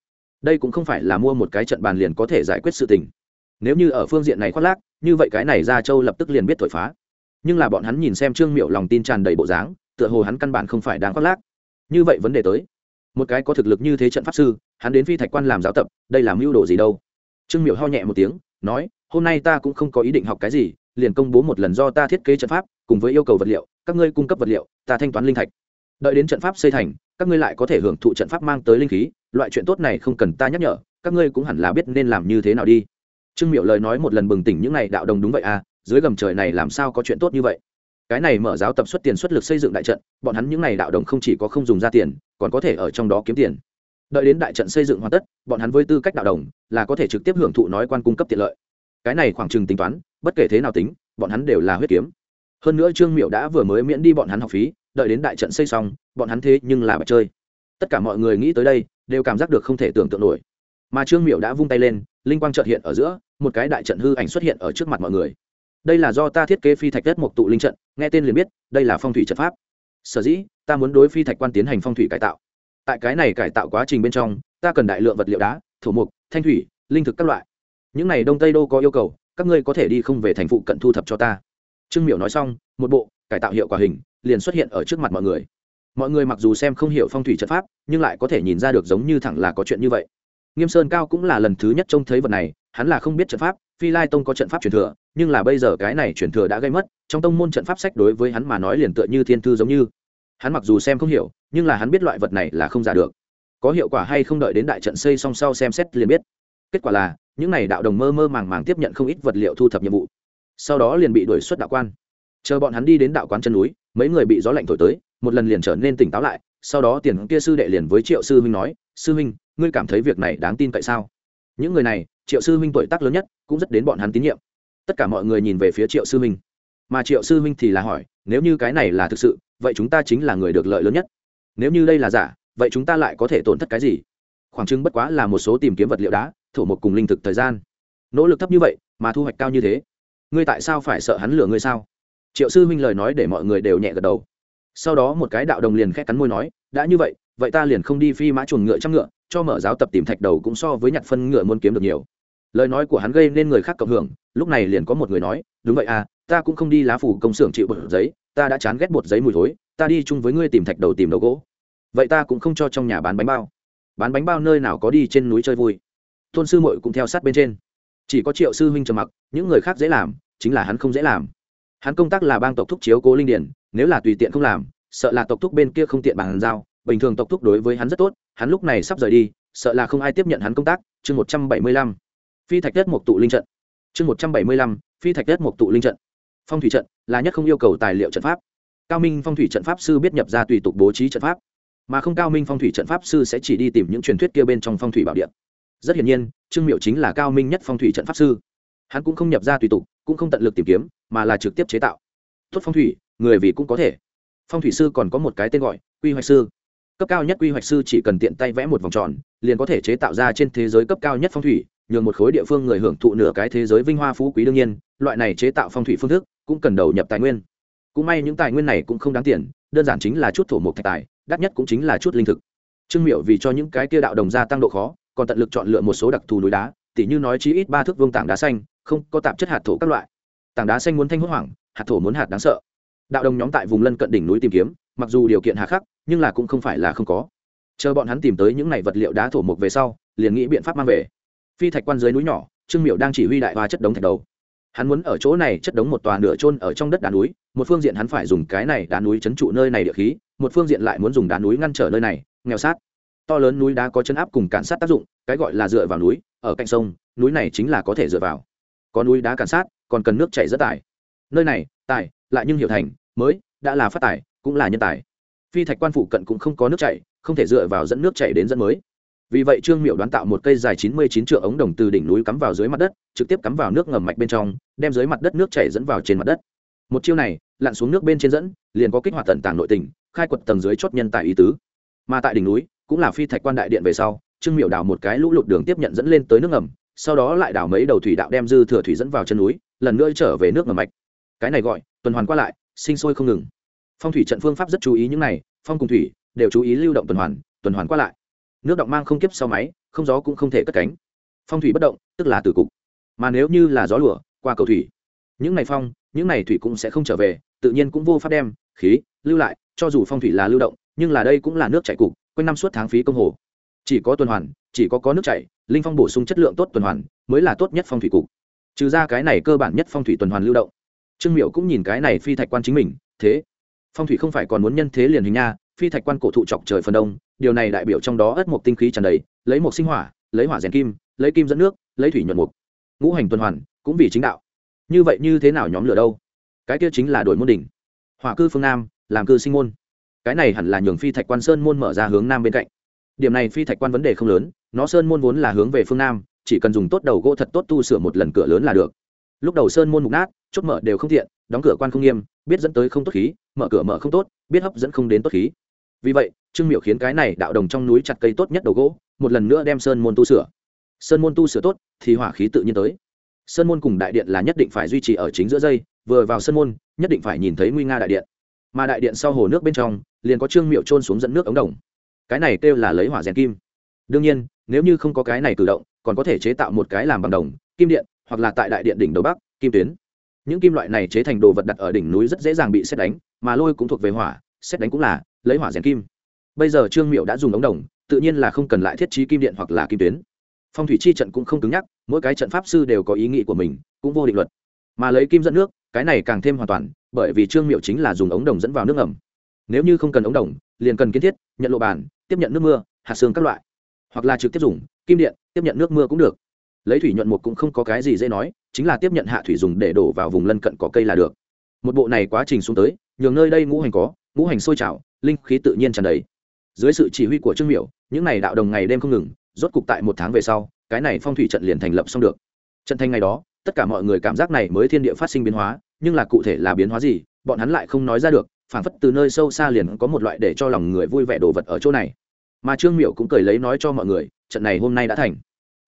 Đây cũng không phải là mua một cái trận bàn liền có thể giải quyết sự tình. Nếu như ở phương diện này khoác lác, như vậy cái này ra châu lập tức liền biết thổi phá. Nhưng là bọn hắn nhìn xem trương miệu lòng tin tràn đầy bộ dáng, tựa hồ hắn căn bản không phải đáng khoác lác. Như vậy vấn đề tới. Một cái có thực lực như thế trận pháp sư, hắn đến phi thạch quan làm giáo tập, đây là mưu đồ gì đâu? Trương miệu ho nhẹ một tiếng, nói, hôm nay ta cũng không có ý định học cái gì liền công bố một lần do ta thiết kế trận pháp, cùng với yêu cầu vật liệu, các ngươi cung cấp vật liệu, ta thanh toán linh thạch. Đợi đến trận pháp xây thành, các ngươi lại có thể hưởng thụ trận pháp mang tới linh khí, loại chuyện tốt này không cần ta nhắc nhở, các ngươi cũng hẳn là biết nên làm như thế nào đi. Trương miệu lời nói một lần bừng tỉnh những n à y đạo đồng đúng vậy à dưới gầm trời này làm sao có chuyện tốt như vậy? Cái này mở giáo tập xuất tiền xuất lực xây dựng đại trận, bọn hắn những n à y đạo đồng không chỉ có không dùng ra tiền, còn có thể ở trong đó kiếm tiền. Đợi đến đại trận xây dựng hoàn tất, bọn hắn với tư cách đạo đồng, là có thể trực tiếp hưởng thụ nói quan cung cấp tiện lợi cái này khoảng chừng tính toán, bất kể thế nào tính, bọn hắn đều là huyết kiếm. Hơn nữa trương miệu đã vừa mới miễn đi bọn hắn học phí, đợi đến đại trận xây xong, bọn hắn thế nhưng là bạch chơi. Tất cả mọi người nghĩ tới đây, đều cảm giác được không thể tưởng tượng nổi. Mà trương miệu đã vung tay lên, linh quang trợt hiện ở giữa, một cái đại trận hư ảnh xuất hiện ở trước mặt mọi người. Đây là do ta thiết kế phi thạch đất một tụ linh trận, nghe tên liền biết, đây là phong thủy trận pháp. Sở dĩ, ta muốn đối phi thạch quan tiến hành phong thủy cải tạo. Tại cái này cải tạo quá trình bên trong, ta cần đại lượng vật liệu đá, thổ mục thanh thủy, linh thực các loại những này đông tây đô có yêu cầu, các ngươi có thể đi không về thành phụ cận thu thập cho ta. Trương miểu nói xong, một bộ, cải tạo hiệu quả hình, liền xuất hiện ở trước mặt mọi người. Mọi người mặc dù xem không hiểu phong thủy trận pháp, nhưng lại có thể nhìn ra được giống như thẳng là có chuyện như vậy. Nghiêm sơn cao cũng là lần thứ nhất trông thấy vật này, hắn là không biết trận pháp, phi lai tông có trận pháp truyền thừa, nhưng là bây giờ cái này truyền thừa đã gây mất, trong tông môn trận pháp sách đối với hắn mà nói liền tựa như thiên thư giống như. Hắn mặc dù xem không hiểu, nhưng là hắn biết loại vật này là không giả được. Có hiệu quả hay không đợi đến đại trận xây song sau xem xét liền biết. Kết quả là những n à y đạo đồng mơ mơ màng màng tiếp nhận không ít vật liệu thu thập nhiệm vụ. Sau đó liền bị đuổi xuất đạo quan. Chờ bọn hắn đi đến đạo quán chân núi, mấy người bị gió lạnh thổi tới, một lần liền trở nên tỉnh táo lại, sau đó tiền kia sư đệ liền với triệu sư huynh nói, sư huynh, ngươi cảm thấy việc này đáng tin cậy sao? Những người này, triệu sư huynh tuổi tác lớn nhất, cũng rất đến bọn hắn tín nhiệm. Tất cả mọi người nhìn về phía triệu sư huynh. Mà triệu sư huynh thì là hỏi, nếu như cái này là thực sự, vậy chúng ta chính là người được lợi lớn nhất. Nếu như đây là giả, vậy chúng ta lại có thể tổn thất cái gì? Khoảng trưng bất quá là một số tìm kiếm vật liệu đá thổ một cùng linh thực thời gian. Nỗ lực thấp như vậy, mà thu hoạch cao như thế. Ngươi tại sao phải sợ hắn lừa ngươi sao? Triệu sư huynh lời nói để mọi người đều nhẹ gật đầu. Sau đó một cái đạo đồng liền khét cắn môi nói, đã như vậy vậy ta liền không đi phi mã chuồng ngựa trăm ngựa, cho mở giáo tập tìm thạch đầu cũng so với nhặt phân ngựa muốn kiếm được nhiều. Lời nói của hắn gây nên người khác cộng hưởng, lúc này liền có một người nói, đúng vậy à ta cũng không đi lá phủ công xưởng chịu bột giấy, ta đã chán ghét bột giấy mùi thối, ta đi chung với ngươi tìm thạch đầu tìm đầu gỗ. Vậy ta cũng không cho trong nhà bán bánh bao. Bán bánh bao nơi nào có đi trên núi chơi vui tôn sư muội cũng theo sát bên trên. Chỉ có triệu sư huynh trầm mặc, những người khác dễ làm, chính là hắn không dễ làm. Hắn công tác là bang tộc thúc chiếu cố linh điển, nếu là tùy tiện không làm, sợ là tộc thúc bên kia không tiện bàn giao, bình thường tộc thúc đối với hắn rất tốt, hắn lúc này sắp rời đi, sợ là không ai tiếp nhận hắn công tác. Chương một trăm bảy mươi lăm, phi thạch đất một tụ linh trận. Chương một trăm bảy mươi lăm, phi thạch đất một tụ linh trận. Phong thủy trận là nhất không yêu cầu tài liệu trận pháp. Cao minh phong thủy trận pháp sư biết nhập ra tùy tục bố trí trận pháp, mà không cao minh phong thủy trận pháp sư sẽ chỉ đi tìm những truyền thuyết kia bên trong phong thủy bảo điện rất hiển nhiên, trương miệu chính là cao minh nhất phong thủy trận pháp sư. Hắn cũng không nhập ra tùy tục, cũng không tận lực tìm kiếm, mà là trực tiếp chế tạo. Tốt phong thủy, người vì cũng có thể. Phong thủy sư còn có một cái tên gọi, quy hoạch sư. Cấp cao nhất quy hoạch sư chỉ cần tiện tay vẽ một vòng tròn, liền có thể chế tạo ra trên thế giới cấp cao nhất phong thủy, nhường một khối địa phương người hưởng thụ nửa cái thế giới vinh hoa phú quý đương nhiên, loại này chế tạo phong thủy phương thức cũng cần đầu nhập tài nguyên. Cũng may những tài nguyên này cũng không đáng tiền, đơn giản chính là chút thổ mộc thạch tài, đắt nhất cũng chính là chút linh thực. Trương miệu vì cho những cái kia đạo đồng gia tăng độ khó còn tận lực chọn lựa một số đặc thù núi đá, tỉ như nói chí ít ba thước vương tảng đá xanh, không, có tạp chất hạt thổ các loại. Tảng đá xanh muốn thanh hốt hoảng, hạt thổ muốn hạt đáng sợ. Đạo đồng nhóm tại vùng lân cận đỉnh núi tìm kiếm, mặc dù điều kiện hà khắc, nhưng là cũng không phải là không có. Chờ bọn hắn tìm tới những này vật liệu đá thổ mộc về sau, liền nghĩ biện pháp mang về. Phi thạch quan dưới núi nhỏ, trương miệu đang chỉ huy đại hoa chất đống thạch đầu. Hắn muốn ở chỗ này chất đống một tòa nửa trôn ở trong đất đá núi, một phương diện hắn phải dùng cái này đá núi chấn trụ nơi này địa khí, một phương diện lại muốn dùng đá núi ngăn trở nơi này, nghèo sát to lớn núi đá có chấn áp cùng cản sát tác dụng, cái gọi là dựa vào núi, ở cạnh sông, núi này chính là có thể dựa vào. Có núi đá cản sát, còn cần nước chảy rất tải. nơi này, tài, lại nhưng hiểu thành, mới, đã là phát tài, cũng là nhân tài. Phi thạch quan phụ cận cũng không có nước chảy, không thể dựa vào dẫn nước chảy đến dẫn mới. Vì vậy trương miệu đoán tạo một cây dài chín mươi chín trượng ống đồng từ đỉnh núi cắm vào dưới mặt đất, trực tiếp cắm vào nước ngầm mạch bên trong, đem dưới mặt đất nước chảy dẫn vào trên mặt đất. Một chiêu này, lặn xuống nước bên trên dẫn, liền có kích hoạt tận tàng nội tình, khai quật tầng dưới chốt nhân tại ý tứ. Mà tại đỉnh núi cũng là phi thạch quan đại điện về sau, trương miệu đào một cái lũ lụt đường tiếp nhận dẫn lên tới nước ngầm, sau đó lại đào mấy đầu thủy đạo đem dư thừa thủy dẫn vào chân núi, lần nữa trở về nước ngầm mạch. Cái này gọi, tuần hoàn qua lại, sinh sôi không ngừng. Phong thủy trận phương pháp rất chú ý những này, phong cùng thủy đều chú ý lưu động tuần hoàn tuần hoàn qua lại. Nước động mang không kiếp sau máy, không gió cũng không thể cất cánh. Phong thủy bất động, tức là từ cục. Mà nếu như là gió lửa qua cầu thủy, những này phong, những này thủy cũng sẽ không trở về, tự nhiên cũng vô pháp đem khí lưu lại, cho dù phong thủy là lưu động, nhưng là đây cũng là nước chảy cục quanh năm suốt tháng phí công hồ. Chỉ có tuần hoàn, chỉ có có nước chảy, linh phong bổ sung chất lượng tốt tuần hoàn, mới là tốt nhất phong thủy cục. Trừ ra cái này cơ bản nhất phong thủy tuần hoàn lưu động. Trương miệu cũng nhìn cái này phi thạch quan chính mình, thế. Phong thủy không phải còn muốn nhân thế liền hình nha, phi thạch quan cổ thụ chọc trời phần đông, điều này đại biểu trong đó ất mộc tinh khí tràn đầy, lấy một sinh hỏa, lấy hỏa rèn kim, lấy kim dẫn nước, lấy thủy nhuận mục ngũ hành tuần hoàn, cũng vì chính đạo. Như vậy như thế nào nhóm lửa đâu? Cái kia chính là đổi môn đỉnh. Hỏa cư phương nam, làm cư sinh môn cái này hẳn là nhường phi thạch quan sơn môn mở ra hướng nam bên cạnh. Điểm này phi thạch quan vấn đề không lớn, nó sơn môn vốn là hướng về phương nam, chỉ cần dùng tốt đầu gỗ thật tốt tu sửa một lần cửa lớn là được. Lúc đầu sơn môn mục nát, chốt mở đều không thiện đóng cửa quan không nghiêm, biết dẫn tới không tốt khí, mở cửa mở không tốt, biết hấp dẫn không đến tốt khí. Vì vậy, trương miệu khiến cái này đạo đồng trong núi chặt cây tốt nhất đầu gỗ, một lần nữa đem sơn môn tu sửa. Sơn môn tu sửa tốt, thì hỏa khí tự nhiên tới. Sơn môn cùng đại điện là nhất định phải duy trì ở chính giữa dây, vừa vào sơn môn, nhất định phải nhìn thấy nguy nga đại điện. Mà đại điện sau hồ nước bên trong liền có trương miệu trôn xuống dẫn nước ống đồng. Cái này kêu là lấy hỏa rèn kim. Đương nhiên, nếu như không có cái này cử động, còn có thể chế tạo một cái làm bằng đồng, kim điện, hoặc là tại đại điện đỉnh đầu bắc, kim tuyến. Những kim loại này chế thành đồ vật đặt ở đỉnh núi rất dễ dàng bị xét đánh, mà lôi cũng thuộc về hỏa, xét đánh cũng là lấy hỏa rèn kim. Bây giờ trương miệu đã dùng ống đồng, tự nhiên là không cần lại thiết trí kim điện hoặc là kim tuyến. Phong thủy chi trận cũng không cứng nhắc, mỗi cái trận pháp sư đều có ý nghĩ của mình, cũng vô định luật. Mà lấy kim dẫn nước, cái này càng thêm hoàn toàn, bởi vì trương miệu chính là dùng ống đồng dẫn vào nước ẩm nếu như không cần ống đồng, liền cần kiến thiết, nhận lộ bàn, tiếp nhận nước mưa, hạt xương các loại. Hoặc là trực tiếp dùng, kim điện, tiếp nhận nước mưa cũng được. Lấy thủy nhuận một cũng không có cái gì dễ nói, chính là tiếp nhận hạ thủy dùng để đổ vào vùng lân cận có cây là được. Một bộ này quá trình xuống tới, nhường nơi đây ngũ hành có, ngũ hành sôi trào, linh khí tự nhiên tràn đầy. Dưới sự chỉ huy của trương miểu, những này đạo đồng ngày đêm không ngừng, rốt cục tại một tháng về sau, cái này phong thủy trận liền thành lập xong được. Trận thành ngày đó, tất cả mọi người cảm giác này mới thiên địa phát sinh biến hóa, nhưng là cụ thể là biến hóa gì, bọn hắn lại không nói ra được phảng phất từ nơi sâu xa liền có một loại để cho lòng người vui vẻ đồ vật ở chỗ này. Mà trương miểu cũng cười lấy nói cho mọi người, trận này hôm nay đã thành.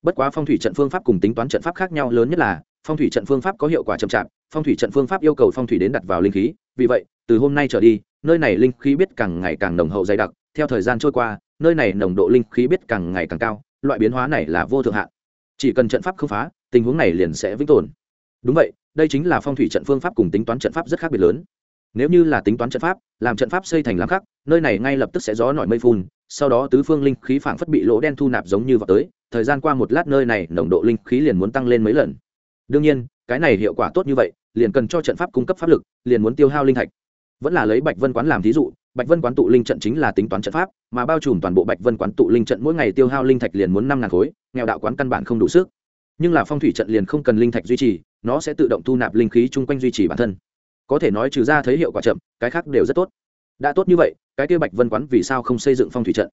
Bất quá phong thủy trận phương pháp cùng tính toán trận pháp khác nhau lớn nhất là, phong thủy trận phương pháp có hiệu quả chậm chạp, phong thủy trận phương pháp yêu cầu phong thủy đến đặt vào linh khí, vì vậy, từ hôm nay trở đi, nơi này linh khí biết càng ngày càng nồng hậu dày đặc, theo thời gian trôi qua, nơi này nồng độ linh khí biết càng ngày càng cao, loại biến hóa này là vô thượng hạn. Chỉ cần trận pháp không phá, tình huống này liền sẽ vĩnh tồn. Đúng vậy, đây chính là phong thủy trận phương pháp cùng tính toán trận pháp rất khác biệt lớn nếu như là tính toán trận pháp, làm trận pháp xây thành làm khắc, nơi này ngay lập tức sẽ gió nổi mây phun, sau đó tứ phương linh khí phảng phất bị lỗ đen thu nạp giống như vào tới, thời gian qua một lát nơi này nồng độ linh khí liền muốn tăng lên mấy lần. Đương nhiên, cái này hiệu quả tốt như vậy, liền cần cho trận pháp cung cấp pháp lực, liền muốn tiêu hao linh thạch. Vẫn là lấy bạch vân quán làm thí dụ, bạch vân quán tụ linh trận chính là tính toán trận pháp, mà bao trùm toàn bộ bạch vân quán tụ linh trận mỗi ngày tiêu hao linh thạch liền muốn năm ngàn khối, nghèo đạo quán căn bản không đủ sức. Nhưng là phong thủy trận liền không cần linh thạch duy trì, nó sẽ tự động thu nạp linh khí chung quanh duy trì bản thân có thể nói trừ ra thấy hiệu quả chậm, cái khác đều rất tốt. Đã tốt như vậy, cái kia bạch vân quán vì sao không xây dựng phong thủy trận?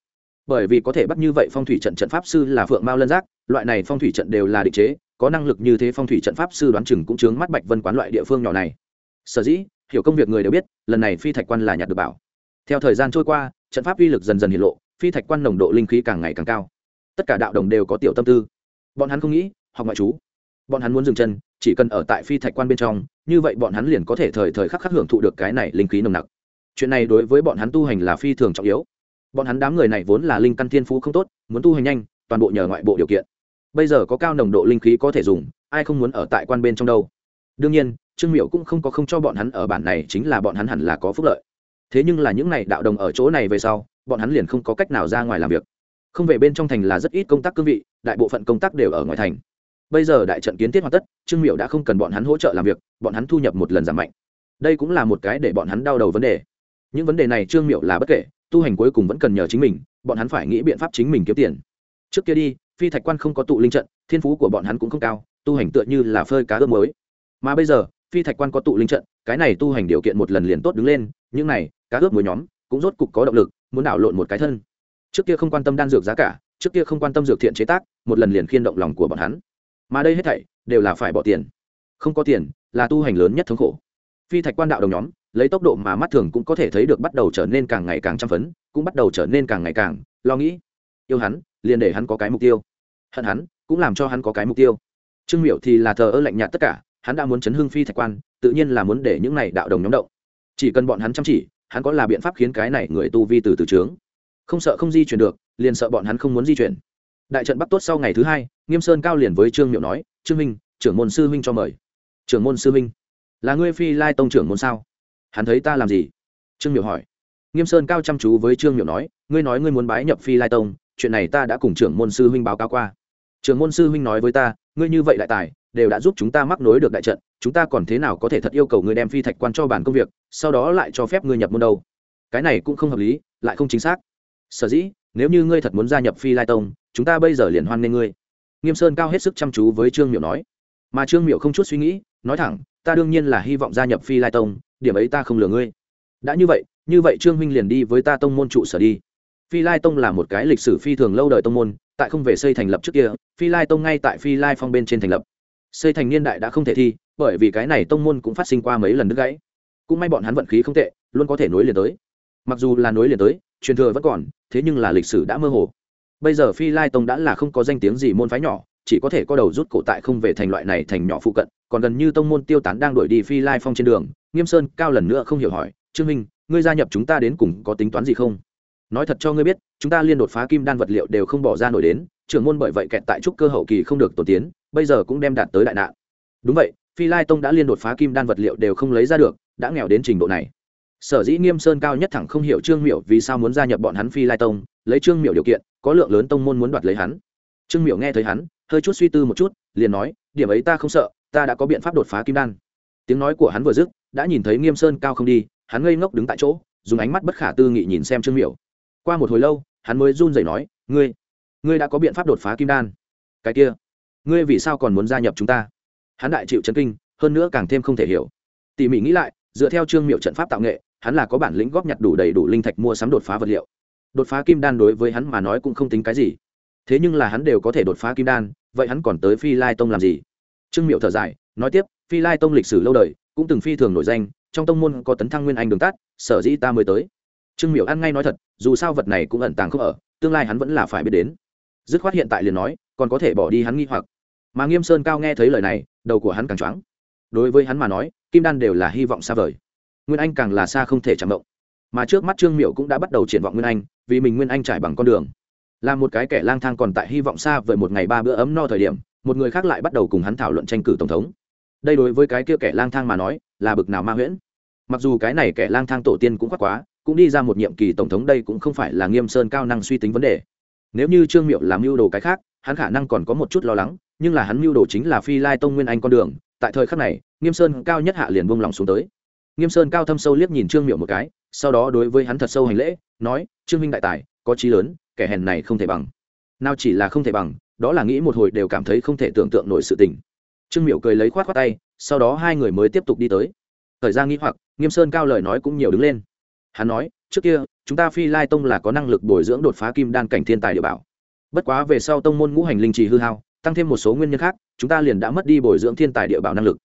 Bởi vì có thể bắt như vậy phong thủy trận trận pháp sư là phượng mao lân giác, loại này phong thủy trận đều là định chế, có năng lực như thế phong thủy trận pháp sư đoán chừng cũng chướng mắt bạch vân quán loại địa phương nhỏ này. Sở dĩ, hiểu công việc người đều biết, lần này phi thạch quan là nhặt được bảo. Theo thời gian trôi qua, trận pháp uy lực dần dần hiện lộ, phi thạch quan nồng độ linh khí càng ngày càng cao. Tất cả đạo đồng đều có tiểu tâm tư. Bọn hắn không nghĩ, học ngoại chú bọn hắn muốn dừng chân, chỉ cần ở tại phi thạch quan bên trong, như vậy bọn hắn liền có thể thời thời khắc khắc hưởng thụ được cái này linh khí nồng nặc. Chuyện này đối với bọn hắn tu hành là phi thường trọng yếu. Bọn hắn đám người này vốn là linh căn thiên phú không tốt, muốn tu hành nhanh, toàn bộ nhờ ngoại bộ điều kiện. Bây giờ có cao nồng độ linh khí có thể dùng, ai không muốn ở tại quan bên trong đâu. Đương nhiên, trương miệu cũng không có không cho bọn hắn ở bản này, chính là bọn hắn hẳn là có phúc lợi. Thế nhưng là những n à y đạo đồng ở chỗ này về sau, bọn hắn liền không có cách nào ra ngoài làm việc. Không về bên trong thành là rất ít công tác cương vị, đại bộ phận công tác đều ở ngoài thành bây giờ đại trận kiến thiết hoàn tất, trương miệu đã không cần bọn hắn hỗ trợ làm việc, bọn hắn thu nhập một lần giảm mạnh. Đây cũng là một cái để bọn hắn đau đầu vấn đề. Những vấn đề này trương miệu là bất kể, tu hành cuối cùng vẫn cần nhờ chính mình, bọn hắn phải nghĩ biện pháp chính mình kiếm tiền. Trước kia đi, phi thạch quan không có tụ linh trận, thiên phú của bọn hắn cũng không cao, tu hành tựa như là phơi cá ướp mới mà bây giờ, phi thạch quan có tụ linh trận, cái này tu hành điều kiện một lần liền tốt đứng lên, những này, cá ướp mối nhóm, cũng rốt cục có động lực, muốn đảo lộn một cái thân. Trước kia không quan tâm đan dược giá cả, trước kia không quan tâm dược thiện chế tác, một lần liền khiên động lòng của bọn hắn mà đây hết thảy đều là phải bỏ tiền. Không có tiền là tu hành lớn nhất thống khổ. Phi thạch quan đạo đồng nhóm, lấy tốc độ mà mắt thường cũng có thể thấy được bắt đầu trở nên càng ngày càng chăm phấn, cũng bắt đầu trở nên càng ngày càng lo nghĩ. Yêu hắn, liền để hắn có cái mục tiêu. Hận hắn, cũng làm cho hắn có cái mục tiêu. Trương miệu thì là thờ ơ lạnh nhạt tất cả, hắn đã muốn chấn hưng phi thạch quan, tự nhiên là muốn để những này đạo đồng nhóm động. Chỉ cần bọn hắn chăm chỉ, hắn có là biện pháp khiến cái này người tu vi từ từ trướng. Không sợ không di chuyển được, liền sợ bọn hắn không muốn di chuyển đại trận bắt tốt sau ngày thứ hai, nghiêm sơn cao liền với trương miệu nói, trương minh, trưởng môn sư minh cho mời. Trưởng môn sư minh là ngươi phi lai tông trưởng môn sao? Hắn thấy ta làm gì? Trương miệu hỏi. Nghiêm sơn cao chăm chú với trương miệu nói, ngươi nói ngươi muốn bái nhập phi lai tông, chuyện này ta đã cùng trưởng môn sư huynh báo cáo qua. Trưởng môn sư huynh nói với ta, ngươi như vậy đại tài, đều đã giúp chúng ta mắc nối được đại trận, chúng ta còn thế nào có thể thật yêu cầu ngươi đem phi thạch quan cho bản công việc, sau đó lại cho phép ngươi nhập môn đâu? Cái này cũng không hợp lý, lại không chính xác. Sở dĩ, nếu như ngươi thật muốn gia nhập phi lai tông chúng ta bây giờ liền hoan nghênh ngươi. Nghiêm sơn cao hết sức chăm chú với trương miệu nói. Mà trương miệu không chút suy nghĩ, nói thẳng, ta đương nhiên là hy vọng gia nhập phi lai tông, điểm ấy ta không lừa ngươi. Đã như vậy như vậy trương huynh liền đi với ta tông môn trụ sở đi. Phi lai tông là một cái lịch sử phi thường lâu đời tông môn, tại không về xây thành lập trước kia, phi lai tông ngay tại phi lai phong bên trên thành lập. Xây thành niên đại đã không thể thi, bởi vì cái này tông môn cũng phát sinh qua mấy lần đứt gãy. Cũng may bọn hắn vận khí không tệ, luôn có thể nối liền tới. Mặc dù là nối liền tới, truyền thừa vẫn còn, thế nhưng là lịch sử đã mơ hồ bây giờ phi lai tông đã là không có danh tiếng gì môn phái nhỏ, chỉ có thể có đầu rút cổ tại không về thành loại này thành nhỏ phụ cận, còn gần như tông môn tiêu tán đang đuổi đi phi lai phong trên đường. Nghiêm sơn cao lần nữa không hiểu hỏi, trương minh, ngươi gia nhập chúng ta đến cùng có tính toán gì không? Nói thật cho ngươi biết, chúng ta liên đột phá kim đan vật liệu đều không bỏ ra nổi đến, trưởng môn bởi vậy kẹt tại trúc cơ hậu kỳ không được tổ tiến, bây giờ cũng đem đạt tới đại nạn. Đúng vậy, phi lai tông đã liên đột phá kim đan vật liệu đều không lấy ra được, đã nghèo đến trình độ này. Sở dĩ nghiêm sơn cao nhất thẳng không hiểu trương Miểu vì sao muốn gia nhập bọn hắn phi lai tông, lấy trương Miểu điều kiện có lượng lớn tông môn muốn đoạt lấy hắn. Trương miểu nghe thấy hắn, hơi chút suy tư một chút, liền nói, điểm ấy ta không sợ, ta đã có biện pháp đột phá kim đan. Tiếng nói của hắn vừa dứt, đã nhìn thấy nghiêm sơn cao không đi, hắn ngây ngốc đứng tại chỗ, dùng ánh mắt bất khả tư nghị nhìn xem trương miểu. Qua một hồi lâu, hắn mới run rẩy nói, ngươi ngươi đã có biện pháp đột phá kim đan. Cái kia, ngươi vì sao còn muốn gia nhập chúng ta? Hắn đại chịu chấn kinh, hơn nữa càng thêm không thể hiểu. Tỉ mỉ nghĩ lại, dựa theo trương miệu trận pháp tạo nghệ, hắn là có bản lĩnh góp nhặt đủ đầy đủ linh thạch mua sắm đột phá vật liệu đột phá kim đan đối với hắn mà nói cũng không tính cái gì. Thế nhưng là hắn đều có thể đột phá kim đan vậy hắn còn tới phi lai tông làm gì? Trương miệu thở dài nói tiếp phi lai tông lịch sử lâu đời cũng từng phi thường nổi danh trong tông môn có tấn thăng nguyên anh đường tát, sở dĩ ta mới tới. Trương miệu ăn ngay nói thật dù sao vật này cũng ẩn tàng không ở tương lai hắn vẫn là phải biết đến. Dứt khoát hiện tại liền nói còn có thể bỏ đi hắn nghi hoặc. Mà nghiêm sơn cao nghe thấy lời này đầu của hắn càng choáng. Đối với hắn mà nói kim đan đều là hy vọng xa vời. Nguyên anh càng là xa không thể chạm động mà trước mắt trương miệu cũng đã bắt đầu triển vọng nguyên anh, vì mình nguyên anh trải bằng con đường. Là một cái kẻ lang thang còn tại hy vọng xa vời một ngày ba bữa ấm no thời điểm, một người khác lại bắt đầu cùng hắn thảo luận tranh cử tổng thống. Đây đối với cái kia kẻ lang thang mà nói, là bực nào ma huyễn. Mặc dù cái này kẻ lang thang tổ tiên cũng khoác quá, cũng đi ra một nhiệm kỳ tổng thống đây cũng không phải là nghiêm sơn cao năng suy tính vấn đề. Nếu như trương miệu làm mưu đồ cái khác, hắn khả năng còn có một chút lo lắng, nhưng là hắn mưu đồ chính là phi lai tông nguyên anh con đường. Tại thời khắc này, nghiêm sơn cao nhất hạ liền buông lòng xuống tới. Nghiêm sơn cao thâm sâu liếc nhìn trương miệu một cái sau đó đối với hắn thật sâu hành lễ, nói, trương minh đại tài, có trí lớn, kẻ hèn này không thể bằng. Nào chỉ là không thể bằng, đó là nghĩ một hồi đều cảm thấy không thể tưởng tượng nổi sự tình. Trương miểu cười lấy khoát khoát tay, sau đó hai người mới tiếp tục đi tới. Thời gian nghĩ hoặc, nghiêm sơn cao lời nói cũng nhiều đứng lên. Hắn nói, trước kia, chúng ta phi lai tông là có năng lực bồi dưỡng đột phá kim đan cảnh thiên tài địa bảo. Bất quá về sau tông môn ngũ hành linh trì hư hao, tăng thêm một số nguyên nhân khác, chúng ta liền đã mất đi bồi dưỡng thiên tài địa bảo năng lực.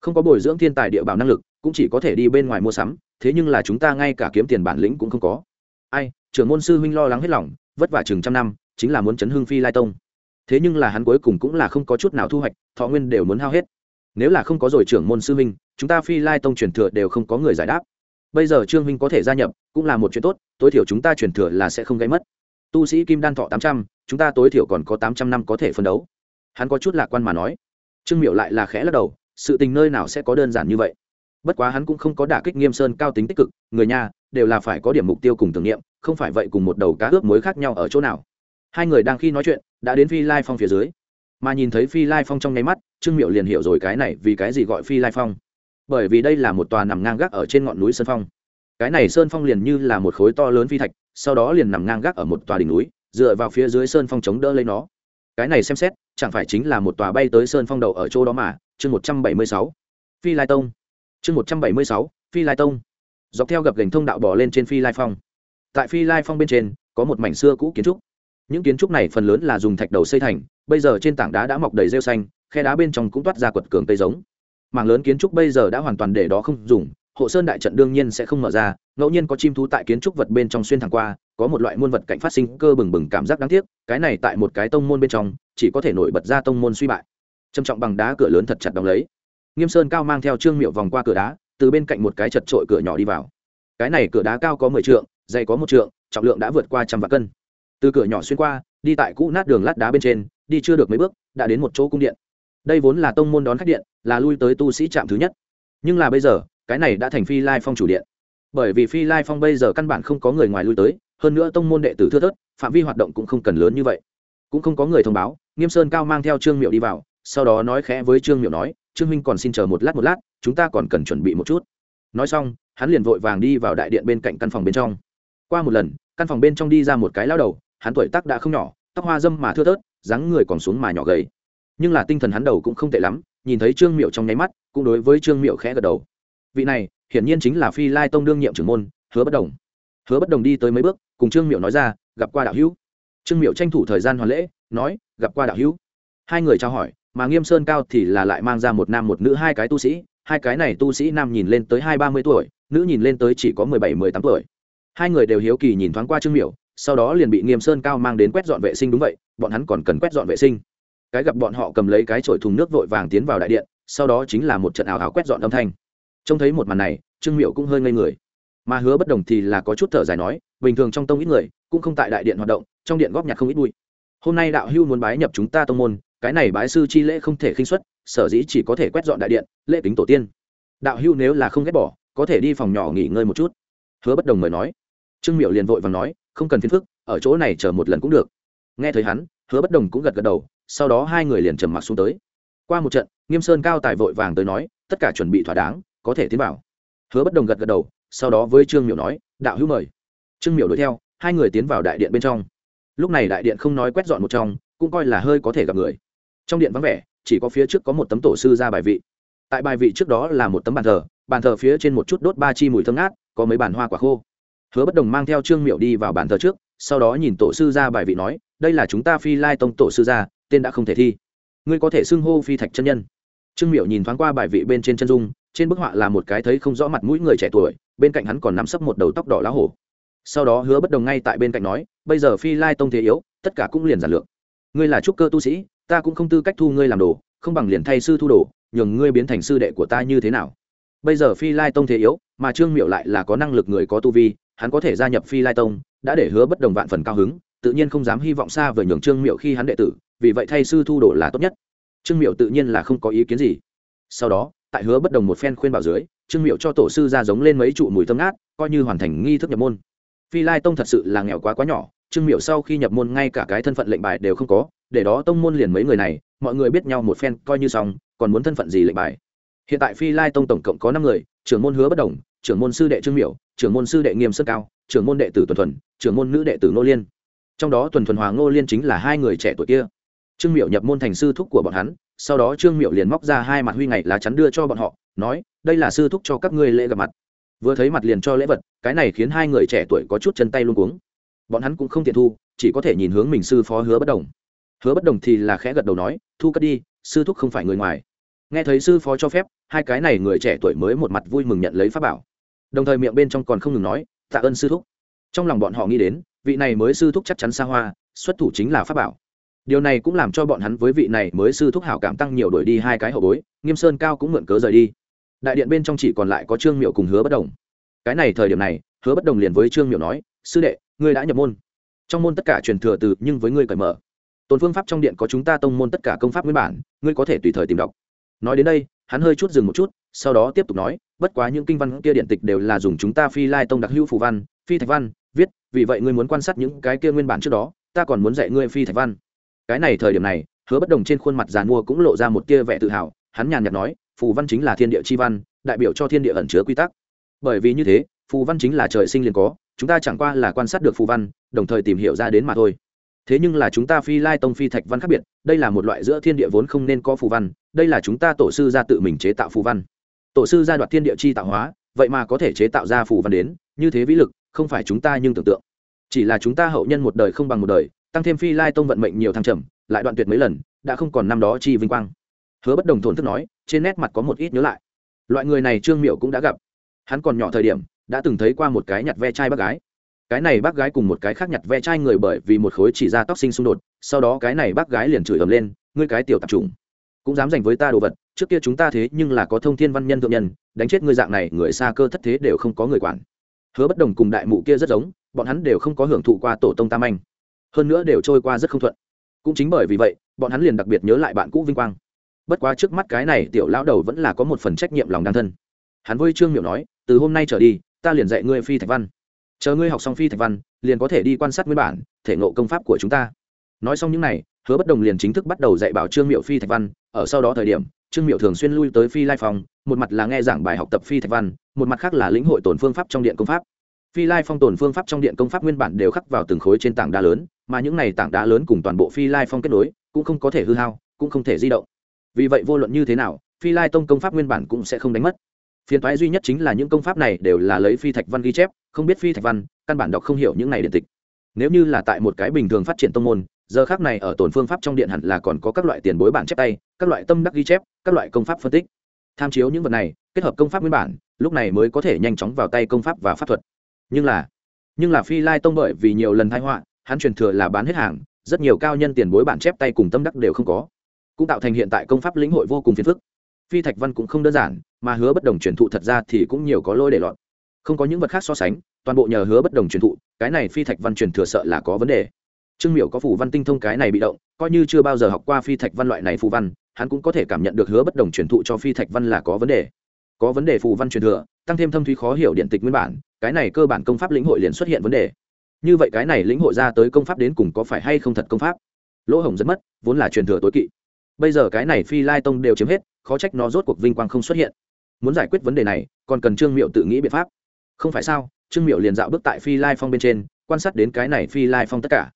Không có bồi dưỡng thiên tài địa bảo năng lực, cũng chỉ có thể đi bên ngoài mua sắm thế nhưng là chúng ta ngay cả kiếm tiền bản lĩnh cũng không có. Ai, trưởng môn sư huynh lo lắng hết lòng, vất vả chừng trăm năm, chính là muốn chấn hương phi lai tông. Thế nhưng là hắn cuối cùng cũng là không có chút nào thu hoạch, thọ nguyên đều muốn hao hết. Nếu là không có rồi trưởng môn sư huynh, chúng ta phi lai tông truyền thừa đều không có người giải đáp. Bây giờ trương huynh có thể gia nhập, cũng là một chuyện tốt, tối thiểu chúng ta truyền thừa là sẽ không gây mất. Tu sĩ kim đan thọ tám trăm, chúng ta tối thiểu còn có tám trăm năm có thể phân đấu. Hắn có chút lạc quan mà nói. Trương miệu lại là khẽ lắc đầu, sự tình nơi nào sẽ có đơn giản như vậy? Bất quá hắn cũng không có đả kích nghiêm sơn cao tính tích cực, người nhà đều là phải có điểm mục tiêu cùng tưởng niệm, không phải vậy cùng một đầu cá ướp mối khác nhau ở chỗ nào. Hai người đang khi nói chuyện, đã đến phi lai phong phía dưới. Mà nhìn thấy phi lai phong trong nháy mắt, trương miệu liền hiểu rồi cái này vì cái gì gọi phi lai phong. Bởi vì đây là một tòa nằm ngang gác ở trên ngọn núi sơn phong. Cái này sơn phong liền như là một khối to lớn phi thạch, sau đó liền nằm ngang gác ở một tòa đỉnh núi, dựa vào phía dưới sơn phong chống đỡ lấy nó. Cái này xem xét, chẳng phải chính là một tòa bay tới sơn phong đầu ở chỗ đó mà, chương một trăm bảy mươi sáu. Phi lai tông chương một trăm bảy mươi sáu, phi lai tông. Dọc theo gập gành thông đạo bỏ lên trên phi lai phong. Tại phi lai phong bên trên, có một mảnh xưa cũ kiến trúc. Những kiến trúc này phần lớn là dùng thạch đầu xây thành, bây giờ trên tảng đá đã mọc đầy rêu xanh, khe đá bên trong cũng toát ra quật cường cây giống. Mảng lớn kiến trúc bây giờ đã hoàn toàn để đó không dùng, hộ sơn đại trận đương nhiên sẽ không mở ra, ngẫu nhiên có chim thú tại kiến trúc vật bên trong xuyên thẳng qua, có một loại muôn vật cảnh phát sinh cơ bừng bừng cảm giác đáng tiếc, cái này tại một cái tông môn bên trong, chỉ có thể nổi bật ra tông môn suy bại. Trầm trọng bằng đá cửa lớn thật chặt đóng lấy nghiêm sơn cao mang theo trương miệu vòng qua cửa đá, từ bên cạnh một cái chật trội cửa nhỏ đi vào. Cái này cửa đá cao có mười trượng, dày có một trượng, trọng lượng đã vượt qua trăm vạn cân. Từ cửa nhỏ xuyên qua, đi tại cũ nát đường lát đá bên trên, đi chưa được mấy bước, đã đến một chỗ cung điện. Đây vốn là tông môn đón khách điện, là lui tới tu sĩ trạm thứ nhất. Nhưng là bây giờ, cái này đã thành phi lai phong chủ điện. Bởi vì phi lai phong bây giờ căn bản không có người ngoài lui tới, hơn nữa tông môn đệ tử thưa thớt, phạm vi hoạt động cũng không cần lớn như vậy. Cũng không có người thông báo, nghiêm sơn cao mang theo trương miệu đi vào, sau đó nói khẽ với trương miệu nói trương minh còn xin chờ một lát một lát, chúng ta còn cần chuẩn bị một chút. Nói xong, hắn liền vội vàng đi vào đại điện bên cạnh căn phòng bên trong. Qua một lần, căn phòng bên trong đi ra một cái lao đầu, hắn tuổi tác đã không nhỏ, tóc hoa dâm mà thưa thớt, dáng người còn xuống mà nhỏ gầy. Nhưng là tinh thần hắn đầu cũng không tệ lắm, nhìn thấy trương miệu trong nháy mắt, cũng đối với trương miệu khẽ gật đầu. Vị này, hiển nhiên chính là phi lai tông đương nhiệm trưởng môn, hứa bất đồng. Hứa bất đồng đi tới mấy bước, cùng trương miệu nói ra, gặp qua đạo hữu. Trương miệu tranh thủ thời gian hoàn lễ, nói, gặp qua đạo hữu. Hai người trao hỏi mà nghiêm sơn cao thì là lại mang ra một nam một nữ hai cái tu sĩ, hai cái này tu sĩ nam nhìn lên tới hai ba mươi tuổi, nữ nhìn lên tới chỉ có mười bảy, mười tám tuổi. Hai người đều hiếu kỳ nhìn thoáng qua trương miểu, sau đó liền bị nghiêm sơn cao mang đến quét dọn vệ sinh đúng vậy, bọn hắn còn cần quét dọn vệ sinh. Cái gặp bọn họ cầm lấy cái chổi thùng nước vội vàng tiến vào đại điện, sau đó chính là một trận ảo ảo quét dọn âm thanh. Trông thấy một màn này, trương miệu cũng hơi ngây người. Mà hứa bất đồng thì là có chút thở dài nói, bình thường trong tông ít người, cũng không tại đại điện hoạt động, trong điện góp nhặt không ít bụi. Hôm nay đạo hưu muốn bái nhập chúng ta tông môn cái này bái sư chi lễ không thể khinh xuất sở dĩ chỉ có thể quét dọn đại điện, lễ kính tổ tiên. Đạo hưu nếu là không ghét bỏ, có thể đi phòng nhỏ nghỉ ngơi một chút. Hứa bất đồng mời nói. Trương miệu liền vội và nói, không cần phiền phức, ở chỗ này chờ một lần cũng được. Nghe thấy hắn, hứa bất đồng cũng gật gật đầu, sau đó hai người liền trầm mặc xuống tới. Qua một trận, nghiêm sơn cao tài vội vàng tới nói, tất cả chuẩn bị thỏa đáng, có thể tiến vào. Hứa bất đồng gật gật đầu, sau đó với trương miệu nói, đạo hữu mời. Trương miệu đuổi theo, hai người tiến vào đại điện bên trong. Lúc này đại điện không nói quét dọn một trong, cũng coi là hơi có thể gặp người trong điện vắng vẻ, chỉ có phía trước có một tấm tổ sư ra bài vị. Tại bài vị trước đó là một tấm bàn thờ bàn thờ phía trên một chút đốt ba chi mùi thơm ngát, có mấy bàn hoa quả khô. Hứa bất đồng mang theo trương miệu đi vào bàn thờ trước, sau đó nhìn tổ sư ra bài vị nói, đây là chúng ta phi lai tông tổ sư gia tên đã không thể thi. Ngươi có thể xưng hô phi thạch chân nhân. Trương miệu nhìn thoáng qua bài vị bên trên chân dung, trên bức họa là một cái thấy không rõ mặt mũi người trẻ tuổi, bên cạnh hắn còn nắm sấp một đầu tóc đỏ lá hổ. Sau đó hứa bất đồng ngay tại bên cạnh nói, bây giờ phi lai tông thế yếu, tất cả cũng liền giản lược. Ngươi là trúc cơ tu sĩ ta cũng không tư cách thu ngươi làm đồ, không bằng liền thay sư thu đồ, nhường ngươi biến thành sư đệ của ta như thế nào? Bây giờ phi lai tông thế yếu, mà trương miệu lại là có năng lực người có tu vi, hắn có thể gia nhập phi lai tông, đã để hứa bất đồng vạn phần cao hứng, tự nhiên không dám hy vọng xa về nhường trương miệu khi hắn đệ tử, vì vậy thay sư thu đồ là tốt nhất. Trương miệu tự nhiên là không có ý kiến gì. Sau đó, tại hứa bất đồng một phen khuyên bảo dưới, trương miệu cho tổ sư ra giống lên mấy trụ mùi thơm ngát, coi như hoàn thành nghi thức nhập môn. Phi lai tông thật sự là nghèo quá quá nhỏ trương Miểu sau khi nhập môn ngay cả cái thân phận lệnh bài đều không có, để đó tông môn liền mấy người này, mọi người biết nhau một phen, coi như xong, còn muốn thân phận gì lệnh bài? Hiện tại phi lai tông tổng cộng có năm người, trưởng môn hứa bất đồng, trưởng môn sư đệ trương miểu, trưởng môn sư đệ nghiêm sơn cao, trưởng môn đệ tử tuần thuần, trưởng môn nữ đệ tử ngô liên. Trong đó tuần thuần hòa ngô liên chính là hai người trẻ tuổi kia. Trương miểu nhập môn thành sư thúc của bọn hắn, sau đó trương miểu liền móc ra hai mặt huy ngày lá chắn đưa cho bọn họ, nói, đây là sư thúc cho các ngươi lễ gặp mặt. Vừa thấy mặt liền cho lễ vật, cái này khiến hai người trẻ tuổi có chút chân tay luôn cuống bọn hắn cũng không tiện thu, chỉ có thể nhìn hướng mình sư phó hứa bất đồng. Hứa bất đồng thì là khẽ gật đầu nói, thu cất đi, sư thúc không phải người ngoài. Nghe thấy sư phó cho phép, hai cái này người trẻ tuổi mới một mặt vui mừng nhận lấy pháp bảo. Đồng thời miệng bên trong còn không ngừng nói, tạ ơn sư thúc. Trong lòng bọn họ nghĩ đến, vị này mới sư thúc chắc chắn xa hoa, xuất thủ chính là pháp bảo. Điều này cũng làm cho bọn hắn với vị này mới sư thúc hảo cảm tăng nhiều đổi đi hai cái hậu bối, nghiêm sơn cao cũng mượn cớ rời đi. Đại điện bên trong chỉ còn lại có trương miệu cùng hứa bất đồng. Cái này thời điểm này, hứa bất đồng liền với trương miệu nói, sư đệ ngươi đã nhập môn. Trong môn tất cả truyền thừa từ nhưng với ngươi cởi mở. Tồn phương pháp trong điện có chúng ta tông môn tất cả công pháp nguyên bản, ngươi có thể tùy thời tìm đọc. Nói đến đây, hắn hơi chút dừng một chút, sau đó tiếp tục nói, bất quá những kinh văn kia điện tịch đều là dùng chúng ta phi lai tông đặc hữu phù văn, phi thạch văn, viết, vì vậy ngươi muốn quan sát những cái kia nguyên bản trước đó, ta còn muốn dạy ngươi phi thạch văn. Cái này thời điểm này, hứa bất đồng trên khuôn mặt giàn mua cũng lộ ra một tia vẻ tự hào, hắn nhàn nhạt nói, phù văn chính là thiên địa chi văn, đại biểu cho thiên địa ẩn chứa quy tắc. Bởi vì như thế, phù văn chính là trời sinh liền có chúng ta chẳng qua là quan sát được phù văn, đồng thời tìm hiểu ra đến mà thôi. Thế nhưng là chúng ta phi lai tông phi thạch văn khác biệt, đây là một loại giữa thiên địa vốn không nên có phù văn, đây là chúng ta tổ sư ra tự mình chế tạo phù văn. Tổ sư gia đoạt thiên địa chi tạo hóa, vậy mà có thể chế tạo ra phù văn đến, như thế vĩ lực, không phải chúng ta nhưng tưởng tượng. Chỉ là chúng ta hậu nhân một đời không bằng một đời, tăng thêm phi lai tông vận mệnh nhiều thăng trầm, lại đoạn tuyệt mấy lần, đã không còn năm đó chi vinh quang. Hứa bất đồng thổn thức nói, trên nét mặt có một ít nhớ lại. Loại người này trương miệu cũng đã gặp. Hắn còn nhỏ thời điểm đã từng thấy qua một cái nhặt ve chai bác gái. Cái này bác gái cùng một cái khác nhặt ve chai người bởi vì một khối chỉ ra tóc sinh xung đột, sau đó cái này bác gái liền chửi ầm lên, ngươi cái tiểu tạp trùng cũng dám giành với ta đồ vật, trước kia chúng ta thế nhưng là có thông thiên văn nhân thượng nhân, đánh chết ngươi dạng này, người xa cơ thất thế đều không có người quản. Hứa bất đồng cùng đại mụ kia rất giống, bọn hắn đều không có hưởng thụ qua tổ tông tam anh. Hơn nữa đều trôi qua rất không thuận. Cũng chính bởi vì vậy, bọn hắn liền đặc biệt nhớ lại bạn cũ vinh quang. Bất quá trước mắt cái này tiểu lão đầu vẫn là có một phần trách nhiệm lòng đan thân. Hắn vui trương miệu nói, từ hôm nay trở đi ta liền dạy ngươi phi thạch văn. Chờ ngươi học xong phi thạch văn, liền có thể đi quan sát nguyên bản, thể ngộ công pháp của chúng ta. Nói xong những n à y hứa bất đồng liền chính thức bắt đầu dạy bảo trương miệu phi thạch văn. Ở sau đó thời điểm, trương miệu thường xuyên lui tới phi lai phong, một mặt là nghe giảng bài học tập phi thạch văn, một mặt khác là lĩnh hội tổn phương pháp trong điện công pháp. Phi lai phong tổn phương pháp trong điện công pháp nguyên bản đều khắc vào từng khối trên tảng đá lớn, mà những này tảng đá lớn cùng toàn bộ phi lai phong kết nối, cũng không có thể hư hao, cũng không thể di động. Vì vậy vô luận như thế nào, phi lai tông công pháp nguyên bản cũng sẽ không đánh mất phiền toái duy nhất chính là những công pháp này đều là lấy phi thạch văn ghi chép, không biết phi thạch văn, căn bản đọc không hiểu những này điện tịch. Nếu như là tại một cái bình thường phát triển tông môn, giờ khác này ở tổn phương pháp trong điện hẳn là còn có các loại tiền bối bản chép tay, các loại tâm đắc ghi chép, các loại công pháp phân tích. Tham chiếu những vật này, kết hợp công pháp nguyên bản, lúc này mới có thể nhanh chóng vào tay công pháp và pháp thuật. Nhưng là nhưng là phi lai tông bởi vì nhiều lần thái họa, hắn truyền thừa là bán hết hàng, rất nhiều cao nhân tiền bối bản chép tay cùng tâm đắc đều không có. Cũng tạo thành hiện tại công pháp lĩnh hội vô cùng phiền phức. Phi thạch văn cũng không đơn giản mà hứa bất đồng truyền thụ thật ra thì cũng nhiều có lỗi để lọt. Không có những vật khác so sánh, toàn bộ nhờ hứa bất đồng truyền thụ, cái này phi thạch văn truyền thừa sợ là có vấn đề. Trương miểu có phù văn tinh thông cái này bị động, coi như chưa bao giờ học qua phi thạch văn loại này phù văn, hắn cũng có thể cảm nhận được hứa bất đồng truyền thụ cho phi thạch văn là có vấn đề. Có vấn đề phù văn truyền thừa, tăng thêm thâm thúy khó hiểu điện tịch nguyên bản, cái này cơ bản công pháp lĩnh hội liền xuất hiện vấn đề. Như vậy cái này lĩnh hội ra tới công pháp đến cùng có phải hay không thật công pháp? Lỗ hổng rất mất, vốn là truyền thừa tối kỵ. Bây giờ cái này phi lai tông đều chiếm hết, khó trách nó rốt cuộc vinh quang không xuất hiện muốn giải quyết vấn đề này, còn cần trương miệu tự nghĩ biện pháp. Không phải sao, trương miệu liền dạo bước tại phi lai phong bên trên, quan sát đến cái này phi lai phong tất cả.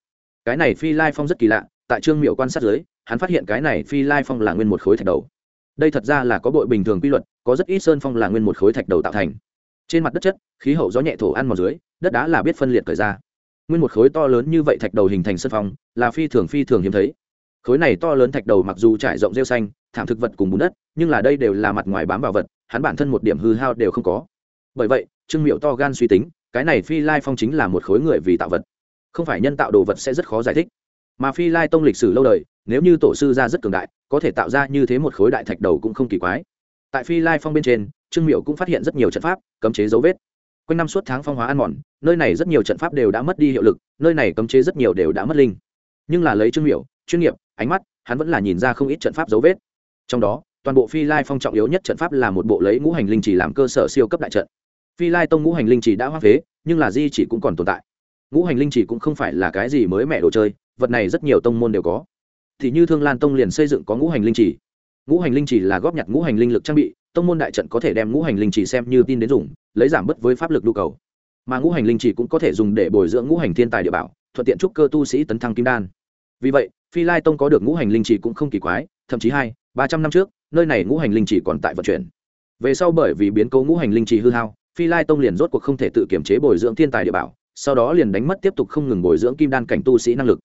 Cái này phi lai phong rất kỳ lạ, tại trương miệu quan sát dưới, hắn phát hiện cái này phi lai phong là nguyên một khối thạch đầu. Đây thật ra là có bội bình thường quy luật, có rất ít sơn phong là nguyên một khối thạch đầu tạo thành. Trên mặt đất chất, khí hậu gió nhẹ thổ ăn màu dưới, đất đá là biết phân liệt thời ra. Nguyên một khối to lớn như vậy thạch đầu hình thành sân phong, là phi thường phi thường hiếm thấy. Khối này to lớn thạch đầu mặc dù trải rộng rêu xanh, thảm thực vật cùng bùn đất, nhưng là đây đều là mặt ngoài bám vào vật hắn bản thân một điểm hư hao đều không có. Bởi vậy, trương miệu to gan suy tính, cái này phi lai phong chính là một khối người vì tạo vật. Không phải nhân tạo đồ vật sẽ rất khó giải thích. Mà phi lai tông lịch sử lâu đời, nếu như tổ sư ra rất cường đại, có thể tạo ra như thế một khối đại thạch đầu cũng không kỳ quái. Tại phi lai phong bên trên, trương miệu cũng phát hiện rất nhiều trận pháp, cấm chế dấu vết. Quanh năm suốt tháng phong hóa ăn mòn, nơi này rất nhiều trận pháp đều đã mất đi hiệu lực, nơi này cấm chế rất nhiều đều đã mất linh. Nhưng là lấy trương miệu chuyên nghiệp, ánh mắt, hắn vẫn là nhìn ra không ít trận pháp dấu vết. Trong đó toàn bộ phi lai phong trọng yếu nhất trận pháp là một bộ lấy ngũ hành linh chỉ làm cơ sở siêu cấp đại trận. Phi lai tông ngũ hành linh chỉ đã hoang phế, nhưng là di chỉ cũng còn tồn tại. Ngũ hành linh chỉ cũng không phải là cái gì mới mẻ đồ chơi, vật này rất nhiều tông môn đều có. Thì như thương lan tông liền xây dựng có ngũ hành linh chỉ. Ngũ hành linh chỉ là góp nhặt ngũ hành linh lực trang bị, tông môn đại trận có thể đem ngũ hành linh chỉ xem như tin đến dùng, lấy giảm bớt với pháp lực nhu cầu. Mà ngũ hành linh chỉ cũng có thể dùng để bồi dưỡng ngũ hành thiên tài địa bảo, thuận tiện chúc cơ tu sĩ tấn thăng kim đan. Vì vậy, phi lai tông có được ngũ hành linh chỉ cũng không kỳ quái, thậm chí hai ba trăm năm trước, nơi này ngũ hành linh chỉ còn tại vận chuyển. Về sau bởi vì biến cố ngũ hành linh chỉ hư hao, phi lai tông liền rốt cuộc không thể tự kiểm chế bồi dưỡng thiên tài địa bảo, sau đó liền đánh mất tiếp tục không ngừng bồi dưỡng kim đan cảnh tu sĩ năng lực.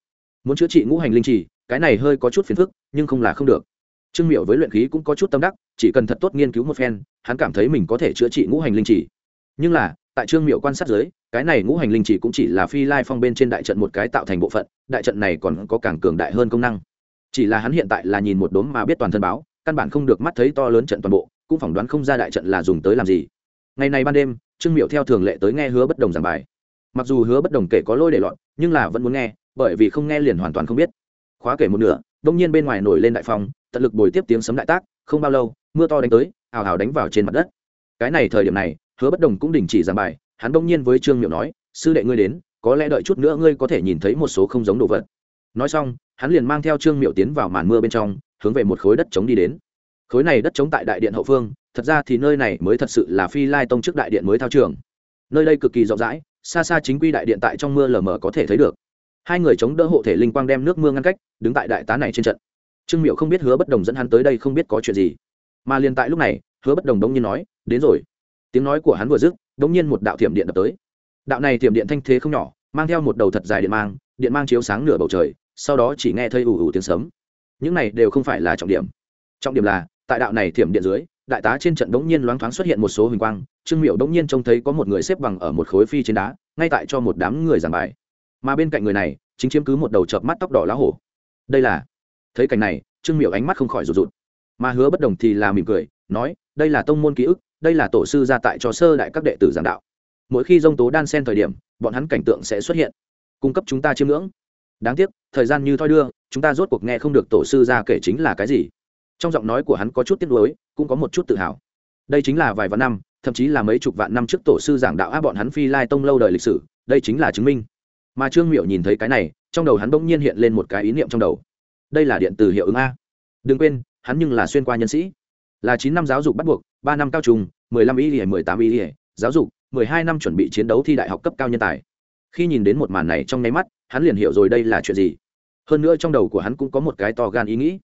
Muốn chữa trị ngũ hành linh chỉ, cái này hơi có chút phiền phức, nhưng không là không được. Trương miệu với luyện khí cũng có chút tâm đắc, chỉ cần thật tốt nghiên cứu một phen, hắn cảm thấy mình có thể chữa trị ngũ hành linh chỉ. Nhưng là, tại trương miệu quan sát giới, cái này ngũ hành linh chỉ cũng chỉ là phi lai phong bên trên đại trận một cái tạo thành bộ phận, đại trận này còn có càng cường đại hơn công năng chỉ là hắn hiện tại là nhìn một đốm mà biết toàn thân báo, căn bản không được mắt thấy to lớn trận toàn bộ, cũng phỏng đoán không ra đại trận là dùng tới làm gì. Ngày này ban đêm, trương miệu theo thường lệ tới nghe hứa bất đồng giảng bài. Mặc dù hứa bất đồng kể có lôi để lọt, nhưng là vẫn muốn nghe, bởi vì không nghe liền hoàn toàn không biết. Khóa kể một nửa, đông nhiên bên ngoài nổi lên đại phong, tận lực bồi tiếp tiếng sấm đại tác, không bao lâu, mưa to đánh tới, ào ào đánh vào trên mặt đất. Cái này thời điểm này, hứa bất đồng cũng đình chỉ giảng bài, hắn đông nhiên với trương miệu nói, sư đệ ngươi đến, có lẽ đợi chút nữa ngươi có thể nhìn thấy một số không giống đồ vật nói xong, hắn liền mang theo trương miệu tiến vào màn mưa bên trong, hướng về một khối đất trống đi đến. Khối này đất trống tại đại điện hậu phương, thật ra thì nơi này mới thật sự là phi lai tông trước đại điện mới thao trường. Nơi đây cực kỳ rộng rãi, xa xa chính quy đại điện tại trong mưa lờ mờ có thể thấy được. Hai người chống đỡ hộ thể linh quang đem nước mưa ngăn cách, đứng tại đại tá này trên trận. Trương miệu không biết hứa bất đồng dẫn hắn tới đây không biết có chuyện gì. Mà liền tại lúc này, hứa bất đồng đống nhiên nói, đến rồi. Tiếng nói của hắn vừa dứt, đống nhiên một đạo thiểm điện đập tới. Đạo này thiểm điện thanh thế không nhỏ, mang theo một đầu thật dài điện mang điện mang chiếu sáng nửa bầu trời, sau đó chỉ nghe thấy ù ù tiếng sấm. Những này đều không phải là trọng điểm. Trọng điểm là, tại đạo này thiểm điện dưới, đại tá trên trận đống nhiên loáng thoáng xuất hiện một số huỳnh quang, trương miệu đống nhiên trông thấy có một người xếp bằng ở một khối phi trên đá, ngay tại cho một đám người giảng bài. Mà bên cạnh người này, chính chiếm cứ một đầu chợp mắt tóc đỏ lá hổ. Đây là, thấy cảnh này, trương miệu ánh mắt không khỏi rụt rụt. Mà hứa bất đồng thì là mỉm cười, nói, đây là tông môn ký ức, đây là tổ sư gia tại cho sơ đại các đệ tử giảng đạo. Mỗi khi dông tố đan sen thời điểm, bọn hắn cảnh tượng sẽ xuất hiện cung cấp chúng ta chiêm ngưỡng. Đáng tiếc, thời gian như thoi đưa, chúng ta rốt cuộc nghe không được tổ sư ra kể chính là cái gì. Trong giọng nói của hắn có chút tiếc nuối, cũng có một chút tự hào. Đây chính là vài vạn năm, thậm chí là mấy chục vạn năm trước tổ sư giảng đạo á bọn hắn phi lai tông lâu đời lịch sử, đây chính là chứng minh. Mà trương miệu nhìn thấy cái này, trong đầu hắn bỗng nhiên hiện lên một cái ý niệm trong đầu. Đây là điện từ hiệu ứng a. Đừng quên, hắn nhưng là xuyên qua nhân sĩ. Là chín năm giáo dục bắt buộc, ba năm cao trùng mười lăm y ỉa mười tám y ỉa giáo dục, mười hai năm chuẩn bị chiến đấu thi đại học cấp cao nhân tài khi nhìn đến một màn này trong nháy mắt, hắn liền hiểu rồi đây là chuyện gì. Hơn nữa trong đầu của hắn cũng có một cái to gan ý nghĩ.